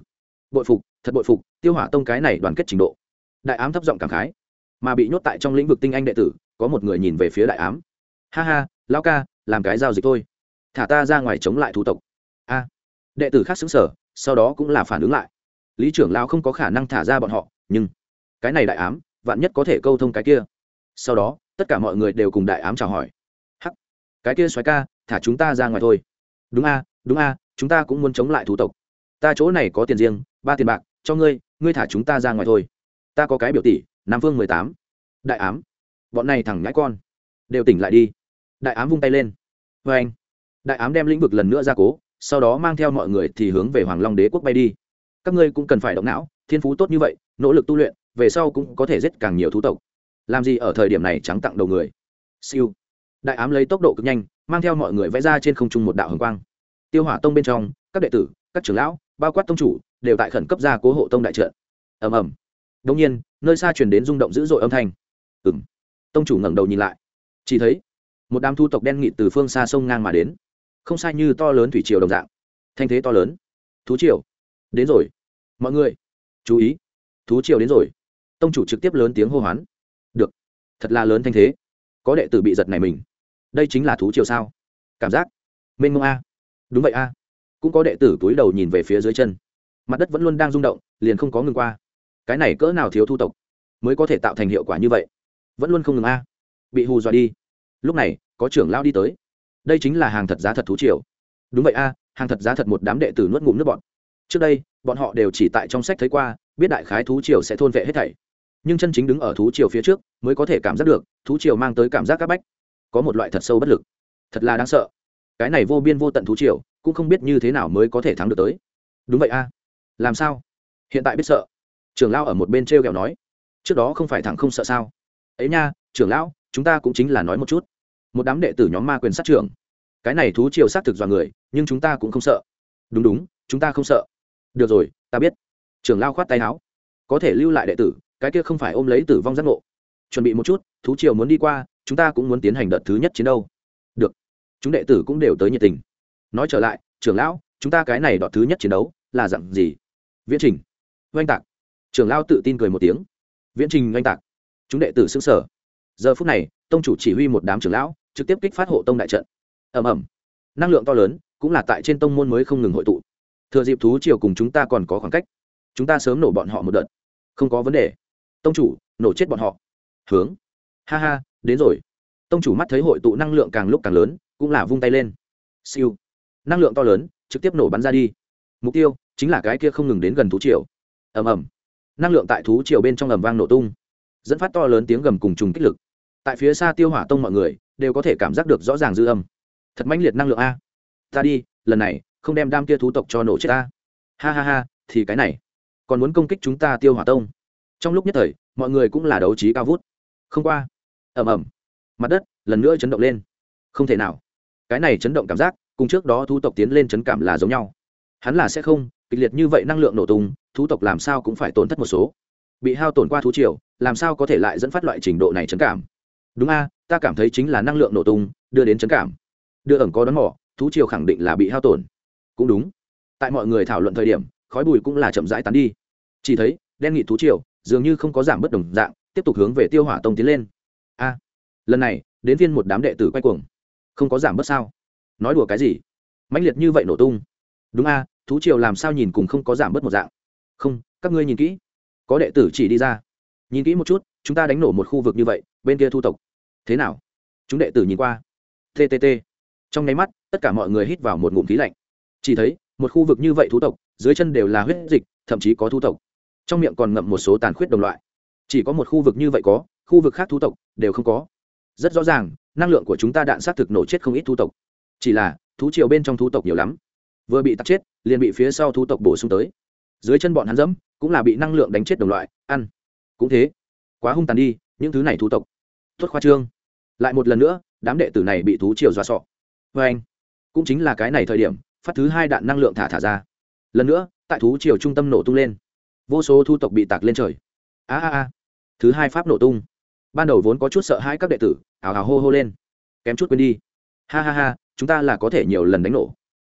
Bội phục, thật bội phục, tiêu hỏa tông cái này đoàn kết trình độ. Đại ám thấp giọng cảm khái. Mà bị nhốt tại trong lĩnh vực tinh anh đệ tử, có một người nhìn về phía đại ám. Ha ha lao ca, làm cái giao dịch thôi. Thả ta ra ngoài chống lại thủ tộc. A. Đệ tử khác xứng sở, sau đó cũng là phản ứng lại. Lý trưởng lao không có khả năng thả ra bọn họ, nhưng cái này đại ám, vạn nhất có thể câu thông cái kia. Sau đó, tất cả mọi người đều cùng đại ám chào hỏi. Hắc, cái kia xoáy ca, thả chúng ta ra ngoài thôi. Đúng a đúng a chúng ta cũng muốn chống lại thủ tộc. Ta chỗ này có tiền riêng, ba tiền bạc, cho ngươi ngươi thả chúng ta ra ngoài thôi. Ta có cái biểu tỷ, nam phương mười tám. Đại ám. Bọn này thẳng nhãi con. Đều tỉnh lại đi. Đại ám vung tay lên. Vê anh, đại ám đem lĩnh vực lần nữa ra cố, sau đó mang theo mọi người thì hướng về hoàng long đế quốc bay đi. Các ngươi cũng cần phải động não, thiên phú tốt như vậy, nỗ lực tu luyện, về sau cũng có thể giết càng nhiều thú tộc. Làm gì ở thời điểm này trắng tặng đầu người. Siêu. Đại ám lấy tốc độ cực nhanh, mang theo mọi người vẽ ra trên không trung một đạo hồng quang tiêu hỏa tông bên trong, các đệ tử, các trưởng lão, bao quát tông chủ, đều tại khẩn cấp ra cố hộ tông đại trận. Ầm ầm. Đông nhiên, nơi xa truyền đến rung động dữ dội âm thanh. Ừng tông chủ ngẩng đầu nhìn lại. Chỉ thấy, một đám thu tộc đen nghịt từ phương xa sông ngang mà đến. Không sai như to lớn thủy triều đồng dạng. Thanh thế to lớn. Thú triều. Đến rồi. Mọi người, chú ý. Thú triều đến rồi. Tông chủ trực tiếp lớn tiếng hô hoán. Được. Thật là lớn thanh thế. Có đệ tử bị giật này mình. Đây chính là thú triều sao? Cảm giác. Mênh mông a đúng vậy a. Cũng có đệ tử túi đầu nhìn về phía dưới chân. Mặt đất vẫn luôn đang rung động, liền không có ngừng qua. Cái này cỡ nào thiếu thu tộc mới có thể tạo thành hiệu quả như vậy? Vẫn luôn không ngừng a. Bị hù dọa đi. Lúc này, có trưởng lao đi tới. Đây chính là hàng thật giá thật thú triều. Đúng vậy a, hàng thật giá thật một đám đệ tử nuốt ngụm nước bọn trước đây, bọn họ đều chỉ tại trong sách thấy qua, biết đại khái thú triều sẽ thôn vệ hết thảy. Nhưng chân chính đứng ở thú triều phía trước mới có thể cảm giác được, thú triều mang tới cảm giác các bách có một loại thật sâu bất lực. Thật là đáng sợ cái này vô biên vô tận thú triều cũng không biết như thế nào mới có thể thắng được tới. Đúng vậy a. Làm sao? Hiện tại biết sợ. Trưởng lão ở một bên t r e o kẹo nói. Trước đó không phải thẳng không sợ sao? Ấy nha, trưởng lão, chúng ta cũng chính là nói một chút. Một đám đệ tử nhóm ma quyền sát trưởng. Cái này thú triều sát thực dọa người, nhưng chúng ta cũng không sợ. Đúng đúng, chúng ta không sợ. Được rồi, ta biết. Trưởng lao khoát tay áo. Có thể lưu lại đệ tử, cái kia không phải ôm lấy tử vong giác ngộ. Chuẩn bị một chút, thú triều muốn đi qua, chúng ta cũng muốn tiến hành đợt thứ nhất chiến đâu chúng đệ tử cũng đều tới nhiệt tình. Nói trở lại, trưởng lão, chúng ta cái này đọt thứ nhất chiến đấu là dặn gì? Viễn trình. Oanh tạc. Trưởng lão tự tin cười một tiếng. Viễn trình oanh tạc. Chúng đệ tử xưng sở giờ phút này, tông chủ chỉ huy một đám trưởng lão trực tiếp kích phát hộ tông đại trận. Ẩm ẩm năng lượng to lớn, cũng là tại trên tông môn mới không ngừng hội tụ. Thừa dịp thú triều cùng chúng ta còn có khoảng cách, chúng ta sớm nổ bọn họ một đợt. Không có vấn đề. Tông chủ, nổ chết bọn họ. Hướng. Ha ha, đến rồi. Tông chủ mắt thấy hội tụ năng lượng càng lúc càng lớn cũng là vung tay lên. Siêu. Năng lượng to lớn, trực tiếp nổ bắn ra đi. Mục tiêu chính là cái kia không ngừng đến gần thú triều. Ầm ầm. Năng lượng tại thú triều bên trong ầm vang nổ tung, dẫn phát to lớn tiếng gầm cùng trùng kích lực. Tại phía xa tiêu hỏa tông mọi người đều có thể cảm giác được rõ ràng dư âm. Thật mãnh liệt năng lượng a. Ta đi, lần này không đem đam kia thú tộc cho nổ chết ta. Ha ha ha, thì cái này. Còn muốn công kích chúng ta tiêu hỏa tông. Trong lúc nhất thời, mọi người cũng là đấu trí cao vút. Không qua. Ầm ầm. Mặt đất lần nữa chấn động lên. Không thể nào cái này chấn động cảm giác, cùng trước đó thú tộc tiến lên chấn cảm là giống nhau. Hắn là sẽ không, kịch liệt như vậy năng lượng nổ tung, thú tộc làm sao cũng phải tổn thất một số. Bị hao tổn qua thú triều, làm sao có thể lại dẫn phát loại trình độ này chấn cảm? Đúng a, ta cảm thấy chính là năng lượng nổ tung, đưa đến chấn cảm. Đưa ẩn có đón mỏ thú triều khẳng định là bị hao tổn. Cũng đúng. Tại mọi người thảo luận thời điểm, khói bùi cũng là chậm rãi tán đi. Chỉ thấy, đen nghị thú triều, dường như không có giảm bất đồng dạng, tiếp tục hướng về tiêu hỏa tông tiến lên. A, lần này, đến viên một đám đệ tử quay cuồng không có giảm bớt sao? Nói đùa cái gì? Mãnh liệt như vậy nổ tung. Đúng a, thú triều làm sao nhìn cùng không có giảm bớt một dạng? Không, các ngươi nhìn kỹ. Có đệ tử chỉ đi ra. Nhìn kỹ một chút, chúng ta đánh nổ một khu vực như vậy, bên kia thu tộc. Thế nào? Chúng đệ tử nhìn qua. Ttt trong nháy mắt, tất cả mọi người hít vào một ngụm khí lạnh. Chỉ thấy, một khu vực như vậy thú tộc, dưới chân đều là huyết dịch, thậm chí có thu tộc. Trong miệng còn ngậm một số tàn khuyết đồng loại. Chỉ có một khu vực như vậy có, khu vực khác thú tộc đều không có rất rõ ràng, năng lượng của chúng ta đạn xác thực nổ chết không ít thu tộc. Chỉ là, thú triều bên trong thú tộc nhiều lắm. Vừa bị tắt chết, liền bị phía sau thú tộc bổ sung tới. Dưới chân bọn hắn dẫm, cũng là bị năng lượng đánh chết đồng loại, ăn. Cũng thế. Quá hung tàn đi, những thứ này thú tộc. Tuất khoa trương. Lại một lần nữa, đám đệ tử này bị thú triều dọa sọ. Vê anh, cũng chính là cái này thời điểm, phát thứ hai đạn năng lượng thả thả ra. Lần nữa, tại thú triều trung tâm nổ tung lên. Vô số thu tộc bị tạc lên trời. A a a. Thứ hai pháp nổ tung ban đầu vốn có chút sợ hãi các đệ tử, hào hào hô hô lên. Kém chút quên đi. Ha ha ha, chúng ta là có thể nhiều lần đánh nổ.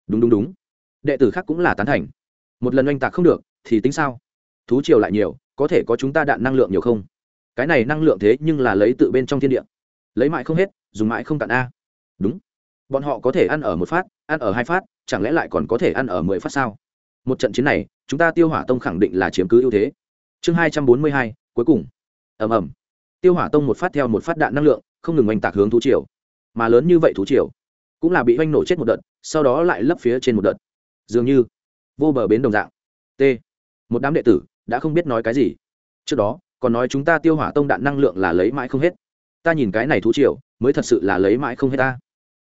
Đúng đúng đúng. Đệ tử khác cũng là tán thành. Một lần oanh tạc không được, thì tính sao? Thú triều lại nhiều, có thể có chúng ta đạn năng lượng nhiều không? Cái này năng lượng thế nhưng là lấy tự bên trong thiên địa. Lấy mãi không hết, dùng mãi không cạn a. Đúng. Bọn họ có thể ăn ở một phát, ăn ở hai phát, chẳng lẽ lại còn có thể ăn ở mười phát sao? Một trận chiến này, chúng ta tiêu hỏa tông khẳng định là chiếm cứ ưu thế. Chương hai trăm bốn mươi hai, cuối cùng. Ầm ầm tiêu hỏa tông một phát theo một phát đạn năng lượng, không ngừng oanh tạc hướng thú triều. Mà lớn như vậy thú triều, cũng là bị oanh nổ chết một đợt, sau đó lại lấp phía trên một đợt. Dường như, vô bờ bến đồng dạng. T. Một đám đệ tử, đã không biết nói cái gì. Trước đó, còn nói chúng ta tiêu hỏa tông đạn năng lượng là lấy mãi không hết. Ta nhìn cái này thú triều, mới thật sự là lấy mãi không hết ta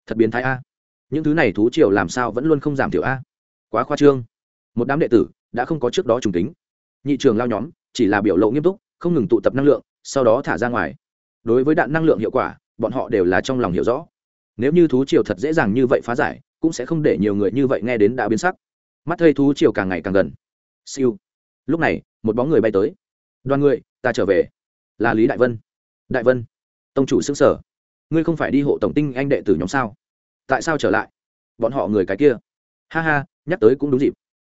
thật biến thái a. Những thứ này thú triều làm sao vẫn luôn không giảm thiểu a? Quá khoa trương. Một đám đệ tử, đã không có trước đó trùng tính. Nhị trường lao nhóm, chỉ là biểu lộ nghiêm túc không ngừng tụ tập năng lượng, sau đó thả ra ngoài. Đối với đạn năng lượng hiệu quả, bọn họ đều là trong lòng hiểu rõ. Nếu như thú triều thật dễ dàng như vậy phá giải, cũng sẽ không để nhiều người như vậy nghe đến đã biến sắc. Mắt thây thú triều càng ngày càng gần. Siêu. Lúc này, một bóng người bay tới. Đoàn người, ta trở về. Là lý đại vân. Đại vân, tông chủ xứng sở. Ngươi không phải đi hộ tổng tinh anh đệ tử nhóm sao? Tại sao trở lại? Bọn họ người cái kia. Ha ha, nhắc tới cũng đúng dịp.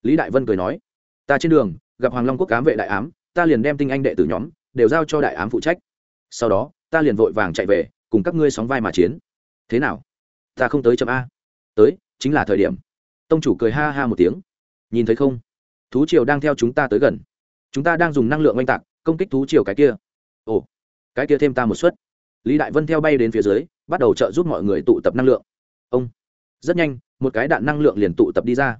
Lý đại vân cười nói. Ta trên đường, gặp hoàng long quốc cám vệ đại ám ta liền đem tinh anh đệ tử nhóm đều giao cho đại ám phụ trách. Sau đó, ta liền vội vàng chạy về, cùng các ngươi sóng vai mà chiến. Thế nào? Ta không tới chậm a. Tới, chính là thời điểm. Tông chủ cười ha ha một tiếng. Nhìn thấy không? Thú triều đang theo chúng ta tới gần. Chúng ta đang dùng năng lượng oanh tạc, công kích thú triều cái kia. Ồ, cái kia thêm ta một suất. Lý đại vân theo bay đến phía dưới, bắt đầu trợ giúp mọi người tụ tập năng lượng. Ông. Rất nhanh, một cái đạn năng lượng liền tụ tập đi ra.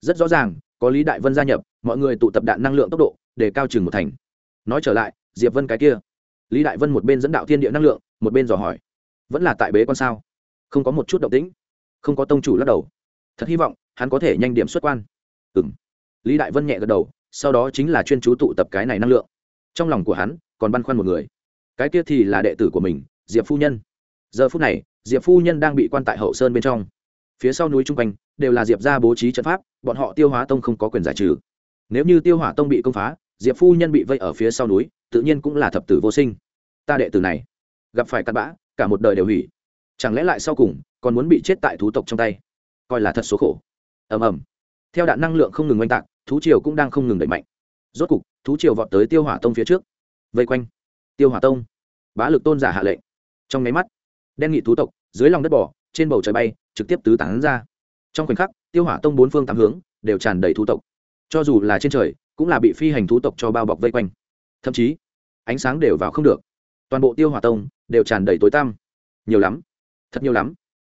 Rất rõ ràng, có lý đại vân gia nhập, mọi người tụ tập đạn năng lượng tốc độ để cao chừng một thành. Nói trở lại, diệp vân cái kia. Lý đại vân một bên dẫn đạo thiên địa năng lượng, một bên dò hỏi. Vẫn là tại bế quan sao? Không có một chút động tĩnh. Không có tông chủ lắc đầu. Thật hy vọng, hắn có thể nhanh điểm xuất quan. Ừ m lý đại vân nhẹ gật đầu, sau đó chính là chuyên chú tụ tập cái này năng lượng. Trong lòng của hắn, còn băn khoăn một người. Cái kia thì là đệ tử của mình, diệp phu nhân. Giờ phút này, diệp phu nhân đang bị quan tại hậu sơn bên trong. Phía sau núi chung quanh, đều là diệp ra bố trí trận pháp, bọn họ tiêu hóa tông không có quyền giải trừ nếu như tiêu hỏa tông bị công phá, diệp phu nhân bị vây ở phía sau núi, tự nhiên cũng là thập tử vô sinh. Ta đệ tử này, gặp phải cặn bã, cả một đời đều hủy. Chẳng lẽ lại sau cùng, còn muốn bị chết tại thú tộc trong tay? Coi là thật số khổ. Ầm ầm. Theo đạn năng lượng không ngừng oanh tạc, thú triều cũng đang không ngừng đẩy mạnh. Rốt cục, thú triều vọt tới tiêu hỏa tông phía trước. Vây quanh. Tiêu hỏa tông. Bá lực tôn giả hạ lệnh. Trong máy mắt, đen nghị thú tộc, dưới lòng đất bỏ trên bầu trời bay, trực tiếp tứ tán ra. Trong khoảnh khắc, tiêu hỏa tông bốn phương tám hướng, đều tràn đầy thú tộc cho dù là trên trời, cũng là bị phi hành thú tộc cho bao bọc vây quanh. Thậm chí, ánh sáng đều vào không được. Toàn bộ tiêu hỏa tông đều tràn đầy tối tăm. Nhiều lắm, thật nhiều lắm.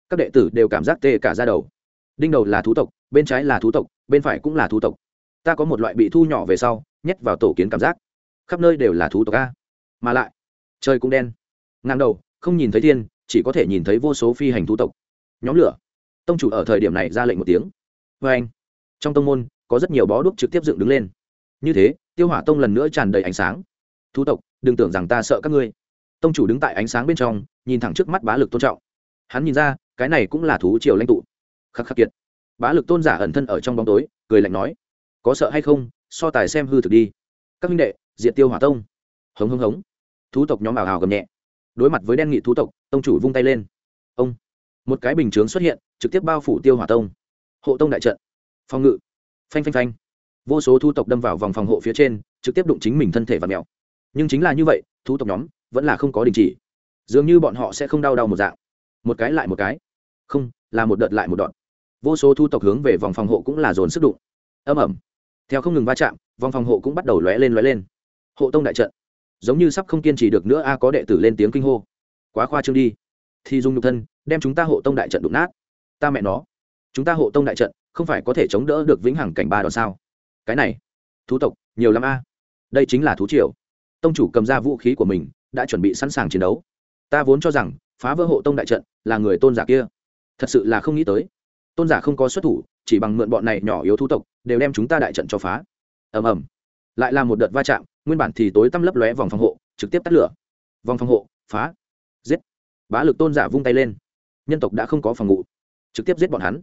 Các đệ tử đều cảm giác tê cả ra đầu. Đinh đầu là thú tộc, bên trái là thú tộc, bên phải cũng là thú tộc. Ta có một loại bị thu nhỏ về sau, nhét vào tổ kiến cảm giác. Khắp nơi đều là thú tộc a. Mà lại, trời cũng đen. Ngang đầu, không nhìn thấy thiên, chỉ có thể nhìn thấy vô số phi hành thú tộc. Nhóm lửa. Tông chủ ở thời điểm này ra lệnh một tiếng. Vê anh. Trong tông môn có rất nhiều bó đuốc trực tiếp dựng đứng lên. Như thế, tiêu hỏa tông lần nữa tràn đầy ánh sáng. Thú tộc, đừng tưởng rằng ta sợ các ngươi. Tông chủ đứng tại ánh sáng bên trong, nhìn thẳng trước mắt bá lực tôn trọng. Hắn nhìn ra, cái này cũng là thú triều lãnh tụ. Khắc khắc kiệt. Bá lực tôn giả ẩn thân ở trong bóng tối, cười lạnh nói, có sợ hay không, so tài xem hư thực đi. Các minh đệ diện tiêu hỏa tông. Hống hống hống. Thú tộc nhóm ảo hào gầm nhẹ. Đối mặt với đen nghị thú tộc, tông chủ vung tay lên. Ông. Một cái bình chướng xuất hiện, trực tiếp bao phủ tiêu hỏa tông. Hộ tông đại trận. Phòng ngự phanh phanh phanh. Vô số thu tộc đâm vào vòng phòng hộ phía trên, trực tiếp đụng chính mình thân thể và mèo. Nhưng chính là như vậy, thu tộc nhóm vẫn là không có đình chỉ. Dường như bọn họ sẽ không đau đau một dạng. Một cái lại một cái. Không, là một đợt lại một đoạn. Vô số thu tộc hướng về vòng phòng hộ cũng là dồn sức đụng. Âm ẩm theo không ngừng va chạm, vòng phòng hộ cũng bắt đầu lóe lên lóe lên. Hộ tông đại trận. Giống như sắp không kiên trì được nữa, a, có đệ tử lên tiếng kinh hô. Quá khoa trương đi. Thì dùng nhục thân, đem chúng ta hộ tông đại trận đụng nát. Ta mẹ nó. Chúng ta hộ tông đại trận không phải có thể chống đỡ được vĩnh hằng cảnh ba đòn sao? Cái này, thú tộc, nhiều lắm a. Đây chính là thú triều. Tông chủ cầm ra vũ khí của mình, đã chuẩn bị sẵn sàng chiến đấu. Ta vốn cho rằng, phá vỡ hộ tông đại trận là người tôn giả kia. Thật sự là không nghĩ tới. Tôn giả không có xuất thủ, chỉ bằng mượn bọn này nhỏ yếu thú tộc, đều đem chúng ta đại trận cho phá. Ầm ầm. Lại là một đợt va chạm, nguyên bản thì tối tăm lấp lóe vòng phòng hộ, trực tiếp tắt lửa. Vòng phòng hộ, phá. Giết. Bá lực tôn giả vung tay lên. Nhân tộc đã không có phòng ngự. Trực tiếp giết bọn hắn.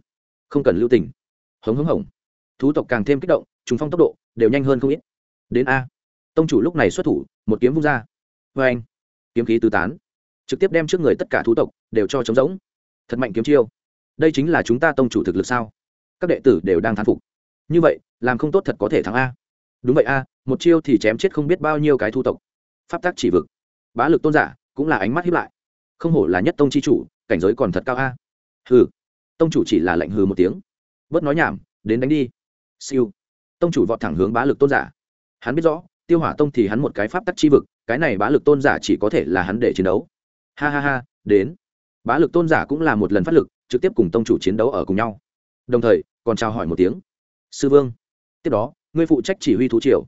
Không cần lưu tình hống hống hổng. Thú tộc càng thêm kích động, trùng phong tốc độ đều nhanh hơn không ít. Đến a. Tông chủ lúc này xuất thủ, một kiếm vung ra. Vê anh, kiếm khí tứ tán. Trực tiếp đem trước người tất cả thú tộc đều cho trống rỗng. Thật mạnh kiếm chiêu. Đây chính là chúng ta tông chủ thực lực sao? Các đệ tử đều đang thán phục. Như vậy, làm không tốt thật có thể thắng a. Đúng vậy a, một chiêu thì chém chết không biết bao nhiêu cái thu tộc. Pháp tác chỉ vực. Bá lực tôn giả cũng là ánh mắt hiếp lại. Không hổ là nhất tông chi chủ, cảnh giới còn thật cao a. Hừ. Tông chủ chỉ là lệnh hừ một tiếng bớt nói nhảm, đến đánh đi. Siêu. Tông chủ vọt thẳng hướng bá lực tôn giả. Hắn biết rõ, tiêu hỏa tông thì hắn một cái pháp tắc chi vực, cái này bá lực tôn giả chỉ có thể là hắn để chiến đấu. Ha ha ha, đến. Bá lực tôn giả cũng là một lần phát lực, trực tiếp cùng tông chủ chiến đấu ở cùng nhau. Đồng thời, còn trao hỏi một tiếng. Sư vương. Tiếp đó, ngươi phụ trách chỉ huy thú triều.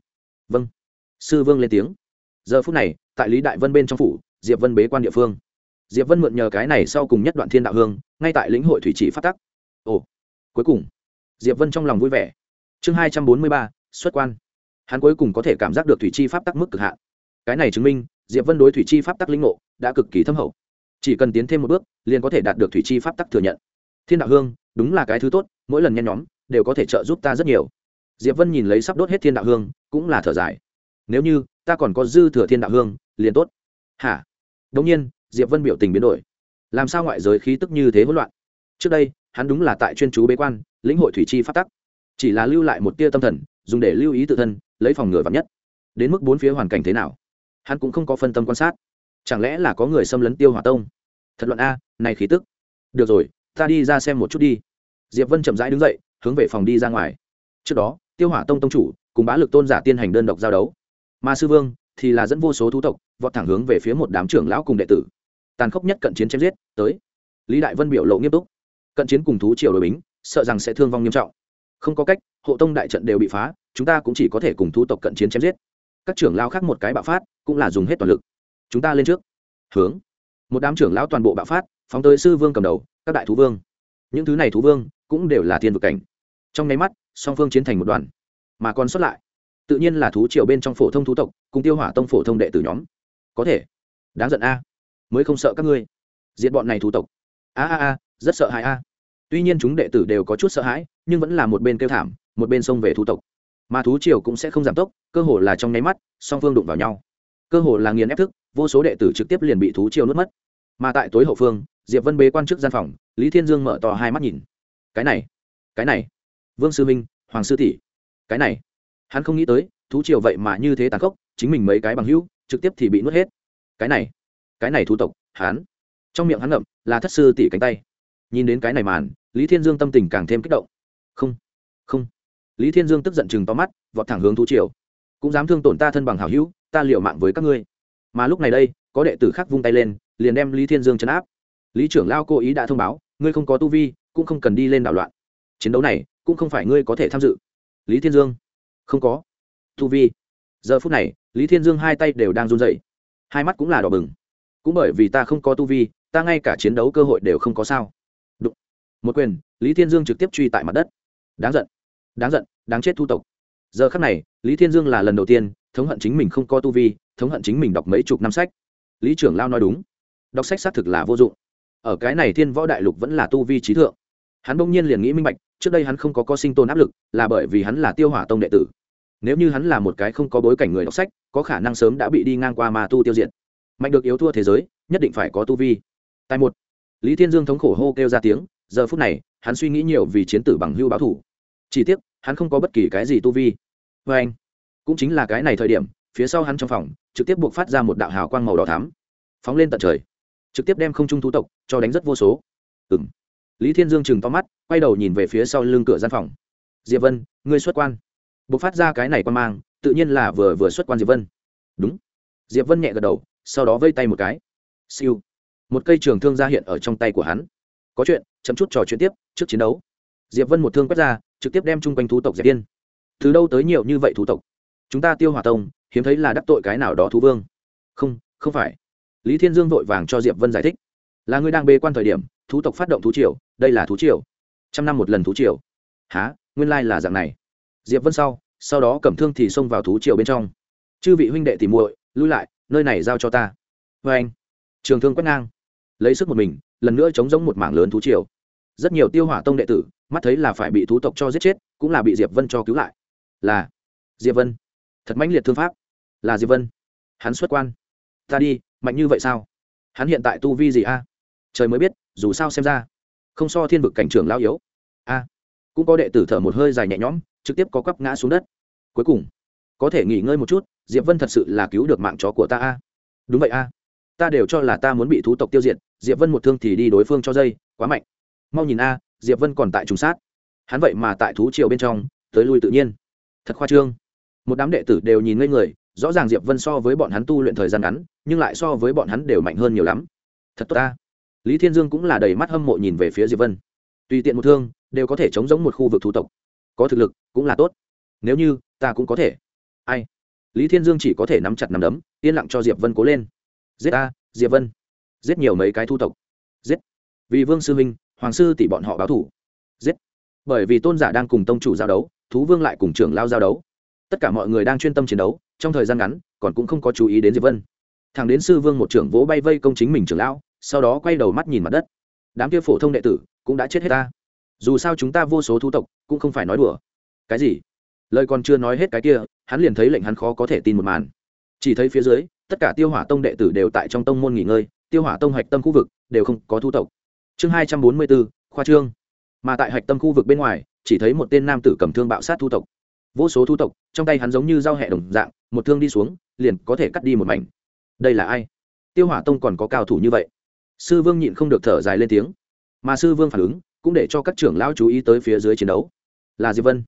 Vâng. Sư vương lên tiếng. Giờ phút này, tại lý đại vân bên trong phủ, diệp vân bế quan địa phương. Diệp vân mượn nhờ cái này sau cùng nhất đoạn thiên đạo hương, ngay tại lĩnh hội thủy chỉ phát tắc. Ồ. Cuối cùng diệp vân trong lòng vui vẻ. Chương hai trăm bốn mươi ba, xuất quan. Hắn cuối cùng có thể cảm giác được thủy chi pháp tắc mức cực hạn. Cái này chứng minh, diệp vân đối thủy chi pháp tắc linh ngộ đã cực kỳ thâm hậu. Chỉ cần tiến thêm một bước, liền có thể đạt được thủy chi pháp tắc thừa nhận. Thiên đạo hương, đúng là cái thứ tốt, mỗi lần nhen nhóm, đều có thể trợ giúp ta rất nhiều. Diệp vân nhìn lấy sắp đốt hết thiên đạo hương, cũng là thở dài. Nếu như, ta còn có dư thừa thiên đạo hương, liền tốt. Hả? Đống nhiên, diệp vân biểu tình biến đổi. Làm sao ngoại giới khí tức như thế hỗn loạn? Trước đây hắn đúng là tại chuyên chú bế quan, lĩnh hội thủy chi phát tắc. Chỉ là lưu lại một tia tâm thần, dùng để lưu ý tự thân, lấy phòng ngừa vắng nhất. Đến mức bốn phía hoàn cảnh thế nào, hắn cũng không có phân tâm quan sát. Chẳng lẽ là có người xâm lấn tiêu hỏa tông? Thật luận a, này khí tức. Được rồi, ta đi ra xem một chút đi. Diệp vân chậm rãi đứng dậy, hướng về phòng đi ra ngoài. Trước đó, tiêu hỏa tông tông chủ cùng bá lực tôn giả tiên hành đơn độc giao đấu. Mà sư vương thì là dẫn vô số thú tộc, vọt thẳng hướng về phía một đám trưởng lão cùng đệ tử. Tàn khốc nhất cận chiến chém giết, tới. Lý đại vân biểu lộ nghiêm túc cận chiến cùng thú triều đội bính, sợ rằng sẽ thương vong nghiêm trọng. Không có cách, hộ tông đại trận đều bị phá, chúng ta cũng chỉ có thể cùng thú tộc cận chiến chém giết. Các trưởng lão khác một cái bạo phát, cũng là dùng hết toàn lực. Chúng ta lên trước. Hướng. Một đám trưởng lão toàn bộ bạo phát, phóng tới sư vương cầm đầu, các đại thú vương. Những thứ này thú vương, cũng đều là thiên vực cảnh. Trong nháy mắt, song phương chiến thành một đoàn. Mà còn xuất lại, tự nhiên là thú triều bên trong phổ thông thú tộc, cùng tiêu hỏa tông phổ thông đệ tử nhóm. Có thể. Đáng giận a. Mới không sợ các ngươi. Diệt bọn này thú tộc. A a a, rất sợ hãi a tuy nhiên chúng đệ tử đều có chút sợ hãi, nhưng vẫn là một bên kêu thảm, một bên xông về thú tộc. Mà thú triều cũng sẽ không giảm tốc, cơ hồ là trong nháy mắt, song phương đụng vào nhau. Cơ hồ là nghiền ép thức, vô số đệ tử trực tiếp liền bị thú triều nuốt mất. Mà tại tối hậu phương, diệp vân bế quan trước gian phòng, lý thiên dương mở to hai mắt nhìn. Cái này cái này. Vương sư minh, hoàng sư tỷ. Cái này. Hắn không nghĩ tới, thú triều vậy mà như thế tàn khốc, chính mình mấy cái bằng hữu, trực tiếp thì bị nuốt hết. Cái này cái này thú tộc, hắn. Trong miệng hắn ngậm là thất sư tỷ cánh tay. Nhìn đến cái này màn lý thiên dương tâm tình càng thêm kích động. Không không. Lý thiên dương tức giận chừng to mắt, vọt thẳng hướng thú triều. Cũng dám thương tổn ta thân bằng hảo hữu, ta liệu mạng với các ngươi. Mà lúc này đây, có đệ tử khác vung tay lên, liền đem lý thiên dương chấn áp. Lý trưởng lao cố ý đã thông báo, ngươi không có tu vi, cũng không cần đi lên đảo loạn. Chiến đấu này, cũng không phải ngươi có thể tham dự. Lý thiên dương, không có. Tu vi. Giờ phút này, lý thiên dương hai tay đều đang run dậy hai mắt cũng là đỏ bừng. Cũng bởi vì ta không có tu vi, ta ngay cả chiến đấu cơ hội đều không có sao một quyền, lý thiên dương trực tiếp truy tại mặt đất. Đáng giận đáng giận, đáng chết thu tộc. Giờ khắc này, lý thiên dương là lần đầu tiên thống hận chính mình không có tu vi, thống hận chính mình đọc mấy chục năm sách. Lý trưởng lao nói đúng, đọc sách xác thực là vô dụng. Ở cái này thiên võ đại lục vẫn là tu vi trí thượng. Hắn bỗng nhiên liền nghĩ minh bạch, trước đây hắn không có có sinh tồn áp lực, là bởi vì hắn là tiêu hỏa tông đệ tử. Nếu như hắn là một cái không có bối cảnh người đọc sách, có khả năng sớm đã bị đi ngang qua mà tu tiêu diệt. Mạnh được yếu thua thế giới, nhất định phải có tu vi. Tài một, lý thiên dương thống khổ hô kêu ra tiếng giờ phút này, hắn suy nghĩ nhiều vì chiến tử bằng hưu báo thủ. Chỉ tiếc, hắn không có bất kỳ cái gì tu vi. Vê anh, cũng chính là cái này thời điểm, phía sau hắn trong phòng, trực tiếp buộc phát ra một đạo hào quang màu đỏ thám phóng lên tận trời. Trực tiếp đem không trung thú tộc cho đánh rất vô số. Ừng lý thiên dương chừng to mắt, quay đầu nhìn về phía sau lưng cửa gian phòng. Diệp vân, ngươi xuất quan. Buộc phát ra cái này quan mang, tự nhiên là vừa vừa xuất quan diệp vân. Đúng. Diệp vân nhẹ gật đầu, sau đó vây tay một cái. Siêu. Một cây trường thương ra hiện ở trong tay của hắn có chuyện chấm chút trò chuyện tiếp, trước chiến đấu. Diệp vân một thương quét ra, trực tiếp đem chung quanh thú tộc dẹp yên từ đâu tới nhiều như vậy thú tộc? Chúng ta tiêu hòa tông, hiếm thấy là đắc tội cái nào đó thú vương. Không không phải. Lý thiên dương vội vàng cho diệp vân giải thích. Là người đang bê quan thời điểm, thú tộc phát động thú triều, đây là thú triều. Trăm năm một lần thú triều. Há nguyên lai là dạng này. Diệp vân sau sau đó cầm thương thì xông vào thú triều bên trong. Chư vị huynh đệ tìm muội, lui lại, nơi này giao cho ta. Vê anh. Trường thương quét ngang. Lấy sức một mình lần nữa chống giống một mảng lớn thú triều. Rất nhiều tiêu hỏa tông đệ tử, mắt thấy là phải bị thú tộc cho giết chết, cũng là bị diệp vân cho cứu lại. Là, diệp vân. Thật mãnh liệt thương pháp. Là diệp vân. Hắn xuất quan. Ta đi, mạnh như vậy sao? Hắn hiện tại tu vi gì a? Trời mới biết, dù sao xem ra, không so thiên vực cảnh trưởng lao yếu. A, cũng có đệ tử thở một hơi dài nhẹ nhõm, trực tiếp có quắp ngã xuống đất. Cuối cùng, có thể nghỉ ngơi một chút, diệp vân thật sự là cứu được mạng chó của ta a. Đúng vậy a ta đều cho là ta muốn bị thú tộc tiêu diệt, diệp vân một thương thì đi đối phương cho dây, quá mạnh. Mau nhìn a, diệp vân còn tại trùng sát. Hắn vậy mà tại thú triều bên trong, tới lui tự nhiên. Thật khoa trương. Một đám đệ tử đều nhìn ngây người, rõ ràng diệp vân so với bọn hắn tu luyện thời gian ngắn, nhưng lại so với bọn hắn đều mạnh hơn nhiều lắm. Thật tốt ta. Lý thiên dương cũng là đầy mắt hâm mộ nhìn về phía diệp vân. Tùy tiện một thương, đều có thể chống giống một khu vực thủ tộc. Có thực lực, cũng là tốt. Nếu như, ta cũng có thể. Ai? Lý thiên dương chỉ có thể nắm chặt nắm đấm, yên lặng cho diệp vân cố lên giết a, diệp vân. Giết nhiều mấy cái thu tộc. Giết. Vì vương sư huynh hoàng sư tỷ bọn họ báo thủ. Giết. Bởi vì tôn giả đang cùng tông chủ giao đấu, thú vương lại cùng trưởng lao giao đấu. Tất cả mọi người đang chuyên tâm chiến đấu, trong thời gian ngắn, còn cũng không có chú ý đến diệp vân. Thằng đến sư vương một trưởng vỗ bay vây công chính mình trưởng lão, sau đó quay đầu mắt nhìn mặt đất. Đám kia phổ thông đệ tử cũng đã chết hết ta. Dù sao chúng ta vô số thu tộc, cũng không phải nói đùa. Cái gì? Lời còn chưa nói hết cái kia, hắn liền thấy lệnh hắn khó có thể tin một màn. Chỉ thấy phía dưới tất cả tiêu hỏa tông đệ tử đều tại trong tông môn nghỉ ngơi, tiêu hỏa tông hạch tâm khu vực đều không có thu tộc. Chương hai trăm bốn mươi bốn, khoa trương. Mà tại hạch tâm khu vực bên ngoài, chỉ thấy một tên nam tử cầm thương bạo sát thu tộc. Vô số thu tộc, trong tay hắn giống như dao hẹ đồng dạng, một thương đi xuống, liền có thể cắt đi một mảnh. Đây là ai? Tiêu hỏa tông còn có cao thủ như vậy? Sư vương nhịn không được thở dài lên tiếng. Mà sư vương phản ứng, cũng để cho các trưởng lão chú ý tới phía dưới chiến đấu. Là diệp vân.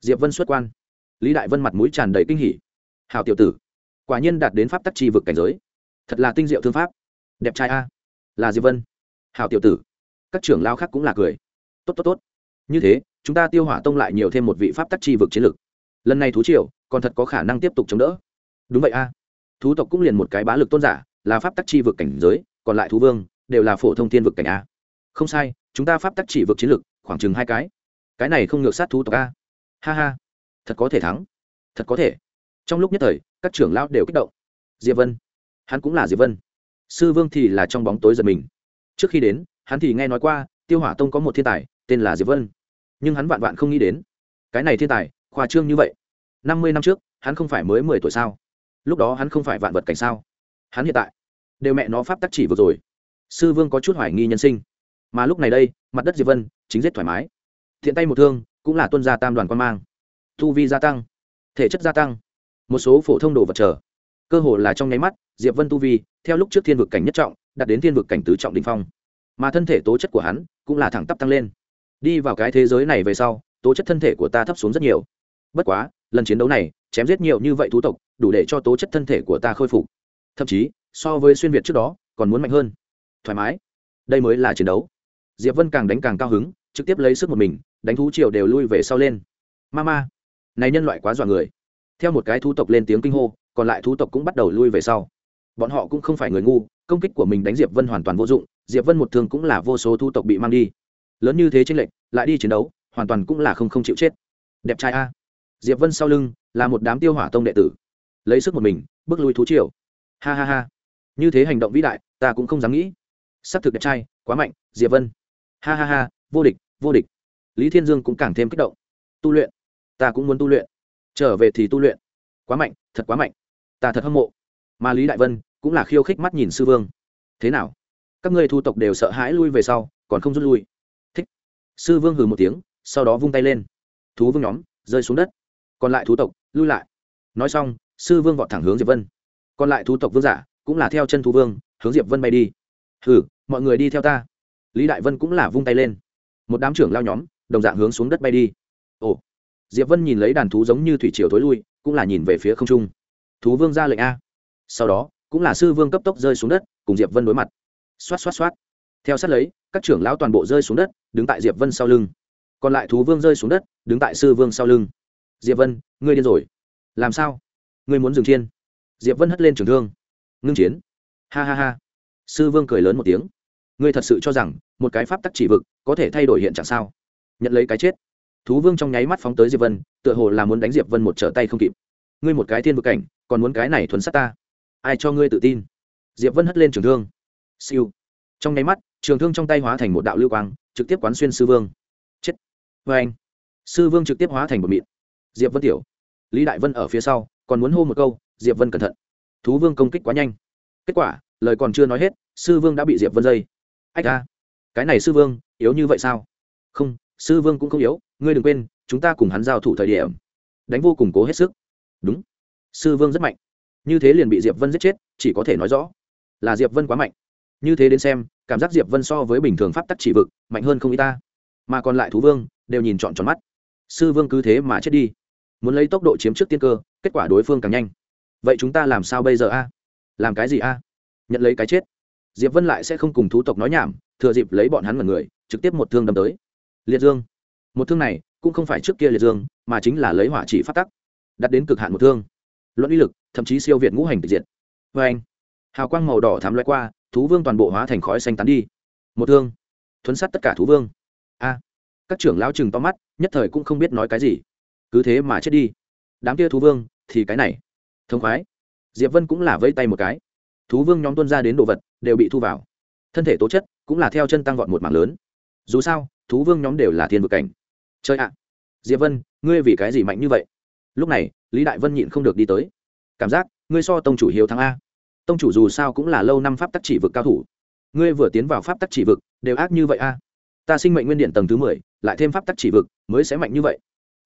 Diệp vân xuất quan. Lý đại vân mặt mũi tràn đầy kinh hỉ. Hào tiểu tử quả nhiên đạt đến pháp tắc chi vực cảnh giới. Thật là tinh diệu thương pháp. Đẹp trai a. Là diệp vân. Hào tiểu tử. Các trưởng lao khác cũng là cười. Tốt tốt tốt. Như thế, chúng ta tiêu hỏa tông lại nhiều thêm một vị pháp tắc chi vực chiến lực lần này thú triều, còn thật có khả năng tiếp tục chống đỡ. Đúng vậy a. Thú tộc cũng liền một cái bá lực tôn giả, là pháp tắc chi vực cảnh giới, còn lại thú vương, đều là phổ thông thiên vực cảnh a. Không sai, chúng ta pháp tắc chỉ vực chiến lực khoảng chừng hai cái. Cái này không ngược sát thú tộc a. Ha ha. Thật có thể thắng. Thật có thể. Trong lúc nhất thời các trưởng lão đều kích động. Diệp vân. Hắn cũng là diệp vân. Sư vương thì là trong bóng tối giật mình. Trước khi đến, hắn thì nghe nói qua, tiêu hỏa tông có một thiên tài, tên là diệp vân. Nhưng hắn vạn vạn không nghĩ đến, cái này thiên tài, khoa trương như vậy. Năm mươi năm trước, hắn không phải mới mười tuổi sao? Lúc đó hắn không phải vạn vật cảnh sao? Hắn hiện tại, đều mẹ nó pháp tắc chỉ vừa rồi. Sư vương có chút hoài nghi nhân sinh. Mà lúc này đây, mặt đất diệp vân, chính rất thoải mái. Thiện tay một thương, cũng là tuân gia tam đoàn quan mang. Thu vi gia tăng, thể chất gia tăng một số phổ thông đồ vật trở cơ hồ là trong nháy mắt, diệp vân tu vi, theo lúc trước thiên vực cảnh nhất trọng, đạt đến thiên vực cảnh tứ trọng đình phong. Mà thân thể tố chất của hắn cũng là thẳng tắp tăng lên. Đi vào cái thế giới này về sau, tố chất thân thể của ta thấp xuống rất nhiều. Bất quá, lần chiến đấu này, chém giết nhiều như vậy thú tộc, đủ để cho tố chất thân thể của ta khôi phục. Thậm chí, so với xuyên việt trước đó, còn muốn mạnh hơn. Thoải mái. Đây mới là chiến đấu. Diệp vân càng đánh càng cao hứng, trực tiếp lấy sức một mình, đánh thú triều đều lui về sau lên. Ma ma. Này nhân loại quá dọa người theo một cái thú tộc lên tiếng kinh hô, còn lại thú tộc cũng bắt đầu lui về sau. Bọn họ cũng không phải người ngu, công kích của mình đánh diệp vân hoàn toàn vô dụng, diệp vân một thường cũng là vô số thú tộc bị mang đi. Lớn như thế tranh lệch, lại đi chiến đấu, hoàn toàn cũng là không không chịu chết. Đẹp trai a. Diệp vân sau lưng là một đám tiêu hỏa tông đệ tử. Lấy sức một mình, bước lui thú triều. Ha ha ha. Như thế hành động vĩ đại, ta cũng không dám nghĩ. S ắ c thực đẹp trai, quá mạnh, diệp vân. Ha ha ha, vô địch vô địch. Lý thiên dương cũng càng thêm kích động. Tu luyện. Ta cũng muốn tu luyện trở về thì tu luyện. Quá mạnh, thật quá mạnh. Ta thật hâm mộ. Mà lý đại vân cũng là khiêu khích mắt nhìn sư vương. Thế nào? Các ngươi thu tộc đều sợ hãi lui về sau, còn không rút lui. Thích. Sư vương hừ một tiếng, sau đó vung tay lên. Thú vương nhóm, rơi xuống đất. Còn lại thú tộc, lui lại. Nói xong, sư vương vọt thẳng hướng diệp vân. Còn lại thú tộc vương giả cũng là theo chân thú vương, hướng diệp vân bay đi. Hừ, mọi người đi theo ta. Lý đại vân cũng là vung tay lên. Một đám trưởng lao nhóm, đồng dạng hướng xuống đất bay đi. Ồ diệp vân nhìn lấy đàn thú giống như thủy triều thối lui, cũng là nhìn về phía không trung. Thú vương ra lệnh a. Sau đó, cũng là sư vương cấp tốc rơi xuống đất, cùng diệp vân đối mặt. Xoát xoát xoát. Theo sát lấy, các trưởng lão toàn bộ rơi xuống đất, đứng tại diệp vân sau lưng. Còn lại thú vương rơi xuống đất, đứng tại sư vương sau lưng. Diệp vân, ngươi điên rồi. Làm sao? Ngươi muốn dừng chiên diệp vân hất lên trường thương. Ngưng chiến. Ha ha ha. Sư vương cười lớn một tiếng. Ngươi thật sự cho rằng, một cái pháp tắc chỉ vực, có thể thay đổi hiện trạng sao? Nhận lấy cái chết thú vương trong nháy mắt phóng tới diệp vân, tựa hồ là muốn đánh diệp vân một trở tay không kịp. Ngươi một cái thiên vực cảnh, còn muốn cái này thuần sát ta. Ai cho ngươi tự tin? Diệp vân hất lên trường thương. Siêu. Trong nháy mắt, trường thương trong tay hóa thành một đạo lưu quang, trực tiếp quán xuyên sư vương. Chết. Vê anh. Sư vương trực tiếp hóa thành một mịn. Diệp vân tiểu. Lý đại vân ở phía sau, còn muốn hô một câu, diệp vân cẩn thận. Thú vương công kích quá nhanh. Kết quả, lời còn chưa nói hết, sư vương đã bị diệp vân dây. Ách ra cái này sư vương, yếu như vậy sao? Không sư vương cũng không yếu, ngươi đừng quên, chúng ta cùng hắn giao thủ thời điểm. Đánh vô cùng cố hết sức. Đúng. Sư vương rất mạnh. Như thế liền bị diệp vân giết chết, chỉ có thể nói rõ, là diệp vân quá mạnh. Như thế đến xem, cảm giác diệp vân so với bình thường pháp tắc chỉ vực, mạnh hơn không y ta. Mà còn lại thú vương, đều nhìn trọn tròn mắt. Sư vương cứ thế mà chết đi. Muốn lấy tốc độ chiếm trước tiên cơ, kết quả đối phương càng nhanh. Vậy chúng ta làm sao bây giờ a? Làm cái gì a? Nhận lấy cái chết. Diệp vân lại sẽ không cùng thú tộc nói nhảm, thừa dịp lấy bọn hắn mật người, trực tiếp một thương đâm tới liệt dương. Một thương này cũng không phải trước kia liệt dương, mà chính là lấy hỏa chỉ phát tắc, đặt đến cực hạn một thương. Luận uy lực, thậm chí siêu việt ngũ hành tịch diệt. Vê anh, hào quang màu đỏ thám loại qua, thú vương toàn bộ hóa thành khói xanh tán đi. Một thương. Thuấn sát tất cả thú vương. A. Các trưởng lão chừng to mắt, nhất thời cũng không biết nói cái gì. Cứ thế mà chết đi. Đám kia thú vương, thì cái này. Thông khoái. Diệp vân cũng là vây tay một cái. Thú vương nhóm tuân ra đến đồ vật, đều bị thu vào. Thân thể tố chất cũng là theo chân tăng vọt một mảng lớn. Dù sao thú vương nhóm đều là thiên vực cảnh. Chơi ạ. Diệp vân, ngươi vì cái gì mạnh như vậy? Lúc này, lý đại vân nhịn không được đi tới. Cảm giác, ngươi so tông chủ hiếu thắng a. Tông chủ dù sao cũng là lâu năm pháp tắc chỉ vực cao thủ. Ngươi vừa tiến vào pháp tắc chỉ vực, đều ác như vậy a. Ta sinh mệnh nguyên điện tầng thứ mười, lại thêm pháp tắc chỉ vực, mới sẽ mạnh như vậy.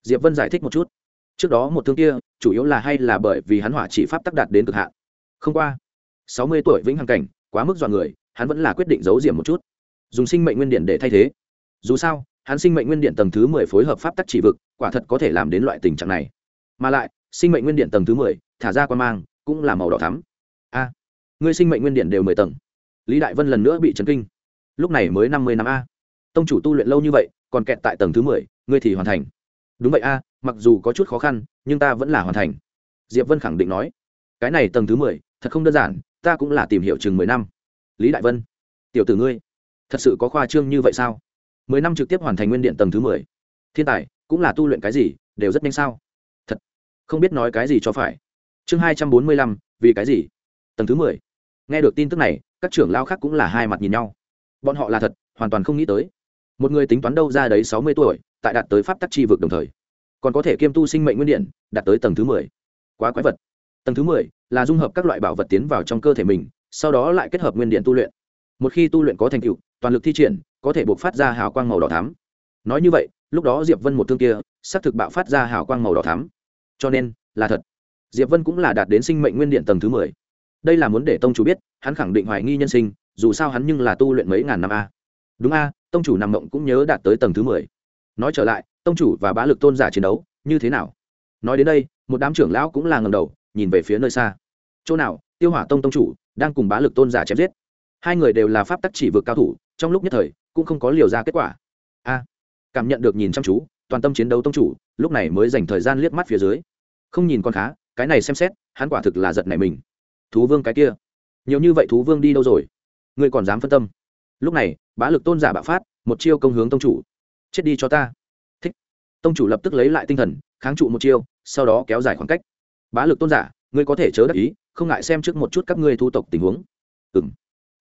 Diệp vân giải thích một chút. Trước đó một thương kia, chủ yếu là hay là bởi vì hắn hỏa chỉ pháp tắc đạt đến cực hạn. Không qua, sáu mươi tuổi vĩnh hằng cảnh, quá mức dọa người, hắn vẫn là quyết định giấu diệm một chút. Dùng sinh mệnh nguyên điện để thay thế dù sao, hắn sinh mệnh nguyên điện tầng thứ mười phối hợp pháp tắc chỉ vực, quả thật có thể làm đến loại tình trạng này. Mà lại, sinh mệnh nguyên điện tầng thứ mười, thả ra quan mang, cũng là màu đỏ thắm. A, ngươi sinh mệnh nguyên điện đều mười tầng. Lý đại vân lần nữa bị chấn kinh. Lúc này mới năm mươi năm a. Tông chủ tu luyện lâu như vậy, còn kẹt tại tầng thứ mười, ngươi thì hoàn thành. Đúng vậy a, mặc dù có chút khó khăn, nhưng ta vẫn là hoàn thành. Diệp vân khẳng định nói. Cái này tầng thứ mười, thật không đơn giản, ta cũng là tìm hiểu chừng mười năm. Lý đại vân, tiểu tử ngươi, thật sự có khoa trương như vậy sao? Mười năm trực tiếp hoàn thành nguyên điện tầng thứ mười. Thiên tài, cũng là tu luyện cái gì, đều rất nhanh sao? Thật, không biết nói cái gì cho phải. Chương hai trăm bốn mươi lăm, vì cái gì? Tầng thứ mười. Nghe được tin tức này, các trưởng lao khác cũng là hai mặt nhìn nhau. Bọn họ là thật, hoàn toàn không nghĩ tới. Một người tính toán đâu ra đấy sáu mươi tuổi, tại đạt tới pháp tắc chi vực đồng thời, còn có thể kiêm tu sinh mệnh nguyên điện, đạt tới tầng thứ mười. Quá quái vật. Tầng thứ mười là dung hợp các loại bảo vật tiến vào trong cơ thể mình, sau đó lại kết hợp nguyên điện tu luyện. Một khi tu luyện có thành tựu toàn lực thi triển, có thể buộc phát ra hào quang màu đỏ thắm. Nói như vậy, lúc đó diệp vân một thương kia, xác thực bạo phát ra hào quang màu đỏ thắm. Cho nên, là thật. Diệp vân cũng là đạt đến sinh mệnh nguyên điện tầng thứ mười. Đây là muốn để tông chủ biết, hắn khẳng định hoài nghi nhân sinh, dù sao hắn nhưng là tu luyện mấy ngàn năm a. Đúng a, tông chủ nằm mộng cũng nhớ đạt tới tầng thứ mười. Nói trở lại, tông chủ và bá lực tôn giả chiến đấu, như thế nào? Nói đến đây, một đám trưởng lão cũng là ngầm đầu, nhìn về phía nơi xa. Chỗ nào? Tiêu hỏa tông tông chủ đang cùng bá lực tôn giả chém giết hai người đều là pháp tắc chỉ vực cao thủ, trong lúc nhất thời, cũng không có liều ra kết quả. A, cảm nhận được nhìn chăm chú, toàn tâm chiến đấu tông chủ, lúc này mới dành thời gian liếc mắt phía dưới. Không nhìn con khá, cái này xem xét, hắn quả thực là giật này mình. Thú vương cái kia, nhiều như vậy thú vương đi đâu rồi? Ngươi còn dám phân tâm? Lúc này, bá lực tôn giả bạo phát, một chiêu công hướng tông chủ. Chết đi cho ta. Thích. Tông chủ lập tức lấy lại tinh thần, kháng trụ một chiêu, sau đó kéo dài khoảng cách. Bá lực tôn giả, ngươi có thể chớ đắc ý, không ngại xem trước một chút các ngươi thu tộc tình huống. Ừ m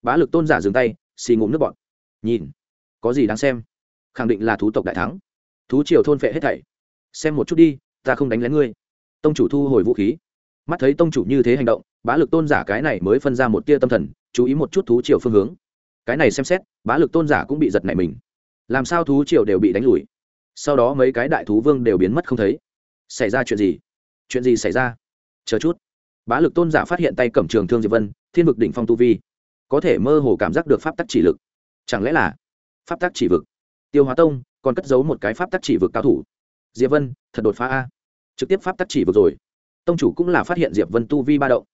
bá lực tôn giả dừng tay, xì ngụm nước bọn nhìn, có gì đáng xem? Khẳng định là thú tộc đại thắng. Thú triều thôn phệ hết thảy. Xem một chút đi, ta không đánh lén ngươi. Tông chủ thu hồi vũ khí. Mắt thấy tông chủ như thế hành động, bá lực tôn giả cái này mới phân ra một tia tâm thần, chú ý một chút thú triều phương hướng. Cái này xem xét, bá lực tôn giả cũng bị giật nảy mình. Làm sao thú triều đều bị đánh lùi? Sau đó mấy cái đại thú vương đều biến mất không thấy. Xảy ra chuyện gì? Chuyện gì xảy ra? Chờ chút. Bá lực tôn giả phát hiện tay cẩm trường thương diệp vân, thiên vực đỉnh phong tu vi có thể mơ hồ cảm giác được pháp tắc chỉ lực. Chẳng lẽ là pháp tắc chỉ vực? Tiêu hóa tông còn cất giấu một cái pháp tắc chỉ vực cao thủ. Diệp vân, thật đột phá a. Trực tiếp pháp tắc chỉ vực rồi. Tông chủ cũng là phát hiện diệp vân tu vi ba động.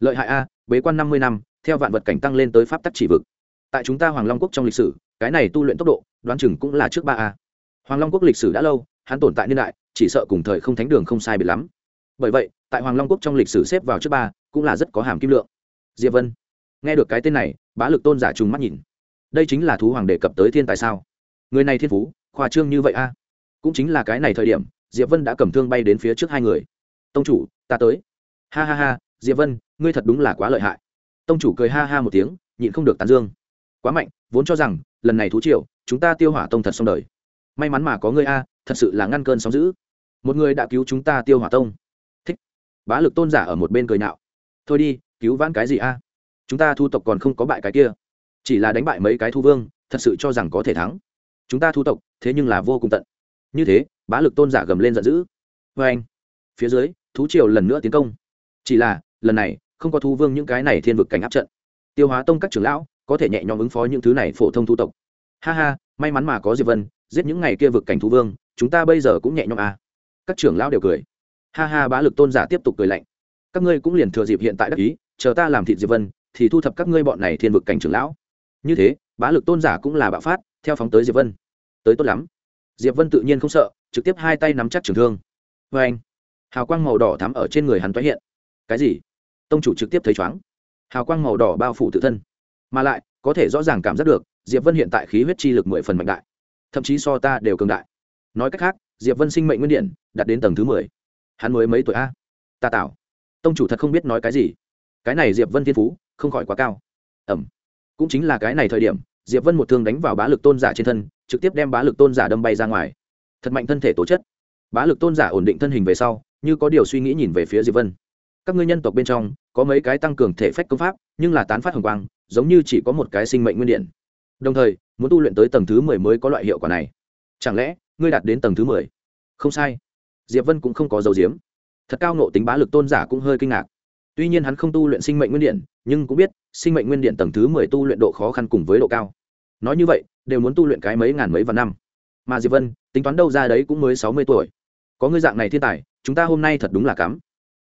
Lợi hại a, bế quan năm mươi năm, theo vạn vật cảnh tăng lên tới pháp tắc chỉ vực. Tại chúng ta hoàng long quốc trong lịch sử, cái này tu luyện tốc độ, đoán chừng cũng là trước ba a. Hoàng long quốc lịch sử đã lâu, hắn tồn tại niên đại, chỉ sợ cùng thời không thánh đường không sai biệt lắm. Bởi vậy, tại hoàng long quốc trong lịch sử xếp vào trước ba, cũng là rất có hàm kim lượng. Diệp vân nghe được cái tên này, bá lực tôn giả trùng mắt nhìn. Đây chính là thú hoàng đề cập tới thiên tài sao? Người này thiên phú, khoa trương như vậy a? Cũng chính là cái này thời điểm, diệp vân đã cầm thương bay đến phía trước hai người. Tông chủ, ta tới. Ha ha ha, diệp vân, ngươi thật đúng là quá lợi hại. Tông chủ cười ha ha một tiếng, nhịn không được tán dương. Quá mạnh, vốn cho rằng, lần này thú triệu chúng ta tiêu hỏa tông thật xong đời. May mắn mà có ngươi a, thật sự là ngăn cơn sóng dữ. một người đã cứu chúng ta tiêu hỏa tông. Thích. Bá lực tôn giả ở một bên cười nạo thôi đi, cứu vãn cái gì a? Chúng ta thu tộc còn không có bại cái kia. Chỉ là đánh bại mấy cái thu vương, thật sự cho rằng có thể thắng. Chúng ta thu tộc, thế nhưng là vô cùng tận. Như thế, bá lực tôn giả gầm lên giận dữ. Vê anh, phía dưới, thú triều lần nữa tiến công. Chỉ là, lần này, không có thu vương những cái này thiên vực cảnh áp trận. Tiêu hóa tông các trưởng lão, có thể nhẹ nhõm ứng phó những thứ này phổ thông thu tộc. Ha ha, may mắn mà có diệp vân, giết những ngày kia vực cảnh thu vương, chúng ta bây giờ cũng nhẹ nhõm à. các trưởng lão đều cười. Ha ha, bá lực tôn giả tiếp tục cười lạnh. Các ngươi cũng liền thừa dịp hiện tại đắc ý, chờ ta làm thịt diệp vân thì thu thập các ngươi bọn này thiên vực cảnh trưởng lão. Như thế, bá lực tôn giả cũng là bạo phát, theo phóng tới diệp vân. Tới tốt lắm. Diệp vân tự nhiên không sợ, trực tiếp hai tay nắm chắc trường thương. Vê anh, hào quang màu đỏ thắm ở trên người hắn tái hiện. Cái gì? Tông chủ trực tiếp thấy chóng hào quang màu đỏ bao phủ tự thân. Mà lại, có thể rõ ràng cảm giác được, diệp vân hiện tại khí huyết chi lực mười phần mạnh đại. Thậm chí so ta đều cường đại. Nói cách khác, diệp vân sinh mệnh nguyên điện đạt đến tầng thứ mười. Hắn mới mấy tuổi a? Ta tạo. Tông chủ thật không biết nói cái gì. Cái này diệp vân thiên phú không khỏi quá cao. Ẩm. Cũng chính là cái này thời điểm, diệp vân một thương đánh vào bá lực tôn giả trên thân, trực tiếp đem bá lực tôn giả đâm bay ra ngoài. Thật mạnh thân thể tố chất. Bá lực tôn giả ổn định thân hình về sau, như có điều suy nghĩ nhìn về phía diệp vân. Các ngươi nhân tộc bên trong, có mấy cái tăng cường thể phách công pháp, nhưng là tán phát hồng quang, giống như chỉ có một cái sinh mệnh nguyên điện. Đồng thời, muốn tu luyện tới tầng thứ mười mới có loại hiệu quả này. Chẳng lẽ, ngươi đạt đến tầng thứ mười? Không sai. Diệp vân cũng không có dấu diếm. Thật cao nộ tính bá lực tôn giả cũng hơi kinh ngạc tuy nhiên hắn không tu luyện sinh mệnh nguyên điện nhưng cũng biết, sinh mệnh nguyên điện tầng thứ mười tu luyện độ khó khăn cùng với độ cao. Nói như vậy, đều muốn tu luyện cái mấy ngàn mấy vạn năm. Mà diệp vân, tính toán đâu ra đấy cũng mới sáu mươi tuổi. Có ngươi dạng này thiên tài, chúng ta hôm nay thật đúng là cắm.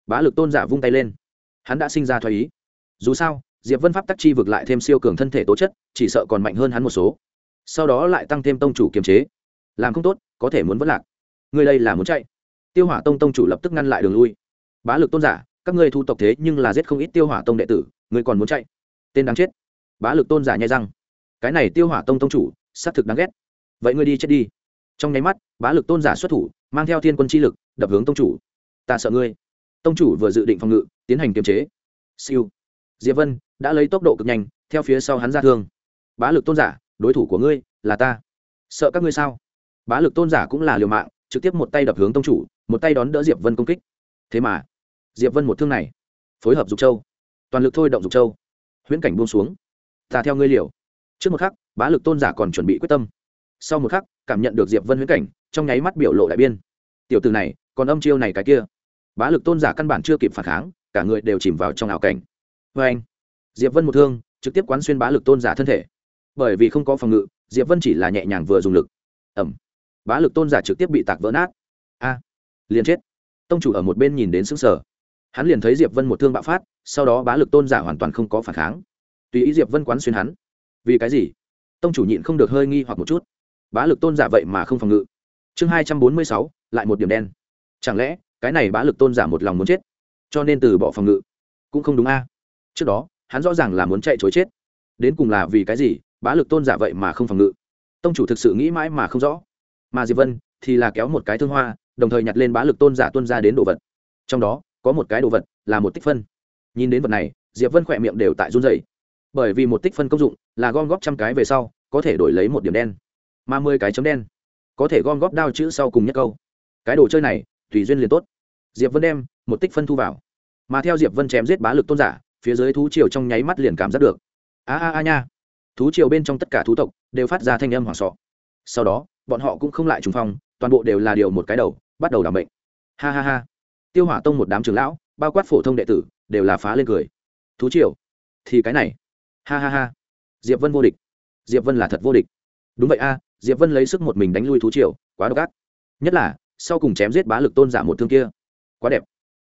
Bá lực tôn giả vung tay lên. Hắn đã sinh ra thoái ý. Dù sao, diệp vân pháp tắc chi vực lại thêm siêu cường thân thể tố chất, chỉ sợ còn mạnh hơn hắn một số. Sau đó lại tăng thêm tông chủ kiềm chế. Làm không tốt, có thể muốn vất lạc. Người đây là muốn chạy. Tiêu hỏa tông tông chủ lập tức ngăn lại đường lui. Bá lực tôn giả các ngươi thu tộc thế nhưng là giết không ít tiêu hỏa tông đệ tử, ngươi còn muốn chạy? Tên đáng chết. Bá lực tôn giả nhai răng. Cái này tiêu hỏa tông tông chủ, xác thực đáng ghét. Vậy ngươi đi chết đi. Trong nháy mắt, bá lực tôn giả xuất thủ, mang theo thiên quân chi lực, đập hướng tông chủ. Ta sợ ngươi. Tông chủ vừa dự định phòng ngự, tiến hành kiềm chế. Siêu. Diệp vân đã lấy tốc độ cực nhanh, theo phía sau hắn ra thương. Bá lực tôn giả, đối thủ của ngươi là ta. Sợ các ngươi sao? Bá lực tôn giả cũng là liều mạng, trực tiếp một tay đập hướng tông chủ, một tay đón đỡ diệp vân công kích. Thế mà diệp vân một thương này, phối hợp dục châu. Toàn lực thôi động dục châu. Huyễn cảnh buông xuống. Ta theo ngươi liều. Trước một khắc, bá lực tôn giả còn chuẩn bị quyết tâm. Sau một khắc, cảm nhận được diệp vân huyễn cảnh, trong nháy mắt biểu lộ đại biên. Tiểu từ này, còn âm chiêu này cái kia. Bá lực tôn giả căn bản chưa kịp phản kháng, cả người đều chìm vào trong ảo cảnh. Vê anh, diệp vân một thương, trực tiếp quán xuyên bá lực tôn giả thân thể. Bởi vì không có phòng ngự, diệp vân chỉ là nhẹ nhàng vừa dùng lực. Ẩm bá lực tôn giả trực tiếp bị tạc vỡ nát. A. Liền chết. Tông chủ ở một bên nhìn đến xứng sở hắn liền thấy diệp vân một thương bạo phát, sau đó bá lực tôn giả hoàn toàn không có phản kháng. Tùy ý diệp vân quán xuyên hắn. Vì cái gì? Tông chủ nhịn không được hơi nghi hoặc một chút. Bá lực tôn giả vậy mà không phòng ngự. Chương hai trăm bốn mươi sáu, lại một điểm đen. Chẳng lẽ, cái này bá lực tôn giả một lòng muốn chết? Cho nên từ bỏ phòng ngự. Cũng không đúng a. Trước đó, hắn rõ ràng là muốn chạy chối chết. Đến cùng là vì cái gì, bá lực tôn giả vậy mà không phòng ngự? Tông chủ thực sự nghĩ mãi mà không rõ. Mà diệp vân thì là kéo một cái thương hoa, đồng thời nhặt lên bá lực tôn giả tuân ra đến đồ vật. Trong đó có một cái đồ vật là một tích phân. Nhìn đến vật này, diệp vân khỏe miệng đều tại run dày bởi vì một tích phân công dụng là gom góp trăm cái về sau, có thể đổi lấy một điểm đen, mà mười cái chấm đen, có thể gom góp đao chữ sau cùng nhất câu. Cái đồ chơi này, tùy duyên liền tốt. Diệp vân đem một tích phân thu vào. Mà theo diệp vân chém giết bá lực tôn giả, phía dưới thú triều trong nháy mắt liền cảm giác được. A a a nha. Thú triều bên trong tất cả thú tộc đều phát ra thanh âm hoảng sọ sau đó, bọn họ cũng không lại trùng phong, toàn bộ đều là điều một cái đầu, bắt đầu đảm bệnh ha ha ha tiêu hỏa tông một đám trường lão, bao quát phổ thông đệ tử, đều là phá lên cười. Thú triều, thì cái này. Ha ha ha. Diệp vân vô địch. Diệp vân là thật vô địch. Đúng vậy a, diệp vân lấy sức một mình đánh lui thú triều, quá độc ác. Nhất là, sau cùng chém giết bá lực tôn giả một thương kia. Quá đẹp.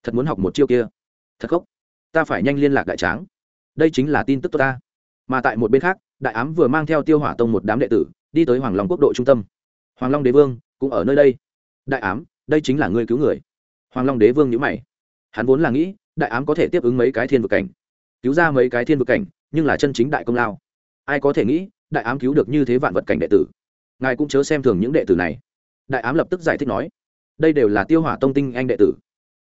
Thật muốn học một chiêu kia. Thật khóc ta phải nhanh liên lạc đại tráng. Đây chính là tin tức tốt ta. Mà tại một bên khác, đại ám vừa mang theo tiêu hỏa tông một đám đệ tử, đi tới hoàng long quốc độ trung tâm. Hoàng long đế vương, cũng ở nơi đây. Đại ám, đây chính là ngươi cứu người hoàng long đế vương nhữ mày. Hắn vốn là nghĩ, đại ám có thể tiếp ứng mấy cái thiên vực cảnh, cứu ra mấy cái thiên vực cảnh, nhưng là chân chính đại công lao. Ai có thể nghĩ, đại ám cứu được như thế vạn vật cảnh đệ tử. Ngài cũng chớ xem thường những đệ tử này. Đại ám lập tức giải thích nói, đây đều là tiêu hỏa tông tinh anh đệ tử,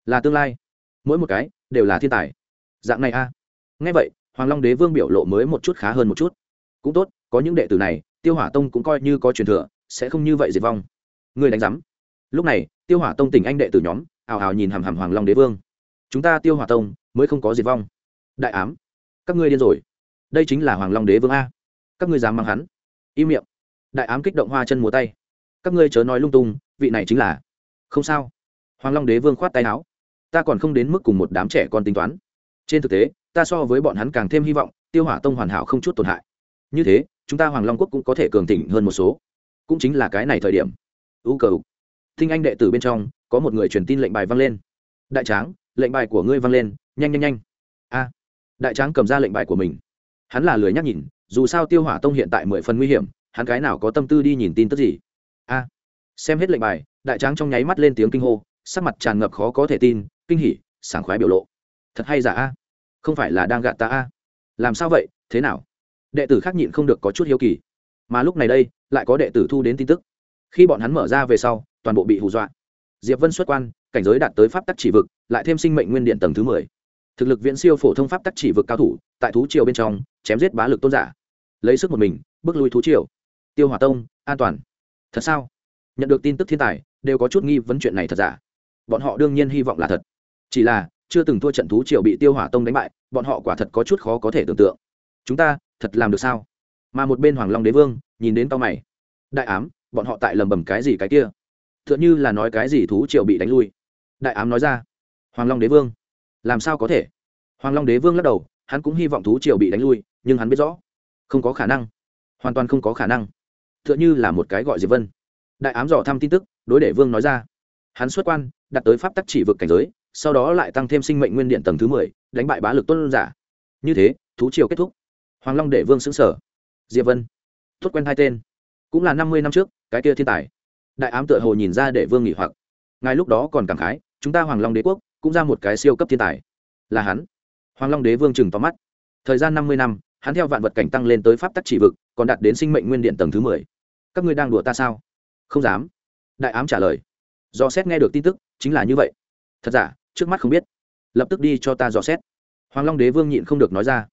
là tương lai. Mỗi một cái, đều là thiên tài. Dạng này a. À. ngay vậy, hoàng long đế vương biểu lộ mới một chút khá hơn một chút. Cũng tốt, có những đệ tử này, tiêu hỏa tông cũng coi như có truyền thừa, sẽ không như vậy diệt vong. Người đánh giám. Lúc này, tiêu hỏa tông tỉnh anh đệ tử nhóm ào ào nhìn hàm hàm hoàng long đế vương. Chúng ta tiêu hỏa tông mới không có diệt vong. Đại ám, các ngươi điên rồi. Đây chính là hoàng long đế vương a. Các ngươi dám mang hắn? Im miệng. Đại ám kích động hoa chân múa tay. Các ngươi chớ nói lung tung, vị này chính là không sao. Hoàng long đế vương khoát tay áo. Ta còn không đến mức cùng một đám trẻ con tính toán. Trên thực tế, ta so với bọn hắn càng thêm hy vọng, tiêu hỏa tông hoàn hảo không chút tổn hại. Như thế, chúng ta hoàng long quốc cũng có thể cường thịnh hơn một số. Cũng chính là cái này thời điểm. Ưu cầu thinh anh đệ tử bên trong có một người truyền tin lệnh bài vang lên. Đại tráng, lệnh bài của ngươi vang lên, nhanh nhanh nhanh. A. Đại tráng cầm ra lệnh bài của mình. Hắn là lười nhắc nhìn, dù sao tiêu hỏa tông hiện tại mười phần nguy hiểm, hắn cái nào có tâm tư đi nhìn tin tức gì? A. Xem hết lệnh bài, đại tráng trong nháy mắt lên tiếng kinh hô, sắc mặt tràn ngập khó có thể tin, kinh hỉ, sảng khoái biểu lộ. Thật hay giả a? Không phải là đang gạt ta a? Làm sao vậy, thế nào? Đệ tử khác nhịn không được có chút hiếu kỳ. Mà lúc này đây, lại có đệ tử thu đến tin tức. Khi bọn hắn mở ra về sau, toàn bộ bị hù dọa diệp vân xuất quan, cảnh giới đạt tới pháp tắc chỉ vực, lại thêm sinh mệnh nguyên điện tầng thứ mười. Thực lực viễn siêu phổ thông pháp tắc chỉ vực cao thủ, tại thú triều bên trong, chém giết bá lực tôn giả. Lấy sức một mình, bước lui thú triều. Tiêu hỏa tông, an toàn. Thật sao? Nhận được tin tức thiên tài, đều có chút nghi vấn chuyện này thật giả. Bọn họ đương nhiên hy vọng là thật. Chỉ là, chưa từng thua trận thú triều bị tiêu hỏa tông đánh bại, bọn họ quả thật có chút khó có thể tưởng tượng. Chúng ta, thật làm được sao? Mà một bên hoàng long đế vương, nhìn đến tao mày. Đại ám, bọn họ tại lầm bầm cái gì cái kia? Tựa như là nói cái gì thú triều bị đánh lui. Đại ám nói ra, hoàng long đế vương, làm sao có thể? Hoàng long đế vương lắc đầu, hắn cũng hy vọng thú triều bị đánh lui, nhưng hắn biết rõ, không có khả năng, hoàn toàn không có khả năng. Tựa như là một cái gọi diệp vân. Đại ám dò thăm tin tức, đối đệ vương nói ra, hắn xuất quan, đặt tới pháp tắc chỉ vực cảnh giới, sau đó lại tăng thêm sinh mệnh nguyên điện tầng thứ mười, đánh bại bá lực tôn giả. Như thế, thú triều kết thúc. Hoàng long để vương xứng sở diệp vân, thốt quen hai tên. Cũng là năm mươi năm trước, cái kia thiên tài đại ám tựa hồ nhìn ra để vương nghỉ hoặc. Ngài lúc đó còn cảm khái, chúng ta hoàng long đế quốc cũng ra một cái siêu cấp thiên tài. Là hắn. Hoàng long đế vương chừng tóm mắt. Thời gian năm mươi năm, hắn theo vạn vật cảnh tăng lên tới pháp tắc chỉ vực, còn đạt đến sinh mệnh nguyên điện tầng thứ mười. Các ngươi đang đùa ta sao? Không dám. Đại ám trả lời. Do xét nghe được tin tức, chính là như vậy. Thật giả, trước mắt không biết. Lập tức đi cho ta dò xét. Hoàng long đế vương nhịn không được nói ra.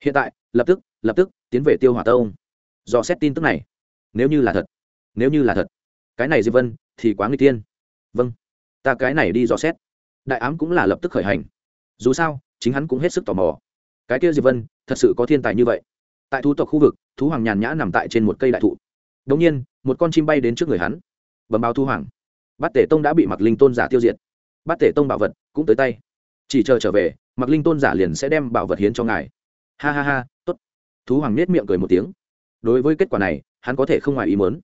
Hiện tại, lập tức lập tức, tiến về tiêu hỏa tông. Dò xét tin tức này. Nếu như là thật. Nếu như là thật cái này diệp vân, thì quá nguy tiên vâng. Ta cái này đi dò xét. Đại ám cũng là lập tức khởi hành. Dù sao, chính hắn cũng hết sức tò mò. Cái kia diệp vân, thật sự có thiên tài như vậy. Tại thú tộc khu vực, thú hoàng nhàn nhã nằm tại trên một cây đại thụ. Đống nhiên, một con chim bay đến trước người hắn. Bẩm báo thú hoàng. Bát tể tông đã bị mặc linh tôn giả tiêu diệt. Bát tể tông bảo vật cũng tới tay. Chỉ chờ trở về mặc linh tôn giả liền sẽ đem bảo vật hiến cho ngài. Ha ha ha, tốt. Thú hoàng nết miệng cười một tiếng. Đối với kết quả này, hắn có thể không ngoài ý mớn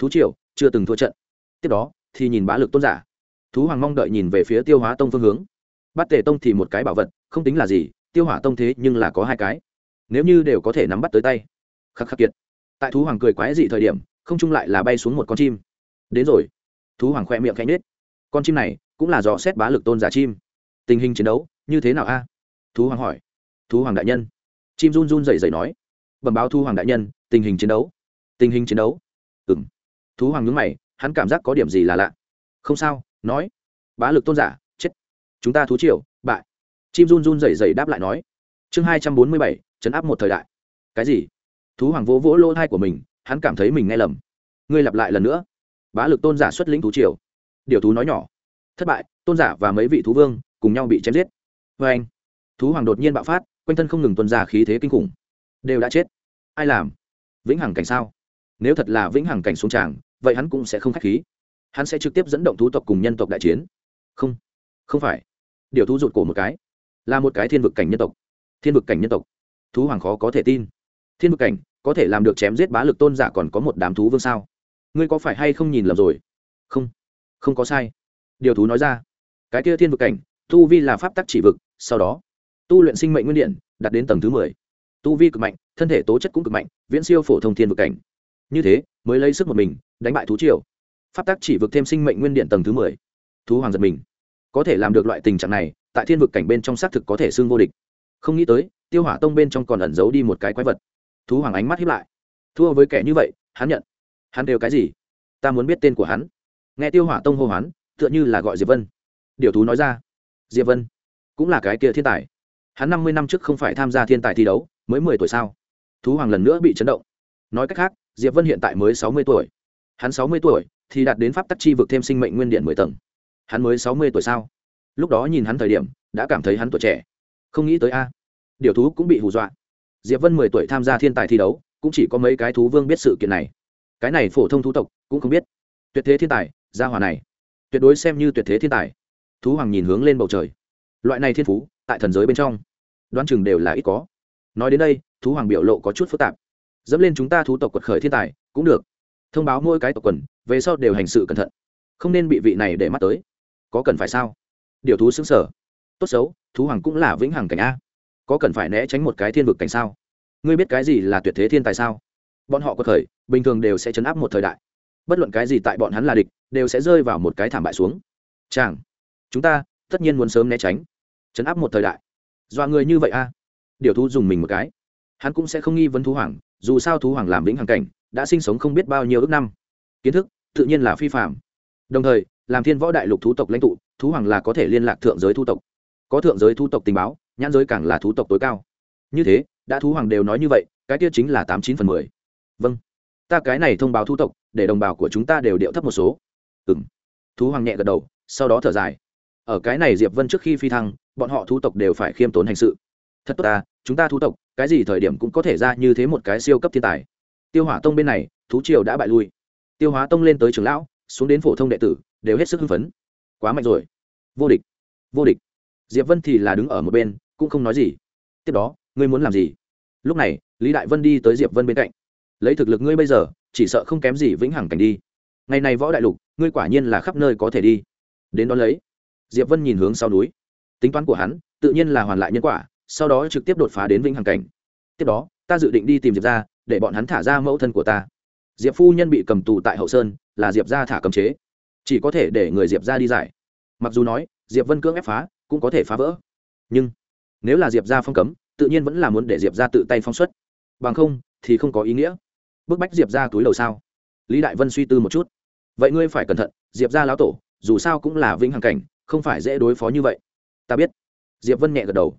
thú triều chưa từng thua trận. Tiếp đó, thì nhìn bá lực tôn giả. Thú hoàng mong đợi nhìn về phía tiêu hóa tông phương hướng. Bắt tề tông thì một cái bảo vật, không tính là gì, tiêu hỏa tông thế nhưng là có hai cái. Nếu như đều có thể nắm bắt tới tay. Khắc khắc kiệt. Tại thú hoàng cười quái dị thời điểm, không chung lại là bay xuống một con chim. Đến rồi. Thú hoàng khoe miệng khẽ nết con chim này cũng là dò xét bá lực tôn giả chim. Tình hình chiến đấu, như thế nào a? Thú hoàng hỏi. Thú hoàng đại nhân. Chim run run rẩy rẩy nói. Bẩm báo thu hoàng đại nhân, tình hình chiến đấu. Tình hình chiến đấu thú hoàng nhướng mày, hắn cảm giác có điểm gì là lạ. Không sao, nói. Bá lực tôn giả, chết. Chúng ta thú triều, bại. Chim run run rẩy rẩy đáp lại nói. Chương hai trăm bốn mươi bảy, chấn áp một thời đại. Cái gì? Thú hoàng vỗ vỗ lỗ thai của mình, hắn cảm thấy mình nghe lầm. Ngươi lặp lại lần nữa. Bá lực tôn giả xuất lĩnh thú triều. Điều thú nói nhỏ. Thất bại, tôn giả và mấy vị thú vương cùng nhau bị chém giết. Vê anh, thú hoàng đột nhiên bạo phát, quanh thân không ngừng tuân ra khí thế kinh khủng. Đều đã chết. Ai làm? Vĩnh hằng cảnh sao? Nếu thật là vĩnh hằng cảnh xuống tràng vậy hắn cũng sẽ không k h á c h khí. Hắn sẽ trực tiếp dẫn động thú tộc cùng nhân tộc đại chiến. Không không phải. Điều thú rụt cổ một cái, là một cái thiên vực cảnh nhân tộc. Thiên vực cảnh nhân tộc. Thú hoàng khó có thể tin. Thiên vực cảnh, có thể làm được chém giết bá lực tôn giả còn có một đám thú vương sao? Ngươi có phải hay không nhìn lầm rồi? Không không có sai. Điều thú nói ra. Cái kia thiên vực cảnh, tu vi là pháp tắc chỉ vực, sau đó, tu luyện sinh mệnh nguyên điện, đạt đến tầng thứ mười. Tu vi cực mạnh, thân thể tố chất cũng cực mạnh, viễn siêu phổ thông thiên vực cảnh. Như thế, mới lấy sức một mình đánh bại thú triều. Pháp tắc chỉ vực thêm sinh mệnh nguyên điện tầng thứ mười. Thú hoàng giật mình. Có thể làm được loại tình trạng này, tại thiên vực cảnh bên trong xác thực có thể xương vô địch. Không nghĩ tới, tiêu hỏa tông bên trong còn ẩn giấu đi một cái quái vật. Thú hoàng ánh mắt hiếp lại. Thua với kẻ như vậy, hắn nhận. Hắn đều cái gì? Ta muốn biết tên của hắn. Nghe tiêu hỏa tông hô hoán, tựa như là gọi diệp vân. Điều thú nói ra. Diệp vân cũng là cái kia thiên tài. Hắn năm mươi năm trước không phải tham gia thiên tài thi đấu, mới mười tuổi sao? Thú hoàng lần nữa bị chấn động. Nói cách khác, diệp vân hiện tại mới sáu mươi tuổi hắn sáu mươi tuổi, thì đạt đến pháp tắc chi vực thêm sinh mệnh nguyên điện mười tầng. Hắn mới sáu mươi tuổi sao? Lúc đó nhìn hắn thời điểm, đã cảm thấy hắn tuổi trẻ. Không nghĩ tới a, điều thú cũng bị hù dọa. Diệp vân mười tuổi tham gia thiên tài thi đấu, cũng chỉ có mấy cái thú vương biết sự kiện này. Cái này phổ thông thú tộc cũng không biết. Tuyệt thế thiên tài, gia hòa này. Tuyệt đối xem như tuyệt thế thiên tài. Thú hoàng nhìn hướng lên bầu trời. Loại này thiên phú, tại thần giới bên trong, đoán chừng đều là ít có. Nói đến đây, thú hoàng biểu lộ có chút phức tạp. Dẫm lên chúng ta thú tộc quật khởi thiên tài, cũng được thông báo mỗi cái tộc quần, về sau đều hành sự cẩn thận. Không nên bị vị này để mắt tới. Có cần phải sao? Điều thú xứng sở. Tốt xấu, thú hoàng cũng là vĩnh hằng cảnh a. Có cần phải né tránh một cái thiên vực cảnh sao? Ngươi biết cái gì là tuyệt thế thiên tài sao? Bọn họ có khởi bình thường đều sẽ chấn áp một thời đại. Bất luận cái gì tại bọn hắn là địch, đều sẽ rơi vào một cái thảm bại xuống. Chàng, chúng ta tất nhiên muốn sớm né tránh. Chấn áp một thời đại. Dọa người như vậy a. Điều thú dùng mình một cái. Hắn cũng sẽ không nghi vấn thú hoàng, dù sao thú hoàng làm vĩnh hằng cảnh đã sinh sống không biết bao nhiêu ước năm. Kiến thức, tự nhiên là phi phạm đồng thời, làm thiên võ đại lục thú tộc lãnh tụ, thú hoàng là có thể liên lạc thượng giới thu tộc. Có thượng giới thu tộc tình báo, nhãn giới càng là thú tộc tối cao. Như thế, đã thú hoàng đều nói như vậy, cái kia chính là tám chín phần mười. Vâng. Ta cái này thông báo thu tộc, để đồng bào của chúng ta đều điệu thấp một số. Ừ m thú hoàng nhẹ gật đầu, sau đó thở dài. Ở cái này diệp vân trước khi phi thăng, bọn họ thu tộc đều phải khiêm tốn hành sự. Thật tốt ta, chúng ta thu tộc, cái gì thời điểm cũng có thể ra như thế một cái siêu cấp thiên tài tiêu hỏa tông bên này, thú triều đã bại lui. Tiêu hóa tông lên tới trường lão, xuống đến phổ thông đệ tử, đều hết sức hưng phấn. Quá mạnh rồi. Vô địch. Vô địch. Diệp vân thì là đứng ở một bên, cũng không nói gì. Tiếp đó, ngươi muốn làm gì? Lúc này, lý đại vân đi tới diệp vân bên cạnh. Lấy thực lực ngươi bây giờ, chỉ sợ không kém gì vĩnh hằng cảnh đi. Ngày này võ đại lục, ngươi quả nhiên là khắp nơi có thể đi. Đến đó lấy. Diệp vân nhìn hướng sau núi. Tính toán của hắn, tự nhiên là hoàn lại nhân quả, sau đó trực tiếp đột phá đến vĩnh hằng cảnh. Tiếp đó, ta dự định đi tìm diệp ra để bọn hắn thả ra mẫu thân của ta. Diệp phu nhân bị cầm tù tại hậu sơn, là diệp ra thả cầm chế. Chỉ có thể để người diệp ra đi giải. Mặc dù nói, diệp vân cưỡng ép phá, cũng có thể phá vỡ. Nhưng, nếu là diệp ra phong cấm, tự nhiên vẫn là muốn để diệp ra tự tay phong xuất. Bằng không, thì không có ý nghĩa. Bức bách diệp ra túi đầu sao? Lý đại vân suy tư một chút. Vậy ngươi phải cẩn thận, diệp ra lão tổ, dù sao cũng là vĩnh hằng cảnh, không phải dễ đối phó như vậy. Ta biết. Diệp vân nhẹ gật đầu.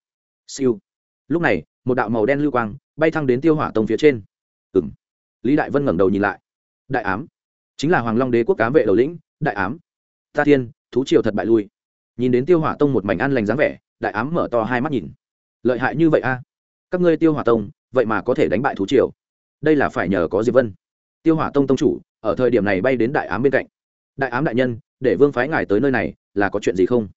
Siêu. Lúc này, một đạo màu đen lưu quang bay thăng đến tiêu hỏa tông phía trên. Ừm, lý đại vân ngẩng đầu nhìn lại. Đại ám. Chính là hoàng long đế quốc cám vệ đầu lĩnh đại ám. Ta thiên thú triều thật bại lui. Nhìn đến tiêu hỏa tông một mảnh an lành dáng vẻ đại ám mở to hai mắt nhìn. Lợi hại như vậy a? Các ngươi tiêu hỏa tông vậy mà có thể đánh bại thú triều. Đây là phải nhờ có diệp vân. Tiêu hỏa tông tông chủ ở thời điểm này bay đến đại ám bên cạnh. Đại ám đại nhân để vương phái ngài tới nơi này là có chuyện gì không?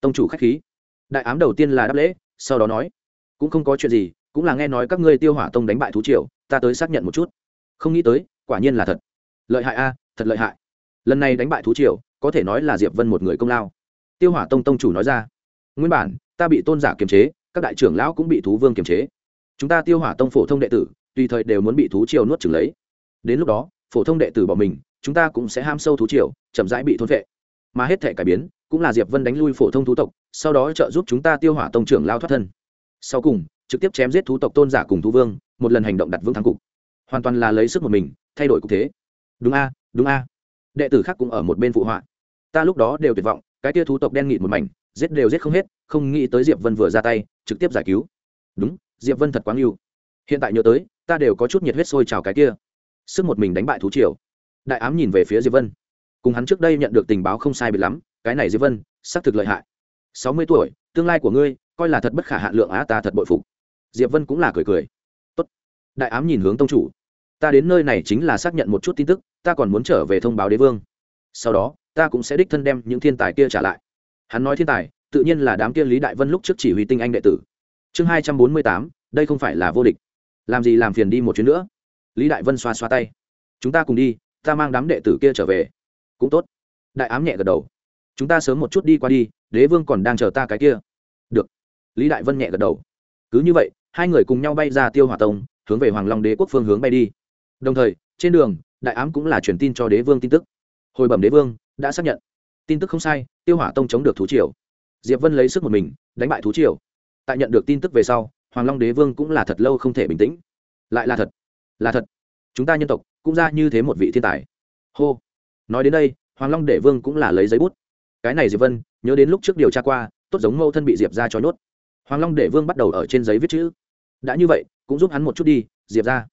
Tông chủ khách khí. Đại ám đầu tiên là đáp lễ sau đó nói. Cũng không có chuyện gì cũng là nghe nói các ngươi tiêu hỏa tông đánh bại thú triều ta tới xác nhận một chút. Không nghĩ tới, quả nhiên là thật. Lợi hại a, thật lợi hại. Lần này đánh bại thú triều, có thể nói là diệp vân một người công lao. Tiêu hỏa tông tông chủ nói ra. Nguyên bản, ta bị tôn giả kiềm chế, các đại trưởng lão cũng bị thú vương kiềm chế. Chúng ta tiêu hỏa tông phổ thông đệ tử, tùy thời đều muốn bị thú triều nuốt chửng lấy. Đến lúc đó, phổ thông đệ tử bỏ mình, chúng ta cũng sẽ ham sâu thú triều, chậm rãi bị thôn vệ. Mà hết thể cải biến, cũng là diệp vân đánh lui phổ thông thú tộc, sau đó trợ giúp chúng ta tiêu hỏa tông trưởng lao thoát thân. Sau cùng trực tiếp chém giết thú tộc tôn giả cùng thú vương, một lần hành động đặt vững thắng cục. Hoàn toàn là lấy sức một mình, thay đổi cục thế. Đúng a đúng a. Đệ tử khác cũng ở một bên phụ họa. Ta lúc đó đều tuyệt vọng, cái tia thú tộc đen nghịt một mảnh, giết đều giết không hết, không nghĩ tới diệp vân vừa ra tay, trực tiếp giải cứu. Đúng, diệp vân thật quá yêu hiện tại nhớ tới, ta đều có chút nhiệt huyết sôi trào cái kia. Sức một mình đánh bại thú triều. Đại ám nhìn về phía diệp vân. Cùng hắn trước đây nhận được tình báo không sai biệt lắm, cái này diệp vân, xác thực lợi hại. Sáu mươi tuổi, tương lai của ngươi, coi là thật bất khả hạn lượng á ta thật bội phục diệp vân cũng là cười cười. Tốt. đại ám nhìn hướng tông chủ. Ta đến nơi này chính là xác nhận một chút tin tức, ta còn muốn trở về thông báo đế vương. Sau đó, ta cũng sẽ đích thân đem những thiên tài kia trả lại. Hắn nói thiên tài, tự nhiên là đám kia lý đại vân lúc trước chỉ huy tinh anh đệ tử. Chương hai trăm bốn mươi tám, đây không phải là vô địch. Làm gì làm phiền đi một chuyến nữa? Lý đại vân xoa xoa tay. Chúng ta cùng đi, ta mang đám đệ tử kia trở về. Cũng tốt. Đại ám nhẹ gật đầu. Chúng ta sớm một chút đi qua đi, đế vương còn đang chờ ta cái kia. Được. Lý đại vân nhẹ gật đầu. Cứ như vậy hai người cùng nhau bay ra tiêu hỏa tông, hướng về hoàng long đế quốc phương hướng bay đi. Đồng thời, trên đường, đại ám cũng là truyền tin cho đế vương tin tức. Hồi bẩm đế vương, đã xác nhận. Tin tức không sai, tiêu hỏa tông chống được thú triều. Diệp vân lấy sức một mình, đánh bại thú triều. Tại nhận được tin tức về sau, hoàng long đế vương cũng là thật lâu không thể bình tĩnh. Lại là thật là thật. Chúng ta nhân tộc cũng ra như thế một vị thiên tài. Hô. Nói đến đây, hoàng long đế vương cũng là lấy giấy bút. Cái này diệp vân, nhớ đến lúc trước điều tra qua, tốt giống mâu thân bị diệp ra cho nhốt. Hoàng long đế vương bắt đầu ở trên giấy viết chữ đã như vậy, cũng giúp hắn một chút đi, diệp ra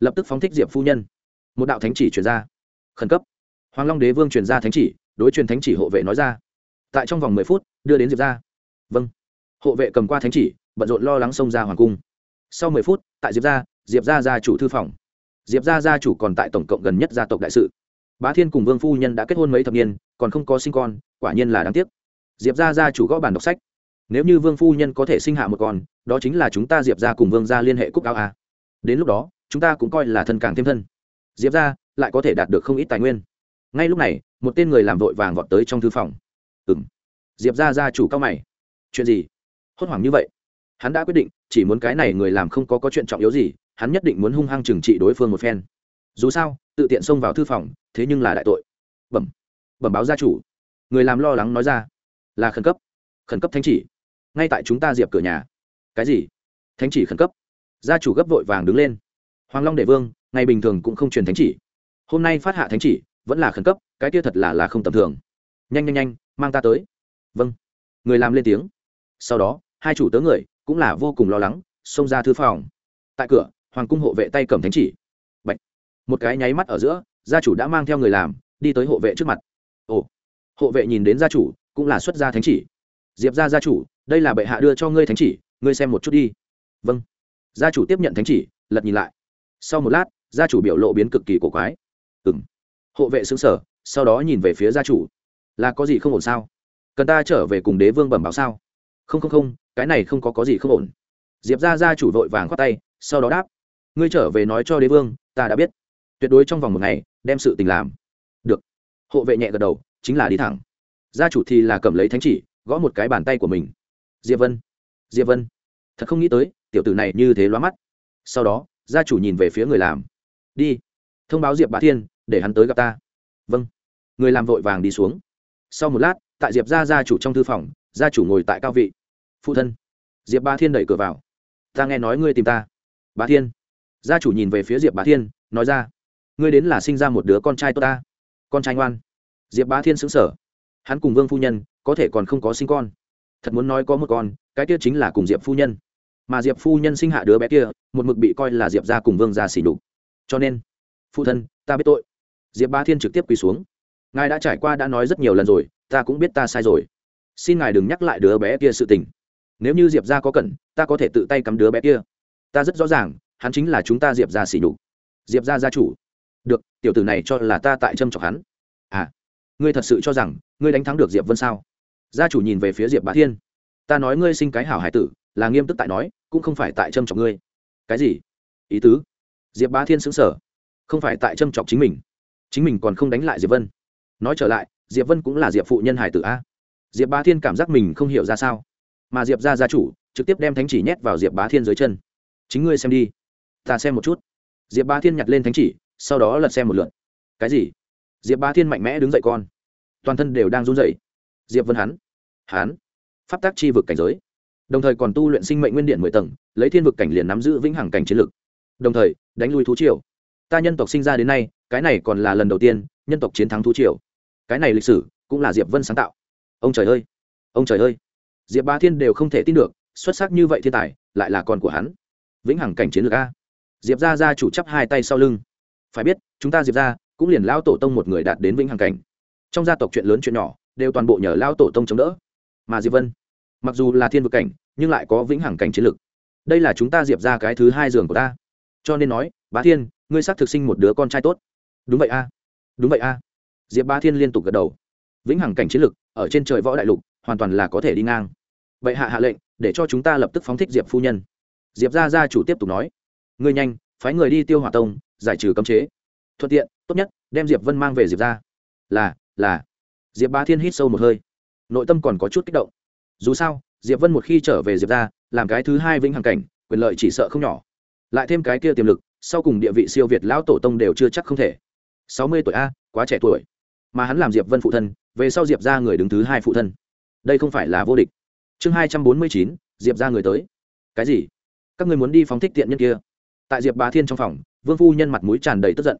lập tức phóng thích diệp phu nhân. Một đạo thánh chỉ truyền ra. Khẩn cấp. Hoàng long đế vương truyền ra thánh chỉ, đối truyền thánh chỉ hộ vệ nói ra. Tại trong vòng mười phút, đưa đến diệp ra vâng. Hộ vệ cầm qua thánh chỉ, bận rộn lo lắng xông ra hoàng cung. Sau mười phút, tại diệp ra diệp ra ra chủ thư phòng. Diệp gia gia chủ còn tại tổng cộng gần nhất gia tộc đại sự. Bá thiên cùng vương phu nhân đã kết hôn mấy thập niên, còn không có sinh con, quả nhiên là đáng tiếc. Diệp gia gia chủ gõ bản đọc sách nếu như vương phu nhân có thể sinh hạ một con, đó chính là chúng ta diệp gia cùng vương gia liên hệ cúc áo a. Đến lúc đó, chúng ta cũng coi là thân càng thêm thân. Diệp gia lại có thể đạt được không ít tài nguyên. Ngay lúc này, một tên người làm vội vàng vọt tới trong thư phòng. Ừ m diệp gia gia chủ cao mày. Chuyện gì? Hốt hoảng như vậy? Hắn đã quyết định, chỉ muốn cái này người làm không có có chuyện trọng yếu gì, hắn nhất định muốn hung hăng trừng trị đối phương một phen. Dù sao, tự tiện xông vào thư phòng, thế nhưng là đại tội. Bẩm. Bẩm báo gia chủ. Người làm lo lắng nói ra. Là khẩn cấp. Khẩn cấp thánh chỉ ngay tại chúng ta diệp cửa nhà. Cái gì? Thánh chỉ khẩn cấp. Gia chủ gấp vội vàng đứng lên. Hoàng long đệ vương, ngày bình thường cũng không truyền thánh chỉ. Hôm nay phát hạ thánh chỉ, vẫn là khẩn cấp, cái kia thật là là không tầm thường. Nhanh nhanh nhanh, mang ta tới. Vâng. Người làm lên tiếng. Sau đó, hai chủ tớ người cũng là vô cùng lo lắng, xông ra thư phòng. Tại cửa, hoàng cung hộ vệ tay cầm thánh chỉ. Bạch. một cái nháy mắt ở giữa, gia chủ đã mang theo người làm, đi tới hộ vệ trước mặt. Ồ. Hộ vệ nhìn đến gia chủ, cũng là xuất gia thánh chỉ. Diệp ra gia chủ đây là bệ hạ đưa cho ngươi thánh chỉ, ngươi xem một chút đi. Vâng. Gia chủ tiếp nhận thánh chỉ, lật nhìn lại. Sau một lát, gia chủ biểu lộ biến cực kỳ cổ quái. Ừng hộ vệ xứng sở, sau đó nhìn về phía gia chủ. Là có gì không ổn sao? Cần ta trở về cùng đế vương bẩm báo sao? Không không không, cái này không có có gì không ổn. Diệp ra gia chủ vội vàng khoát tay, sau đó đáp. Ngươi trở về nói cho đế vương, ta đã biết. Tuyệt đối trong vòng một ngày, đem sự tình làm. Được. Hộ vệ nhẹ gật đầu, chính là đi thẳng. Gia chủ thì là cầm lấy thánh chỉ, gõ một cái bàn tay của mình diệp vân diệp vân, thật không nghĩ tới, tiểu tử này như thế loa mắt. Sau đó, gia chủ nhìn về phía người làm. Đi, thông báo diệp bá thiên, để hắn tới gặp ta. Vâng. Người làm vội vàng đi xuống. Sau một lát, tại diệp gia gia chủ trong thư phòng, gia chủ ngồi tại cao vị. Phụ thân. Diệp bá thiên đẩy cửa vào. Ta nghe nói ngươi tìm ta. Bá thiên. Gia chủ nhìn về phía diệp bá thiên, nói ra. Ngươi đến là sinh ra một đứa con trai tốt ta. Con trai ngoan. Diệp bá thiên xứng sở hắn cùng vương phu nhân, có thể còn không có sinh con thật muốn nói có một con, cái kia chính là cùng diệp phu nhân. Mà diệp phu nhân sinh hạ đứa bé kia, một mực bị coi là diệp ra cùng vương ra xỉ đục cho nên, phụ thân, ta biết tội. Diệp ba thiên trực tiếp quỳ xuống. Ngài đã trải qua đã nói rất nhiều lần rồi, ta cũng biết ta sai rồi. Xin ngài đừng nhắc lại đứa bé kia sự tình. Nếu như diệp ra có cần, ta có thể tự tay cắm đứa bé kia. Ta rất rõ ràng, hắn chính là chúng ta diệp ra xỉ đục diệp ra gia chủ. Được, tiểu tử này cho là ta tại trâm chọc hắn. À ngươi thật sự cho rằng ngươi đánh thắng được diệp vân sao? Gia chủ nhìn về phía diệp bá thiên. Ta nói ngươi sinh cái hảo hải tử, là nghiêm túc tại nói, cũng không phải tại trâm chọc ngươi. Cái gì? Ý tứ? Diệp bá thiên xứng sở không phải tại trâm chọc chính mình. Chính mình còn không đánh lại diệp vân. Nói trở lại, diệp vân cũng là diệp phụ nhân hải tử a. Diệp bá thiên cảm giác mình không hiểu ra sao. Mà diệp ra gia chủ trực tiếp đem thánh chỉ nhét vào diệp bá thiên dưới chân. Chính ngươi xem đi. Ta xem một chút. Diệp bá thiên nhặt lên thánh chỉ, sau đó lật xem một lượt. Cái gì? Diệp bá thiên mạnh mẽ đứng dậy con. Toàn thân đều đang run dậy diệp vân hắn hắn pháp tác chi vực cảnh giới. Đồng thời còn tu luyện sinh mệnh nguyên điện mười tầng, lấy thiên vực cảnh liền nắm giữ vĩnh hằng cảnh chiến lực. Đồng thời, đánh lui thú triều. Ta nhân tộc sinh ra đến nay, cái này còn là lần đầu tiên, nhân tộc chiến thắng thú triều. Cái này lịch sử, cũng là diệp vân sáng tạo. Ông trời ơi! Ông trời ơi! Diệp ba thiên đều không thể tin được, xuất sắc như vậy thiên tài, lại là con của hắn. Vĩnh hằng cảnh chiến lược a. Diệp ra ra chủ chấp hai tay sau lưng. Phải biết, chúng ta diệp ra cũng liền lao tổ tông một người đạt đến vĩnh hằng cảnh. Trong gia tộc chuyện lớn chuyện nhỏ đều toàn bộ nhờ lao tổ tông chống đỡ. Mà diệp vân, mặc dù là thiên vực cảnh, nhưng lại có vĩnh hằng cảnh chiến lực. Đây là chúng ta diệp ra cái thứ hai giường của ta. Cho nên nói, bá thiên, ngươi xác thực sinh một đứa con trai tốt. Đúng vậy a. Đúng vậy a. Diệp bá thiên liên tục gật đầu. Vĩnh hằng cảnh chiến lực, ở trên trời võ đại lục, hoàn toàn là có thể đi ngang. Vậy hạ hạ lệnh, để cho chúng ta lập tức phóng thích diệp phu nhân. Diệp gia gia chủ tiếp tục nói. Ngươi nhanh, phái người đi tiêu hỏa tông, giải trừ cấm chế. Thuận tiện, tốt nhất, đem diệp vân mang về diệp ra là là diệp bá thiên hít sâu một hơi. Nội tâm còn có chút kích động. Dù sao, diệp vân một khi trở về diệp ra làm cái thứ hai vĩnh hằng cảnh, quyền lợi chỉ sợ không nhỏ. Lại thêm cái kia tiềm lực, sau cùng địa vị siêu việt lão tổ tông đều chưa chắc không thể. Sáu mươi tuổi a, quá trẻ tuổi. Mà hắn làm diệp vân phụ thân, về sau diệp ra người đứng thứ hai phụ thân. Đây không phải là vô địch. Chương hai trăm bốn mươi chín, diệp ra người tới. Cái gì? Các người muốn đi phóng thích tiện nhân kia? Tại diệp bá thiên trong phòng, vương phu nhân mặt mũi tràn đầy tức giận.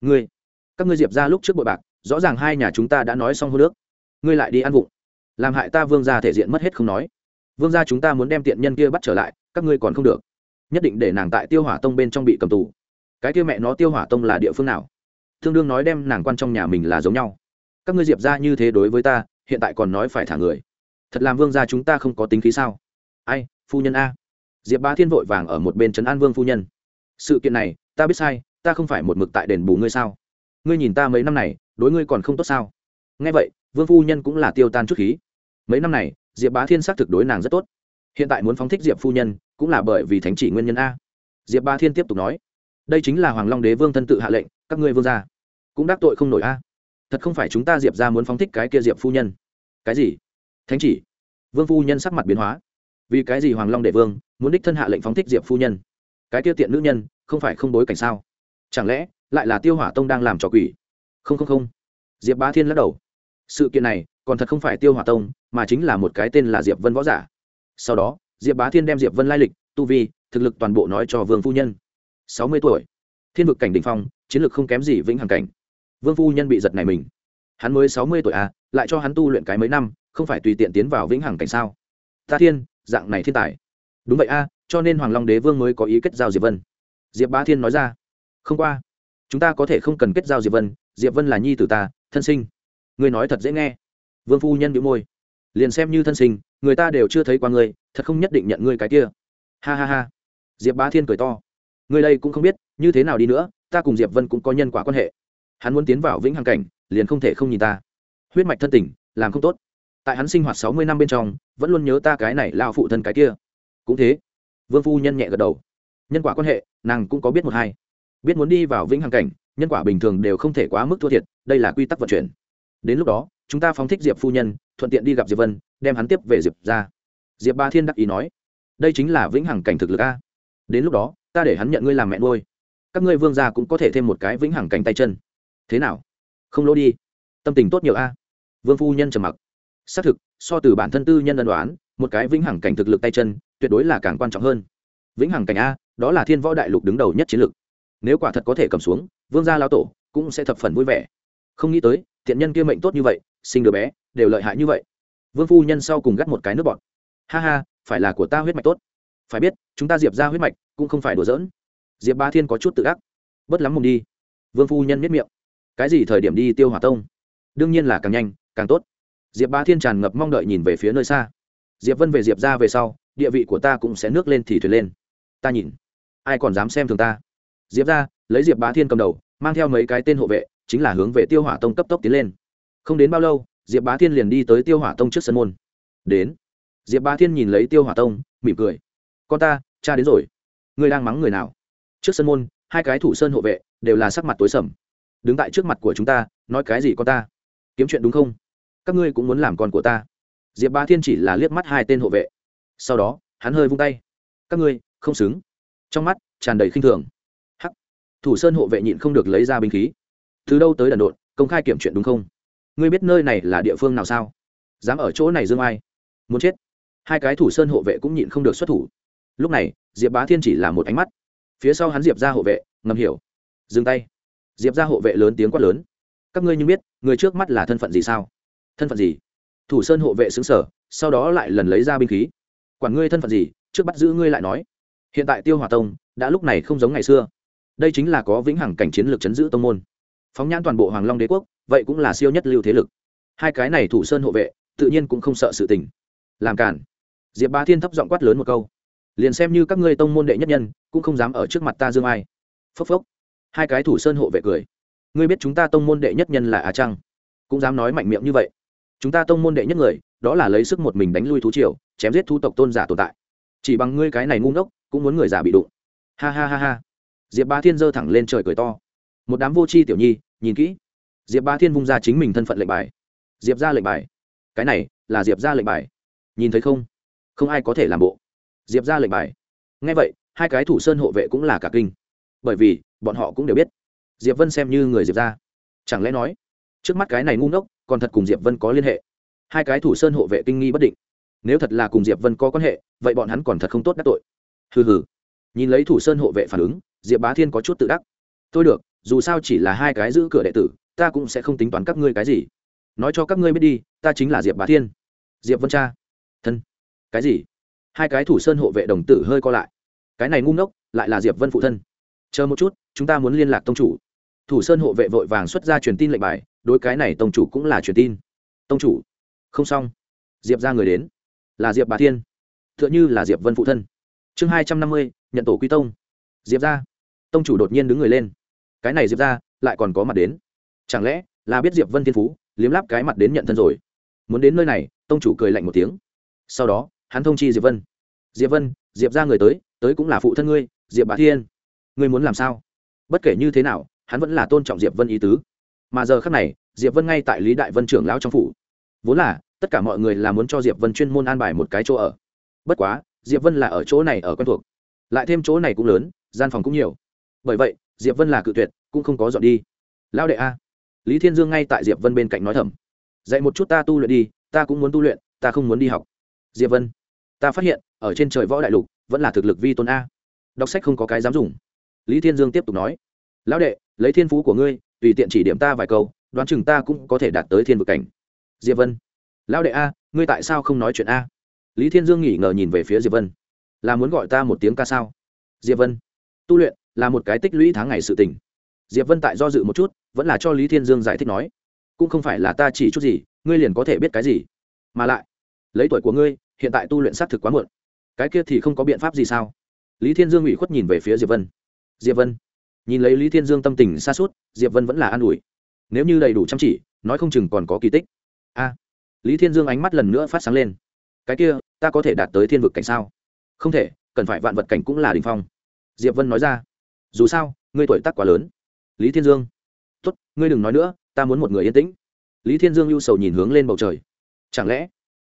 Ngươi, các ngươi diệp ra lúc trước bội bạc rõ ràng hai nhà chúng ta đã nói xong hô nước. Ngươi lại đi ăn vụng. Làm hại ta vương gia thể diện mất hết không nói. Vương gia chúng ta muốn đem tiện nhân kia bắt trở lại, các ngươi còn không được. Nhất định để nàng tại tiêu hỏa tông bên trong bị cầm tù. Cái kia mẹ nó tiêu hỏa tông là địa phương nào? Thương đương nói đem nàng quan trong nhà mình là giống nhau. Các ngươi diệp ra như thế đối với ta, hiện tại còn nói phải thả người. Thật làm vương gia chúng ta không có tính khí sao? Ai, phu nhân a. Diệp bá thiên vội vàng ở một bên trấn an vương phu nhân. Sự kiện này, ta biết sai, ta không phải một mực tại đền bù ngươi sao? Ngươi nhìn ta mấy năm này đối ngươi còn không tốt sao? Nghe vậy, vương phu nhân cũng là tiêu tan chút khí. Mấy năm này, diệp bá thiên xác thực đối nàng rất tốt. Hiện tại muốn phóng thích diệp phu nhân, cũng là bởi vì thánh chỉ nguyên nhân a. Diệp bá thiên tiếp tục nói, đây chính là hoàng long đế vương thân tự hạ lệnh, các ngươi vương gia cũng đắc tội không nổi a. Thật không phải chúng ta diệp ra muốn phóng thích cái kia diệp phu nhân. Cái gì? Thánh chỉ? Vương phu nhân sắc mặt biến hóa. Vì cái gì hoàng long đệ vương muốn đích thân hạ lệnh phóng thích diệp phu nhân? Cái kia tiện nữ nhân, không phải không bối cảnh sao? Chẳng lẽ lại là tiêu hỏa tông đang làm trò quỷ? Không không không. Diệp bá thiên lắc đầu. Sự kiện này còn thật không phải tiêu hỏa tông, mà chính là một cái tên là diệp vân võ giả. Sau đó, diệp bá thiên đem diệp vân lai lịch, tu vi, thực lực toàn bộ nói cho vương phu nhân. Sáu mươi tuổi. Thiên vực cảnh đ ỉ n h phong, chiến lược không kém gì vĩnh hằng cảnh. Vương phu nhân bị giật này mình. Hắn mới sáu mươi tuổi à lại cho hắn tu luyện cái mấy năm, không phải tùy tiện tiến vào vĩnh hằng cảnh sao? Ta thiên, dạng này thiên tài. Đúng vậy a, cho nên hoàng long đế vương mới có ý kết giao diệp vân. Diệp bá thiên nói ra. Không qua. Chúng ta có thể không cần kết giao diệp vân diệp vân là nhi tử ta, thân sinh. Ngươi nói thật dễ nghe. Vương phu nhân bị môi. Liền xem như thân sinh, người ta đều chưa thấy qua ngươi, thật không nhất định nhận ngươi cái kia. Ha ha ha. Diệp bá thiên cười to. Ngươi đây cũng không biết, như thế nào đi nữa, ta cùng diệp vân cũng có nhân quả quan hệ. Hắn muốn tiến vào vĩnh hằng cảnh, liền không thể không nhìn ta. Huyết mạch thân tình làm không tốt. Tại hắn sinh hoạt sáu mươi năm bên trong, vẫn luôn nhớ ta cái này lao phụ thân cái kia. Cũng thế. Vương phu nhân nhẹ gật đầu. Nhân quả quan hệ, nàng cũng có biết một hai. Biết muốn đi vào vĩnh hằng cảnh nhân quả bình thường đều không thể quá mức thua thiệt, đây là quy tắc vận chuyển. Đến lúc đó, chúng ta phóng thích diệp phu nhân, thuận tiện đi gặp diệp vân, đem hắn tiếp về diệp ra. Diệp ba thiên đắc ý nói. Đây chính là vĩnh hằng cảnh thực lực a. Đến lúc đó, ta để hắn nhận ngươi làm mẹ nuôi. Các ngươi vương gia cũng có thể thêm một cái vĩnh hằng cảnh tay chân. Thế nào? Không lỗ đi. Tâm tình tốt nhiều a. Vương phu nhân trầm mặc. Xác thực, so từ bản thân tư nhân ân đoán, một cái vĩnh hằng cảnh thực lực tay chân, tuyệt đối là càng quan trọng hơn. Vĩnh hằng cảnh a, đó là thiên võ đại lục đứng đầu nhất chiến lược nếu quả thật có thể cầm xuống, vương gia lao tổ cũng sẽ thập phần vui vẻ. Không nghĩ tới, thiện nhân kia mệnh tốt như vậy, sinh đứa bé, đều lợi hại như vậy. Vương phu nhân sau cùng gắt một cái nước bọt. Ha ha, phải là của ta huyết mạch tốt. Phải biết, chúng ta diệp ra huyết mạch cũng không phải đùa giỡn. Diệp ba thiên có chút tự ác. Bớt lắm mùng đi. Vương phu nhân miết miệng. Cái gì thời điểm đi tiêu hỏa tông? Đương nhiên là càng nhanh, càng tốt. Diệp ba thiên tràn ngập mong đợi nhìn về phía nơi xa. Diệp vân về diệp ra về sau, địa vị của ta cũng sẽ nước lên thì thuyền lên. Ta nhìn. Ai còn dám xem thường ta? Diệp ra, lấy diệp bá thiên cầm đầu, mang theo mấy cái tên hộ vệ, chính là hướng về tiêu hỏa tông cấp tốc tiến lên. Không đến bao lâu, diệp bá thiên liền đi tới tiêu hỏa tông trước sân môn. Đến. Diệp bá thiên nhìn lấy tiêu hỏa tông, mỉm cười. Con ta, cha đến rồi. Ngươi đang mắng người nào? Trước sân môn, hai cái thủ sơn hộ vệ đều là sắc mặt tối sầm. Đứng tại trước mặt của chúng ta, nói cái gì con ta? Kiếm chuyện đúng không? Các ngươi cũng muốn làm con của ta. Diệp bá thiên chỉ là liếc mắt hai tên hộ vệ. Sau đó, hắn hơi vung tay. Các ngươi, không xứng. Trong mắt tràn đầy khinh thường thủ sơn hộ vệ nhịn không được lấy ra binh khí. Từ đâu tới đần độn, công khai kiểm chuyện đúng không? Ngươi biết nơi này là địa phương nào sao? Dám ở chỗ này dương ai? Muốn chết. Hai cái thủ sơn hộ vệ cũng nhịn không được xuất thủ. Lúc này, diệp bá thiên chỉ là một ánh mắt. Phía sau hắn diệp ra hộ vệ, ngầm hiểu. Dừng tay. Diệp ra hộ vệ lớn tiếng quát lớn. Các ngươi như biết, người trước mắt là thân phận gì sao? Thân phận gì? Thủ sơn hộ vệ xứng sở, sau đó lại lần lấy ra binh khí. Quản ngươi thân phận gì, trước bắt giữ ngươi lại nói. Hiện tại tiêu hòa tông, đã lúc này không giống ngày xưa đây chính là có vĩnh hằng cảnh chiến lược chấn giữ tông môn. Phóng nhãn toàn bộ hoàng long đế quốc, vậy cũng là siêu nhất lưu thế lực. Hai cái này thủ sơn hộ vệ, tự nhiên cũng không sợ sự tình. Làm cản diệp bá thiên thấp giọng quát lớn một câu. Liền xem như các ngươi tông môn đệ nhất nhân, cũng không dám ở trước mặt ta dương ai. Phốc phốc. Hai cái thủ sơn hộ vệ cười. Ngươi biết chúng ta tông môn đệ nhất nhân là a trăng. Cũng dám nói mạnh miệng như vậy. Chúng ta tông môn đệ nhất người, đó là lấy sức một mình đánh lui thú triều, chém giết thu tộc tôn giả tồn tại. Chỉ bằng ngươi cái này ngu ngốc, cũng muốn người giả bị đụng. Ha ha ha ha diệp ba thiên giơ thẳng lên trời cười to. Một đám vô tri tiểu nhi, nhìn kỹ. Diệp ba thiên vung ra chính mình thân phận lệnh bài. Diệp ra lệnh bài. Cái này là diệp ra lệnh bài. Nhìn thấy không? Không ai có thể làm bộ. Diệp ra lệnh bài. Ngay vậy, hai cái thủ sơn hộ vệ cũng là cả kinh. Bởi vì, bọn họ cũng đều biết. Diệp vân xem như người diệp ra. Chẳng lẽ nói, trước mắt cái này ngu ngốc, còn thật cùng diệp vân có liên hệ? Hai cái thủ sơn hộ vệ kinh nghi bất định. Nếu thật là cùng diệp vân có quan hệ, vậy bọn hắn còn thật không tốt đắc tội. Hừ hừ. Nhìn lấy thủ sơn hộ vệ phản ứng diệp bá thiên có chút tự đắc. Tôi được, dù sao chỉ là hai cái giữ cửa đệ tử, ta cũng sẽ không tính toán các ngươi cái gì. Nói cho các ngươi biết đi, ta chính là diệp bá thiên. Diệp vân cha. Thân. Cái gì? Hai cái thủ sơn hộ vệ đồng tử hơi co lại. Cái này ngu ngốc, lại là diệp vân phụ thân. Chờ một chút, chúng ta muốn liên lạc tông chủ. Thủ sơn hộ vệ vội vàng xuất ra truyền tin lệnh bài, đối cái này tông chủ cũng là truyền tin. Tông chủ. Không xong. Diệp ra người đến. Là diệp bà thiên. T h ư ợ n h ư là diệp vân phụ thân. Chương hai trăm năm mươi, nhận tổ quy tông. Diệp ra tông chủ đột nhiên đứng người lên. Cái này diệp ra lại còn có mặt đến. Chẳng lẽ là biết diệp vân thiên phú, liếm láp cái mặt đến nhận thân rồi? Muốn đến nơi này, tông chủ cười lạnh một tiếng. Sau đó, hắn thông chi diệp vân. Diệp vân, diệp ra người tới tới cũng là phụ thân ngươi, diệp bá thiên. Ngươi muốn làm sao? Bất kể như thế nào, hắn vẫn là tôn trọng diệp vân ý tứ. Mà giờ khác này, diệp vân ngay tại lý đại vân trưởng lão trong phủ. Vốn là, tất cả mọi người là muốn cho diệp vân chuyên môn an bài một cái chỗ ở. Bất quá, diệp vân là ở chỗ này ở quen thuộc. Lại thêm chỗ này cũng lớn, gian phòng cũng nhiều bởi vậy, diệp vân là cự tuyệt, cũng không có dọn đi. Lão đệ a, lý thiên dương ngay tại diệp vân bên cạnh nói thầm, dạy một chút ta tu luyện đi, ta cũng muốn tu luyện, ta không muốn đi học. Diệp vân, ta phát hiện, ở trên trời võ đại lục, vẫn là thực lực vi tôn a. Đọc sách không có cái dám dùng. Lý thiên dương tiếp tục nói, lão đệ, lấy thiên phú của ngươi, tùy tiện chỉ điểm ta vài câu, đoán chừng ta cũng có thể đạt tới thiên vực cảnh. Diệp vân, lão đệ a, ngươi tại sao không nói chuyện a? Lý thiên dương nghỉ ngờ nhìn về phía diệp vân, là muốn gọi ta một tiếng ca sao? Diệp vân, tu luyện là một cái tích lũy tháng ngày sự tình. Diệp vân tại do dự một chút, vẫn là cho lý thiên dương giải thích nói, cũng không phải là ta chỉ chút gì, ngươi liền có thể biết cái gì. Mà lại, lấy tuổi của ngươi, hiện tại tu luyện xác thực quá muộn. Cái kia thì không có biện pháp gì sao? Lý thiên dương ủy khuất nhìn về phía diệp vân. Diệp vân. Nhìn lấy lý thiên dương tâm tình xa suốt diệp vân vẫn là an ủi. Nếu như đầy đủ chăm chỉ, nói không chừng còn có kỳ tích. A! Lý thiên dương ánh mắt lần nữa phát sáng lên. Cái kia, ta có thể đạt tới thiên vực cảnh sao? Không thể, cần phải vạn vật cảnh cũng là đình phong. Diệp vân nói ra dù sao, ngươi tuổi tác quá lớn. Lý thiên dương. Tốt, ngươi đừng nói nữa, ta muốn một người yên tĩnh. Lý thiên dương lưu sầu nhìn hướng lên bầu trời. Chẳng lẽ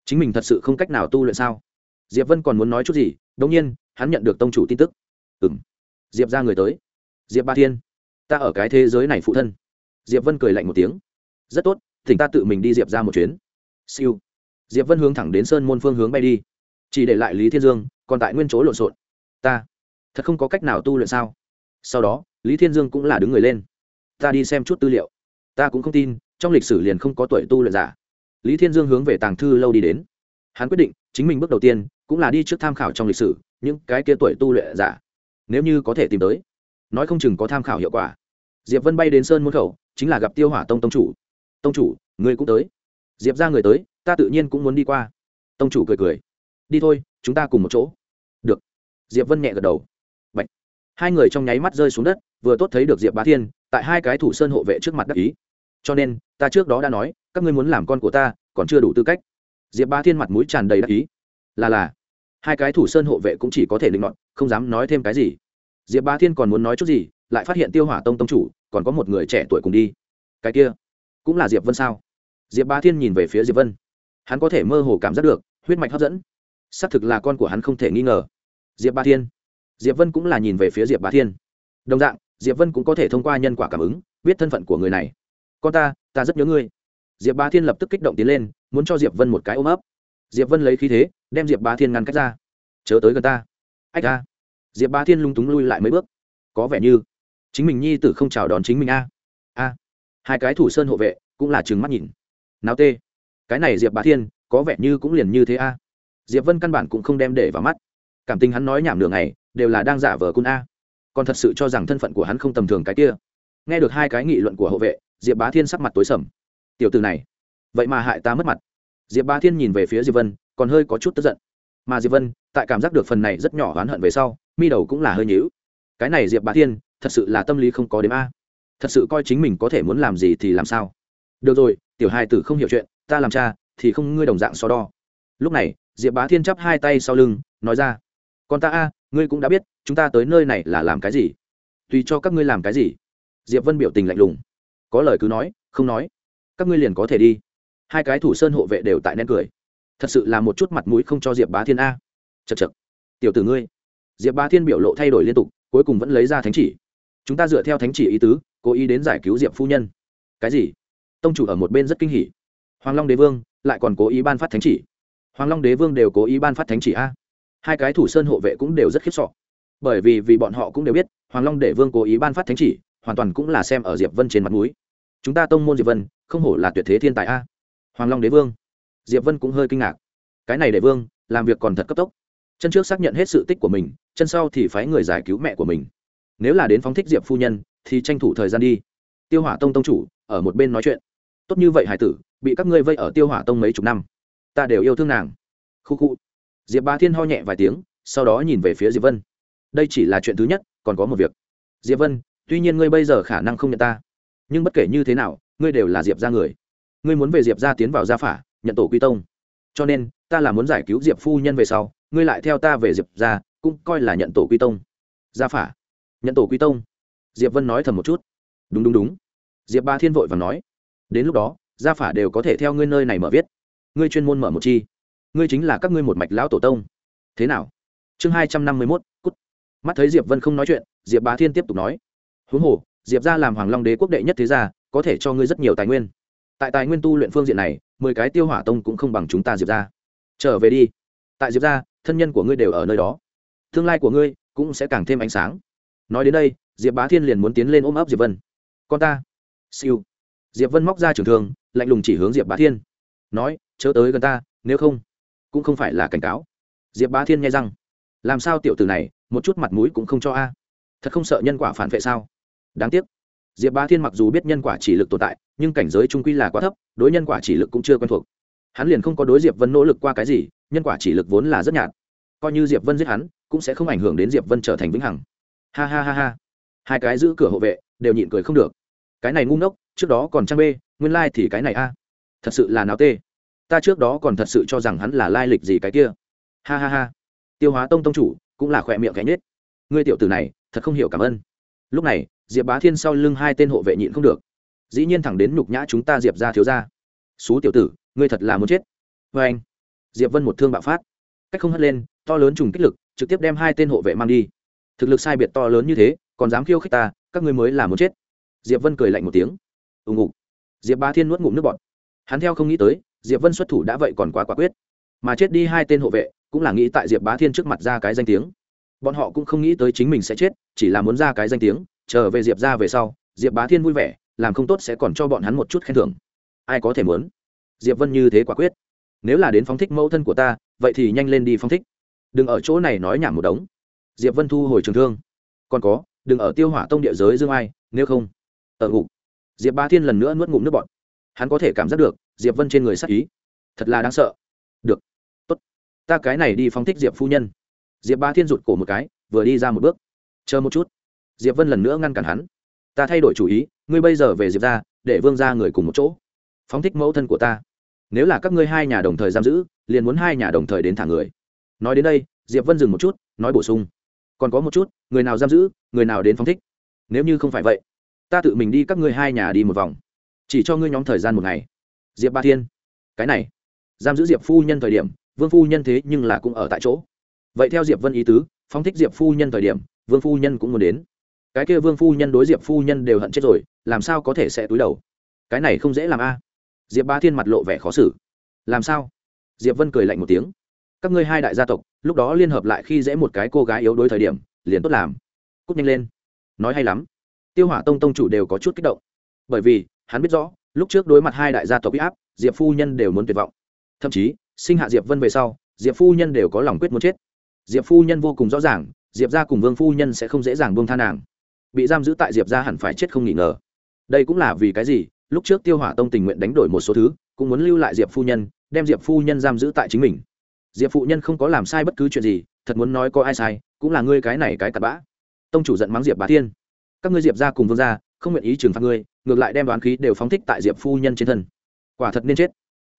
chính mình thật sự không cách nào tu luyện sao? Diệp vân còn muốn nói chút gì đông nhiên, hắn nhận được tông chủ tin tức. Ừ m diệp ra người tới. Diệp ba thiên. Ta ở cái thế giới này phụ thân. Diệp vân cười lạnh một tiếng. Rất tốt, thỉnh ta tự mình đi diệp ra một chuyến. Siêu. Diệp vân hướng thẳng đến sơn môn phương hướng bay đi. Chỉ để lại lý thiên dương, còn tại nguyên chỗ lộn xộn. Ta thật không có cách nào tu luyện sao? Sau đó, lý thiên dương cũng là đứng người lên. Ta đi xem chút tư liệu. Ta cũng không tin, trong lịch sử liền không có tuổi tu luyện giả. Lý thiên dương hướng về tàng thư lâu đi đến. Hắn quyết định, chính mình bước đầu tiên, cũng là đi trước tham khảo trong lịch sử, những cái kia tuổi tu luyện giả. Nếu như có thể tìm tới. Nói không chừng có tham khảo hiệu quả. Diệp vân bay đến sơn môn khẩu, chính là gặp tiêu hỏa tông tông chủ. Tông chủ, người cũng tới. Diệp ra người tới, ta tự nhiên cũng muốn đi qua. Tông chủ cười cười. Đi thôi, chúng ta cùng một chỗ. Được. Diệp vân nhẹ gật đầu hai người trong nháy mắt rơi xuống đất, vừa tốt thấy được diệp bá thiên, tại hai cái thủ sơn hộ vệ trước mặt đắc ý. Cho nên, ta trước đó đã nói, các ngươi muốn làm con của ta, còn chưa đủ tư cách. Diệp bá thiên mặt mũi tràn đầy đắc ý. Là là, hai cái thủ sơn hộ vệ cũng chỉ có thể định mọn không dám nói thêm cái gì. Diệp bá thiên còn muốn nói chút gì, lại phát hiện tiêu hỏa tông tông chủ, còn có một người trẻ tuổi cùng đi. Cái kia, cũng là diệp vân sao? Diệp bá thiên nhìn về phía diệp vân. Hắn có thể mơ hồ cảm giác được, huyết mạch hấp dẫn. Xác thực là con của hắn không thể nghi ngờ. Diệp bá thiên diệp vân cũng là nhìn về phía diệp bá thiên. Đồng dạng, diệp vân cũng có thể thông qua nhân quả cảm ứng, biết thân phận của người này. Con ta ta rất nhớ ngươi. Diệp bá thiên lập tức kích động tiến lên, muốn cho diệp vân một cái ôm ấp. Diệp vân lấy khí thế, đem diệp bá thiên ngăn cách ra. Chớ tới gần ta. Ách ta diệp bá thiên lung túng lui lại mấy bước. Có vẻ như, chính mình nhi tử không chào đón chính mình a. A. Hai cái thủ sơn hộ vệ, cũng là trừng mắt nhìn. Nào tê. Cái này diệp bá thiên, có vẻ như cũng liền như thế a. Diệp vân căn bản cũng không đem để vào mắt. Cảm tình hắn nói nhảm nửa ngày đều là đang giả vờ cun a. Còn thật sự cho rằng thân phận của hắn không tầm thường cái kia. Nghe được hai cái nghị luận của hộ vệ, diệp bá thiên sắc mặt tối sầm. Tiểu từ này, vậy mà hại ta mất mặt. Diệp bá thiên nhìn về phía diệp vân, còn hơi có chút tức giận. Mà diệp vân, tại cảm giác được phần này rất nhỏ oán hận về sau, mi đầu cũng là hơi nhíu. Cái này diệp bá thiên, thật sự là tâm lý không có đếm a. Thật sự coi chính mình có thể muốn làm gì thì làm sao. Được rồi, tiểu hai tử không hiểu chuyện, ta làm cha, thì không ngươi đồng dạng so đo. Lúc này, diệp bá thiên chắp hai tay sau lưng, nói ra. Con ta a ngươi cũng đã biết, chúng ta tới nơi này là làm cái gì? Tùy cho các ngươi làm cái gì? Diệp vân biểu tình lạnh lùng. Có lời cứ nói, không nói. Các ngươi liền có thể đi. Hai cái thủ sơn hộ vệ đều tại nén cười. Thật sự là một chút mặt mũi không cho diệp bá thiên a. Chật chật tiểu tử ngươi. Diệp bá thiên biểu lộ thay đổi liên tục, cuối cùng vẫn lấy ra thánh chỉ. Chúng ta dựa theo thánh chỉ ý tứ, cố ý đến giải cứu diệp phu nhân. Cái gì? Tông chủ ở một bên rất kinh hỉ. Hoàng long đế vương lại còn cố ý ban phát thánh chỉ. Hoàng long đế vương đều cố ý ban phát thánh chỉ a hai cái thủ sơn hộ vệ cũng đều rất khiếp sọ bởi vì vì bọn họ cũng đều biết, hoàng long đế vương cố ý ban phát thánh chỉ, hoàn toàn cũng là xem ở diệp vân trên mặt núi chúng ta tông môn diệp vân, không hổ là tuyệt thế thiên tài a. Hoàng long đế vương. Diệp vân cũng hơi kinh ngạc. Cái này đế vương, làm việc còn thật cấp tốc. Chân trước xác nhận hết sự tích của mình, chân sau thì phái người giải cứu mẹ của mình. Nếu là đến phóng thích diệp phu nhân, thì tranh thủ thời gian đi. Tiêu hỏa tông tông chủ, ở một bên nói chuyện. Tốt như vậy hải tử, bị các ngươi vây ở tiêu hỏa tông mấy chục năm. Ta đều yêu thương nàng. Khu khu diệp ba thiên ho nhẹ vài tiếng, sau đó nhìn về phía diệp vân. Đây chỉ là chuyện thứ nhất, còn có một việc. Diệp vân, tuy nhiên ngươi bây giờ khả năng không nhận ta, nhưng bất kể như thế nào, ngươi đều là diệp ra người. Ngươi muốn về diệp ra tiến vào gia phả, nhận tổ quy tông. Cho nên, ta là muốn giải cứu diệp phu nhân về sau, ngươi lại theo ta về diệp ra cũng coi là nhận tổ quy tông. Gia phả. Nhận tổ quy tông. Diệp vân nói thầm một chút. Đúng đúng đúng. Diệp ba thiên vội và nói. Đến lúc đó, gia phả đều có thể theo ngươi nơi này mở viết. Ngươi chuyên môn mở một chi ngươi chính là các ngươi một mạch lão tổ tông. Thế nào? Chương hai trăm năm mươi mốt, cút. Mắt thấy diệp vân không nói chuyện, diệp bá thiên tiếp tục nói. Huống hồ, diệp ra làm hoàng long đế quốc đệ nhất thế gia, có thể cho ngươi rất nhiều tài nguyên. Tại tài nguyên tu luyện phương diện này, mười cái tiêu hỏa tông cũng không bằng chúng ta diệp ra trở về đi. Tại diệp ra thân nhân của ngươi đều ở nơi đó. Tương lai của ngươi cũng sẽ càng thêm ánh sáng. Nói đến đây, diệp bá thiên liền muốn tiến lên ôm ấp diệp vân. Con ta. Siêu. Diệp vân móc ra trường thương, lạnh lùng chỉ hướng diệp bá thiên. Nói, chớ tới gần ta, nếu không cũng không phải là cảnh cáo. Diệp bá thiên nghe rằng làm sao tiểu tử này, một chút mặt mũi cũng không cho a? Thật không sợ nhân quả phản vệ sao? Đáng tiếc. Diệp bá thiên mặc dù biết nhân quả chỉ lực tồn tại, nhưng cảnh giới trung quy là quá thấp, đối nhân quả chỉ lực cũng chưa quen thuộc. Hắn liền không có đối diệp vân nỗ lực qua cái gì, nhân quả chỉ lực vốn là rất nhạt. Coi như diệp vân giết hắn, cũng sẽ không ảnh hưởng đến diệp vân trở thành vĩnh hằng. Ha ha ha ha. Hai cái giữ cửa hộ vệ, đều nhịn cười không được. Cái này ngu ngốc, trước đó còn trang bê, nguyên lai thì cái này a. Thật sự là nào tê ta trước đó còn thật sự cho rằng hắn là lai lịch gì cái kia. Ha ha ha. Tiêu hóa tông tông chủ cũng là khỏe miệng cánh nết ngươi tiểu tử này, thật không hiểu cảm ơn. Lúc này, diệp bá thiên sau lưng hai tên hộ vệ nhịn không được. Dĩ nhiên thẳng đến nhục nhã chúng ta diệp ra thiếu ra xú tiểu tử, ngươi thật là muốn chết. Vê anh, diệp vân một thương bạo phát. Cách không hất lên, to lớn trùng kích lực, trực tiếp đem hai tên hộ vệ mang đi. Thực lực sai biệt to lớn như thế, còn dám khiêu khích ta, các ngươi mới là muốn chết. Diệp vân cười lạnh một tiếng. Ù ngục. Diệp bá thiên nuốt ngụm nước bọt. Hắn theo không nghĩ tới diệp vân xuất thủ đã vậy còn quá quả quyết. Mà chết đi hai tên hộ vệ, cũng là nghĩ tại diệp bá thiên trước mặt ra cái danh tiếng. Bọn họ cũng không nghĩ tới chính mình sẽ chết, chỉ là muốn ra cái danh tiếng trở về diệp ra về sau, diệp bá thiên vui vẻ, làm không tốt sẽ còn cho bọn hắn một chút khen thưởng. Ai có thể muốn? Diệp vân như thế quả quyết. Nếu là đến phóng thích mẫu thân của ta, vậy thì nhanh lên đi phóng thích. Đừng ở chỗ này nói nhảm một đống. Diệp vân thu hồi trường thương. Còn có, đừng ở tiêu hỏa tông địa giới dương ai, nếu không. Ở ngục. Diệp bá thiên lần nữa nuốt ngụm nước bọn hắn có thể cảm giác được diệp vân trên người sắc ý. Thật là đáng sợ. Được. Tốt. Ta cái này đi phóng thích diệp phu nhân. Diệp Ba thiên rụt cổ một cái, vừa đi ra một bước. Chờ một chút. Diệp vân lần nữa ngăn cản hắn. Ta thay đổi chủ ý, ngươi bây giờ về diệp ra để vương ra người cùng một chỗ. Phóng thích mẫu thân của ta. Nếu là các ngươi hai nhà đồng thời giam giữ, liền muốn hai nhà đồng thời đến thả người. Nói đến đây, diệp vân dừng một chút, nói bổ sung. Còn có một chút, người nào giam giữ, người nào đến phóng thích. Nếu như không phải vậy, ta tự mình đi các ngươi hai nhà đi một vòng. Chỉ cho ngươi nhóm thời gian một ngày diệp ba thiên. Cái này, giam giữ diệp phu nhân thời điểm, vương phu nhân thế nhưng là cũng ở tại chỗ. Vậy theo diệp vân ý tứ, phóng thích diệp phu nhân thời điểm, vương phu nhân cũng muốn đến. Cái kia vương phu nhân đối diệp phu nhân đều hận chết rồi, làm sao có thể sẽ túi đầu? Cái này không dễ làm a. Diệp ba thiên mặt lộ vẻ khó xử. Làm sao? Diệp vân cười lạnh một tiếng. Các ngươi hai đại gia tộc, lúc đó liên hợp lại khi dễ một cái cô gái yếu đuối thời điểm, liền tốt làm. Cút nhanh lên. Nói hay lắm. Tiêu hỏa tông tông chủ đều có chút kích động. Bởi vì, hắn biết rõ lúc trước đối mặt hai đại gia tộc bị áp, diệp phu nhân đều muốn tuyệt vọng. Thậm chí, sinh hạ diệp vân về sau, diệp phu nhân đều có lòng quyết muốn chết. Diệp phu nhân vô cùng rõ ràng, diệp ra cùng vương phu nhân sẽ không dễ dàng buông tha nàng. Bị giam giữ tại diệp ra hẳn phải chết không nghỉ ngờ. Đây cũng là vì cái gì, lúc trước tiêu hỏa tông tình nguyện đánh đổi một số thứ, cũng muốn lưu lại diệp phu nhân, đem diệp phu nhân giam giữ tại chính mình. Diệp phụ nhân không có làm sai bất cứ chuyện gì, thật muốn nói có ai sai, cũng là ngươi cái này cái cặp bã. Tông chủ giận mắng diệp bá thiên. Các ngươi diệp ra cùng vương gia, không nguyện ý trừng phạt ngươi ngược lại đem đoán khí đều phóng thích tại diệp phu nhân trên thân quả thật nên chết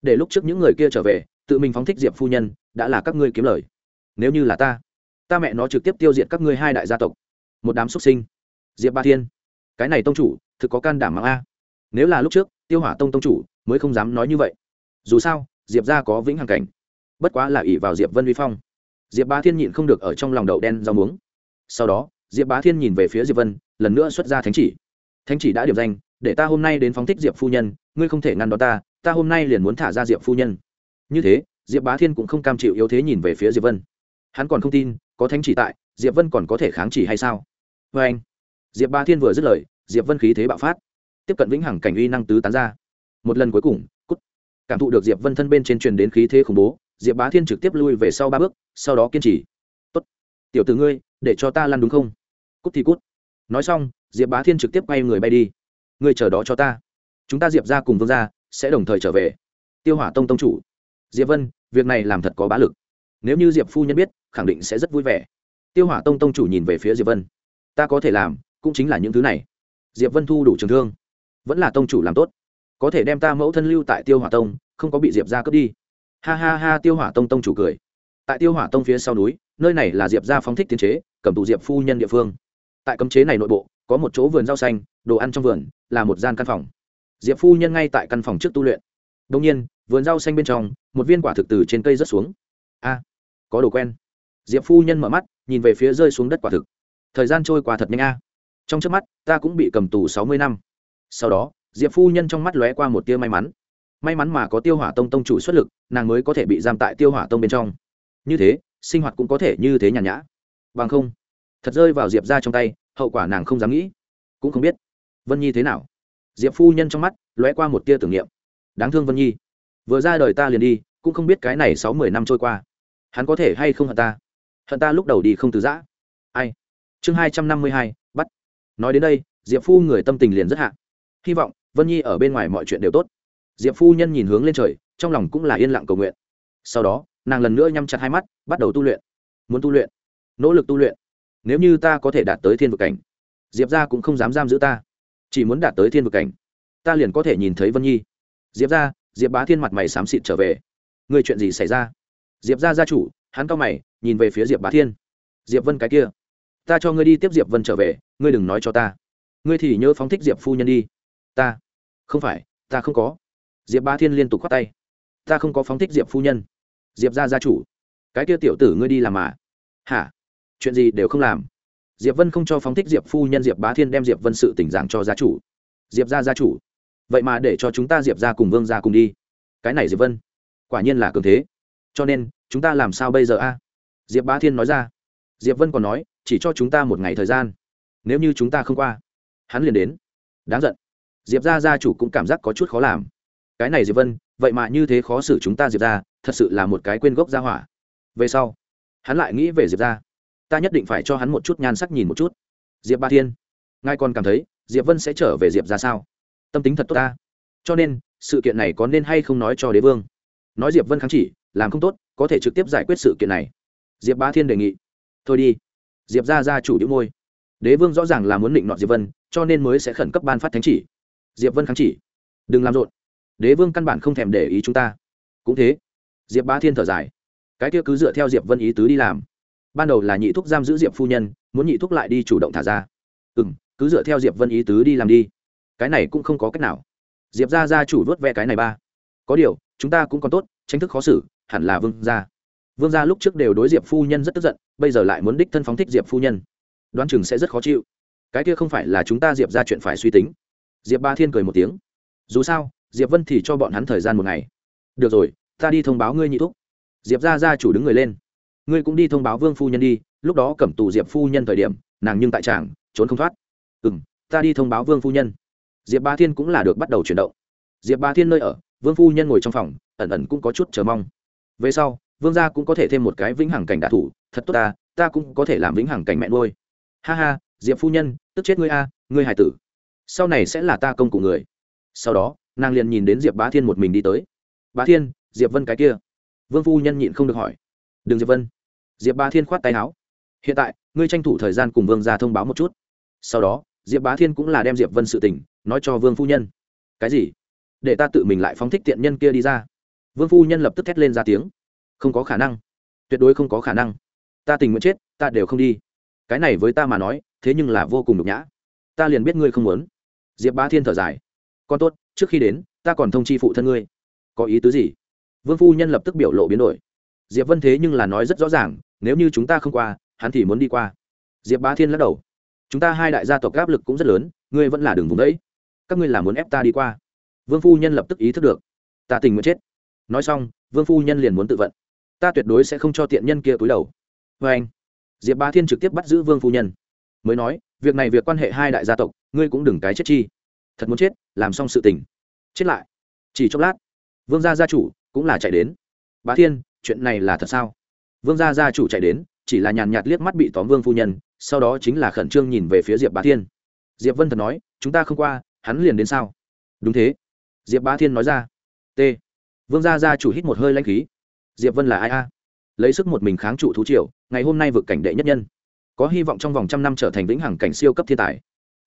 để lúc trước những người kia trở về tự mình phóng thích diệp phu nhân đã là các ngươi kiếm lời nếu như là ta ta mẹ nó trực tiếp tiêu diệt các ngươi hai đại gia tộc một đám xuất sinh diệp ba thiên cái này tông chủ thực có can đảm mạng a nếu là lúc trước tiêu hỏa tông tông chủ mới không dám nói như vậy dù sao diệp ra có vĩnh hằng cảnh bất quá là ỷ vào diệp vân vi phong diệp Ba thiên nhịn không được ở trong lòng đậu đen rau muống sau đó diệp bá thiên nhìn về phía diệp vân lần nữa xuất ra thánh chỉ thánh chỉ đã điểm danh để ta hôm nay đến phóng thích diệp phu nhân, ngươi không thể ngăn đó ta ta hôm nay liền muốn thả ra diệp phu nhân. Như thế, diệp bá thiên cũng không cam chịu yếu thế nhìn về phía diệp vân. Hắn còn không tin, có thánh chỉ tại, diệp vân còn có thể kháng chỉ hay sao? Vê anh, diệp bá thiên vừa dứt lời, diệp vân khí thế bạo phát. Tiếp cận vĩnh hằng cảnh uy năng tứ tán ra. Một lần cuối cùng, cút. Cảm thụ được diệp vân thân bên trên truyền đến khí thế khủng bố, diệp bá thiên trực tiếp lui về sau ba bước, sau đó kiên trì. Tốt. Tiểu t ử ngươi, để cho ta lăn đúng không? Cút thì cút. Nói xong, diệp bá thiên trực tiếp quay người bay đi ngươi chờ đó cho ta. Chúng ta diệp ra cùng vương ra sẽ đồng thời trở về. Tiêu hỏa tông tông chủ. Diệp vân, việc này làm thật có bá lực. Nếu như diệp phu nhân biết, khẳng định sẽ rất vui vẻ. Tiêu hỏa tông tông chủ nhìn về phía diệp vân. Ta có thể làm, cũng chính là những thứ này. Diệp vân thu đủ trường thương. Vẫn là tông chủ làm tốt. Có thể đem ta mẫu thân lưu tại tiêu hỏa tông, không có bị diệp ra cướp đi. Ha ha ha, tiêu hỏa tông tông chủ cười. Tại tiêu hỏa tông phía sau núi, nơi này là diệp ra phóng thích tiến chế, cầm tù diệp phu nhân địa phương. Tại cấm chế này nội bộ, có một chỗ vườn rau xanh, đồ ăn trong vườn là một gian căn phòng. Diệp phu nhân ngay tại căn phòng trước tu luyện. Đông nhiên, vườn rau xanh bên trong, một viên quả thực từ trên cây rớt xuống. A, có đồ quen. Diệp phu nhân mở mắt, nhìn về phía rơi xuống đất quả thực. Thời gian trôi qua thật nhanh a. Trong trước mắt, ta cũng bị cầm tù sáu mươi năm. Sau đó, diệp phu nhân trong mắt lóe qua một tia may mắn. May mắn mà có tiêu hỏa tông tông chủ xuất lực, nàng mới có thể bị giam tại tiêu hỏa tông bên trong. Như thế, sinh hoạt cũng có thể như thế nhàn nhã. Bằng không, thật rơi vào diệp ra trong tay, hậu quả nàng không dám nghĩ. Cũng không biết vân nhi thế nào? Diệp phu nhân trong mắt lóe qua một tia tưởng niệm. Đáng thương vân nhi. Vừa ra đời ta liền đi, cũng không biết cái này sáu mười năm trôi qua. Hắn có thể hay không hận ta? Hận ta lúc đầu đi không từ giã. Ai? Chương hai trăm năm mươi hai, bắt. Nói đến đây, diệp phu người tâm tình liền rất hạ. Hy vọng vân nhi ở bên ngoài mọi chuyện đều tốt. Diệp phu nhân nhìn hướng lên trời, trong lòng cũng là yên lặng cầu nguyện. Sau đó, nàng lần nữa nhắm chặt hai mắt, bắt đầu tu luyện. Muốn tu luyện, nỗ lực tu luyện. Nếu như ta có thể đạt tới thiên vực cảnh, diệp ra cũng không dám giam giữ ta chỉ muốn đạt tới thiên vực cảnh, ta liền có thể nhìn thấy vân nhi. Diệp ra diệp bá thiên mặt mày xám xịt trở về. Người chuyện gì xảy ra? Diệp ra gia chủ, hắn cao mày, nhìn về phía diệp bá thiên. Diệp vân cái kia, ta cho ngươi đi tiếp diệp vân trở về, ngươi đừng nói cho ta. Ngươi thì nhớ phóng thích diệp phu nhân đi. Ta, không phải, ta không có. Diệp bá thiên liên tục khoát tay. Ta không có phóng thích diệp phu nhân. Diệp ra gia chủ, cái kia tiểu tử ngươi đi làm mà. Hả? Chuyện gì đều không làm diệp vân không cho phóng thích diệp phu nhân diệp bá thiên đem diệp vân sự tỉnh giảng cho gia chủ. Diệp ra gia chủ. Vậy mà để cho chúng ta diệp ra cùng vương ra cùng đi. Cái này diệp vân, quả nhiên là cường thế. Cho nên, chúng ta làm sao bây giờ a? Diệp bá thiên nói ra. Diệp vân còn nói, chỉ cho chúng ta một ngày thời gian. Nếu như chúng ta không qua, hắn liền đến. Đáng giận. Diệp ra gia chủ cũng cảm giác có chút khó làm. Cái này diệp vân, vậy mà như thế khó xử chúng ta diệp ra thật sự là một cái quên gốc gia hỏa. Về sau, hắn lại nghĩ về diệp ra ta nhất định phải cho hắn một chút nhan sắc nhìn một chút. Diệp ba thiên, ngài còn cảm thấy diệp vân sẽ trở về diệp ra sao? Tâm tính thật tốt ta. Cho nên, sự kiện này có nên hay không nói cho đế vương? Nói diệp vân kháng chỉ, làm không tốt, có thể trực tiếp giải quyết sự kiện này. Diệp Ba thiên đề nghị. Thôi đi. Diệp ra ra chủ đĩu môi. Đế vương rõ ràng là muốn định nọt diệp vân, cho nên mới sẽ khẩn cấp ban phát thánh chỉ. Diệp vân kháng chỉ. Đừng làm rộn. Đế vương căn bản không thèm để ý chúng ta. Cũng thế. Diệp Ba thiên thở dài. Cái kia cứ dựa theo diệp vân ý tứ đi làm ban đầu là nhị thúc giam giữ diệp phu nhân, muốn nhị thúc lại đi chủ động thả ra. Ừ m cứ dựa theo diệp vân ý tứ đi làm đi. Cái này cũng không có cách nào. Diệp ra ra chủ vớt ve cái này ba. Có điều, chúng ta cũng còn tốt, tranh thức khó xử, hẳn là vương gia. Vương gia lúc trước đều đối diệp phu nhân rất tức giận, bây giờ lại muốn đích thân phóng thích diệp phu nhân. Đoán chừng sẽ rất khó chịu. Cái kia không phải là chúng ta diệp ra chuyện phải suy tính. Diệp ba thiên cười một tiếng. Dù sao, diệp vân thì cho bọn hắn thời gian một ngày. Được rồi, ta đi thông báo ngươi nhị thúc. Diệp ra ra chủ đứng người lên ngươi cũng đi thông báo vương phu nhân đi, lúc đó cẩm tù diệp phu nhân thời điểm, nàng nhưng tại tràng, trốn không thoát. Ừ m ta đi thông báo vương phu nhân. Diệp ba thiên cũng là được bắt đầu chuyển động. Diệp ba thiên nơi ở, vương phu nhân ngồi trong phòng, ẩn ẩn cũng có chút chờ mong. Về sau, vương gia cũng có thể thêm một cái vĩnh hằng cảnh đạ thủ, thật tốt ta ta cũng có thể làm vĩnh hằng cảnh mẹ nuôi. Ha ha, diệp phu nhân, tức chết ngươi a, ngươi hải tử. Sau này sẽ là ta công cụ người. Sau đó, nàng liền nhìn đến diệp bá thiên một mình đi tới. Bá thiên, diệp vân cái kia. Vương phu nhân nhịn không được hỏi. Đừng diệp vân diệp bá thiên khoát tay áo. Hiện tại, ngươi tranh thủ thời gian cùng vương ra thông báo một chút. Sau đó, diệp bá thiên cũng là đem diệp vân sự tình nói cho vương phu nhân. Cái gì? Để ta tự mình lại phóng thích tiện nhân kia đi ra. Vương phu nhân lập tức thét lên ra tiếng. Không có khả năng. Tuyệt đối không có khả năng. Ta tình nguyện chết, ta đều không đi. Cái này với ta mà nói, thế nhưng là vô cùng nhục nhã. Ta liền biết ngươi không muốn. Diệp bá thiên thở dài. Con tốt, trước khi đến, ta còn thông chi phụ thân ngươi. Có ý tứ gì? Vương phu nhân lập tức biểu lộ biến đổi. Diệp vân thế nhưng là nói rất rõ ràng nếu như chúng ta không qua, hắn thì muốn đi qua. Diệp bá thiên lắc đầu. Chúng ta hai đại gia tộc áp lực cũng rất lớn, ngươi vẫn là đường vùng đấy. Các ngươi là muốn ép ta đi qua. Vương phu nhân lập tức ý thức được. Ta tình nguyện chết. Nói xong, vương phu nhân liền muốn tự vận. Ta tuyệt đối sẽ không cho tiện nhân kia túi đầu. Vê anh, diệp bá thiên trực tiếp bắt giữ vương phu nhân. Mới nói, việc này việc quan hệ hai đại gia tộc, ngươi cũng đừng cái chết chi. Thật muốn chết, làm xong sự tình. Chết lại. Chỉ chốc lát, vương gia gia chủ cũng là chạy đến. Bá thiên, chuyện này là thật sao? Vương gia gia chủ chạy đến, chỉ là nhàn nhạt liếc mắt bị tóm vương phu nhân, sau đó chính là khẩn trương nhìn về phía diệp bá thiên. Diệp vân thần nói, chúng ta không qua, hắn liền đến sao? Đúng thế. Diệp bá thiên nói ra. T. Vương gia gia chủ hít một hơi lanh khí. Diệp vân là ai a? Lấy sức một mình kháng trụ thú triều, ngày hôm nay vượt cảnh đệ nhất nhân. Có hy vọng trong vòng trăm năm trở thành vĩnh hằng cảnh siêu cấp thiên tài.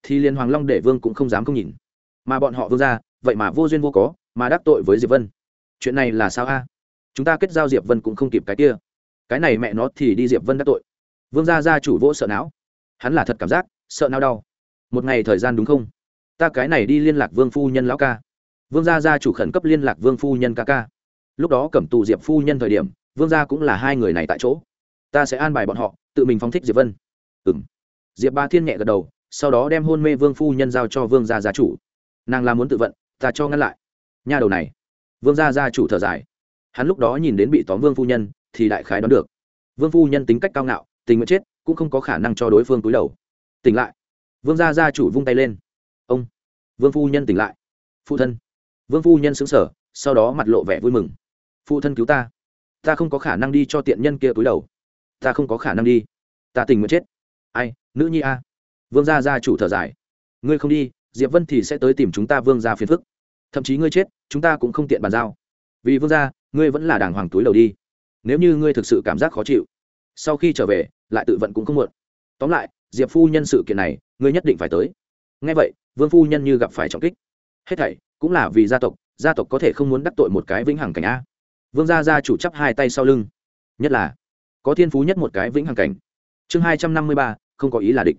Thì liền hoàng long để vương cũng không dám không nhìn. Mà bọn họ vương gia, vậy mà vô duyên vô có mà đắc tội với diệp vân. Chuyện này là sao a? Chúng ta kết giao diệp vân cũng không kịp cái kia cái này mẹ nó thì đi diệp vân đắc tội vương gia gia chủ vỗ sợ não hắn là thật cảm giác sợ não đau một ngày thời gian đúng không ta cái này đi liên lạc vương phu nhân lão ca vương gia gia chủ khẩn cấp liên lạc vương phu nhân ca ca lúc đó cẩm tù diệp phu nhân thời điểm vương gia cũng là hai người này tại chỗ ta sẽ an bài bọn họ tự mình phóng thích diệp vân ừ m diệp ba thiên nhẹ gật đầu sau đó đem hôn mê vương phu nhân giao cho vương gia gia chủ nàng là muốn tự vận ta cho ngăn lại nha đầu này vương gia gia chủ thở dài hắn lúc đó nhìn đến bị tóm vương phu nhân thì đại khái đoán được. Vương phu nhân tính cách cao ngạo, tình nguyện chết, cũng không có khả năng cho đối phương túi đầu. Tỉnh lại. Vương gia gia chủ vung tay lên. Ông. Vương phu nhân tỉnh lại. Phụ thân. Vương phu nhân xứng sở sau đó mặt lộ vẻ vui mừng. Phụ thân cứu ta. Ta không có khả năng đi cho tiện nhân kia túi đầu. Ta không có khả năng đi. Ta tình nguyện chết. Ai, nữ nhi a? Vương gia gia chủ thở dài. Ngươi không đi, diệp vân thì sẽ tới tìm chúng ta vương gia phiền phức. Thậm chí ngươi chết, chúng ta cũng không tiện bàn giao. Vì vương gia, ngươi vẫn là đàng hoàng túi đầu đi nếu như ngươi thực sự cảm giác khó chịu, sau khi trở về, lại tự vận cũng không muộn. Tóm lại, diệp phu nhân sự kiện này, ngươi nhất định phải tới. Ngay vậy, vương phu nhân như gặp phải trọng kích. Hết thảy cũng là vì gia tộc gia tộc có thể không muốn đắc tội một cái vĩnh hằng cảnh a. Vương gia gia chủ chắp hai tay sau lưng. Nhất là, có thiên phú nhất một cái vĩnh hằng cảnh. Chương hai trăm năm mươi ba, không có ý là địch.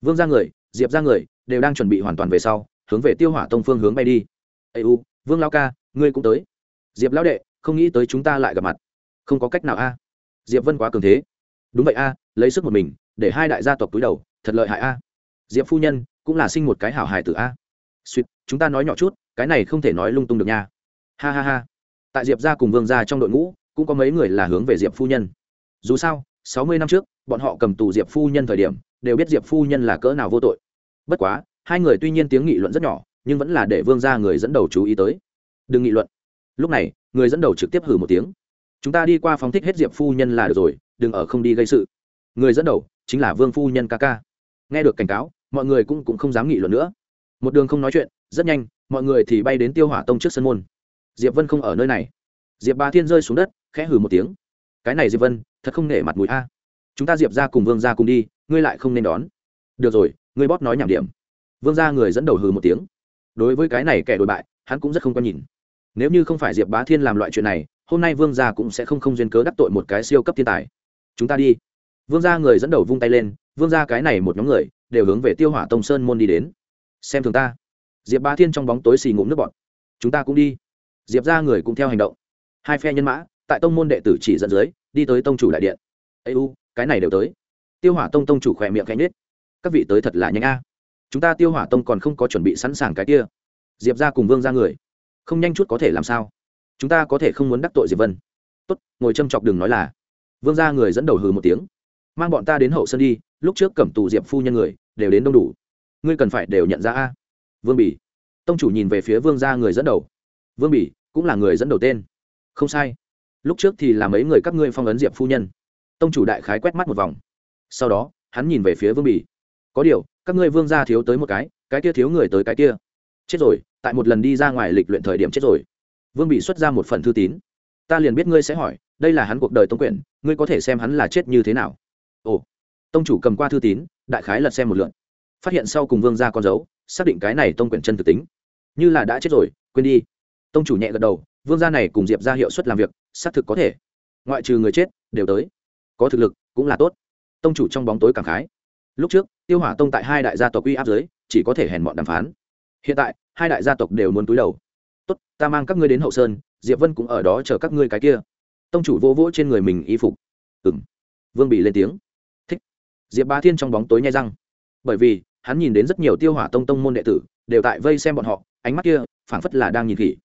Vương gia người, diệp gia người, đều đang chuẩn bị hoàn toàn về sau, hướng về tiêu hỏa tông phương hướng bay đi. Ây u, vương lao ca, ngươi cũng tới. Diệp lão đệ, không nghĩ tới chúng ta lại gặp mặt không có cách nào a. Diệp vân quá cường thế. Đúng vậy a, lấy sức một mình, để hai đại gia tộc túi đầu, thật lợi hại a. Diệp phu nhân, cũng là sinh một cái hảo hài tử a. Suýt chúng ta nói nhỏ chút, cái này không thể nói lung tung được nha. Ha ha ha. Tại diệp gia cùng vương gia trong đội ngũ, cũng có mấy người là hướng về diệp phu nhân. Dù sao, sáu mươi năm trước, bọn họ cầm tù diệp phu nhân thời điểm, đều biết diệp phu nhân là cỡ nào vô tội. Bất quá, hai người tuy nhiên tiếng nghị luận rất nhỏ, nhưng vẫn là để vương gia người dẫn đầu chú ý tới. Đừng nghị luận. Lúc này, người dẫn đầu trực tiếp hử một tiếng chúng ta đi qua phóng thích hết diệp phu nhân là được rồi đừng ở không đi gây sự. Người dẫn đầu chính là vương phu nhân ca ca. Nghe được cảnh cáo mọi người cũng, cũng không dám nghị luận nữa. Một đường không nói chuyện rất nhanh mọi người thì bay đến tiêu hỏa tông trước sân môn. Diệp vân không ở nơi này. Diệp ba thiên rơi xuống đất khẽ hử một tiếng. Cái này diệp vân thật không nể mặt mũi a. Chúng ta diệp ra cùng vương ra cùng đi ngươi lại không nên đón. Được rồi ngươi bóp nói nhảm điểm. Vương ra người dẫn đầu hừ một tiếng. Đối với cái này kẻ đổi bại hắn cũng rất không có nhìn. Nếu như không phải diệp bá thiên làm loại chuyện này hôm nay vương gia cũng sẽ không không duyên cớ đắc tội một cái siêu cấp thiên tài. Chúng ta đi. Vương gia người dẫn đầu vung tay lên, vương gia cái này một nhóm người đều hướng về tiêu hỏa tông sơn môn đi đến. Xem thường ta. Diệp ba thiên trong bóng tối xì ngụm nước bọt. Chúng ta cũng đi. Diệp ra người cũng theo hành động. Hai phe nhân mã, tại tông môn đệ tử chỉ dẫn dưới, đi tới tông chủ đại điện. Ây u, cái này đều tới. Tiêu hỏa tông tông chủ khỏe miệng cánh nết các vị tới thật là nhanh a. Chúng ta tiêu hỏa tông còn không có chuẩn bị sẵn sàng cái kia. Diệp ra cùng vương ra người. Không nhanh chút có thể làm sao? Chúng ta có thể không muốn đắc tội diệp vân tốt ngồi châm chọc đừng nói là vương gia người dẫn đầu hừ một tiếng mang bọn ta đến hậu sân đi lúc trước cẩm tù diệp phu nhân người đều đến đông đủ ngươi cần phải đều nhận ra a vương bỉ tông chủ nhìn về phía vương gia người dẫn đầu vương bỉ cũng là người dẫn đầu tên không sai lúc trước thì là mấy người các ngươi phong ấn diệp phu nhân tông chủ đại khái quét mắt một vòng sau đó hắn nhìn về phía vương bỉ có điều các ngươi vương gia thiếu tới một cái cái kia thiếu người tới cái kia chết rồi tại một lần đi ra ngoài lịch luyện thời điểm chết rồi vương bị xuất ra một phần thư tín. Ta liền biết ngươi sẽ hỏi, đây là hắn cuộc đời tông quyển, ngươi có thể xem hắn là chết như thế nào. Ồ, tông chủ cầm qua thư tín, đại khái lật xem một lượn phát hiện sau cùng vương ra con dấu, xác định cái này tông quyển chân thực tính. Như là đã chết rồi, quên đi. Tông chủ nhẹ gật đầu, vương gia này cùng diệp ra hiệu suất làm việc, xác thực có thể. Ngoại trừ người chết, đều tới. Có thực lực, cũng là tốt. Tông chủ trong bóng tối cảm khái. Lúc trước, tiêu hỏa tông tại hai đại gia tộc uy áp giới, chỉ có thể hèn mọn đàm phán. Hiện tại, hai đại gia tộc đều muốn túi đầu tốt, ta mang các ngươi đến hậu sơn, diệp vân cũng ở đó chờ các ngươi cái kia. Tông chủ vô vỗ trên người mình y phục. Ừng vương bị lên tiếng. Thích. Diệp ba thiên trong bóng tối nhai răng. Bởi vì, hắn nhìn đến rất nhiều tiêu hỏa tông tông môn đệ tử, đều tại vây xem bọn họ, ánh mắt kia, phảng phất là đang nhìn khỉ.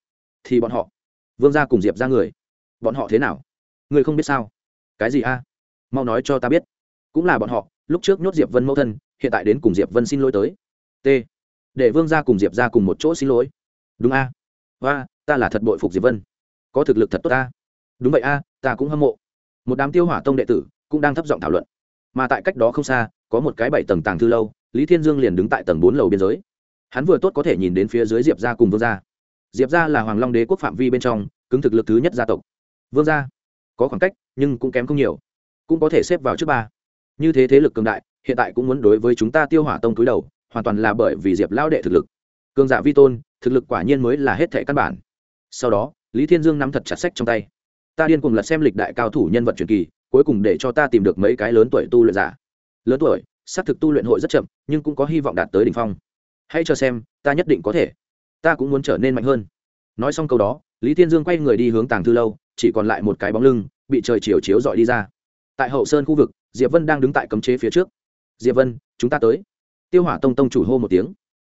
Thì bọn họ. Vương gia cùng diệp ra người. Bọn họ thế nào? Người không biết sao? Cái gì a? Mau nói cho ta biết. Cũng là bọn họ, lúc trước nhốt diệp vân mẫu thân, hiện tại đến cùng diệp vân xin lỗi tới. T. Để vương gia cùng diệp ra cùng một chỗ xin lỗi. Đúng a và ta là thật bội phục diệp vân. Có thực lực thật tốt ta. Đúng vậy a, ta cũng hâm mộ. Một đám tiêu hỏa tông đệ tử cũng đang thấp giọng thảo luận. Mà tại cách đó không xa, có một cái bảy tầng tàng thư lâu, lý thiên dương liền đứng tại tầng bốn lầu biên giới. Hắn vừa tốt có thể nhìn đến phía dưới diệp gia cùng vương gia. Diệp gia là hoàng long đế quốc phạm vi bên trong, cứng thực lực thứ nhất gia tộc. Vương gia có khoảng cách, nhưng cũng kém không nhiều. Cũng có thể xếp vào trước ba. Như thế thế lực cường đại, hiện tại cũng muốn đối với chúng ta tiêu hỏa tông túi đầu, hoàn toàn là bởi vì diệp lao đệ thực lực. Cường giả vi tôn thực lực quả nhiên mới là hết thẻ căn bản. Sau đó, lý thiên dương nắm thật chặt sách trong tay. Ta điên cùng lật xem lịch đại cao thủ nhân vật truyền kỳ, cuối cùng để cho ta tìm được mấy cái lớn tuổi tu luyện giả. Lớn tuổi, xác thực tu luyện hội rất chậm, nhưng cũng có hy vọng đạt tới đ ỉ n h phong. Hãy cho xem, ta nhất định có thể. Ta cũng muốn trở nên mạnh hơn. Nói xong câu đó, lý thiên dương quay người đi hướng tàng thư lâu, chỉ còn lại một cái bóng lưng, bị trời chiều chiếu dọi đi ra. Tại hậu sơn khu vực, diệp vân đang đứng tại cấm chế phía trước. Diệp vân, chúng ta tới. Tiêu hỏa tông tông chủ hô một tiếng.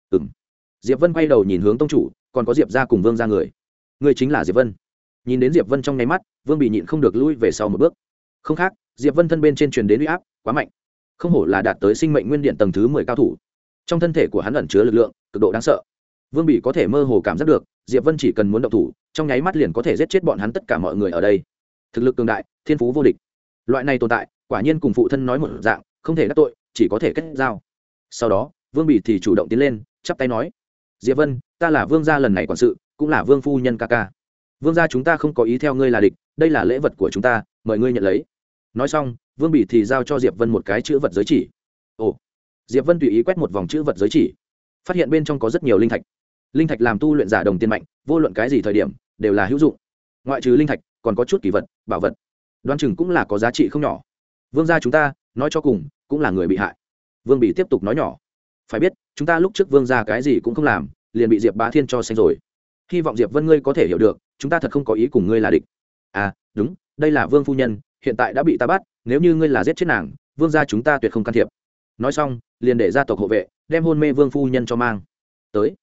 Ừ m diệp vân quay đầu nhìn hướng tông chủ, còn có diệp ra cùng vương ra người. Người chính là diệp vân. Nhìn đến diệp vân trong nháy mắt, vương bị nhịn không được lui về sau một bước. Không khác, diệp vân thân bên trên truyền đến u y áp quá mạnh. Không hổ là đạt tới sinh mệnh nguyên điện tầng thứ mười cao thủ. Trong thân thể của hắn ẩn chứa lực lượng, cực độ đáng sợ. Vương bị có thể mơ hồ cảm giác được, diệp vân chỉ cần muốn động thủ, trong nháy mắt liền có thể giết chết bọn hắn tất cả mọi người ở đây. Thực lực cường đại, thiên phú vô địch. Loại này tồn tại, quả nhiên cùng phụ thân nói một dạng, không thể đắc tội, chỉ có thể kết giao. Sau đó, vương bị thì chủ động tiến lên, chắp tay nói diệp vân, ta là vương gia lần này quản sự, cũng là vương phu nhân ca ca. Vương gia chúng ta không có ý theo ngươi là địch, đây là lễ vật của chúng ta, mời ngươi nhận lấy. Nói xong, vương Bỉ thì giao cho diệp vân một cái chữ vật giới chỉ. Ồ. Diệp vân tùy ý quét một vòng chữ vật giới chỉ. Phát hiện bên trong có rất nhiều linh thạch. Linh thạch làm tu luyện giả đồng tiền mạnh, vô luận cái gì thời điểm, đều là hữu dụng. Ngoại trừ linh thạch, còn có chút kỳ vật, bảo vật. Đoan chừng cũng là có giá trị không nhỏ. Vương gia chúng ta, nói cho cùng, cũng là người bị hại. Vương Bỉ tiếp tục nói nhỏ. Phải biết chúng ta lúc trước vương gia cái gì cũng không làm, liền bị diệp bá thiên cho xanh rồi. Hy vọng diệp vân ngươi có thể hiểu được, chúng ta thật không có ý cùng ngươi là địch. À đúng, đây là vương phu nhân, hiện tại đã bị ta bắt, nếu như ngươi là giết chết nàng, vương gia chúng ta tuyệt không can thiệp. Nói xong, liền để gia tộc hộ vệ, đem hôn mê vương phu nhân cho mang. Tới.